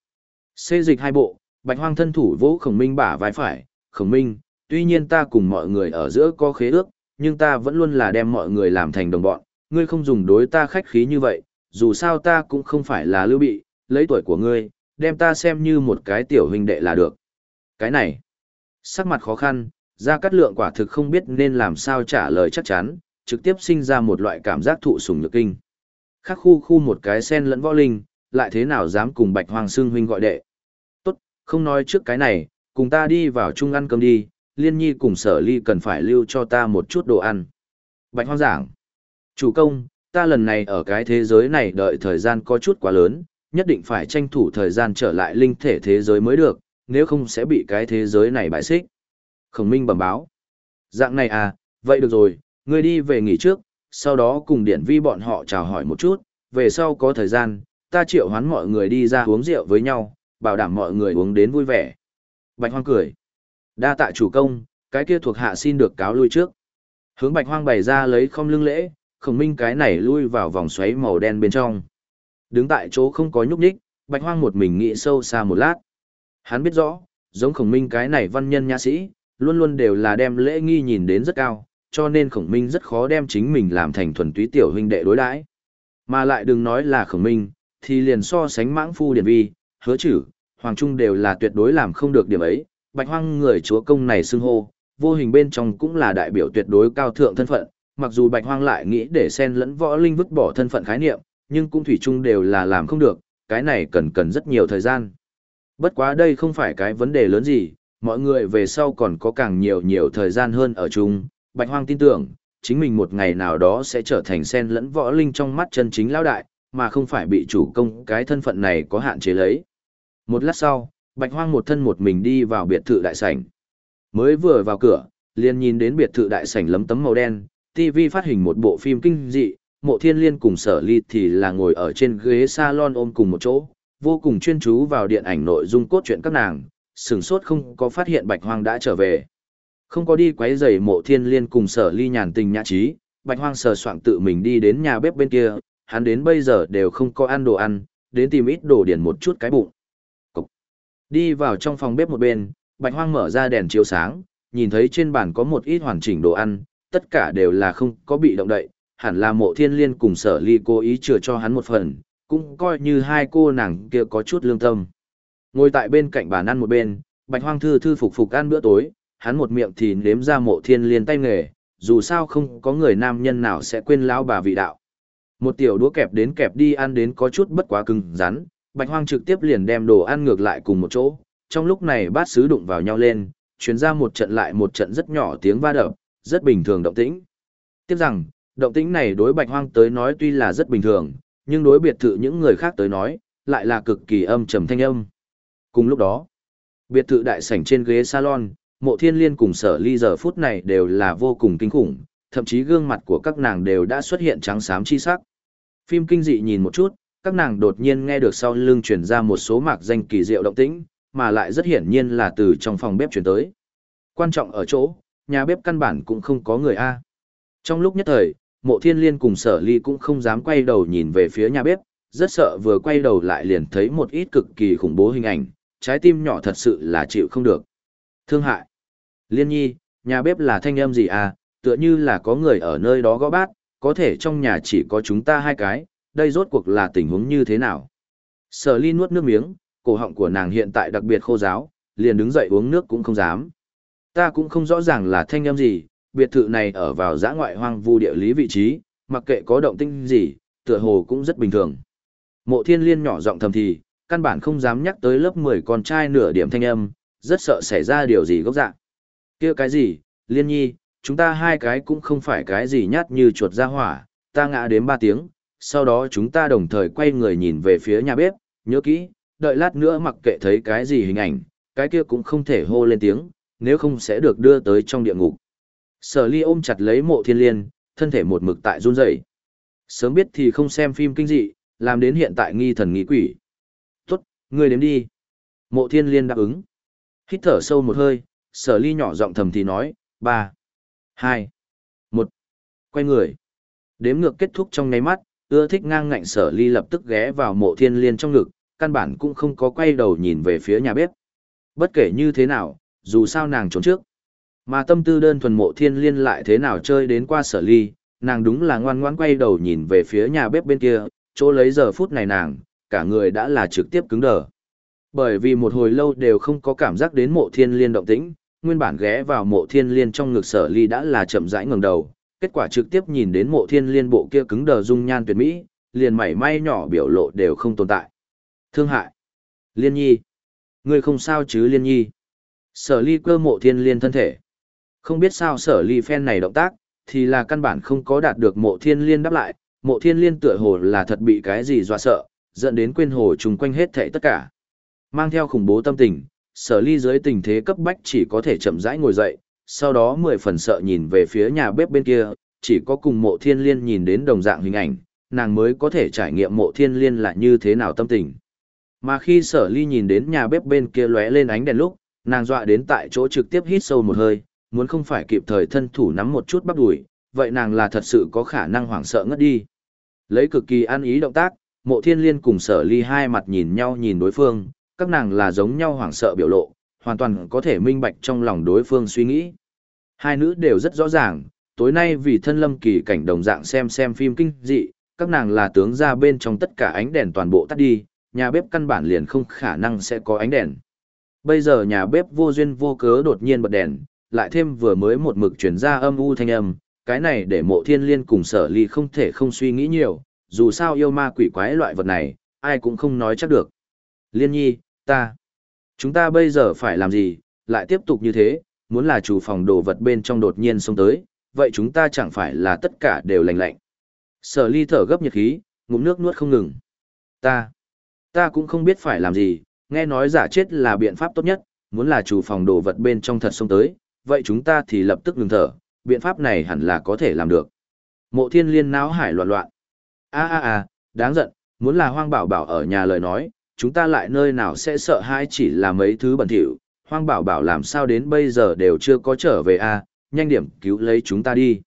Xê dịch hai bộ, Bạch Hoang thân thủ vỗ Khổng Minh bả vai phải, Khổng Minh, tuy nhiên ta cùng mọi người ở giữa có khế ước, nhưng ta vẫn luôn là đem mọi người làm thành đồng bọn, ngươi không dùng đối ta khách khí như vậy, dù sao ta cũng không phải là lưu bị, lấy tuổi của ngươi, đem ta xem như một cái tiểu huynh đệ là được. Cái này, sắc mặt khó khăn, ra cắt lượng quả thực không biết nên làm sao trả lời chắc chắn, trực tiếp sinh ra một loại cảm giác thụ sủng nhược kinh. Khác khu khu một cái sen lẫn võ linh, lại thế nào dám cùng bạch hoàng xương huynh gọi đệ. Tốt, không nói trước cái này, cùng ta đi vào chung ăn cơm đi, liên nhi cùng sở ly cần phải lưu cho ta một chút đồ ăn. Bạch hoang giảng, chủ công, ta lần này ở cái thế giới này đợi thời gian có chút quá lớn, nhất định phải tranh thủ thời gian trở lại linh thể thế giới mới được, nếu không sẽ bị cái thế giới này bại xích. Khổng Minh bẩm báo. Dạng này à, vậy được rồi, ngươi đi về nghỉ trước, sau đó cùng điển vi bọn họ chào hỏi một chút, về sau có thời gian, ta triệu hoán mọi người đi ra uống rượu với nhau, bảo đảm mọi người uống đến vui vẻ. Bạch Hoang cười. Đa tạ chủ công, cái kia thuộc hạ xin được cáo lui trước. Hướng Bạch Hoang bày ra lấy không lưng lễ, khổng minh cái này lui vào vòng xoáy màu đen bên trong. Đứng tại chỗ không có nhúc nhích, bạch hoang một mình nghĩ sâu xa một lát. Hắn biết rõ, giống khổng minh cái này văn nhân nha sĩ, luôn luôn đều là đem lễ nghi nhìn đến rất cao, cho nên khổng minh rất khó đem chính mình làm thành thuần túy tiểu huynh đệ đối đãi. Mà lại đừng nói là khổng minh, thì liền so sánh mãng phu điển vi, hứa chử, hoàng trung đều là tuyệt đối làm không được điểm ấy, bạch hoang người chúa công này xưng hô, vô hình bên trong cũng là đại biểu tuyệt đối cao thượng thân phận, mặc dù bạch hoang lại nghĩ để xen lẫn võ linh vứt bỏ thân phận khái niệm, nhưng cũng thủy chung đều là làm không được, cái này cần cần rất nhiều thời gian. Bất quá đây không phải cái vấn đề lớn gì, mọi người về sau còn có càng nhiều nhiều thời gian hơn ở chung, bạch hoang tin tưởng, chính mình một ngày nào đó sẽ trở thành sen lẫn võ linh trong mắt chân chính lão đại, mà không phải bị chủ công cái thân phận này có hạn chế lấy. Một lát sau, bạch hoang một thân một mình đi vào biệt thự đại sảnh. Mới vừa vào cửa, liền nhìn đến biệt thự đại sảnh lấm tấm màu đen, TV phát hình một bộ phim kinh dị, mộ thiên liên cùng sở ly thì là ngồi ở trên ghế salon ôm cùng một chỗ, vô cùng chuyên chú vào điện ảnh nội dung cốt truyện các nàng, sừng sốt không có phát hiện bạch hoang đã trở về. Không có đi quấy rầy mộ thiên liên cùng sở ly nhàn tình nhã trí, bạch hoang sờ soạn tự mình đi đến nhà bếp bên kia, hắn đến bây giờ đều không có ăn đồ ăn, đến tìm ít đồ điển một chút cái bụng. Cục. Đi vào trong phòng bếp một bên, bạch hoang mở ra đèn chiếu sáng, nhìn thấy trên bàn có một ít hoàn chỉnh đồ ăn, tất cả đều là không có bị động đậy, hẳn là mộ thiên liên cùng sở ly cố ý chừa cho hắn một phần, cũng coi như hai cô nàng kia có chút lương tâm. Ngồi tại bên cạnh bàn ăn một bên, bạch hoang thư thư phục phục ăn bữa tối, hắn một miệng thì nếm ra mộ thiên liên tay nghề, dù sao không có người nam nhân nào sẽ quên lão bà vị đạo. Một tiểu đũa kẹp đến kẹp đi ăn đến có chút bất quá cứng rắn, bạch hoang trực tiếp liền đem đồ ăn ngược lại cùng một chỗ, trong lúc này bát sứ đụng vào nhau lên, truyền ra một trận lại một trận rất nhỏ tiếng va đập, rất bình thường động tĩnh. Tiếp rằng, động tĩnh này đối bạch hoang tới nói tuy là rất bình thường, nhưng đối biệt thự những người khác tới nói, lại là cực kỳ âm trầm thanh âm. Cùng lúc đó, biệt thự đại sảnh trên ghế salon, mộ thiên liên cùng sở ly giờ phút này đều là vô cùng kinh khủng, thậm chí gương mặt của các nàng đều đã xuất hiện trắng xám chi sắc. Phim kinh dị nhìn một chút, các nàng đột nhiên nghe được sau lưng truyền ra một số mạc danh kỳ diệu động tĩnh, mà lại rất hiển nhiên là từ trong phòng bếp truyền tới. Quan trọng ở chỗ, nhà bếp căn bản cũng không có người A. Trong lúc nhất thời, mộ thiên liên cùng sở ly cũng không dám quay đầu nhìn về phía nhà bếp, rất sợ vừa quay đầu lại liền thấy một ít cực kỳ khủng bố hình ảnh, trái tim nhỏ thật sự là chịu không được. Thương hại. Liên nhi, nhà bếp là thanh âm gì à, tựa như là có người ở nơi đó gõ bát, có thể trong nhà chỉ có chúng ta hai cái, đây rốt cuộc là tình huống như thế nào. Sở ly nuốt nước miếng, cổ họng của nàng hiện tại đặc biệt khô giáo, liền đứng dậy uống nước cũng không dám. Ta cũng không rõ ràng là thanh âm gì, biệt thự này ở vào giã ngoại hoang vu địa lý vị trí, mặc kệ có động tinh gì, tựa hồ cũng rất bình thường. Mộ thiên liên nhỏ giọng thầm thì, căn bản không dám nhắc tới lớp 10 con trai nửa điểm thanh âm, rất sợ xảy ra điều gì gốc dạng. kia cái gì, liên nhi, chúng ta hai cái cũng không phải cái gì nhát như chuột ra hỏa, ta ngã đến ba tiếng, sau đó chúng ta đồng thời quay người nhìn về phía nhà bếp, nhớ kỹ, đợi lát nữa mặc kệ thấy cái gì hình ảnh, cái kia cũng không thể hô lên tiếng, nếu không sẽ được đưa tới trong địa ngục. Sở ly ôm chặt lấy mộ thiên liên, thân thể một mực tại run rẩy. Sớm biết thì không xem phim kinh dị, làm đến hiện tại nghi thần nghi quỷ. Tốt, ngươi đếm đi. Mộ thiên liên đáp ứng. Hít thở sâu một hơi, sở ly nhỏ giọng thầm thì nói, ba, hai, một, quay người. Đếm ngược kết thúc trong nháy mắt, ưa thích ngang ngạnh sở ly lập tức ghé vào mộ thiên liên trong ngực, căn bản cũng không có quay đầu nhìn về phía nhà bếp. Bất kể như thế nào, dù sao nàng trốn trước. Mà tâm tư đơn thuần mộ thiên liên lại thế nào chơi đến qua sở ly, nàng đúng là ngoan ngoãn quay đầu nhìn về phía nhà bếp bên kia, chỗ lấy giờ phút này nàng, cả người đã là trực tiếp cứng đờ. Bởi vì một hồi lâu đều không có cảm giác đến mộ thiên liên động tĩnh, nguyên bản ghé vào mộ thiên liên trong ngực sở ly đã là chậm rãi ngẩng đầu, kết quả trực tiếp nhìn đến mộ thiên liên bộ kia cứng đờ dung nhan tuyệt mỹ, liền mảy may nhỏ biểu lộ đều không tồn tại. Thương hại. Liên nhi. Ngươi không sao chứ liên nhi. Sở ly cơ mộ thiên liên thân thể. Không biết sao sở ly phen này động tác, thì là căn bản không có đạt được mộ thiên liên đáp lại, mộ thiên liên tựa hồ là thật bị cái gì dọa sợ, dẫn đến quên hồ chung quanh hết thảy tất cả. Mang theo khủng bố tâm tình, sở ly dưới tình thế cấp bách chỉ có thể chậm rãi ngồi dậy, sau đó mười phần sợ nhìn về phía nhà bếp bên kia, chỉ có cùng mộ thiên liên nhìn đến đồng dạng hình ảnh, nàng mới có thể trải nghiệm mộ thiên liên là như thế nào tâm tình. Mà khi sở ly nhìn đến nhà bếp bên kia lóe lên ánh đèn lúc, nàng dọa đến tại chỗ trực tiếp hít sâu một hơi, muốn không phải kịp thời thân thủ nắm một chút bắp đùi, vậy nàng là thật sự có khả năng hoảng sợ ngất đi. Lấy cực kỳ ăn ý động tác, mộ thiên liên cùng sở ly hai mặt nhìn nhau nhìn đối phương, các nàng là giống nhau hoảng sợ biểu lộ, hoàn toàn có thể minh bạch trong lòng đối phương suy nghĩ. Hai nữ đều rất rõ ràng, tối nay vì thân lâm kỳ cảnh đồng dạng xem xem phim kinh dị, các nàng là tướng ra bên trong tất cả ánh đèn toàn bộ tắt đi, nhà bếp căn bản liền không khả năng sẽ có ánh đèn. Bây giờ nhà bếp vô duyên vô cớ đột nhiên bật đèn, lại thêm vừa mới một mực chuyển ra âm u thanh âm, cái này để mộ thiên liên cùng sở ly không thể không suy nghĩ nhiều, dù sao yêu ma quỷ quái loại vật này, ai cũng không nói chắc được. Liên nhi, ta, chúng ta bây giờ phải làm gì, lại tiếp tục như thế, muốn là chủ phòng đồ vật bên trong đột nhiên xông tới, vậy chúng ta chẳng phải là tất cả đều lành lạnh. Sở ly thở gấp nhiệt khí, ngụm nước nuốt không ngừng. Ta, ta cũng không biết phải làm gì, nghe nói giả chết là biện pháp tốt nhất, muốn là chủ phòng đồ vật bên trong thật xông tới, vậy chúng ta thì lập tức ngừng thở, biện pháp này hẳn là có thể làm được. Mộ thiên liên náo hải loạn loạn. a a a đáng giận, muốn là hoang bảo bảo ở nhà lời nói, chúng ta lại nơi nào sẽ sợ hãi chỉ là mấy thứ bẩn thỉu. hoang bảo bảo làm sao đến bây giờ đều chưa có trở về a nhanh điểm cứu lấy chúng ta đi.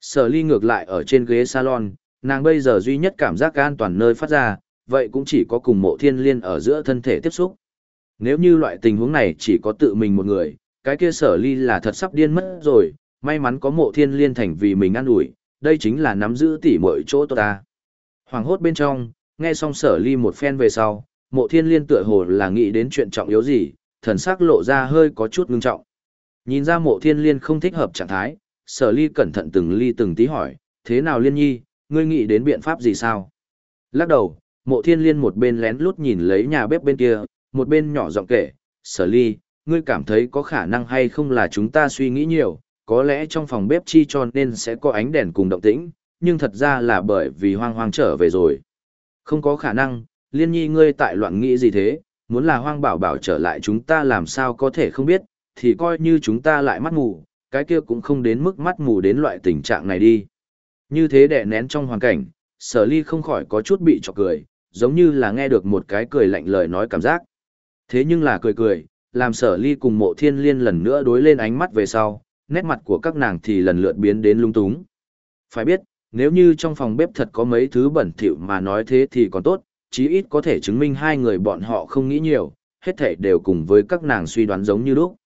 Sở ly ngược lại ở trên ghế salon, nàng bây giờ duy nhất cảm giác an toàn nơi phát ra, vậy cũng chỉ có cùng mộ thiên liên ở giữa thân thể tiếp xúc. Nếu như loại tình huống này chỉ có tự mình một người, cái kia sở ly là thật sắp điên mất rồi, may mắn có mộ thiên liên thành vì mình ăn ủi đây chính là nắm giữ tỉ mọi chỗ tốt ta. Hoàng hốt bên trong, nghe xong sở ly một phen về sau, mộ thiên liên tựa hồ là nghĩ đến chuyện trọng yếu gì, thần sắc lộ ra hơi có chút ngưng trọng. Nhìn ra mộ thiên liên không thích hợp trạng thái, sở ly cẩn thận từng ly từng tí hỏi, thế nào liên nhi, ngươi nghĩ đến biện pháp gì sao? Lắc đầu, mộ thiên liên một bên lén lút nhìn lấy nhà bếp bên kia, một bên nhỏ giọng kể, sở ly, ngươi cảm thấy có khả năng hay không là chúng ta suy nghĩ nhiều, có lẽ trong phòng bếp chi cho nên sẽ có ánh đèn cùng động tĩnh, nhưng thật ra là bởi vì hoang hoang trở về rồi. Không có khả năng, Liên nhi ngươi tại loạn nghĩ gì thế, muốn là hoang bảo bảo trở lại chúng ta làm sao có thể không biết, thì coi như chúng ta lại mắt mù, cái kia cũng không đến mức mắt mù đến loại tình trạng này đi. Như thế đè nén trong hoàn cảnh, sở ly không khỏi có chút bị chọc cười, giống như là nghe được một cái cười lạnh lời nói cảm giác. Thế nhưng là cười cười, làm sở ly cùng mộ thiên liên lần nữa đối lên ánh mắt về sau, nét mặt của các nàng thì lần lượt biến đến lung túng. Phải biết, nếu như trong phòng bếp thật có mấy thứ bẩn thỉu mà nói thế thì còn tốt, chí ít có thể chứng minh hai người bọn họ không nghĩ nhiều, hết thảy đều cùng với các nàng suy đoán giống như lúc.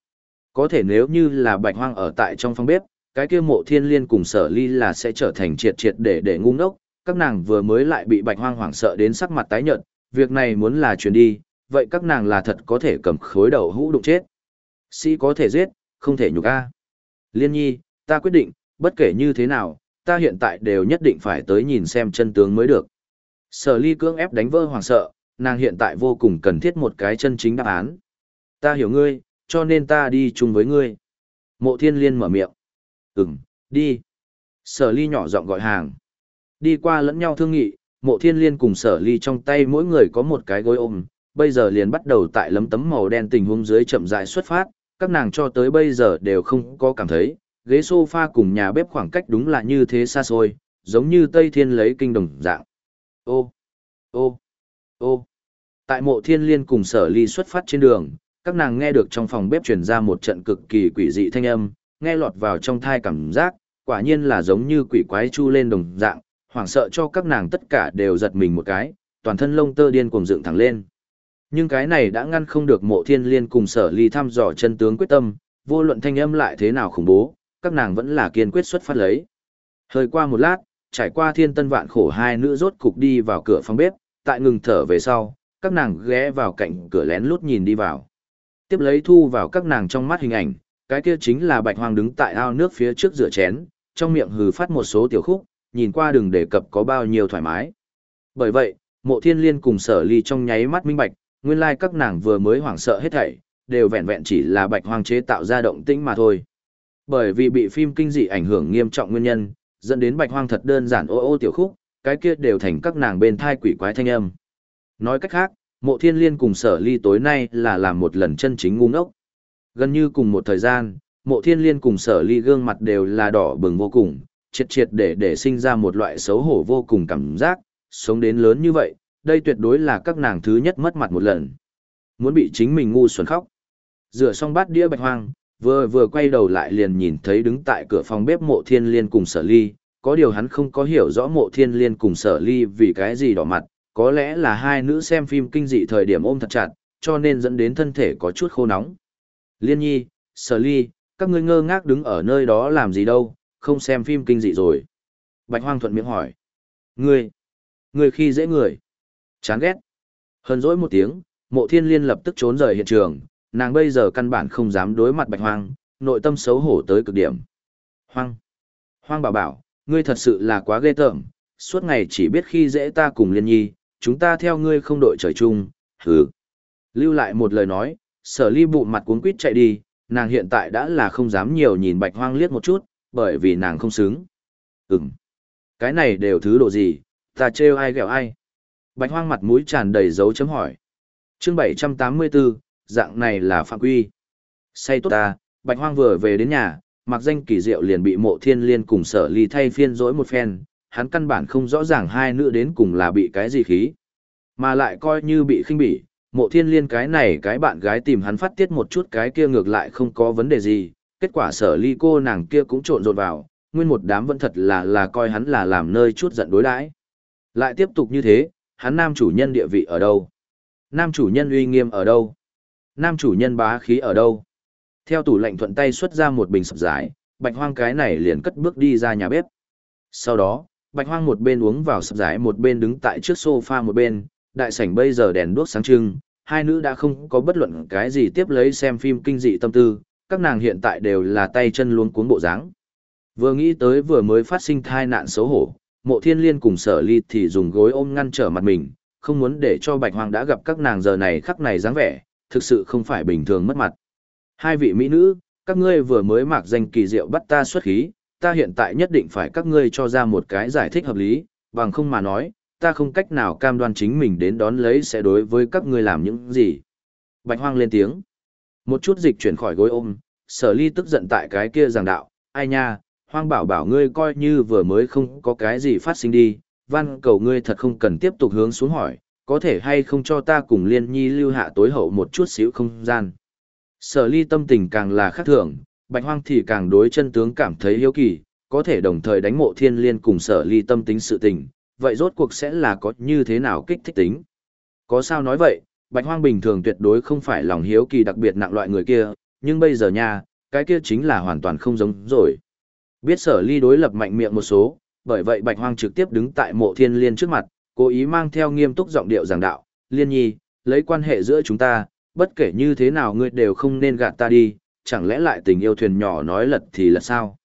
Có thể nếu như là bạch hoang ở tại trong phòng bếp, cái kia mộ thiên liên cùng sở ly là sẽ trở thành triệt triệt để để ngu ngốc, các nàng vừa mới lại bị bạch hoang hoảng sợ đến sắc mặt tái nhợt, việc này muốn là truyền đi, vậy các nàng là thật có thể cầm khối đầu hũ đụng chết. Sĩ có thể giết, không thể nhục a. Liên nhi, ta quyết định, bất kể như thế nào, ta hiện tại đều nhất định phải tới nhìn xem chân tướng mới được. Sở ly cưỡng ép đánh vỡ hoàng sợ, nàng hiện tại vô cùng cần thiết một cái chân chính đáp án. Ta hiểu ngươi, cho nên ta đi chung với ngươi. Mộ thiên liên mở miệng. Ừm, đi. Sở ly nhỏ giọng gọi hàng. Đi qua lẫn nhau thương nghị, mộ thiên liên cùng sở ly trong tay mỗi người có một cái gối ôm, bây giờ liền bắt đầu tại lấm tấm màu đen tình huống dưới chậm rãi xuất phát, các nàng cho tới bây giờ đều không có cảm thấy, ghế sofa cùng nhà bếp khoảng cách đúng là như thế xa xôi, giống như Tây Thiên lấy kinh đồng dạng. Ô, ô, ô. Tại mộ thiên liên cùng sở ly xuất phát trên đường, các nàng nghe được trong phòng bếp truyền ra một trận cực kỳ quỷ dị thanh âm, nghe lọt vào trong thai cảm giác, quả nhiên là giống như quỷ quái chu lên đồng dạng, hoảng sợ cho các nàng tất cả đều giật mình một cái, toàn thân lông tơ điên cuồng dựng thẳng lên. Nhưng cái này đã ngăn không được mộ thiên liên cùng sở ly thăm dò chân tướng quyết tâm, vô luận thanh âm lại thế nào khủng bố, các nàng vẫn là kiên quyết xuất phát lấy. Hơi qua một lát, trải qua thiên tân vạn khổ hai nữ rốt cục đi vào cửa phòng bếp, tại ngừng thở về sau, các nàng ghé vào cạnh cửa lén lút nhìn đi vào. Tiếp lấy thu vào các nàng trong mắt hình ảnh, cái kia chính là bạch hoàng đứng tại ao nước phía trước rửa chén, trong miệng hừ phát một số tiểu khúc, nhìn qua đừng đề cập có bao nhiêu thoải mái. Bởi vậy, mộ thiên liên cùng sở ly trong nháy mắt minh bạch, nguyên lai các nàng vừa mới hoảng sợ hết thảy, đều vẹn vẹn chỉ là bạch hoang chế tạo ra động tĩnh mà thôi. Bởi vì bị phim kinh dị ảnh hưởng nghiêm trọng nguyên nhân, dẫn đến bạch hoang thật đơn giản ô ô tiểu khúc, cái kia đều thành các nàng bên thai quỷ quái thanh âm. Nói cách khác, mộ thiên liên cùng sở ly tối nay là làm một lần chân chính ngu ngốc. Gần như cùng một thời gian, mộ thiên liên cùng sở ly gương mặt đều là đỏ bừng vô cùng, triệt triệt để để sinh ra một loại xấu hổ vô cùng cảm giác, sống đến lớn như vậy, đây tuyệt đối là các nàng thứ nhất mất mặt một lần. Muốn bị chính mình ngu xuẩn khóc. Rửa xong bát đĩa bạch hoang, vừa vừa quay đầu lại liền nhìn thấy đứng tại cửa phòng bếp mộ thiên liên cùng sở ly, có điều hắn không có hiểu rõ mộ thiên liên cùng sở ly vì cái gì đỏ mặt, có lẽ là hai nữ xem phim kinh dị thời điểm ôm thật chặt, cho nên dẫn đến thân thể có chút khô nóng. Liên nhi, sở ly, các ngươi ngơ ngác đứng ở nơi đó làm gì đâu, không xem phim kinh dị rồi. Bạch hoang thuận miệng hỏi. Ngươi, ngươi khi dễ người. Chán ghét. Hơn dỗi một tiếng, mộ thiên liên lập tức trốn rời hiện trường, nàng bây giờ căn bản không dám đối mặt bạch hoang, nội tâm xấu hổ tới cực điểm. Hoang. Hoang bảo bảo, ngươi thật sự là quá ghê tởm, suốt ngày chỉ biết khi dễ ta cùng liên nhi, chúng ta theo ngươi không đội trời chung, hừ. Lưu lại một lời nói, sở ly bụng mặt cuốn quýt chạy đi, nàng hiện tại đã là không dám nhiều nhìn bạch hoang liếc một chút, bởi vì nàng không xứng. Ừm. Cái này đều thứ độ gì, ta trêu ai ghẹo ai. Bạch hoang mặt mũi tràn đầy dấu chấm hỏi. Chương 784, dạng này là phạm quy. Say tốt ta, bạch hoang vừa về đến nhà, mặc danh kỳ diệu liền bị mộ thiên liên cùng sở ly thay phiên dỗi một phen, hắn căn bản không rõ ràng hai nữ đến cùng là bị cái gì khí. Mà lại coi như bị khinh bỉ, mộ thiên liên cái này cái bạn gái tìm hắn phát tiết một chút cái kia ngược lại không có vấn đề gì, kết quả sở ly cô nàng kia cũng trộn rộn vào, nguyên một đám vẫn thật là là coi hắn là làm nơi chút giận đối đãi. Lại tiếp tục như thế, hắn nam chủ nhân địa vị ở đâu? Nam chủ nhân uy nghiêm ở đâu? Nam chủ nhân bá khí ở đâu? Theo tủ lạnh thuận tay xuất ra một bình sập giải, bạch hoang cái này liền cất bước đi ra nhà bếp. Sau đó, bạch hoang một bên uống vào sập giải một bên đứng tại trước sofa một bên, đại sảnh bây giờ đèn đuốc sáng trưng, hai nữ đã không có bất luận cái gì tiếp lấy xem phim kinh dị tâm tư, các nàng hiện tại đều là tay chân luống cuống bộ dáng. Vừa nghĩ tới vừa mới phát sinh tai nạn xấu hổ, mộ thiên liên cùng sở ly thì dùng gối ôm ngăn trở mặt mình, không muốn để cho bạch hoang đã gặp các nàng giờ này khắc này dáng vẻ, thực sự không phải bình thường mất mặt. Hai vị mỹ nữ, các ngươi vừa mới mặc danh kỳ diệu bắt ta xuất khí, ta hiện tại nhất định phải các ngươi cho ra một cái giải thích hợp lý, bằng không mà nói, ta không cách nào cam đoan chính mình đến đón lấy sẽ đối với các ngươi làm những gì. Bạch hoang lên tiếng. Một chút dịch chuyển khỏi gối ôm, sở ly tức giận tại cái kia giảng đạo, ai nha, hoang bảo bảo ngươi coi như vừa mới không có cái gì phát sinh đi, văn cầu ngươi thật không cần tiếp tục hướng xuống hỏi, có thể hay không cho ta cùng liên nhi lưu hạ tối hậu một chút xíu không gian. Sở ly tâm tình càng là khác thường, bạch hoang thì càng đối chân tướng cảm thấy hiếu kỳ, có thể đồng thời đánh mộ thiên liên cùng sở ly tâm tính sự tình, vậy rốt cuộc sẽ là có như thế nào kích thích tính. Có sao nói vậy, bạch hoang bình thường tuyệt đối không phải lòng hiếu kỳ đặc biệt nặng loại người kia, nhưng bây giờ nha, cái kia chính là hoàn toàn không giống rồi. Biết sở ly đối lập mạnh miệng một số, bởi vậy bạch hoang trực tiếp đứng tại mộ thiên liên trước mặt, cố ý mang theo nghiêm túc giọng điệu giảng đạo, liên nhi, lấy quan hệ giữa chúng ta, bất kể như thế nào ngươi đều không nên gạt ta đi, chẳng lẽ lại tình yêu thuyền nhỏ nói lật thì là sao?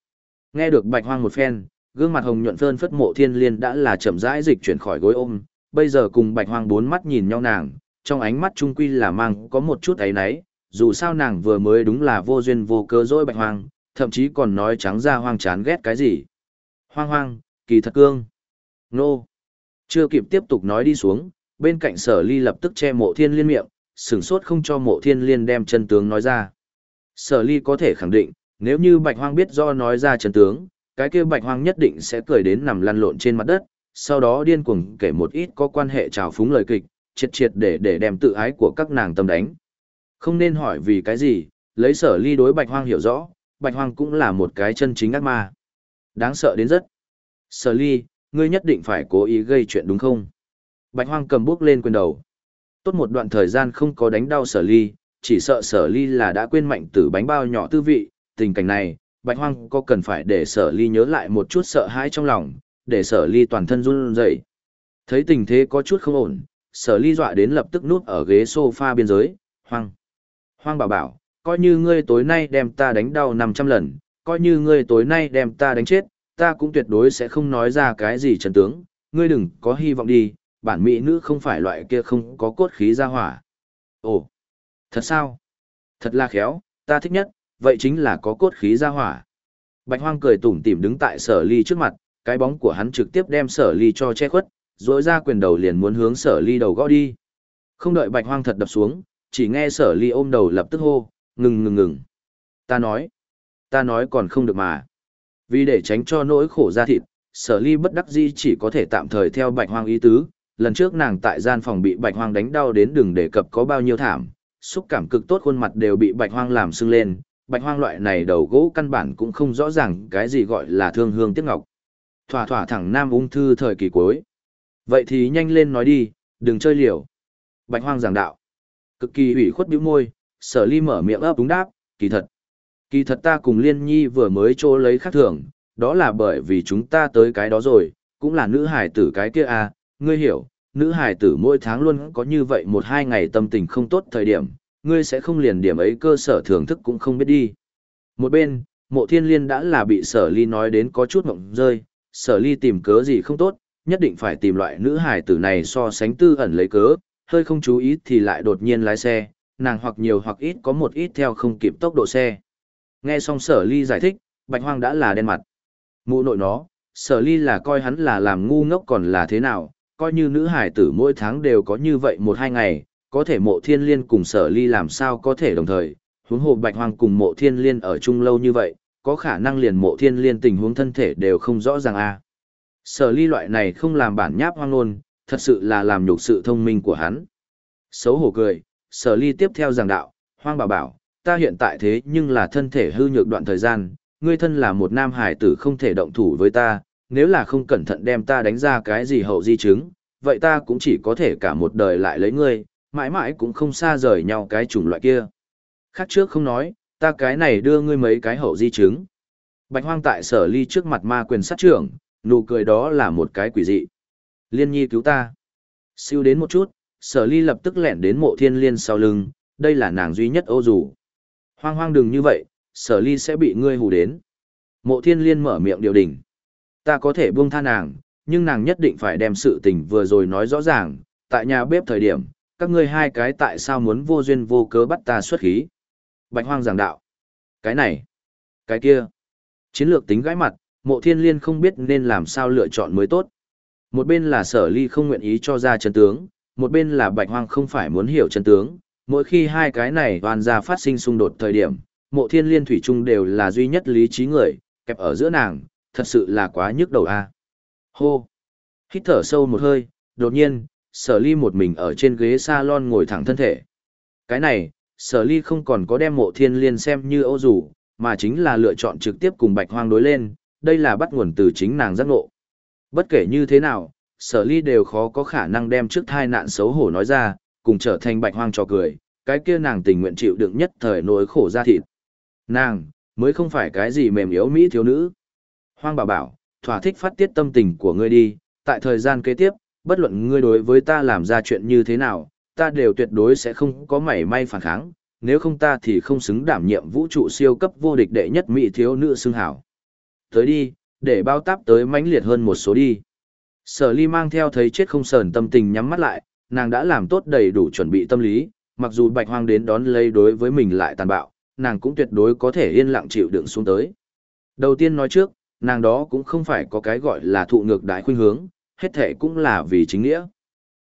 Nghe được bạch hoang một phen, gương mặt hồng nhuận phơn phất mộ thiên liên đã là chậm rãi dịch chuyển khỏi gối ôm, bây giờ cùng bạch hoang bốn mắt nhìn nhau nàng, trong ánh mắt trung quy là mang có một chút ấy náy, dù sao nàng vừa mới đúng là vô duyên vô cớ dối bạch hoang, thậm chí còn nói trắng ra hoang chán ghét cái gì. Hoang hoang, kỳ thật cương. Nô. Chưa kịp tiếp tục nói đi xuống, bên cạnh sở ly lập tức che mộ thiên liên miệng, sửng sốt không cho mộ thiên liên đem chân tướng nói ra. Sở ly có thể khẳng định, nếu như bạch hoang biết do nói ra chân tướng, cái kia bạch hoang nhất định sẽ cười đến nằm lăn lộn trên mặt đất, sau đó điên cuồng kể một ít có quan hệ trào phúng lời kịch, triệt triệt để để đem tự ái của các nàng tâm đánh. Không nên hỏi vì cái gì, lấy sở ly đối bạch hoang hiểu rõ, bạch hoang cũng là một cái chân chính ác ma. Đáng sợ đến rất. Sở ly, ngươi nhất định phải cố ý gây chuyện đúng không? Bạch hoang cầm bước lên quyền đầu. Tốt một đoạn thời gian không có đánh đau sở ly, chỉ sợ sở ly là đã quên mạnh tử bánh bao nhỏ tư vị, tình cảnh này, bạch hoang có cần phải để sở ly nhớ lại một chút sợ hãi trong lòng, để sở ly toàn thân run rẩy. Thấy tình thế có chút không ổn, sở ly dọa đến lập tức núp ở ghế sofa biên giới, hoang. Hoang bảo bảo, coi như ngươi tối nay đem ta đánh đau 500 lần, coi như ngươi tối nay đem ta đánh chết, ta cũng tuyệt đối sẽ không nói ra cái gì trần tướng, ngươi đừng có hy vọng đi, bản mỹ nữ không phải loại kia không có cốt khí ra hỏa. Ồ, thật sao? Thật là khéo, ta thích nhất, vậy chính là có cốt khí ra hỏa. Bạch hoang cười tủm tỉm đứng tại sở ly trước mặt, cái bóng của hắn trực tiếp đem sở ly cho che khuất, rỗi ra quyền đầu liền muốn hướng sở ly đầu gõ đi. Không đợi bạch hoang thật đập xuống, chỉ nghe sở ly ôm đầu lập tức hô, ngừng ngừng ngừng. Ta nói, ta nói còn không được mà. Vì để tránh cho nỗi khổ ra thịt, sở ly bất đắc dĩ chỉ có thể tạm thời theo bạch hoang ý tứ. Lần trước nàng tại gian phòng bị bạch hoang đánh đau đến đừng đề cập có bao nhiêu thảm, xúc cảm cực tốt khuôn mặt đều bị bạch hoang làm sưng lên. Bạch hoang loại này đầu gỗ căn bản cũng không rõ ràng cái gì gọi là thương hương tiếc ngọc. Thỏa thỏa thẳng nam ung thư thời kỳ cuối. Vậy thì nhanh lên nói đi, đừng chơi liều. Bạch hoang giảng đạo. Cực kỳ ủy khuất bĩu môi, sở ly mở miệng ấp đúng đáp, kỳ thật. Kỳ thật ta cùng liên nhi vừa mới trô lấy khác thường, đó là bởi vì chúng ta tới cái đó rồi, cũng là nữ hải tử cái kia à, ngươi hiểu, nữ hải tử mỗi tháng luôn có như vậy một hai ngày tâm tình không tốt thời điểm, ngươi sẽ không liền điểm ấy cơ sở thưởng thức cũng không biết đi. Một bên, mộ thiên liên đã là bị sở ly nói đến có chút mộng rơi, sở ly tìm cớ gì không tốt, nhất định phải tìm loại nữ hải tử này so sánh tư ẩn lấy cớ, hơi không chú ý thì lại đột nhiên lái xe, nàng hoặc nhiều hoặc ít có một ít theo không kịp tốc độ xe. Nghe xong sở ly giải thích, bạch hoang đã là đen mặt. Mụ nội nó, sở ly là coi hắn là làm ngu ngốc còn là thế nào, coi như nữ hải tử mỗi tháng đều có như vậy một hai ngày, có thể mộ thiên liên cùng sở ly làm sao có thể đồng thời, huống hồ bạch hoang cùng mộ thiên liên ở chung lâu như vậy, có khả năng liền mộ thiên liên tình huống thân thể đều không rõ ràng a. À. Sở ly loại này không làm bản nháp hoang luôn, thật sự là làm nhục sự thông minh của hắn. Xấu hổ cười, sở ly tiếp theo giảng đạo, hoang bảo bảo, ta hiện tại thế nhưng là thân thể hư nhược đoạn thời gian, ngươi thân là một nam hải tử không thể động thủ với ta, nếu là không cẩn thận đem ta đánh ra cái gì hậu di chứng, vậy ta cũng chỉ có thể cả một đời lại lấy ngươi, mãi mãi cũng không xa rời nhau cái chủng loại kia. Khác trước không nói, ta cái này đưa ngươi mấy cái hậu di chứng. Bạch hoang tại sở ly trước mặt ma quyền sát trưởng, nụ cười đó là một cái quỷ dị. Liên nhi cứu ta. Siêu đến một chút, sở ly lập tức lẹn đến mộ thiên liên sau lưng, đây là nàng duy nhất ô dù. Hoang hoang đừng như vậy, sở ly sẽ bị ngươi hù đến. Mộ thiên liên mở miệng điều đình. Ta có thể buông tha nàng, nhưng nàng nhất định phải đem sự tình vừa rồi nói rõ ràng, tại nhà bếp thời điểm, các ngươi hai cái tại sao muốn vô duyên vô cớ bắt ta xuất khí. Bạch hoang giảng đạo. Cái này, cái kia. Chiến lược tính gãi mặt, mộ thiên liên không biết nên làm sao lựa chọn mới tốt. Một bên là sở ly không nguyện ý cho ra chân tướng, một bên là bạch hoang không phải muốn hiểu chân tướng. Mỗi khi hai cái này toàn ra phát sinh xung đột thời điểm, mộ thiên liên thủy chung đều là duy nhất lý trí người, kẹp ở giữa nàng, thật sự là quá nhức đầu a. Hô! Hít thở sâu một hơi, đột nhiên, sở ly một mình ở trên ghế salon ngồi thẳng thân thể. Cái này, sở ly không còn có đem mộ thiên liên xem như ô rủ, mà chính là lựa chọn trực tiếp cùng bạch hoang đối lên, đây là bắt nguồn từ chính nàng giác ngộ. Bất kể như thế nào, sở ly đều khó có khả năng đem trước thai nạn xấu hổ nói ra, cùng trở thành bạch hoang cho cười, cái kia nàng tình nguyện chịu đựng nhất thời nỗi khổ ra thịt. Nàng, mới không phải cái gì mềm yếu mỹ thiếu nữ. Hoang bảo bảo, thỏa thích phát tiết tâm tình của ngươi đi, tại thời gian kế tiếp, bất luận ngươi đối với ta làm ra chuyện như thế nào, ta đều tuyệt đối sẽ không có mảy may phản kháng, nếu không ta thì không xứng đảm nhiệm vũ trụ siêu cấp vô địch đệ nhất mỹ thiếu nữ xưng hảo. Tới đi, để bao táp tới mãnh liệt hơn một số đi. Sở ly mang theo thấy chết không sờn tâm tình nhắm mắt lại, nàng đã làm tốt đầy đủ chuẩn bị tâm lý, mặc dù bạch hoang đến đón lấy đối với mình lại tàn bạo, nàng cũng tuyệt đối có thể yên lặng chịu đựng xuống tới. Đầu tiên nói trước, nàng đó cũng không phải có cái gọi là thụ ngược đại khuynh hướng, hết thể cũng là vì chính nghĩa.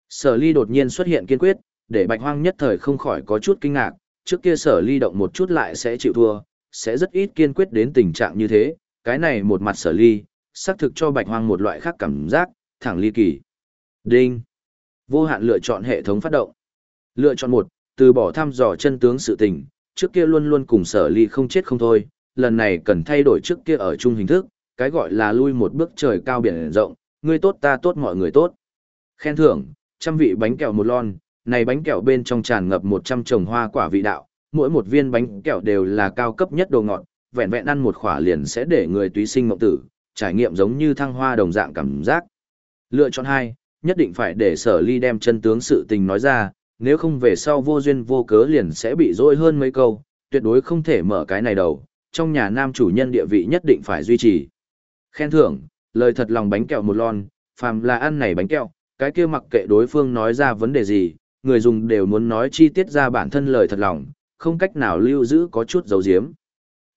Sở ly đột nhiên xuất hiện kiên quyết, để bạch hoang nhất thời không khỏi có chút kinh ngạc, trước kia sở ly động một chút lại sẽ chịu thua, sẽ rất ít kiên quyết đến tình trạng như thế, cái này một mặt sở ly, xác thực cho bạch hoang một loại khác cảm giác, thẳng ly kỳ. Đinh. Vô hạn lựa chọn hệ thống phát động. Lựa chọn một, từ bỏ thăm dò chân tướng sự tình, trước kia luôn luôn cùng sở ly không chết không thôi, lần này cần thay đổi trước kia ở chung hình thức, cái gọi là lui một bước trời cao biển rộng, ngươi tốt ta tốt mọi người tốt. Khen thưởng, trăm vị bánh kẹo một lon, này bánh kẹo bên trong tràn ngập 100 trồng hoa quả vị đạo, mỗi một viên bánh kẹo đều là cao cấp nhất đồ ngọt, vẹn vẹn ăn một khỏa liền sẽ để người túy sinh mộng tử, trải nghiệm giống như thăng hoa đồng dạng cảm giác. Lựa chọn hai, nhất định phải để sở ly đem chân tướng sự tình nói ra, nếu không về sau vô duyên vô cớ liền sẽ bị dỗi hơn mấy câu, tuyệt đối không thể mở cái này đầu, trong nhà nam chủ nhân địa vị nhất định phải duy trì. Khen thưởng, lời thật lòng bánh kẹo một lon, phàm là ăn này bánh kẹo, cái kia mặc kệ đối phương nói ra vấn đề gì, người dùng đều muốn nói chi tiết ra bản thân lời thật lòng, không cách nào lưu giữ có chút dấu diếm.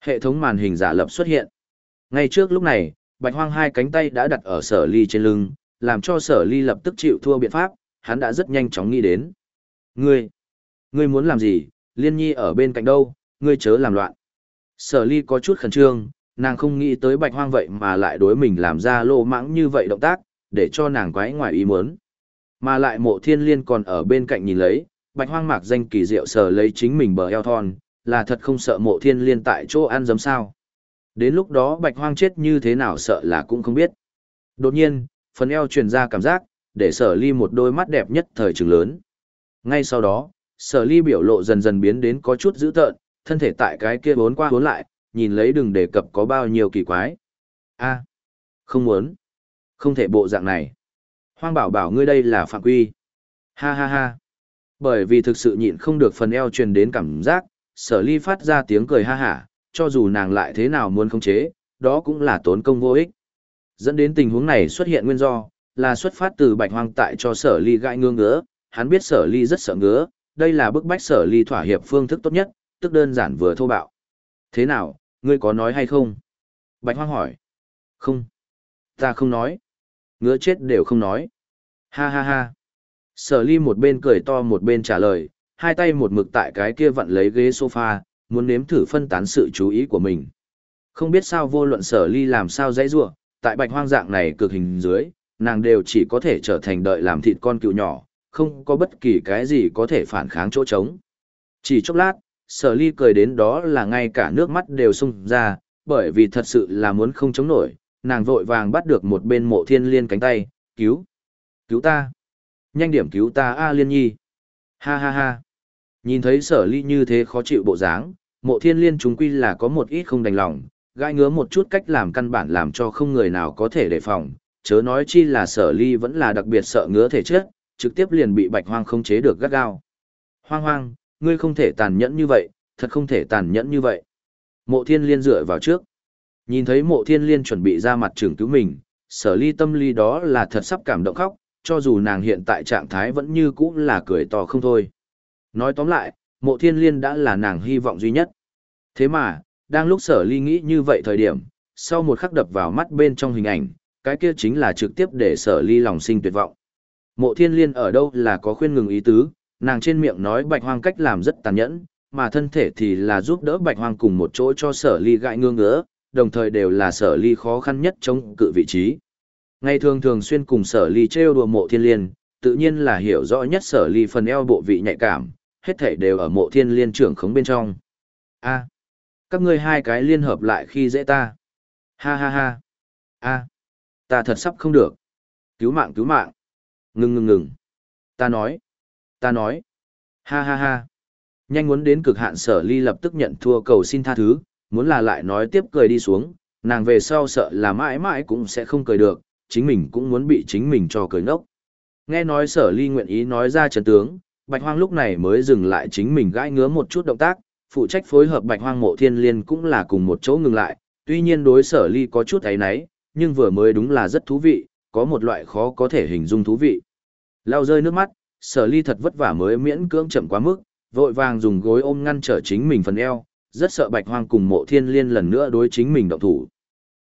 Hệ thống màn hình giả lập xuất hiện. Ngay trước lúc này, bạch hoang hai cánh tay đã đặt ở sở ly trên lưng, làm cho sở ly lập tức chịu thua biện pháp, hắn đã rất nhanh chóng nghĩ đến. Ngươi, ngươi muốn làm gì, liên nhi ở bên cạnh đâu, ngươi chớ làm loạn. Sở ly có chút khẩn trương, nàng không nghĩ tới bạch hoang vậy mà lại đối mình làm ra lô mãng như vậy động tác, để cho nàng quái ngoài ý muốn. Mà lại mộ thiên liên còn ở bên cạnh nhìn lấy, bạch hoang mạc danh kỳ diệu sở lấy chính mình bờ eo thon, là thật không sợ mộ thiên liên tại chỗ ăn giấm sao. Đến lúc đó bạch hoang chết như thế nào sợ là cũng không biết. Đột nhiên, phần eo truyền ra cảm giác, để sở ly một đôi mắt đẹp nhất thời trường lớn. Ngay sau đó, sở ly biểu lộ dần dần biến đến có chút dữ tợn, thân thể tại cái kia bốn qua bốn lại, nhìn lấy đừng đề cập có bao nhiêu kỳ quái. a không muốn. Không thể bộ dạng này. Hoang bảo bảo ngươi đây là phạm quy. Ha ha ha. Bởi vì thực sự nhịn không được phần eo truyền đến cảm giác, sở ly phát ra tiếng cười ha hả, cho dù nàng lại thế nào muốn khống chế, đó cũng là tốn công vô ích. Dẫn đến tình huống này xuất hiện nguyên do, là xuất phát từ bạch hoang tại cho sở ly gãi ngứa ngứa, hắn biết sở ly rất sợ ngứa, đây là bức bách sở ly thỏa hiệp phương thức tốt nhất, tức đơn giản vừa thô bạo. Thế nào, ngươi có nói hay không? Bạch hoang hỏi. Không. Ta không nói. Ngứa chết đều không nói. Ha ha ha. Sở ly một bên cười to một bên trả lời, hai tay một mực tại cái kia vặn lấy ghế sofa, muốn nếm thử phân tán sự chú ý của mình. Không biết sao vô luận sở ly làm sao dãy ruộng, tại bạch hoang dạng này cực hình dưới, nàng đều chỉ có thể trở thành đợi làm thịt con cựu nhỏ, không có bất kỳ cái gì có thể phản kháng chỗ trống. Chỉ chốc lát, sở ly cười đến đó là ngay cả nước mắt đều sung ra, bởi vì thật sự là muốn không chống nổi, nàng vội vàng bắt được một bên mộ thiên liên cánh tay, cứu, cứu ta, nhanh điểm cứu ta a liên nhi, ha ha ha. Nhìn thấy sở ly như thế khó chịu bộ dáng, mộ thiên liên chúng quy là có một ít không đành lòng, gai ngứa một chút cách làm căn bản làm cho không người nào có thể đề phòng, chớ nói chi là sở ly vẫn là đặc biệt sợ ngứa thể chất, trực tiếp liền bị bạch hoang không chế được gắt gao. Hoang hoang, ngươi không thể tàn nhẫn như vậy, thật không thể tàn nhẫn như vậy. Mộ thiên liên dựa vào trước. Nhìn thấy mộ thiên liên chuẩn bị ra mặt trưởng cứu mình, sở ly tâm ly đó là thật sắp cảm động khóc, cho dù nàng hiện tại trạng thái vẫn như cũ là cười to không thôi. Nói tóm lại, mộ thiên liên đã là nàng hy vọng duy nhất. Thế mà, đang lúc sở ly nghĩ như vậy thời điểm, sau một khắc đập vào mắt bên trong hình ảnh, cái kia chính là trực tiếp để sở ly lòng sinh tuyệt vọng. Mộ thiên liên ở đâu là có khuyên ngừng ý tứ, nàng trên miệng nói bạch hoang cách làm rất tàn nhẫn, mà thân thể thì là giúp đỡ bạch hoang cùng một chỗ cho sở ly gãi ngương ngỡ, đồng thời đều là sở ly khó khăn nhất chống cự vị trí. Ngày thường thường xuyên cùng sở ly trêu đùa mộ thiên liên, tự nhiên là hiểu rõ nhất sở ly phần eo bộ vị nhạy cảm, hết thể đều ở mộ thiên liên trưởng khống bên trong. a các ngươi hai cái liên hợp lại khi dễ ta. Ha ha ha. a ta thật sắp không được. Cứu mạng cứu mạng. Ngừng ngừng ngừng. Ta nói. Ta nói. Ha ha ha. Nhanh muốn đến cực hạn sở ly lập tức nhận thua cầu xin tha thứ, muốn là lại nói tiếp cười đi xuống, nàng về sau sợ là mãi mãi cũng sẽ không cười được, chính mình cũng muốn bị chính mình cho cười ngốc. Nghe nói sở ly nguyện ý nói ra trần tướng, bạch hoang lúc này mới dừng lại chính mình gãi ngứa một chút động tác, phụ trách phối hợp bạch hoang mộ thiên liên cũng là cùng một chỗ ngừng lại, tuy nhiên đối sở ly có chút ấy nấy, nhưng vừa mới đúng là rất thú vị, có một loại khó có thể hình dung thú vị. Lao rơi nước mắt, sở ly thật vất vả mới miễn cưỡng chậm quá mức, vội vàng dùng gối ôm ngăn trở chính mình phần eo, rất sợ bạch hoang cùng mộ thiên liên lần nữa đối chính mình động thủ.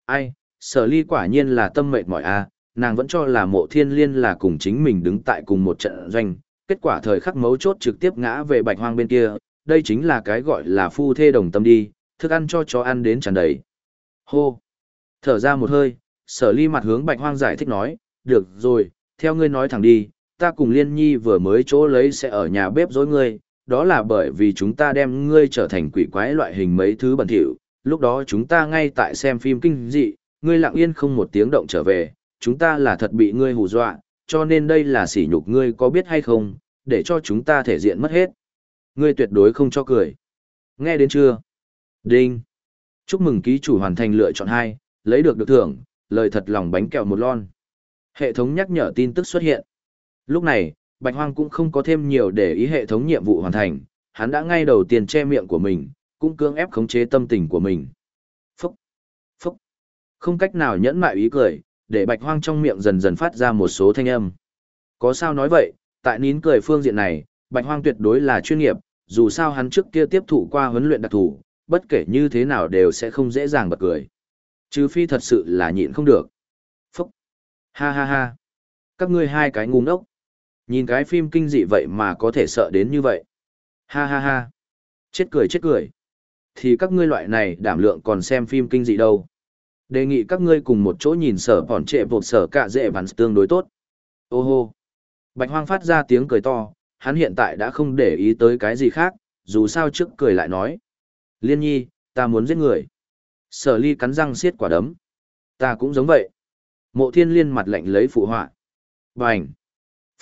Ai, sở ly quả nhiên là tâm mệt mỏi a, nàng vẫn cho là mộ thiên liên là cùng chính mình đứng tại cùng một trận doanh, kết quả thời khắc mấu chốt trực tiếp ngã về bạch hoang bên kia, đây chính là cái gọi là phu thê đồng tâm đi, thức ăn cho chó ăn đến tràn đầy. Hô! Thở ra một hơi, sở ly mặt hướng bạch hoang giải thích nói, được rồi, theo ngươi nói thẳng đi, ta cùng liên nhi vừa mới chỗ lấy sẽ ở nhà bếp dối ngươi, đó là bởi vì chúng ta đem ngươi trở thành quỷ quái loại hình mấy thứ bẩn thỉu, lúc đó chúng ta ngay tại xem phim kinh dị, ngươi lặng yên không một tiếng động trở về, chúng ta là thật bị ngươi hù dọa, cho nên đây là sỉ nhục ngươi có biết hay không, để cho chúng ta thể diện mất hết. Ngươi tuyệt đối không cho cười. Nghe đến chưa? Đinh. Chúc mừng ký chủ hoàn thành lựa chọn 2, lấy được được thưởng, lời thật lòng bánh kẹo một lon. Hệ thống nhắc nhở tin tức xuất hiện. Lúc này, Bạch Hoang cũng không có thêm nhiều để ý hệ thống nhiệm vụ hoàn thành, hắn đã ngay đầu tiên che miệng của mình, cũng cưỡng ép khống chế tâm tình của mình. Phúc! Phúc! Không cách nào nhẫn mại ý cười, để Bạch Hoang trong miệng dần dần phát ra một số thanh âm. Có sao nói vậy, tại nín cười phương diện này, Bạch Hoang tuyệt đối là chuyên nghiệp, dù sao hắn trước kia tiếp thụ qua huấn luyện đặc thù, bất kể như thế nào đều sẽ không dễ dàng bật cười. Trừ phi thật sự là nhịn không được. Phúc! Ha ha ha! Các ngươi hai cái ngu ngốc. Nhìn cái phim kinh dị vậy mà có thể sợ đến như vậy. Ha ha ha. Chết cười chết cười. Thì các ngươi loại này đảm lượng còn xem phim kinh dị đâu. Đề nghị các ngươi cùng một chỗ nhìn sở bọn trệ vột sở cả dễ vắn tương đối tốt. Ô hô. Bạch hoang phát ra tiếng cười to, hắn hiện tại đã không để ý tới cái gì khác, dù sao trước cười lại nói. Liên nhi, ta muốn giết người. Sở ly cắn răng xiết quả đấm. Ta cũng giống vậy. Mộ thiên liên mặt lạnh lấy phụ họa. Bành.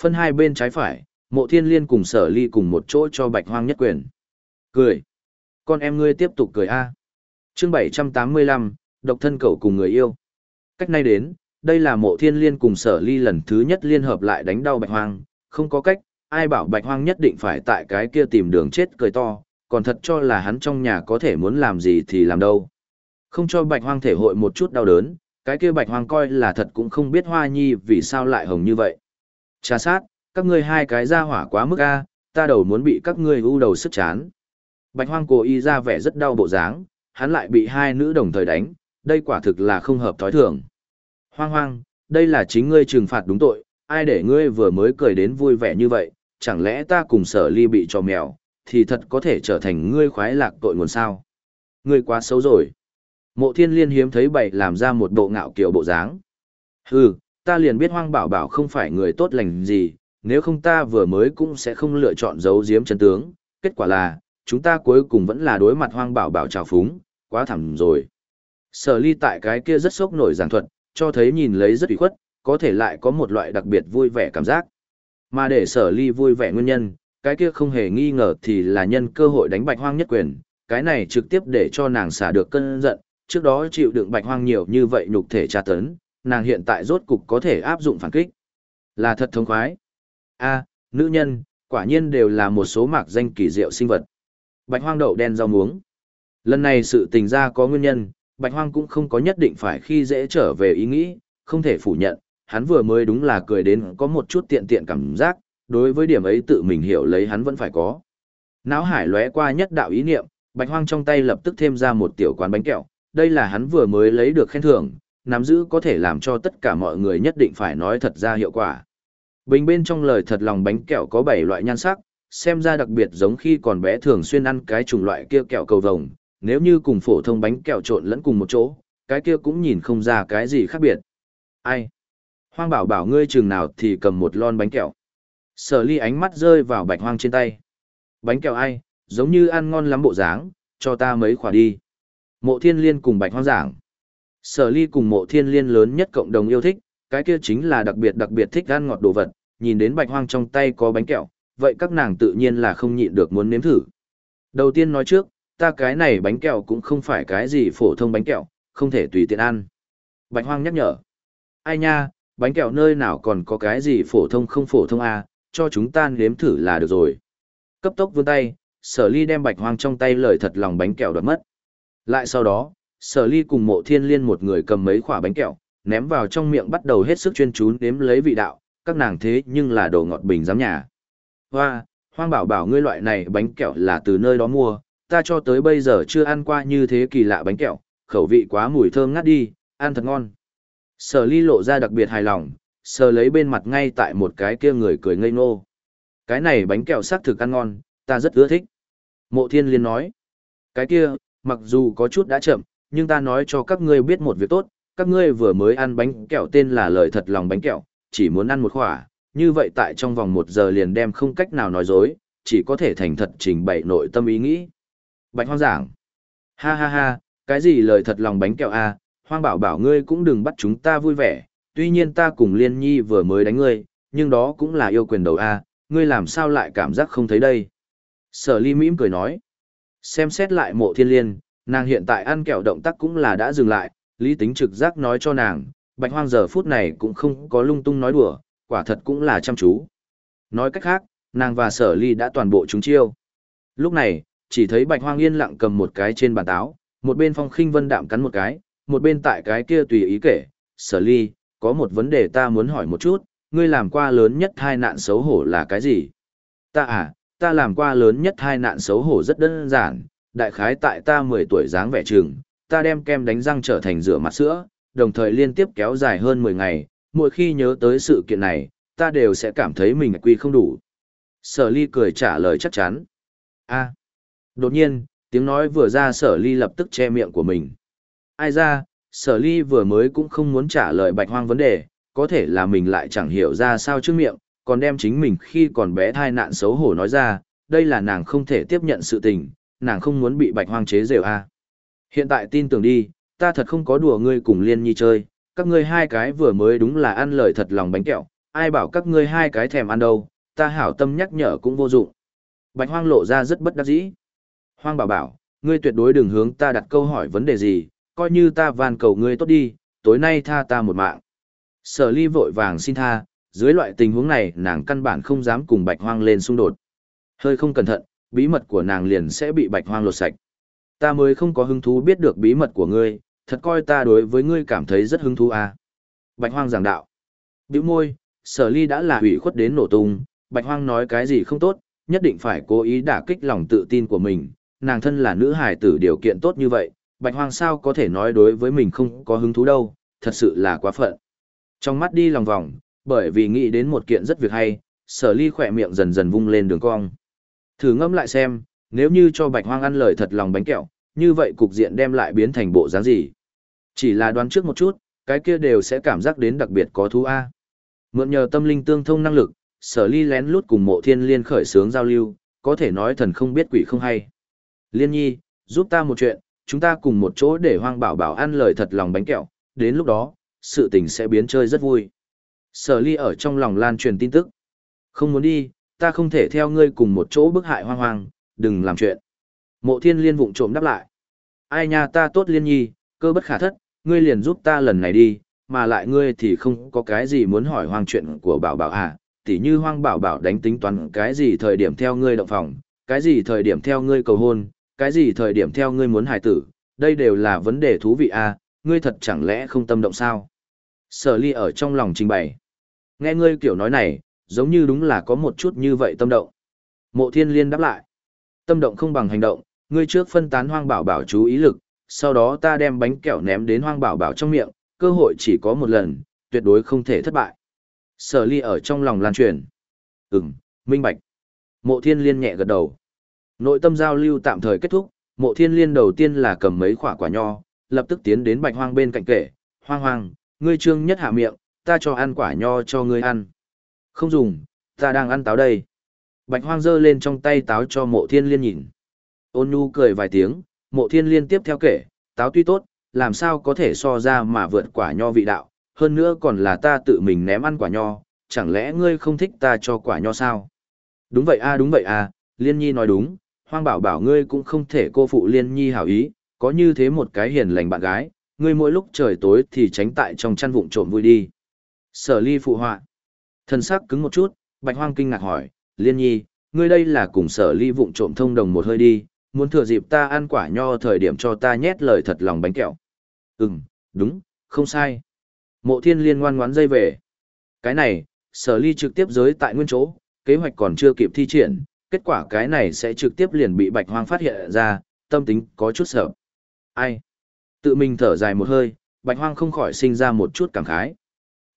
Phân hai bên trái phải, mộ thiên liên cùng sở ly cùng một chỗ cho bạch hoang nhất quyền. Cười. Con em ngươi tiếp tục cười a. À. Chương 785, độc thân cậu cùng người yêu. Cách nay đến, đây là mộ thiên liên cùng sở ly lần thứ nhất liên hợp lại đánh đau bạch hoang, không có cách, ai bảo bạch hoang nhất định phải tại cái kia tìm đường chết cười to, còn thật cho là hắn trong nhà có thể muốn làm gì thì làm đâu. Không cho bạch hoang thể hội một chút đau đớn, cái kia bạch hoang coi là thật cũng không biết hoa nhi vì sao lại hồng như vậy. Trà sát, các ngươi hai cái ra hỏa quá mức a, ta đầu muốn bị các ngươi u đầu sức chán. Bạch hoang cố ý ra vẻ rất đau bộ dáng, hắn lại bị hai nữ đồng thời đánh, đây quả thực là không hợp thói thường. Hoang hoang, đây là chính ngươi trừng phạt đúng tội, ai để ngươi vừa mới cười đến vui vẻ như vậy, chẳng lẽ ta cùng sở ly bị cho mèo, thì thật có thể trở thành ngươi khoái lạc tội nguồn sao. Ngươi quá xấu rồi. Mộ thiên liên hiếm thấy bậy làm ra một bộ ngạo kiểu bộ dáng. Hừ, ta liền biết hoang bảo bảo không phải người tốt lành gì, nếu không ta vừa mới cũng sẽ không lựa chọn giấu giếm chân tướng, kết quả là, chúng ta cuối cùng vẫn là đối mặt hoang bảo bảo trào phúng, quá thẳm rồi. Sở ly tại cái kia rất sốc nổi giảng thuật, cho thấy nhìn lấy rất ủy khuất, có thể lại có một loại đặc biệt vui vẻ cảm giác. Mà để sở ly vui vẻ nguyên nhân, cái kia không hề nghi ngờ thì là nhân cơ hội đánh bạch hoang nhất quyền, cái này trực tiếp để cho nàng xả được cơn giận, trước đó chịu đựng bạch hoang nhiều như vậy nhục thể tra tấn, nàng hiện tại rốt cục có thể áp dụng phản kích. Là thật thông khoái. A, nữ nhân, quả nhiên đều là một số mạc danh kỳ diệu sinh vật. Bạch hoang đậu đen rau muống. Lần này sự tình ra có nguyên nhân, bạch hoang cũng không có nhất định phải khi dễ trở về ý nghĩ, không thể phủ nhận, hắn vừa mới đúng là cười đến có một chút tiện tiện cảm giác, đối với điểm ấy tự mình hiểu lấy hắn vẫn phải có. Náo hải lóe qua nhất đạo ý niệm, bạch hoang trong tay lập tức thêm ra một tiểu quán bánh kẹo, đây là hắn vừa mới lấy được khen thưởng, nắm giữ có thể làm cho tất cả mọi người nhất định phải nói thật ra hiệu quả. Bình bên trong lời thật lòng bánh kẹo có 7 loại nhan sắc, xem ra đặc biệt giống khi còn bé thường xuyên ăn cái chủng loại kia kẹo cầu vồng, nếu như cùng phổ thông bánh kẹo trộn lẫn cùng một chỗ, cái kia cũng nhìn không ra cái gì khác biệt. Ai? Hoang bảo bảo ngươi chừng nào thì cầm một lon bánh kẹo. Sở ly ánh mắt rơi vào bạch hoang trên tay. Bánh kẹo ai, giống như ăn ngon lắm bộ dáng, cho ta mấy khỏa đi. Mộ thiên liên cùng bạch hoang giảng. Sở ly cùng mộ thiên liên lớn nhất cộng đồng yêu thích, cái kia chính là đặc biệt đặc biệt thích ăn ngọt đồ vật, nhìn đến bạch hoang trong tay có bánh kẹo, vậy các nàng tự nhiên là không nhịn được muốn nếm thử. Đầu tiên nói trước, ta cái này bánh kẹo cũng không phải cái gì phổ thông bánh kẹo, không thể tùy tiện ăn. Bạch hoang nhắc nhở. Ai nha, bánh kẹo nơi nào còn có cái gì phổ thông không phổ thông à, cho chúng ta nếm thử là được rồi. Cấp tốc vươn tay, sở ly đem bạch hoang trong tay lời thật lòng bánh kẹo đoạt mất. Lại sau đó, sở ly cùng mộ thiên liên một người cầm mấy quả bánh kẹo, ném vào trong miệng bắt đầu hết sức chuyên chú nếm lấy vị đạo, các nàng thế nhưng là đồ ngọt bình giám nhà. Hoa, hoang bảo bảo ngươi loại này bánh kẹo là từ nơi đó mua, ta cho tới bây giờ chưa ăn qua như thế kỳ lạ bánh kẹo, khẩu vị quá mùi thơm ngát đi, ăn thật ngon. Sở ly lộ ra đặc biệt hài lòng, sờ lấy bên mặt ngay tại một cái kia người cười ngây ngô. Cái này bánh kẹo xác thực ăn ngon, ta rất ưa thích. Mộ thiên liên nói, cái kia, mặc dù có chút đã chậm, nhưng ta nói cho các ngươi biết một việc tốt, các ngươi vừa mới ăn bánh kẹo tên là lời thật lòng bánh kẹo, chỉ muốn ăn một khỏa, như vậy tại trong vòng một giờ liền đem không cách nào nói dối, chỉ có thể thành thật trình bày nội tâm ý nghĩ. Bạch hoang giảng, ha ha ha, cái gì lời thật lòng bánh kẹo a, à? Hoang bảo bảo ngươi cũng đừng bắt chúng ta vui vẻ, tuy nhiên ta cùng liên nhi vừa mới đánh ngươi, nhưng đó cũng là yêu quyền đầu a, ngươi làm sao lại cảm giác không thấy đây. Sở ly mỉm cười nói, xem xét lại mộ thiên liên, nàng hiện tại ăn kẹo động tác cũng là đã dừng lại, lý tính trực giác nói cho nàng, bạch hoang giờ phút này cũng không có lung tung nói đùa, quả thật cũng là chăm chú. Nói cách khác, nàng và sở ly đã toàn bộ chúng chiêu. Lúc này, chỉ thấy bạch hoang yên lặng cầm một cái trên bàn táo, một bên phong khinh vân đạm cắn một cái, một bên tại cái kia tùy ý kể, sở ly, có một vấn đề ta muốn hỏi một chút, ngươi làm qua lớn nhất hai nạn xấu hổ là cái gì? Ta à, ta làm qua lớn nhất hai nạn xấu hổ rất đơn giản, đại khái tại ta 10 tuổi dáng vẻ trường, ta đem kem đánh răng trở thành rửa mặt sữa, đồng thời liên tiếp kéo dài hơn 10 ngày, mỗi khi nhớ tới sự kiện này, ta đều sẽ cảm thấy mình quy không đủ. Sở ly cười trả lời chắc chắn. a đột nhiên, tiếng nói vừa ra sở ly lập tức che miệng của mình. Ai ra, sở ly vừa mới cũng không muốn trả lời bạch hoang vấn đề, có thể là mình lại chẳng hiểu ra sao trước miệng, còn đem chính mình khi còn bé thai nạn xấu hổ nói ra, đây là nàng không thể tiếp nhận sự tình, nàng không muốn bị bạch hoang chế rều a. À. Hiện tại tin tưởng đi, ta thật không có đùa ngươi cùng liên nhi chơi, các ngươi hai cái vừa mới đúng là ăn lời thật lòng bánh kẹo, ai bảo các ngươi hai cái thèm ăn đâu, ta hảo tâm nhắc nhở cũng vô dụng. Bạch hoang lộ ra rất bất đắc dĩ. Hoang bảo bảo, ngươi tuyệt đối đừng hướng ta đặt câu hỏi vấn đề gì, coi như ta van cầu ngươi tốt đi, tối nay tha ta một mạng. Sở ly vội vàng xin tha, dưới loại tình huống này nàng căn bản không dám cùng bạch hoang lên xung đột. Hơi không cẩn thận, bí mật của nàng liền sẽ bị bạch hoang lột sạch. Ta mới không có hứng thú biết được bí mật của ngươi, thật coi ta đối với ngươi cảm thấy rất hứng thú à. Bạch hoang giảng đạo. Biểu môi, sở ly đã là hủy khuất đến nổ tung, bạch hoang nói cái gì không tốt, nhất định phải cố ý đả kích lòng tự tin của mình, nàng thân là nữ hài tử điều kiện tốt như vậy, bạch hoang sao có thể nói đối với mình không có hứng thú đâu, thật sự là quá phận. Trong mắt đi lòng vòng, bởi vì nghĩ đến một kiện rất việc hay, sở ly khỏe miệng dần dần vung lên đường cong. Thử ngâm lại xem, nếu như cho bạch hoang ăn lời thật lòng bánh kẹo, như vậy cục diện đem lại biến thành bộ dáng gì? Chỉ là đoán trước một chút, cái kia đều sẽ cảm giác đến đặc biệt có thú A. Mượn nhờ tâm linh tương thông năng lực, sở ly lén lút cùng mộ thiên liên khởi sướng giao lưu, có thể nói thần không biết quỷ không hay. Liên nhi, giúp ta một chuyện, chúng ta cùng một chỗ để hoang bảo bảo ăn lời thật lòng bánh kẹo, đến lúc đó, sự tình sẽ biến chơi rất vui. Sở ly ở trong lòng lan truyền tin tức. Không muốn đi, ta không thể theo ngươi cùng một chỗ bức hại hoang hoang, đừng làm chuyện. Mộ thiên liên vụng trộm đáp lại. Ai nha ta tốt liên nhi, cơ bất khả thất, ngươi liền giúp ta lần này đi, mà lại ngươi thì không có cái gì muốn hỏi hoang chuyện của bảo bảo à, tỉ như hoang bảo bảo đánh tính toán cái gì thời điểm theo ngươi động phòng, cái gì thời điểm theo ngươi cầu hôn, cái gì thời điểm theo ngươi muốn hài tử, đây đều là vấn đề thú vị à, ngươi thật chẳng lẽ không tâm động sao? Sở ly ở trong lòng trình bày. Nghe ngươi kiểu nói này, giống như đúng là có một chút như vậy tâm động. Mộ thiên liên đáp lại. Tâm động không bằng hành động, ngươi trước phân tán hoang bảo bảo chú ý lực, sau đó ta đem bánh kẹo ném đến hoang bảo bảo trong miệng, cơ hội chỉ có một lần, tuyệt đối không thể thất bại. Sở ly ở trong lòng lan truyền. Ừm, minh bạch. Mộ thiên liên nhẹ gật đầu. Nội tâm giao lưu tạm thời kết thúc, mộ thiên liên đầu tiên là cầm mấy quả quả nho, lập tức tiến đến bạch hoang bên cạnh kể. Hoang hoang, ngươi trương nhất hạ miệng, ta cho ăn quả nho cho ngươi ăn. Không dùng, ta đang ăn táo đây. Bạch hoang giơ lên trong tay táo cho mộ thiên liên nhìn. Ôn nhu cười vài tiếng, mộ thiên liên tiếp theo kể, táo tuy tốt, làm sao có thể so ra mà vượt quả nho vị đạo, hơn nữa còn là ta tự mình ném ăn quả nho, chẳng lẽ ngươi không thích ta cho quả nho sao? Đúng vậy a đúng vậy a, Liên Nhi nói đúng, hoang bảo bảo ngươi cũng không thể cô phụ Liên Nhi hảo ý, có như thế một cái hiền lành bạn gái, ngươi mỗi lúc trời tối thì tránh tại trong chăn vụng trộm vui đi. Sở ly phụ họa. Thần sắc cứng một chút, bạch hoang kinh ngạc hỏi, Liên Nhi, ngươi đây là cùng sở ly vụng trộm thông đồng một hơi đi, muốn thừa dịp ta ăn quả nho thời điểm cho ta nhét lời thật lòng bánh kẹo. Ừm, đúng, không sai. Mộ thiên liên ngoan ngoãn dây về. Cái này, sở ly trực tiếp giới tại nguyên chỗ, kế hoạch còn chưa kịp thi triển, kết quả cái này sẽ trực tiếp liền bị bạch hoang phát hiện ra, tâm tính có chút sợ. Ai? Tự mình thở dài một hơi, bạch hoang không khỏi sinh ra một chút cảm khái.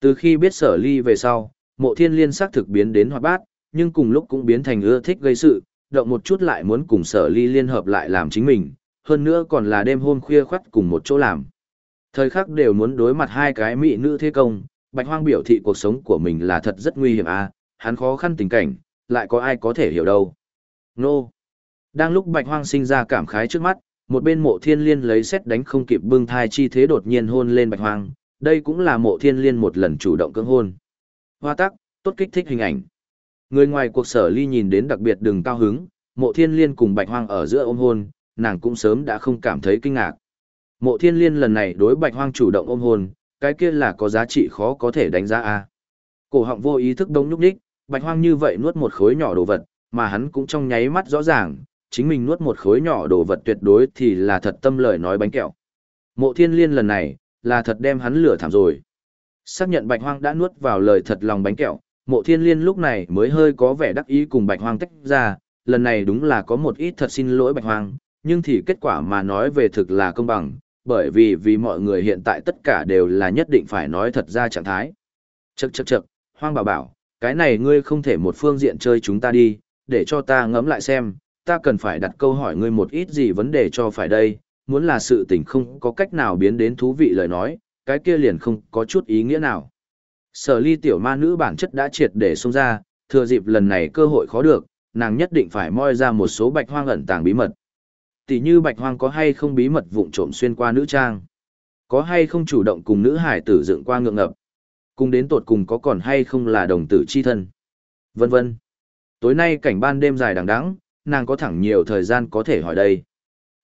Từ khi biết sở ly về sau, mộ thiên liên xác thực biến đến hoạt bát, nhưng cùng lúc cũng biến thành ưa thích gây sự, động một chút lại muốn cùng sở ly liên hợp lại làm chính mình, hơn nữa còn là đêm hôm khuya khoắt cùng một chỗ làm. Thời khắc đều muốn đối mặt hai cái mỹ nữ thế công, bạch hoang biểu thị cuộc sống của mình là thật rất nguy hiểm à, hắn khó khăn tình cảnh, lại có ai có thể hiểu đâu. Nô! Đang lúc bạch hoang sinh ra cảm khái trước mắt, một bên mộ thiên liên lấy xét đánh không kịp bưng thai chi thế đột nhiên hôn lên bạch hoang, đây cũng là mộ thiên liên một lần chủ động cưỡng hôn. Hoa tắc, tốt kích thích hình ảnh. Người ngoài cuộc sở ly nhìn đến đặc biệt đừng cao hứng, mộ thiên liên cùng bạch hoang ở giữa ôm hôn, nàng cũng sớm đã không cảm thấy kinh ngạc. Mộ thiên liên lần này đối bạch hoang chủ động ôm hôn, cái kia là có giá trị khó có thể đánh giá a. Cổ họng vô ý thức đông nhúc nhích, bạch hoang như vậy nuốt một khối nhỏ đồ vật, mà hắn cũng trong nháy mắt rõ ràng, chính mình nuốt một khối nhỏ đồ vật tuyệt đối thì là thật tâm lời nói bánh kẹo. Mộ thiên liên lần này, là thật đem hắn lửa thảm rồi. Xác nhận bạch hoang đã nuốt vào lời thật lòng bánh kẹo, mộ thiên liên lúc này mới hơi có vẻ đắc ý cùng bạch hoang tách ra, lần này đúng là có một ít thật xin lỗi bạch hoang, nhưng thì kết quả mà nói về thực là công bằng, bởi vì vì mọi người hiện tại tất cả đều là nhất định phải nói thật ra trạng thái. Chậc chậc chậc, hoang bảo bảo, cái này ngươi không thể một phương diện chơi chúng ta đi, để cho ta ngẫm lại xem, ta cần phải đặt câu hỏi ngươi một ít gì vấn đề cho phải đây, muốn là sự tình không có cách nào biến đến thú vị lời nói, cái kia liền không có chút ý nghĩa nào. Sở ly tiểu ma nữ bản chất đã triệt để xông ra, thừa dịp lần này cơ hội khó được, nàng nhất định phải moi ra một số bạch hoang ẩn tàng bí mật. Tỷ như bạch hoang có hay không bí mật vụng trộm xuyên qua nữ trang, có hay không chủ động cùng nữ hải tử dựng qua ngượng ngập, cùng đến tột cùng có còn hay không là đồng tử chi thân, vân vân. Tối nay cảnh ban đêm dài đằng đẵng, nàng có thẳng nhiều thời gian có thể hỏi đây.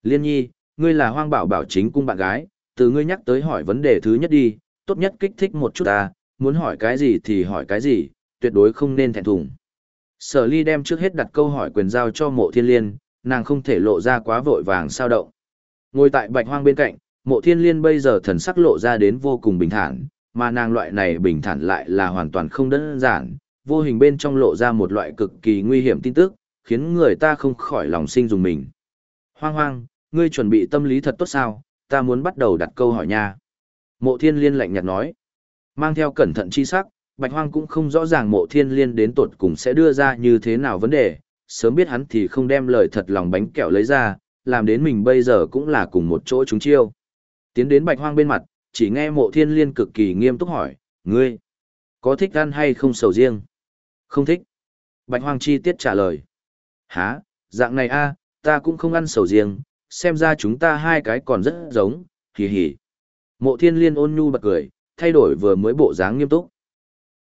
Liên nhi, ngươi là hoang bảo bảo chính cung bạn gái, từ ngươi nhắc tới hỏi vấn đề thứ nhất đi, tốt nhất kích thích một chút ta, muốn hỏi cái gì thì hỏi cái gì, tuyệt đối không nên thẹn thùng. Sở ly đem trước hết đặt câu hỏi quyền giao cho mộ thiên liên, nàng không thể lộ ra quá vội vàng sao động. Ngồi tại bạch hoang bên cạnh, mộ thiên liên bây giờ thần sắc lộ ra đến vô cùng bình thản, mà nàng loại này bình thản lại là hoàn toàn không đơn giản, vô hình bên trong lộ ra một loại cực kỳ nguy hiểm tin tức, khiến người ta không khỏi lòng sinh dùng mình. Hoang hoang, ngươi chuẩn bị tâm lý thật tốt sao, ta muốn bắt đầu đặt câu hỏi nha. Mộ thiên liên lạnh nhạt nói. Mang theo cẩn thận chi sắc, Bạch Hoang cũng không rõ ràng mộ thiên liên đến tột cùng sẽ đưa ra như thế nào vấn đề, sớm biết hắn thì không đem lời thật lòng bánh kẹo lấy ra, làm đến mình bây giờ cũng là cùng một chỗ chúng chiêu. Tiến đến Bạch Hoang bên mặt, chỉ nghe mộ thiên liên cực kỳ nghiêm túc hỏi, ngươi, có thích ăn hay không sầu riêng? Không thích. Bạch Hoang chi tiết trả lời. Hả, dạng này a, ta cũng không ăn sầu riêng, xem ra chúng ta hai cái còn rất giống, hì hì. Mộ thiên liên ôn nhu bật cười, thay đổi vừa mới bộ dáng nghiêm túc.